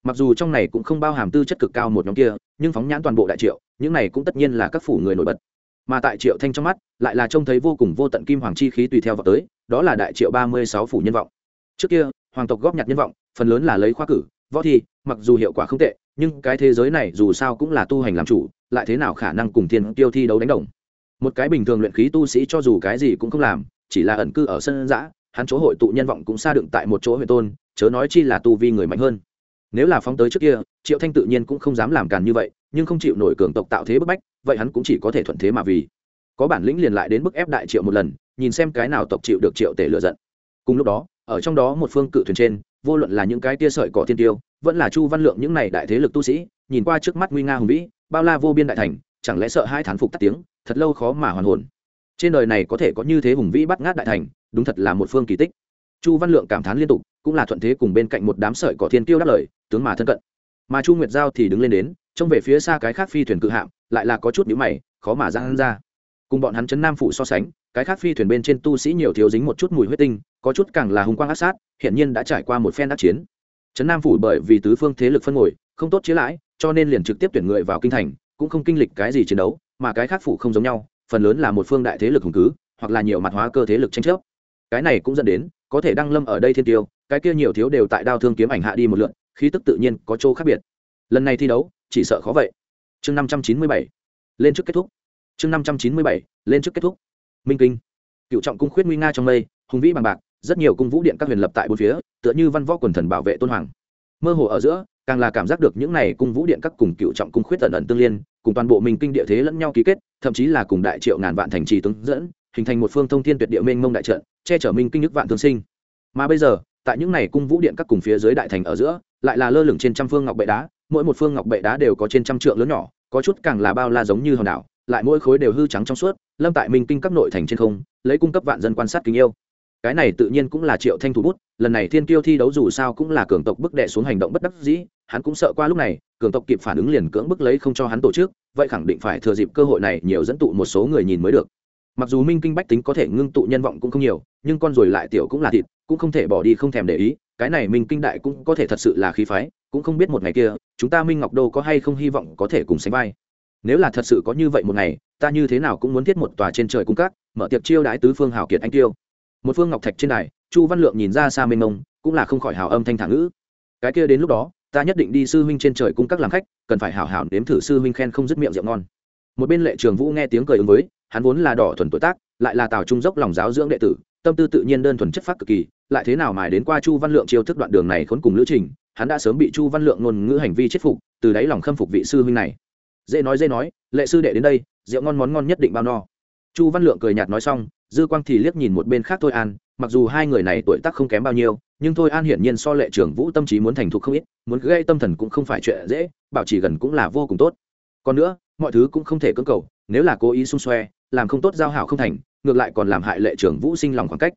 Mặc dù trong này cũng không bao hàm tư chất cực cao một nhóm kia, nhưng phóng nhãn toàn bộ đại triệu, những này cũng tất nhiên là các phủ người nổi bật. Mà tại triệu thanh trong mắt, lại là trông thấy vô cùng vô tận kim hoàng chi khí tùy theo vào tới, đó là đại triệu ba mươi sáu phủ nhân vọng. Trước kia, hoàng tộc góp nhặt nhân vọng, phần lớn là lấy khoa cử, võ thi, mặc dù hiệu quả không tệ, nhưng cái thế giới này dù sao cũng là tu hành làm chủ, lại thế nào khả năng cùng thiên tiêu thi đấu đánh đồng? Một cái bình thường luyện khí tu sĩ cho dù cái gì cũng không làm, chỉ là ẩn cư ở sân giã, hắn chỗ hội tụ nhân vọng cũng xa đựng tại một chỗ huyện tôn, chớ nói chi là tu vi người mạnh hơn. Nếu là phóng tới trước kia, triệu thanh tự nhiên cũng không dám làm càn như vậy, nhưng không chịu nổi cường tộc tạo thế bức bách, vậy hắn cũng chỉ có thể thuận thế mà vì. Có bản lĩnh liền lại đến bức ép đại triệu một lần, nhìn xem cái nào tộc chịu được triệu tể lựa giận. Cùng lúc đó, ở trong đó một phương cự thuyền trên, vô luận là những cái tia sợi cỏ thiên tiêu, vẫn là chu văn lượng những này đại thế lực tu sĩ, nhìn qua trước mắt nguy nga hùng vĩ, bao la vô biên đại thành, chẳng lẽ sợ hai thán phục tắt tiếng? Thật lâu khó mà hoàn hồn. Trên đời này có thể có như thế hùng vĩ bắt ngát đại thành, đúng thật là một phương kỳ tích. Chu văn lượng cảm thán liên tục, cũng là thuận thế cùng bên cạnh một đám sợi cỏ thiên tiêu đáp lời, tướng mà thân cận. Mà chu nguyệt giao thì đứng lên đến, trông về phía xa cái khác phi thuyền cự hạm, lại là có chút nhíu mày, khó mà ra hắn ra. Cùng bọn hắn chấn nam phụ so sánh, cái khác phi thuyền bên trên tu sĩ nhiều thiếu dính một chút mùi huyết tinh, có chút càng là hùng quang ác sát hiện nhiên đã trải qua một phen đắc chiến. Trấn nam phủ bởi vì tứ phương thế lực phân ngồi, không tốt chế lãi, cho nên liền trực tiếp tuyển người vào kinh thành, cũng không kinh lịch cái gì chiến đấu mà cái khác phủ không giống nhau, phần lớn là một phương đại thế lực hùng cứ, hoặc là nhiều mặt hóa cơ thế lực tranh chấp. Cái này cũng dẫn đến, có thể đăng lâm ở đây thiên tiêu, cái kia nhiều thiếu đều tại đao thương kiếm ảnh hạ đi một lượn, khí tức tự nhiên có chỗ khác biệt. Lần này thi đấu, chỉ sợ khó vậy. Chương năm trăm chín mươi bảy, lên trước kết thúc. Chương năm trăm chín mươi bảy, lên trước kết thúc. Minh kinh. Cựu trọng cung khuyết nguy nga trong mây, hùng vĩ bằng bạc, rất nhiều cung vũ điện các huyền lập tại bốn phía, tựa như văn võ quần thần bảo vệ tôn hoàng. Mơ hồ ở giữa, càng là cảm giác được những này cung vũ điện các cùng cựu trọng cung khuyết ẩn ẩn tương liên cùng toàn bộ minh kinh địa thế lẫn nhau ký kết, thậm chí là cùng đại triệu ngàn vạn thành trì tướng dẫn, hình thành một phương thông thiên tuyệt địa mênh mông đại trận, che chở minh kinh nước vạn tương sinh. Mà bây giờ, tại những này cung vũ điện các cùng phía dưới đại thành ở giữa, lại là lơ lửng trên trăm phương ngọc bệ đá, mỗi một phương ngọc bệ đá đều có trên trăm trượng lớn nhỏ, có chút càng là bao la giống như hòn đảo, lại mỗi khối đều hư trắng trong suốt, lâm tại minh kinh các nội thành trên không, lấy cung cấp vạn dân quan sát kính yêu cái này tự nhiên cũng là triệu thanh thủ bút, lần này thiên kiêu thi đấu dù sao cũng là cường tộc bức đệ xuống hành động bất đắc dĩ, hắn cũng sợ qua lúc này, cường tộc kịp phản ứng liền cưỡng bức lấy không cho hắn tổ chức, vậy khẳng định phải thừa dịp cơ hội này nhiều dẫn tụ một số người nhìn mới được. Mặc dù minh kinh bách tính có thể ngưng tụ nhân vọng cũng không nhiều, nhưng con rồi lại tiểu cũng là thịt, cũng không thể bỏ đi không thèm để ý, cái này minh kinh đại cũng có thể thật sự là khí phái, cũng không biết một ngày kia, chúng ta minh ngọc đô có hay không hy vọng có thể cùng sánh vai. Nếu là thật sự có như vậy một ngày, ta như thế nào cũng muốn thiết một tòa trên trời cung cát, mở tiệc chiêu đái tứ phương hào kiệt anh tiêu một phương ngọc thạch trên đài, chu văn lượng nhìn ra xa mênh mông, cũng là không khỏi hào âm thanh thản ngữ. Cái kia đến lúc đó, ta nhất định đi sư huynh trên trời cung các làm khách, cần phải hảo hảo nếm thử sư huynh khen không dứt miệng rượu ngon. Một bên lệ trường vũ nghe tiếng cười ứng với, hắn vốn là đỏ thuần tuổi tác, lại là tào trung dốc lòng giáo dưỡng đệ tử, tâm tư tự nhiên đơn thuần chất phát cực kỳ, lại thế nào mài đến qua chu văn lượng chiêu thức đoạn đường này khốn cùng lữ trình, hắn đã sớm bị chu văn lượng ngôn ngữ hành vi chết phục, từ đáy lòng khâm phục vị sư huynh này. Dễ nói dễ nói, lệ sư đệ đến đây, rượu ngon món ngon nhất định bao no. Chu văn lượng cười nhạt nói xong dư quang thì liếc nhìn một bên khác thôi an, mặc dù hai người này tuổi tác không kém bao nhiêu, nhưng thôi an hiển nhiên so lệ trưởng vũ tâm trí muốn thành thục không ít, muốn gây tâm thần cũng không phải chuyện dễ, bảo trì gần cũng là vô cùng tốt. Còn nữa, mọi thứ cũng không thể cưỡng cầu, nếu là cố ý xung xoe, làm không tốt giao hảo không thành, ngược lại còn làm hại lệ trưởng vũ sinh lòng khoảng cách.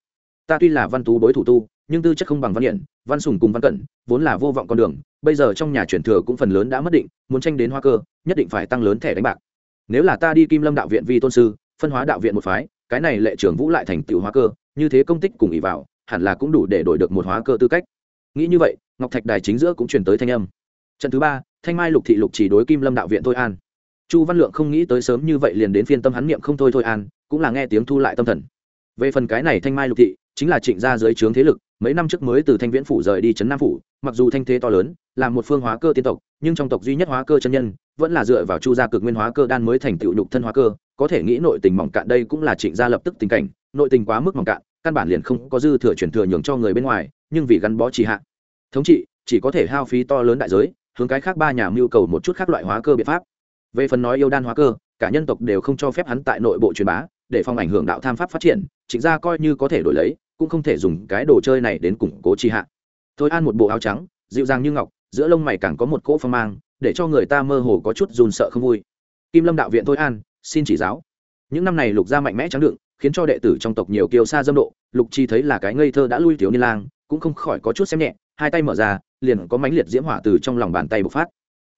Ta tuy là văn tú đối thủ tu, nhưng tư chất không bằng văn hiển, văn sùng cùng văn cẩn, vốn là vô vọng con đường, bây giờ trong nhà chuyển thừa cũng phần lớn đã mất định, muốn tranh đến hoa cơ, nhất định phải tăng lớn thẻ đánh bạc. Nếu là ta đi kim lâm đạo viện vi tôn sư, phân hóa đạo viện một phái cái này lệ trưởng vũ lại thành tựu hóa cơ, như thế công tích cùng ý vào, hẳn là cũng đủ để đổi được một hóa cơ tư cách. Nghĩ như vậy, ngọc thạch đài chính giữa cũng truyền tới thanh âm. Trận thứ ba, thanh mai lục thị lục chỉ đối kim lâm đạo viện thôi an. Chu văn lượng không nghĩ tới sớm như vậy liền đến phiên tâm hắn niệm không thôi thôi an, cũng là nghe tiếng thu lại tâm thần. Về phần cái này thanh mai lục thị, chính là trịnh gia dưới trướng thế lực, mấy năm trước mới từ thanh viễn phủ rời đi trấn nam phủ, mặc dù thanh thế to lớn, là một phương hóa cơ tiên tộc, nhưng trong tộc duy nhất hóa cơ chân nhân, vẫn là dựa vào chu gia cực nguyên hóa cơ đan mới thành tựu nhục thân hóa cơ có thể nghĩ nội tình mỏng cạn đây cũng là trịnh gia lập tức tình cảnh, nội tình quá mức mỏng cạn, căn bản liền không có dư thừa chuyển thừa nhường cho người bên ngoài, nhưng vì gắn bó trì hạ. Thống trị, chỉ có thể hao phí to lớn đại giới, hướng cái khác ba nhà mưu cầu một chút khác loại hóa cơ biện pháp. Về phần nói yêu đan hóa cơ, cả nhân tộc đều không cho phép hắn tại nội bộ truyền bá, để phòng ảnh hưởng đạo tham pháp phát triển, trịnh gia coi như có thể đổi lấy, cũng không thể dùng cái đồ chơi này đến củng cố trì hạ. Thôi an một bộ áo trắng, dịu dàng như ngọc, giữa lông mày càng có một cỗ phong mang, để cho người ta mơ hồ có chút run sợ không vui. Kim lâm đạo viện thôi an xin chỉ giáo. Những năm này lục gia mạnh mẽ trắng đựng, khiến cho đệ tử trong tộc nhiều kiều xa dâm độ, lục chi thấy là cái ngây thơ đã lui thiếu niên lang, cũng không khỏi có chút xem nhẹ, hai tay mở ra, liền có mãnh liệt diễm hỏa từ trong lòng bàn tay bộc phát.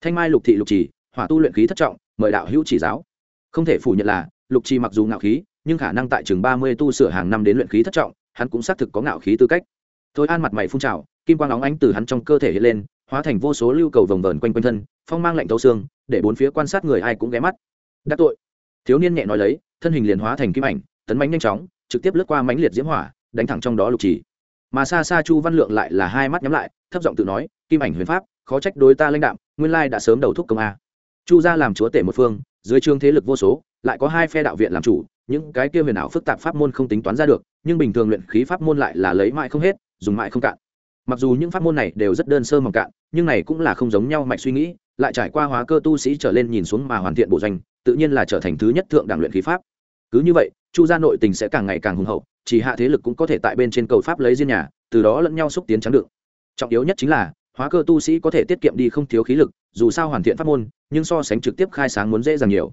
Thanh mai lục thị lục trì hỏa tu luyện khí thất trọng, mời đạo hữu chỉ giáo. Không thể phủ nhận là, lục trì mặc dù ngạo khí, nhưng khả năng tại chừng ba mươi tu sửa hàng năm đến luyện khí thất trọng, hắn cũng xác thực có ngạo khí tư cách. Thôi an mặt mày phun trào, kim quang óng ánh từ hắn trong cơ thể hiện lên, hóa thành vô số lưu cầu vồng vờn quanh quanh thân, phong mang lạnh thấu xương, để bốn phía quan sát người ai cũng ghé mắt. Đắc tội thiếu niên nhẹ nói lấy, thân hình liền hóa thành kim ảnh, tấn bánh nhanh chóng, trực tiếp lướt qua mánh liệt diễm hỏa, đánh thẳng trong đó lục trì. Mà xa xa chu văn lượng lại là hai mắt nhắm lại, thấp giọng tự nói, kim ảnh huyền pháp, khó trách đối ta lãnh đạm, nguyên lai đã sớm đầu thúc công a. Chu gia làm chúa tể một phương, dưới trương thế lực vô số, lại có hai phe đạo viện làm chủ, những cái kia huyền ảo phức tạp pháp môn không tính toán ra được, nhưng bình thường luyện khí pháp môn lại là lấy mãi không hết, dùng mãi không cạn mặc dù những pháp môn này đều rất đơn sơ mỏng cạn, nhưng này cũng là không giống nhau mạch suy nghĩ, lại trải qua hóa cơ tu sĩ trở lên nhìn xuống mà hoàn thiện bộ doanh, tự nhiên là trở thành thứ nhất thượng đẳng luyện khí pháp. Cứ như vậy, chu gia nội tình sẽ càng ngày càng hùng hậu, chỉ hạ thế lực cũng có thể tại bên trên cầu pháp lấy riêng nhà, từ đó lẫn nhau xúc tiến trắng đựng. Trọng yếu nhất chính là, hóa cơ tu sĩ có thể tiết kiệm đi không thiếu khí lực, dù sao hoàn thiện pháp môn, nhưng so sánh trực tiếp khai sáng muốn dễ dàng nhiều.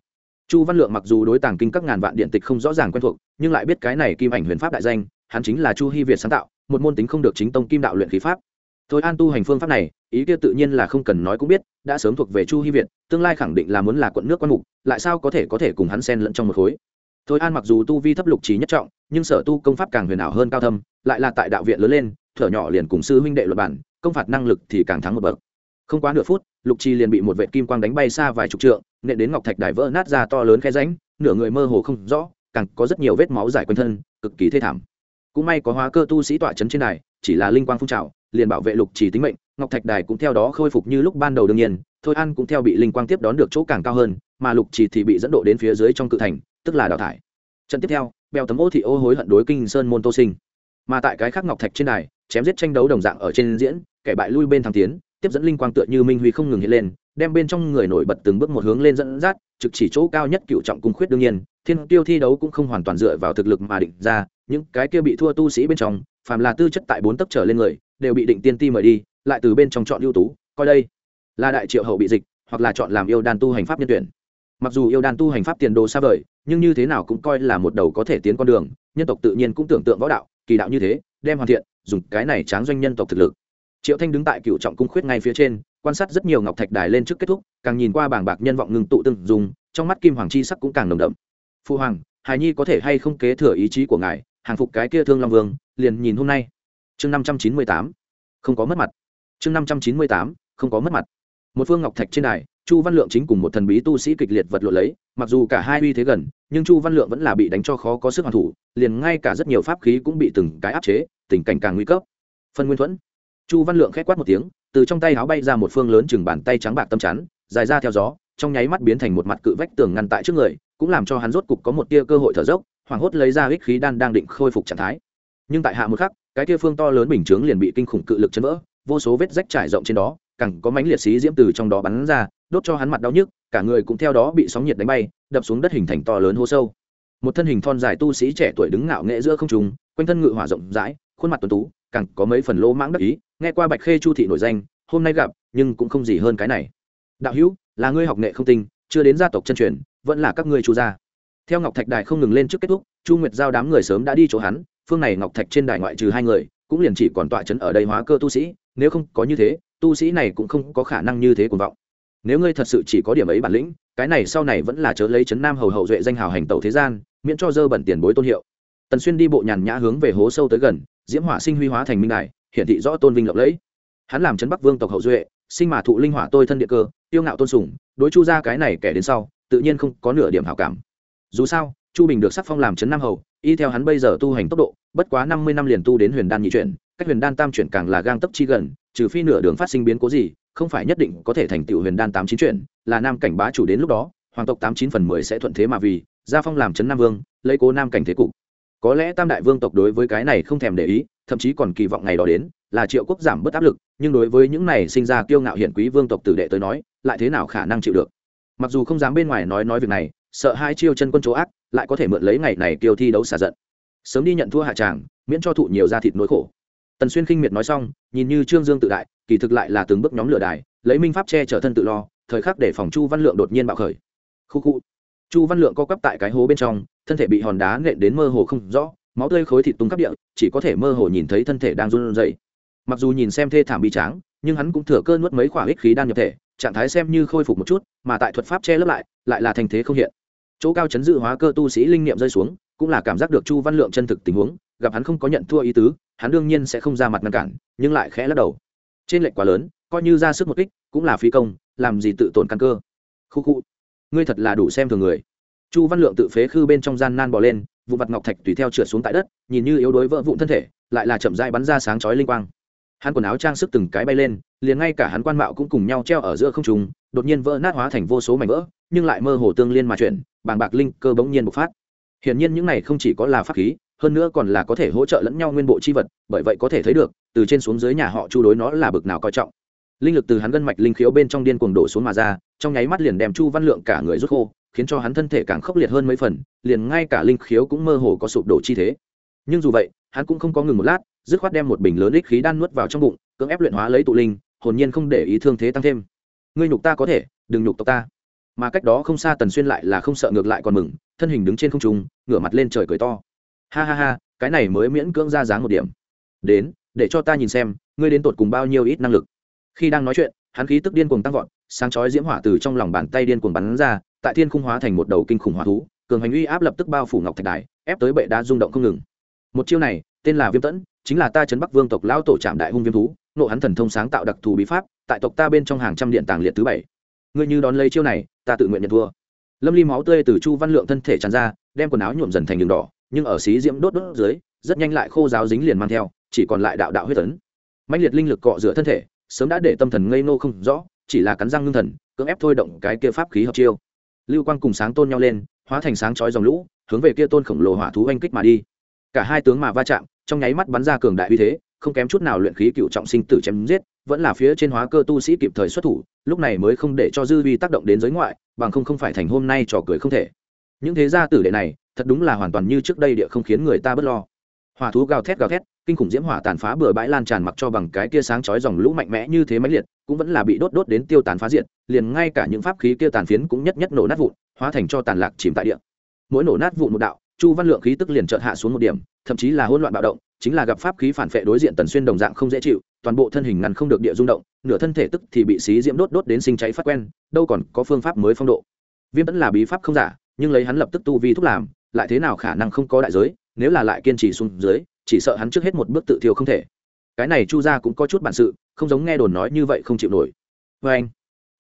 Chu văn lượng mặc dù đối tàng kinh các ngàn vạn điện tịch không rõ ràng quen thuộc, nhưng lại biết cái này kim ảnh huyền pháp đại danh, hắn chính là chu hy việt sáng tạo một môn tính không được chính tông kim đạo luyện khí pháp. Thôi an tu hành phương pháp này, ý kia tự nhiên là không cần nói cũng biết, đã sớm thuộc về chu hy việt, tương lai khẳng định là muốn là quận nước quan mục, lại sao có thể có thể cùng hắn xen lẫn trong một khối. Thôi an mặc dù tu vi thấp lục trí nhất trọng, nhưng sở tu công pháp càng huyền ảo hơn cao thâm, lại là tại đạo viện lớn lên, thở nhỏ liền cùng sư huynh đệ luật bản, công phạt năng lực thì càng thắng một bậc. Không quá nửa phút, lục trì liền bị một vệ kim quang đánh bay xa vài chục trượng, nện đến ngọc thạch đài vỡ nát ra to lớn khe ránh nửa người mơ hồ không rõ, càng có rất nhiều vết máu dài quanh thân, cực kỳ thê thảm cũng may có hóa cơ tu sĩ tọa chấn trên đài, chỉ là linh quang phun trào, liền bảo vệ lục chỉ tính mệnh, ngọc thạch đài cũng theo đó khôi phục như lúc ban đầu đương nhiên, thôi ăn cũng theo bị linh quang tiếp đón được chỗ càng cao hơn, mà lục chỉ thì bị dẫn độ đến phía dưới trong cự thành, tức là đào thải. Trận tiếp theo, bèo tấm ô thị ô hối hận đối kinh sơn môn tô sinh. Mà tại cái khác ngọc thạch trên đài, chém giết tranh đấu đồng dạng ở trên diễn, kẻ bại lui bên thăng tiến, tiếp dẫn linh quang tựa như minh huy không ngừng hiện lên đem bên trong người nổi bật từng bước một hướng lên dẫn dắt, trực chỉ chỗ cao nhất cựu trọng cung khuyết đương nhiên, thiên tiêu thi đấu cũng không hoàn toàn dựa vào thực lực mà định ra, những cái kia bị thua tu sĩ bên trong, phàm là tư chất tại bốn tấc trở lên người, đều bị định tiên ti mời đi, lại từ bên trong chọn ưu tú, coi đây là đại triệu hậu bị dịch, hoặc là chọn làm yêu đan tu hành pháp nhân tuyển. Mặc dù yêu đan tu hành pháp tiền đồ xa vời, nhưng như thế nào cũng coi là một đầu có thể tiến con đường, nhân tộc tự nhiên cũng tưởng tượng võ đạo, kỳ đạo như thế, đem hoàn thiện, dùng cái này tráng doanh nhân tộc thực lực. Triệu thanh đứng tại cựu trọng cung khuyết ngay phía trên quan sát rất nhiều ngọc thạch đài lên trước kết thúc, càng nhìn qua bảng bạc nhân vọng ngừng tụ từng dùng, trong mắt kim hoàng chi sắc cũng càng nồng đậm. Phu hoàng, hài nhi có thể hay không kế thừa ý chí của ngài, hàng phục cái kia thương long vương, liền nhìn hôm nay. Chương năm trăm chín mươi tám, không có mất mặt. Chương năm trăm chín mươi tám, không có mất mặt. Một phương ngọc thạch trên đài, chu văn lượng chính cùng một thần bí tu sĩ kịch liệt vật lộn lấy, mặc dù cả hai uy thế gần, nhưng chu văn lượng vẫn là bị đánh cho khó có sức hoàn thủ, liền ngay cả rất nhiều pháp khí cũng bị từng cái áp chế, tình cảnh càng nguy cấp. Phân nguyên thuẫn. Chu văn lượng k h é c quát một tiếng từ trong tay áo bay ra một phương lớn chừng bàn tay trắng bạc tâm chắn, dài ra theo gió, trong nháy mắt biến thành một mặt cự vách tường ngăn tại trước người, cũng làm cho hắn rốt cục có một tia cơ hội thở dốc, hoảng hốt lấy ra ích khí đan đang định khôi phục trạng thái. Nhưng tại hạ một khắc, cái tia phương to lớn bình chướng liền bị kinh khủng cự lực chấn vỡ, vô số vết rách trải rộng trên đó cẳng có mánh liệt xí diễm từ trong đó bắn ra, đốt cho hắn mặt đau nhức, cả người cũng theo đó bị sóng nhiệt đánh bay, đập xuống đất hình thành to lớn hô sâu. Một thân hình thon dài tu sĩ trẻ tuổi đứng ngạo nghệ giữa không trung, quanh thân ngự hỏa rộng rãi, khuôn mặt tuấn tú càng có mấy phần lỗ mãng đắc ý, nghe qua bạch khê chu thị nổi danh, hôm nay gặp, nhưng cũng không gì hơn cái này. Đạo hữu, là ngươi học nghệ không tinh, chưa đến gia tộc chân truyền, vẫn là các ngươi chu gia. Theo ngọc thạch đài không ngừng lên trước kết thúc, chu nguyệt giao đám người sớm đã đi chỗ hắn, phương này ngọc thạch trên đài ngoại trừ hai người, cũng liền chỉ còn tọa chấn ở đây hóa cơ tu sĩ, nếu không có như thế, tu sĩ này cũng không có khả năng như thế cuồng vọng. Nếu ngươi thật sự chỉ có điểm ấy bản lĩnh, cái này sau này vẫn là chớ lấy chấn nam hầu hậu duệ danh hào hành tẩu thế gian, miễn cho dơ bẩn tiền bối tôn hiệu. Tần xuyên đi bộ nhàn nhã hướng về hố sâu tới gần diễm hỏa sinh huy hóa thành minh đài, hiển thị rõ tôn vinh lộng lẫy. Hắn làm chấn bắc vương tộc hậu duệ, sinh mà thụ linh hỏa tôi thân địa cơ, tiêu ngạo tôn sùng, đối chu ra cái này kẻ đến sau, tự nhiên không có nửa điểm hảo cảm. Dù sao, chu bình được sắc phong làm trấn nam hầu, y theo hắn bây giờ tu hành tốc độ, bất quá năm mươi năm liền tu đến huyền đan nhị chuyển, cách huyền đan tam chuyển càng là gang tấp chi gần, trừ phi nửa đường phát sinh biến cố gì, không phải nhất định có thể thành tựu huyền đan tám chín chuyển, là nam cảnh bá chủ đến lúc đó, hoàng tộc tám chín phần mười sẽ thuận thế mà vì, gia phong làm trấn nam vương, lấy cố nam cảnh thế cục có lẽ tam đại vương tộc đối với cái này không thèm để ý, thậm chí còn kỳ vọng ngày đó đến, là triệu quốc giảm bớt áp lực, nhưng đối với những này sinh ra kiêu ngạo hiển quý vương tộc tử đệ tới nói, lại thế nào khả năng chịu được? Mặc dù không dám bên ngoài nói nói việc này, sợ hai chiêu chân quân chỗ ác, lại có thể mượn lấy ngày này kiêu thi đấu xả giận. Sớm đi nhận thua hạ tràng, miễn cho thụ nhiều da thịt nỗi khổ. Tần xuyên khinh miệt nói xong, nhìn như trương dương tự đại, kỳ thực lại là từng bước nhóm lửa đài, lấy minh pháp che chở thân tự lo, thời khắc để phòng chu văn lượng đột nhiên bạo khởi. Khu khu. Chu văn lượng co quắp tại cái hố bên trong thân thể bị hòn đá nện đến mơ hồ không rõ, máu tươi khối thịt tung khắp địa, chỉ có thể mơ hồ nhìn thấy thân thể đang run rẩy. Mặc dù nhìn xem thê thảm bi tráng, nhưng hắn cũng thừa cơ nuốt mấy quả ích khí đan nhập thể, trạng thái xem như khôi phục một chút, mà tại thuật pháp che lấp lại lại là thành thế không hiện. Chỗ cao chấn dự hóa cơ tu sĩ linh niệm rơi xuống, cũng là cảm giác được chu văn lượng chân thực tình huống, gặp hắn không có nhận thua ý tứ, hắn đương nhiên sẽ không ra mặt ngăn cản, nhưng lại khẽ lắc đầu. Trên lệnh quá lớn, coi như ra sức một kích, cũng là phi công, làm gì tự tổn căn cơ. Khu khu, ngươi thật là đủ xem thường người chu văn lượng tự phế khư bên trong gian nan bò lên vụ mặt ngọc thạch tùy theo trượt xuống tại đất, nhìn như yếu đuối vỡ vụn thân thể, lại là chậm dai bắn ra sáng chói linh quang. Hắn quần áo trang sức từng cái bay lên, liền ngay cả hắn quan mạo cũng cùng nhau treo ở giữa không trùng đột nhiên vỡ nát hóa thành vô số mảnh vỡ, nhưng lại mơ hồ tương liên mà chuyển, bàng bạc linh cơ bỗng nhiên bộc phát. Hiển nhiên những này không chỉ có là pháp khí, hơn nữa còn là có thể hỗ trợ lẫn nhau nguyên bộ chi vật, bởi vậy có thể thấy được, từ trên xuống dưới nhà họ chu đối nó là bực nào coi trọng. Linh lực từ hắn gân mạch linh khiếu bên trong điên cuồng đổ xuống mà ra, trong nháy mắt liền đem chu văn lượng cả người rút khô khiến cho hắn thân thể càng khốc liệt hơn mấy phần, liền ngay cả linh khiếu cũng mơ hồ có sụp đổ chi thế. Nhưng dù vậy, hắn cũng không có ngừng một lát, dứt khoát đem một bình lớn ích khí đan nuốt vào trong bụng, cưỡng ép luyện hóa lấy tụ linh, hồn nhiên không để ý thương thế tăng thêm. Ngươi nhục ta có thể, đừng nhục tộc ta. Mà cách đó không xa tần xuyên lại là không sợ ngược lại còn mừng, thân hình đứng trên không trung, ngửa mặt lên trời cười to. Ha ha ha, cái này mới miễn cưỡng ra dáng một điểm. Đến, để cho ta nhìn xem, ngươi đến tột cùng bao nhiêu ít năng lực. Khi đang nói chuyện, hắn khí tức điên cuồng tăng vọt, sáng chói diễm hỏa từ trong lòng bàn tay điên cuồng bắn ra tại thiên khung hóa thành một đầu kinh khủng hỏa thú, cường hành uy áp lập tức bao phủ ngọc thạch đài, ép tới bệ đá rung động không ngừng. Một chiêu này, tên là viêm tẫn, chính là ta chấn bắc vương tộc lão tổ trạm đại hung viêm thú, nộ hắn thần thông sáng tạo đặc thù bí pháp, tại tộc ta bên trong hàng trăm điện tàng liệt thứ bảy. Ngươi như đón lấy chiêu này, ta tự nguyện nhận thua. Lâm ly máu tươi từ chu văn lượng thân thể tràn ra, đem quần áo nhuộm dần thành đường đỏ, nhưng ở xí diễm đốt đốt dưới, rất nhanh lại khô giáo dính liền mang theo, chỉ còn lại đạo đạo huyết tấn. Mạnh liệt linh lực cọ rửa thân thể, sớm đã để tâm thần ngây nô không rõ, chỉ là cắn răng ngưng thần, cưỡng ép thôi động cái kia pháp khí hợp chiêu lưu quang cùng sáng tôn nhau lên, hóa thành sáng chói dòng lũ, hướng về kia tôn khổng lồ hỏa thú oanh kích mà đi. Cả hai tướng mà va chạm, trong nháy mắt bắn ra cường đại uy thế, không kém chút nào luyện khí cựu trọng sinh tử chém giết, vẫn là phía trên hóa cơ tu sĩ kịp thời xuất thủ, lúc này mới không để cho dư vi tác động đến giới ngoại, bằng không không phải thành hôm nay trò cười không thể. Những thế gia tử đệ này, thật đúng là hoàn toàn như trước đây địa không khiến người ta bớt lo hỏa thú gào thét gào thét, kinh khủng diễm hỏa tàn phá bừa bãi lan tràn mặc cho bằng cái kia sáng chói dòng lũ mạnh mẽ như thế máy liệt, cũng vẫn là bị đốt đốt đến tiêu tàn phá diệt, liền ngay cả những pháp khí kia tàn phiến cũng nhất nhất nổ nát vụn, hóa thành cho tàn lạc chìm tại địa. Mỗi nổ nát vụn một đạo, chu văn lượng khí tức liền chợt hạ xuống một điểm, thậm chí là hỗn loạn bạo động, chính là gặp pháp khí phản phệ đối diện tần xuyên đồng dạng không dễ chịu, toàn bộ thân hình ngăn không được địa rung động, nửa thân thể tức thì bị xí diễm đốt đốt đến sinh cháy phát quen, đâu còn có phương pháp mới phong độ. Viêm vẫn là bí pháp không giả, nhưng lấy hắn lập tức tu vi thúc làm, lại thế nào khả năng không có đại giới nếu là lại kiên trì xuống dưới, chỉ sợ hắn trước hết một bước tự thiêu không thể. Cái này chu gia cũng có chút bản sự, không giống nghe đồn nói như vậy không chịu nổi. Vê anh,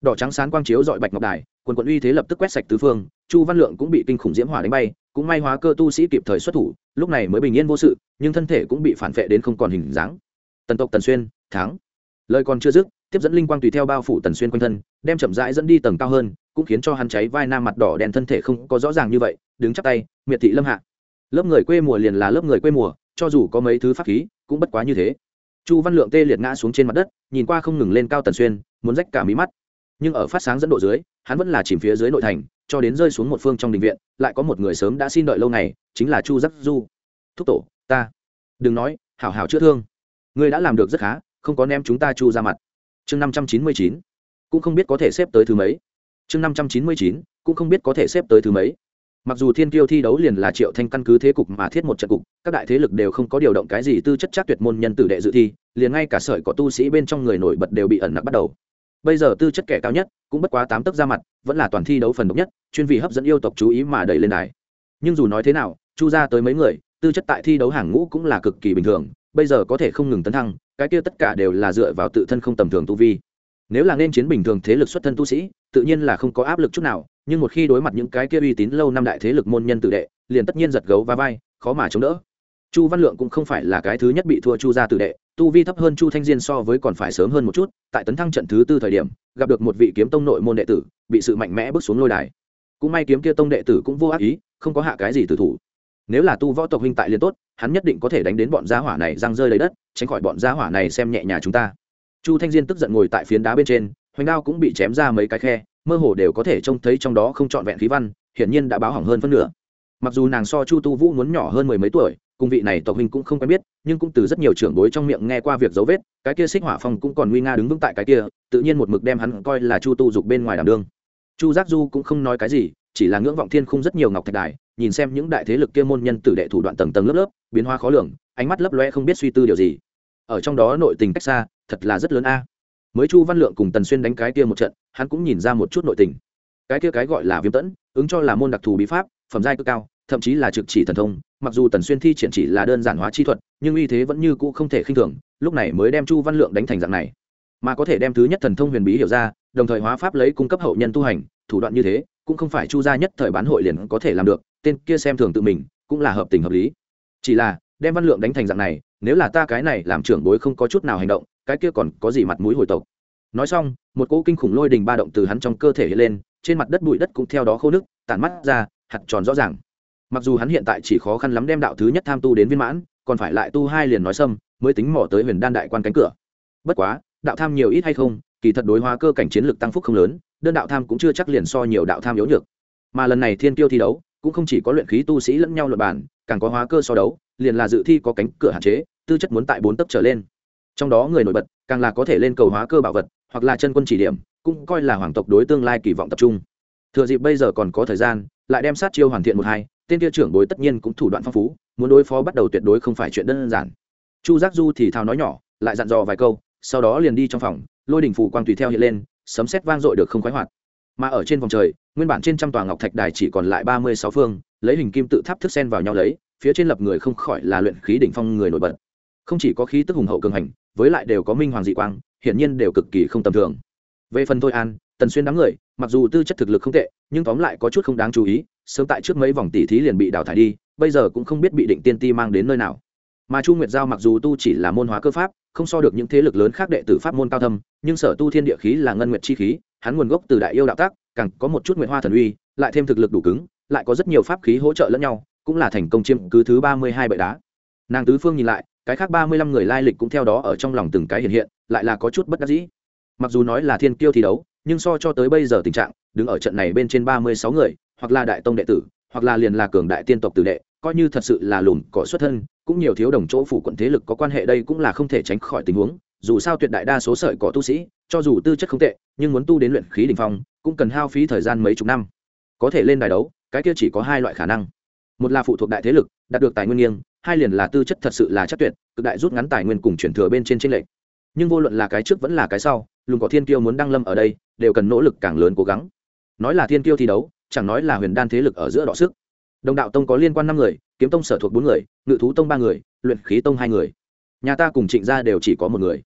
đỏ trắng sán quang chiếu dọi bạch ngọc đài, quần quận uy thế lập tức quét sạch tứ phương, chu văn lượng cũng bị kinh khủng diễm hỏa đánh bay, cũng may hóa cơ tu sĩ kịp thời xuất thủ, lúc này mới bình yên vô sự, nhưng thân thể cũng bị phản vệ đến không còn hình dáng. Tần tộc tần xuyên, thắng. Lời còn chưa dứt, tiếp dẫn linh quang tùy theo bao phủ tần xuyên quanh thân, đem chậm rãi dẫn đi tầng cao hơn, cũng khiến cho hắn cháy vai nam mặt đỏ đen thân thể không có rõ ràng như vậy, đứng chắp tay, miệt thị lâm hạ lớp người quê mùa liền là lớp người quê mùa, cho dù có mấy thứ pháp khí, cũng bất quá như thế. Chu văn lượng tê liệt ngã xuống trên mặt đất, nhìn qua không ngừng lên cao tần xuyên, muốn rách cả mí mắt. Nhưng ở phát sáng dẫn độ dưới, hắn vẫn là chìm phía dưới nội thành, cho đến rơi xuống một phương trong đình viện, lại có một người sớm đã xin đợi lâu ngày, chính là chu giắc du. Thúc tổ, ta. Đừng nói, hảo hảo chữa thương. Ngươi đã làm được rất khá, không có ném chúng ta chu ra mặt. Chương năm trăm chín mươi chín. Cũng không biết có thể xếp tới thứ mấy. Chương năm trăm chín mươi chín, cũng không biết có thể xếp tới thứ mấy mặc dù thiên kiêu thi đấu liền là triệu thanh căn cứ thế cục mà thiết một trận cục, các đại thế lực đều không có điều động cái gì tư chất chắc tuyệt môn nhân tử đệ dự thi, liền ngay cả sợi có tu sĩ bên trong người nổi bật đều bị ẩn nặc bắt đầu. Bây giờ tư chất kẻ cao nhất, cũng bất quá tám tấc ra mặt, vẫn là toàn thi đấu phần độc nhất, chuyên vì hấp dẫn yêu tộc chú ý mà đẩy lên đài. Nhưng dù nói thế nào, chu ra tới mấy người, tư chất tại thi đấu hàng ngũ cũng là cực kỳ bình thường, bây giờ có thể không ngừng tấn thăng, cái kia tất cả đều là dựa vào tự thân không tầm thường tu vi. Nếu là nên chiến bình thường thế lực xuất thân tu sĩ, tự nhiên là không có áp lực chút nào nhưng một khi đối mặt những cái kia uy tín lâu năm đại thế lực môn nhân tự đệ, liền tất nhiên giật gấu và vai, khó mà chống đỡ. Chu văn lượng cũng không phải là cái thứ nhất bị thua chu gia tự đệ, tu vi thấp hơn chu thanh diên so với còn phải sớm hơn một chút, tại tấn thăng trận thứ tư thời điểm, gặp được một vị kiếm tông nội môn đệ tử, bị sự mạnh mẽ bước xuống lôi đài. Cũng may kiếm kia tông đệ tử cũng vô ác ý, không có hạ cái gì tử thủ. Nếu là tu võ tộc huynh tại liền tốt, hắn nhất định có thể đánh đến bọn gia hỏa này răng rơi lấy đất, tránh khỏi bọn gia hỏa này xem nhẹ nhà chúng ta. Chu thanh diên tức giận ngồi tại phiến đá bên trên, hoành đao cũng bị chém ra mấy cái khe mơ hồ đều có thể trông thấy trong đó không trọn vẹn khí văn, hiển nhiên đã báo hỏng hơn phân nửa. Mặc dù nàng so chu tu vũ muốn nhỏ hơn mười mấy tuổi, cùng vị này tộc huynh cũng không quen biết, nhưng cũng từ rất nhiều trưởng bối trong miệng nghe qua việc dấu vết, cái kia xích hỏa phong cũng còn nguy nga đứng vững tại cái kia, tự nhiên một mực đem hắn coi là chu tu dục bên ngoài đảm đương. Chu giác du cũng không nói cái gì, chỉ là ngưỡng vọng thiên khung rất nhiều ngọc thạch đài, nhìn xem những đại thế lực kia môn nhân tử đệ thủ đoạn tầng tầng lớp lớp, biến hóa khó lường, ánh mắt lấp loe không biết suy tư điều gì. Ở trong đó nội tình cách xa, thật là rất lớn a mới chu văn lượng cùng tần xuyên đánh cái kia một trận, hắn cũng nhìn ra một chút nội tình. Cái kia cái gọi là viêm tẫn, ứng cho là môn đặc thù bí pháp, phẩm giai cực cao, thậm chí là trực chỉ thần thông, mặc dù tần xuyên thi triển chỉ là đơn giản hóa chi thuật, nhưng uy thế vẫn như cũ không thể khinh thường, lúc này mới đem chu văn lượng đánh thành dạng này. Mà có thể đem thứ nhất thần thông huyền bí hiểu ra, đồng thời hóa pháp lấy cung cấp hậu nhân tu hành, thủ đoạn như thế, cũng không phải chu gia nhất thời bán hội liền có thể làm được, tên kia xem thường tự mình, cũng là hợp tình hợp lý. Chỉ là, đem văn lượng đánh thành dạng này, nếu là ta cái này làm trưởng bối không có chút nào hành động cái kia còn có gì mặt mũi hồi tộc. Nói xong, một cỗ kinh khủng lôi đình ba động từ hắn trong cơ thể hiện lên, trên mặt đất bụi đất cũng theo đó khô nước tản mắt ra, hạt tròn rõ ràng. Mặc dù hắn hiện tại chỉ khó khăn lắm đem đạo thứ nhất tham tu đến viên mãn, còn phải lại tu hai liền nói xâm, mới tính mỏ tới huyền đan đại quan cánh cửa. Bất quá, đạo tham nhiều ít hay không, kỳ thật đối hóa cơ cảnh chiến lược tăng phúc không lớn, đơn đạo tham cũng chưa chắc liền so nhiều đạo tham yếu nhược. Mà lần này thiên tiêu thi đấu, cũng không chỉ có luyện khí tu sĩ lẫn nhau luật bản càng có hóa cơ so đấu, liền là dự thi có cánh cửa hạn chế, tư chất muốn tại bốn tấc trở lên trong đó người nổi bật, càng là có thể lên cầu hóa cơ bảo vật, hoặc là chân quân chỉ điểm, cũng coi là hoàng tộc đối tương lai kỳ vọng tập trung. Thừa dịp bây giờ còn có thời gian, lại đem sát chiêu hoàn thiện một hai, tên kia trưởng bối tất nhiên cũng thủ đoạn phong phú, muốn đối phó bắt đầu tuyệt đối không phải chuyện đơn giản. Chu giác du thì thào nói nhỏ, lại dặn dò vài câu, sau đó liền đi trong phòng, lôi đỉnh phù quang tùy theo hiện lên, sấm sét vang dội được không khoái hoạt. Mà ở trên vòng trời, nguyên bản trên trăm tòa ngọc thạch đài chỉ còn lại ba mươi sáu phương, lấy hình kim tự tháp thức sen vào nhau lấy, phía trên lập người không khỏi là luyện khí đỉnh phong người nổi bật. Không chỉ có khí tức hùng hậu cường hành với lại đều có minh hoàng dị quang, hiển nhiên đều cực kỳ không tầm thường. Về phần thôi an, tần xuyên đám người, mặc dù tư chất thực lực không tệ, nhưng tóm lại có chút không đáng chú ý, sớm tại trước mấy vòng tỷ thí liền bị đào thải đi, bây giờ cũng không biết bị định tiên ti mang đến nơi nào. Mà chu nguyệt giao mặc dù tu chỉ là môn hóa cơ pháp, không so được những thế lực lớn khác đệ tử pháp môn cao thâm, nhưng sở tu thiên địa khí là ngân nguyệt chi khí, hắn nguồn gốc từ đại yêu đạo tác, càng có một chút nguyệt hoa thần uy, lại thêm thực lực đủ cứng, lại có rất nhiều pháp khí hỗ trợ lẫn nhau, cũng là thành công chiếm cứ thứ ba mươi hai bệ đá. Nàng tứ phương nhìn lại cái khác ba mươi lăm người lai lịch cũng theo đó ở trong lòng từng cái hiện hiện, lại là có chút bất đắc dĩ. Mặc dù nói là thiên kiêu thi đấu, nhưng so cho tới bây giờ tình trạng, đứng ở trận này bên trên ba mươi sáu người, hoặc là đại tông đệ tử, hoặc là liền là cường đại tiên tộc tử đệ, coi như thật sự là lùn cỏ xuất thân, cũng nhiều thiếu đồng chỗ phủ quận thế lực có quan hệ đây cũng là không thể tránh khỏi tình huống. Dù sao tuyệt đại đa số sợi cỏ tu sĩ, cho dù tư chất không tệ, nhưng muốn tu đến luyện khí đ ỉ n h phong, cũng cần hao phí thời gian mấy chục năm. Có thể lên đài đấu, cái kia chỉ có hai loại khả năng. Một là phụ thuộc đại thế lực, đạt được tài nguyên nghiêng hai liền là tư chất thật sự là chắc tuyệt, cực đại rút ngắn tài nguyên cùng chuyển thừa bên trên tranh lệch. Nhưng vô luận là cái trước vẫn là cái sau, lùng có thiên kiêu muốn đăng lâm ở đây, đều cần nỗ lực càng lớn cố gắng. Nói là thiên kiêu thi đấu, chẳng nói là huyền đan thế lực ở giữa đọ sức. Đồng đạo tông có liên quan năm người, kiếm tông sở thuộc bốn người, ngự thú tông ba người, luyện khí tông hai người. Nhà ta cùng trịnh gia đều chỉ có một người.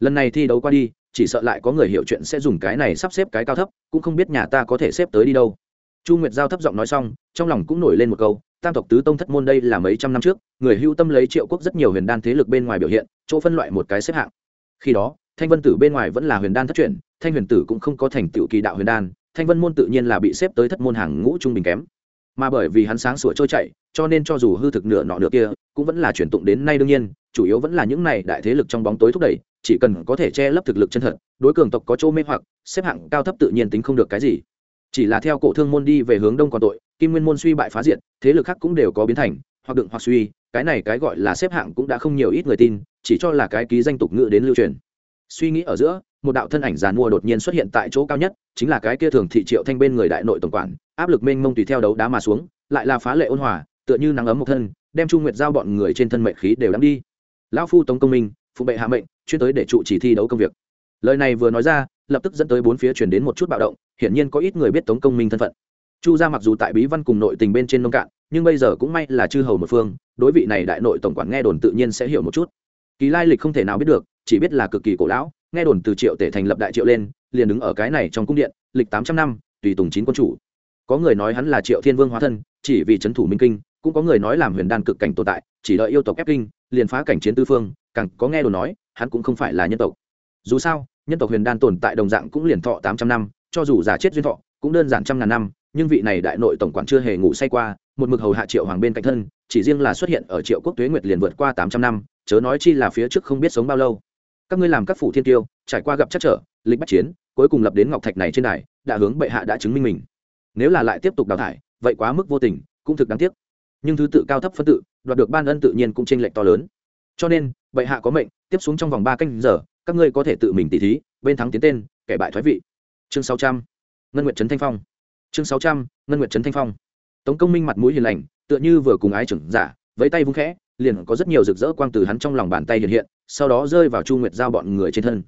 Lần này thi đấu qua đi, chỉ sợ lại có người hiểu chuyện sẽ dùng cái này sắp xếp cái cao thấp, cũng không biết nhà ta có thể xếp tới đi đâu. Chu nguyệt giao thấp giọng nói xong, trong lòng cũng nổi lên một câu tam tộc tứ tông thất môn đây là mấy trăm năm trước, người hưu tâm lấy triệu quốc rất nhiều huyền đan thế lực bên ngoài biểu hiện, chỗ phân loại một cái xếp hạng. Khi đó, thanh vân tử bên ngoài vẫn là huyền đan thất truyền, thanh huyền tử cũng không có thành tựu kỳ đạo huyền đan, thanh vân môn tự nhiên là bị xếp tới thất môn hàng ngũ trung bình kém. Mà bởi vì hắn sáng sủa trôi chạy cho nên cho dù hư thực nửa nọ nửa kia, cũng vẫn là chuyển tụng đến nay đương nhiên, chủ yếu vẫn là những này đại thế lực trong bóng tối thúc đẩy, chỉ cần có thể che lấp thực lực chân thật, đối cường tộc có chỗ mê hoặc, xếp hạng cao thấp tự nhiên tính không được cái gì chỉ là theo cổ thương môn đi về hướng đông còn tội, kim nguyên môn suy bại phá diệt, thế lực khác cũng đều có biến thành, hoặc đựng hoặc suy, cái này cái gọi là xếp hạng cũng đã không nhiều ít người tin, chỉ cho là cái ký danh tục ngữ đến lưu truyền. Suy nghĩ ở giữa, một đạo thân ảnh giàn mua đột nhiên xuất hiện tại chỗ cao nhất, chính là cái kia thường thị triệu thanh bên người đại nội tổng quản, áp lực mênh mông tùy theo đấu đá mà xuống, lại là phá lệ ôn hòa, tựa như nắng ấm một thân, đem chu nguyệt giao bọn người trên thân mệnh khí đều đắm đi. Lão phu tống công minh phụ bệ hạ mệnh, chuyên tới để trụ chỉ thi đấu công việc. Lời này vừa nói ra lập tức dẫn tới bốn phía chuyển đến một chút bạo động, hiển nhiên có ít người biết tống công minh thân phận. Chu gia mặc dù tại bí văn cùng nội tình bên trên nông cạn, nhưng bây giờ cũng may là chư hầu một phương, đối vị này đại nội tổng quản nghe đồn tự nhiên sẽ hiểu một chút. Kỳ lai lịch không thể nào biết được, chỉ biết là cực kỳ cổ lão, nghe đồn từ triệu tể thành lập đại triệu lên, liền đứng ở cái này trong cung điện, lịch tám trăm năm, tùy tùng chín quân chủ. Có người nói hắn là triệu thiên vương hóa thân, chỉ vì c h ấ n thủ minh kinh, cũng có người nói làm huyền đan cực cảnh tồn tại, chỉ đợi yêu tộc ép kinh, liền phá cảnh chiến tư phương, càng có nghe đồn nói, hắn cũng không phải là nhân tộc dù sao, nhân tộc huyền đan tồn tại đồng dạng cũng liền thọ tám trăm năm, cho dù giả chết duyên thọ, cũng đơn giản trăm ngàn năm, nhưng vị này đại nội tổng quản chưa hề ngủ say qua, một mực hầu hạ triệu hoàng bên cạnh thân, chỉ riêng là xuất hiện ở triệu quốc tuế nguyệt liền vượt qua tám trăm năm, chớ nói chi là phía trước không biết sống bao lâu. Các ngươi làm các phủ thiên tiêu, trải qua gặp chắc trở, lịch bắt chiến, cuối cùng lập đến ngọc thạch này trên đài, đã hướng bệ hạ đã chứng minh mình. Nếu là lại tiếp tục đào thải, vậy quá mức vô tình, cũng thực đáng tiếc. Nhưng thứ tự cao thấp phân tự, đoạt được ban ân tự nhiên cũng tranh lệch to lớn. Cho nên, bệ hạ có mệnh, tiếp xuống trong vòng ba canh giờ các ngươi có thể tự mình tỉ thí, bên thắng tiến tên, kẻ bại thoái vị. Chương sáu trăm, ngân nguyện trấn thanh phong. Chương sáu trăm, ngân nguyện trấn thanh phong. Tống công minh mặt mũi hiền lành, tựa như vừa cùng ái trưởng giả với tay vung khẽ, liền có rất nhiều rực rỡ quang từ hắn trong lòng bàn tay hiện hiện, sau đó rơi vào chu nguyệt giao bọn người trên thân.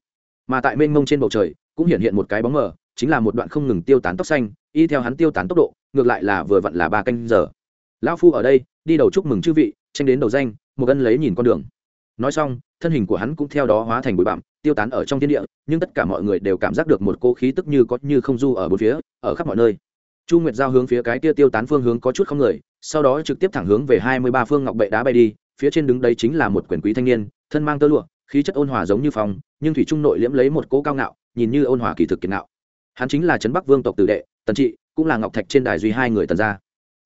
Mà tại mênh mông trên bầu trời, cũng hiện hiện một cái bóng mờ, chính là một đoạn không ngừng tiêu tán tóc xanh, y theo hắn tiêu tán tốc độ, ngược lại là vừa vặn là ba canh giờ. Lão phu ở đây, đi đầu chúc mừng chư vị, tranh đến đầu danh, một gân lấy nhìn con đường nói xong, thân hình của hắn cũng theo đó hóa thành bụi bặm, tiêu tán ở trong thiên địa, nhưng tất cả mọi người đều cảm giác được một cô khí tức như có như không du ở bốn phía, ở khắp mọi nơi. Chu nguyệt giao hướng phía cái kia tiêu tán phương hướng có chút không người, sau đó trực tiếp thẳng hướng về hai mươi ba phương ngọc bệ đá bay đi, phía trên đứng đấy chính là một quyền quý thanh niên, thân mang tơ lụa, khí chất ôn hòa giống như phòng nhưng thủy trung nội liễm lấy một cỗ cao ngạo, nhìn như ôn hòa kỳ thực kiệt ngạo. Hắn chính là trấn bắc vương tộc tử đệ, tần trị, cũng là ngọc thạch trên đài duy hai người tần gia.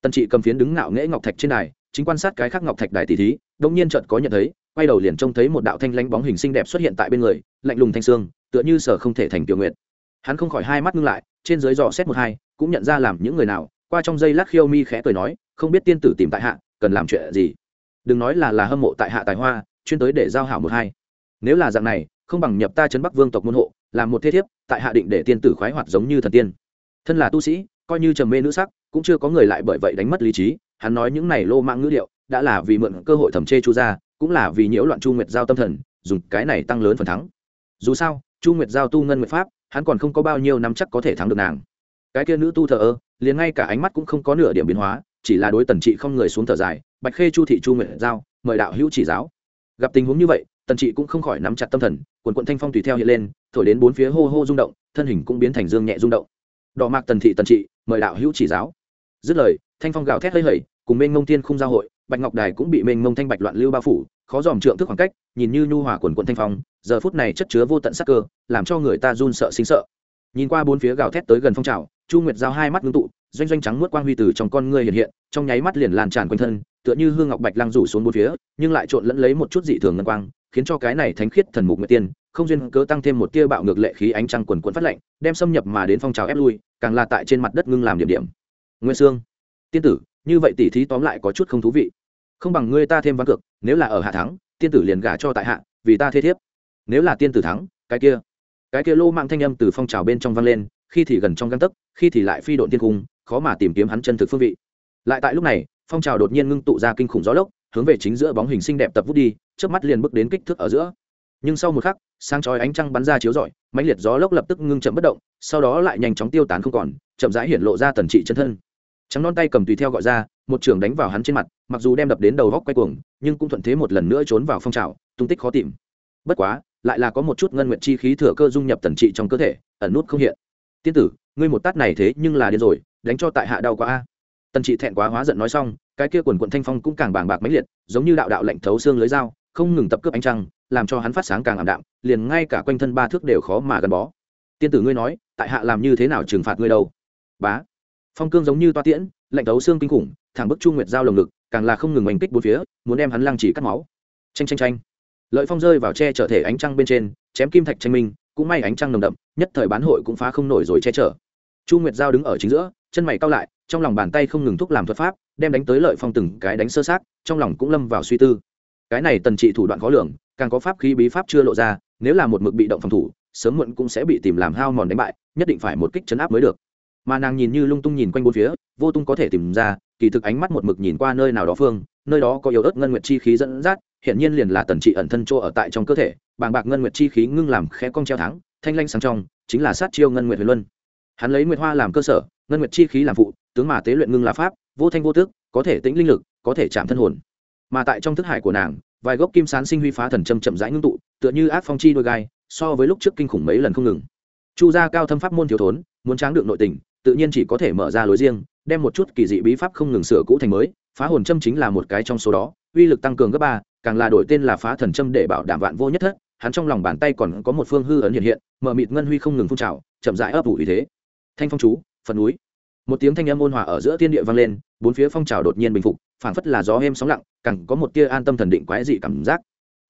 Tần trị cầm phiến đứng ngạo nghễ ngọc thạch trên đài, chính quan sát cái khác ngọc thạch đài tỷ thí đông nhiên chợt có nhận thấy quay đầu liền trông thấy một đạo thanh lãnh bóng hình xinh đẹp xuất hiện tại bên người, lạnh lùng thanh xương, tựa như sở không thể thành tiểu nguyện hắn không khỏi hai mắt ngưng lại, trên dưới dò xét một hai, cũng nhận ra làm những người nào, qua trong giây lát khiêu mi khẽ cười nói, không biết tiên tử tìm tại hạ, cần làm chuyện gì? Đừng nói là là hâm mộ tại hạ tài hoa, chuyên tới để giao hảo một hai. Nếu là dạng này, không bằng nhập ta trấn bắc vương tộc môn hộ, làm một thế thiếp, tại hạ định để tiên tử khoái hoạt giống như thần tiên. Thân là tu sĩ, coi như trầm mê nữ sắc, cũng chưa có người lại bởi vậy đánh mất lý trí, hắn nói những này lô mạng ngữ điệu, đã là vì mượn cơ hội thẩm chê chu gia cũng là vì nhiễu loạn chu nguyệt giao tâm thần, dùng cái này tăng lớn phần thắng. Dù sao, chu nguyệt giao tu ngân nguyệt pháp, hắn còn không có bao nhiêu năm chắc có thể thắng được nàng. Cái kia nữ tu thờ ơ, liền ngay cả ánh mắt cũng không có nửa điểm biến hóa, chỉ là đối tần trị không người xuống thở dài, bạch khê chu thị chu nguyệt giao, mời đạo hữu chỉ giáo. Gặp tình huống như vậy, tần trị cũng không khỏi nắm chặt tâm thần, quần quận thanh phong tùy theo hiện lên, thổi đến bốn phía hô hô rung động, thân hình cũng biến thành dương nhẹ rung động. Đỏ mạc tần thị tần trị, mời đạo hữu chỉ giáo. Dứt lời, thanh phong gào thét hơi hẩy, cùng bên ngông tiên không giao hội bạch ngọc đài cũng bị mênh mông thanh bạch loạn lưu bao phủ, khó dòm trượng thức khoảng cách, nhìn như nhu hòa quần quận thanh phong, giờ phút này chất chứa vô tận sắc cơ, làm cho người ta run sợ sinh sợ. Nhìn qua bốn phía gào thét tới gần phong trào, chu nguyệt giao hai mắt ngưng tụ, doanh doanh trắng muốt quang huy từ trong con ngươi hiện hiện, trong nháy mắt liền lan tràn quanh thân, tựa như hương ngọc bạch lăng rủ xuống bốn phía, nhưng lại trộn lẫn lấy một chút dị thường ngân quang, khiến cho cái này thánh khiết thần mục nguyệt tiên, không duyên cớ tăng thêm một tia bạo ngược lệ khí ánh trăng quần quần phát lạnh, đem xâm nhập mà đến phong trào ép lui, càng là tại trên mặt đất ngưng làm điểm điểm. Nguyên sương, tiên tử như vậy tỉ thí tóm lại có chút không thú vị. Không bằng ngươi ta thêm ván cược, nếu là ở hạ thắng, tiên tử liền gả cho tại hạ, vì ta thế thiếp. Nếu là tiên tử thắng, cái kia. Cái kia lô mạng thanh âm từ phong trào bên trong vang lên, khi thì gần trong găng tấc, khi thì lại phi độn tiên cung, khó mà tìm kiếm hắn chân thực phương vị. Lại tại lúc này, phong trào đột nhiên ngưng tụ ra kinh khủng gió lốc, hướng về chính giữa bóng hình xinh đẹp tập vút đi trước mắt liền bước đến kích thước ở giữa. Nhưng sau một khắc sang chói ánh trăng bắn ra chiếu rọi, mãnh liệt gió lốc lập tức ngưng chậm bất động, sau đó lại nhanh chóng tiêu tán không còn, chậm rãi hiện lộ ra tần trị chân thân trắng non tay cầm tùy theo gọi ra, một trưởng đánh vào hắn trên mặt, mặc dù đem đập đến đầu góc quay cuồng, nhưng cũng thuận thế một lần nữa trốn vào phong trào, tung tích khó tìm. Bất quá, lại là có một chút ngân nguyện chi khí thừa cơ dung nhập tần trị trong cơ thể, ẩn nút không hiện. Tiên tử, ngươi một tát này thế nhưng là điên rồi, đánh cho tại hạ đau quá a. Tần trị thẹn quá hóa giận nói xong, cái kia quần quận thanh phong cũng càng bàng bạc mãnh liệt, giống như đạo đạo lệnh thấu xương lưới dao, không ngừng tập cướp ánh trăng, làm cho hắn phát sáng càng ảm đạm, liền ngay cả quanh thân ba thước đều khó mà gắn bó. Tiên tử ngươi nói, tại hạ làm như thế nào trừng phạt ngươi đâu? Bá phong cương giống như toa tiễn, lạnh thấu xương kinh khủng, thẳng bức chu nguyệt giao lồng ngực, càng là không ngừng oanh kích bốn phía, muốn đem hắn lăng chỉ cắt máu. Tranh tranh tranh lợi phong rơi vào che trở thể ánh trăng bên trên, chém kim thạch tranh minh, cũng may ánh trăng nồng đậm, nhất thời bán hội cũng phá không nổi rồi che chở. Chu nguyệt giao đứng ở chính giữa, chân mày cao lại, trong lòng bàn tay không ngừng thúc làm thuật pháp, đem đánh tới lợi phong từng cái đánh sơ sát trong lòng cũng lâm vào suy tư. Cái này tần trị thủ đoạn khó lường, càng có pháp khí bí pháp chưa lộ ra, nếu là một mực bị động phòng thủ, sớm muộn cũng sẽ bị tìm làm hao mòn đánh bại, nhất định phải một kích chấn áp mới được mà nàng nhìn như lung tung nhìn quanh bốn phía, vô tung có thể tìm ra, kỳ thực ánh mắt một mực nhìn qua nơi nào đó phương, nơi đó có yếu ớt ngân nguyệt chi khí dẫn dắt hiện nhiên liền là tần trị ẩn thân chỗ ở tại trong cơ thể, bàng bạc ngân nguyệt chi khí ngưng làm khẽ cong treo thắng, thanh lanh sáng trong, chính là sát chiêu ngân nguyệt huyền luân. Hắn lấy nguyệt hoa làm cơ sở, ngân nguyệt chi khí làm phụ, tướng mà tế luyện ngưng là pháp, vô thanh vô tước có thể tĩnh linh lực, có thể chạm thân hồn. Mà tại trong thức hải của nàng, vài gốc kim sán sinh huy phá thần châm chậm rãi ngưng tụ, tựa như ác phong chi đôi gai, so với lúc trước kinh khủng mấy lần không ngừng. Chu gia cao thâm pháp môn thiếu thốn, muốn tráng được nội tình tự nhiên chỉ có thể mở ra lối riêng, đem một chút kỳ dị bí pháp không ngừng sửa cũ thành mới, phá hồn châm chính là một cái trong số đó, uy lực tăng cường gấp ba, càng là đổi tên là phá thần châm để bảo đảm vạn vô nhất thất, hắn trong lòng bàn tay còn có một phương hư ấn hiện hiện, mở mịt ngân huy không ngừng phun trào, chậm rãi ấp ủ ý thế. Thanh phong chú, phần núi. Một tiếng thanh âm ôn hòa ở giữa thiên địa vang lên, bốn phía phong trào đột nhiên bình phục, phảng phất là gió êm sóng lặng, càng có một tia an tâm thần định quái dị cảm giác.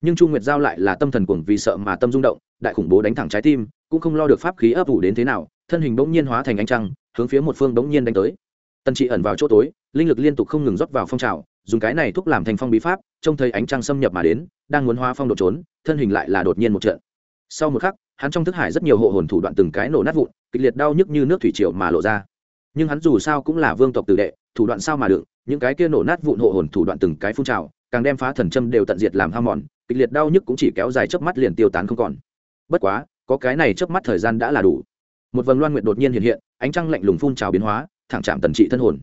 Nhưng chu nguyệt giao lại là tâm thần cuồng vì sợ mà tâm rung động, đại khủng bố đánh thẳng trái tim, cũng không lo được pháp khí ấp ủ đến thế nào, thân hình bỗng nhiên hóa thành ánh trăng hướng phía một phương đống nhiên đánh tới. Tần trị ẩn vào chỗ tối, linh lực liên tục không ngừng rót vào phong trào, dùng cái này thúc làm thành phong bí pháp, trông thấy ánh trăng xâm nhập mà đến, đang muốn hóa phong đột trốn, thân hình lại là đột nhiên một trận. Sau một khắc, hắn trong thức hải rất nhiều hộ hồn thủ đoạn từng cái nổ nát vụn, kịch liệt đau nhức như nước thủy triều mà lộ ra. Nhưng hắn dù sao cũng là vương tộc tử đệ, thủ đoạn sao mà đựng những cái kia nổ nát vụn hộ hồn thủ đoạn từng cái phun trào, càng đem phá thần châm đều tận diệt làm ham mòn, kịch liệt đau nhức cũng chỉ kéo dài chớp mắt liền tiêu tán không còn. Bất quá, có cái này chớp mắt thời gian đã là đủ một vầng loan nguyện đột nhiên hiện hiện, ánh trăng lạnh lùng phun trào biến hóa, thẳng chạm tần trị thân hồn.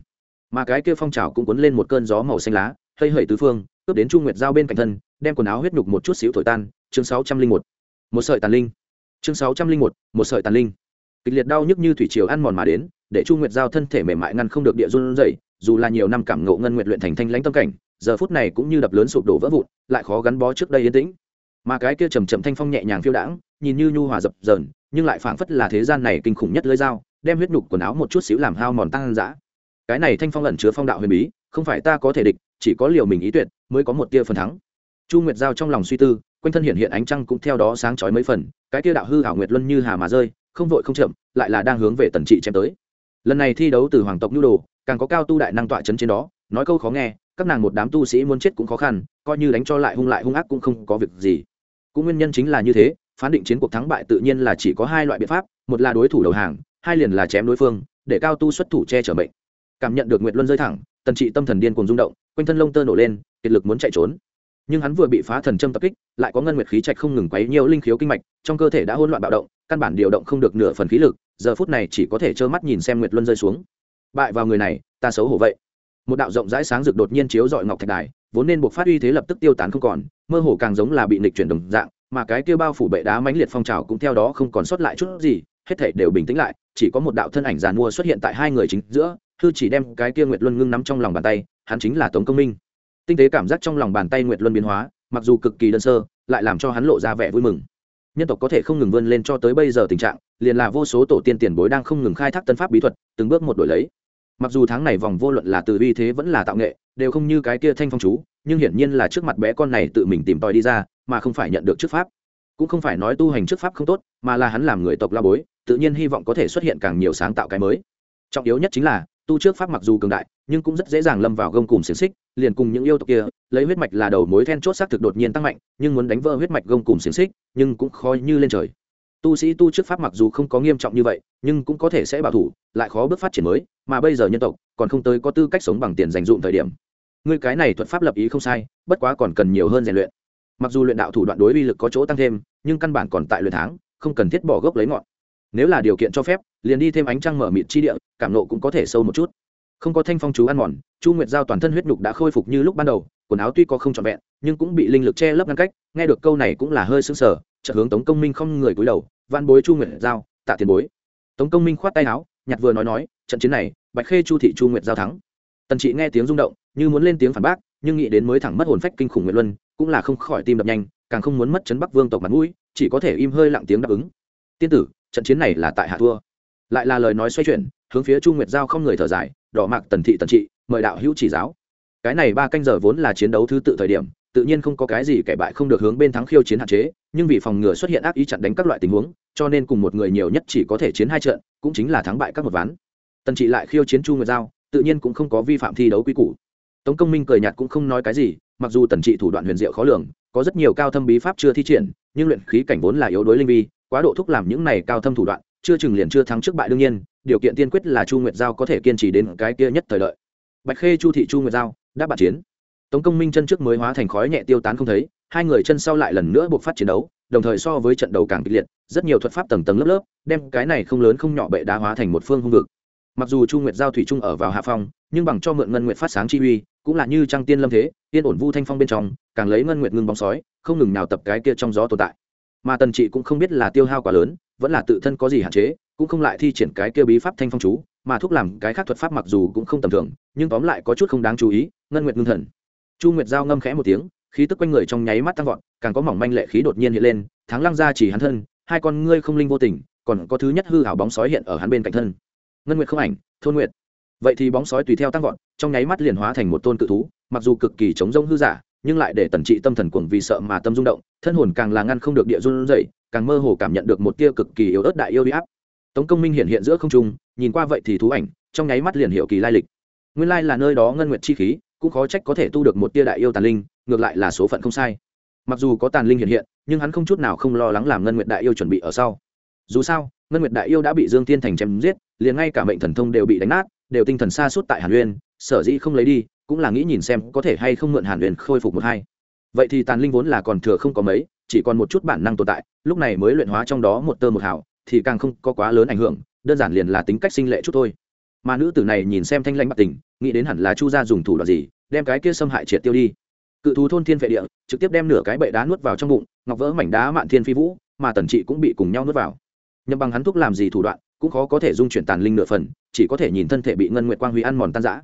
Mà cái kia phong trào cũng cuốn lên một cơn gió màu xanh lá hơi hởi tứ phương, cướp đến chu nguyệt giao bên cạnh thân, đem quần áo huyết nhục một chút xíu thổi tan. Chương sáu trăm linh một. Một sợi tàn linh. Chương sáu trăm linh một một sợi tàn linh. Kịch liệt đau nhức như thủy triều ăn mòn mà đến, để chu nguyệt giao thân thể mềm mại ngăn không được địa run rẩy, dù là nhiều năm cảm ngộ ngân nguyện luyện thành thanh lãnh tâm cảnh, giờ phút này cũng như đập lớn sụp đổ vỡ vụn, lại khó gắn bó trước đây yên tĩnh. Mà cái kia trầm trầm thanh phong nhẹ nhàng phiêu đãng, nhìn như nhu hòa dập dờn nhưng lại phảng phất là thế gian này kinh khủng nhất lưỡi dao, đem huyết nhục quần áo một chút xíu làm hao mòn tăng dã. Cái này thanh phong ẩn chứa phong đạo huyền bí, không phải ta có thể địch, chỉ có liều mình ý tuyệt mới có một tia phần thắng. Chu nguyệt giao trong lòng suy tư, quanh thân hiện hiện ánh trăng cũng theo đó sáng chói mấy phần, cái tia đạo hư hảo nguyệt luân như hà mà rơi, không vội không chậm, lại là đang hướng về tần trị chém tới. Lần này thi đấu từ hoàng tộc nhu đồ, càng có cao tu đại năng tọa chấn trên đó, nói câu khó nghe, các nàng một đám tu sĩ muốn chết cũng khó khăn, coi như đánh cho lại hung lại hung ác cũng không có việc gì. Cũng nguyên nhân chính là như thế phán định chiến cuộc thắng bại tự nhiên là chỉ có hai loại biện pháp, một là đối thủ đầu hàng, hai liền là chém đối phương, để cao tu xuất thủ che chở mệnh. Cảm nhận được nguyệt luân rơi thẳng, tần trị tâm thần điên cùng rung động, quanh thân lông tơ nổ lên, kiệt lực muốn chạy trốn. Nhưng hắn vừa bị phá thần châm tập kích, lại có ngân nguyệt khí trạch không ngừng quấy nhiều linh khiếu kinh mạch, trong cơ thể đã hỗn loạn bạo động, căn bản điều động không được nửa phần khí lực, giờ phút này chỉ có thể trơ mắt nhìn xem nguyệt luân rơi xuống. Bại vào người này, ta xấu hổ vậy. Một đạo rộng rãi sáng rực đột nhiên chiếu dọi ngọc thạch đài, vốn nên buộc phát uy thế lập tức tiêu tán không còn, mơ hồ càng giống là bị nịch chuyển đồng dạng mà cái kia bao phủ bệ đá mãnh liệt phong trào cũng theo đó không còn sót lại chút gì, hết thảy đều bình tĩnh lại, chỉ có một đạo thân ảnh giàn mua xuất hiện tại hai người chính giữa thư chỉ đem cái kia nguyệt luân ngưng nắm trong lòng bàn tay, hắn chính là tống công minh. Tinh tế cảm giác trong lòng bàn tay nguyệt luân biến hóa, mặc dù cực kỳ đơn sơ, lại làm cho hắn lộ ra vẻ vui mừng. Nhân tộc có thể không ngừng vươn lên cho tới bây giờ tình trạng, liền là vô số tổ tiên tiền bối đang không ngừng khai thác tân pháp bí thuật, từng bước một đổi lấy. Mặc dù tháng này vòng vô luận là từ uy thế vẫn là tạo nghệ, đều không như cái kia thanh phong chú, nhưng hiển nhiên là trước mặt bé con này tự mình tìm tòi đi ra mà không phải nhận được trước pháp. Cũng không phải nói tu hành trước pháp không tốt, mà là hắn làm người tộc la bối, tự nhiên hy vọng có thể xuất hiện càng nhiều sáng tạo cái mới. Trọng yếu nhất chính là, tu trước pháp mặc dù cường đại, nhưng cũng rất dễ dàng lâm vào gông cùng xiềng xích, liền cùng những yêu tộc kia, lấy huyết mạch là đầu mối then chốt xác thực đột nhiên tăng mạnh, nhưng muốn đánh vỡ huyết mạch gông cùng xiềng xích, nhưng cũng khó như lên trời. Tu sĩ tu trước pháp mặc dù không có nghiêm trọng như vậy, nhưng cũng có thể sẽ bảo thủ, lại khó bước phát triển mới, mà bây giờ nhân tộc, còn không tới có tư cách sống bằng tiền dành dụm thời điểm. Ngươi cái này thuật pháp lập ý không sai, bất quá còn cần nhiều hơn rèn luyện mặc dù luyện đạo thủ đoạn đối uy lực có chỗ tăng thêm, nhưng căn bản còn tại luyện tháng, không cần thiết bỏ gốc lấy ngọn. Nếu là điều kiện cho phép, liền đi thêm ánh trăng mở mịt chi địa, cảm nộ cũng có thể sâu một chút. Không có thanh phong chú ăn mòn, chu nguyệt giao toàn thân huyết nhục đã khôi phục như lúc ban đầu, quần áo tuy có không trọn vẹn, nhưng cũng bị linh lực che lấp ngăn cách, nghe được câu này cũng là hơi sững sờ trợ hướng tống công minh không người cúi đầu van bối chu nguyệt giao, tạ tiền bối. Tống công minh khoát tay áo, nhặt vừa nói nói, trận chiến này, bạch khê chu thị chu nguyệt giao thắng. Tần trị nghe tiếng rung động, như muốn lên tiếng phản bác, nhưng nghĩ đến mới thẳng mất hồn phách kinh khủng nguyệt luân cũng là không khỏi tim đập nhanh, càng không muốn mất chấn bắc vương tộc mặt mũi, chỉ có thể im hơi lặng tiếng đáp ứng. Tiên tử, trận chiến này là tại hạ thua. Lại là lời nói xoay chuyển, hướng phía chu nguyệt giao không người thở dài, đỏ mạc tần thị tần trị, mời đạo hữu chỉ giáo. Cái này ba canh giờ vốn là chiến đấu thứ tự thời điểm, tự nhiên không có cái gì kẻ bại không được hướng bên thắng khiêu chiến hạn chế, nhưng vì phòng ngừa xuất hiện ác ý chặn đánh các loại tình huống, cho nên cùng một người nhiều nhất chỉ có thể chiến hai trận, cũng chính là thắng bại các một ván. Tần trị lại khiêu chiến chu nguyệt giao, tự nhiên cũng không có vi phạm thi đấu quy củ. Tống công minh cười nhạt cũng không nói cái gì mặc dù tần trị thủ đoạn huyền diệu khó lường, có rất nhiều cao thâm bí pháp chưa thi triển, nhưng luyện khí cảnh vốn là yếu đối linh vi, quá độ thúc làm những này cao thâm thủ đoạn, chưa chừng liền chưa thắng trước bại đương nhiên, điều kiện tiên quyết là chu nguyệt giao có thể kiên trì đến cái kia nhất thời lợi. bạch khê chu thị chu nguyệt giao, đã bạt chiến tống công minh chân trước mới hóa thành khói nhẹ tiêu tán không thấy, hai người chân sau lại lần nữa buộc phát chiến đấu, đồng thời so với trận đầu càng kịch liệt, rất nhiều thuật pháp tầng tầng lớp lớp, đem cái này không lớn không nhỏ bệ đá hóa thành một phương hung vực mặc dù chu nguyệt giao thủy trung ở vào hạ phong, nhưng bằng cho mượn ngân nguyệt phát sáng chi uy cũng là như trăng tiên lâm thế yên ổn vu thanh phong bên trong, càng lấy ngân nguyệt ngưng bóng sói, không ngừng nào tập cái kia trong gió tồn tại. Mà tần trị cũng không biết là tiêu hao quá lớn, vẫn là tự thân có gì hạn chế, cũng không lại thi triển cái kia bí pháp thanh phong chú, mà thúc làm cái khác thuật pháp mặc dù cũng không tầm thường, nhưng tóm lại có chút không đáng chú ý, ngân nguyệt ngưng thần. Chu nguyệt giao ngâm khẽ một tiếng, khí tức quanh người trong nháy mắt tăng vọt, càng có mỏng manh lệ khí đột nhiên hiện lên, thắng lăng ra chỉ hắn thân, hai con ngươi không linh vô tình, còn có thứ nhất hư hảo bóng sói hiện ở hắn bên cạnh thân. Ngân nguyệt không ảnh, thôn nguyệt vậy thì bóng sói tùy theo tăng vọt, trong nháy mắt liền hóa thành một tôn cự thú, mặc dù cực kỳ chống rông hư giả, nhưng lại để tần trị tâm thần cuồng vì sợ mà tâm rung động, thân hồn càng là ngăn không được địa run dậy càng mơ hồ cảm nhận được một tia cực kỳ yếu ớt đại yêu huy áp. Tống công minh hiện hiện giữa không trung, nhìn qua vậy thì thú ảnh, trong nháy mắt liền hiểu kỳ lai lịch. Nguyên lai là nơi đó ngân nguyệt chi khí, cũng khó trách có thể tu được một tia đại yêu tàn linh, ngược lại là số phận không sai. Mặc dù có tàn linh hiện hiện, nhưng hắn không chút nào không lo lắng làm ngân nguyệt đại yêu chuẩn bị ở sau. Dù sao, ngân nguyệt đại yêu đã bị dương tiên thành chém giết, liền ngay cả mệnh thần thông đều bị đánh nát đều tinh thần xa suốt tại hàn uyên sở dĩ không lấy đi cũng là nghĩ nhìn xem có thể hay không mượn hàn uyên khôi phục một hai. Vậy thì tàn linh vốn là còn thừa không có mấy chỉ còn một chút bản năng tồn tại lúc này mới luyện hóa trong đó một tơ một hào, thì càng không có quá lớn ảnh hưởng đơn giản liền là tính cách sinh lệ chút thôi. Mà nữ tử này nhìn xem thanh lãnh mặt tình nghĩ đến hẳn là chu gia dùng thủ đoạn gì đem cái kia xâm hại triệt tiêu đi. Cự thú thôn thiên vệ địa trực tiếp đem nửa cái bệ đá nuốt vào trong bụng ngọc vỡ mảnh đá mạn thiên phi vũ mà tần trị cũng bị cùng nhau nuốt vào. Nhằm bằng hắn thuốc làm gì thủ đoạn cũng khó có thể dung chuyển tàn linh nửa phần, chỉ có thể nhìn thân thể bị ngân nguyệt quang huy ăn mòn tan rã.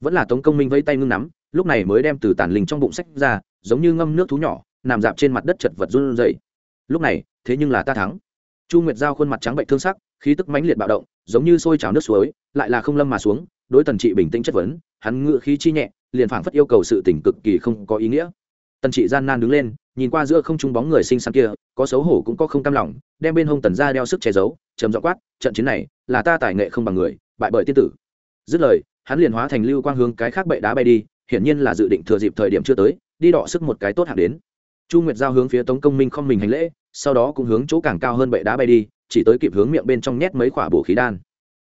Vẫn là tống công minh vẫy tay ngưng nắm, lúc này mới đem từ tàn linh trong bụng sách ra, giống như ngâm nước thú nhỏ, nằm dạp trên mặt đất chật vật run rẩy. Lúc này, thế nhưng là ta thắng. Chu nguyệt giao khuôn mặt trắng bệnh thương sắc, khí tức mãnh liệt bạo động, giống như sôi trào nước suối, lại là không lâm mà xuống, đối tần trị bình tĩnh chất vấn, hắn ngựa khí chi nhẹ, liền phảng phất yêu cầu sự tỉnh cực kỳ không có ý nghĩa. Tần trị gian nan đứng lên, nhìn qua giữa không trung bóng người xinh xắn kia, có xấu hổ cũng có không cam lòng, đem bên hông tần ra đeo sức che giấu trầm giọng quát, trận chiến này, là ta tài nghệ không bằng người, bại bởi tiên tử. Dứt lời, hắn liền hóa thành lưu quang hướng cái khác bệ đá bay đi, hiển nhiên là dự định thừa dịp thời điểm chưa tới, đi đọ sức một cái tốt hạng đến. Chu nguyệt giao hướng phía tống công minh không mình hành lễ, sau đó cũng hướng chỗ càng cao hơn bệ đá bay đi, chỉ tới kịp hướng miệng bên trong nhét mấy quả bổ khí đan.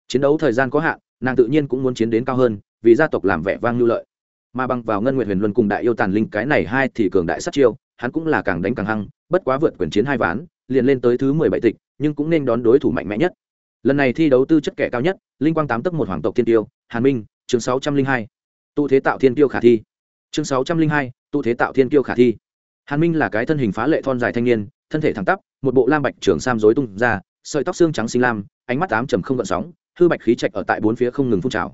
Chiến đấu thời gian có hạn, nàng tự nhiên cũng muốn chiến đến cao hơn, vì gia tộc làm vẻ vang lưu lợi. Mà bằng vào ngân nguyện huyền luân cùng đại yêu tàn linh cái này hai thì cường đại sát chiêu, hắn cũng là càng đánh càng hăng, bất quá vượt quyền chiến hai ván, liền lên tới thứ mười bảy tịch nhưng cũng nên đón đối thủ mạnh mẽ nhất. Lần này thi đấu tư chất kẻ cao nhất, linh quang tám tức một hoàng tộc thiên tiêu, hàn minh, chương sáu trăm linh hai. Tụ thế tạo thiên tiêu khả thi. Chương sáu trăm linh hai, tụ thế tạo thiên tiêu khả thi. Hàn minh là cái thân hình phá lệ thon dài thanh niên, thân thể thẳng tắp, một bộ lam bạch trưởng sam rối tung ra, sợi tóc xương trắng xinh lam, ánh mắt ám trầm không gợn sóng, hư bạch khí trạch ở tại bốn phía không ngừng phun trào.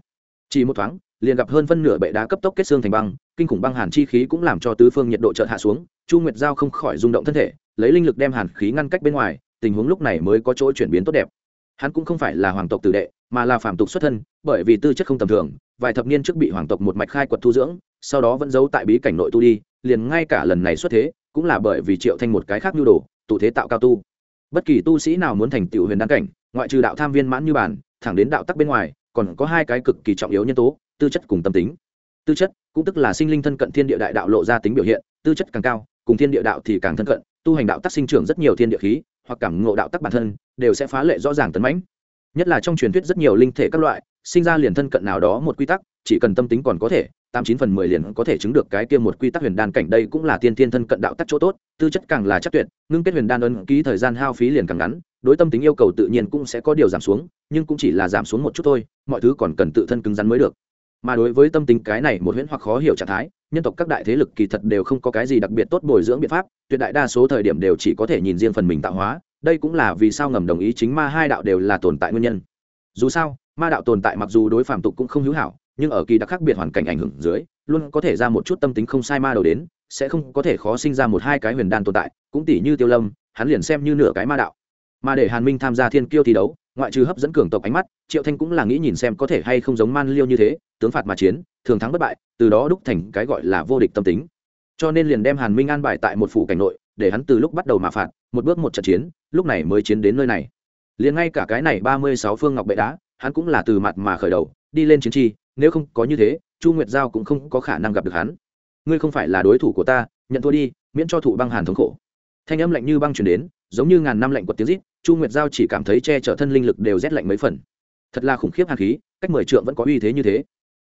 Chỉ một thoáng, liền gặp hơn phân nửa bệ đá cấp tốc kết xương thành băng, kinh khủng băng hàn chi khí cũng làm cho tứ phương nhiệt độ chợt hạ xuống, chu nguyệt giao không khỏi rung động thân thể, lấy linh lực đem hàn khí ngăn cách bên ngoài tình huống lúc này mới có chỗ chuyển biến tốt đẹp. Hắn cũng không phải là hoàng tộc tử đệ, mà là phạm tục xuất thân, bởi vì tư chất không tầm thường, vài thập niên trước bị hoàng tộc một mạch khai quật thu dưỡng, sau đó vẫn giấu tại bí cảnh nội tu đi, liền ngay cả lần này xuất thế, cũng là bởi vì triệu thanh một cái khác nhu đồ, tụ thế tạo cao tu. Bất kỳ tu sĩ nào muốn thành tựu huyền đan cảnh, ngoại trừ đạo tham viên mãn như bản, thẳng đến đạo tắc bên ngoài, còn có hai cái cực kỳ trọng yếu nhân tố, tư chất cùng tâm tính. Tư chất, cũng tức là sinh linh thân cận thiên địa đại đạo lộ ra tính biểu hiện, tư chất càng cao cùng thiên địa đạo thì càng thân cận, tu hành đạo tắc sinh trưởng rất nhiều thiên địa khí, hoặc cảm ngộ đạo tắc bản thân, đều sẽ phá lệ rõ ràng tấn mãnh. Nhất là trong truyền thuyết rất nhiều linh thể các loại, sinh ra liền thân cận nào đó một quy tắc, chỉ cần tâm tính còn có thể, tám chín phần mười liền có thể chứng được cái kia một quy tắc huyền đan cảnh đây cũng là tiên tiên thân cận đạo tắc chỗ tốt, tư chất càng là chắc tuyệt, ngưng kết huyền đan ấn ký thời gian hao phí liền càng ngắn, đối tâm tính yêu cầu tự nhiên cũng sẽ có điều giảm xuống, nhưng cũng chỉ là giảm xuống một chút thôi, mọi thứ còn cần tự thân cứng rắn mới được mà đối với tâm tính cái này một huyễn hoặc khó hiểu trạng thái, nhân tộc các đại thế lực kỳ thật đều không có cái gì đặc biệt tốt bồi dưỡng biện pháp, tuyệt đại đa số thời điểm đều chỉ có thể nhìn riêng phần mình tạo hóa, đây cũng là vì sao ngầm đồng ý chính ma hai đạo đều là tồn tại nguyên nhân. Dù sao, ma đạo tồn tại mặc dù đối phạm tục cũng không hữu hảo, nhưng ở kỳ đặc khác biệt hoàn cảnh ảnh hưởng dưới, luôn có thể ra một chút tâm tính không sai ma đầu đến, sẽ không có thể khó sinh ra một hai cái huyền đan tồn tại, cũng tỷ như tiêu lâm, hắn liền xem như nửa cái ma đạo. Mà để hàn minh tham gia thiên kiêu thi đấu ngoại trừ hấp dẫn cường tộc ánh mắt, triệu thanh cũng là nghĩ nhìn xem có thể hay không giống man liêu như thế, tướng phạt mà chiến, thường thắng bất bại, từ đó đúc thành cái gọi là vô địch tâm tính. Cho nên liền đem hàn minh an bài tại một phủ cảnh nội, để hắn từ lúc bắt đầu mà phạt, một bước một trận chiến, lúc này mới chiến đến nơi này. Liền ngay cả cái này ba mươi sáu phương ngọc bệ đá, hắn cũng là từ mặt mà khởi đầu, đi lên chiến tri nếu không có như thế, chu nguyệt giao cũng không có khả năng gặp được hắn. Ngươi không phải là đối thủ của ta, nhận thua đi, miễn cho thụ băng hàn thống khổ. Thanh âm lạnh như băng chuyển đến, giống như ngàn năm lạnh quật tiếng rít chu nguyệt giao chỉ cảm thấy che chở thân linh lực đều rét lạnh mấy phần. Thật là khủng khiếp hàn khí, cách mười trượng vẫn có uy thế như thế.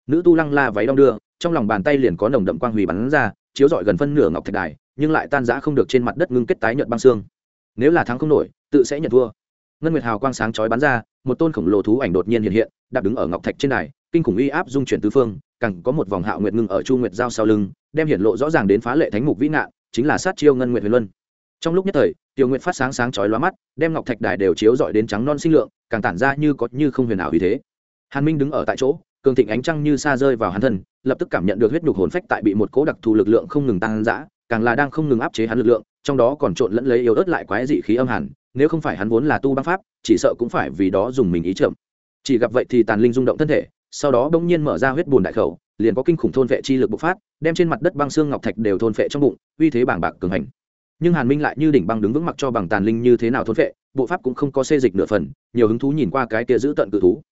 Nữ tu lăng la váy đong đưa, trong lòng bàn tay liền có nồng đậm quang hủy bắn ra, chiếu rọi gần phân nửa ngọc thạch đài, nhưng lại tan rã không được trên mặt đất ngưng kết tái nhợt băng xương. Nếu là thắng không nổi, tự sẽ nhận thua. Ngân nguyệt hào quang sáng chói bắn ra, một tôn khổng lồ thú ảnh đột nhiên hiện hiện, đạp đứng ở ngọc thạch trên đài, kinh khủng uy áp dung chuyển tứ phương, càng có một vòng hạo nguyệt ngưng ở chu nguyệt giao sau lưng, đem hiện lộ rõ ràng đến phá lệ thánh mục vĩ nạn chính là sát chiêu ngân nguyệt huyền luân trong lúc nhất thời, tiểu nguyệt phát sáng sáng chói lóa mắt, đem ngọc thạch đài đều chiếu dọi đến trắng non sinh lượng, càng tản ra như có như không huyền ảo như thế. Hàn minh đứng ở tại chỗ, cường thịnh ánh trăng như xa rơi vào hắn thân, lập tức cảm nhận được huyết nhục hồn phách tại bị một cố đặc thù lực lượng không ngừng tăng dã, càng là đang không ngừng áp chế hắn lực lượng, trong đó còn trộn lẫn lấy yếu ớt lại quái dị khí âm hàn, nếu không phải hắn vốn là tu băng pháp, chỉ sợ cũng phải vì đó dùng mình ý chậm. Chỉ gặp vậy thì tàn linh rung động thân thể, sau đó bỗng nhiên mở ra huyết bùn đại khẩu, liền có kinh khủng thôn vệ chi lực bộc phát, đem trên mặt đất băng xương ngọc thạch đều thôn vệ trong bụng, uy thế bảng bạc cường hành nhưng hàn minh lại như đỉnh băng đứng vững mặc cho bằng tàn linh như thế nào thốn vệ bộ pháp cũng không có xê dịch nửa phần, nhiều hứng thú nhìn qua cái kia giữ tận cự thú.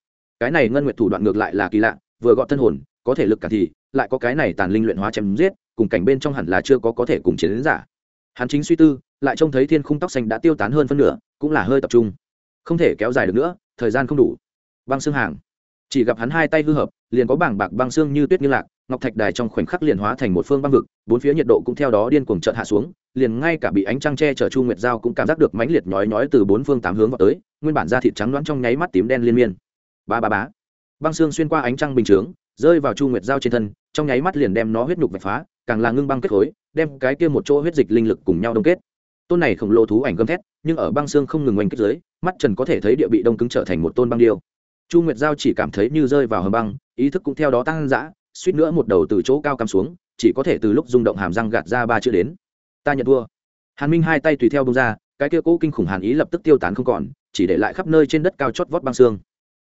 Cái này ngân nguyệt thủ đoạn ngược lại là kỳ lạ, vừa gọn thân hồn, có thể lực cả thì, lại có cái này tàn linh luyện hóa chém giết, cùng cảnh bên trong hẳn là chưa có có thể cùng chiến đến giả. Hắn chính suy tư, lại trông thấy thiên khung tóc xanh đã tiêu tán hơn phân nửa, cũng là hơi tập trung. Không thể kéo dài được nữa, thời gian không đủ. Băng xương hàng. Chỉ gặp hắn hai tay hư hợp, liền có bảng bạc băng xương như tuyết như lạc, ngọc thạch đài trong khoảnh khắc liền hóa thành một phương băng vực, bốn phía nhiệt độ cũng theo đó điên cuồng trợn hạ xuống liền ngay cả bị ánh trăng che chở chu nguyệt giao cũng cảm giác được mãnh liệt nhói nhói từ bốn phương tám hướng vào tới, nguyên bản da thịt trắng loãng trong nháy mắt tím đen liên miên. Ba ba bá băng xương xuyên qua ánh trăng bình chướng, rơi vào chu nguyệt giao trên thân, trong nháy mắt liền đem nó huyết nhục vạch phá, càng là ngưng băng kết khối, đem cái kia một chỗ huyết dịch linh lực cùng nhau đông kết. Tôn này khổng lồ thú ảnh gầm thét, nhưng ở băng xương không ngừng oanh kết dưới, mắt trần có thể thấy địa bị đông cứng trở thành một tôn băng điêu. Chu nguyệt giao chỉ cảm thấy như rơi vào hầm băng, ý thức cũng theo đó tăng dã, suýt nữa một đầu từ chỗ cao cắm xuống, chỉ có thể từ lúc rung động hàm răng gạt ra ba chữ đến ta nhận thua. Hàn minh hai tay tùy theo bông ra, cái kia cũ kinh khủng hàn ý lập tức tiêu tán không còn, chỉ để lại khắp nơi trên đất cao chót vót băng xương.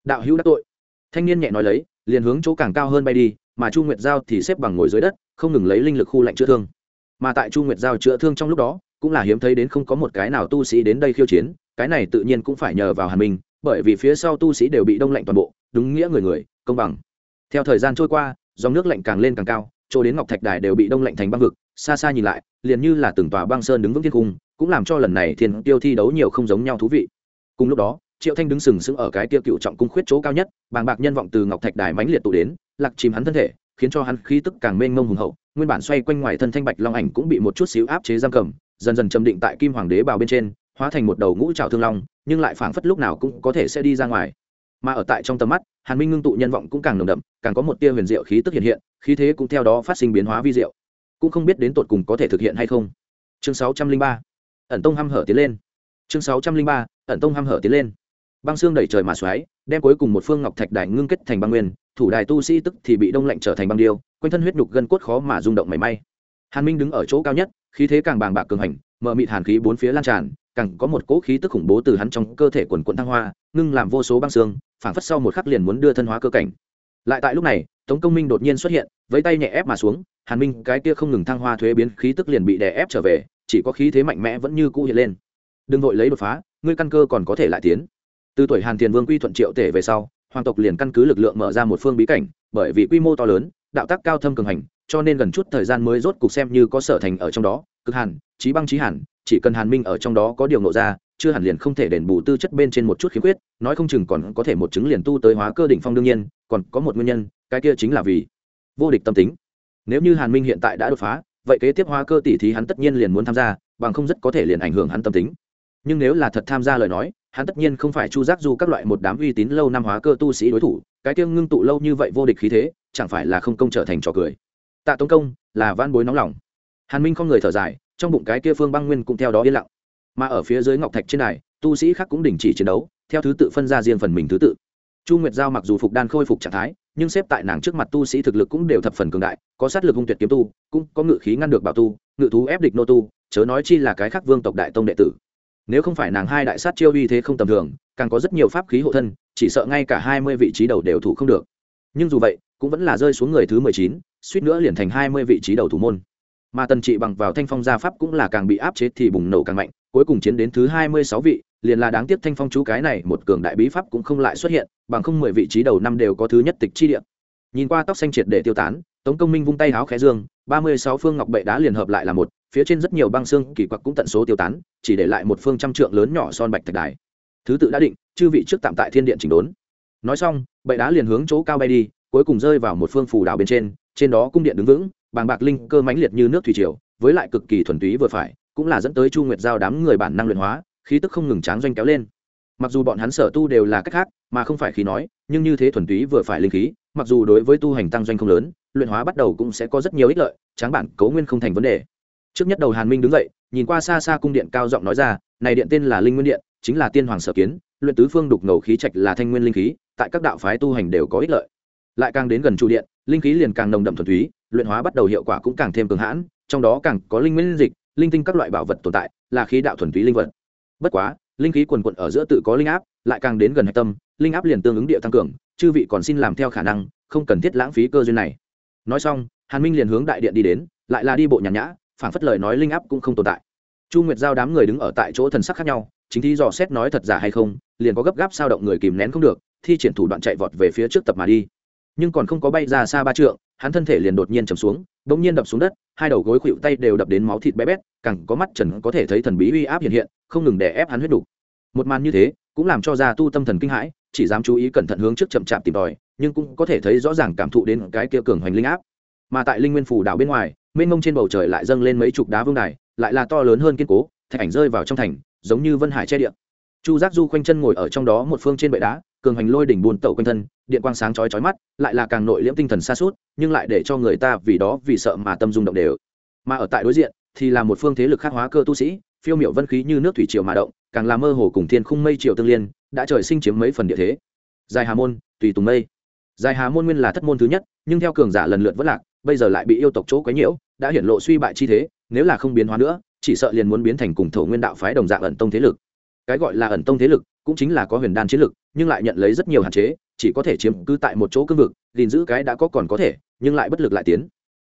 Đạo hữu đắc tội. Thanh niên nhẹ nói lấy, liền hướng chỗ càng cao hơn bay đi, mà chu nguyệt giao thì xếp bằng ngồi dưới đất, không ngừng lấy linh lực khu lạnh chữa thương. Mà tại chu nguyệt giao chữa thương trong lúc đó, cũng là hiếm thấy đến không có một cái nào tu sĩ đến đây khiêu chiến, cái này tự nhiên cũng phải nhờ vào hàn minh, bởi vì phía sau tu sĩ đều bị đông lạnh toàn bộ, đúng nghĩa người người, công bằng. Theo thời gian trôi qua, dòng nước lạnh càng lên càng cao, chỗ đến ngọc thạch đài đều bị đông lạnh thành băng vực xa xa nhìn lại, liền như là từng tòa băng sơn đứng vững thiên cung, cũng làm cho lần này thiên tiêu thi đấu nhiều không giống nhau thú vị. Cùng lúc đó, triệu thanh đứng sừng sững ở cái tiêu cựu trọng cung khuyết chỗ cao nhất, bàng bạc nhân vọng từ ngọc thạch đài mãnh liệt tụ đến, lạc chìm hắn thân thể, khiến cho hắn khí tức càng mênh mông hùng hậu, nguyên bản xoay quanh ngoài thân thanh bạch long ảnh cũng bị một chút xíu áp chế giam cầm, dần dần châm định tại kim hoàng đế bào bên trên, hóa thành một đầu ngũ trào thương long, nhưng lại phảng phất lúc nào cũng có thể sẽ đi ra ngoài. Mà ở tại trong tầm mắt, hàn minh ngưng tụ nhân vọng cũng càng nồng đậm, càng có một tia huyền diệu khí tức hiện hiện, khí thế cũng theo đó phát sinh biến hóa vi diệu cũng không biết đến tột cùng có thể thực hiện hay không. Chương sáu trăm linh ba, ẩn tông hăm hở tiến lên. Chương sáu trăm linh ba, ẩn tông hăm hở tiến lên. Băng xương đẩy trời mà xoáy, đem cuối cùng một phương ngọc thạch đài ngưng kết thành băng nguyên, thủ đài tu sĩ tức thì bị đông lạnh trở thành băng điêu, quanh thân huyết nhục gân cốt khó mà rung động mảy may. Hàn minh đứng ở chỗ cao nhất, khí thế càng bàng bạc cường hành mở mịt hàn khí bốn phía lan tràn, càng có một cỗ khí tức khủng bố từ hắn trong cơ thể quần quận thăng hoa, ngưng làm vô số băng xương, phảng phất sau một khắc liền muốn đưa thân hóa cơ cảnh. Lại tại lúc này, tống công minh đột nhiên xuất hiện với tay nhẹ ép mà xuống hàn minh, cái kia không ngừng thăng hoa thuế biến khí tức liền bị đè ép trở về, chỉ có khí thế mạnh mẽ vẫn như cũ hiện lên. Đừng vội lấy đột phá, ngươi căn cơ còn có thể lại tiến. Từ tuổi hàn thiền vương quy thuận triệu tể về sau, hoàng tộc liền căn cứ lực lượng mở ra một phương bí cảnh, bởi vì quy mô to lớn, đạo tác cao thâm cường hành, cho nên gần chút thời gian mới rốt cục xem như có sở thành ở trong đó, cực hàn trí băng trí hàn, chỉ cần hàn minh ở trong đó có điều nộ ra, chưa hẳn liền không thể đền bù tư chất bên trên một chút khiếm khuyết, nói không chừng còn có thể một chứng liền tu tới hóa cơ đỉnh phong đương nhiên, còn có một nguyên nhân, cái kia chính là vì vô địch tâm tính nếu như hàn minh hiện tại đã đột phá, vậy kế tiếp hóa cơ tỷ thí hắn tất nhiên liền muốn tham gia, bằng không rất có thể liền ảnh hưởng hắn tâm tính. Nhưng nếu là thật tham gia lời nói, hắn tất nhiên không phải chu giác du các loại một đám uy tín lâu năm hóa cơ tu sĩ đối thủ, cái tiêu ngưng tụ lâu như vậy vô địch khí thế, chẳng phải là không công trở thành trò cười. Tạ tống công, là van bối nóng lòng. Hàn minh không người thở dài, trong bụng cái kia phương băng nguyên cũng theo đó yên lặng. Mà ở phía dưới ngọc thạch trên này tu sĩ khác cũng đình chỉ chiến đấu, theo thứ tự phân ra riêng phần mình thứ tự. Chu nguyệt giao mặc dù phục đan khôi phục trạng thái nhưng xếp tại nàng trước mặt tu sĩ thực lực cũng đều thập phần cường đại, có sát lực hung tuyệt kiếm tu, cũng có ngự khí ngăn được bảo tu, ngự thú ép địch nô tu, chớ nói chi là cái khác vương tộc đại tông đệ tử. Nếu không phải nàng hai đại sát chiêu uy thế không tầm thường, càng có rất nhiều pháp khí hộ thân, chỉ sợ ngay cả hai mươi vị trí đầu đều thủ không được. Nhưng dù vậy, cũng vẫn là rơi xuống người thứ mười chín, suýt nữa liền thành hai mươi vị trí đầu thủ môn. Mà tần trị bằng vào thanh phong gia pháp cũng là càng bị áp chế thì bùng nổ càng mạnh, cuối cùng chiến đến thứ hai mươi sáu vị liền là đáng tiếc thanh phong chú cái này một cường đại bí pháp cũng không lại xuất hiện, bằng không mười vị trí đầu năm đều có thứ nhất tịch chi địa. Nhìn qua tóc xanh triệt để tiêu tán, tống công minh vung tay háo khẽ dương, ba mươi sáu phương ngọc bệ đá liền hợp lại là một, phía trên rất nhiều băng xương kỳ quặc cũng tận số tiêu tán, chỉ để lại một phương trăm trượng lớn nhỏ son bạch thạch đài. Thứ tự đã định, chư vị trước tạm tại thiên điện chỉnh đốn. Nói xong, bệ đá liền hướng chỗ cao bay đi, cuối cùng rơi vào một phương phù đảo bên trên trên đó cung điện đứng vững, bàng bạc linh cơ mãnh liệt như nước thủy triều, với lại cực kỳ thuần túy vừa phải, cũng là dẫn tới chu nguyệt giao đám người bản năng luyện hóa khí tức không ngừng tráng doanh kéo lên. Mặc dù bọn hắn sở tu đều là cách khác, mà không phải khí nói, nhưng như thế thuần túy vừa phải linh khí, mặc dù đối với tu hành tăng doanh không lớn, luyện hóa bắt đầu cũng sẽ có rất nhiều ích lợi, tráng bản cấu nguyên không thành vấn đề. Trước nhất đầu hàn minh đứng dậy, nhìn qua xa xa cung điện cao giọng nói ra, này điện tên là linh nguyên điện, chính là tiên hoàng sở kiến, luyện tứ phương đục ngầu khí trạch là thanh nguyên linh khí, tại các đạo phái tu hành đều có ích lợi. Lại càng đến gần trụ điện, linh khí liền càng nồng đậm thuần túy, luyện hóa bắt đầu hiệu quả cũng càng thêm cường hãn, trong đó càng có linh nguyên dịch, linh tinh các loại bảo vật tồn tại, là khí đạo thuần túy linh vật bất quá, linh khí quần quận ở giữa tự có linh áp, lại càng đến gần hạch tâm, linh áp liền tương ứng địa tăng cường, chư vị còn xin làm theo khả năng, không cần thiết lãng phí cơ duyên này. Nói xong, hàn minh liền hướng đại điện đi đến, lại là đi bộ nhàn nhã phản phất lời nói linh áp cũng không tồn tại. Chu nguyệt giao đám người đứng ở tại chỗ thần sắc khác nhau, chính thi dò xét nói thật giả hay không, liền có gấp gáp sao động người kìm nén không được, thi triển thủ đoạn chạy vọt về phía trước tập mà đi nhưng còn không có bay ra xa ba trượng, hắn thân thể liền đột nhiên chầm xuống đ ỗ n g nhiên đập xuống đất, hai đầu gối khuỵu tay đều đập đến máu thịt bé bét, càng có mắt trần có thể thấy thần bí uy áp hiện hiện, không ngừng đè ép hắn huyết đục. Một màn như thế, cũng làm cho gia tu tâm thần kinh hãi, chỉ dám chú ý cẩn thận hướng trước chậm chạp tìm tòi, nhưng cũng có thể thấy rõ ràng cảm thụ đến cái kia cường hoành linh áp. Mà tại linh nguyên phủ đảo bên ngoài, mênh mông trên bầu trời lại dâng lên mấy chục đá vương đài, lại là to lớn hơn kiên cố, thạch ảnh rơi vào trong thành, giống như vân hải che điện chu giác du khoanh chân ngồi ở trong đó một phương trên bệ đá cường hành lôi đỉnh buồn tẩu quanh thân, điện quang sáng chói chói mắt, lại là càng nội liễm tinh thần xa suốt, nhưng lại để cho người ta vì đó vì sợ mà tâm dung động đều. Mà ở tại đối diện, thì là một phương thế lực khác hóa cơ tu sĩ, phiêu miểu vân khí như nước thủy triều mà động, càng là mơ hồ cùng thiên khung mây triều tương liên, đã trời sinh chiếm mấy phần địa thế. Dài hà môn, tùy tùng mây. Dài hà môn nguyên là thất môn thứ nhất, nhưng theo cường giả lần lượt vỡ lạc, bây giờ lại bị yêu tộc chỗ quấy nhiễu, đã hiển lộ suy bại chi thế, nếu là không biến hóa nữa, chỉ sợ liền muốn biến thành cùng thổ nguyên đạo phái đồng dạng ẩn tông thế lực cái gọi là ẩn tông thế lực cũng chính là có huyền đan chiến lực, nhưng lại nhận lấy rất nhiều hạn chế, chỉ có thể chiếm cứ tại một chỗ cương vực, gìn giữ cái đã có còn có thể, nhưng lại bất lực lại tiến.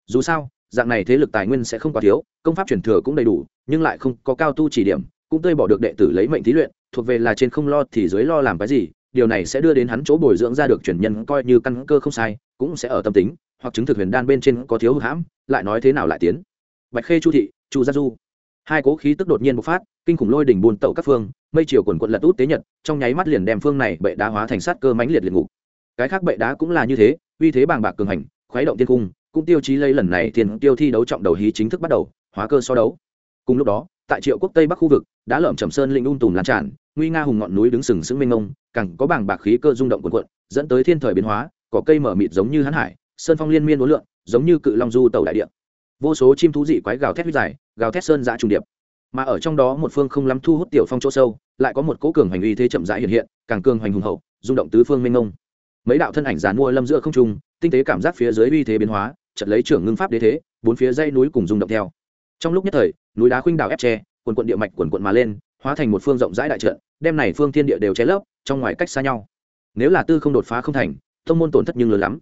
Dù sao, dạng này thế lực tài nguyên sẽ không quá thiếu, công pháp truyền thừa cũng đầy đủ, nhưng lại không có cao tu chỉ điểm, cũng tươi bỏ được đệ tử lấy mệnh thí luyện, thuộc về là trên không lo thì dưới lo làm cái gì, điều này sẽ đưa đến hắn chỗ bồi dưỡng ra được truyền nhân coi như căn cơ không sai, cũng sẽ ở tâm tính, hoặc chứng thực huyền đan bên trên có thiếu hữu hãm, lại nói thế nào lại tiến. Bạch khê chu thị, chu gia du hai cố khí tức đột nhiên bộc phát, kinh khủng lôi đỉnh buôn tẩu các phương, mây chiều quần quận lật út tế nhật, trong nháy mắt liền đem phương này bệ đá hóa thành sát cơ mãnh liệt liệt ngục. Cái khác bệ đá cũng là như thế, uy thế bàng bạc cường hành, khuấy động tiên cung, cũng tiêu chí lấy lần này tiền tiêu thi đấu trọng đầu hí chính thức bắt đầu, hóa cơ so đấu. Cùng lúc đó, tại triệu quốc tây bắc khu vực, đã lởm trầm sơn linh ung tùm lan tràn, nguy nga hùng ngọn núi đứng sừng sững mênh mông, càng có bảng bạc khí cơ rung động quần quận dẫn tới thiên thời biến hóa có cây mở mịt giống như hắn hải, sơn phong liên miên uốn lượn, giống như cự long du tàu đại địa. Vô số chim thú dị quái gào thét dài gào thét sơn giã trùng điệp. Mà ở trong đó một phương không lắm thu hút tiểu phong chỗ sâu, lại có một cỗ cường hành uy thế chậm rãi hiện hiện, càng cường hành hùng hậu, rung động tứ phương minh ngông mấy đạo thân ảnh dàn mua lâm giữa không trung, tinh tế cảm giác phía dưới uy thế biến hóa trận lấy trưởng ngưng pháp đế thế, bốn phía dây núi cùng rung động theo. Trong lúc nhất thời, núi đá khuynh đảo ép tre quần quận địa mạch quần quận mà lên, hóa thành một phương rộng rãi đại trận, đem này phương thiên địa đều che lấp, trong ngoài cách xa nhau. Nếu là tư không đột phá không thành thông môn tổn thất nhưng lớn lắm.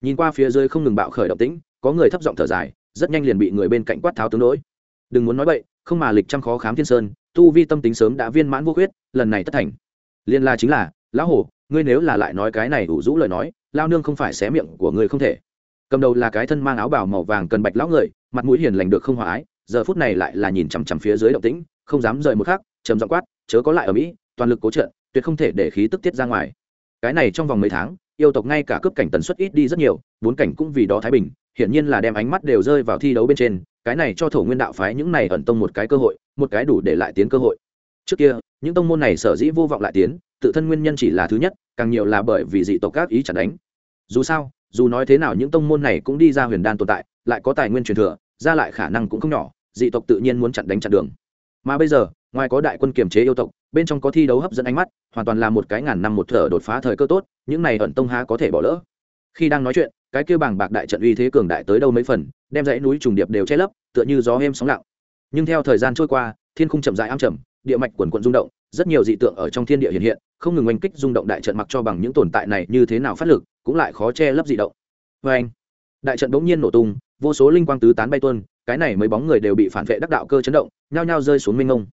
Nhìn qua phía dưới không ngừng bạo khởi động tĩnh, có người thấp giọng thở dài, rất nhanh liền bị người bên cạnh quát tháo tướng đối đừng muốn nói vậy không mà lịch trăm khó khám thiên sơn tu vi tâm tính sớm đã viên mãn vô khuyết lần này tất thành. Liên la chính là lão hổ ngươi nếu là lại nói cái này đủ rũ lời nói lao nương không phải xé miệng của ngươi không thể. Cầm đầu là cái thân mang áo bào màu vàng cần bạch lão người mặt mũi hiền lành được không hòa ái giờ phút này lại là nhìn chằm chằm phía dưới động tĩnh không dám rời một khắc trầm giọng quát chớ có lại ở mỹ toàn lực cố trợ, tuyệt không thể để khí tức tiết ra ngoài. Cái này trong vòng mấy tháng yêu tộc ngay cả cướp cảnh tần suất ít đi rất nhiều bốn cảnh cũng vì đó thái bình hiển nhiên là đem ánh mắt đều rơi vào thi đấu bên trên, cái này cho thổ nguyên đạo phái những này ẩn tông một cái cơ hội, một cái đủ để lại tiến cơ hội. Trước kia, những tông môn này sở dĩ vô vọng lại tiến, tự thân nguyên nhân chỉ là thứ nhất, càng nhiều là bởi vì dị tộc các ý chẳng đánh. Dù sao, dù nói thế nào những tông môn này cũng đi ra huyền đan tồn tại, lại có tài nguyên truyền thừa, ra lại khả năng cũng không nhỏ, dị tộc tự nhiên muốn chặn đánh chặn đường. Mà bây giờ, ngoài có đại quân kiềm chế yêu tộc, bên trong có thi đấu hấp dẫn ánh mắt, hoàn toàn là một cái ngàn năm một thở đột phá thời cơ tốt, những này ẩn tông há có thể bỏ lỡ. Khi đang nói chuyện cái kia bảng bạc đại trận uy thế cường đại tới đâu mấy phần, đem dãy núi trùng điệp đều che lấp, tựa như gió êm sóng lặng. Nhưng theo thời gian trôi qua, thiên khung chậm dại am trầm, địa mạch quần quận rung động, rất nhiều dị tượng ở trong thiên địa hiện hiện, không ngừng oanh kích rung động đại trận mặc cho bằng những tồn tại này như thế nào phát lực, cũng lại khó che lấp dị động. Vê anh đại trận bỗng nhiên nổ tung, vô số linh quang tứ tán bay tuân cái này mấy bóng người đều bị phản vệ đắc đạo cơ chấn động, nhao nhao rơi xuống minh ngông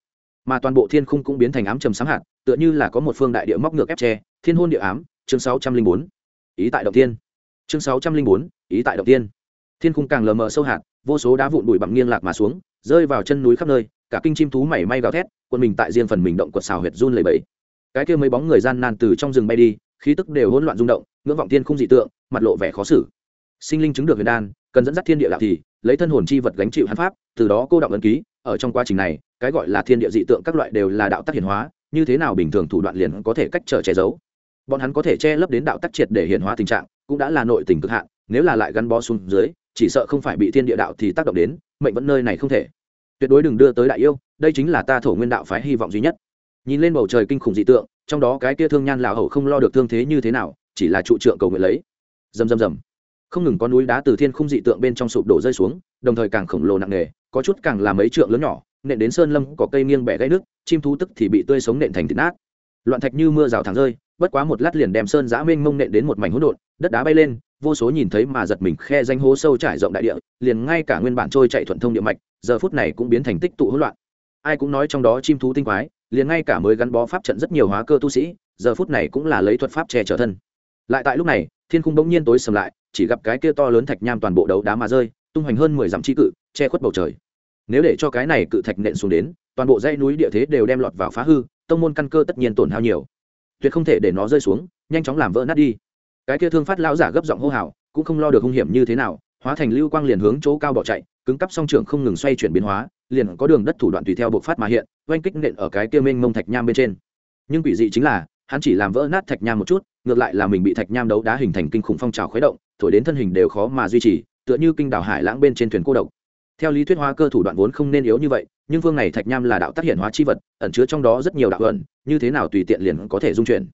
mà toàn bộ thiên khung cũng biến thành ám trầm sáng hạt, tựa như là có một phương đại địa móc ngược ép tre thiên hôn địa ám, chương sáu trăm linh bốn. Ý tại động tiên chương sáu trăm linh bốn, ý tại động tiên. Thiên khung càng lờ mờ sâu hạt, vô số đá vụn bụi bặm nghiêng lạc mà xuống, rơi vào chân núi khắp nơi, cả kinh chim thú mảy may gào thét, quân mình tại riêng phần mình động quật xào huyệt run lầy bẫy cái kia mấy bóng người gian nan từ trong rừng bay đi, khí tức đều hỗn loạn rung động, ngưỡng vọng thiên khung dị tượng, mặt lộ vẻ khó xử. Sinh linh chứng được huyền đan, cần dẫn dắt thiên địa đạo thì, lấy thân hồn chi vật gánh chịu hắn pháp, từ đó cô động ấn ký, ở trong quá trình này, cái gọi là thiên địa dị tượng các loại đều là đạo tác hiển hóa, như thế nào bình thường thủ đoạn liền có thể cách trở che giấu. Bọn hắn có thể che lấp đến đạo tác triệt để hiển hóa tình trạng cũng đã là nội tình cực hạn, nếu là lại gắn bó xuống dưới, chỉ sợ không phải bị thiên địa đạo thì tác động đến, mệnh vẫn nơi này không thể. Tuyệt đối đừng đưa tới đại yêu, đây chính là ta thổ nguyên đạo phái hy vọng duy nhất. Nhìn lên bầu trời kinh khủng dị tượng, trong đó cái kia thương nhan lão hầu không lo được thương thế như thế nào, chỉ là trụ trượng cầu nguyện lấy. Rầm rầm rầm. Không ngừng có núi đá từ thiên khung dị tượng bên trong sụp đổ rơi xuống, đồng thời càng khổng lồ nặng nề, có chút càng là mấy trượng lớn nhỏ, nện đến sơn lâm có cây nghiêng bẻ gãy nước chim thú tức thì bị tươi sống nện thành thịt nát. Loạn thạch như mưa rào thẳng rơi bất quá một lát liền đem sơn giã mênh mông nện đến một mảnh hỗn độn, đất đá bay lên, vô số nhìn thấy mà giật mình khe danh hố sâu trải rộng đại địa, liền ngay cả nguyên bản trôi chạy thuận thông địa mạch, giờ phút này cũng biến thành tích tụ hỗn loạn. Ai cũng nói trong đó chim thú tinh quái, liền ngay cả mới gắn bó pháp trận rất nhiều hóa cơ tu sĩ, giờ phút này cũng là lấy thuật pháp che trở thân. Lại tại lúc này, thiên khung bỗng nhiên tối sầm lại, chỉ gặp cái kia to lớn thạch nham toàn bộ đấu đá mà rơi, tung hoành hơn mười dặm chi cự, che khuất bầu trời. Nếu để cho cái này cự thạch nện xuống đến, toàn bộ dãy núi địa thế đều đem lọt vào phá hư, tông môn căn cơ tất nhiên tổn hao nhiều tuyệt không thể để nó rơi xuống, nhanh chóng làm vỡ nát đi. Cái kia thương phát lão giả gấp giọng hô hào, cũng không lo được hung hiểm như thế nào, hóa thành lưu quang liền hướng chỗ cao bỏ chạy, cứng cắp song trường không ngừng xoay chuyển biến hóa, liền có đường đất thủ đoạn tùy theo bộc phát mà hiện, oanh kích nện ở cái kia mênh mông thạch nham bên trên. Nhưng quỷ dị chính là, hắn chỉ làm vỡ nát thạch nham một chút, ngược lại là mình bị thạch nham đấu đá hình thành kinh khủng phong trào khuấy động, thổi đến thân hình đều khó mà duy trì, tựa như kinh đảo hải lãng bên trên thuyền cô độc theo lý thuyết hóa cơ thủ đoạn vốn không nên yếu như vậy, nhưng phương này thạch nham là đạo tác hiện hóa chi vật, ẩn chứa trong đó rất nhiều đạo ẩn, như thế nào tùy tiện liền có thể dung chuyển.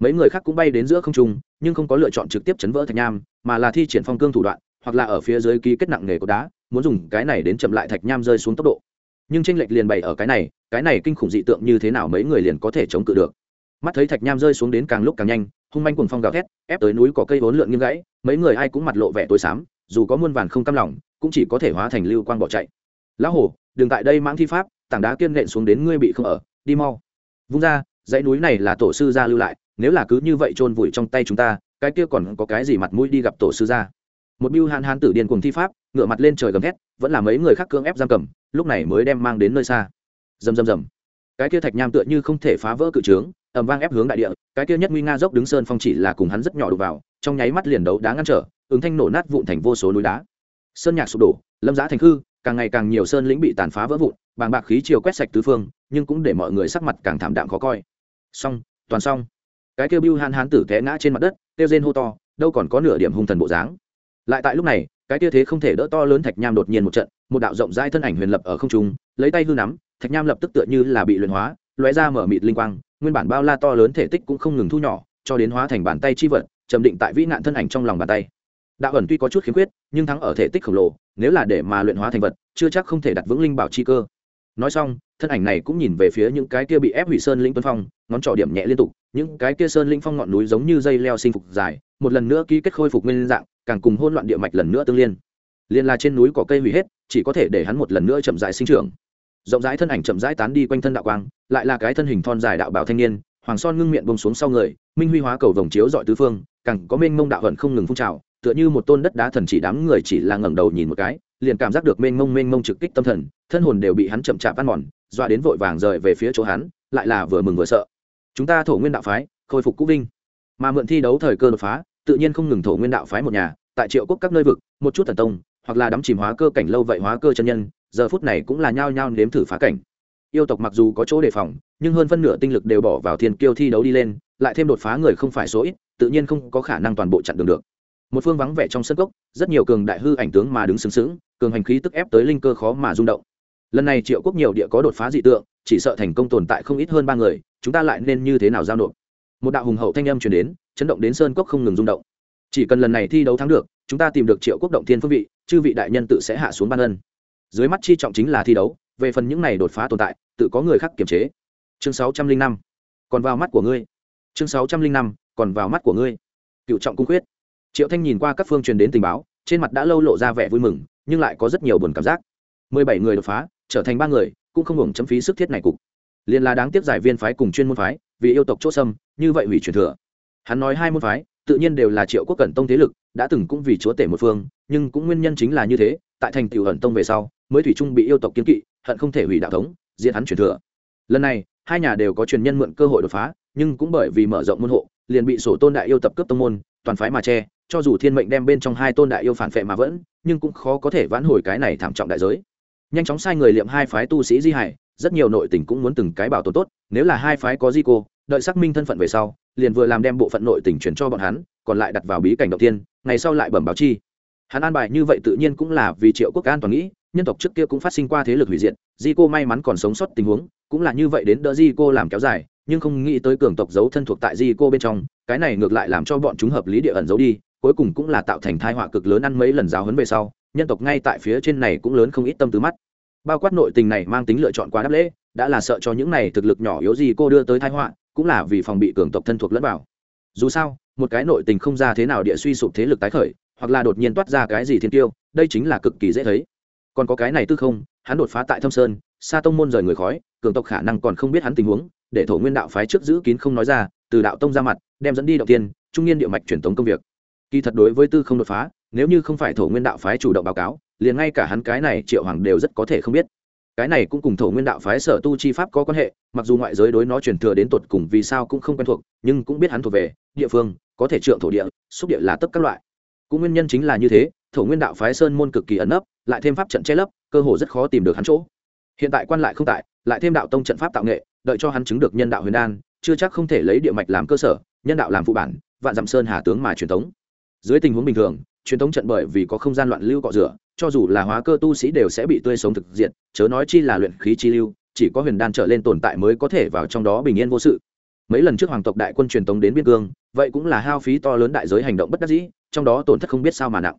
Mấy người khác cũng bay đến giữa không trung, nhưng không có lựa chọn trực tiếp chấn vỡ thạch nham, mà là thi triển phong cương thủ đoạn, hoặc là ở phía dưới ký kết nặng nghề của đá, muốn dùng cái này đến chậm lại thạch nham rơi xuống tốc độ. Nhưng tranh lệch liền bày ở cái này cái này kinh khủng dị tượng như thế nào mấy người liền có thể chống cự được. Mắt thấy thạch nham rơi xuống đến càng lúc càng nhanh, hung manh cùng phong gào thét, ép tới núi có cây vốn lượn nghiêng gãy, mấy người ai cũng mặt lộ vẻ tối xám dù có muôn vàn không cam lòng, cũng chỉ có thể hóa thành lưu quang bỏ chạy. Lão hổ, đừng tại đây mãng thi pháp, tảng đá kiên nện xuống đến ngươi bị không ở, đi mau. Vung ra, dãy núi này là tổ sư gia lưu lại, nếu là cứ như vậy chôn vùi trong tay chúng ta, cái kia còn có cái gì mặt mũi đi gặp tổ sư gia? Một biêu hàn hàn tử điên cùng thi pháp ngựa mặt lên trời gầm thét, vẫn là mấy người khác cưỡng ép giam cầm, lúc này mới đem mang đến nơi xa. Rầm rầm rầm. Cái kia thạch nham tựa như không thể phá vỡ cự trướng, ầm vang ép hướng đại địa, cái kia nhất nguy nga dốc đứng sơn phong chỉ là cùng hắn rất nhỏ đục vào, trong nháy mắt liền đấu đá ngăn trở ứng thanh nổ nát vụn thành vô số núi đá. Sơn nhạc sụp đổ, lâm giã thành hư càng ngày càng nhiều sơn lĩnh bị tàn phá vỡ vụn, bàng bạc khí chiều quét sạch tứ phương, nhưng cũng để mọi người sắc mặt càng thảm đạm khó coi. Xong, toàn xong. Cái kêu bưu hàn hán tử té ngã trên mặt đất, kêu rên hô to, đâu còn có nửa điểm hung thần bộ dáng. Lại tại lúc này, cái kia thế không thể đỡ to lớn thạch nham đột nhiên một trận, một đạo rộng rãi thân ảnh huyền lập ở không trung, lấy tay hư nắm, thạch nham lập tức tựa như là bị luyện hóa, lóe ra mở mịt linh quang, nguyên bản bao la to lớn thể tích cũng không ngừng thu nhỏ, cho đến hóa thành bàn tay chi vật trầm định tại vĩ nạn thân ảnh trong lòng bàn tay đạo ẩn tuy có chút khiếm khuyết, nhưng thắng ở thể tích khổng lồ, nếu là để mà luyện hóa thành vật, chưa chắc không thể đặt vững linh bảo chi cơ. Nói xong, thân ảnh này cũng nhìn về phía những cái kia bị ép hủy sơn linh tuân phong, ngón trỏ điểm nhẹ liên tục, những cái kia sơn linh phong ngọn núi giống như dây leo sinh phục dài, một lần nữa ký kết khôi phục nguyên dạng, càng cùng hôn loạn địa mạch lần nữa tương liên. Liên là trên núi có cây hủy hết, chỉ có thể để hắn một lần nữa chậm rãi sinh trưởng. Rộng rãi thân ảnh chậm rãi tán đi quanh thân đạo quang, lại là cái thân hình thon dài đạo bảo thanh niên, hoàng son ngưng miệng bông xuống sau người, minh huy hóa cầu vòng chiếu dọi tứ phương, càng có mênh mông đạo vận không ngừng phun trào tựa như một tôn đất đá thần chỉ đám người chỉ là ngẩng đầu nhìn một cái, liền cảm giác được mênh mông mênh mông trực kích tâm thần, thân hồn đều bị hắn chậm chạp ăn mòn doa đến vội vàng rời về phía chỗ hắn, lại là vừa mừng vừa sợ. Chúng ta thổ nguyên đạo phái, khôi phục cũ vinh. Mà mượn thi đấu thời cơ đột phá, tự nhiên không ngừng thổ nguyên đạo phái một nhà, tại triệu quốc các nơi vực, một chút thần tông, hoặc là đắm chìm hóa cơ cảnh lâu vậy hóa cơ chân nhân, giờ phút này cũng là nhao nhao nếm thử phá cảnh. Yêu tộc mặc dù có chỗ đề phòng, nhưng hơn phân nửa tinh lực đều bỏ vào thiên kiêu thi đấu đi lên, lại thêm đột phá người không phải số ít, tự nhiên không có khả năng toàn bộ chặn đường được một phương vắng vẻ trong sân cốc, rất nhiều cường đại hư ảnh tướng mà đứng xứng xứng cường hành khí tức ép tới linh cơ khó mà rung động. Lần này triệu quốc nhiều địa có đột phá dị tượng, chỉ sợ thành công tồn tại không ít hơn ba người, chúng ta lại nên như thế nào giao nộp? Một đạo hùng hậu thanh âm truyền đến, chấn động đến sơn cốc không ngừng rung động. Chỉ cần lần này thi đấu thắng được, chúng ta tìm được triệu quốc động thiên phương vị, chư vị đại nhân tự sẽ hạ xuống ban ân. Dưới mắt chi trọng chính là thi đấu, về phần những này đột phá tồn tại, tự có người khác kiềm chế. Chương sáu trăm linh năm. Còn vào mắt của ngươi. Chương sáu trăm linh năm, còn vào mắt của ngươi. Cựu trọng cung quyết triệu thanh nhìn qua các phương truyền đến tình báo, trên mặt đã lâu lộ ra vẻ vui mừng, nhưng lại có rất nhiều buồn cảm giác. Mười bảy người đột phá, trở thành ba người, cũng không hưởng chấm phí sức thiết này cục. Liền là đáng tiếc giải viên phái cùng chuyên môn phái, vì yêu tộc chỗ sâm như vậy hủy truyền thừa. Hắn nói hai môn phái, tự nhiên đều là triệu quốc cẩn tông thế lực, đã từng cũng vì chúa tể một phương, nhưng cũng nguyên nhân chính là như thế, tại thành tiểu hận tông về sau, mới thủy trung bị yêu tộc kiến kỵ, hận không thể hủy đạo thống diện hắn truyền thừa. Lần này, hai nhà đều có truyền nhân mượn cơ hội đột phá, nhưng cũng bởi vì mở rộng môn hộ, liền bị sổ tôn đại yêu tập cướp tông môn, toàn phái mà che cho dù thiên mệnh đem bên trong hai tôn đại yêu phản phệ mà vẫn, nhưng cũng khó có thể vãn hồi cái này thảm trọng đại giới. Nhanh chóng sai người liệm hai phái tu sĩ di hải, rất nhiều nội tình cũng muốn từng cái bảo tồn tốt, nếu là hai phái có di cô, đợi xác minh thân phận về sau, liền vừa làm đem bộ phận nội tình chuyển cho bọn hắn, còn lại đặt vào bí cảnh đầu tiên, ngày sau lại bẩm báo chi. Hắn an bài như vậy tự nhiên cũng là vì triệu quốc an toàn nghĩ, nhân tộc trước kia cũng phát sinh qua thế lực hủy diệt, di cô may mắn còn sống sót tình huống, cũng là như vậy đến đỡ di cô làm kéo dài, nhưng không nghĩ tới cường tộc giấu thân thuộc tại di cô bên trong, cái này ngược lại làm cho bọn chúng hợp lý địa ẩn giấu đi cuối cùng cũng là tạo thành thai họa cực lớn ăn mấy lần giáo hấn về sau, nhân tộc ngay tại phía trên này cũng lớn không ít tâm tứ mắt. Bao quát nội tình này mang tính lựa chọn quá đáp lễ, đã là sợ cho những này thực lực nhỏ yếu gì cô đưa tới thai họa, cũng là vì phòng bị cường tộc thân thuộc lẫn vào. Dù sao, một cái nội tình không ra thế nào địa suy sụp thế lực tái khởi, hoặc là đột nhiên toát ra cái gì thiên tiêu đây chính là cực kỳ dễ thấy. Còn có cái này tư không, hắn đột phá tại thâm sơn xa tông môn rời người khói, cường tộc khả năng còn không biết hắn tình huống, để thổ nguyên đạo phái trước giữ kín không nói ra, từ đạo tông ra mặt, đem dẫn đi đầu tiên, trung niên địa mạch truyền tống công việc kỳ thật đối với tư không đột phá, nếu như không phải thổ nguyên đạo phái chủ động báo cáo, liền ngay cả hắn cái này triệu hoàng đều rất có thể không biết. Cái này cũng cùng thổ nguyên đạo phái sở tu chi pháp có quan hệ, mặc dù ngoại giới đối nó truyền thừa đến tột cùng vì sao cũng không quen thuộc, nhưng cũng biết hắn thuộc về, địa phương, có thể trượng thổ địa, xúc địa là tất các loại. Cũng nguyên nhân chính là như thế, thổ nguyên đạo phái sơn môn cực kỳ ẩn nấp, lại thêm pháp trận che lấp, cơ hồ rất khó tìm được hắn chỗ. Hiện tại quan lại không tại, lại thêm đạo tông trận pháp tạo nghệ, đợi cho hắn chứng được nhân đạo huyền đan, chưa chắc không thể lấy địa mạch làm cơ sở, nhân đạo làm phụ bản, vạn dặm sơn hà tướng mà truyền thống dưới tình huống bình thường, truyền thống trận bởi vì có không gian loạn lưu cọ rửa, cho dù là hóa cơ tu sĩ đều sẽ bị tươi sống thực diện, chớ nói chi là luyện khí chi lưu, chỉ có huyền đan trở lên tồn tại mới có thể vào trong đó bình yên vô sự. Mấy lần trước hoàng tộc đại quân truyền tống đến biên cương, vậy cũng là hao phí to lớn đại giới hành động bất đắc dĩ, trong đó tổn thất không biết sao mà nặng.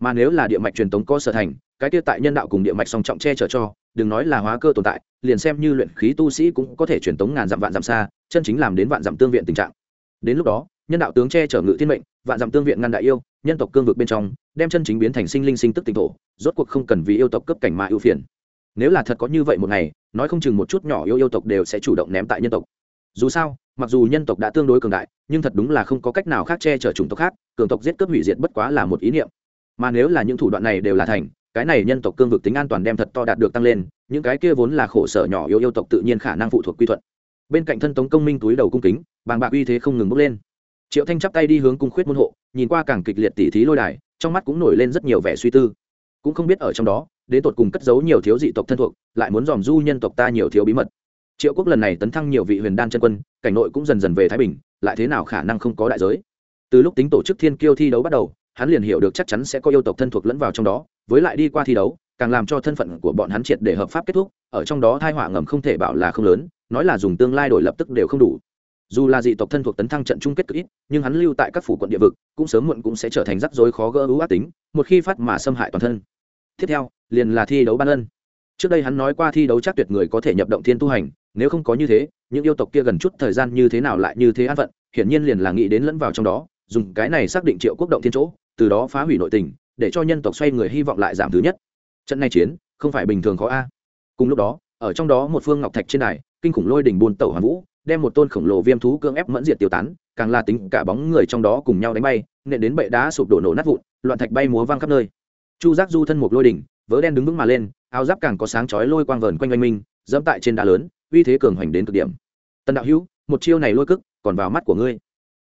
Mà nếu là địa mạch truyền tống có sở thành, cái tiêu tại nhân đạo cùng địa mạch song trọng che chở cho, đừng nói là hóa cơ tồn tại, liền xem như luyện khí tu sĩ cũng có thể truyền tống ngàn dặm vạn dặm xa, chân chính làm đến vạn dặm tương viện tình trạng. Đến lúc đó nhân đạo tướng che chở ngự thiên mệnh, vạn dặm tương viện ngăn đại yêu, nhân tộc cương vực bên trong, đem chân chính biến thành sinh linh sinh tức tinh thổ, rốt cuộc không cần vì yêu tộc cấp cảnh mà ưu phiền. Nếu là thật có như vậy một ngày, nói không chừng một chút nhỏ yêu yêu tộc đều sẽ chủ động ném tại nhân tộc. Dù sao, mặc dù nhân tộc đã tương đối cường đại, nhưng thật đúng là không có cách nào khác che chở chủng tộc khác, cường tộc giết cướp hủy diệt bất quá là một ý niệm. Mà nếu là những thủ đoạn này đều là thành, cái này nhân tộc cương vực tính an toàn đem thật to đạt được tăng lên, những cái kia vốn là khổ sở nhỏ yêu yêu tộc tự nhiên khả năng phụ thuộc quy thuận. Bên cạnh thân tống công minh túi đầu cung kính, bàng bạc uy thế không ngừng bốc lên triệu thanh chắp tay đi hướng cung khuyết môn hộ, nhìn qua càng kịch liệt tỉ thí lôi đài, trong mắt cũng nổi lên rất nhiều vẻ suy tư. Cũng không biết ở trong đó, đến tột cùng cất giấu nhiều thiếu dị tộc thân thuộc, lại muốn dòm du nhân tộc ta nhiều thiếu bí mật. Triệu quốc lần này tấn thăng nhiều vị huyền đan chân quân, cảnh nội cũng dần dần về thái bình, lại thế nào khả năng không có đại giới? Từ lúc tính tổ chức thiên kiêu thi đấu bắt đầu, hắn liền hiểu được chắc chắn sẽ có yêu tộc thân thuộc lẫn vào trong đó, với lại đi qua thi đấu, càng làm cho thân phận của bọn hắn triệt để hợp pháp kết thúc, ở trong đó thai họa ngầm không thể bảo là không lớn, nói là dùng tương lai đổi lập tức đều không đủ dù là dị tộc thân thuộc tấn thăng trận chung kết cực ít, nhưng hắn lưu tại các phủ quận địa vực, cũng sớm muộn cũng sẽ trở thành rắc rối khó gỡ ưu ác tính, một khi phát mà xâm hại toàn thân. Tiếp theo, liền là thi đấu ban ân. Trước đây hắn nói qua thi đấu chắc tuyệt người có thể nhập động thiên tu hành, nếu không có như thế, những yêu tộc kia gần chút thời gian như thế nào lại như thế an phận, hiển nhiên liền là nghĩ đến lẫn vào trong đó, dùng cái này xác định triệu quốc động thiên chỗ, từ đó phá hủy nội tình, để cho nhân tộc xoay người hy vọng lại giảm thứ nhất. Trận này chiến, không phải bình thường khó a. Cùng lúc đó, ở trong đó một phương ngọc thạch trên đài, kinh khủng lôi đỉnh buôn tẩu hoàn vũ đem một tôn khổng lồ viêm thú cưỡng ép mẫn diệt tiêu tán, càng là tính cả bóng người trong đó cùng nhau đánh bay, nện đến bệ đá sụp đổ nổ nát vụn, loạn thạch bay múa văng khắp nơi. Chu giác du thân một lôi đỉnh, vớ đen đứng vững mà lên, áo giáp càng có sáng chói lôi quang vờn quanh oanh minh dẫm tại trên đá lớn, uy thế cường hoành đến cực điểm. Tần đạo hữu, một chiêu này lôi cức còn vào mắt của ngươi.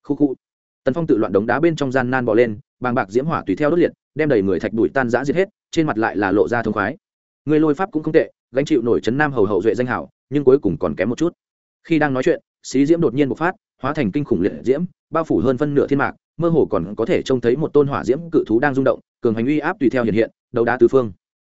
Khu khu. Tần phong tự loạn đống đá bên trong gian nan bỏ lên, bàng bạc diễm hỏa tùy theo đốt liệt, đem đầy người thạch đuổi tan giã diệt hết, trên mặt lại là lộ ra thông khoái. Người lôi pháp cũng không tệ, gánh chịu nổi trấn nam hầu hậu duệ danh hảo, nhưng cuối cùng còn kém một chút khi đang nói chuyện, xí diễm đột nhiên bộc phát, hóa thành kinh khủng liệt diễm, bao phủ hơn phân nửa thiên mạc, mơ hồ còn có thể trông thấy một tôn hỏa diễm cự thú đang rung động, cường hành uy áp tùy theo hiện hiện đầu đá tứ phương.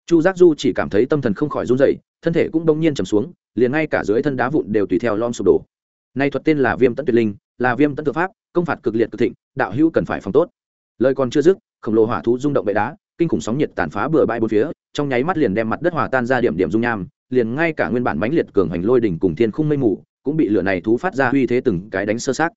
Chu giác du chỉ cảm thấy tâm thần không khỏi run dậy thân thể cũng đông nhiên trầm xuống, liền ngay cả dưới thân đá vụn đều tùy theo lom sụp đổ. Nay thuật tên là viêm tấn tuyệt linh, là viêm tấn tự pháp, công phạt cực liệt cực thịnh, đạo hữu cần phải phòng tốt. Lời còn chưa dứt, khổng lồ hỏa thú rung động bệ đá, kinh khủng sóng nhiệt tàn phá bừa bãi bốn phía, trong nháy mắt liền đem mặt đất hòa tan ra điểm điểm dung nham, liền ngay cả nguyên bản mãnh liệt cường hành lôi đỉnh cùng thiên khung mây mù cũng bị lửa này thú phát ra uy thế từng cái đánh sơ sát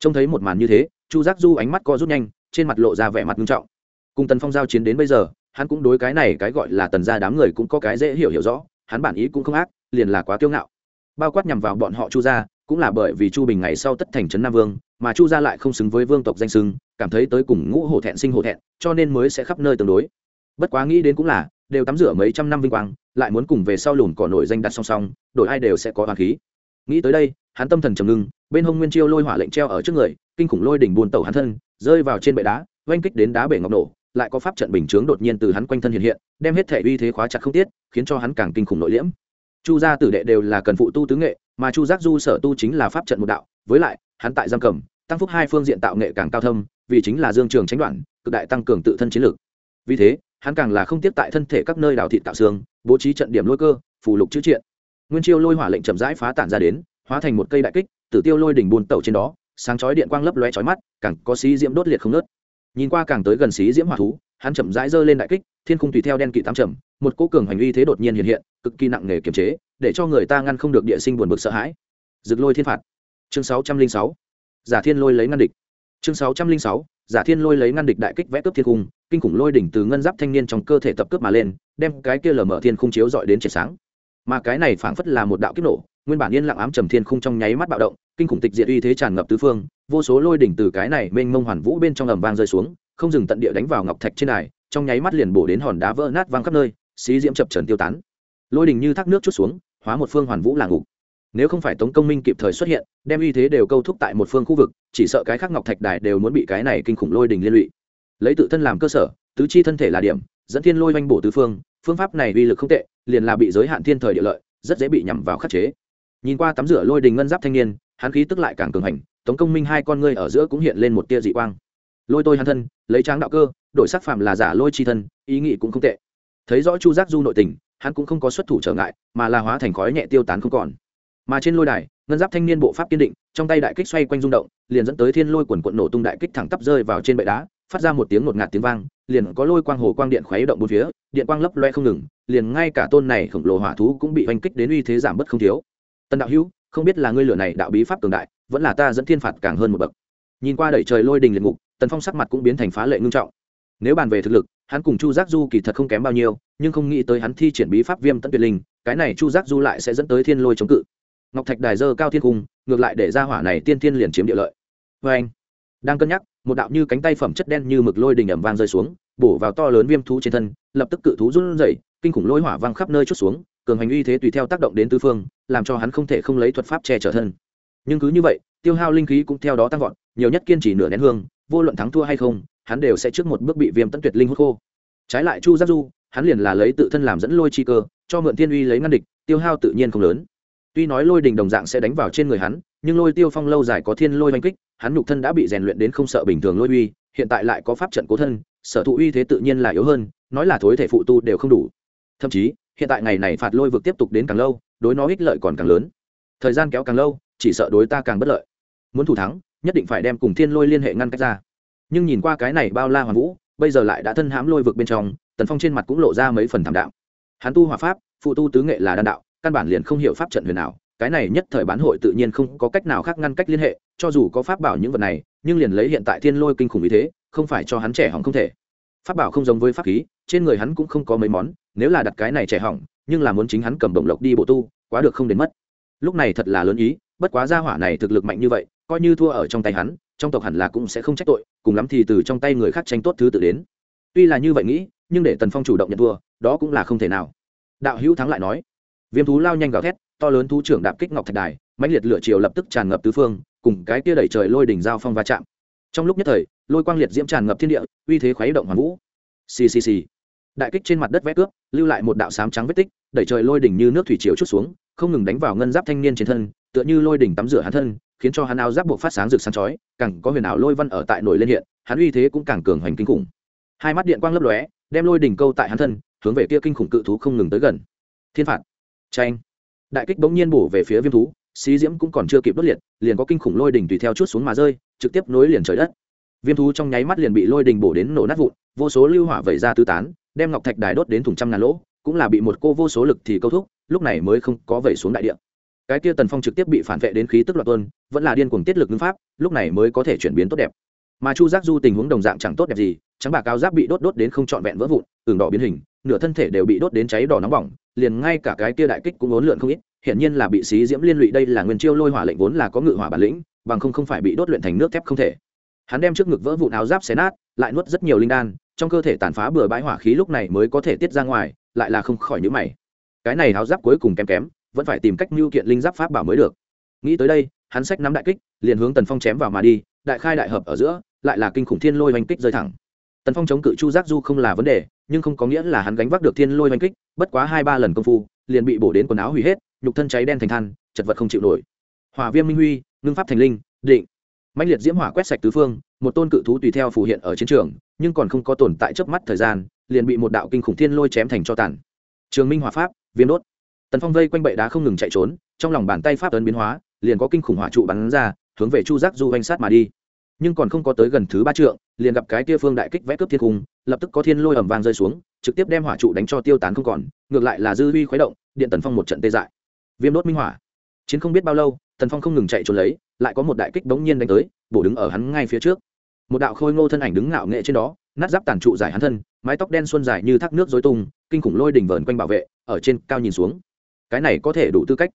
trông thấy một màn như thế, chu giác du ánh mắt co rút nhanh, trên mặt lộ ra vẻ mặt nghiêm trọng. Cùng tần phong giao chiến đến bây giờ, hắn cũng đối cái này cái gọi là tần gia đám người cũng có cái dễ hiểu hiểu rõ, hắn bản ý cũng không ác, liền là quá kiêu ngạo. Bao quát nhằm vào bọn họ chu gia, cũng là bởi vì chu bình ngày sau tất thành trấn nam vương, mà chu gia lại không xứng với vương tộc danh xưng, cảm thấy tới cùng ngũ hổ thẹn sinh hổ thẹn, cho nên mới sẽ khắp nơi tương đối. Bất quá nghĩ đến cũng là, đều tắm rửa mấy trăm năm vinh quang, lại muốn cùng về sau lùn cỏ nổi danh đặt song song, đổi ai đều sẽ có hoàng khí nghĩ tới đây, hắn tâm thần trầm ngưng, bên hông nguyên chiêu lôi hỏa lệnh treo ở trước người, kinh khủng lôi đỉnh buồn tẩu hắn thân, rơi vào trên bệ đá, oanh kích đến đá bể ngọc nổ, lại có pháp trận bình chướng đột nhiên từ hắn quanh thân hiện hiện, đem hết thể uy thế khóa chặt không tiết, khiến cho hắn càng kinh khủng nội liễm. Chu gia tử đệ đều là cần phụ tu tứ nghệ, mà chu giác du sở tu chính là pháp trận một đạo, với lại, hắn tại giam cầm, tăng phúc hai phương diện tạo nghệ càng cao thâm, vì chính là dương trường tránh đoạn, cực đại tăng cường tự thân chiến lược. Vì thế, hắn càng là không tiếp tại thân thể các nơi đào thị tạo xương, bố trí trận điểm lôi cơ, phù lục chữ triện nguyên chiêu lôi hỏa lệnh chậm rãi phá tản ra đến, hóa thành một cây đại kích, tử tiêu lôi đỉnh bùn tẩu trên đó, sáng chói điện quang lấp lóe chói mắt, càng có xí diễm đốt liệt không nớt nhìn qua càng tới gần xí diễm hỏa thú, hắn chậm rãi giơ lên đại kích, thiên khung tùy theo đen kỵ tam trầm, một cỗ cường hành uy thế đột nhiên hiện hiện, cực kỳ nặng nề kiềm chế, để cho người ta ngăn không được địa sinh buồn bực sợ hãi. Rực lôi thiên phạt. Chương sáu trăm linh sáu. Giả thiên lôi lấy ngăn địch. Chương sáu trăm linh sáu. Giả thiên lôi lấy ngăn địch đại kích vẽ cướp thiên cung kinh khủng lôi đỉnh từ ngân giáp thanh niên trong cơ thể tập cướp mà lên, đem cái kia lở mở thiên khung chiếu dọi đến triệt sáng mà cái này phảng phất là một đạo kích nổ, nguyên bản yên lặng ám trầm thiên khung trong nháy mắt bạo động, kinh khủng tịch diệt uy thế tràn ngập tứ phương, vô số lôi đỉnh từ cái này mênh mông hoàn vũ bên trong ầm vang rơi xuống, không dừng tận địa đánh vào ngọc thạch trên này, trong nháy mắt liền bổ đến hòn đá vỡ nát vang khắp nơi, xí diễm chập trần tiêu tán. Lôi đỉnh như thác nước chút xuống, hóa một phương hoàn vũ là ngục. Nếu không phải tống công minh kịp thời xuất hiện, đem uy thế đều câu thúc tại một phương khu vực, chỉ sợ cái khác ngọc thạch đài đều muốn bị cái này kinh khủng lôi đình liên lụy. Lấy tự thân làm cơ sở, tứ chi thân thể là điểm, dẫn thiên lôi oanh bổ tứ phương phương pháp này uy lực không tệ liền là bị giới hạn thiên thời địa lợi, rất dễ bị nhằm vào khắc chế. Nhìn qua tắm rửa lôi đình ngân giáp thanh niên, hắn khí tức lại càng cường hành, tống công minh hai con ngươi ở giữa cũng hiện lên một tia dị quang. Lôi tôi hắn thân, lấy tráng đạo cơ, đổi sắc phạm là giả lôi chi thân, ý nghĩ cũng không tệ. Thấy rõ chu giác du nội tình, hắn cũng không có xuất thủ trở ngại, mà là hóa thành khói nhẹ tiêu tán không còn. Mà trên lôi đài, ngân giáp thanh niên bộ pháp kiên định, trong tay đại kích xoay quanh rung động, liền dẫn tới thiên lôi quần quận nổ tung đại kích thẳng tắp rơi vào trên bệ đá phát ra một tiếng ngột ngạt tiếng vang, liền có lôi quang hồ quang điện khuấy động bốn phía, điện quang lấp loe không ngừng, liền ngay cả tôn này khổng lồ hỏa thú cũng bị oanh kích đến uy thế giảm bất không thiếu. Tần đạo hữu, không biết là ngươi lửa này đạo bí pháp cường đại, vẫn là ta dẫn thiên phạt càng hơn một bậc. Nhìn qua đẩy trời lôi đình liệt ngục, tần phong sắc mặt cũng biến thành phá lệ ngưng trọng. Nếu bàn về thực lực, hắn cùng chu giác du kỳ thật không kém bao nhiêu, nhưng không nghĩ tới hắn thi triển bí pháp viêm tận tuyệt linh, cái này chu giác du lại sẽ dẫn tới thiên lôi chống cự. Ngọc thạch đài dơ cao thiên cung, ngược lại để ra hỏa này tiên thiên liền chiếm địa lợi. Vê anh đang cân nhắc một đạo như cánh tay phẩm chất đen như mực lôi đình ẩm vang rơi xuống, bổ vào to lớn viêm thú trên thân, lập tức cự thú run rẩy, kinh khủng lôi hỏa văng khắp nơi chút xuống, cường hành uy thế tùy theo tác động đến tứ phương, làm cho hắn không thể không lấy thuật pháp che chở thân. Nhưng cứ như vậy, tiêu hao linh khí cũng theo đó tăng vọt, nhiều nhất kiên trì nửa nén hương, vô luận thắng thua hay không, hắn đều sẽ trước một bước bị viêm tận tuyệt linh hút khô. Trái lại chu giác du, hắn liền là lấy tự thân làm dẫn lôi chi cơ, cho mượn thiên uy lấy ngăn địch, tiêu hao tự nhiên không lớn. Tuy nói lôi đình đồng dạng sẽ đánh vào trên người hắn, nhưng lôi tiêu phong lâu dài có thiên lôi oanh kích hắn nhục thân đã bị rèn luyện đến không sợ bình thường lôi uy, hiện tại lại có pháp trận cố thân, sở thụ uy thế tự nhiên là yếu hơn, nói là thối thể phụ tu đều không đủ. Thậm chí, hiện tại ngày này phạt lôi vực tiếp tục đến càng lâu, đối nó ích lợi còn càng lớn. Thời gian kéo càng lâu, chỉ sợ đối ta càng bất lợi. Muốn thủ thắng, nhất định phải đem cùng thiên lôi liên hệ ngăn cách ra. Nhưng nhìn qua cái này bao la hoàn vũ, bây giờ lại đã thân hãm lôi vực bên trong, tần phong trên mặt cũng lộ ra mấy phần thảm đạo hắn tu hòa pháp, phụ tu tứ nghệ là đan đạo, căn bản liền không hiểu pháp trận huyền nào cái này nhất thời bán hội tự nhiên không có cách nào khác ngăn cách liên hệ, cho dù có pháp bảo những vật này, nhưng liền lấy hiện tại thiên lôi kinh khủng như thế, không phải cho hắn trẻ hỏng không thể. Pháp bảo không giống với pháp khí, trên người hắn cũng không có mấy món, nếu là đặt cái này trẻ hỏng, nhưng là muốn chính hắn cầm động lộc đi bộ tu, quá được không đến mất. Lúc này thật là lớn ý, bất quá gia hỏa này thực lực mạnh như vậy, coi như thua ở trong tay hắn, trong tộc hẳn là cũng sẽ không trách tội, cùng lắm thì từ trong tay người khác tranh tốt thứ tự đến. Tuy là như vậy nghĩ, nhưng để tần phong chủ động nhận thua, đó cũng là không thể nào. Đạo hữu thắng lại nói. Viêm thú lao nhanh gào thét to lớn thú trưởng đạp kích ngọc thạch đài, mãnh liệt lửa chiều lập tức tràn ngập tứ phương, cùng cái kia đẩy trời lôi đỉnh giao phong va chạm. Trong lúc nhất thời, lôi quang liệt diễm tràn ngập thiên địa, uy thế khuấy động hoàn vũ. Ccc đại kích trên mặt đất vét cướp lưu lại một đạo sám trắng vết tích, đẩy trời lôi đỉnh như nước thủy chiều chút xuống, không ngừng đánh vào ngân giáp thanh niên trên thân, tựa như lôi đỉnh tắm rửa hắn thân, khiến cho hắn áo giáp buộc phát sáng rực sáng chói, càng có huyền ảo lôi văn ở tại nổi lên hiện, hắn uy thế cũng càng cường hoành kinh khủng. Hai mắt điện quang lấp lóe, đem lôi đỉnh câu tại hắn thân, hướng về kia kinh khủng cự thú không ngừng tới gần. Thiên phạt. Tranh đại kích bỗng nhiên bổ về phía viêm thú, xí diễm cũng còn chưa kịp đốt liệt, liền có kinh khủng lôi đỉnh tùy theo chút xuống mà rơi, trực tiếp nối liền trời đất. Viêm thú trong nháy mắt liền bị lôi đỉnh bổ đến nổ nát vụn, vô số lưu hỏa vẩy ra tứ tán, đem ngọc thạch đài đốt đến thùng trăm ngàn lỗ, cũng là bị một cô vô số lực thì câu thúc, lúc này mới không có vẩy xuống đại địa. Cái kia tần phong trực tiếp bị phản vệ đến khí tức loạn tuân vẫn là điên cuồng tiết lực ngưng pháp, lúc này mới có thể chuyển biến tốt đẹp. Mà chu giác du tình huống đồng dạng chẳng tốt đẹp gì, trắng bạc áo giáp bị đốt đốt đến không trọn vẹn vỡ vụn, ửng đỏ biến hình, nửa thân thể đều bị đốt đến cháy đỏ nóng bỏng liền ngay cả cái kia đại kích cũng uốn lượn không ít, hiển nhiên là bị xí diễm liên lụy đây là nguyên chiêu lôi hỏa lệnh vốn là có ngự hỏa bản lĩnh, bằng không không phải bị đốt luyện thành nước thép không thể. Hắn đem trước ngực vỡ vụn áo giáp xé nát, lại nuốt rất nhiều linh đan, trong cơ thể tàn phá bừa bãi hỏa khí lúc này mới có thể tiết ra ngoài, lại là không khỏi nhíu mày. Cái này áo giáp cuối cùng kém kém, vẫn phải tìm cách nưu kiện linh giáp pháp bảo mới được. Nghĩ tới đây, hắn sách nắm đại kích, liền hướng tần phong chém vào mà đi, đại khai đại hợp ở giữa, lại là kinh khủng thiên lôi hoành kích rơi thẳng tần phong chống cự chu giác du không là vấn đề, nhưng không có nghĩa là hắn gánh vác được thiên lôi oanh kích, bất quá hai ba lần công phu, liền bị bổ đến quần áo hủy hết, nhục thân cháy đen thành than, chật vật không chịu nổi. Hỏa viêm minh huy, ngưng pháp thành linh, định. Mạnh liệt diễm hỏa quét sạch tứ phương, một tôn cự thú tùy theo phù hiện ở chiến trường, nhưng còn không có tồn tại chớp mắt thời gian, liền bị một đạo kinh khủng thiên lôi chém thành cho tàn. Trường minh hỏa pháp, viêm đốt. Tần phong vây quanh bệ đá không ngừng chạy trốn, trong lòng bàn tay pháp ấn biến hóa, liền có kinh khủng hỏa trụ bắn ra, hướng về chu giác du oanh sát mà đi nhưng còn không có tới gần thứ ba trượng, liền gặp cái kia phương đại kích vẽ cướp thiên cung, lập tức có thiên lôi ẩm vang rơi xuống, trực tiếp đem hỏa trụ đánh cho tiêu tán không còn, ngược lại là dư huy khuấy động, điện tần phong một trận tê dại. Viêm đốt minh hỏa. Chiến không biết bao lâu, tần phong không ngừng chạy trốn lấy, lại có một đại kích bỗng nhiên đánh tới, bổ đứng ở hắn ngay phía trước. Một đạo khôi ngô thân ảnh đứng ngạo nghệ trên đó, nát giáp tàn trụ dài hắn thân, mái tóc đen xuân dài như thác nước dối tung, kinh khủng lôi đỉnh vờn quanh bảo vệ, ở trên cao nhìn xuống. Cái này có thể đủ tư cách.